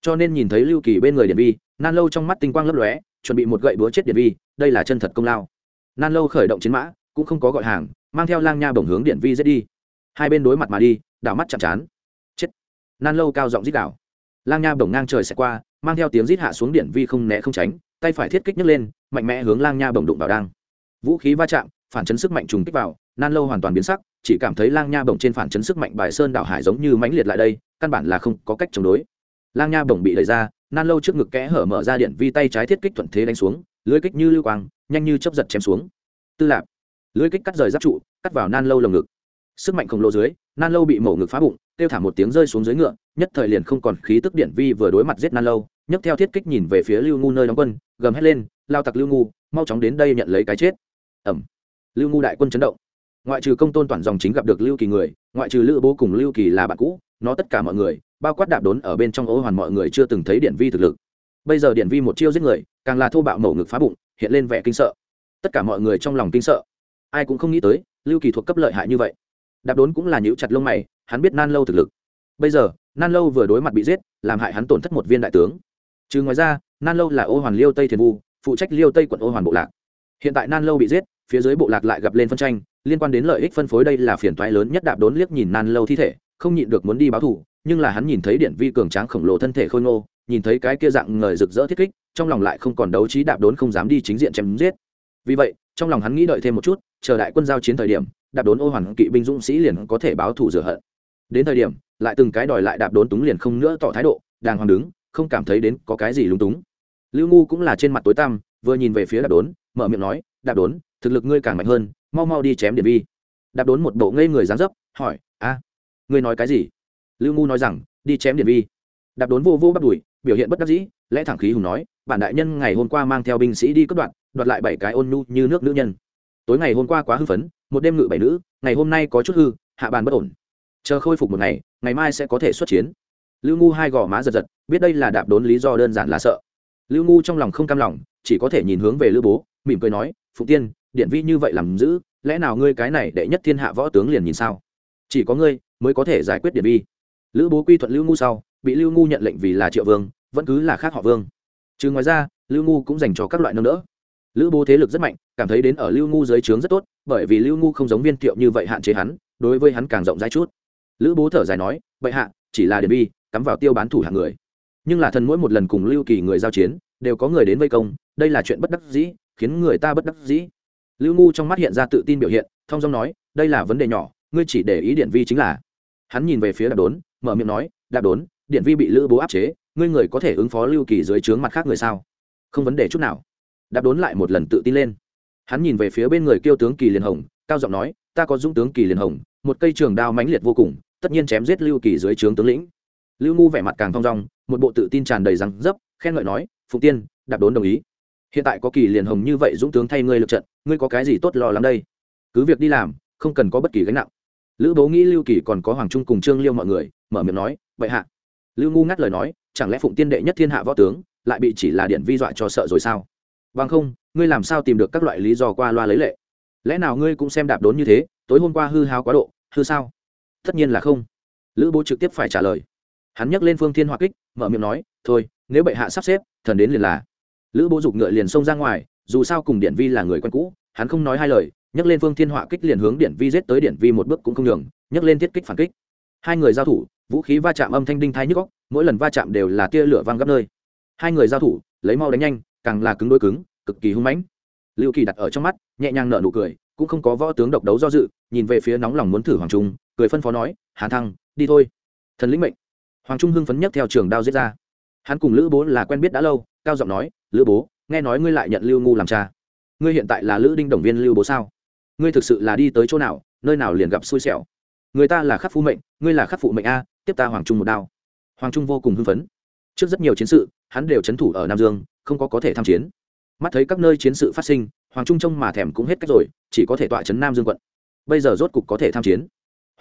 Cho nên nhìn thấy lưu kỳ bên người điện vi, nan lâu trong mắt tinh quang lấp lóe, chuẩn bị một gậy búa chết điện vi, đây là chân thật công lao. Nan lâu khởi động chiến mã, cũng không có gọi hàng, mang theo lang nha bổng hướng điện vi giết đi. Hai bên đối mặt mà đi, đảo mắt chạm chán. Chết. Nan lâu cao giọng rít đảo lang nha bổng ngang trời xẹt qua, mang theo tiếng rít hạ xuống điện vi không né không tránh, tay phải thiết kích nhấc lên, mạnh mẽ hướng lang nha bổng đụng vào đang vũ khí va chạm, phản chấn sức mạnh trùng kích vào, nan lâu hoàn toàn biến sắc, chỉ cảm thấy lang nha bổng trên phản chấn sức mạnh bài sơn đảo hải giống như mãnh liệt lại đây, căn bản là không có cách chống đối. Lang nha bổng bị đẩy ra, nan lâu trước ngực kẽ hở mở ra điện vi tay trái thiết kích thuận thế đánh xuống, lưới kích như lưu quang, nhanh như chấp giật chém xuống. Tư lạp, lưới kích cắt rời giáp trụ, cắt vào nan lâu lồng ngực. Sức mạnh khổng lồ dưới, nan lâu bị mổ ngực phá bụng, kêu thả một tiếng rơi xuống dưới ngựa, nhất thời liền không còn khí tức điện vi vừa đối mặt giết nan lâu, nhấc theo thiết kích nhìn về phía lưu ngu nơi đóng quân, gầm hét lên, lao tặc lưu ngu, mau chóng đến đây nhận lấy cái chết ẩm. Lưu ngu đại quân chấn động. Ngoại trừ công tôn toàn dòng chính gặp được lưu kỳ người, ngoại trừ lữ bố cùng lưu kỳ là bạn cũ, nó tất cả mọi người, bao quát đạp đốn ở bên trong ô hoàn mọi người chưa từng thấy điện vi thực lực. Bây giờ điện vi một chiêu giết người, càng là thô bạo mổ ngực phá bụng, hiện lên vẻ kinh sợ. Tất cả mọi người trong lòng kinh sợ. Ai cũng không nghĩ tới, lưu kỳ thuộc cấp lợi hại như vậy. Đạp đốn cũng là nhữ chặt lông mày, hắn biết nan lâu thực lực. Bây giờ, nan lâu vừa đối mặt bị giết, làm hại hắn tổn thất một viên đại tướng. Trừ ngoài ra, nan lâu là ô hoàn liêu tây thiền vu, phụ trách liêu tây quận ô hoàn bộ lạc hiện tại nan lâu bị giết, phía dưới bộ lạc lại gặp lên phân tranh, liên quan đến lợi ích phân phối đây là phiền toái lớn nhất đạp đốn liếc nhìn nan lâu thi thể, không nhịn được muốn đi báo thù, nhưng là hắn nhìn thấy điện vi cường tráng khổng lồ thân thể khôi ngô, nhìn thấy cái kia dạng ngời rực rỡ thiết kích, trong lòng lại không còn đấu trí đạp đốn không dám đi chính diện chém giết. Vì vậy, trong lòng hắn nghĩ đợi thêm một chút, chờ đại quân giao chiến thời điểm, đạp đốn ô hoàn kỵ binh dũng sĩ liền có thể báo thù rửa hận. Đến thời điểm, lại từng cái đòi lại đạp đốn túng liền không nữa tỏ thái độ đàng hoàng đứng, không cảm thấy đến có cái gì lung túng. Lưu ngu cũng là trên mặt tối tăm, vừa nhìn về phía đạp đốn mở miệng nói, đạp đốn, thực lực ngươi càng mạnh hơn, mau mau đi chém điện vi. Đạp đốn một bộ ngây người dán dấp, hỏi, a, ngươi nói cái gì? Lưu ngu nói rằng, đi chém điện vi. Đạp đốn vô vô bắt đùi, biểu hiện bất đắc dĩ, lẽ thẳng khí hùng nói, bản đại nhân ngày hôm qua mang theo binh sĩ đi cất đoạn đoạt lại bảy cái ôn nhu như nước nữ nhân. Tối ngày hôm qua quá hư phấn, một đêm ngự bảy nữ, ngày hôm nay có chút hư, hạ bàn bất ổn. Chờ khôi phục một ngày ngày mai sẽ có thể xuất chiến. Lưu ngu hai gò má giật giật, biết đây là đạp đốn lý do đơn giản là sợ. Lưu ngu trong lòng không cam lòng, chỉ có thể nhìn hướng về lữ bố mỉm cười nói phụ tiên, điện vi như vậy làm giữ lẽ nào ngươi cái này đệ nhất thiên hạ võ tướng liền nhìn sao? Chỉ có ngươi mới có thể giải quyết điện vi lữ bố quy thuận lưu ngu sau, bị lưu ngu nhận lệnh vì là triệu vương, vẫn cứ là khác họ vương. Chứ ngoài ra, lưu ngu cũng dành cho các loại nâng đỡ. Lữ bố thế lực rất mạnh, cảm thấy đến ở lưu ngu dưới trướng rất tốt, bởi vì lưu ngu không giống viên thiệu như vậy hạn chế hắn, đối với hắn càng rộng rãi chút. Lữ bố thở dài nói vậy hạ, chỉ là điện vi cắm vào tiêu bán thủ hạng người. Nhưng là thần mỗi một lần cùng lưu kỳ người giao chiến, đều có người đến vây công, đây là chuyện bất đắc dĩ khiến người ta bất đắc dĩ. Lưu ngu trong mắt hiện ra tự tin biểu hiện, thong dong nói, đây là vấn đề nhỏ, ngươi chỉ để ý điện vi chính là. Hắn nhìn về phía đạp đốn, mở miệng nói, đạp đốn, điện vi bị lữ bố áp chế, ngươi người có thể ứng phó lưu kỳ dưới trướng mặt khác người sao? Không vấn đề chút nào. Đạp đốn lại một lần tự tin lên. Hắn nhìn về phía bên người kêu tướng kỳ liền hồng, cao giọng nói, ta có dũng tướng kỳ liền hồng, một cây trường đao mãnh liệt vô cùng, tất nhiên chém giết lưu kỳ dưới trướng tướng lĩnh. Lưu ngu vẻ mặt càng thong dong, một bộ tự tin tràn đầy răng dấp, khen ngợi nói phụ tiên, đạp đốn đồng ý hiện tại có kỳ liền hồng như vậy dũng tướng thay ngươi lượt trận, ngươi có cái gì tốt lo lắm đây? Cứ việc đi làm, không cần có bất kỳ gánh nặng. Lữ bố nghĩ lưu kỳ còn có hoàng trung cùng trương liêu mọi người, mở miệng nói vậy hạ. Lưu ngu ngắt lời nói, chẳng lẽ phụng tiên đệ nhất thiên hạ võ tướng, lại bị chỉ là điện vi dọa cho sợ rồi sao? Bằng không, ngươi làm sao tìm được các loại lý do qua loa lấy lệ? Lẽ nào ngươi cũng xem đạp đốn như thế, tối hôm qua hư hao quá độ, hư sao? Tất nhiên là không. Lữ bố trực tiếp phải trả lời. Hắn nhắc lên phương thiên hoa kích, mở miệng nói, thôi, nếu bệ hạ sắp xếp, thần đến liền là lữ bố giục ngựa liền xông ra ngoài, dù sao cùng điển vi là người quen cũ, hắn không nói hai lời, nhấc lên phương thiên họa kích liền hướng điển vi giết tới, điển vi một bước cũng không đường nhấc lên thiết kích phản kích. Hai người giao thủ, vũ khí va chạm âm thanh đinh thai nhức góc mỗi lần va chạm đều là tia lửa văng gấp nơi. Hai người giao thủ, lấy mau đánh nhanh, càng là cứng đôi cứng, cực kỳ hung mãnh. Lưu kỳ đặt ở trong mắt, nhẹ nhàng nở nụ cười, cũng không có võ tướng độc đấu do dự, nhìn về phía nóng lòng muốn thử hoàng trung, cười phân phó nói, hàn thăng, đi thôi. Thần lĩnh mệnh. Hoàng trung hưng phấn nhất theo trường đao giết ra. Hắn cùng lữ bố là quen biết đã lâu cao giọng nói, lữ bố, nghe nói ngươi lại nhận lưu ngu làm cha. Ngươi hiện tại là lữ đinh đồng viên lưu bố sao? Ngươi thực sự là đi tới chỗ nào, nơi nào liền gặp xui xẻo? Người ta là khắc phu mệnh, ngươi là khắc phụ mệnh a, tiếp ta hoàng trung một đao. Hoàng trung vô cùng hưng phấn. Trước rất nhiều chiến sự, hắn đều c h ấ n thủ ở nam dương, không có có thể tham chiến. Mắt thấy các nơi chiến sự phát sinh, hoàng trung trông mà thèm cũng hết cách rồi, chỉ có thể tọa trấn nam dương quận. Bây giờ rốt cục có thể tham chiến.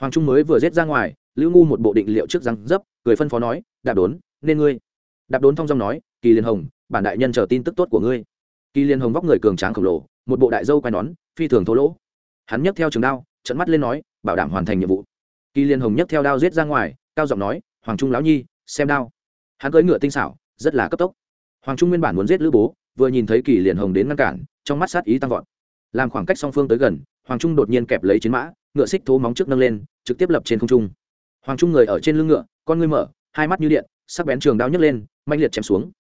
Hoàng trung mới vừa rết ra ngoài, lưu ngu một bộ định liệu trước răng dấp, cười phân phó nói, đạp đốn, nên ngươi đạp đốn thong dong nói, kỳ liên hồng, bản đại nhân chờ tin tức tốt của ngươi. Kỳ liên hồng vóc người cường tráng khổng lồ, một bộ đại dâu quai nón, phi thường thô lỗ. Hắn nhấc theo trường đao trận mắt lên nói, bảo đảm hoàn thành nhiệm vụ. Kỳ liên hồng nhấc theo đao giết ra ngoài, cao giọng nói, hoàng trung lão nhi, xem đao. Hắn cưỡi ngựa tinh xảo, rất là cấp tốc. Hoàng trung nguyên bản muốn giết lữ bố, vừa nhìn thấy kỳ liên hồng đến ngăn cản, trong mắt sát ý tăng vọt. Làm khoảng cách song phương tới gần, hoàng trung đột nhiên kẹp lấy chiến mã, ngựa xích thố móng trước nâng lên, trực tiếp lập trên không trung. Hoàng trung người ở trên lưng ngựa, con ngươi mở, hai mắt như điện, sắc bén trường đao nhấc lên mạnh liệt chém xuống.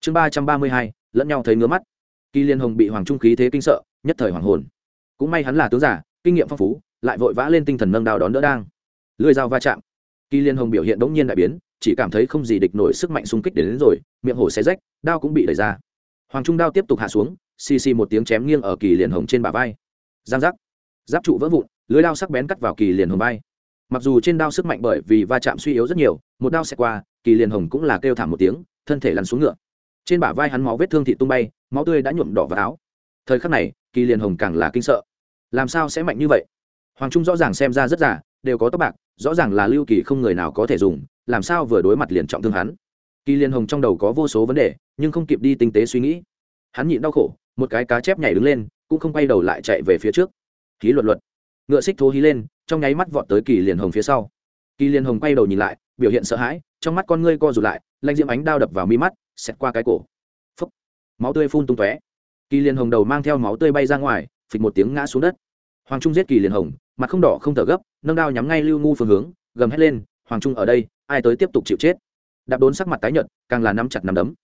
Chương ba trăm ba mươi hai lẫn nhau thấy ngứa mắt. Kỳ liên hồng bị hoàng trung khí thế kinh sợ nhất thời hoàng hồn. Cũng may hắn là tướng giả kinh nghiệm phong phú lại vội vã lên tinh thần nâng đao đón đỡ đang. Lưỡi dao va chạm. Kỳ liên hồng biểu hiện đống nhiên đại biến chỉ cảm thấy không gì địch nổi sức mạnh xung kích đến, đến rồi miệng hổ xé rách đao cũng bị đẩy ra. Hoàng trung đao tiếp tục hạ xuống xì xì một tiếng chém nghiêng ở kỳ liền hồng trên bả vai. Giang giác. Giáp trụ vỡ vụn lưới đao sắc bén cắt vào kỳ liền hồng vai. Mặc dù trên đao sức mạnh bởi vì va chạm suy yếu rất nhiều một đao xẹt qua kỳ liền hồng cũng là kêu thảm một tiếng thân thể lăn xuống ngựa. Trên bả vai hắn máu vết thương thị tung bay, máu tươi đã nhuộm đỏ vào áo. Thời khắc này, kỳ liền hồng càng là kinh sợ. Làm sao sẽ mạnh như vậy? Hoàng trung rõ ràng xem ra rất giả đều có tóc bạc, rõ ràng là lưu kỳ không người nào có thể dùng, làm sao vừa đối mặt liền trọng thương hắn. Kỳ liên hồng trong đầu có vô số vấn đề, nhưng không kịp đi tinh tế suy nghĩ. Hắn nhịn đau khổ, một cái cá chép nhảy đứng lên, cũng không quay đầu lại chạy về phía trước. Khí luật luật. Ngựa xích thố hí lên, trong nháy mắt vọt tới kỳ Liên hồng phía sau. Kỳ Liên hồng quay đầu nhìn lại, biểu hiện sợ hãi trong mắt con ngươi co rụt lại lanh diễm ánh đao đập vào mi mắt, xẹt qua cái cổ. Phấp máu tươi phun tung tóe. Kỳ liên hồng đầu mang theo máu tươi bay ra ngoài, phịch một tiếng ngã xuống đất. Hoàng trung giết kỳ liên hồng, mặt không đỏ không thở gấp, nâng đao nhắm ngay lưu ngu phương hướng, gầm hét lên, hoàng trung ở đây, ai tới tiếp tục chịu chết? Đạp đốn sắc mặt tái nhợt, càng là nắm chặt nắm đấm.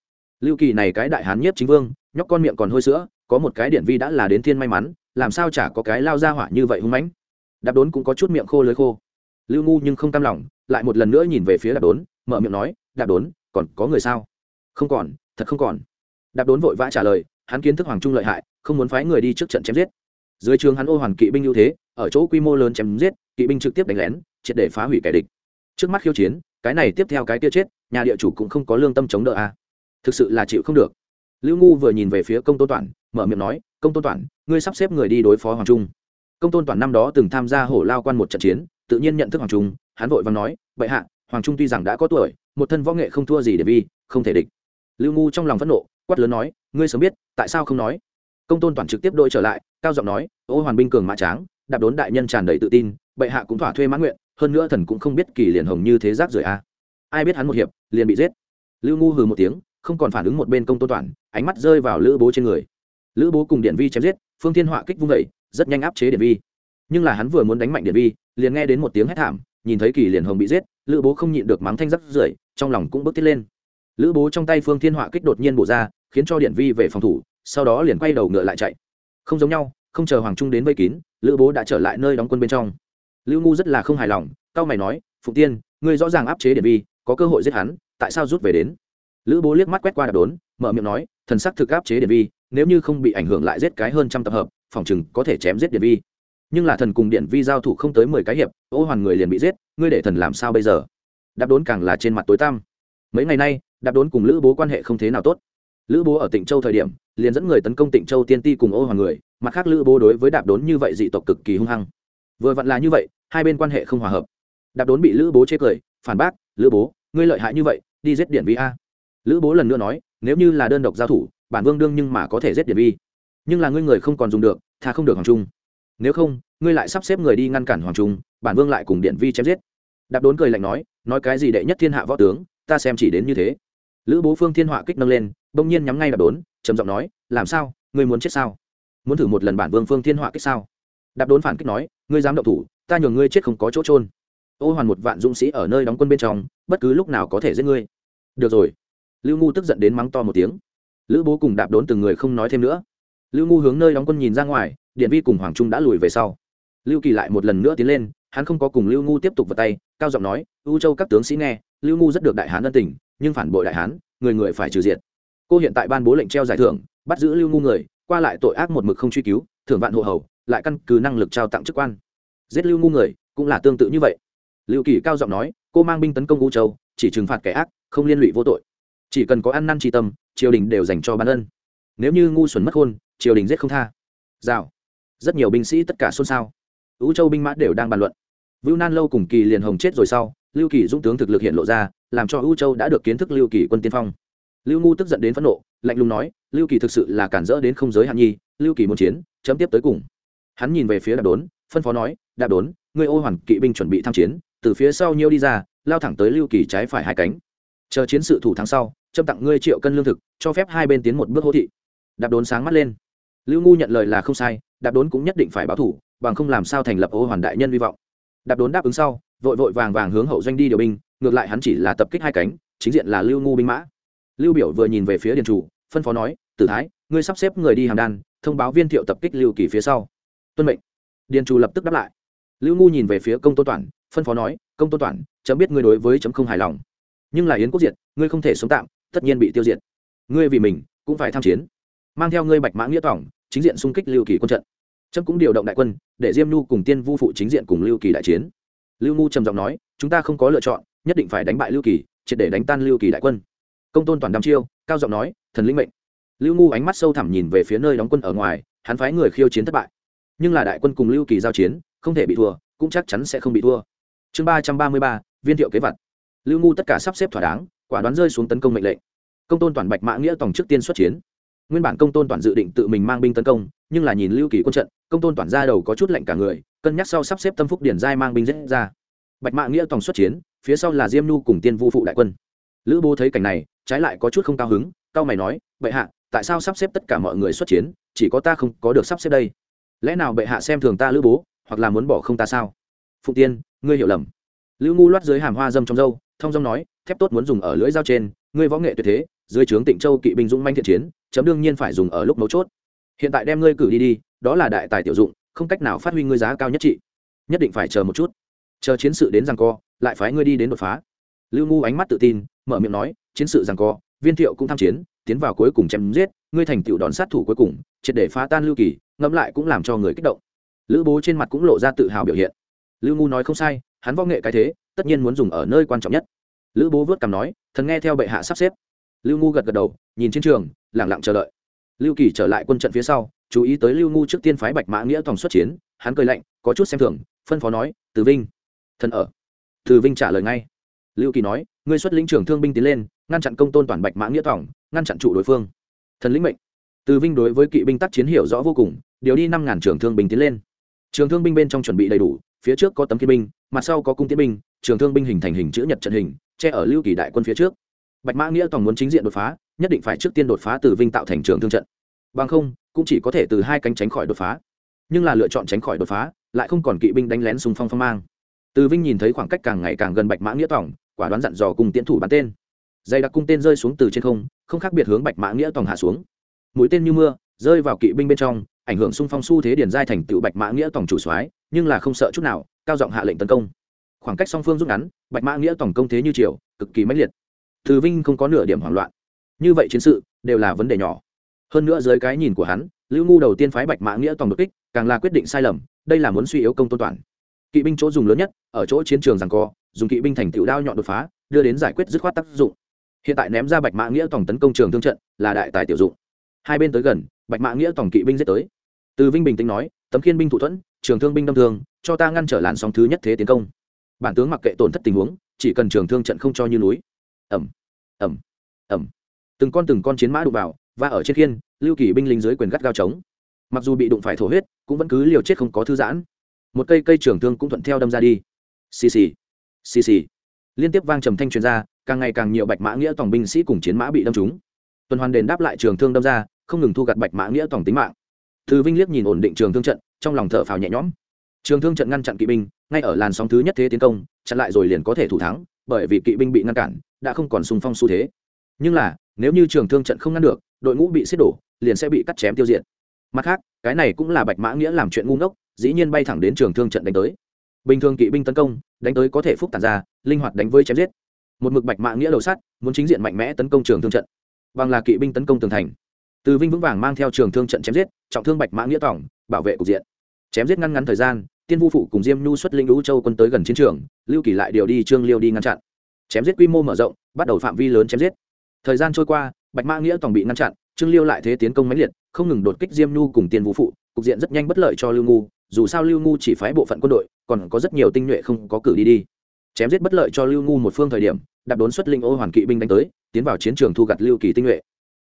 Lưu kỳ này cái đại hán nhiếp chính vương, nhóc con miệng còn hôi sữa, có một cái điện vi đã là đến thiên may mắn, làm sao chả có cái lao ra hỏa như vậy hung mãnh. Đạp đốn cũng có chút miệng khô lưới khô. Lưu ngu nhưng không cam lòng, lại một lần nữa nhìn về phía đạp đốn mở miệng nói, đạp đốn, còn có người sao? Không còn, thật không còn. Đạp đốn vội vã trả lời, hắn kiến thức hoàng trung lợi hại, không muốn phái người đi trước trận chém giết. Dưới trường hắn ô hoàn kỵ binh ưu thế, ở chỗ quy mô lớn chém giết, kỵ binh trực tiếp đánh lén, triệt để phá hủy kẻ địch. Trước mắt khiêu chiến, cái này tiếp theo cái kia chết, nhà địa chủ cũng không có lương tâm chống đỡ a. À. thực sự là chịu không được. Lưu ngu vừa nhìn về phía công tôn toản, mở miệng nói, công tôn toản, ngươi sắp xếp người đi đối phó hoàng trung. Công tôn toản năm đó từng tham gia hổ lao quan một trận chiến, tự nhiên nhận thức hoàng trung, hắn vội và nói, bệ hạ hoàng trung tuy rằng đã có tuổi, một thân võ nghệ không thua gì để vi, không thể địch. Lưu ngu trong lòng phẫn nộ, quát lớn nói, ngươi sớm biết, tại sao không nói? Công tôn toàn trực tiếp đội trở lại, cao giọng nói, ô hoàn binh cường mã tráng, đạp đốn đại nhân tràn đầy tự tin, bệ hạ cũng thỏa thuê mãn nguyện, hơn nữa thần cũng không biết kỳ liền hồng như thế giác rời a. Ai biết hắn một hiệp, liền bị giết. Lưu ngu hừ một tiếng, không còn phản ứng một bên công tôn toàn, ánh mắt rơi vào lữ bố trên người. Lữ bố cùng điện vi chém giết, phương thiên họa kích vung vẩy rất nhanh áp chế điện vi. Nhưng là hắn vừa muốn đánh mạnh điện vi, liền nghe đến một tiếng hét thảm, nhìn thấy kỳ liền hồng bị giết lữ bố không nhịn được mắng thanh rắc rưởi, trong lòng cũng bước tiết lên. Lữ bố trong tay phương thiên họa kích đột nhiên bổ ra, khiến cho điện vi về phòng thủ, sau đó liền quay đầu ngựa lại chạy. Không giống nhau, không chờ hoàng trung đến vây kín, lữ bố đã trở lại nơi đóng quân bên trong. Lưu ngu rất là không hài lòng, cao mày nói phụ tiên, ngươi rõ ràng áp chế điện vi, có cơ hội giết hắn, tại sao rút về đến? Lữ bố liếc mắt quét qua đạp đốn, mở miệng nói, thần sắc thực áp chế điện vi, nếu như không bị ảnh hưởng lại giết cái hơn trăm tập hợp, phòng chừng có thể chém giết điện vi nhưng là thần cùng điện vi giao thủ không tới mười cái hiệp, ô hoàn người liền bị giết, ngươi để thần làm sao bây giờ? Đạp đốn càng là trên mặt tối tăm. Mấy ngày nay, đạp đốn cùng lữ bố quan hệ không thế nào tốt. Lữ bố ở tịnh châu thời điểm, liền dẫn người tấn công tịnh châu tiên ti cùng ô hoàng người, mặt khác lữ bố đối với đạp đốn như vậy dị tộc cực kỳ hung hăng. Vừa vặn là như vậy, hai bên quan hệ không hòa hợp. Đạp đốn bị lữ bố chê cười, phản bác, lữ bố, ngươi lợi hại như vậy, đi giết điện vi a. Lữ bố lần nữa nói, nếu như là đơn độc giao thủ, bản vương đương nhưng mà có thể giết điện vi. Nhưng là ngươi người không còn dùng được, tha không được hoàng trung nếu không, ngươi lại sắp xếp người đi ngăn cản hoàng trung, bản vương lại cùng điện vi chém giết. Đạp đốn cười lạnh nói nói cái gì đệ nhất thiên hạ võ tướng, ta xem chỉ đến như thế. Lữ bố phương thiên họa kích nâng lên, bỗng nhiên nhắm ngay đạp đốn, trầm giọng nói, làm sao, ngươi muốn chết sao? Muốn thử một lần bản vương phương thiên họa kích sao? Đạp đốn phản kích nói, ngươi dám động thủ, ta nhường ngươi chết không có chỗ trôn ô hoàn một vạn dũng sĩ ở nơi đóng quân bên trong, bất cứ lúc nào có thể giết ngươi. Được rồi. Lưu ngu tức giận đến mắng to một tiếng. Lữ bố cùng đạp đốn từng người không nói thêm nữa. Lưu ngu hướng nơi đóng quân nhìn ra ngoài điện vi cùng hoàng trung đã lùi về sau. Lưu kỳ lại một lần nữa tiến lên, hắn không có cùng lưu ngu tiếp tục vào tay, cao giọng nói, u châu các tướng sĩ nghe, lưu ngu rất được đại hán ân tình, nhưng phản bội đại hán, người người phải trừ diệt. Cô hiện tại ban bố lệnh treo giải thưởng, bắt giữ lưu ngu người, qua lại tội ác một mực không truy cứu, thưởng vạn hộ hầu, lại căn cứ năng lực trao tặng chức quan. Giết lưu ngu người, cũng là tương tự như vậy. Lưu kỳ cao giọng nói, cô mang binh tấn công u châu, chỉ trừng phạt kẻ ác, không liên lụy vô tội. Chỉ cần có ăn năn tri tâm, triều đình đều dành cho ban ân. Nếu như ngu xuẩn mất hôn, triều đình giết không tha. Rào rất nhiều binh sĩ tất cả xôn xao. Ứ châu binh mã đều đang bàn luận. Vưu nan lâu cùng kỳ liền hồng chết rồi sau, lưu kỳ dũng tướng thực lực hiện lộ ra, làm cho ứ châu đã được kiến thức lưu kỳ quân tiên phong. Lưu ngu tức giận đến phẫn nộ, lạnh lùng nói, lưu kỳ thực sự là cản rỡ đến không giới hạn nhi, lưu kỳ muốn chiến, chấm tiếp tới cùng. Hắn nhìn về phía đạp đốn, phân phó nói, đạp đốn, ngươi ô hoàn kỵ binh chuẩn bị tham chiến, từ phía sau nhiêu đi ra, lao thẳng tới lưu kỳ trái phải hai cánh. Chờ chiến sự thủ thắng sau châm tặng ngươi triệu cân lương thực, cho phép hai bên tiến một bước hô thị. Đạp đốn sáng mắt lên lưu ngu nhận lời là không sai, đạp đốn cũng nhất định phải báo thủ, bằng không làm sao thành lập ô hoàn đại nhân hy vọng. Đạp đốn đáp ứng sau, vội vội vàng vàng hướng hậu doanh đi điều binh, ngược lại hắn chỉ là tập kích hai cánh, chính diện là lưu ngu binh mã. Lưu biểu vừa nhìn về phía điền chủ, phân phó nói, tử thái, ngươi sắp xếp người đi hàm đan, thông báo viên thiệu tập kích lưu kỳ phía sau. Tuân mệnh. Điền chủ lập tức đáp lại. Lưu ngu nhìn về phía công tôn toản, phân phó nói, công tôn toản, chấm biết ngươi đối với chấm không hài lòng. Nhưng là yến quốc diệt, ngươi không thể sống tạm, tất nhiên bị tiêu diệt. Ngươi vì mình, cũng phải tham chiến. Mang theo ngươi bạch mã nghĩa tổng chính diện xung kích lưu kỳ quân trận. Trâm cũng điều động đại quân, để diêm nhu cùng tiên vu phụ chính diện cùng lưu kỳ đại chiến. Lưu ngu trầm giọng nói, chúng ta không có lựa chọn, nhất định phải đánh bại lưu kỳ, triệt để đánh tan lưu kỳ đại quân. Công tôn toàn đăm chiêu, cao giọng nói, thần linh mệnh. Lưu ngu ánh mắt sâu thẳm nhìn về phía nơi đóng quân ở ngoài, hắn phái người khiêu chiến thất bại. Nhưng là đại quân cùng lưu kỳ giao chiến, không thể bị thua, cũng chắc chắn sẽ không bị thua. Chương ba trăm ba mươi ba, viên thiệu kế vật. Lưu ngu tất cả sắp xếp thỏa đáng, quả đoán rơi xuống tấn công mệnh lệnh. Công tôn toàn bạch mã nghĩa tổng trước tiên xuất chiến nguyên bản công tôn toàn dự định tự mình mang binh tấn công, nhưng là nhìn lưu kỳ quân trận, công tôn toàn ra đầu có chút lạnh cả người, cân nhắc sau sắp xếp tâm phúc điển giai mang binh dễ ra. Bạch mạ nghĩa tòng xuất chiến, phía sau là diêm Nu cùng tiên vu phụ đại quân. Lữ bố thấy cảnh này, trái lại có chút không cao hứng, cao mày nói, bệ hạ, tại sao sắp xếp tất cả mọi người xuất chiến, chỉ có ta không có được sắp xếp đây? Lẽ nào bệ hạ xem thường ta lữ bố, hoặc là muốn bỏ không ta sao? Phụ tiên, ngươi hiểu lầm. Lữ ngu loát dưới hàm hoa dâm trong dâu thông dâm nói, thép tốt muốn dùng ở lưỡi dao trên, ngươi võ nghệ tuyệt thế, dưới trướng tịnh châu kỵ binh dũng manh thiện chiến chấm đương nhiên phải dùng ở lúc mấu chốt. Hiện tại đem ngươi cử đi đi, đó là đại tài tiểu dụng, không cách nào phát huy ngươi giá cao nhất trị. Nhất định phải chờ một chút. Chờ chiến sự đến rằng co, lại phái ngươi đi đến đột phá. Lưu ngu ánh mắt tự tin, mở miệng nói, chiến sự rằng co, viên thiệu cũng tham chiến, tiến vào cuối cùng chém giết, ngươi thành tựu đòn sát thủ cuối cùng, triệt để phá tan lưu kỳ, ngẫm lại cũng làm cho người kích động. Lữ bố trên mặt cũng lộ ra tự hào biểu hiện. Lưu ngu nói không sai, hắn võ nghệ cái thế, tất nhiên muốn dùng ở nơi quan trọng nhất. Lữ bố vớt cằm nói, thần nghe theo bệ hạ sắp xếp lưu ngu gật gật đầu, nhìn chiến trường lẳng lặng chờ đợi. Lưu kỳ trở lại quân trận phía sau, chú ý tới lưu ngu trước tiên phái bạch mã nghĩa tòng xuất chiến, hắn cười lạnh, có chút xem thường, phân phó nói, từ vinh. Thần ở. Từ vinh trả lời ngay. Lưu kỳ nói, ngươi xuất lĩnh trưởng thương binh tiến lên, ngăn chặn công tôn toàn bạch mã nghĩa tòng ngăn chặn trụ đối phương. Thần lĩnh mệnh. Từ vinh đối với kỵ binh tác chiến hiểu rõ vô cùng, điều đi năm ngàn trưởng thương binh tiến lên. Trường thương binh bên trong chuẩn bị đầy đủ, phía trước có tấm kiên binh, mặt sau có cung tiến binh, trường thương binh hình thành hình chữ nhật trận hình, che ở lưu kỳ đại quân phía trước bạch mã nghĩa tòng muốn chính diện đột phá, nhất định phải trước tiên đột phá từ vinh tạo thành trường thương trận. Bằng không, cũng chỉ có thể từ hai cánh tránh khỏi đột phá. Nhưng là lựa chọn tránh khỏi đột phá, lại không còn kỵ binh đánh lén sùng phong phong mang. Từ vinh nhìn thấy khoảng cách càng ngày càng gần bạch mã nghĩa tòng, quả đoán dặn dò cùng tiến thủ bắn tên. Dày đặc cung tên rơi xuống từ trên không không khác biệt hướng bạch mã nghĩa tòng hạ xuống. Mũi tên như mưa, rơi vào kỵ binh bên trong, ảnh hưởng xung phong xu thế điển giai thành tựu bạch mã nghĩa tổng chủ soái, nhưng là không sợ chút nào, cao giọng hạ lệnh tấn công. Khoảng cách song phương rút ngắn, bạch mã nghĩa tổng công thế như triều, cực kỳ mãnh liệt từ vinh không có nửa điểm hoảng loạn. Như vậy chiến sự đều là vấn đề nhỏ. Hơn nữa dưới cái nhìn của hắn, lưu ngu đầu tiên phái bạch mã nghĩa tổng đột kích, càng là quyết định sai lầm, đây là muốn suy yếu công tôn toàn. Kỵ binh chỗ dùng lớn nhất, ở chỗ chiến trường rằng co, dùng kỵ binh thành tựu đao nhọn đột phá, đưa đến giải quyết dứt khoát tác dụng. Hiện tại ném ra bạch mã nghĩa tổng tấn công trường thương trận, là đại tài tiểu dụng. Hai bên tới gần, bạch mã nghĩa tổng kỵ binh giết tới. Từ vinh bình tĩnh nói, tấm khiên binh thủ thuẫn, trường thương binh đâm thương, cho ta ngăn trở làn sóng thứ nhất thế tiến công. Bản tướng mặc kệ tổn thất tình huống, chỉ cần trường thương trận không cho như núi ẩm ẩm ẩm từng con từng con chiến mã đụng vào, và ở trên khiên, lưu kỳ binh lính dưới quyền gắt gao trống mặc dù bị đụng phải thổ huyết, cũng vẫn cứ liều chết không có thư giãn. Một cây cây trường thương cũng thuận theo đâm ra đi. Xì xì xì xì. Liên tiếp vang trầm thanh truyền ra, càng ngày càng nhiều bạch mã nghĩa tổng binh sĩ cùng chiến mã bị đâm trúng. Tuần hoàn đền đáp lại trường thương đâm ra, không ngừng thu gặt bạch mã nghĩa tổng tính mạng. Thư vinh liếc nhìn ổn định trường thương trận, trong lòng thở phào nhẹ nhõm. Trường thương trận ngăn chặn kỵ binh, ngay ở làn sóng thứ nhất thế tiến công, chặn lại rồi liền có thể thủ thắng bởi vì kỵ binh bị ngăn cản, đã không còn xung phong xu thế. Nhưng là, nếu như trường thương trận không ngăn được, đội ngũ bị xiết đổ, liền sẽ bị cắt chém tiêu diệt. Mặt khác, cái này cũng là bạch mã nghĩa làm chuyện ngu ngốc, dĩ nhiên bay thẳng đến trường thương trận đánh tới. Bình thường kỵ binh tấn công, đánh tới có thể phúc tàn ra, linh hoạt đánh với chém giết. Một mực bạch mã nghĩa đầu sắt, muốn chính diện mạnh mẽ tấn công trường thương trận. Bằng là kỵ binh tấn công tường thành. Từ vinh vững vàng mang theo trường thương trận chém giết, trọng thương bạch mã nghĩa tổng, bảo vệ cục diện. Chém giết ngăn ngắn thời gian tiên vu phụ cùng diêm nhu xuất linh lũ châu quân tới gần chiến trường, lưu kỳ lại điều đi trương liêu đi ngăn chặn. Chém giết quy mô mở rộng, bắt đầu phạm vi lớn chém giết. Thời gian trôi qua, bạch mã nghĩa tổng bị ngăn chặn, trương liêu lại thế tiến công mãnh liệt, không ngừng đột kích diêm nhu cùng tiên vũ phụ, cục diện rất nhanh bất lợi cho lưu ngu, dù sao lưu ngu chỉ phái bộ phận quân đội, còn có rất nhiều tinh nhuệ không có cử đi đi. Chém giết bất lợi cho lưu ngu một phương thời điểm, đạp đốn xuất linh ô hoàn kỵ binh đánh tới, tiến vào chiến trường thu gặt lưu kỳ tinh nhuệ.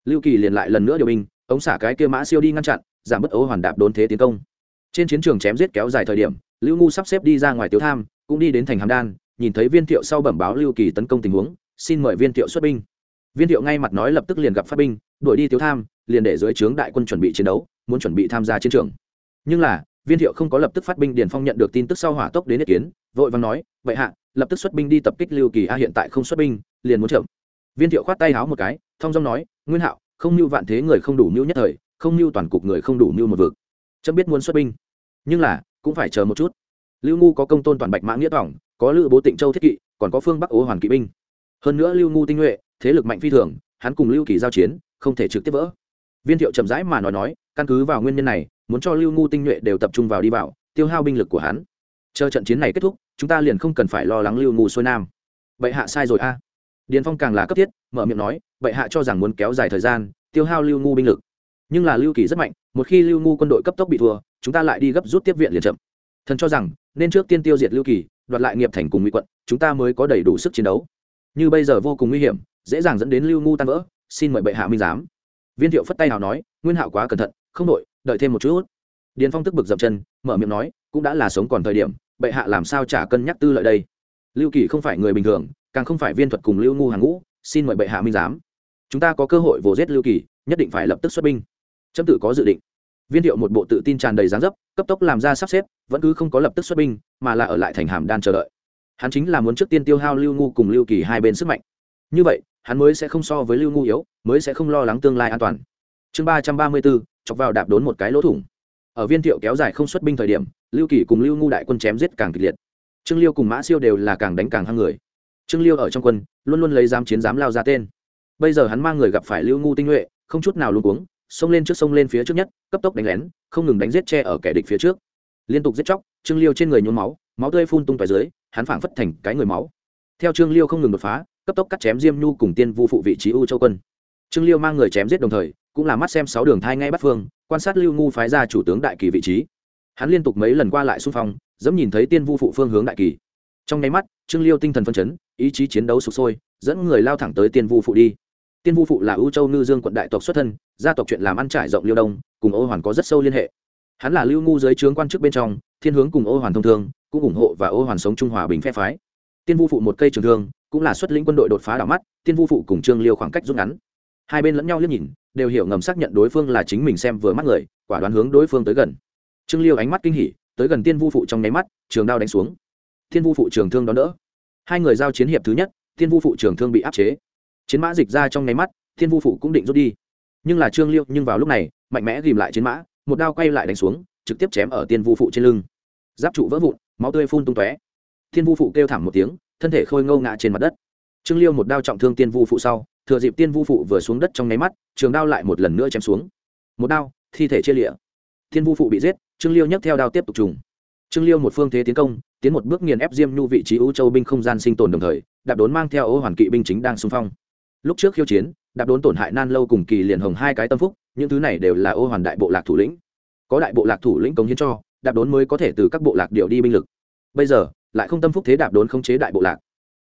Lưu kỳ liền lại lần nữa điều binh, ống xả cái kia mã siêu đi ngăn chặn, giảm bất ô hoàn đạp đốn thế tiến công trên chiến trường chém giết kéo dài thời điểm, lưu ngu sắp xếp đi ra ngoài tiếu tham, cũng đi đến thành hàm đan, nhìn thấy viên thiệu sau bẩm báo lưu kỳ tấn công tình huống, xin mời viên thiệu xuất binh. Viên thiệu ngay mặt nói lập tức liền gặp phát binh, đuổi đi tiếu tham, liền để dưới trướng đại quân chuẩn bị chiến đấu, muốn chuẩn bị tham gia chiến trường. Nhưng là, viên thiệu không có lập tức phát binh điền phong nhận được tin tức sau hỏa tốc đến ý kiến, vội vàng nói, vậy hạ, lập tức xuất binh đi tập kích lưu kỳ a, hiện tại không xuất binh, liền muốn chậm. Viên thiệu khoát tay háo một cái, thông dong nói, nguyên hạo, không mưu vạn thế người không đủ mưu nhất thời, không mưu toàn cục người không đủ mưu một vực. Chấm biết muốn xuất binh nhưng là, cũng phải chờ một chút. Lưu ngu có công tôn toàn bạch mã nghĩa tỏng có lữ bố tịnh châu thiết kỵ, còn có phương bắc ố hoàn kỵ binh. Hơn nữa lưu ngu tinh nhuệ, thế lực mạnh phi thường, hắn cùng lưu kỳ giao chiến, không thể trực tiếp vỡ. Viên thiệu chậm rãi mà nói nói, căn cứ vào nguyên nhân này, muốn cho lưu ngu tinh nhuệ đều tập trung vào đi vào, tiêu hao binh lực của hắn. Chờ trận chiến này kết thúc, chúng ta liền không cần phải lo lắng lưu ngu xuôi nam. Bệ hạ sai rồi a. Điền phong càng là cấp thiết, mở miệng nói, bệ hạ cho rằng muốn kéo dài thời gian, tiêu hao lưu ngu binh lực. Nhưng là lưu kỳ rất mạnh, một khi lưu ngu quân đội cấp tốc bị thua chúng ta lại đi gấp rút tiếp viện liền chậm. Thần cho rằng, nên trước tiên tiêu diệt lưu kỳ, đoạt lại nghiệp thành cùng Ngụy quận, chúng ta mới có đầy đủ sức chiến đấu. Như bây giờ vô cùng nguy hiểm, dễ dàng dẫn đến lưu ngu tan vỡ, xin mời bệ hạ minh giám. Viên thiệu phất tay nào nói, nguyên hạo quá cẩn thận, không đội đợi thêm một chút. Điền phong tức bực dậm chân, mở miệng nói, cũng đã là sống còn thời điểm, bệ hạ làm sao trả cân nhắc tư lợi đây? Lưu kỳ không phải người bình thường, càng không phải viên thuật cùng lưu ngu hàng ngũ, xin mời bệ hạ minh giám. Chúng ta có cơ hội vồ giết lưu kỳ, nhất định phải lập tức xuất binh. Trâm tự có dự định viên thiệu một bộ tự tin tràn đầy dáng dấp, cấp tốc làm ra sắp xếp, vẫn cứ không có lập tức xuất binh, mà là ở lại thành hàm đan chờ đợi. Hắn chính là muốn trước tiên tiêu hao lưu ngu cùng lưu kỳ hai bên sức mạnh. Như vậy, hắn mới sẽ không so với lưu ngu yếu, mới sẽ không lo lắng tương lai an toàn. Chương ba trăm ba mươi bốn, chọc vào đạp đốn một cái lỗ thủng. Ở viên thiệu kéo dài không xuất binh thời điểm, lưu kỳ cùng lưu ngu đại quân chém giết càng kịch liệt. Trương liêu cùng mã siêu đều là càng đánh càng hăng người. Trương liêu ở trong quân, luôn luôn lấy dám chiến dám lao ra tên. Bây giờ hắn mang người gặp phải lưu ngu tinh nhuệ, không chút nào luôn cuống xông lên trước sông lên phía trước nhất, cấp tốc đánh lén, không ngừng đánh giết che ở kẻ địch phía trước. Liên tục giết chóc, trương liêu trên người nhuốm máu máu tươi phun tung tại dưới, hắn phảng phất thành cái người máu. Theo trương liêu không ngừng đột phá, cấp tốc cắt chém diêm nhu cùng tiên vu phụ vị trí u châu quân. Trương liêu mang người chém giết đồng thời, cũng là mắt xem sáu đường thai ngay bắt phương, quan sát lưu ngu phái ra chủ tướng đại kỳ vị trí. Hắn liên tục mấy lần qua lại xung phong, dẫm nhìn thấy tiên vu phụ phương hướng đại kỳ. Trong nháy mắt, trương liêu tinh thần phân chấn, ý chí chiến đấu sụp sôi, dẫn người lao thẳng tới tiên vu phụ đi tiên vu phụ là ưu châu ngư dương quận đại tộc xuất thân, gia tộc chuyện làm ăn trải rộng liêu đông, cùng ô hoàn có rất sâu liên hệ. Hắn là lưu ngu dưới trướng quan chức bên trong, thiên hướng cùng ô hoàn thông thương, cũng ủng hộ và ô hoàn sống trung hòa bình phe phái. Tiên vu phụ một cây trường thương, cũng là xuất lĩnh quân đội đột phá đảo mắt, tiên vu phụ cùng trương liêu khoảng cách rút ngắn. Hai bên lẫn nhau liếc nhìn, đều hiểu ngầm xác nhận đối phương là chính mình xem vừa mắt người, quả đoán hướng đối phương tới gần. Trương liêu ánh mắt kinh hỉ, tới gần tiên vu phụ trong nháy mắt, trường đao đánh xuống. Tiên vu phụ trường thương đón đỡ. Hai người giao chiến hiệp thứ nhất, tiên vu phụ trường thương bị áp chế chiến mã dịch ra trong nháy mắt, thiên vu phụ cũng định rút đi. Nhưng là trương liêu nhưng vào lúc này, mạnh mẽ ghìm lại chiến mã, một đao quay lại đánh xuống, trực tiếp chém ở tiên vu phụ trên lưng. Giáp trụ vỡ vụn, máu tươi phun tung tóe. Thiên vu phụ kêu thảm một tiếng, thân thể khôi ngâu ngã trên mặt đất. Trương liêu một đao trọng thương tiên vu phụ sau, thừa dịp tiên vu phụ vừa xuống đất trong nháy mắt, trường đao lại một lần nữa chém xuống. Một đao, thi thể chia lịa. Thiên vu phụ bị giết, trương liêu nhấc theo đao tiếp tục trùng. Trương liêu một phương thế tiến công, tiến một bước nghiền ép diêm nhu vị trí ưu châu binh không gian sinh tồn đồng thời, đạp đốn mang theo ô hoàn kỵ binh chính đang xung phong lúc trước khiêu chiến, đạp đốn tổn hại nan lâu cùng kỳ liền hồng hai cái tâm phúc, những thứ này đều là ô hoàn đại bộ lạc thủ lĩnh. Có đại bộ lạc thủ lĩnh cống hiến cho, đạp đốn mới có thể từ các bộ lạc điều đi binh lực. Bây giờ, lại không tâm phúc thế đạp đốn không chế đại bộ lạc.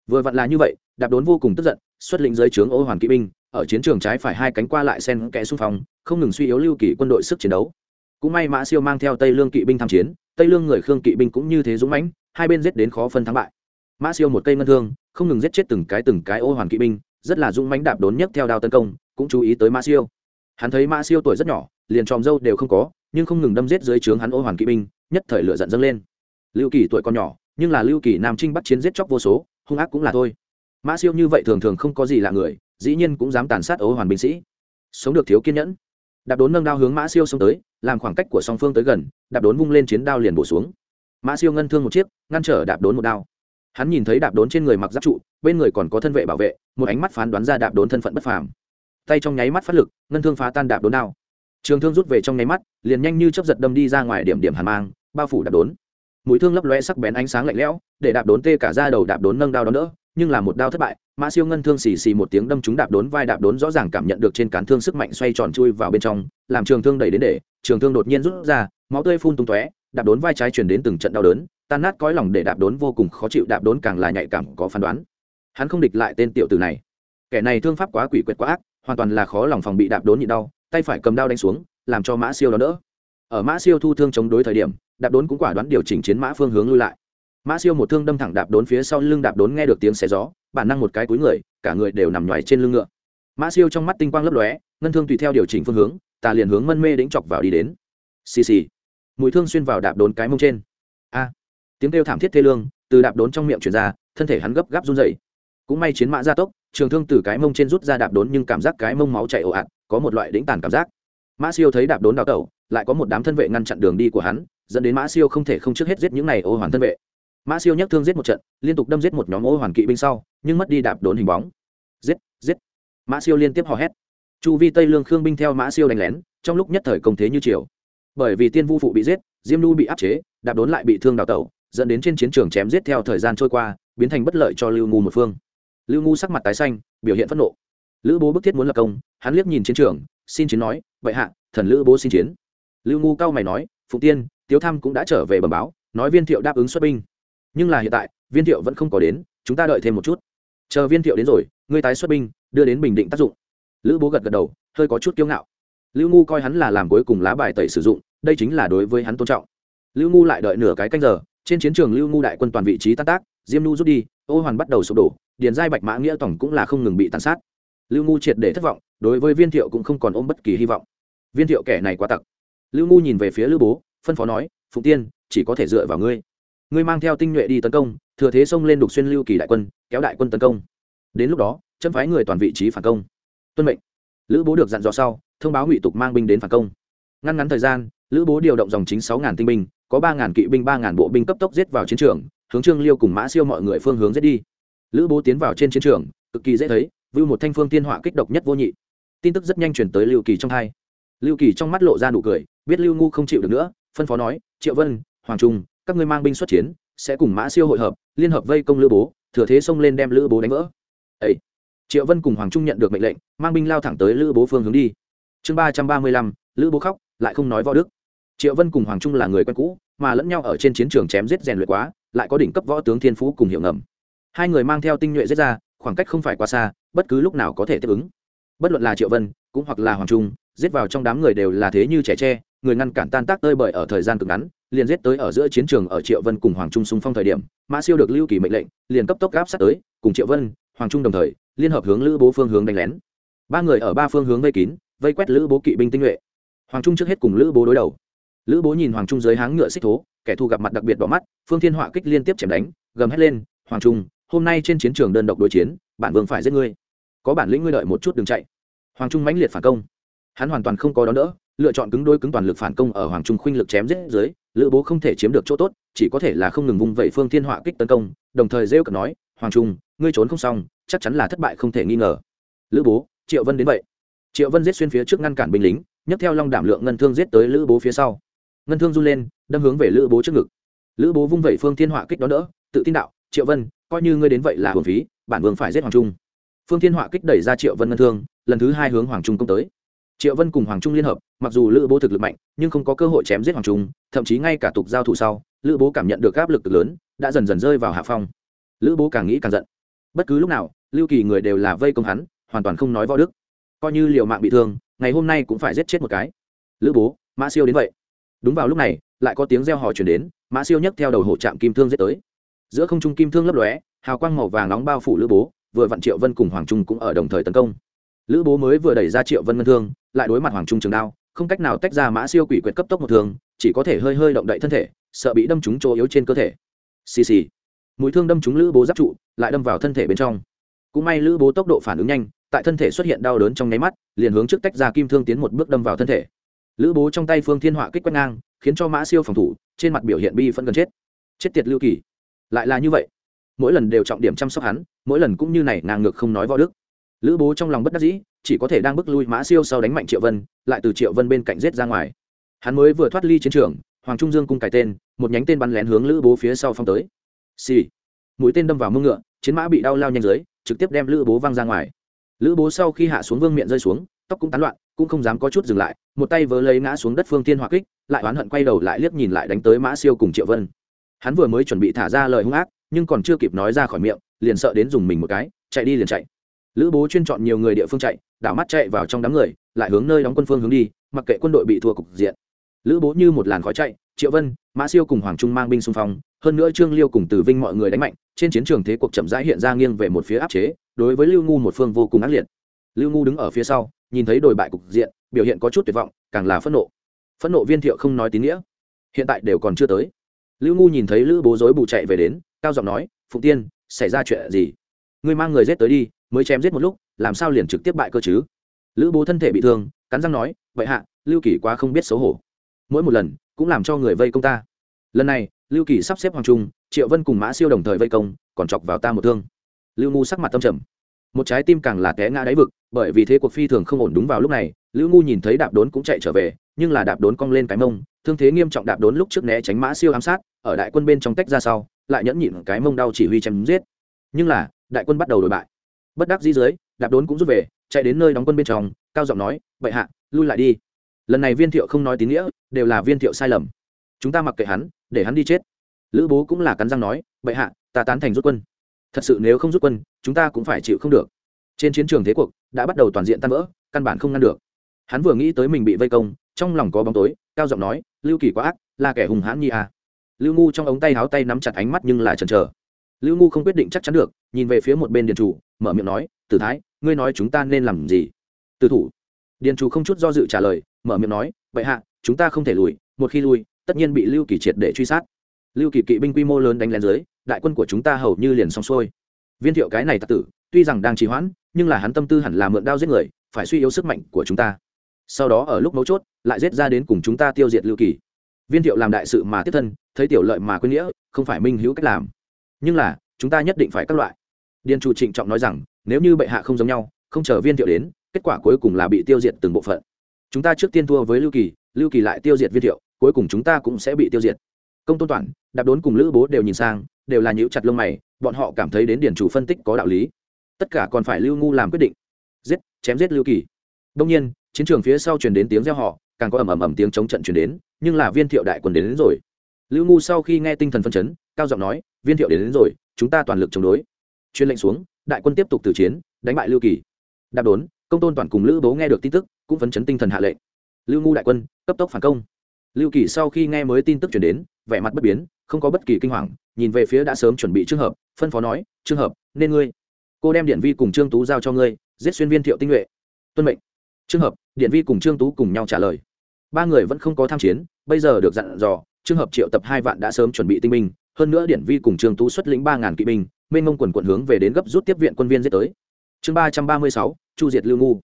Vừa vặn là như vậy, đạp đốn vô cùng tức giận, xuất lĩnh giới trướng ô hoàn kỵ binh, ở chiến trường trái phải hai cánh qua lại sen kẽ xung phong, không ngừng suy yếu lưu kỳ quân đội sức chiến đấu. Cũng may mã siêu mang theo tây lương kỵ binh tham chiến, tây lương người khương kỵ binh cũng như thế dũng mãnh, hai bên giết đến khó phân thắng bại. Mã siêu một cây ngân thương, không ngừng giết chết từng cái từng cái ô hoàn kỵ binh rất là dũng mãnh đạp đốn nhất theo đao tấn công, cũng chú ý tới mã siêu. Hắn thấy mã siêu tuổi rất nhỏ, liền tròm dâu đều không có, nhưng không ngừng đâm giết dưới trướng hắn ô hoàn kỵ binh, nhất thời lựa giận dâng lên. Lưu kỳ tuổi còn nhỏ, nhưng là lưu kỳ nam trinh bắt chiến giết chóc vô số, hung ác cũng là thôi. Mã siêu như vậy thường thường không có gì là người, dĩ nhiên cũng dám tàn sát ô hoàn binh sĩ. Sống được thiếu kiên nhẫn. Đạp đốn nâng đao hướng mã siêu xông tới, làm khoảng cách của song phương tới gần, đạp đốn vung lên chiến đao liền bổ xuống. Mã siêu ngân thương một chiếc, ngăn trở đạp đốn một đao hắn nhìn thấy đạp đốn trên người mặc giáp trụ, bên người còn có thân vệ bảo vệ, một ánh mắt phán đoán ra đạp đốn thân phận bất phàm. Tay trong nháy mắt phát lực, ngân thương phá tan đạp đốn đao. Trường thương rút về trong nháy mắt, liền nhanh như chấp giật đâm đi ra ngoài điểm điểm hàn mang, bao phủ đạp đốn. Mũi thương lấp loe sắc bén ánh sáng lạnh lẽo, để đạp đốn tê cả ra đầu đạp đốn nâng đao đón đỡ, nhưng là một đao thất bại, mã siêu ngân thương xì xì một tiếng đâm trúng đạp đốn vai đạp đốn rõ ràng cảm nhận được trên cán thương sức mạnh xoay tròn chui vào bên trong, làm trường thương đẩy đến để, trường thương đột nhiên rút ra, máu tươi phun tung tóe đạp đốn vai trái chuyển đến từng trận đau đớn, tan nát cõi lòng để đạp đốn vô cùng khó chịu, đạp đốn càng là nhạy cảm, có phán đoán. Hắn không địch lại tên tiểu tử này. Kẻ này thương pháp quá quỷ quyệt quá ác, hoàn toàn là khó lòng phòng bị đạp đốn nhịn đau, tay phải cầm đao đánh xuống, làm cho mã siêu đó đỡ. Ở mã siêu thu thương chống đối thời điểm, đạp đốn cũng quả đoán điều chỉnh chiến mã phương hướng lui lại. Mã siêu một thương đâm thẳng đạp đốn phía sau lưng, đạp đốn nghe được tiếng xé gió, bản năng một cái túi người, cả người đều nằm nhoài trên lưng ngựa. Mã siêu trong mắt tinh quang lấp lóe, ngân thương tùy theo điều chỉnh phương hướng, tà liền hướng mân mê đĩnh chọc vào đi đến. Xì xì mùi thương xuyên vào đạp đốn cái mông trên. A, tiếng kêu thảm thiết thê lương từ đạp đốn trong miệng truyền ra, thân thể hắn gấp gáp run dậy cũng may chiến mã gia tốc, trường thương từ cái mông trên rút ra đạp đốn nhưng cảm giác cái mông máu chảy ồ ạt, có một loại đĩnh tàn cảm giác. Mã siêu thấy đạp đốn đào tẩu, lại có một đám thân vệ ngăn chặn đường đi của hắn, dẫn đến mã siêu không thể không trước hết giết những này ô hoàn thân vệ. Mã siêu nhắc thương giết một trận, liên tục đâm giết một nhóm ô hoàn kỵ binh sau, nhưng mất đi đạp đốn hình bóng. Giết giết. Mã siêu liên tiếp hò hét. Chu vi tây lương khương binh theo mã siêu đánh lén, trong lúc nhất thời công thế như chiều bởi vì tiên vu phụ bị giết, diêm nu bị áp chế, đạp đốn lại bị thương đào tẩu, dẫn đến trên chiến trường chém giết theo thời gian trôi qua, biến thành bất lợi cho lưu ngu một phương. Lưu ngu sắc mặt tái xanh, biểu hiện phẫn nộ. Lữ bố bức thiết muốn lập công, hắn liếc nhìn chiến trường, xin chiến nói vậy hạ, thần lữ bố xin chiến. Lưu ngu cao mày nói phụ tiên, tiếu thăm cũng đã trở về bẩm báo, nói viên thiệu đáp ứng xuất binh. Nhưng là hiện tại, viên thiệu vẫn không có đến, chúng ta đợi thêm một chút. Chờ viên thiệu đến rồi, ngươi tái xuất binh, đưa đến bình định tác dụng. Lữ bố gật gật đầu, hơi có chút kiêu ngạo. Lưu ngu coi hắn là làm cuối cùng lá bài tẩy sử dụng đây chính là đối với hắn tôn trọng. Lưu ngu lại đợi nửa cái canh giờ, trên chiến trường lưu ngu đại quân toàn vị trí tan tác, diêm nu rút đi, ô hoàn bắt đầu sụp đổ, điền giai bạch mã nghĩa tổng cũng là không ngừng bị tàn sát. Lưu ngu triệt để thất vọng, đối với viên thiệu cũng không còn ôm bất kỳ hy vọng. Viên thiệu kẻ này quá tặc. Lưu ngu nhìn về phía Lưu bố, phân phó nói, phụng tiên, chỉ có thể dựa vào ngươi. Ngươi mang theo tinh nhuệ đi tấn công, thừa thế xông lên đục xuyên lưu kỳ đại quân, kéo đại quân tấn công. Đến lúc đó, chấm phái người toàn vị trí phản công. Tuân mệnh. Lữ bố được dặn dò sau, thông báo ngụy tục mang binh đến phản công ngăn ngắn thời gian, lữ bố điều động dòng chính sáu ngàn tinh binh, có ba ngàn kỵ binh, ba ngàn bộ binh cấp tốc giết vào chiến trường, hướng trương liêu cùng mã siêu mọi người phương hướng giết đi. Lữ bố tiến vào trên chiến trường, cực kỳ dễ thấy vưu một thanh phương tiên họa kích độc nhất vô nhị. Tin tức rất nhanh chuyển tới lưu kỳ trong hai. Lưu kỳ trong mắt lộ ra nụ cười, biết lưu ngu không chịu được nữa, phân phó nói, triệu vân, hoàng trung, các ngươi mang binh xuất chiến, sẽ cùng mã siêu hội hợp, liên hợp vây công lữ bố, thừa thế xông lên đem lữ bố đánh vỡ. Ấy triệu vân cùng hoàng trung nhận được mệnh lệnh, mang binh lao thẳng tới lữ bố phương hướng đi. Chương ba trăm ba mươi lăm, lữ bố khóc lại không nói võ đức. Triệu vân cùng hoàng trung là người quen cũ, mà lẫn nhau ở trên chiến trường chém giết rèn luyện quá, lại có đỉnh cấp võ tướng thiên phú cùng hiệu ngầm. Hai người mang theo tinh nhuệ giết ra, khoảng cách không phải quá xa, bất cứ lúc nào có thể tiếp ứng. Bất luận là triệu vân, cũng hoặc là hoàng trung, giết vào trong đám người đều là thế như trẻ tre, người ngăn cản tan tác tơi bời ở thời gian cực ngắn, liền giết tới ở giữa chiến trường ở triệu vân cùng hoàng trung xung phong thời điểm, mã siêu được lưu kỳ mệnh lệnh, liền cấp tốc gáp sát tới, cùng triệu vân, hoàng trung đồng thời, liên hợp hướng lữ bố phương hướng đánh lén. Ba người ở ba phương hướng vây kín, vây quét lữ bố kỵ binh tinh nhuệ hoàng trung trước hết cùng lữ bố đối đầu. Lữ bố nhìn hoàng trung dưới háng ngựa xích thố, kẻ thù gặp mặt đặc biệt bỏ mắt, phương thiên họa kích liên tiếp chém đánh, gầm hét lên, hoàng trung, hôm nay trên chiến trường đơn độc đối chiến, bản vương phải giết ngươi. Có bản lĩnh ngươi đợi một chút đừng chạy. Hoàng trung mãnh liệt phản công. Hắn hoàn toàn không có đón đỡ, lựa chọn cứng đôi cứng toàn lực phản công ở hoàng trung khuynh lực chém giết dưới, lữ bố không thể chiếm được chỗ tốt, chỉ có thể là không ngừng vung vẩy phương thiên họa kích tấn công, đồng thời rêu cợt nói, hoàng trung, ngươi trốn không xong, chắc chắn là thất bại không thể nghi ngờ. Lữ bố, triệu vân đến vậy. Triệu vân giết xuyên phía trước ngăn cản binh lính nhấc theo long đảm lượng ngân thương giết tới lữ bố phía sau. Ngân thương run lên, đâm hướng về lữ bố trước ngực. Lữ bố vung vẩy phương thiên họa kích đó đỡ, tự tin đạo, triệu vân, coi như ngươi đến vậy là hồn phí, bản vương phải giết hoàng trung. Phương thiên họa kích đẩy ra triệu vân ngân thương, lần thứ hai hướng hoàng trung công tới. Triệu vân cùng hoàng trung liên hợp, mặc dù lữ bố thực lực mạnh, nhưng không có cơ hội chém giết hoàng trung, thậm chí ngay cả tục giao thủ sau, lữ bố cảm nhận được áp lực cực lớn, đã dần dần rơi vào hạ phong. Lữ bố càng nghĩ càng giận. Bất cứ lúc nào, lưu kỳ người đều là vây công hắn, hoàn toàn không nói võ đức. Coi như liều mạng bị thương ngày hôm nay cũng phải giết chết một cái. Lữ bố, mã siêu đến vậy. Đúng vào lúc này, lại có tiếng reo hò chuyển đến, mã siêu nhấc theo đầu hổ trạm kim thương giết tới. Giữa không trung kim thương lấp lóe, hào quang màu vàng nóng bao phủ lữ bố, vừa vặn triệu vân cùng hoàng trung cũng ở đồng thời tấn công. Lữ bố mới vừa đẩy ra triệu vân ngân thương, lại đối mặt hoàng trung trường đao, không cách nào tách ra mã siêu quỷ quyệt cấp tốc một thường chỉ có thể hơi hơi động đậy thân thể, sợ bị đâm trúng chỗ yếu trên cơ thể. Xì xì. Mũi thương đâm trúng lữ bố giáp trụ, lại đâm vào thân thể bên trong. Cũng may lữ bố tốc độ phản ứng nhanh tại thân thể xuất hiện đau đớn trong nháy mắt, liền hướng trước tách ra kim thương tiến một bước đâm vào thân thể. Lữ bố trong tay phương thiên họa kích quét ngang, khiến cho mã siêu phòng thủ, trên mặt biểu hiện bi phân gần chết. Chết tiệt lưu kỳ. Lại là như vậy. Mỗi lần đều trọng điểm chăm sóc hắn, mỗi lần cũng như này ngang ngược không nói võ đức. Lữ bố trong lòng bất đắc dĩ, chỉ có thể đang bước lui mã siêu sau đánh mạnh triệu vân, lại từ triệu vân bên cạnh rết ra ngoài. Hắn mới vừa thoát ly chiến trường, hoàng trung dương cung cải tên, một nhánh tên bắn lén hướng lữ bố phía sau phong tới. Xì、sì. mũi tên đâm vào mông ngựa, chiến mã bị đau lao nhanh dưới, trực tiếp đem lữ bố văng ra ngoài lữ bố sau khi hạ xuống vương miệng rơi xuống, tóc cũng tán loạn, cũng không dám có chút dừng lại, một tay vớ lấy ngã xuống đất phương tiên hỏa kích, lại oán hận quay đầu lại liếc nhìn lại đánh tới mã siêu cùng triệu vân. Hắn vừa mới chuẩn bị thả ra lời hung ác, nhưng còn chưa kịp nói ra khỏi miệng, liền sợ đến dùng mình một cái, chạy đi liền chạy. Lữ bố chuyên chọn nhiều người địa phương chạy, đảo mắt chạy vào trong đám người, lại hướng nơi đóng quân phương hướng đi, mặc kệ quân đội bị thua cục diện. Lữ bố như một làn khói chạy, triệu vân, mã siêu cùng hoàng trung mang binh xung phong, hơn nữa trương liêu cùng tử vinh mọi người đánh mạnh, trên chiến trường thế cuộc chậm rãi hiện ra nghiêng về một phía áp chế đối với lưu ngu một phương vô cùng ác liệt. Lưu ngu đứng ở phía sau, nhìn thấy đồi bại cục diện, biểu hiện có chút tuyệt vọng, càng là phẫn nộ. Phẫn nộ viên thiệu không nói tín nghĩa. Hiện tại đều còn chưa tới. Lưu ngu nhìn thấy lữ bố dối bù chạy về đến, cao giọng nói, phụng tiên, xảy ra chuyện gì? Ngươi mang người giết tới đi, mới chém giết một lúc, làm sao liền trực tiếp bại cơ chứ? Lữ bố thân thể bị thương, cắn răng nói vậy hạ, lưu kỳ quá không biết xấu hổ. Mỗi một lần, cũng làm cho người vây công ta. Lần này, lưu kỳ sắp xếp hoàng trung, triệu vân cùng mã siêu đồng thời vây công, còn chọc vào ta một thương lưu ngu sắc mặt tâm trầm. Một trái tim càng là té ngã đáy vực, bởi vì thế cuộc phi thường không ổn đúng vào lúc này, lưu ngu nhìn thấy đạp đốn cũng chạy trở về, nhưng là đạp đốn cong lên cái mông, thương thế nghiêm trọng đạp đốn lúc trước né tránh mã siêu ám sát, ở đại quân bên trong tách ra sau, lại nhẫn nhịn cái mông đau chỉ huy chém giết. Nhưng là, đại quân bắt đầu đổi bại. Bất đắc dĩ dưới, đạp đốn cũng rút về, chạy đến nơi đóng quân bên trong, cao giọng nói, Bệ hạ, lui lại đi. Lần này viên thiệu không nói tín nghĩa, đều là viên thiệu sai lầm. Chúng ta mặc kệ hắn, để hắn đi chết. Lữ bố cũng là cắn răng nói, Bệ hạ, ta tán thành rút quân thật sự nếu không rút quân, chúng ta cũng phải chịu không được. Trên chiến trường thế cuộc đã bắt đầu toàn diện tan vỡ, căn bản không ngăn được. Hắn vừa nghĩ tới mình bị vây công, trong lòng có bóng tối, cao giọng nói, lưu kỳ quá ác, là kẻ hùng hãn nhi à. lưu ngu trong ống tay háo tay nắm chặt ánh mắt nhưng là chần chờ. Lưu ngu không quyết định chắc chắn được, nhìn về phía một bên điện chủ, mở miệng nói, tử thái, ngươi nói chúng ta nên làm gì? Từ thủ. Điện chủ không chút do dự trả lời, mở miệng nói vậy hạ, chúng ta không thể lùi, một khi lùi, tất nhiên bị lưu kỳ triệt để truy sát. Lưu kỳ kỵ binh quy mô lớn đánh lén dưới đại quân của chúng ta hầu như liền xong xuôi. Viên thiệu cái này tặc tử, tuy rằng đang trì hoãn, nhưng là hắn tâm tư hẳn là mượn đao giết người, phải suy yếu sức mạnh của chúng ta. Sau đó ở lúc mấu chốt, lại giết ra đến cùng chúng ta tiêu diệt lưu kỳ. Viên thiệu làm đại sự mà tiếp thân, thấy tiểu lợi mà quên nghĩa, không phải minh hữu cách làm. Nhưng là, chúng ta nhất định phải các loại. Điền chủ trịnh trọng nói rằng, nếu như bệ hạ không giống nhau, không chờ viên thiệu đến, kết quả cuối cùng là bị tiêu diệt từng bộ phận. Chúng ta trước tiên thua với lưu kỳ lưu kỳ lại tiêu diệt viên thiệu, cuối cùng chúng ta cũng sẽ bị tiêu diệt công tôn toàn đạp đốn cùng lữ bố đều nhìn sang đều là nhíu chặt lông mày bọn họ cảm thấy đến điển chủ phân tích có đạo lý. Tất cả còn phải lưu ngu làm quyết định. Giết chém giết lưu kỳ. Đông nhiên chiến trường phía sau truyền đến tiếng reo họ càng có ầm ầm ầm tiếng chống trận truyền đến nhưng là viên thiệu đại quân đến, đến rồi. Lưu ngu sau khi nghe tinh thần phân chấn cao giọng nói viên thiệu đến, đến rồi chúng ta toàn lực chống đối. Chuyên lệnh xuống đại quân tiếp tục từ chiến đánh bại lưu kỳ. Đạp đốn công tôn toàn cùng lữ bố nghe được tin tức cũng phấn chấn tinh thần hạ lệnh. Lưu ngu đại quân cấp tốc phản công. Lưu kỳ sau khi nghe mới tin tức chuyển đến vẻ mặt bất biến, không có bất kỳ kinh hoàng, nhìn về phía đã sớm chuẩn bị trường hợp, phân phó nói trường hợp, nên ngươi. Cô đem điện vi cùng trương tú giao cho ngươi, giết xuyên viên thiệu tinh nhuệ. Tuân mệnh. Trường hợp, điện vi cùng trương tú cùng nhau trả lời. Ba người vẫn không có tham chiến, bây giờ được dặn dò trường hợp triệu tập hai vạn đã sớm chuẩn bị tinh binh, hơn nữa điện vi cùng trương tú xuất lĩnh ba ngàn kỵ binh, mênh mông quần quận hướng về đến gấp rút tiếp viện quân viên giết tới. Chương ba trăm ba mươi sáu, chu diệt lưu ngu.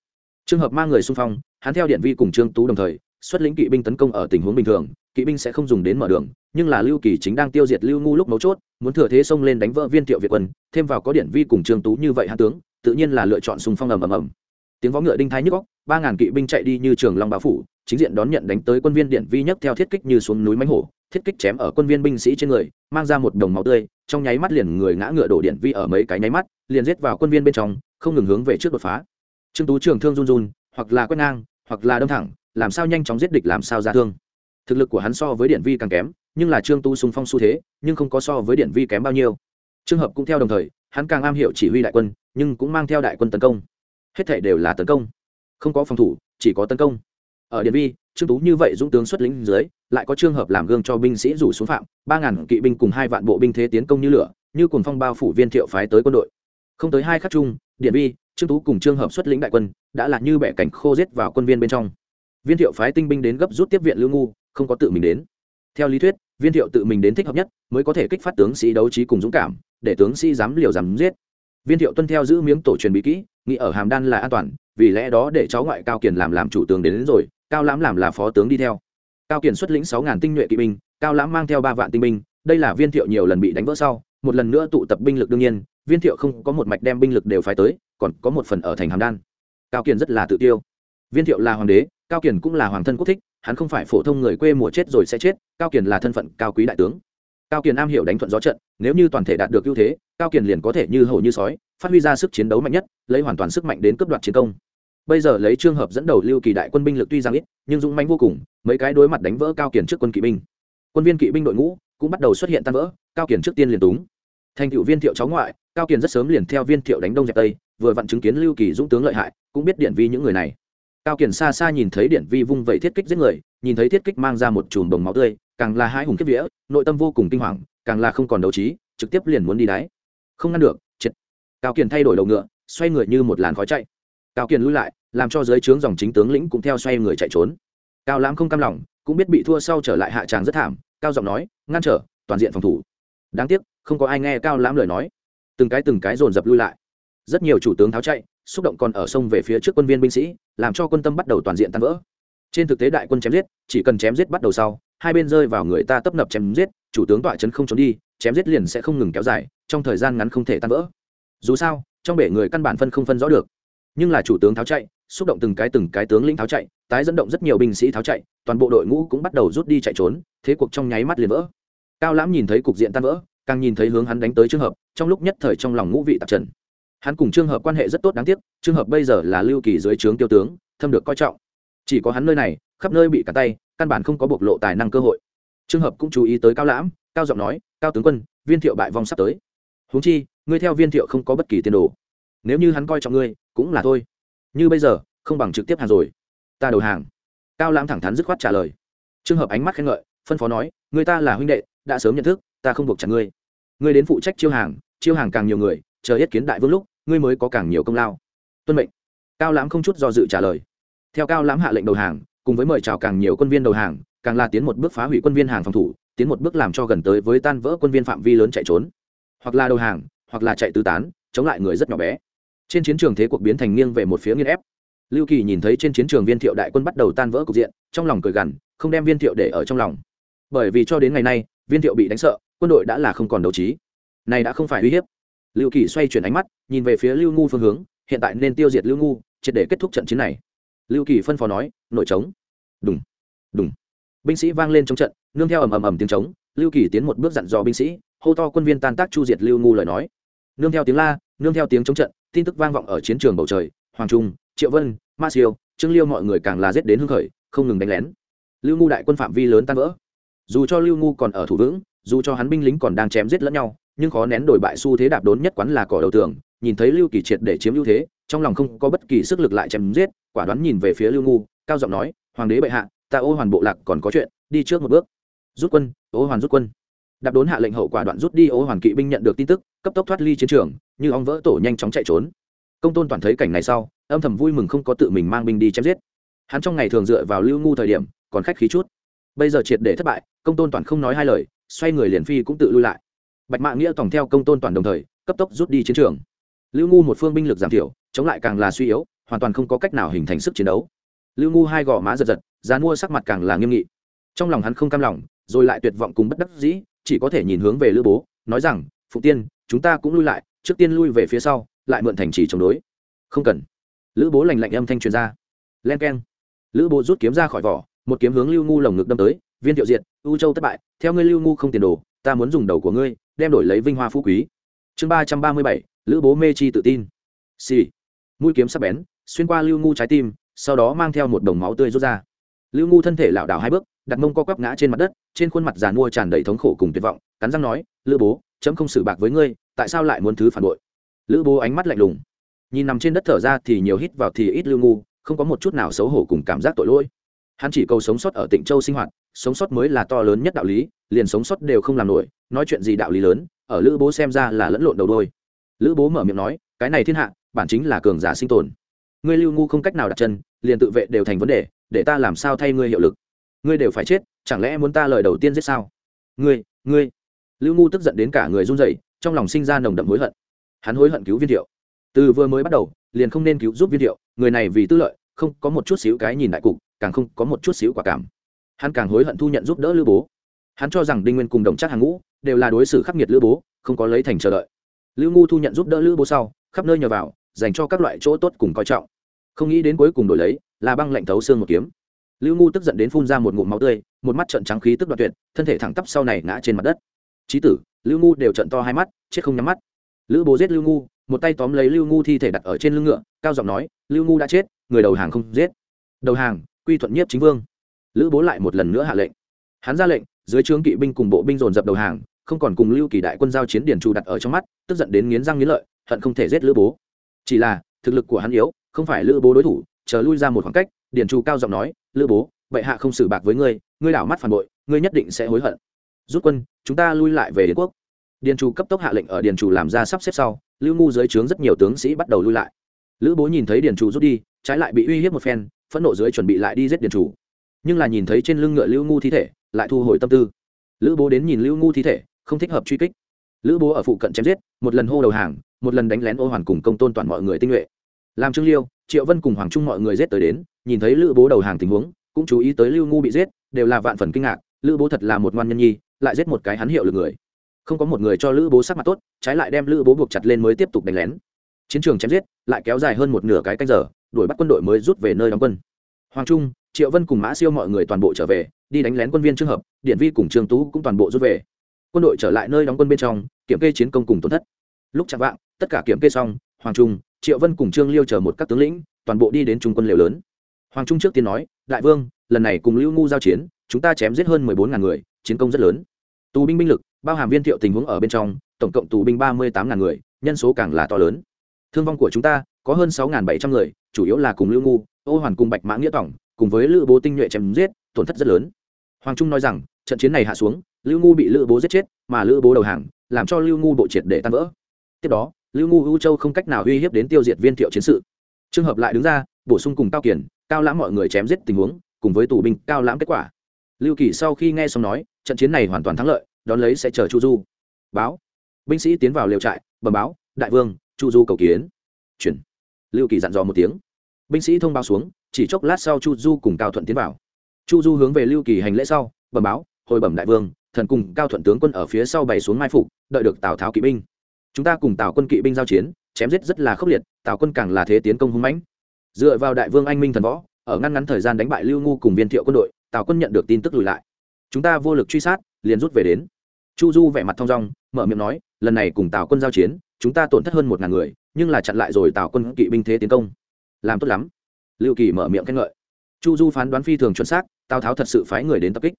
Trường hợp mang người xung phong, hắn theo điện vi cùng trương tú đồng thời, xuất lĩnh kỵ binh tấn công ở tình huống bình thường kỵ binh sẽ không dùng đến mở đường, nhưng là lưu kỳ chính đang tiêu diệt lưu ngu lúc mấu chốt, muốn thừa thế xông lên đánh vỡ viên thiệu việt quân, thêm vào có điện vi cùng trương tú như vậy hạ tướng, tự nhiên là lựa chọn xung phong ầm ầm ầm. Tiếng võ ngựa đinh thái nhức góc ba ngàn kỵ binh chạy đi như trường long bá phủ, chính diện đón nhận đánh tới quân viên điện vi nhấc theo thiết kích như xuống núi mánh hổ, thiết kích chém ở quân viên binh sĩ trên người, mang ra một đồng máu tươi, trong nháy mắt liền người ngã ngựa đổ điện vi ở mấy cái nháy mắt, liền giết vào quân viên bên trong, không ngừng hướng về trước đột phá. Trương tú trường thương run run, hoặc là quét ngang, hoặc là đâm thẳng, làm sao nhanh chóng giết địch, làm sao ra thương thực lực của hắn so với điện vi càng kém, nhưng là trương tu sung phong xu thế, nhưng không có so với điện vi kém bao nhiêu. Trường hợp cũng theo đồng thời, hắn càng am hiểu chỉ huy đại quân, nhưng cũng mang theo đại quân tấn công. Hết thể đều là tấn công. Không có phòng thủ, chỉ có tấn công. Ở điện vi, trương tú như vậy dũng tướng xuất lĩnh dưới, lại có trường hợp làm gương cho binh sĩ rủ xuống phạm, ba ngàn kỵ binh cùng hai vạn bộ binh thế tiến công như lửa, như cùng phong bao phủ viên thiệu phái tới quân đội. Không tới hai khắc chung điện vi, trương tú cùng trường hợp xuất lĩnh đại quân, đã là như bẻ cảnh khô giết vào quân viên bên trong. Viên thiệu phái tinh binh đến gấp rút tiếp viện lưu ngu không có tự mình đến. Theo lý thuyết viên thiệu tự mình đến thích hợp nhất mới có thể kích phát tướng sĩ đấu trí cùng dũng cảm để tướng sĩ dám liều dám giết. Viên thiệu tuân theo giữ miếng tổ truyền bí kỹ nghĩ ở hàm đan là an toàn vì lẽ đó để cháu ngoại cao kiền làm làm chủ tướng đến, đến rồi cao lãm làm là phó tướng đi theo. Cao kiền xuất lĩnh sáu ngàn tinh nhuệ kỵ binh cao lãm mang theo ba vạn tinh binh đây là viên thiệu nhiều lần bị đánh vỡ sau một lần nữa tụ tập binh lực đương nhiên viên thiệu không có một mạch đem binh lực đều phái tới còn có một phần ở thành hàm đan. Cao kiền rất là tự tiêu. Viên thiệu là hoàng đế cao kiền cũng là hoàng thân quốc thích hắn không phải phổ thông người quê mùa chết rồi sẽ chết, cao kiền là thân phận cao quý đại tướng. Cao kiền am hiểu đánh thuận gió trận, nếu như toàn thể đạt được ưu thế, cao kiền liền có thể như hầu như sói, phát huy ra sức chiến đấu mạnh nhất, lấy hoàn toàn sức mạnh đến cướp đoạt chiến công. Bây giờ lấy trường hợp dẫn đầu lưu kỳ đại quân binh lực tuy rằng ít, nhưng dũng manh vô cùng, mấy cái đối mặt đánh vỡ cao kiền trước quân kỵ binh. Quân viên kỵ binh đội ngũ cũng bắt đầu xuất hiện tan vỡ, cao kiền trước tiên liền túng. Thành cựu viên thiệu cháu ngoại, cao kiền rất sớm liền theo viên thiệu đánh đông dẹp tây, vừa vặn chứng kiến lưu kỳ dũng tướng lợi hại, cũng biết điện vi những người này cao kiển xa xa nhìn thấy điện vi vung vẩy thiết kích giết người, nhìn thấy thiết kích mang ra một chùm đồng máu tươi, càng là hai hùng kiếp vĩa nội tâm vô cùng kinh hoàng, càng là không còn đấu trí, trực tiếp liền muốn đi đáy. Không ngăn được, triệt. Cao kiển thay đổi đầu ngựa, xoay người như một làn khói chạy. Cao kiển lui lại, làm cho giới trướng dòng chính tướng lĩnh cũng theo xoay người chạy trốn. Cao lãm không cam lòng, cũng biết bị thua sau trở lại hạ tràng rất thảm, cao giọng nói, ngăn trở, toàn diện phòng thủ. Đáng tiếc, không có ai nghe cao lãm lời nói. Từng cái từng cái dồn dập lui lại. Rất nhiều chủ tướng tháo chạy xúc động còn ở sông về phía trước quân viên binh sĩ, làm cho quân tâm bắt đầu toàn diện tan vỡ. Trên thực tế đại quân chém giết, chỉ cần chém giết bắt đầu sau, hai bên rơi vào người ta tấp nập chém giết, chủ tướng tọa trấn không trốn đi, chém giết liền sẽ không ngừng kéo dài, trong thời gian ngắn không thể tan vỡ. Dù sao, trong bể người căn bản phân không phân rõ được. Nhưng là chủ tướng tháo chạy, xúc động từng cái từng cái tướng lĩnh tháo chạy, tái dẫn động rất nhiều binh sĩ tháo chạy, toàn bộ đội ngũ cũng bắt đầu rút đi chạy trốn, thế cuộc trong nháy mắt liền vỡ. Cao lãm nhìn thấy cục diện tan vỡ, càng nhìn thấy hướng hắn đánh tới trường hợp, trong lúc nhất thời trong lòng ngũ vị tạp trần hắn cùng trường hợp quan hệ rất tốt đáng tiếc trường hợp bây giờ là lưu kỳ dưới trướng tiêu tướng, thâm được coi trọng. Chỉ có hắn nơi này, khắp nơi bị cả tay, căn bản không có bộc lộ tài năng cơ hội. Trường hợp cũng chú ý tới cao lãm, cao giọng nói, cao tướng quân, viên thiệu bại vong sắp tới. Huống chi, ngươi theo viên thiệu không có bất kỳ tiền đồ. Nếu như hắn coi trọng ngươi, cũng là thôi. Như bây giờ, không bằng trực tiếp hàng rồi. Ta đầu hàng. Cao lãm thẳng thắn dứt khoát trả lời. Trường hợp ánh mắt khen ngợi, phân phó nói, người ta là huynh đệ, đã sớm nhận thức, ta không buộc chặt ngươi. Ngươi đến phụ trách chiêu hàng chiêu hàng càng nhiều người, chờ yết kiến đại vương lúc ngươi mới có càng nhiều công lao. Tuân mệnh. Cao lãm không chút do dự trả lời. Theo cao lãm hạ lệnh đầu hàng, cùng với mời chào càng nhiều quân viên đầu hàng, càng là tiến một bước phá hủy quân viên hàng phòng thủ, tiến một bước làm cho gần tới với tan vỡ quân viên phạm vi lớn chạy trốn. Hoặc là đầu hàng, hoặc là chạy tứ tán, chống lại người rất nhỏ bé. Trên chiến trường thế cuộc biến thành nghiêng về một phía nghiên ép. Lưu kỳ nhìn thấy trên chiến trường viên thiệu đại quân bắt đầu tan vỡ cục diện, trong lòng cười gằn, không đem viên thiệu để ở trong lòng. Bởi vì cho đến ngày nay, viên thiệu bị đánh sợ, quân đội đã là không còn đấu trí. Này đã không phải uy hiếp lưu kỳ xoay chuyển ánh mắt, nhìn về phía lưu ngu phương hướng, hiện tại nên tiêu diệt lưu ngu, triệt để kết thúc trận chiến này. Lưu kỳ phân phó nói, nội trống. Đúng đúng binh sĩ vang lên trong trận, nương theo ầm ầm ầm tiếng trống, lưu kỳ tiến một bước dặn dò binh sĩ, hô to quân viên tan tác chu diệt lưu ngu lời nói. Nương theo tiếng la, nương theo tiếng trống trận, tin tức vang vọng ở chiến trường bầu trời, hoàng trung, triệu vân, ma siêu, trương liêu mọi người càng là giết đến hưng khởi, không ngừng đánh lén. Lưu ngu đại quân phạm vi lớn tan vỡ. Dù cho lưu ngu còn ở thủ vững, dù cho hắn binh lính còn đang chém giết lẫn nhau nhưng khó nén đổi bại xu thế đạp đốn nhất quán là cỏ đầu tường, nhìn thấy lưu kỳ triệt để chiếm ưu thế, trong lòng không có bất kỳ sức lực lại chém giết, quả đoán nhìn về phía lưu ngu, cao giọng nói, hoàng đế bệ hạ, ta ô hoàn bộ lạc còn có chuyện, đi trước một bước. Rút quân, ô hoàn rút quân. Đạp đốn hạ lệnh hậu quả đoạn rút đi, ô hoàn kỵ binh nhận được tin tức, cấp tốc thoát ly chiến trường, như ong vỡ tổ nhanh chóng chạy trốn. Công tôn toàn thấy cảnh này sau, âm thầm vui mừng không có tự mình mang binh đi chém giết. Hắn trong ngày thường dựa vào lưu ngu thời điểm, còn khách khí chút. Bây giờ triệt để thất bại, công tôn toàn không nói hai lời, xoay người liền phi cũng tự lui lại bạch mạ nghĩa tổng theo công tôn toàn đồng thời, cấp tốc rút đi chiến trường. Lưu ngu một phương binh lực giảm thiểu, chống lại càng là suy yếu, hoàn toàn không có cách nào hình thành sức chiến đấu. Lưu ngu hai gò má giật giật, dán mua sắc mặt càng là nghiêm nghị. Trong lòng hắn không cam lòng, rồi lại tuyệt vọng cùng bất đắc dĩ, chỉ có thể nhìn hướng về lữ bố, nói rằng phụ tiên, chúng ta cũng lui lại, trước tiên lui về phía sau, lại mượn thành trì chống đối. Không cần. Lữ bố lành lạnh âm thanh truyền ra. Len k e n lữ bố rút kiếm ra khỏi vỏ, một kiếm hướng lưu ngu lồng ngực đâm tới, viên thiệu diệt, u châu thất bại, theo ngươi lưu ngu không tiền đồ, ta muốn dùng đầu của ngươi đem đổi lấy vinh hoa phú quý. Chương ba trăm ba mươi bảy, lữ bố mê chi tự tin. Xì、sì. mũi kiếm sắp bén, xuyên qua lưu ngu trái tim, sau đó mang theo một đồng máu tươi rút ra. Lưu ngu thân thể lảo đảo hai bước, đặt mông co quắp ngã trên mặt đất, trên khuôn mặt giàn mua tràn đầy thống khổ cùng tuyệt vọng, cắn răng nói, lữ bố, chấm không xử bạc với ngươi, tại sao lại muốn thứ phản bội? Lữ bố ánh mắt lạnh lùng. Nhìn nằm trên đất thở ra thì nhiều hít vào thì ít lưu ngu, không có một chút nào xấu hổ cùng cảm giác tội lỗi. Hắn chỉ cầu sống sót ở tịnh châu sinh hoạt, sống sót mới là to lớn nhất đạo lý, liền sống sót đều không làm nổi nói chuyện gì đạo lý lớn, ở lữ bố xem ra là lẫn lộn đầu đôi lữ bố mở miệng nói, cái này thiên hạ, bản chính là cường giả sinh tồn. Ngươi lưu ngu không cách nào đặt chân, liền tự vệ đều thành vấn đề, để ta làm sao thay ngươi hiệu lực? Ngươi đều phải chết, chẳng lẽ muốn ta lời đầu tiên giết sao? Ngươi ngươi. Lưu ngu tức giận đến cả người run rẩy, trong lòng sinh ra nồng đậm hối hận. Hắn hối hận cứu viên thiệu. Từ vừa mới bắt đầu, liền không nên cứu giúp viên thiệu, người này vì tư lợi, không có một chút xíu cái nhìn đại cục, càng không có một chút xíu quả cảm. Hắn càng hối hận thu nhận giúp đỡ lữ bố. Hắn cho rằng đinh nguyên cùng đồng chắc hàng ngũ đều là đối xử khắc nghiệt lữ bố, không có lấy thành chờ đợi. Lưu ngu thu nhận giúp đỡ lữ bố sau, khắp nơi nhờ vào, dành cho các loại chỗ tốt cùng coi trọng. Không nghĩ đến cuối cùng đổi lấy, là băng lạnh thấu xương một kiếm. Lưu ngu tức giận đến phun ra một ngụm máu tươi, một mắt trận trắng khí tức đoạt tuyệt, thân thể thẳng tắp sau này ngã trên mặt đất. Trí tử, lưu ngu đều trận to hai mắt, chết không nhắm mắt. Lữ bố giết lưu ngu, một tay tóm lấy lưu ngu thi thể đặt ở trên lưng ngựa, cao giọng nói, lưu ngu đã chết, người đầu hàng không giết. Đầu hàng, quy thuận nhiếp chính vương. Lữ bố lại một lần nữa hạ lệnh. Hắn ra lệnh, dưới trướng kỵ binh cùng bộ binh dồn dập đầu hàng không còn cùng lưu kỳ đại quân giao chiến điển trù đặt ở trong mắt, tức giận đến nghiến răng nghiến lợi, hận không thể giết lữ bố. Chỉ là, thực lực của hắn yếu, không phải lữ bố đối thủ, chờ lui ra một khoảng cách, điển trù cao giọng nói, lữ bố, bệ hạ không xử bạc với ngươi ngươi đảo mắt phản bội, ngươi nhất định sẽ hối hận. Rút quân, chúng ta lui lại về Đế quốc. Điền trù cấp tốc hạ lệnh ở điền trù làm ra sắp xếp sau, lưu ngu dưới trướng rất nhiều tướng sĩ bắt đầu lui lại. Lữ bố nhìn thấy điền trù rút đi, trái lại bị uy hiếp một phen, phẫn nộ dưới chuẩn bị lại đi giết điền trù nhưng là nhìn thấy trên lưng ngựa lưu ngu thi thể, lại thu hồi tâm tư. Lữ bố đến nhìn lưu ngu thi thể không thích hợp truy kích. Lữ bố ở phụ cận chém giết, một lần hô đầu hàng, một lần đánh lén ô hoàn cùng công tôn toàn mọi người tinh nhuệ. Làm trương liêu, triệu vân cùng hoàng trung mọi người giết tới đến, nhìn thấy lữ bố đầu hàng tình huống, cũng chú ý tới lưu ngu bị giết, đều là vạn phần kinh ngạc, lữ bố thật là một ngoan nhân nhi, lại giết một cái hắn hiệu lực người. Không có một người cho lữ bố sắc mặt tốt, trái lại đem lữ bố buộc chặt lên mới tiếp tục đánh lén. Chiến trường chém giết, lại kéo dài hơn một nửa cái canh giờ, đuổi bắt quân đội mới rút về nơi đóng quân. Hoàng trung, triệu vân cùng mã siêu mọi người toàn bộ trở về, đi đánh lén quân viên trường hợp, điện vi cùng trương tú cũng toàn bộ rút về quân đội trở lại nơi đóng quân bên trong, kiểm kê chiến công cùng tổn thất. Lúc chạm vạng, tất cả kiểm kê xong, hoàng trung, triệu vân cùng trương liêu chờ một các tướng lĩnh, toàn bộ đi đến trung quân liều lớn. Hoàng trung trước tiên nói, đại vương, lần này cùng lưu ngu giao chiến, chúng ta chém giết hơn mười bốn ngàn người, chiến công rất lớn. Tù binh binh lực, bao hàm viên thiệu tình huống ở bên trong, tổng cộng tù binh ba mươi tám ngàn người, nhân số càng là to lớn. Thương vong của chúng ta có hơn sáu ngàn bảy trăm người, chủ yếu là cùng lưu ngu, ô hoàn cùng bạch mã nghĩa tổng, cùng với lữ bố tinh nhuệ chém giết, tổn thất rất lớn. Hoàng trung nói rằng, trận chiến này hạ xuống lưu ngu bị lữ bố giết chết, mà lữ bố đầu hàng, làm cho lưu ngu bộ triệt để tan vỡ. Tiếp đó, lưu ngu ưu châu không cách nào uy hiếp đến tiêu diệt viên thiệu chiến sự. Trường hợp lại đứng ra, bổ sung cùng cao kiển, cao lãm mọi người chém giết tình huống, cùng với tù binh cao lãm kết quả. Lưu kỳ sau khi nghe xong nói, trận chiến này hoàn toàn thắng lợi, đón lấy sẽ chờ chu du. Báo. Binh sĩ tiến vào liều trại, bẩm báo, đại vương, chu du cầu kiến. Chuyển. Lưu kỳ dặn dò một tiếng. Binh sĩ thông báo xuống, chỉ chốc lát sau chu du cùng cao thuận tiến vào. Chu du hướng về lưu kỳ hành lễ sau, bẩm báo, hồi bẩm đại vương thần cùng cao thuận tướng quân ở phía sau bày xuống mai phục, đợi được tào tháo kỵ binh. Chúng ta cùng tào quân kỵ binh giao chiến, chém giết rất là khốc liệt, tào quân càng là thế tiến công hung mãnh. Dựa vào đại vương anh minh thần võ, ở ngăn ngắn thời gian đánh bại lưu ngu cùng viên thiệu quân đội, tào quân nhận được tin tức lùi lại. Chúng ta vô lực truy sát, liền rút về đến. Chu du vẻ mặt thong dong, mở miệng nói, lần này cùng tào quân giao chiến, chúng ta tổn thất hơn một ngàn người, nhưng là chặn lại rồi tào quân kỵ binh thế tiến công. Làm tốt lắm. Lưu kỳ mở miệng khen ngợi. Chu du phán đoán phi thường chuẩn xác, tào tháo thật sự phái người đến tập kích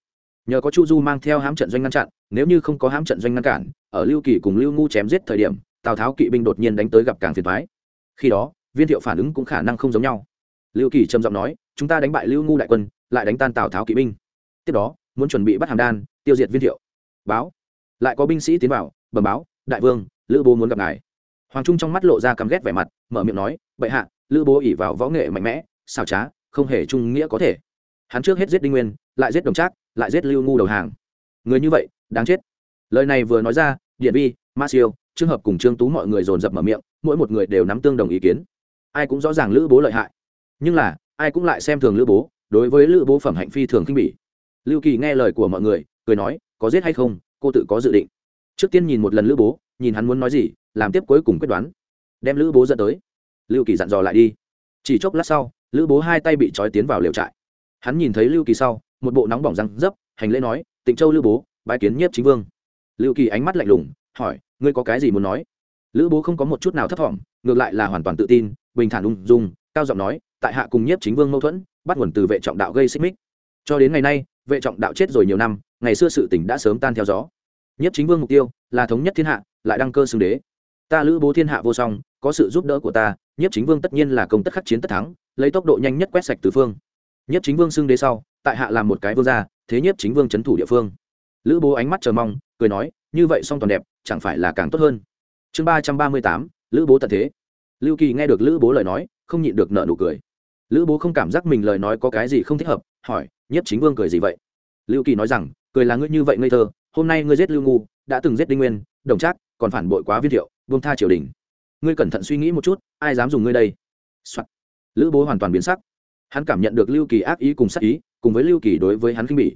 nhờ có chu du mang theo hãm trận doanh ngăn chặn, nếu như không có hãm trận doanh ngăn cản, ở lưu kỳ cùng lưu ngu chém giết thời điểm, tào tháo kỵ binh đột nhiên đánh tới gặp càng phiền thoái khi đó, viên thiệu phản ứng cũng khả năng không giống nhau. Lưu kỳ trầm giọng nói, chúng ta đánh bại lưu ngu đại quân, lại đánh tan tào tháo kỵ binh. Tiếp đó, muốn chuẩn bị bắt hàm đan, tiêu diệt viên thiệu. Báo. Lại có binh sĩ tiến vào, bẩm báo, đại vương, lữ bố muốn gặp ngài. Hoàng trung trong mắt lộ ra căm ghét vẻ mặt, mở miệng nói, bệ hạ, lữ bố ỉ vào võ nghệ mạnh mẽ, xảo trá, không hề trung nghĩa có thể. Hắn trước hết giết đinh nguyên, lại giết đồng trác lại giết lưu ngu đầu hàng. Người như vậy, đáng chết. Lời này vừa nói ra, điện vi, ma siêu trường hợp cùng trương tú mọi người dồn dập mở miệng, mỗi một người đều nắm tương đồng ý kiến. Ai cũng rõ ràng lữ bố lợi hại. Nhưng là, ai cũng lại xem thường lữ bố, đối với lữ bố phẩm hạnh phi thường khinh bỉ. Lưu kỳ nghe lời của mọi người, cười nói, có giết hay không, cô tự có dự định. Trước tiên nhìn một lần lữ bố, nhìn hắn muốn nói gì, làm tiếp cuối cùng quyết đoán. Đem lữ bố dẫn tới. Lưu kỳ dặn dò lại đi. Chỉ chốc lát sau, lữ bố hai tay bị trói tiến vào liều trại. Hắn nhìn thấy lưu kỳ sau một bộ nóng bỏng răng dấp, hành lễ nói, tịnh châu lữ bố, bái kiến nhiếp chính vương. Lưu kỳ ánh mắt lạnh lùng, hỏi, ngươi có cái gì muốn nói? Lữ bố không có một chút nào thấp thỏm, ngược lại là hoàn toàn tự tin, bình thản ung dung, cao giọng nói, tại hạ cùng nhiếp chính vương mâu thuẫn, bắt nguồn từ vệ trọng đạo gây xích mích. Cho đến ngày nay, vệ trọng đạo chết rồi nhiều năm, ngày xưa sự tỉnh đã sớm tan theo gió. Nhiếp chính vương mục tiêu là thống nhất thiên hạ, lại đăng cơ xưng đế. Ta lữ bố thiên hạ vô song, có sự giúp đỡ của ta, nhiếp chính vương tất nhiên là công tất khắc chiến tất thắng, lấy tốc độ nhanh nhất quét sạch từ phương nhất chính vương xưng đế sau, tại hạ làm một cái vương gia, thế nhất chính vương c h ấ n thủ địa phương. Lữ bố ánh mắt chờ mong, cười nói, như vậy song toàn đẹp, chẳng phải là càng tốt hơn? Chương ba trăm ba mươi tám, lữ bố tận thế. Lưu kỳ nghe được lữ bố lời nói, không nhịn được nợ nụ cười. Lữ bố không cảm giác mình lời nói có cái gì không thích hợp, hỏi, nhất chính vương cười gì vậy? Lưu kỳ nói rằng, cười là ngươi như vậy ngây thơ, hôm nay ngươi giết lưu ngu, đã từng giết đinh nguyên, đồng trác, còn phản bội quá viên thiệu vương tha triều đình. Ngươi cẩn thận suy nghĩ một chút, ai dám dùng ngươi đây、Soạn. lữ bố hoàn toàn biến sắc hắn cảm nhận được lưu kỳ ác ý cùng sắc ý, cùng với lưu kỳ đối với hắn khinh bỉ.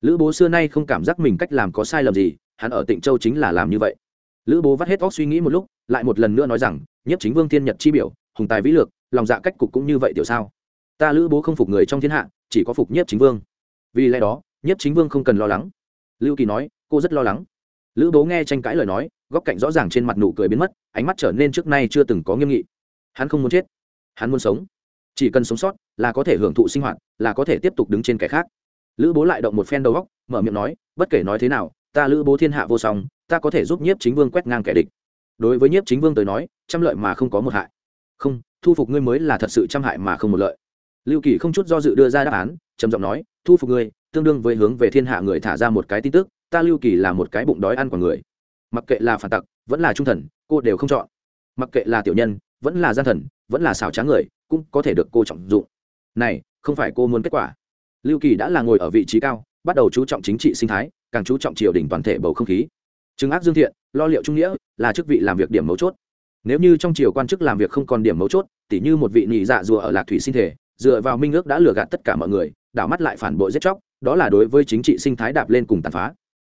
Lữ bố xưa nay không cảm giác mình cách làm có sai lầm gì, hắn ở tịnh châu chính là làm như vậy. Lữ bố vắt hết óc suy nghĩ một lúc, lại một lần nữa nói rằng nhất chính vương thiên nhật chi biểu, hùng tài vĩ lược, lòng dạ cách cục cũng như vậy tiểu sao? Ta lữ bố không phục người trong thiên hạ, chỉ có phục nhất chính vương. Vì lẽ đó nhất chính vương không cần lo lắng. Lưu kỳ nói, cô rất lo lắng. Lữ bố nghe tranh cãi lời nói, góc cạnh rõ ràng trên mặt nụ cười biến mất, ánh mắt trở nên trước nay chưa từng có nghiêm nghị. Hắn không muốn chết, hắn muốn sống chỉ cần sống sót là có thể hưởng thụ sinh hoạt, là có thể tiếp tục đứng trên kẻ khác. Lữ bố lại động một phen đầu góc mở miệng nói, bất kể nói thế nào, ta lữ bố thiên hạ vô song, ta có thể giúp nhiếp chính vương quét ngang kẻ địch. Đối với nhiếp chính vương tới nói, trăm lợi mà không có một hại. Không, thu phục ngươi mới là thật sự trăm hại mà không một lợi. Lưu kỳ không chút do dự đưa ra đáp án, trầm giọng nói, thu phục ngươi, tương đương với hướng về thiên hạ người thả ra một cái tin tức, ta lưu kỳ là một cái bụng đói ăn của người. Mặc kệ là phản tặc, vẫn là trung thần, cô đều không chọn. Mặc kệ là tiểu nhân vẫn là gian thần, vẫn là xảo trá người, cũng có thể được cô trọng dụng. Này, không phải cô muốn kết quả. Lưu kỳ đã là ngồi ở vị trí cao, bắt đầu chú trọng chính trị sinh thái, càng chú trọng triều đình toàn thể bầu không khí. Chứng ác dương thiện, lo liệu trung nghĩa, là chức vị làm việc điểm mấu chốt. Nếu như trong triều quan chức làm việc không còn điểm mấu chốt, tỉ như một vị nhị dạ rùa ở lạc thủy sinh thể, dựa vào minh ước đã lừa gạt tất cả mọi người, đảo mắt lại phản bội giết chóc, đó là đối với chính trị sinh thái đạp lên cùng tàn phá.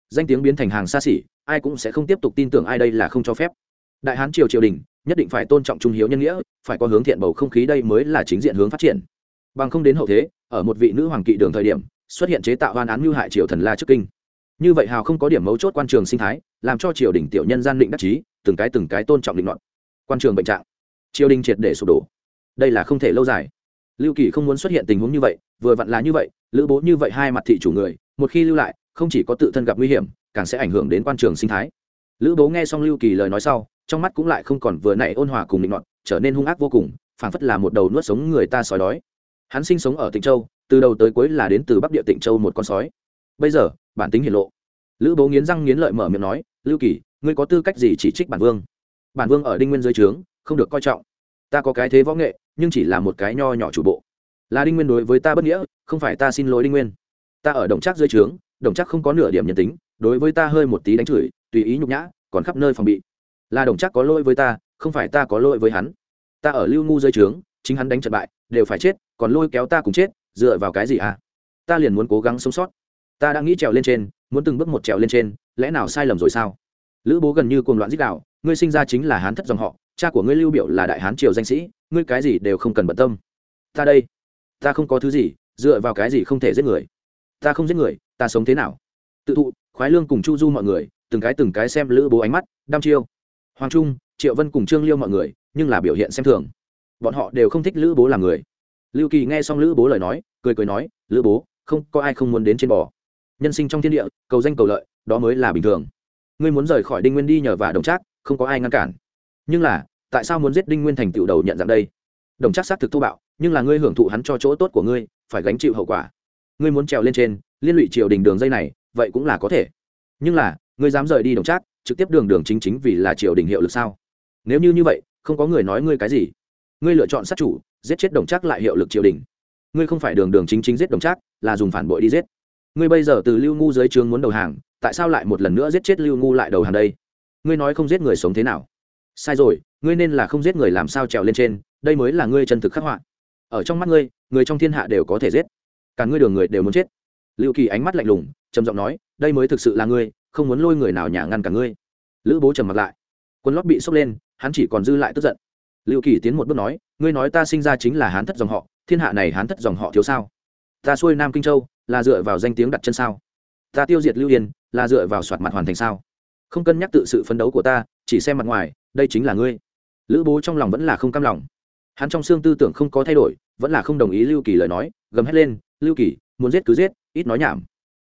Danh tiếng biến thành hàng xa xỉ, ai cũng sẽ không tiếp tục tin tưởng ai đây là không cho phép đại hán triều triều đình, nhất định phải tôn trọng trung hiếu nhân nghĩa, phải có hướng thiện bầu không khí đây mới là chính diện hướng phát triển. Bằng không đến hậu thế, ở một vị nữ hoàng kỵ đường thời điểm, xuất hiện chế tạo hoan án mưu hại triều thần la trước kinh. Như vậy hào không có điểm mấu chốt quan trường sinh thái, làm cho triều đình tiểu nhân gian định đắc chí, từng cái từng cái tôn trọng định luận. Quan trường bệnh trạng. Triều đình triệt để sụp đổ. Đây là không thể lâu dài. Lưu kỳ không muốn xuất hiện tình huống như vậy, vừa vặn là như vậy, lữ bố như vậy hai mặt thị chủ người, một khi lưu lại, không chỉ có tự thân gặp nguy hiểm, càng sẽ ảnh hưởng đến quan trường sinh thái. Lữ bố nghe xong lưu kỳ lời nói sau trong mắt cũng lại không còn vừa nãy ôn hòa cùng định luận trở nên hung ác vô cùng, phảng phất là một đầu nuốt sống người ta sói đói. Hắn sinh sống ở tịnh châu, từ đầu tới cuối là đến từ bắc địa tịnh châu một con sói. Bây giờ, bản tính hiển lộ. Lữ bố nghiến răng nghiến lợi mở miệng nói, lưu kỳ, ngươi có tư cách gì chỉ trích bản vương? Bản vương ở đinh nguyên dưới trướng, không được coi trọng. Ta có cái thế võ nghệ, nhưng chỉ là một cái nho nhỏ chủ bộ. Là đinh nguyên đối với ta bất nghĩa, không phải ta xin lỗi đinh nguyên. Ta ở đồng trác dưới trướng, đồng trác không có nửa điểm nhân tính, đối với ta hơi một tí đánh chửi, tùy ý nhục nhã, còn khắp nơi phòng bị là đồng chắc có lỗi với ta, không phải ta có lỗi với hắn. Ta ở lưu ngu dưới trướng, chính hắn đánh trận bại, đều phải chết, còn lôi kéo ta cùng chết, dựa vào cái gì à? Ta liền muốn cố gắng sống sót. Ta đã nghĩ trèo lên trên, muốn từng bước một trèo lên trên, lẽ nào sai lầm rồi sao? Lữ bố gần như cuồng loạn dích đạo, ngươi sinh ra chính là hán thất dòng họ, cha của ngươi lưu biểu là đại hán triều danh sĩ, ngươi cái gì đều không cần bận tâm. Ta đây, ta không có thứ gì, dựa vào cái gì không thể giết người? Ta không giết người, ta sống thế nào? Tự thụ, khoái lương cùng chu du mọi người, từng cái từng cái xem lữ bố ánh mắt, đăm chiêu hoàng trung, triệu vân cùng trương liêu mọi người, nhưng là biểu hiện xem thường. Bọn họ đều không thích lữ bố làm người. Lưu kỳ nghe xong lữ bố lời nói, cười cười nói, lữ bố, không, có ai không muốn đến trên bò. Nhân sinh trong thiên địa, cầu danh cầu lợi, đó mới là bình thường. Ngươi muốn rời khỏi đinh nguyên đi nhờ và đồng trác, không có ai ngăn cản. Nhưng là, tại sao muốn giết đinh nguyên thành tựu đầu nhận dạng đây? Đồng trác xác thực thô bạo, nhưng là ngươi hưởng thụ hắn cho chỗ tốt của ngươi, phải gánh chịu hậu quả. Ngươi muốn trèo lên trên, liên lụy triều đình đường dây này, vậy cũng là có thể. Nhưng là ngươi dám rời đi đồng trác, trực tiếp đường đường chính chính vì là triều đình hiệu lực sao? Nếu như như vậy, không có người nói ngươi cái gì. Ngươi lựa chọn sát chủ, giết chết đồng trác lại hiệu lực triều đình. Ngươi không phải đường đường chính chính giết đồng trác, là dùng phản bội đi giết. Ngươi bây giờ từ lưu ngu dưới trướng muốn đầu hàng, tại sao lại một lần nữa giết chết lưu ngu lại đầu hàng đây? Ngươi nói không giết người sống thế nào? Sai rồi, ngươi nên là không giết người làm sao trèo lên trên, đây mới là ngươi chân thực khắc họa. Ở trong mắt ngươi, người trong thiên hạ đều có thể giết. Cả ngươi đường người đều muốn chết. Lưu kỳ ánh mắt lạnh lùng, trầm giọng nói, đây mới thực sự là ngươi không muốn lôi người nào nhả ngăn cả ngươi. Lữ bố trầm mặt lại. Quân lót bị sốc lên, hắn chỉ còn dư lại tức giận. Lưu kỳ tiến một bước nói, ngươi nói ta sinh ra chính là hán thất dòng họ, thiên hạ này hán thất dòng họ thiếu sao? Ta xuôi nam kinh châu, là dựa vào danh tiếng đặt chân sao? Ta tiêu diệt lưu yên, là dựa vào soạt mặt hoàn thành sao? Không cân nhắc tự sự phấn đấu của ta, chỉ xem mặt ngoài, đây chính là ngươi. Lữ bố trong lòng vẫn là không cam lòng. Hắn trong xương tư tưởng không có thay đổi, vẫn là không đồng ý lưu kỳ lời nói, gầm hét lên, lưu kỳ, muốn giết cứ giết, ít nói nhảm.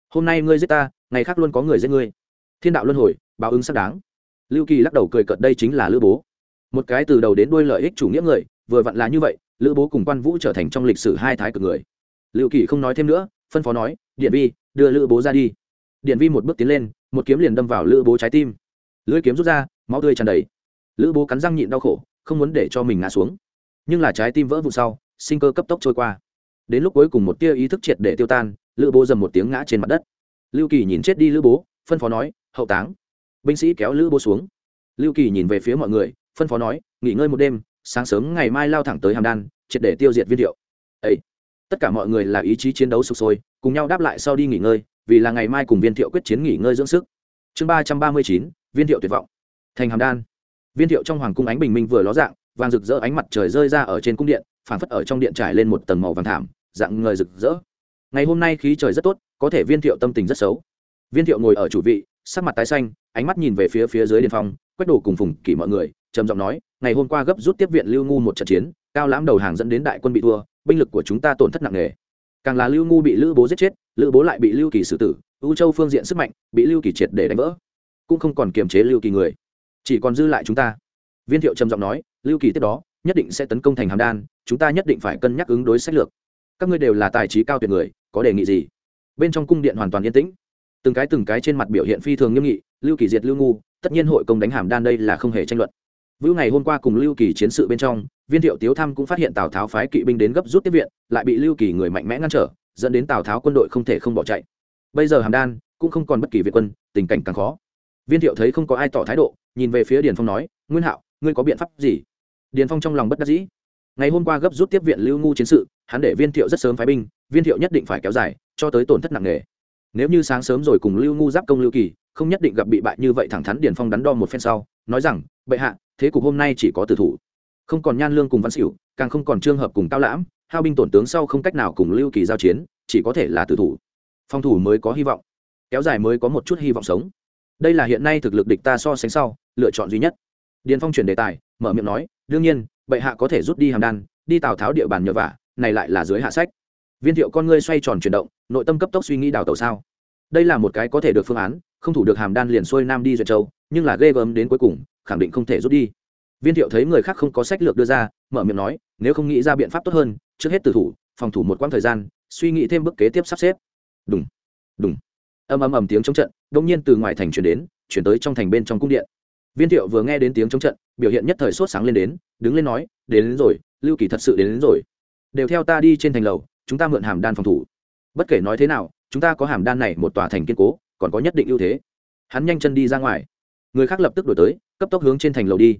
Hôm nay ngươi giết ta, ngày khác luôn có người giết ngươi thiên đạo luân hồi, báo ứng xác đáng. Lưu kỳ lắc đầu cười cợt đây chính là lữ bố. Một cái từ đầu đến đuôi lợi ích chủ nghĩa người, vừa vặn là như vậy, lữ bố cùng quan vũ trở thành trong lịch sử hai thái cực người. Lưu kỳ không nói thêm nữa, phân phó nói, điện vi, đưa lữ bố ra đi. Điện vi một bước tiến lên, một kiếm liền đâm vào lữ bố trái tim. Lưỡi kiếm rút ra, máu tươi tràn đầy. Lữ bố cắn răng nhịn đau khổ, không muốn để cho mình ngã xuống. Nhưng là trái tim vỡ vụ sau, sinh cơ cấp tốc trôi qua. Đến lúc cuối cùng một tia ý thức triệt để tiêu tan, lữ bố dầm một tiếng ngã trên mặt đất. Lưu kỳ nhìn chết đi lữ bố, phân phó nói hậu táng. Binh sĩ kéo lữ bố xuống. Lưu kỳ nhìn về phía mọi người, phân phó nói, nghỉ ngơi một đêm, sáng sớm ngày mai lao thẳng tới hàm đan, triệt để tiêu diệt viên thiệu ấy tất cả mọi người là ý chí chiến đấu sục sôi, cùng nhau đáp lại sau đi nghỉ ngơi, vì là ngày mai cùng viên thiệu quyết chiến nghỉ ngơi dưỡng sức. Chương ba trăm ba mươi chín, viên thiệu tuyệt vọng. Thành hàm đan. Viên thiệu trong hoàng cung ánh bình minh vừa ló dạng, vàng rực rỡ ánh mặt trời rơi ra ở trên cung điện, phảng phất ở trong điện trải lên một tầng màu vàng thảm, dạng người rực rỡ. Ngày hôm nay khí trời rất tốt, có thể viên thiệu tâm tình rất xấu. Viên thiệu ngồi ở chủ vị sắc mặt tái xanh, ánh mắt nhìn về phía phía dưới điện phong, quét đồ cùng phùng kỷ mọi người, trầm giọng nói, ngày hôm qua gấp rút tiếp viện lưu ngu một trận chiến, cao lãm đầu hàng dẫn đến đại quân bị thua, binh lực của chúng ta tổn thất nặng nề. Càng là lưu ngu bị lữ bố giết chết, lữ bố lại bị lưu kỳ xử tử, u châu phương diện sức mạnh bị lưu kỳ triệt để đánh vỡ, cũng không còn kiềm chế lưu kỳ người. Chỉ còn dư lại chúng ta. Viên thiệu trầm giọng nói, lưu kỳ tiếp đó, nhất định sẽ tấn công thành hàm đan, chúng ta nhất định phải cân nhắc ứng đối sách lược. Các ngươi đều là tài trí cao tuyệt người, có đề nghị gì? Bên trong cung điện hoàn toàn yên tĩnh từng cái từng cái trên mặt biểu hiện phi thường nghiêm nghị lưu kỳ diệt lưu ngu tất nhiên hội công đánh hàm đan đây là không hề tranh luận Vưu ngày hôm qua cùng Lưu Kỳ chiến sự bên trong, Viên Thiệu Tiếu Thăm cũng phát hiện Tào Tháo phái kỵ binh đến gấp rút tiếp viện, lại bị Lưu Kỳ người mạnh mẽ ngăn trở, dẫn đến Tào Tháo quân đội không thể không bỏ chạy. Bây giờ Hàm Đan cũng không còn bất kỳ việt quân, tình cảnh càng khó. Viên Thiệu thấy không có ai tỏ thái độ, nhìn về phía Điền Phong nói, "Nguyên Hạo, ngươi có biện pháp gì?" Điền Phong trong lòng bất đắc dĩ. Ngày hôm qua gấp rút tiếp viện Lưu Ngu chiến sự, hắn để Viên Thiệu rất sớm phái binh, Viên Thiệu nhất định phải kéo dài, cho tới tổn thất nặng nề. Nếu như sáng sớm rồi cùng Lưu Ngu giáp công Lưu Kỳ, không nhất định gặp bị bại như vậy thẳng thắn Điền Phong đắn đo một phen sau, nói rằng, "Bệ hạ, thế cục hôm nay chỉ có tử thủ. Không còn nhan lương cùng văn xỉu càng không còn trường hợp cùng cao lãm hao binh tổn tướng sau không cách nào cùng lưu kỳ giao chiến chỉ có thể là tử thủ. Phòng thủ mới có hy vọng. Kéo dài mới có một chút hy vọng sống. Đây là hiện nay thực lực địch ta so sánh sau lựa chọn duy nhất. Điền phong chuyển đề tài mở miệng nói đương nhiên bệ hạ có thể rút đi hàm đan đi tào tháo địa bàn nhờ vả này lại là dưới hạ sách viên thiệu con ngươi xoay tròn chuyển động nội tâm cấp tốc suy nghĩ đào tàu sao? Đây là một cái có thể được phương án không thủ được hàm đan liền xuôi nam đi duyệt châu nhưng là ghê gớm đến cuối cùng khẳng định không thể rút đi. Viên thiệu thấy người khác không có sách lược đưa ra mở miệng nói nếu không nghĩ ra biện pháp tốt hơn trước hết từ thủ phòng thủ một quãng thời gian suy nghĩ thêm bước kế tiếp sắp xếp. Đúng đúng ầm ầm ầm tiếng chống trận đông nhiên từ ngoài thành chuyển đến chuyển tới trong thành bên trong cung điện. Viên thiệu vừa nghe đến tiếng chống trận biểu hiện nhất thời sốt sáng lên đến đứng lên nói đến, đến rồi lưu kỳ thật sự đến, đến rồi. Đều theo ta đi trên thành lầu chúng ta mượn hàm đan phòng thủ. Bất kể nói thế nào, chúng ta có hàm đan này một tòa thành kiên cố, còn có nhất định ưu thế. Hắn nhanh chân đi ra ngoài. Người khác lập tức đổi tới, cấp tốc hướng trên thành lầu đi.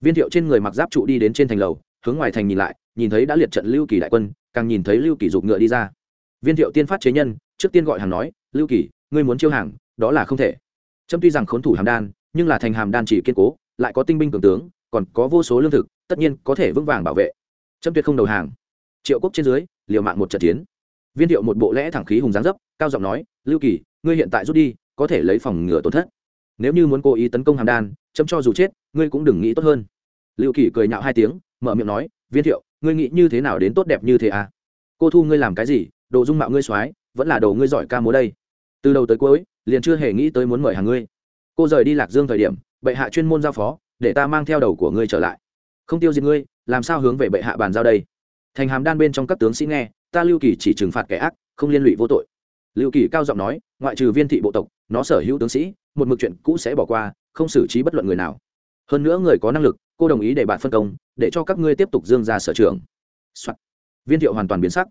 Viên thiệu trên người mặc giáp trụ đi đến trên thành lầu, hướng ngoài thành nhìn lại, nhìn thấy đã liệt trận lưu kỳ đại quân, càng nhìn thấy lưu kỳ dục ngựa đi ra. Viên thiệu tiên phát chế nhân, trước tiên gọi hàng nói, lưu kỳ, ngươi muốn chiêu hàng, đó là không thể. Trâm tuy rằng khốn thủ hàm đan, nhưng là thành hàm đan chỉ kiên cố, lại có tinh binh cường tướng, còn có vô số lương thực, tất nhiên có thể vững vàng bảo vệ. Trâm tuyệt không đầu hàng. Triệu quốc trên dưới liều mạng một trận chiến. Viên thiệu một bộ lẽ thẳng khí hùng giáng dấp, cao giọng nói, lưu kỳ, ngươi hiện tại rút đi, có thể lấy phòng ngừa tổn thất. Nếu như muốn cố ý tấn công hàm đan, chấm cho dù chết, ngươi cũng đừng nghĩ tốt hơn. Lưu kỳ cười nhạo hai tiếng, mở miệng nói, viên thiệu, ngươi nghĩ như thế nào đến tốt đẹp như thế à? Cô thu ngươi làm cái gì, đồ dung mạo ngươi soái vẫn là đồ ngươi giỏi ca múa đây. Từ đầu tới cuối, liền chưa hề nghĩ tới muốn mời hàng ngươi. Cô rời đi lạc dương thời điểm, bệ hạ chuyên môn giao phó, để ta mang theo đầu của ngươi trở lại. Không tiêu diệt ngươi, làm sao hướng về bệ hạ bàn giao đây? Thành hàm đan bên trong các tướng sĩ nghe, ta lưu kỳ chỉ trừng phạt kẻ ác, không liên lụy vô tội. Lưu kỳ cao giọng nói, ngoại trừ viên thị bộ tộc, nó sở hữu tướng sĩ, một mực chuyện cũ sẽ bỏ qua, không xử trí bất luận người nào. Hơn nữa người có năng lực, cô đồng ý để bạn phân công, để cho các ngươi tiếp tục dương ra sở trường、Soạn. viên thiệu hoàn toàn biến sắc.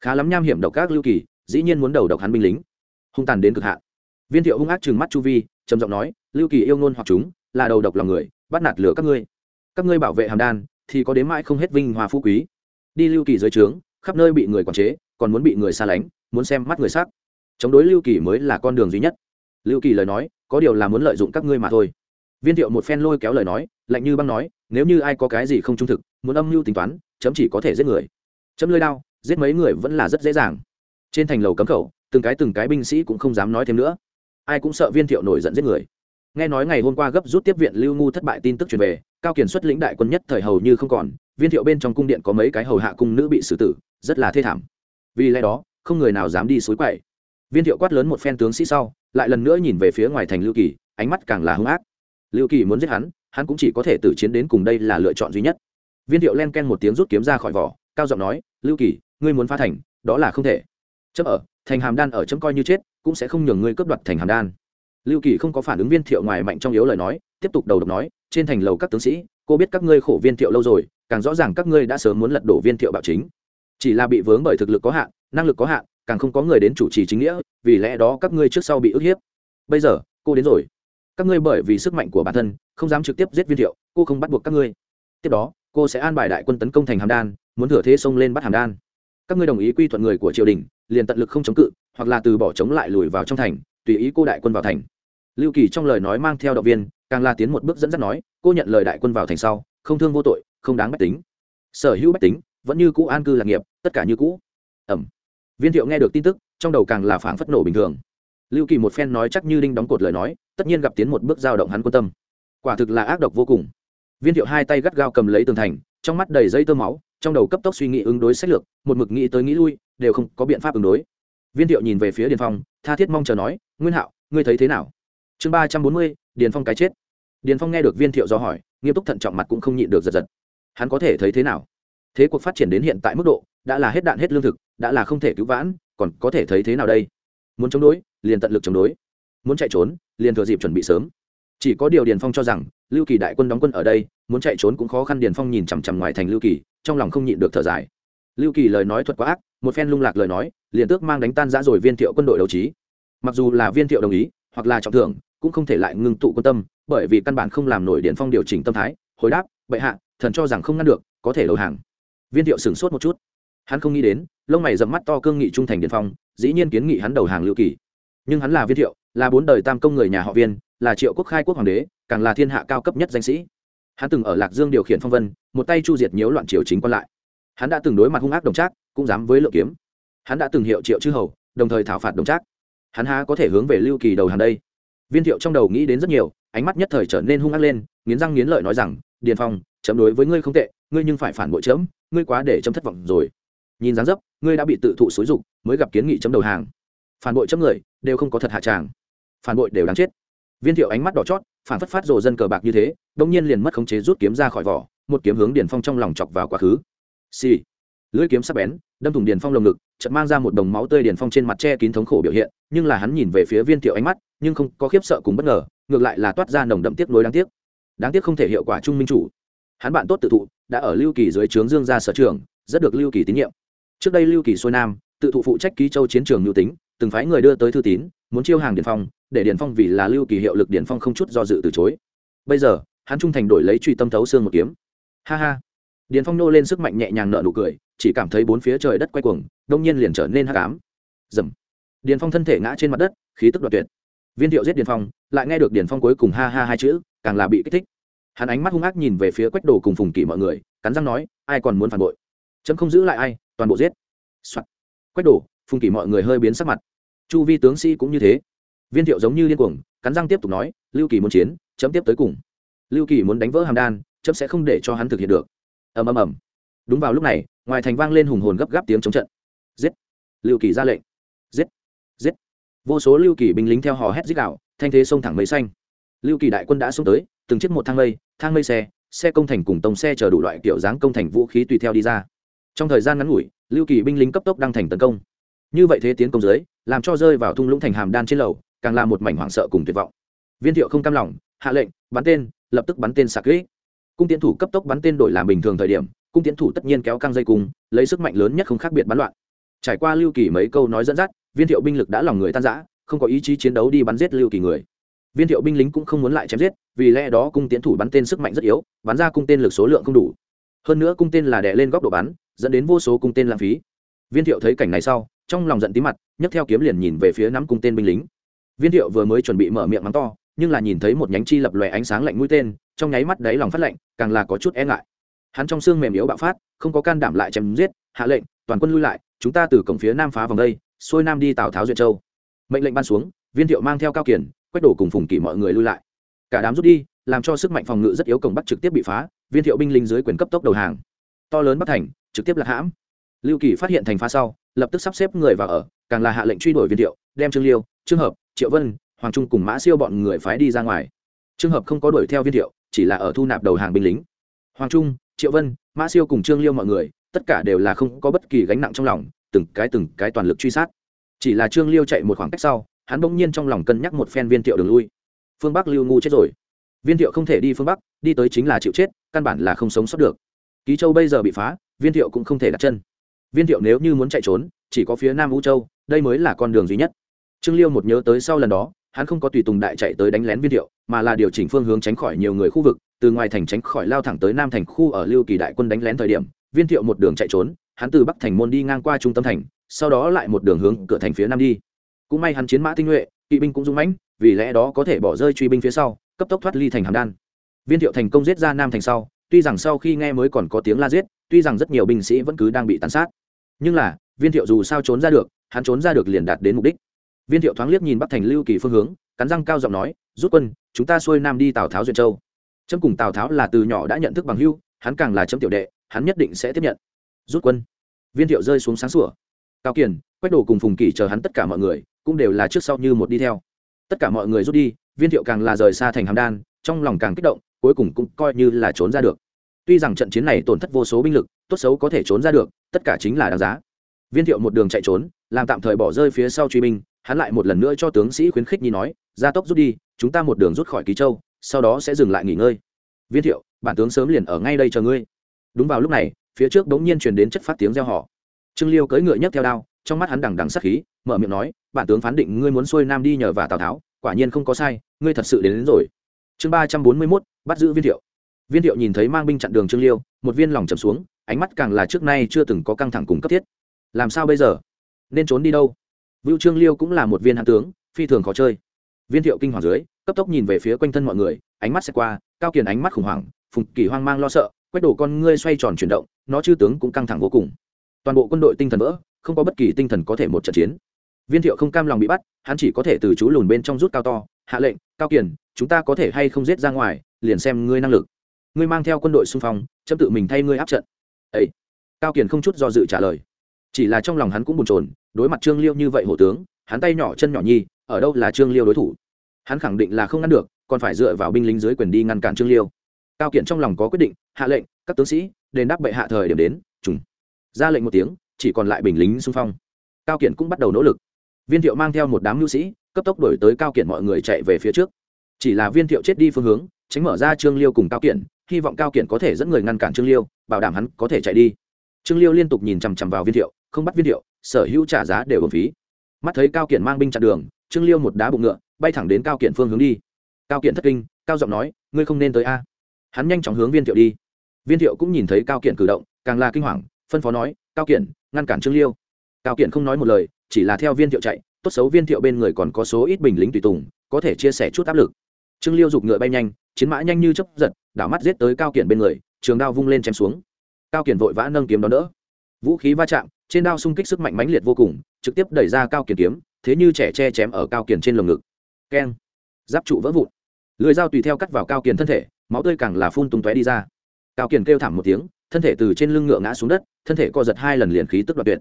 Khá lắm nham hiểm độc các lưu kỳ, dĩ nhiên muốn đầu độc hắn binh lính. Hung tàn đến cực hạn. Viên thiệu hung ác trừng mắt chu vi, trầm giọng nói, lưu kỳ yêu ngôn hoặc chúng, là đầu độc lòng người, bắt nạt lửa các ngươi. Các ngươi bảo vệ hàm đan, thì có đến mãi không hết vinh hoa phú quý đi lưu kỳ dưới trướng, khắp nơi bị người quản chế, còn muốn bị người xa lánh, muốn xem mắt người sắc chống đối lưu kỳ mới là con đường duy nhất. Lưu kỳ lời nói, có điều là muốn lợi dụng các ngươi mà thôi. Viên thiệu một phen lôi kéo lời nói, lạnh như băng nói, nếu như ai có cái gì không trung thực, muốn âm mưu tính toán, chấm chỉ có thể giết người. Chấm lơi đao, giết mấy người vẫn là rất dễ dàng. Trên thành lầu cấm khẩu, từng cái từng cái binh sĩ cũng không dám nói thêm nữa. Ai cũng sợ viên thiệu nổi giận giết người. Nghe nói ngày hôm qua gấp rút tiếp viện lưu ngu thất bại tin tức truyền về, cao kiển xuất lĩnh đại quân nhất thời hầu như không còn viên thiệu bên trong cung điện có mấy cái hầu hạ cung nữ bị xử tử, rất là thê thảm. Vì lẽ đó, không người nào dám đi suối quậy. Viên thiệu quát lớn một phen tướng sĩ sau, lại lần nữa nhìn về phía ngoài thành lưu kỳ, ánh mắt càng là hung ác. Lưu kỳ muốn giết hắn hắn cũng chỉ có thể tử chiến đến cùng đây là lựa chọn duy nhất. Viên thiệu len ken một tiếng rút kiếm ra khỏi vỏ, cao giọng nói, lưu kỳ, ngươi muốn phá thành, đó là không thể. Chấp ở, thành hàm đan ở chấm coi như chết, cũng sẽ không nhường ngươi cướp đoạt thành hàm đan. Lưu kỳ không có phản ứng viên thiệu ngoài mạnh trong yếu lời nói, tiếp tục đầu độc nói, trên thành lầu các tướng sĩ, cô biết các ngươi khổ viên thiệu lâu rồi càng rõ ràng các ngươi đã sớm muốn lật đổ viên thiệu bạo chính. Chỉ là bị vướng bởi thực lực có hạn, năng lực có hạn, càng không có người đến chủ trì chính nghĩa, vì lẽ đó các ngươi trước sau bị ức hiếp. Bây giờ, cô đến rồi. Các ngươi bởi vì sức mạnh của bản thân, không dám trực tiếp giết viên thiệu, cô không bắt buộc các ngươi. Tiếp đó, cô sẽ an bài đại quân tấn công thành hàm đan, muốn thừa thế xông lên bắt hàm đan. Các ngươi đồng ý quy thuận người của triều đình, liền tận lực không chống cự, hoặc là từ bỏ chống lại lùi vào trong thành, tùy ý cô đại quân vào thành. Lưu kỳ trong lời nói mang theo động viên, càng la tiến một bước dẫn dắt nói, cô nhận lời đại quân vào thành sau, không thương vô tội không đáng bách tính. Sở hữu bách tính vẫn như cũ an cư lạc nghiệp, tất cả như cũ. Ẩm. Viên thiệu nghe được tin tức, trong đầu càng là phảng phất nổ bình thường. Lưu kỳ một phen nói chắc như đinh đóng cột lời nói, tất nhiên gặp tiến một bước giao động hắn quan tâm. Quả thực là ác độc vô cùng. Viên thiệu hai tay gắt gao cầm lấy tường thành, trong mắt đầy dây tơ máu, trong đầu cấp tốc suy nghĩ ứng đối sách lược, một mực nghĩ tới nghĩ lui, đều không có biện pháp ứng đối. Viên thiệu nhìn về phía điền phong, tha thiết mong chờ nói, nguyên hạo, ngươi thấy thế nào? Chương ba trăm bốn mươi, điền phong cái chết. Điền phong nghe được viên thiệu do hỏi, nghiêm túc thận trọng mặt cũng không nhịn được giật giật hắn có thể thấy thế nào? Thế cuộc phát triển đến hiện tại mức độ, đã là hết đạn hết lương thực, đã là không thể cứu vãn, còn có thể thấy thế nào đây? Muốn chống đối, liền tận lực chống đối. Muốn chạy trốn, liền thừa dịp chuẩn bị sớm. Chỉ có điều điền phong cho rằng, lưu kỳ đại quân đóng quân ở đây, muốn chạy trốn cũng khó khăn, điền phong nhìn chằm chằm ngoài thành lưu kỳ, trong lòng không nhịn được thở dài. Lưu kỳ lời nói thuật quá ác, một phen lung lạc lời nói, liền tước mang đánh tan giã rồi viên thiệu quân đội đấu trí. Mặc dù là viên thiệu đồng ý, hoặc là trọng thưởng, cũng không thể lại ngưng tụ quân tâm, bởi vì căn bản không làm nổi điền phong điều chỉnh tâm thái, hồi đáp, bệ hạ thần cho rằng không ngăn được, có thể đầu hàng. Viên thiệu sửng sốt một chút. Hắn không nghĩ đến, lông mày dầm mắt to cương nghị trung thành điện phong, dĩ nhiên kiến nghị hắn đầu hàng lưu kỳ. Nhưng hắn là viên thiệu, là bốn đời tam công người nhà họ viên, là triệu quốc khai quốc hoàng đế, càng là thiên hạ cao cấp nhất danh sĩ. Hắn từng ở lạc dương điều khiển phong vân, một tay chu diệt nhiễu loạn triều chính quan lại. Hắn đã từng đối mặt hung ác đồng trác, cũng dám với lượng kiếm. Hắn đã từng hiệu triệu chư hầu, đồng thời thảo phạt đồng trác. Hắn há có thể hướng về lưu kỳ đầu hàng đây? Viên thiệu trong đầu nghĩ đến rất nhiều, ánh mắt nhất thời trở nên hung ác lên, nghiến răng nghiến lợi nói rằng điền phong, chấm đối với ngươi không tệ, ngươi nhưng phải phản bội chấm, ngươi quá để chấm thất vọng rồi. Nhìn dáng dấp, ngươi đã bị tự thụ xúi dục, mới gặp kiến nghị chấm đầu hàng. Phản bội chấm người, đều không có thật hạ tràng. Phản bội đều đáng chết. Viên thiệu ánh mắt đỏ chót, phản phất phát rồ dân cờ bạc như thế, đông nhiên liền mất khống chế rút kiếm ra khỏi vỏ, một kiếm hướng điền phong trong lòng chọc vào quá khứ. Xì、sì. lưỡi kiếm sắc bén, đâm thủng điền phong lồng ngực, chợt mang ra một đồng máu tươi điền phong trên mặt che kín thống khổ biểu hiện, nhưng là hắn nhìn về phía viên thiệu ánh mắt, nhưng không có khiếp sợ cùng bất ngờ, ngược lại là toát ra nồng đậm tiếc nuối đáng tiếc đáng tiếc không thể hiệu quả trung minh chủ. Hắn bạn tốt tự thụ, đã ở lưu kỳ dưới trướng dương gia sở trường rất được lưu kỳ tín nhiệm. Trước đây lưu kỳ xuôi nam, tự thụ phụ trách ký châu chiến trường lưu tính, từng phái người đưa tới thư tín, muốn chiêu hàng điền phong, để điền phong vì là lưu kỳ hiệu lực điền phong không chút do dự từ chối. Bây giờ, hắn trung thành đổi lấy truy tâm thấu xương một kiếm. Ha ha. Điền phong nô lên sức mạnh nhẹ nhàng nợ nụ cười, chỉ cảm thấy bốn phía trời đất quay cuồng, đông nhiên liền trở nên hắc ám. Dầm. Điền phong thân thể ngã trên mặt đất, khí tức đoạt tuyệt. Viên thiệu giết điền phong, lại nghe được điền phong cuối cùng ha ha hai chữ càng là bị kích thích. Hắn ánh mắt hung ác nhìn về phía quách đồ cùng phùng kỷ mọi người, cắn răng nói, ai còn muốn phản bội? Chấm không giữ lại ai, toàn bộ giết、Soạn. quách đồ, phùng kỷ mọi người hơi biến sắc mặt. Chu vi tướng sĩ cũng như thế. Viên thiệu giống như điên cuồng, cắn răng tiếp tục nói, lưu kỳ muốn chiến, chấm tiếp tới cùng. Lưu kỳ muốn đánh vỡ hàm đan, chấm sẽ không để cho hắn thực hiện được. Ầm ầm ầm. Đúng vào lúc này, ngoài thành vang lên hùng hồn gấp gáp tiếng chống trận. Giết. Lưu kỳ ra lệnh. Giết. Giết. Vô số lưu kỳ binh lính theo hò hét giết đạo thanh thế sông thẳng mây xanh lưu kỳ đại quân đã xuống tới, từng chiếc một thang mây thang mây xe xe công thành cùng tông xe chở đủ loại kiểu dáng công thành vũ khí tùy theo đi ra. Trong thời gian ngắn ngủi, lưu kỳ binh lính cấp tốc đăng thành tấn công. Như vậy thế tiến công dưới, làm cho rơi vào thung lũng thành hàm đan trên lầu, càng là một mảnh hoảng sợ cùng tuyệt vọng. Viên thiệu không cam lòng, hạ lệnh, bắn tên, lập tức bắn tên sạc kỹ cung tiến thủ cấp tốc bắn tên đổi làm bình thường thời điểm, cung tiến thủ tất nhiên kéo căng dây cung, lấy sức mạnh lớn nhất không khác biệt bắn loạn. Trải qua lưu kỳ mấy câu nói dẫn dắt, viên thiệu binh lực đã lòng người tan rã, không có ý chí chiến đấu đi bắn giết lưu kỳ người viên thiệu binh lính cũng không muốn lại chém giết, vì lẽ đó cung tiến thủ bắn tên sức mạnh rất yếu, bắn ra cung tên lực số lượng không đủ. Hơn nữa cung tên là đè lên góc độ bắn, dẫn đến vô số cung tên lãng phí. Viên thiệu thấy cảnh này sau, trong lòng giận tí mặt, nhấc theo kiếm liền nhìn về phía nắm cung tên binh lính. Viên thiệu vừa mới chuẩn bị mở miệng mắng to, nhưng là nhìn thấy một nhánh chi lập lòe ánh sáng lạnh mũi tên, trong nháy mắt đáy lòng phát lạnh, càng là có chút e ngại. Hắn trong xương mềm yếu bạo phát, không có can đảm lại chém giết, hạ lệnh, toàn quân lui lại, chúng ta từ cổng phía nam phá vòng đây, xuôi nam đi tào tháo duyệt châu. Mệnh lệnh ban xuống, viên thiệu mang theo cao kiển quách đổ cùng phùng kỷ mọi người lui lại. Cả đám rút đi, làm cho sức mạnh phòng ngự rất yếu cổng bắc trực tiếp bị phá, viên thiệu binh lính dưới quyền cấp tốc đầu hàng. To lớn bắc thành, trực tiếp lạc hãm. Lưu kỳ phát hiện thành phá sau, lập tức sắp xếp người vào ở, càng là hạ lệnh truy đuổi viên thiệu, đem trương liêu, trương hợp, triệu vân, hoàng trung cùng mã siêu bọn người phái đi ra ngoài. Trường hợp không có đuổi theo viên thiệu, chỉ là ở thu nạp đầu hàng binh lính. Hoàng trung, triệu vân, mã siêu cùng trương liêu mọi người, tất cả đều là không có bất kỳ gánh nặng trong lòng, từng cái từng cái toàn lực truy sát. Chỉ là trương liêu chạy một khoảng cách sau hắn bỗng nhiên trong lòng cân nhắc một phen viên thiệu đường lui. Phương bắc lưu ngu chết rồi. Viên thiệu không thể đi phương bắc, đi tới chính là chịu chết, căn bản là không sống sót được. Ký châu bây giờ bị phá, viên thiệu cũng không thể đặt chân. Viên thiệu nếu như muốn chạy trốn, chỉ có phía nam vũ châu, đây mới là con đường duy nhất. Trương liêu một nhớ tới sau lần đó, hắn không có tùy tùng đại chạy tới đánh lén viên thiệu, mà là điều chỉnh phương hướng tránh khỏi nhiều người khu vực, từ ngoài thành tránh khỏi lao thẳng tới nam thành khu ở lưu kỳ đại quân đánh lén thời điểm, viên thiệu một đường chạy trốn, hắn từ bắc thành môn đi ngang qua trung tâm thành, sau đó lại một đường hướng cửa thành phía nam đi cũng may hắn chiến mã tinh nhuệ, kỵ binh cũng dũng mãnh, vì lẽ đó có thể bỏ rơi truy binh phía sau, cấp tốc thoát ly thành hàm đan. Viên thiệu thành công giết ra nam thành sau, tuy rằng sau khi nghe mới còn có tiếng la giết, tuy rằng rất nhiều binh sĩ vẫn cứ đang bị tàn sát. Nhưng là, viên thiệu dù sao trốn ra được, hắn trốn ra được liền đạt đến mục đích. Viên thiệu thoáng liếc nhìn bắc thành lưu kỳ phương hướng, cắn răng cao giọng nói, rút quân, chúng ta xuôi nam đi tào tháo duyên châu. Trâm cùng tào tháo là từ nhỏ đã nhận thức bằng hưu, hắn càng là trâm tiểu đệ, hắn nhất định sẽ tiếp nhận. Rút quân. Viên thiệu rơi xuống sáng sủa. Cao kiền, quách đồ cùng phùng kỳ chờ hắn tất cả mọi người cũng đều là trước sau như một đi theo. Tất cả mọi người rút đi, viên thiệu càng là rời xa thành hàm đan, trong lòng càng kích động, cuối cùng cũng coi như là trốn ra được. Tuy rằng trận chiến này tổn thất vô số binh lực, tốt xấu có thể trốn ra được, tất cả chính là đáng giá. Viên thiệu một đường chạy trốn, làm tạm thời bỏ rơi phía sau truy binh, hắn lại một lần nữa cho tướng sĩ khuyến khích nhi nói, gia tốc rút đi, chúng ta một đường rút khỏi ký châu, sau đó sẽ dừng lại nghỉ ngơi. Viên thiệu, bản tướng sớm liền ở ngay đây chờ ngươi. Đúng vào lúc này, phía trước bỗng nhiên truyền đến chất phát tiếng reo họ trương liêu cưỡi ngựa nhấc theo đao trong mắt hắn đằng đằng sắc khí mở miệng nói bản tướng phán định ngươi muốn xuôi nam đi nhờ và tào tháo quả nhiên không có sai ngươi thật sự đến, đến rồi. Chương ba trăm bốn mươi mốt bắt giữ viên thiệu. Viên thiệu nhìn thấy mang binh chặn đường trương liêu một viên lòng chầm xuống ánh mắt càng là trước nay chưa từng có căng thẳng cùng cấp thiết. Làm sao bây giờ? Nên trốn đi đâu? Vưu Trương Liêu cũng là một viên hãn tướng, phi thường khó chơi. Viên Thiệu kinh hoàng dưới, cấp tốc nhìn về phía quanh thân mọi người, ánh mắt sẽ qua, Cao Kiền ánh mắt khủng hoảng, Phùng Kỳ hoang mang lo sợ, quét đổ con ngươi xoay tròn chuyển động, nó chư tướng cũng căng thẳng vô cùng. Toàn bộ quân đội tinh thần vỡ, không có bất kỳ tinh thần có thể một trận chiến. Viên Thiệu không cam lòng bị bắt, hắn chỉ có thể từ chú lùn bên trong rút cao to, hạ lệnh, Cao Kiền, chúng ta có thể hay không giết ra ngoài, liền xem ngươi năng lực. Ngươi mang theo quân đội xung phong, chấm tự mình thay ngươi áp trận. Ấy. Cao Kiền không chút do dự trả lời. Chỉ là trong lòng hắn cũng buồn chồn, đối mặt trương liêu như vậy hổ tướng hắn tay nhỏ chân nhỏ nhi ở đâu là trương liêu đối thủ hắn khẳng định là không ngăn được còn phải dựa vào binh lính dưới quyền đi ngăn cản trương liêu cao kiện trong lòng có quyết định hạ lệnh các tướng sĩ đền đáp bệ hạ thời điểm đến trùng ra lệnh một tiếng, chỉ còn lại bình lính xung phong. Cao kiện cũng bắt đầu nỗ lực. Viên thiệu mang theo một đám nhu sĩ, cấp tốc đổi tới cao kiện mọi người chạy về phía trước. Chỉ là viên thiệu chết đi phương hướng, tránh mở ra trương liêu cùng cao kiện hy vọng cao kiện có thể dẫn người ngăn cản trương liêu, bảo đảm hắn có thể chạy đi. Trương liêu liên tục nhìn chằm chằm vào viên thiệu, không bắt viên thiệu, sở hữu trả giá đều hồn phí. Mắt thấy cao kiện mang binh chặn đường, trương liêu một đá bụng ngựa, bay thẳng đến cao kiện phương hướng đi. Cao kiện thất kinh, cao giọng nói, ngươi không nên tới a. Hắn nhanh chóng hướng viên thiệu đi. Viên thiệu cũng nhìn thấy cao kiện cử động, càng là kinh hoàng phân phó nói, cao kiển ngăn cản trương liêu. Cao kiển không nói một lời, chỉ là theo viên thiệu chạy, tốt xấu viên thiệu bên người còn có số ít bình lính tùy tùng, có thể chia sẻ chút áp lực. Trương liêu giục ngựa bay nhanh, chiến mã nhanh như chấp giật, đảo mắt giết tới cao kiển bên người, trường đao vung lên chém xuống. Cao kiển vội vã nâng kiếm đón đỡ. Vũ khí va chạm, trên đao xung kích sức mạnh mãnh liệt vô cùng, trực tiếp đẩy ra cao kiển kiếm, thế như trẻ che chém ở cao kiển trên lồng ngực. Keng. Giáp trụ vỡ vụn. Lưỡi dao tùy theo cắt vào cao kiển thân thể, máu tươi càng là phun tung tóe đi ra. Cao kiển kêu thảm một tiếng thân thể từ trên lưng ngựa ngã xuống đất, thân thể co giật hai lần liền khí tức đoạt tuyệt.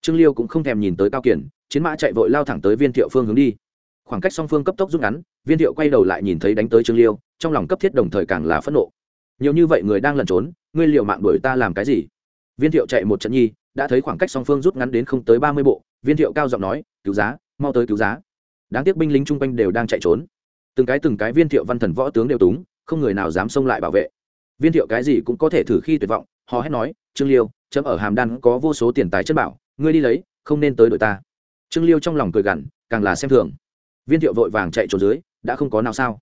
Trương liêu cũng không thèm nhìn tới cao kiển, chiến mã chạy vội lao thẳng tới viên thiệu phương hướng đi. Khoảng cách song phương cấp tốc rút ngắn, viên thiệu quay đầu lại nhìn thấy đánh tới trương liêu, trong lòng cấp thiết đồng thời càng là phẫn nộ. Nhiều như vậy người đang lẩn trốn, ngươi liệu mạng đuổi ta làm cái gì? Viên thiệu chạy một trận nhi, đã thấy khoảng cách song phương rút ngắn đến không tới ba mươi bộ, viên thiệu cao giọng nói, cứu giá, mau tới cứu giá. Đáng tiếc binh lính chung quanh đều đang chạy trốn. Từng cái từng cái viên thiệu văn thần võ tướng đều túng, không người nào dám xông lại bảo vệ. Viên thiệu cái gì cũng có thể thử khi tuyệt vọng họ hét nói, trương liêu, chấm ở hàm đan có vô số tiền tài chất bảo, ngươi đi lấy, không nên tới đội ta. Trương liêu trong lòng cười gằn, càng là xem thường. Viên thiệu vội vàng chạy trốn dưới, đã không có nào sao?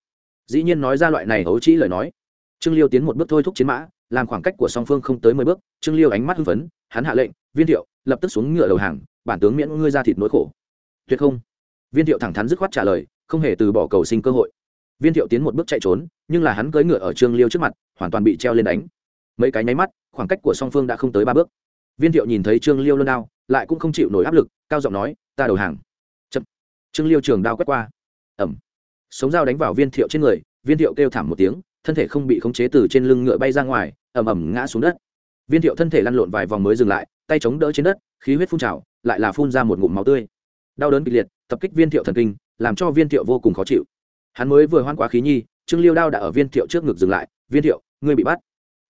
Dĩ nhiên nói ra loại này ấu trĩ lời nói. Trương liêu tiến một bước thôi thúc chiến mã, làm khoảng cách của song phương không tới mười bước, trương liêu ánh mắt hưng phấn, hắn hạ lệnh, viên thiệu, lập tức xuống ngựa đầu hàng, bản tướng miễn ngươi ra thịt nỗi khổ. Tuyệt không. Viên thiệu thẳng thắn dứt khoát trả lời, không hề từ bỏ cầu sinh cơ hội. Viên thiệu tiến một bước chạy trốn, nhưng là hắn cưỡi ngựa ở trương liêu trước mặt, hoàn toàn bị treo lên đánh. Mấy cái nháy mắt khoảng cách của song phương đã không tới ba bước. Viên thiệu nhìn thấy trương liêu luôn đao, lại cũng không chịu nổi áp lực, cao giọng nói, ta đầu hàng. Chậm. trương liêu trường đao quét qua. Ẩm sống dao đánh vào viên thiệu trên người, viên thiệu kêu thảm một tiếng, thân thể không bị khống chế từ trên lưng ngựa bay ra ngoài ẩm ẩm ngã xuống đất. Viên thiệu thân thể lăn lộn vài vòng mới dừng lại, tay chống đỡ trên đất, khí huyết phun trào, lại là phun ra một ngụm máu tươi. Đau đớn kịch liệt, tập kích viên thiệu thần kinh, làm cho viên thiệu vô cùng khó chịu. Hắn mới vừa hoan quá khí nhi, trương liêu đao đã ở viên thiệu trước ngực dừng lại, viên thiệu, ngươi bị bắt.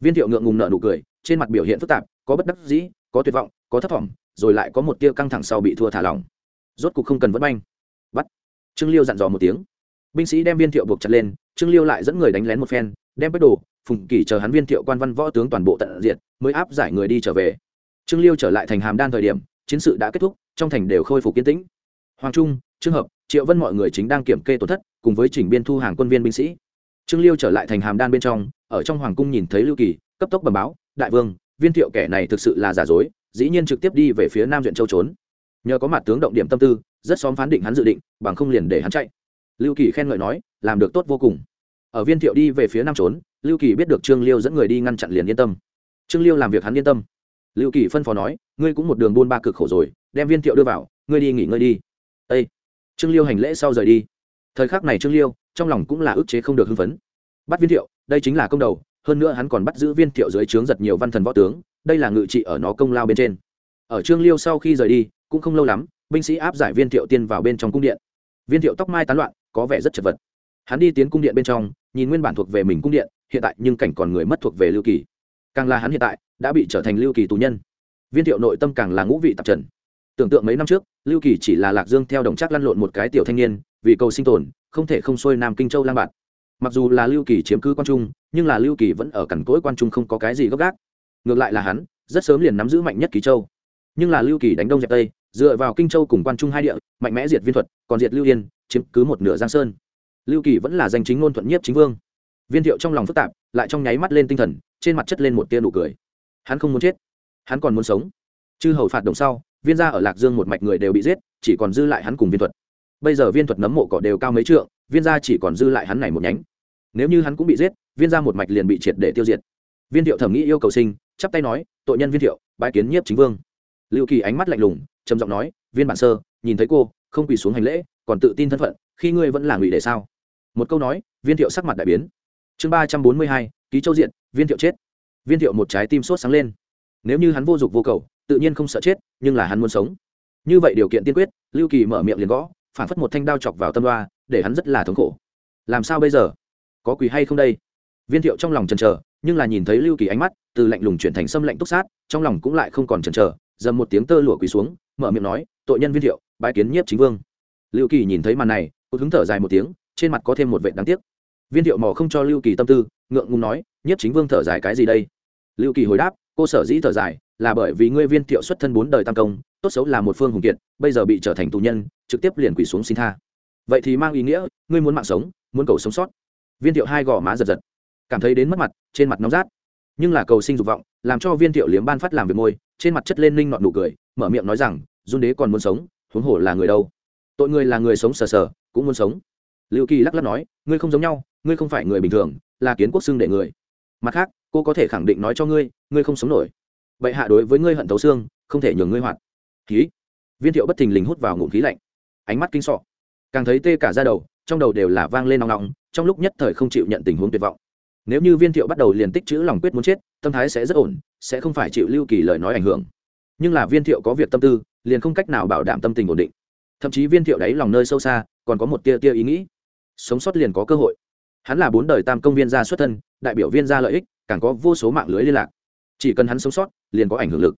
Viên thiệu ngượng ngùng nợ nụ cười trên mặt biểu hiện phức tạp, có bất đắc dĩ, có tuyệt vọng, có thất vọng rồi lại có một tia căng thẳng sau bị thua thả lỏng. Rốt cục không cần vẫn banh bắt. Trương liêu dặn dò một tiếng. Binh sĩ đem viên thiệu buộc chặt lên, trương liêu lại dẫn người đánh lén một phen, đem bất đồ, phùng kỳ chờ hắn viên thiệu quan văn võ tướng toàn bộ tận diệt, mới áp giải người đi trở về. Trương liêu trở lại thành hàm đan thời điểm, chiến sự đã kết thúc, trong thành đều khôi phục kiến tĩnh. Hoàng trung trường hợp, triệu vân mọi người chính đang kiểm kê tổn thất, cùng với chỉnh biên thu hàng quân viên binh sĩ. Trương liêu trở lại thành hàm đan bên trong, ở trong hoàng cung nhìn thấy lưu kỳ, cấp tốc bẩm báo đại vương, viên thiệu kẻ này thực sự là giả dối, dĩ nhiên trực tiếp đi về phía nam duyện châu trốn. Nhờ có mặt tướng động điểm tâm tư, rất xóm phán định hắn dự định, bằng không liền để hắn chạy. Lưu kỳ khen ngợi nói, làm được tốt vô cùng. Ở viên thiệu đi về phía nam trốn, lưu kỳ biết được trương liêu dẫn người đi ngăn chặn liền yên tâm. Trương liêu làm việc hắn yên tâm. Lưu kỳ phân phó nói, ngươi cũng một đường buôn ba cực khổ rồi, đem viên thiệu đưa vào, ngươi đi nghỉ ngơi đi. Ây trương liêu hành lễ sau rời đi. Thời khắc này trương liêu, trong lòng cũng là ức chế không được hưng phấn. Bắt viên thiệu, đây chính là công đầu hơn nữa hắn còn bắt giữ viên thiệu dưới trướng giật nhiều văn thần võ tướng, đây là ngự trị ở nó công lao bên trên. Ở trương liêu sau khi rời đi, cũng không lâu lắm, binh sĩ áp giải viên thiệu tiên vào bên trong cung điện. Viên thiệu tóc mai tán loạn, có vẻ rất chật vật. Hắn đi tiến cung điện bên trong, nhìn nguyên bản thuộc về mình cung điện, hiện tại nhưng cảnh còn người mất thuộc về lưu kỳ. Càng là hắn hiện tại, đã bị trở thành lưu kỳ tù nhân. Viên thiệu nội tâm càng là ngũ vị tạp trần. Tưởng tượng mấy năm trước, lưu kỳ chỉ là lạc dương theo đồng chắc lăn lộn một cái tiểu thanh niên, vì cầu sinh tồn, không thể không xuôi nam kinh châu lang bạt mặc dù là lưu kỳ chiếm cứ quan trung, nhưng là lưu kỳ vẫn ở cằn cỗi quan trung không có cái gì gấp gác ngược lại là hắn, rất sớm liền nắm giữ mạnh nhất Kỳ châu. Nhưng là lưu kỳ đánh đông dẹp tây, dựa vào kinh châu cùng quan trung hai địa, mạnh mẽ diệt viên thuật, còn diệt lưu yên, chiếm cứ một nửa giang sơn. Lưu kỳ vẫn là danh chính ngôn thuận nhất chính vương. Viên thiệu trong lòng phức tạp, lại trong nháy mắt lên tinh thần, trên mặt chất lên một tia nụ cười. Hắn không muốn chết, hắn còn muốn sống. Chư hầu phạt đồng sau, viên gia ở lạc dương một mạch người đều bị giết, chỉ còn dư lại hắn cùng viên thuật bây giờ viên thuật nấm mộ cỏ đều cao mấy trượng, viên gia chỉ còn dư lại hắn này một nhánh. Nếu như hắn cũng bị giết, viên gia một mạch liền bị triệt để tiêu diệt. Viên thiệu thẩm nghĩ yêu cầu sinh, chắp tay nói, tội nhân viên thiệu bãi kiến nhiếp chính vương. Lưu kỳ ánh mắt lạnh lùng, trầm giọng nói, viên bản sơ, nhìn thấy cô, không quỳ xuống hành lễ, còn tự tin thân phận, khi ngươi vẫn là ngụy để sao? Một câu nói, viên thiệu sắc mặt đại biến. Chương ba trăm bốn mươi hai, ký châu diện, viên thiệu chết. Viên thiệu một trái tim sốt sáng lên. Nếu như hắn vô dụng vô cầu, tự nhiên không sợ chết, nhưng là hắn muốn sống. Như vậy điều kiện tiên quyết, lưu kỳ mở miệng liền gõ phản phất một thanh đao chọc vào tâm đoa để hắn rất là thống khổ. Làm sao bây giờ? Có quỳ hay không đây? Viên thiệu trong lòng chần chờ, nhưng là nhìn thấy lưu kỳ ánh mắt, từ lạnh lùng chuyển thành xâm lạnh túc sát, trong lòng cũng lại không còn chần chờ, dầm một tiếng tơ lụa quỳ xuống, mở miệng nói, tội nhân viên thiệu, bái kiến nhiếp chính vương. Lưu kỳ nhìn thấy màn này cô hứng thở dài một tiếng, trên mặt có thêm một vệ đáng tiếc. Viên thiệu mò không cho lưu kỳ tâm tư, ngượng ngùng nói, nhiếp chính vương thở dài cái gì đây? Lưu kỳ hồi đáp, cô sở dĩ thở dài, là bởi vì ngươi viên thiệu xuất thân bốn đời tam công, tốt xấu là một phương hùng kiệt, bây giờ bị trở thành tù nhân trực tiếp liền quỳ xuống xin tha. Vậy thì mang ý nghĩa, ngươi muốn mạng sống, muốn cầu sống sót. Viên thiệu hai gò má giật giật, cảm thấy đến mất mặt, trên mặt nóng rát. Nhưng là cầu sinh dục vọng, làm cho viên thiệu liếm ban phát làm việc môi, trên mặt chất lên ninh nọn nụ cười, mở miệng nói rằng, run đế còn muốn sống, huống hồ là người đâu? Tội người là người sống sờ sờ, cũng muốn sống. Lưu kỳ lắc lắc nói, ngươi không giống nhau, ngươi không phải người bình thường, là kiến quốc xưng để người. Mặt khác, cô có thể khẳng định nói cho ngươi ngươi không sống nổi. Vậy hạ đối với ngươi hận thấu xương, không thể nhường ngươi hoạt. Khí viên thiệu bất thình lình hút vào ngụm khí lạnh ánh mắt kinh sọ. Càng thấy tê cả ra đầu, trong đầu đều là vang lên nòng nòng trong lúc nhất thời không chịu nhận tình huống tuyệt vọng. Nếu như viên thiệu bắt đầu liền tích chữ lòng quyết muốn chết, tâm thái sẽ rất ổn, sẽ không phải chịu lưu kỳ lời nói ảnh hưởng. Nhưng là viên thiệu có việc tâm tư, liền không cách nào bảo đảm tâm tình ổn định. Thậm chí viên thiệu đáy lòng nơi sâu xa, còn có một tia tia ý nghĩ. Sống sót liền có cơ hội. Hắn là bốn đời tam công viên gia xuất thân, đại biểu viên gia lợi ích, càng có vô số mạng lưới liên lạc. Chỉ cần hắn sống sót, liền có ảnh hưởng lực.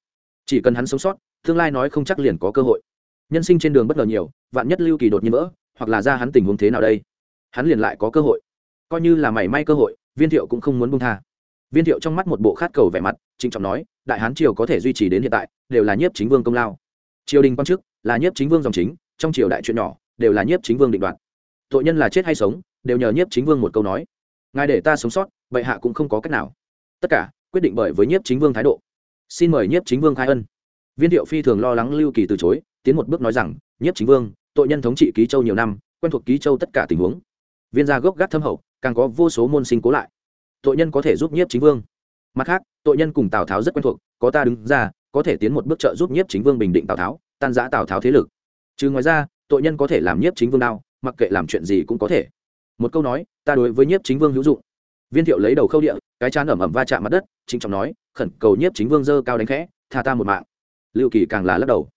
Chỉ cần hắn sống sót, tương lai nói không chắc liền có cơ hội nhân sinh trên đường bất ngờ nhiều, vạn nhất lưu kỳ đột nhiên vỡ, hoặc là ra hắn tình huống thế nào đây? Hắn liền lại có cơ hội. Coi như là mảy may cơ hội, viên thiệu cũng không muốn bung tha. Viên thiệu trong mắt một bộ khát cầu vẻ mặt, trịnh trọng nói, đại hán triều có thể duy trì đến hiện tại, đều là nhiếp chính vương công lao. Triều đình quan chức, là nhiếp chính vương dòng chính, trong triều đại chuyện nhỏ, đều là nhiếp chính vương định đoạt. Tội nhân là chết hay sống, đều nhờ nhiếp chính vương một câu nói. Ngài để ta sống sót vậy hạ cũng không có cách nào. Tất cả, quyết định bởi với nhiếp chính vương thái độ. Xin mời nhiếp chính vương khai ân. Viên thiệu phi thường lo lắng lưu kỳ từ chối tiến một bước nói rằng, nhiếp chính vương, tội nhân thống trị ký châu nhiều năm, quen thuộc ký châu tất cả tình huống. Viên gia gốc gác thâm hậu, càng có vô số môn sinh cố lại. Tội nhân có thể giúp nhiếp chính vương. Mặt khác, tội nhân cùng tào tháo rất quen thuộc, có ta đứng ra, có thể tiến một bước trợ giúp nhiếp chính vương bình định tào tháo, tan giã tào tháo thế lực. Trừ ngoài ra, tội nhân có thể làm nhiếp chính vương đao mặc kệ làm chuyện gì cũng có thể. Một câu nói, ta đối với nhiếp chính vương hữu dụng. Viên thiệu lấy đầu khâu địa, cái chán ẩm ẩm va chạm mặt đất chính trọng nói, khẩn cầu nhiếp chính vương dơ cao đánh khẽ, tha ta một mạng. Lưu kỳ càng là lắc đầu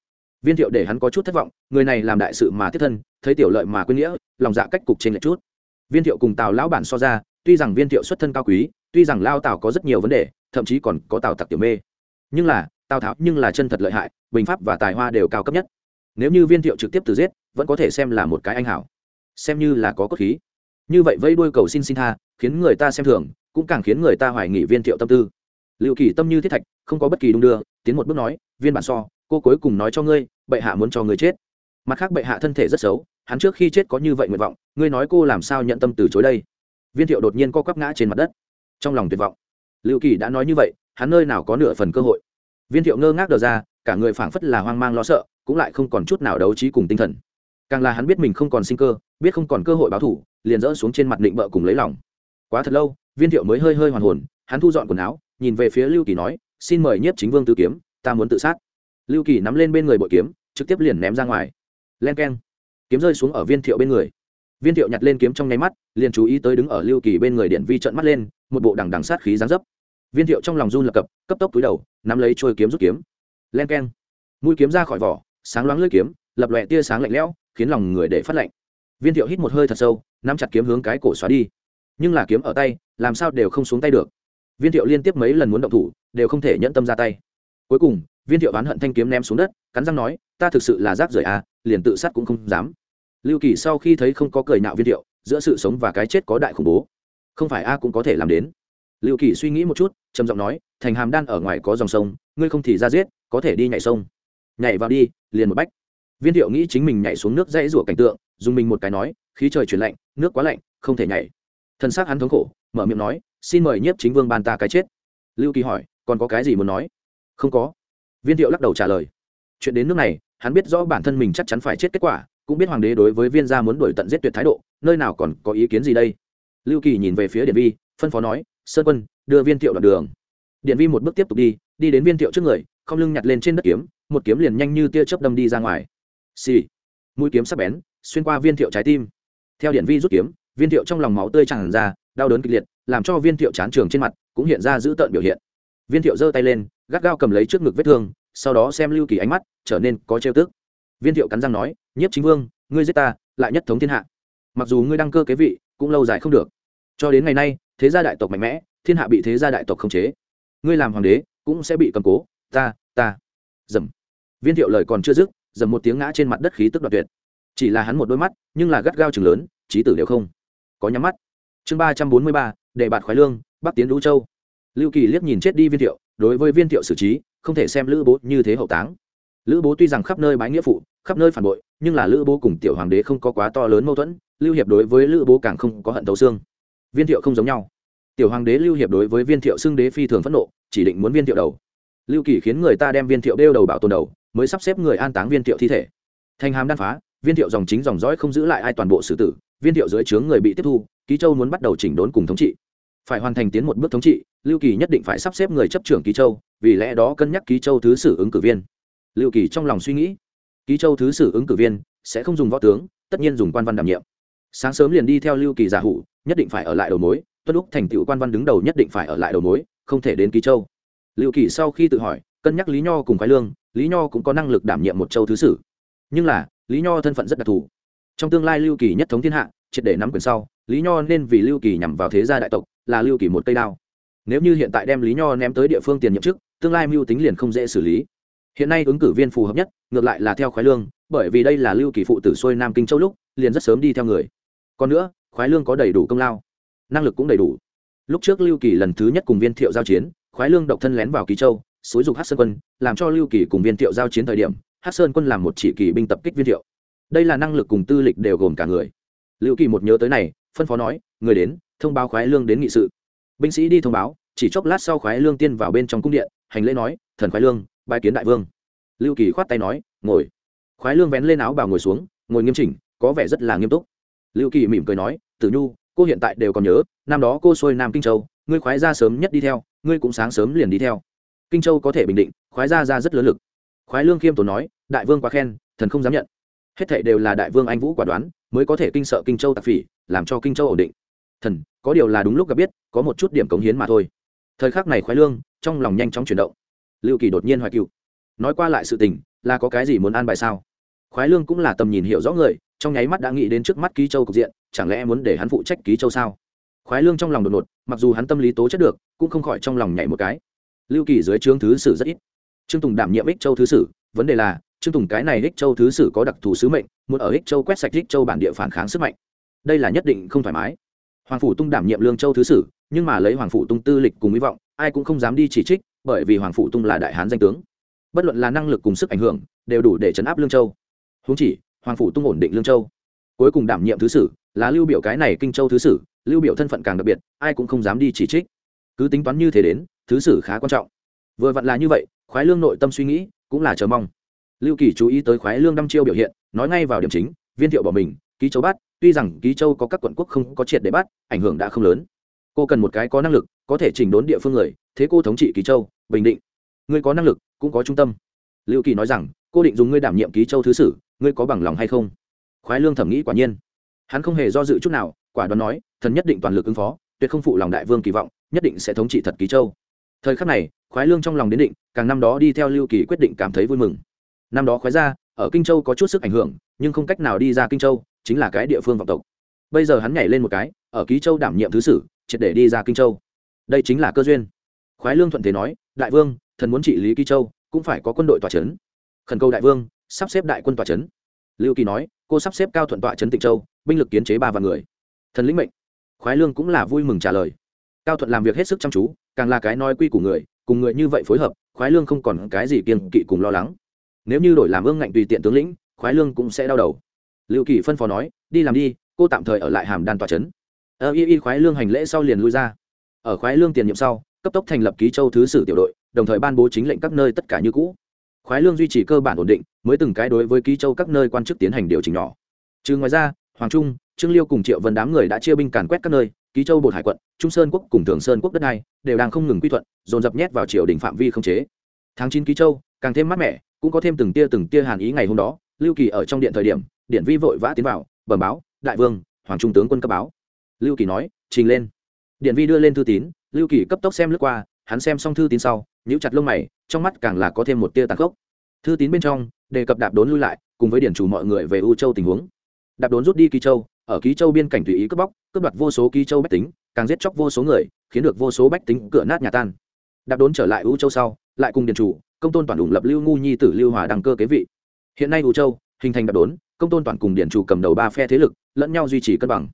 viên thiệu để hắn có chút thất vọng, người này làm đại sự mà thiết thân, thấy tiểu lợi mà quên nghĩa, lòng dạ cách cục trên lệch chút. Viên thiệu cùng tào lão bản so ra, tuy rằng viên thiệu xuất thân cao quý, tuy rằng lao tào có rất nhiều vấn đề, thậm chí còn có tào tặc tiểu mê. Nhưng là, tào tháo nhưng là chân thật lợi hại, bình pháp và tài hoa đều cao cấp nhất. Nếu như viên thiệu trực tiếp từ giết, vẫn có thể xem là một cái anh hảo. Xem như là có cốt khí. Như vậy vây đuôi cầu xin xin tha, khiến người ta xem thường, cũng càng khiến người ta hoài nghị viên thiệu tâm tư. Liệu kỳ tâm như thiết thạch, không có bất kỳ đung đưa, tiến một bước nói, viên bản so cô cuối cùng nói cho ngươi, bệ hạ muốn cho ngươi chết. Mặt khác bệ hạ thân thể rất xấu, hắn trước khi chết có như vậy nguyện vọng, ngươi nói cô làm sao nhận tâm từ chối đây? Viên thiệu đột nhiên co quắp ngã trên mặt đất. Trong lòng tuyệt vọng. Liệu kỳ đã nói như vậy, hắn nơi nào có nửa phần cơ hội? Viên thiệu ngơ ngác đờ ra, cả người phảng phất là hoang mang lo sợ, cũng lại không còn chút nào đấu trí cùng tinh thần. Càng là hắn biết mình không còn sinh cơ, biết không còn cơ hội báo thủ, liền rỡ xuống trên mặt định bợ cùng lấy lòng. Quá thật lâu, viên thiệu mới hơi hơi hoàn hồn, hắn thu dọn quần áo, nhìn về phía lưu kỳ nói, xin mời nhiếp chính vương tư kiếm, ta muốn tự sát lưu kỳ nắm lên bên người bội kiếm, trực tiếp liền ném ra ngoài. Len k e n kiếm rơi xuống ở viên thiệu bên người. Viên thiệu nhặt lên kiếm trong nháy mắt, liền chú ý tới đứng ở lưu kỳ bên người điện vi trận mắt lên, một bộ đằng đằng sát khí giáng dấp. Viên thiệu trong lòng run lập cập, cấp tốc túi đầu, nắm lấy trôi kiếm rút kiếm. Len k e n mũi kiếm ra khỏi vỏ, sáng loáng lưỡi kiếm, lập lòe tia sáng lạnh lẽo, khiến lòng người để phát lạnh. Viên thiệu hít một hơi thật sâu, nắm chặt kiếm hướng cái cổ xóa đi. Nhưng là kiếm ở tay, làm sao đều không xuống tay được. Viên thiệu liên tiếp mấy lần muốn động thủ, đều không thể nhẫn tâm ra tay. Cuối cùng viên thiệu oán hận thanh kiếm ném xuống đất, cắn răng nói, ta thực sự là rác rưởi à liền tự sát cũng không dám. Lưu kỳ sau khi thấy không có cười nạo viên thiệu, giữa sự sống và cái chết có đại khủng bố. Không phải a cũng có thể làm đến. Lưu kỳ suy nghĩ một chút, trầm giọng nói, thành hàm đan ở ngoài có dòng sông, ngươi không thì ra giết, có thể đi nhảy sông. Nhảy vào đi, liền một bách. Viên thiệu nghĩ chính mình nhảy xuống nước dãy rủa cảnh tượng, dùng mình một cái nói, khí trời chuyển lạnh, nước quá lạnh, không thể nhảy. Thân xác hắn thống khổ, mở miệng nói, xin mời nhiếp chính vương ban ta cái chết. Lưu kỳ hỏi, còn có cái gì muốn nói? Không có viên thiệu lắc đầu trả lời. Chuyện đến nước này, hắn biết rõ bản thân mình chắc chắn phải chết kết quả, cũng biết hoàng đế đối với viên gia muốn đổi tận giết tuyệt thái độ, nơi nào còn có ý kiến gì đây? Lưu kỳ nhìn về phía điện vi, phân phó nói, sơn quân, đưa viên thiệu đoạn đường. Điện vi một bước tiếp tục đi đi đến viên thiệu trước người, không lưng nhặt lên trên đất kiếm, một kiếm liền nhanh như tia chớp đâm đi ra ngoài. Xì、sì. mũi kiếm sắc bén, xuyên qua viên thiệu trái tim. Theo điện vi rút kiếm, viên thiệu trong lòng máu tươi tràn ra, đau đớn kịch liệt, làm cho viên thiệu chán trường trên mặt, cũng hiện ra dữ tợn biểu hiện. Viên thiệu giơ tay lên gắt gao cầm lấy trước ngực vết thương, sau đó xem lưu kỳ ánh mắt, trở nên có trêu tức. Viên thiệu cắn răng nói, nhiếp chính vương, ngươi giết ta, lại nhất thống thiên hạ. Mặc dù ngươi đăng cơ kế vị, cũng lâu dài không được. Cho đến ngày nay, thế gia đại tộc mạnh mẽ, thiên hạ bị thế gia đại tộc khống chế. Ngươi làm hoàng đế, cũng sẽ bị cầm cố. Ta ta. Dầm. Viên thiệu lời còn chưa dứt, dầm một tiếng ngã trên mặt đất khí tức đoạt tuyệt. Chỉ là hắn một đôi mắt, nhưng là gắt gao chừng lớn, trí tử đều không có nhắm mắt. Chương ba trăm bốn mươi ba, đề bạt khoái lương, bắc tiến lũ châu. Lưu kỳ liếc nhìn chết đi viên thiệu đối với viên thiệu xử trí, không thể xem lữ bố như thế hậu táng. Lữ bố tuy rằng khắp nơi bái nghĩa phụ, khắp nơi phản bội, nhưng là lữ bố cùng tiểu hoàng đế không có quá to lớn mâu thuẫn, lưu hiệp đối với lữ bố càng không có hận tấu xương. Viên thiệu không giống nhau. Tiểu hoàng đế lưu hiệp đối với viên thiệu xưng đế phi thường phẫn nộ, chỉ định muốn viên thiệu đầu. Lưu kỳ khiến người ta đem viên thiệu đeo đầu bảo tồn đầu, mới sắp xếp người an táng viên thiệu thi thể. Thành hàm đan phá, viên thiệu dòng chính dòng dõi không giữ lại ai toàn bộ xử tử, viên thiệu dưới trướng người bị tiếp thu, ký châu muốn bắt đầu chỉnh đốn cùng thống trị phải hoàn thành tiến một bước thống trị, lưu kỳ nhất định phải sắp xếp người chấp trưởng ký châu, vì lẽ đó cân nhắc ký châu thứ sử ứng cử viên. Lưu kỳ trong lòng suy nghĩ, ký châu thứ sử ứng cử viên sẽ không dùng võ tướng, tất nhiên dùng quan văn đảm nhiệm. Sáng sớm liền đi theo lưu kỳ giả hủ, nhất định phải ở lại đầu mối, tuân lúc thành tựu quan văn đứng đầu nhất định phải ở lại đầu mối, không thể đến ký châu. Lưu kỳ sau khi tự hỏi, cân nhắc lý nho cùng khoái lương, lý nho cũng có năng lực đảm nhiệm một châu thứ sử. Nhưng là, lý nho thân phận rất đặc thù. Trong tương lai lưu kỳ nhất thống thiên hạ, triệt để nắm quyền sau lý nho nên vì lưu kỳ nhằm vào thế gia đại tộc, là lưu kỳ một cây đao. Nếu như hiện tại đem lý nho ném tới địa phương tiền nhậm chức, tương lai mưu tính liền không dễ xử lý. Hiện nay ứng cử viên phù hợp nhất, ngược lại là theo khoái lương, bởi vì đây là lưu kỳ phụ tử xuôi nam kinh châu lúc, liền rất sớm đi theo người. Còn nữa, khoái lương có đầy đủ công lao. Năng lực cũng đầy đủ. Lúc trước lưu kỳ lần thứ nhất cùng viên thiệu giao chiến, khoái lương độc thân lén vào kỳ châu, xúi dục hát sơn quân, làm cho lưu kỳ cùng viên thiệu giao chiến thời điểm hát sơn quân làm một chỉ kỳ binh tập kích viên thiệu. Đây là năng lực cùng tư lịch đều gồm cả người. Lưu kỳ một nhớ tới này phân phó nói, người đến, thông báo khoái lương đến nghị sự. Binh sĩ đi thông báo, chỉ chốc lát sau khoái lương tiên vào bên trong cung điện, hành lễ nói, thần khoái lương bài kiến đại vương. Lưu kỳ khoát tay nói, ngồi. Khoái lương vén lên áo bào ngồi xuống, ngồi nghiêm chỉnh, có vẻ rất là nghiêm túc. Lưu kỳ mỉm cười nói, tử nhu, cô hiện tại đều còn nhớ, năm đó cô xuôi nam kinh châu, ngươi khoái ra sớm nhất đi theo, ngươi cũng sáng sớm liền đi theo. Kinh châu có thể bình định, khoái ra ra rất lớn lực. Khoái lương khiêm tốn nói, đại vương quá khen, thần không dám nhận. Hết thệ đều là đại vương anh vũ quả đoán mới có thể kinh sợ kinh châu tạp phỉ, làm cho kinh châu ổn định. Thần, có điều là đúng lúc gặp biết, có một chút điểm cống hiến mà thôi. Thời khắc này khoái lương, trong lòng nhanh chóng chuyển động. Lưu kỳ đột nhiên hoài cựu. Nói qua lại sự tình, là có cái gì muốn an bài sao? Khoái lương cũng là tầm nhìn hiểu rõ người, trong nháy mắt đã nghĩ đến trước mắt ký châu cục diện, chẳng lẽ muốn để hắn phụ trách ký châu sao? Khoái lương trong lòng đột ngột, mặc dù hắn tâm lý tố chất được, cũng không khỏi trong lòng nhảy một cái. Lưu kỳ dưới trướng thứ sử rất ít. Trương tùng đảm nhiệm ích châu thứ sử, vấn đề là trương tùng cái này ích châu thứ sử có đặc thù sứ mệnh, muốn ở ích châu quét sạch ích châu bản địa phản kháng sức mạnh. Đây là nhất định không thoải mái. Hoàng phủ tung đảm nhiệm lương châu thứ sử, nhưng mà lấy hoàng phủ tung tư lịch cùng hy vọng, ai cũng không dám đi chỉ trích, bởi vì hoàng phủ tung là đại hán danh tướng. Bất luận là năng lực cùng sức ảnh hưởng, đều đủ để chấn áp lương châu. Húng chỉ, hoàng phủ tung ổn định lương châu. Cuối cùng đảm nhiệm thứ sử, là lưu biểu cái này kinh châu thứ sử, lưu biểu thân phận càng đặc biệt, ai cũng không dám đi chỉ trích. Cứ tính toán như thế đến, thứ sử khá quan trọng. Vừa vặn là như vậy, khoái lương nội tâm suy nghĩ cũng là chờ mong lưu kỳ chú ý tới khoái lương đăm chiêu biểu hiện, nói ngay vào điểm chính, viên thiệu bỏ mình, ký châu bắt, tuy rằng ký châu có các quận quốc không có triệt để bắt, ảnh hưởng đã không lớn. Cô cần một cái có năng lực, có thể chỉnh đốn địa phương người, thế cô thống trị ký châu, bình định. Ngươi có năng lực, cũng có trung tâm. Lưu kỳ nói rằng, cô định dùng ngươi đảm nhiệm ký châu thứ sử, ngươi có bằng lòng hay không? Khoái lương thẩm nghĩ quả nhiên. Hắn không hề do dự chút nào, quả đoán nói, thần nhất định toàn lực ứng phó, tuyệt không phụ lòng đại vương kỳ vọng, nhất định sẽ thống trị thật ký châu. Thời khắc này, khoái lương trong lòng đến định, càng năm đó đi theo lưu kỳ quyết định cảm thấy vui mừng năm đó khoái ra ở kinh châu có chút sức ảnh hưởng, nhưng không cách nào đi ra kinh châu, chính là cái địa phương vọng tộc. Bây giờ hắn nhảy lên một cái, ở ký châu đảm nhiệm thứ sử, triệt để đi ra kinh châu. Đây chính là cơ duyên. Khoái lương thuận thế nói, đại vương, thần muốn trị lý ký châu, cũng phải có quân đội tòa c h ấ n khẩn cầu đại vương, sắp xếp đại quân tòa c h ấ n lưu kỳ nói, cô sắp xếp cao thuận tọa trấn tịnh châu, binh lực kiến chế ba vạn người. Thần lĩnh mệnh. Khoái lương cũng là vui mừng trả lời. Cao thuận làm việc hết sức chăm chú, càng là cái nói quy của người, cùng người như vậy phối hợp, khoái lương không còn cái gì kiên kỵ cùng lo lắng nếu như đổi làm ương ngạnh tùy tiện tướng lĩnh, khoái lương cũng sẽ đau đầu. Lưu kỳ phân phó nói, đi làm đi, cô tạm thời ở lại hàm đan tòa trấn. Ơ, y y, khoái lương hành lễ sau liền lui ra. Ở khoái lương tiền nhiệm sau, cấp tốc thành lập ký châu thứ sử tiểu đội, đồng thời ban bố chính lệnh các nơi tất cả như cũ. Khoái lương duy trì cơ bản ổn định, mới từng cái đối với ký châu các nơi quan chức tiến hành điều chỉnh nhỏ. Trừ ngoài ra, hoàng trung, trương liêu cùng triệu vân đám người đã chia binh càn quét các nơi, ký châu bột hải quận, trung sơn quốc cùng thường sơn quốc đất này, đều đang không ngừng quy thuận, dồn dập nhét vào triều đình phạm vi không chế. Tháng chín ký châu càng thêm mát mẻ, cũng có thêm từng tia từng tia hàn ý ngày hôm đó, lưu kỳ ở trong điện thời điểm, điện vi vội vã tiến vào, bẩm báo, đại vương, hoàng trung tướng quân cấp báo. Lưu kỳ nói, trình lên. Điện vi đưa lên thư tín, lưu kỳ cấp tốc xem lướt qua, hắn xem xong thư tín sau, nhíu chặt lông mày, trong mắt càng là có thêm một tia tàn khốc. Thư tín bên trong, đề cập đạp đốn lui lại, cùng với điển chủ mọi người về u châu tình huống. Đạp đốn rút đi Kỳ châu, ở ký châu biên cảnh tùy ý cướp bóc, cướp đoạt vô số ký châu bách tính, càng giết chóc vô số người, khiến được vô số bách tính cửa nát nhà tan. Đạp đốn trở lại u châu sau, lại cùng Điện chủ công tôn toàn ủng lập lưu ngu nhi tử lưu hòa đăng cơ kế vị. Hiện nay u châu, hình thành đạp đốn, công tôn toàn cùng điển chủ cầm đầu ba phe thế lực, lẫn nhau duy trì cân bằng.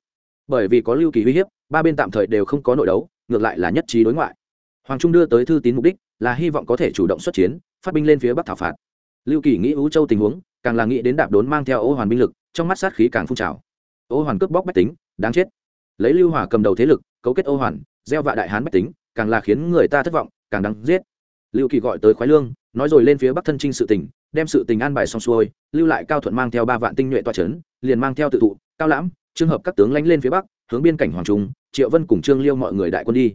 Bởi vì có lưu kỳ uy hiếp, ba bên tạm thời đều không có nội đấu, ngược lại là nhất trí đối ngoại. Hoàng trung đưa tới thư tín mục đích, là hy vọng có thể chủ động xuất chiến, phát binh lên phía bắc thảo phạt. Lưu kỳ nghĩ U châu tình huống, càng là nghĩ đến đạp đốn mang theo ô hoàn binh lực, trong mắt sát khí càng phun trào. Ô hoàn cướp bóc bách tính, đáng chết. Lấy lưu hòa cầm đầu thế lực, cấu kết ô hoàn, gieo vạ đại hán bách tính, càng là khiến người ta thất vọng, càng đáng giết lưu kỳ gọi tới khoái lương, nói rồi lên phía bắc thân trinh sự tình, đem sự tình an bài xong xuôi, lưu lại cao thuận mang theo ba vạn tinh nhuệ toa c liền mang theo tự thụ, cao lãm trường hợp các tướng lánh lên phía bắc, hướng biên cảnh hoàng trung, triệu vân cùng trương liêu mọi người đại quân đi.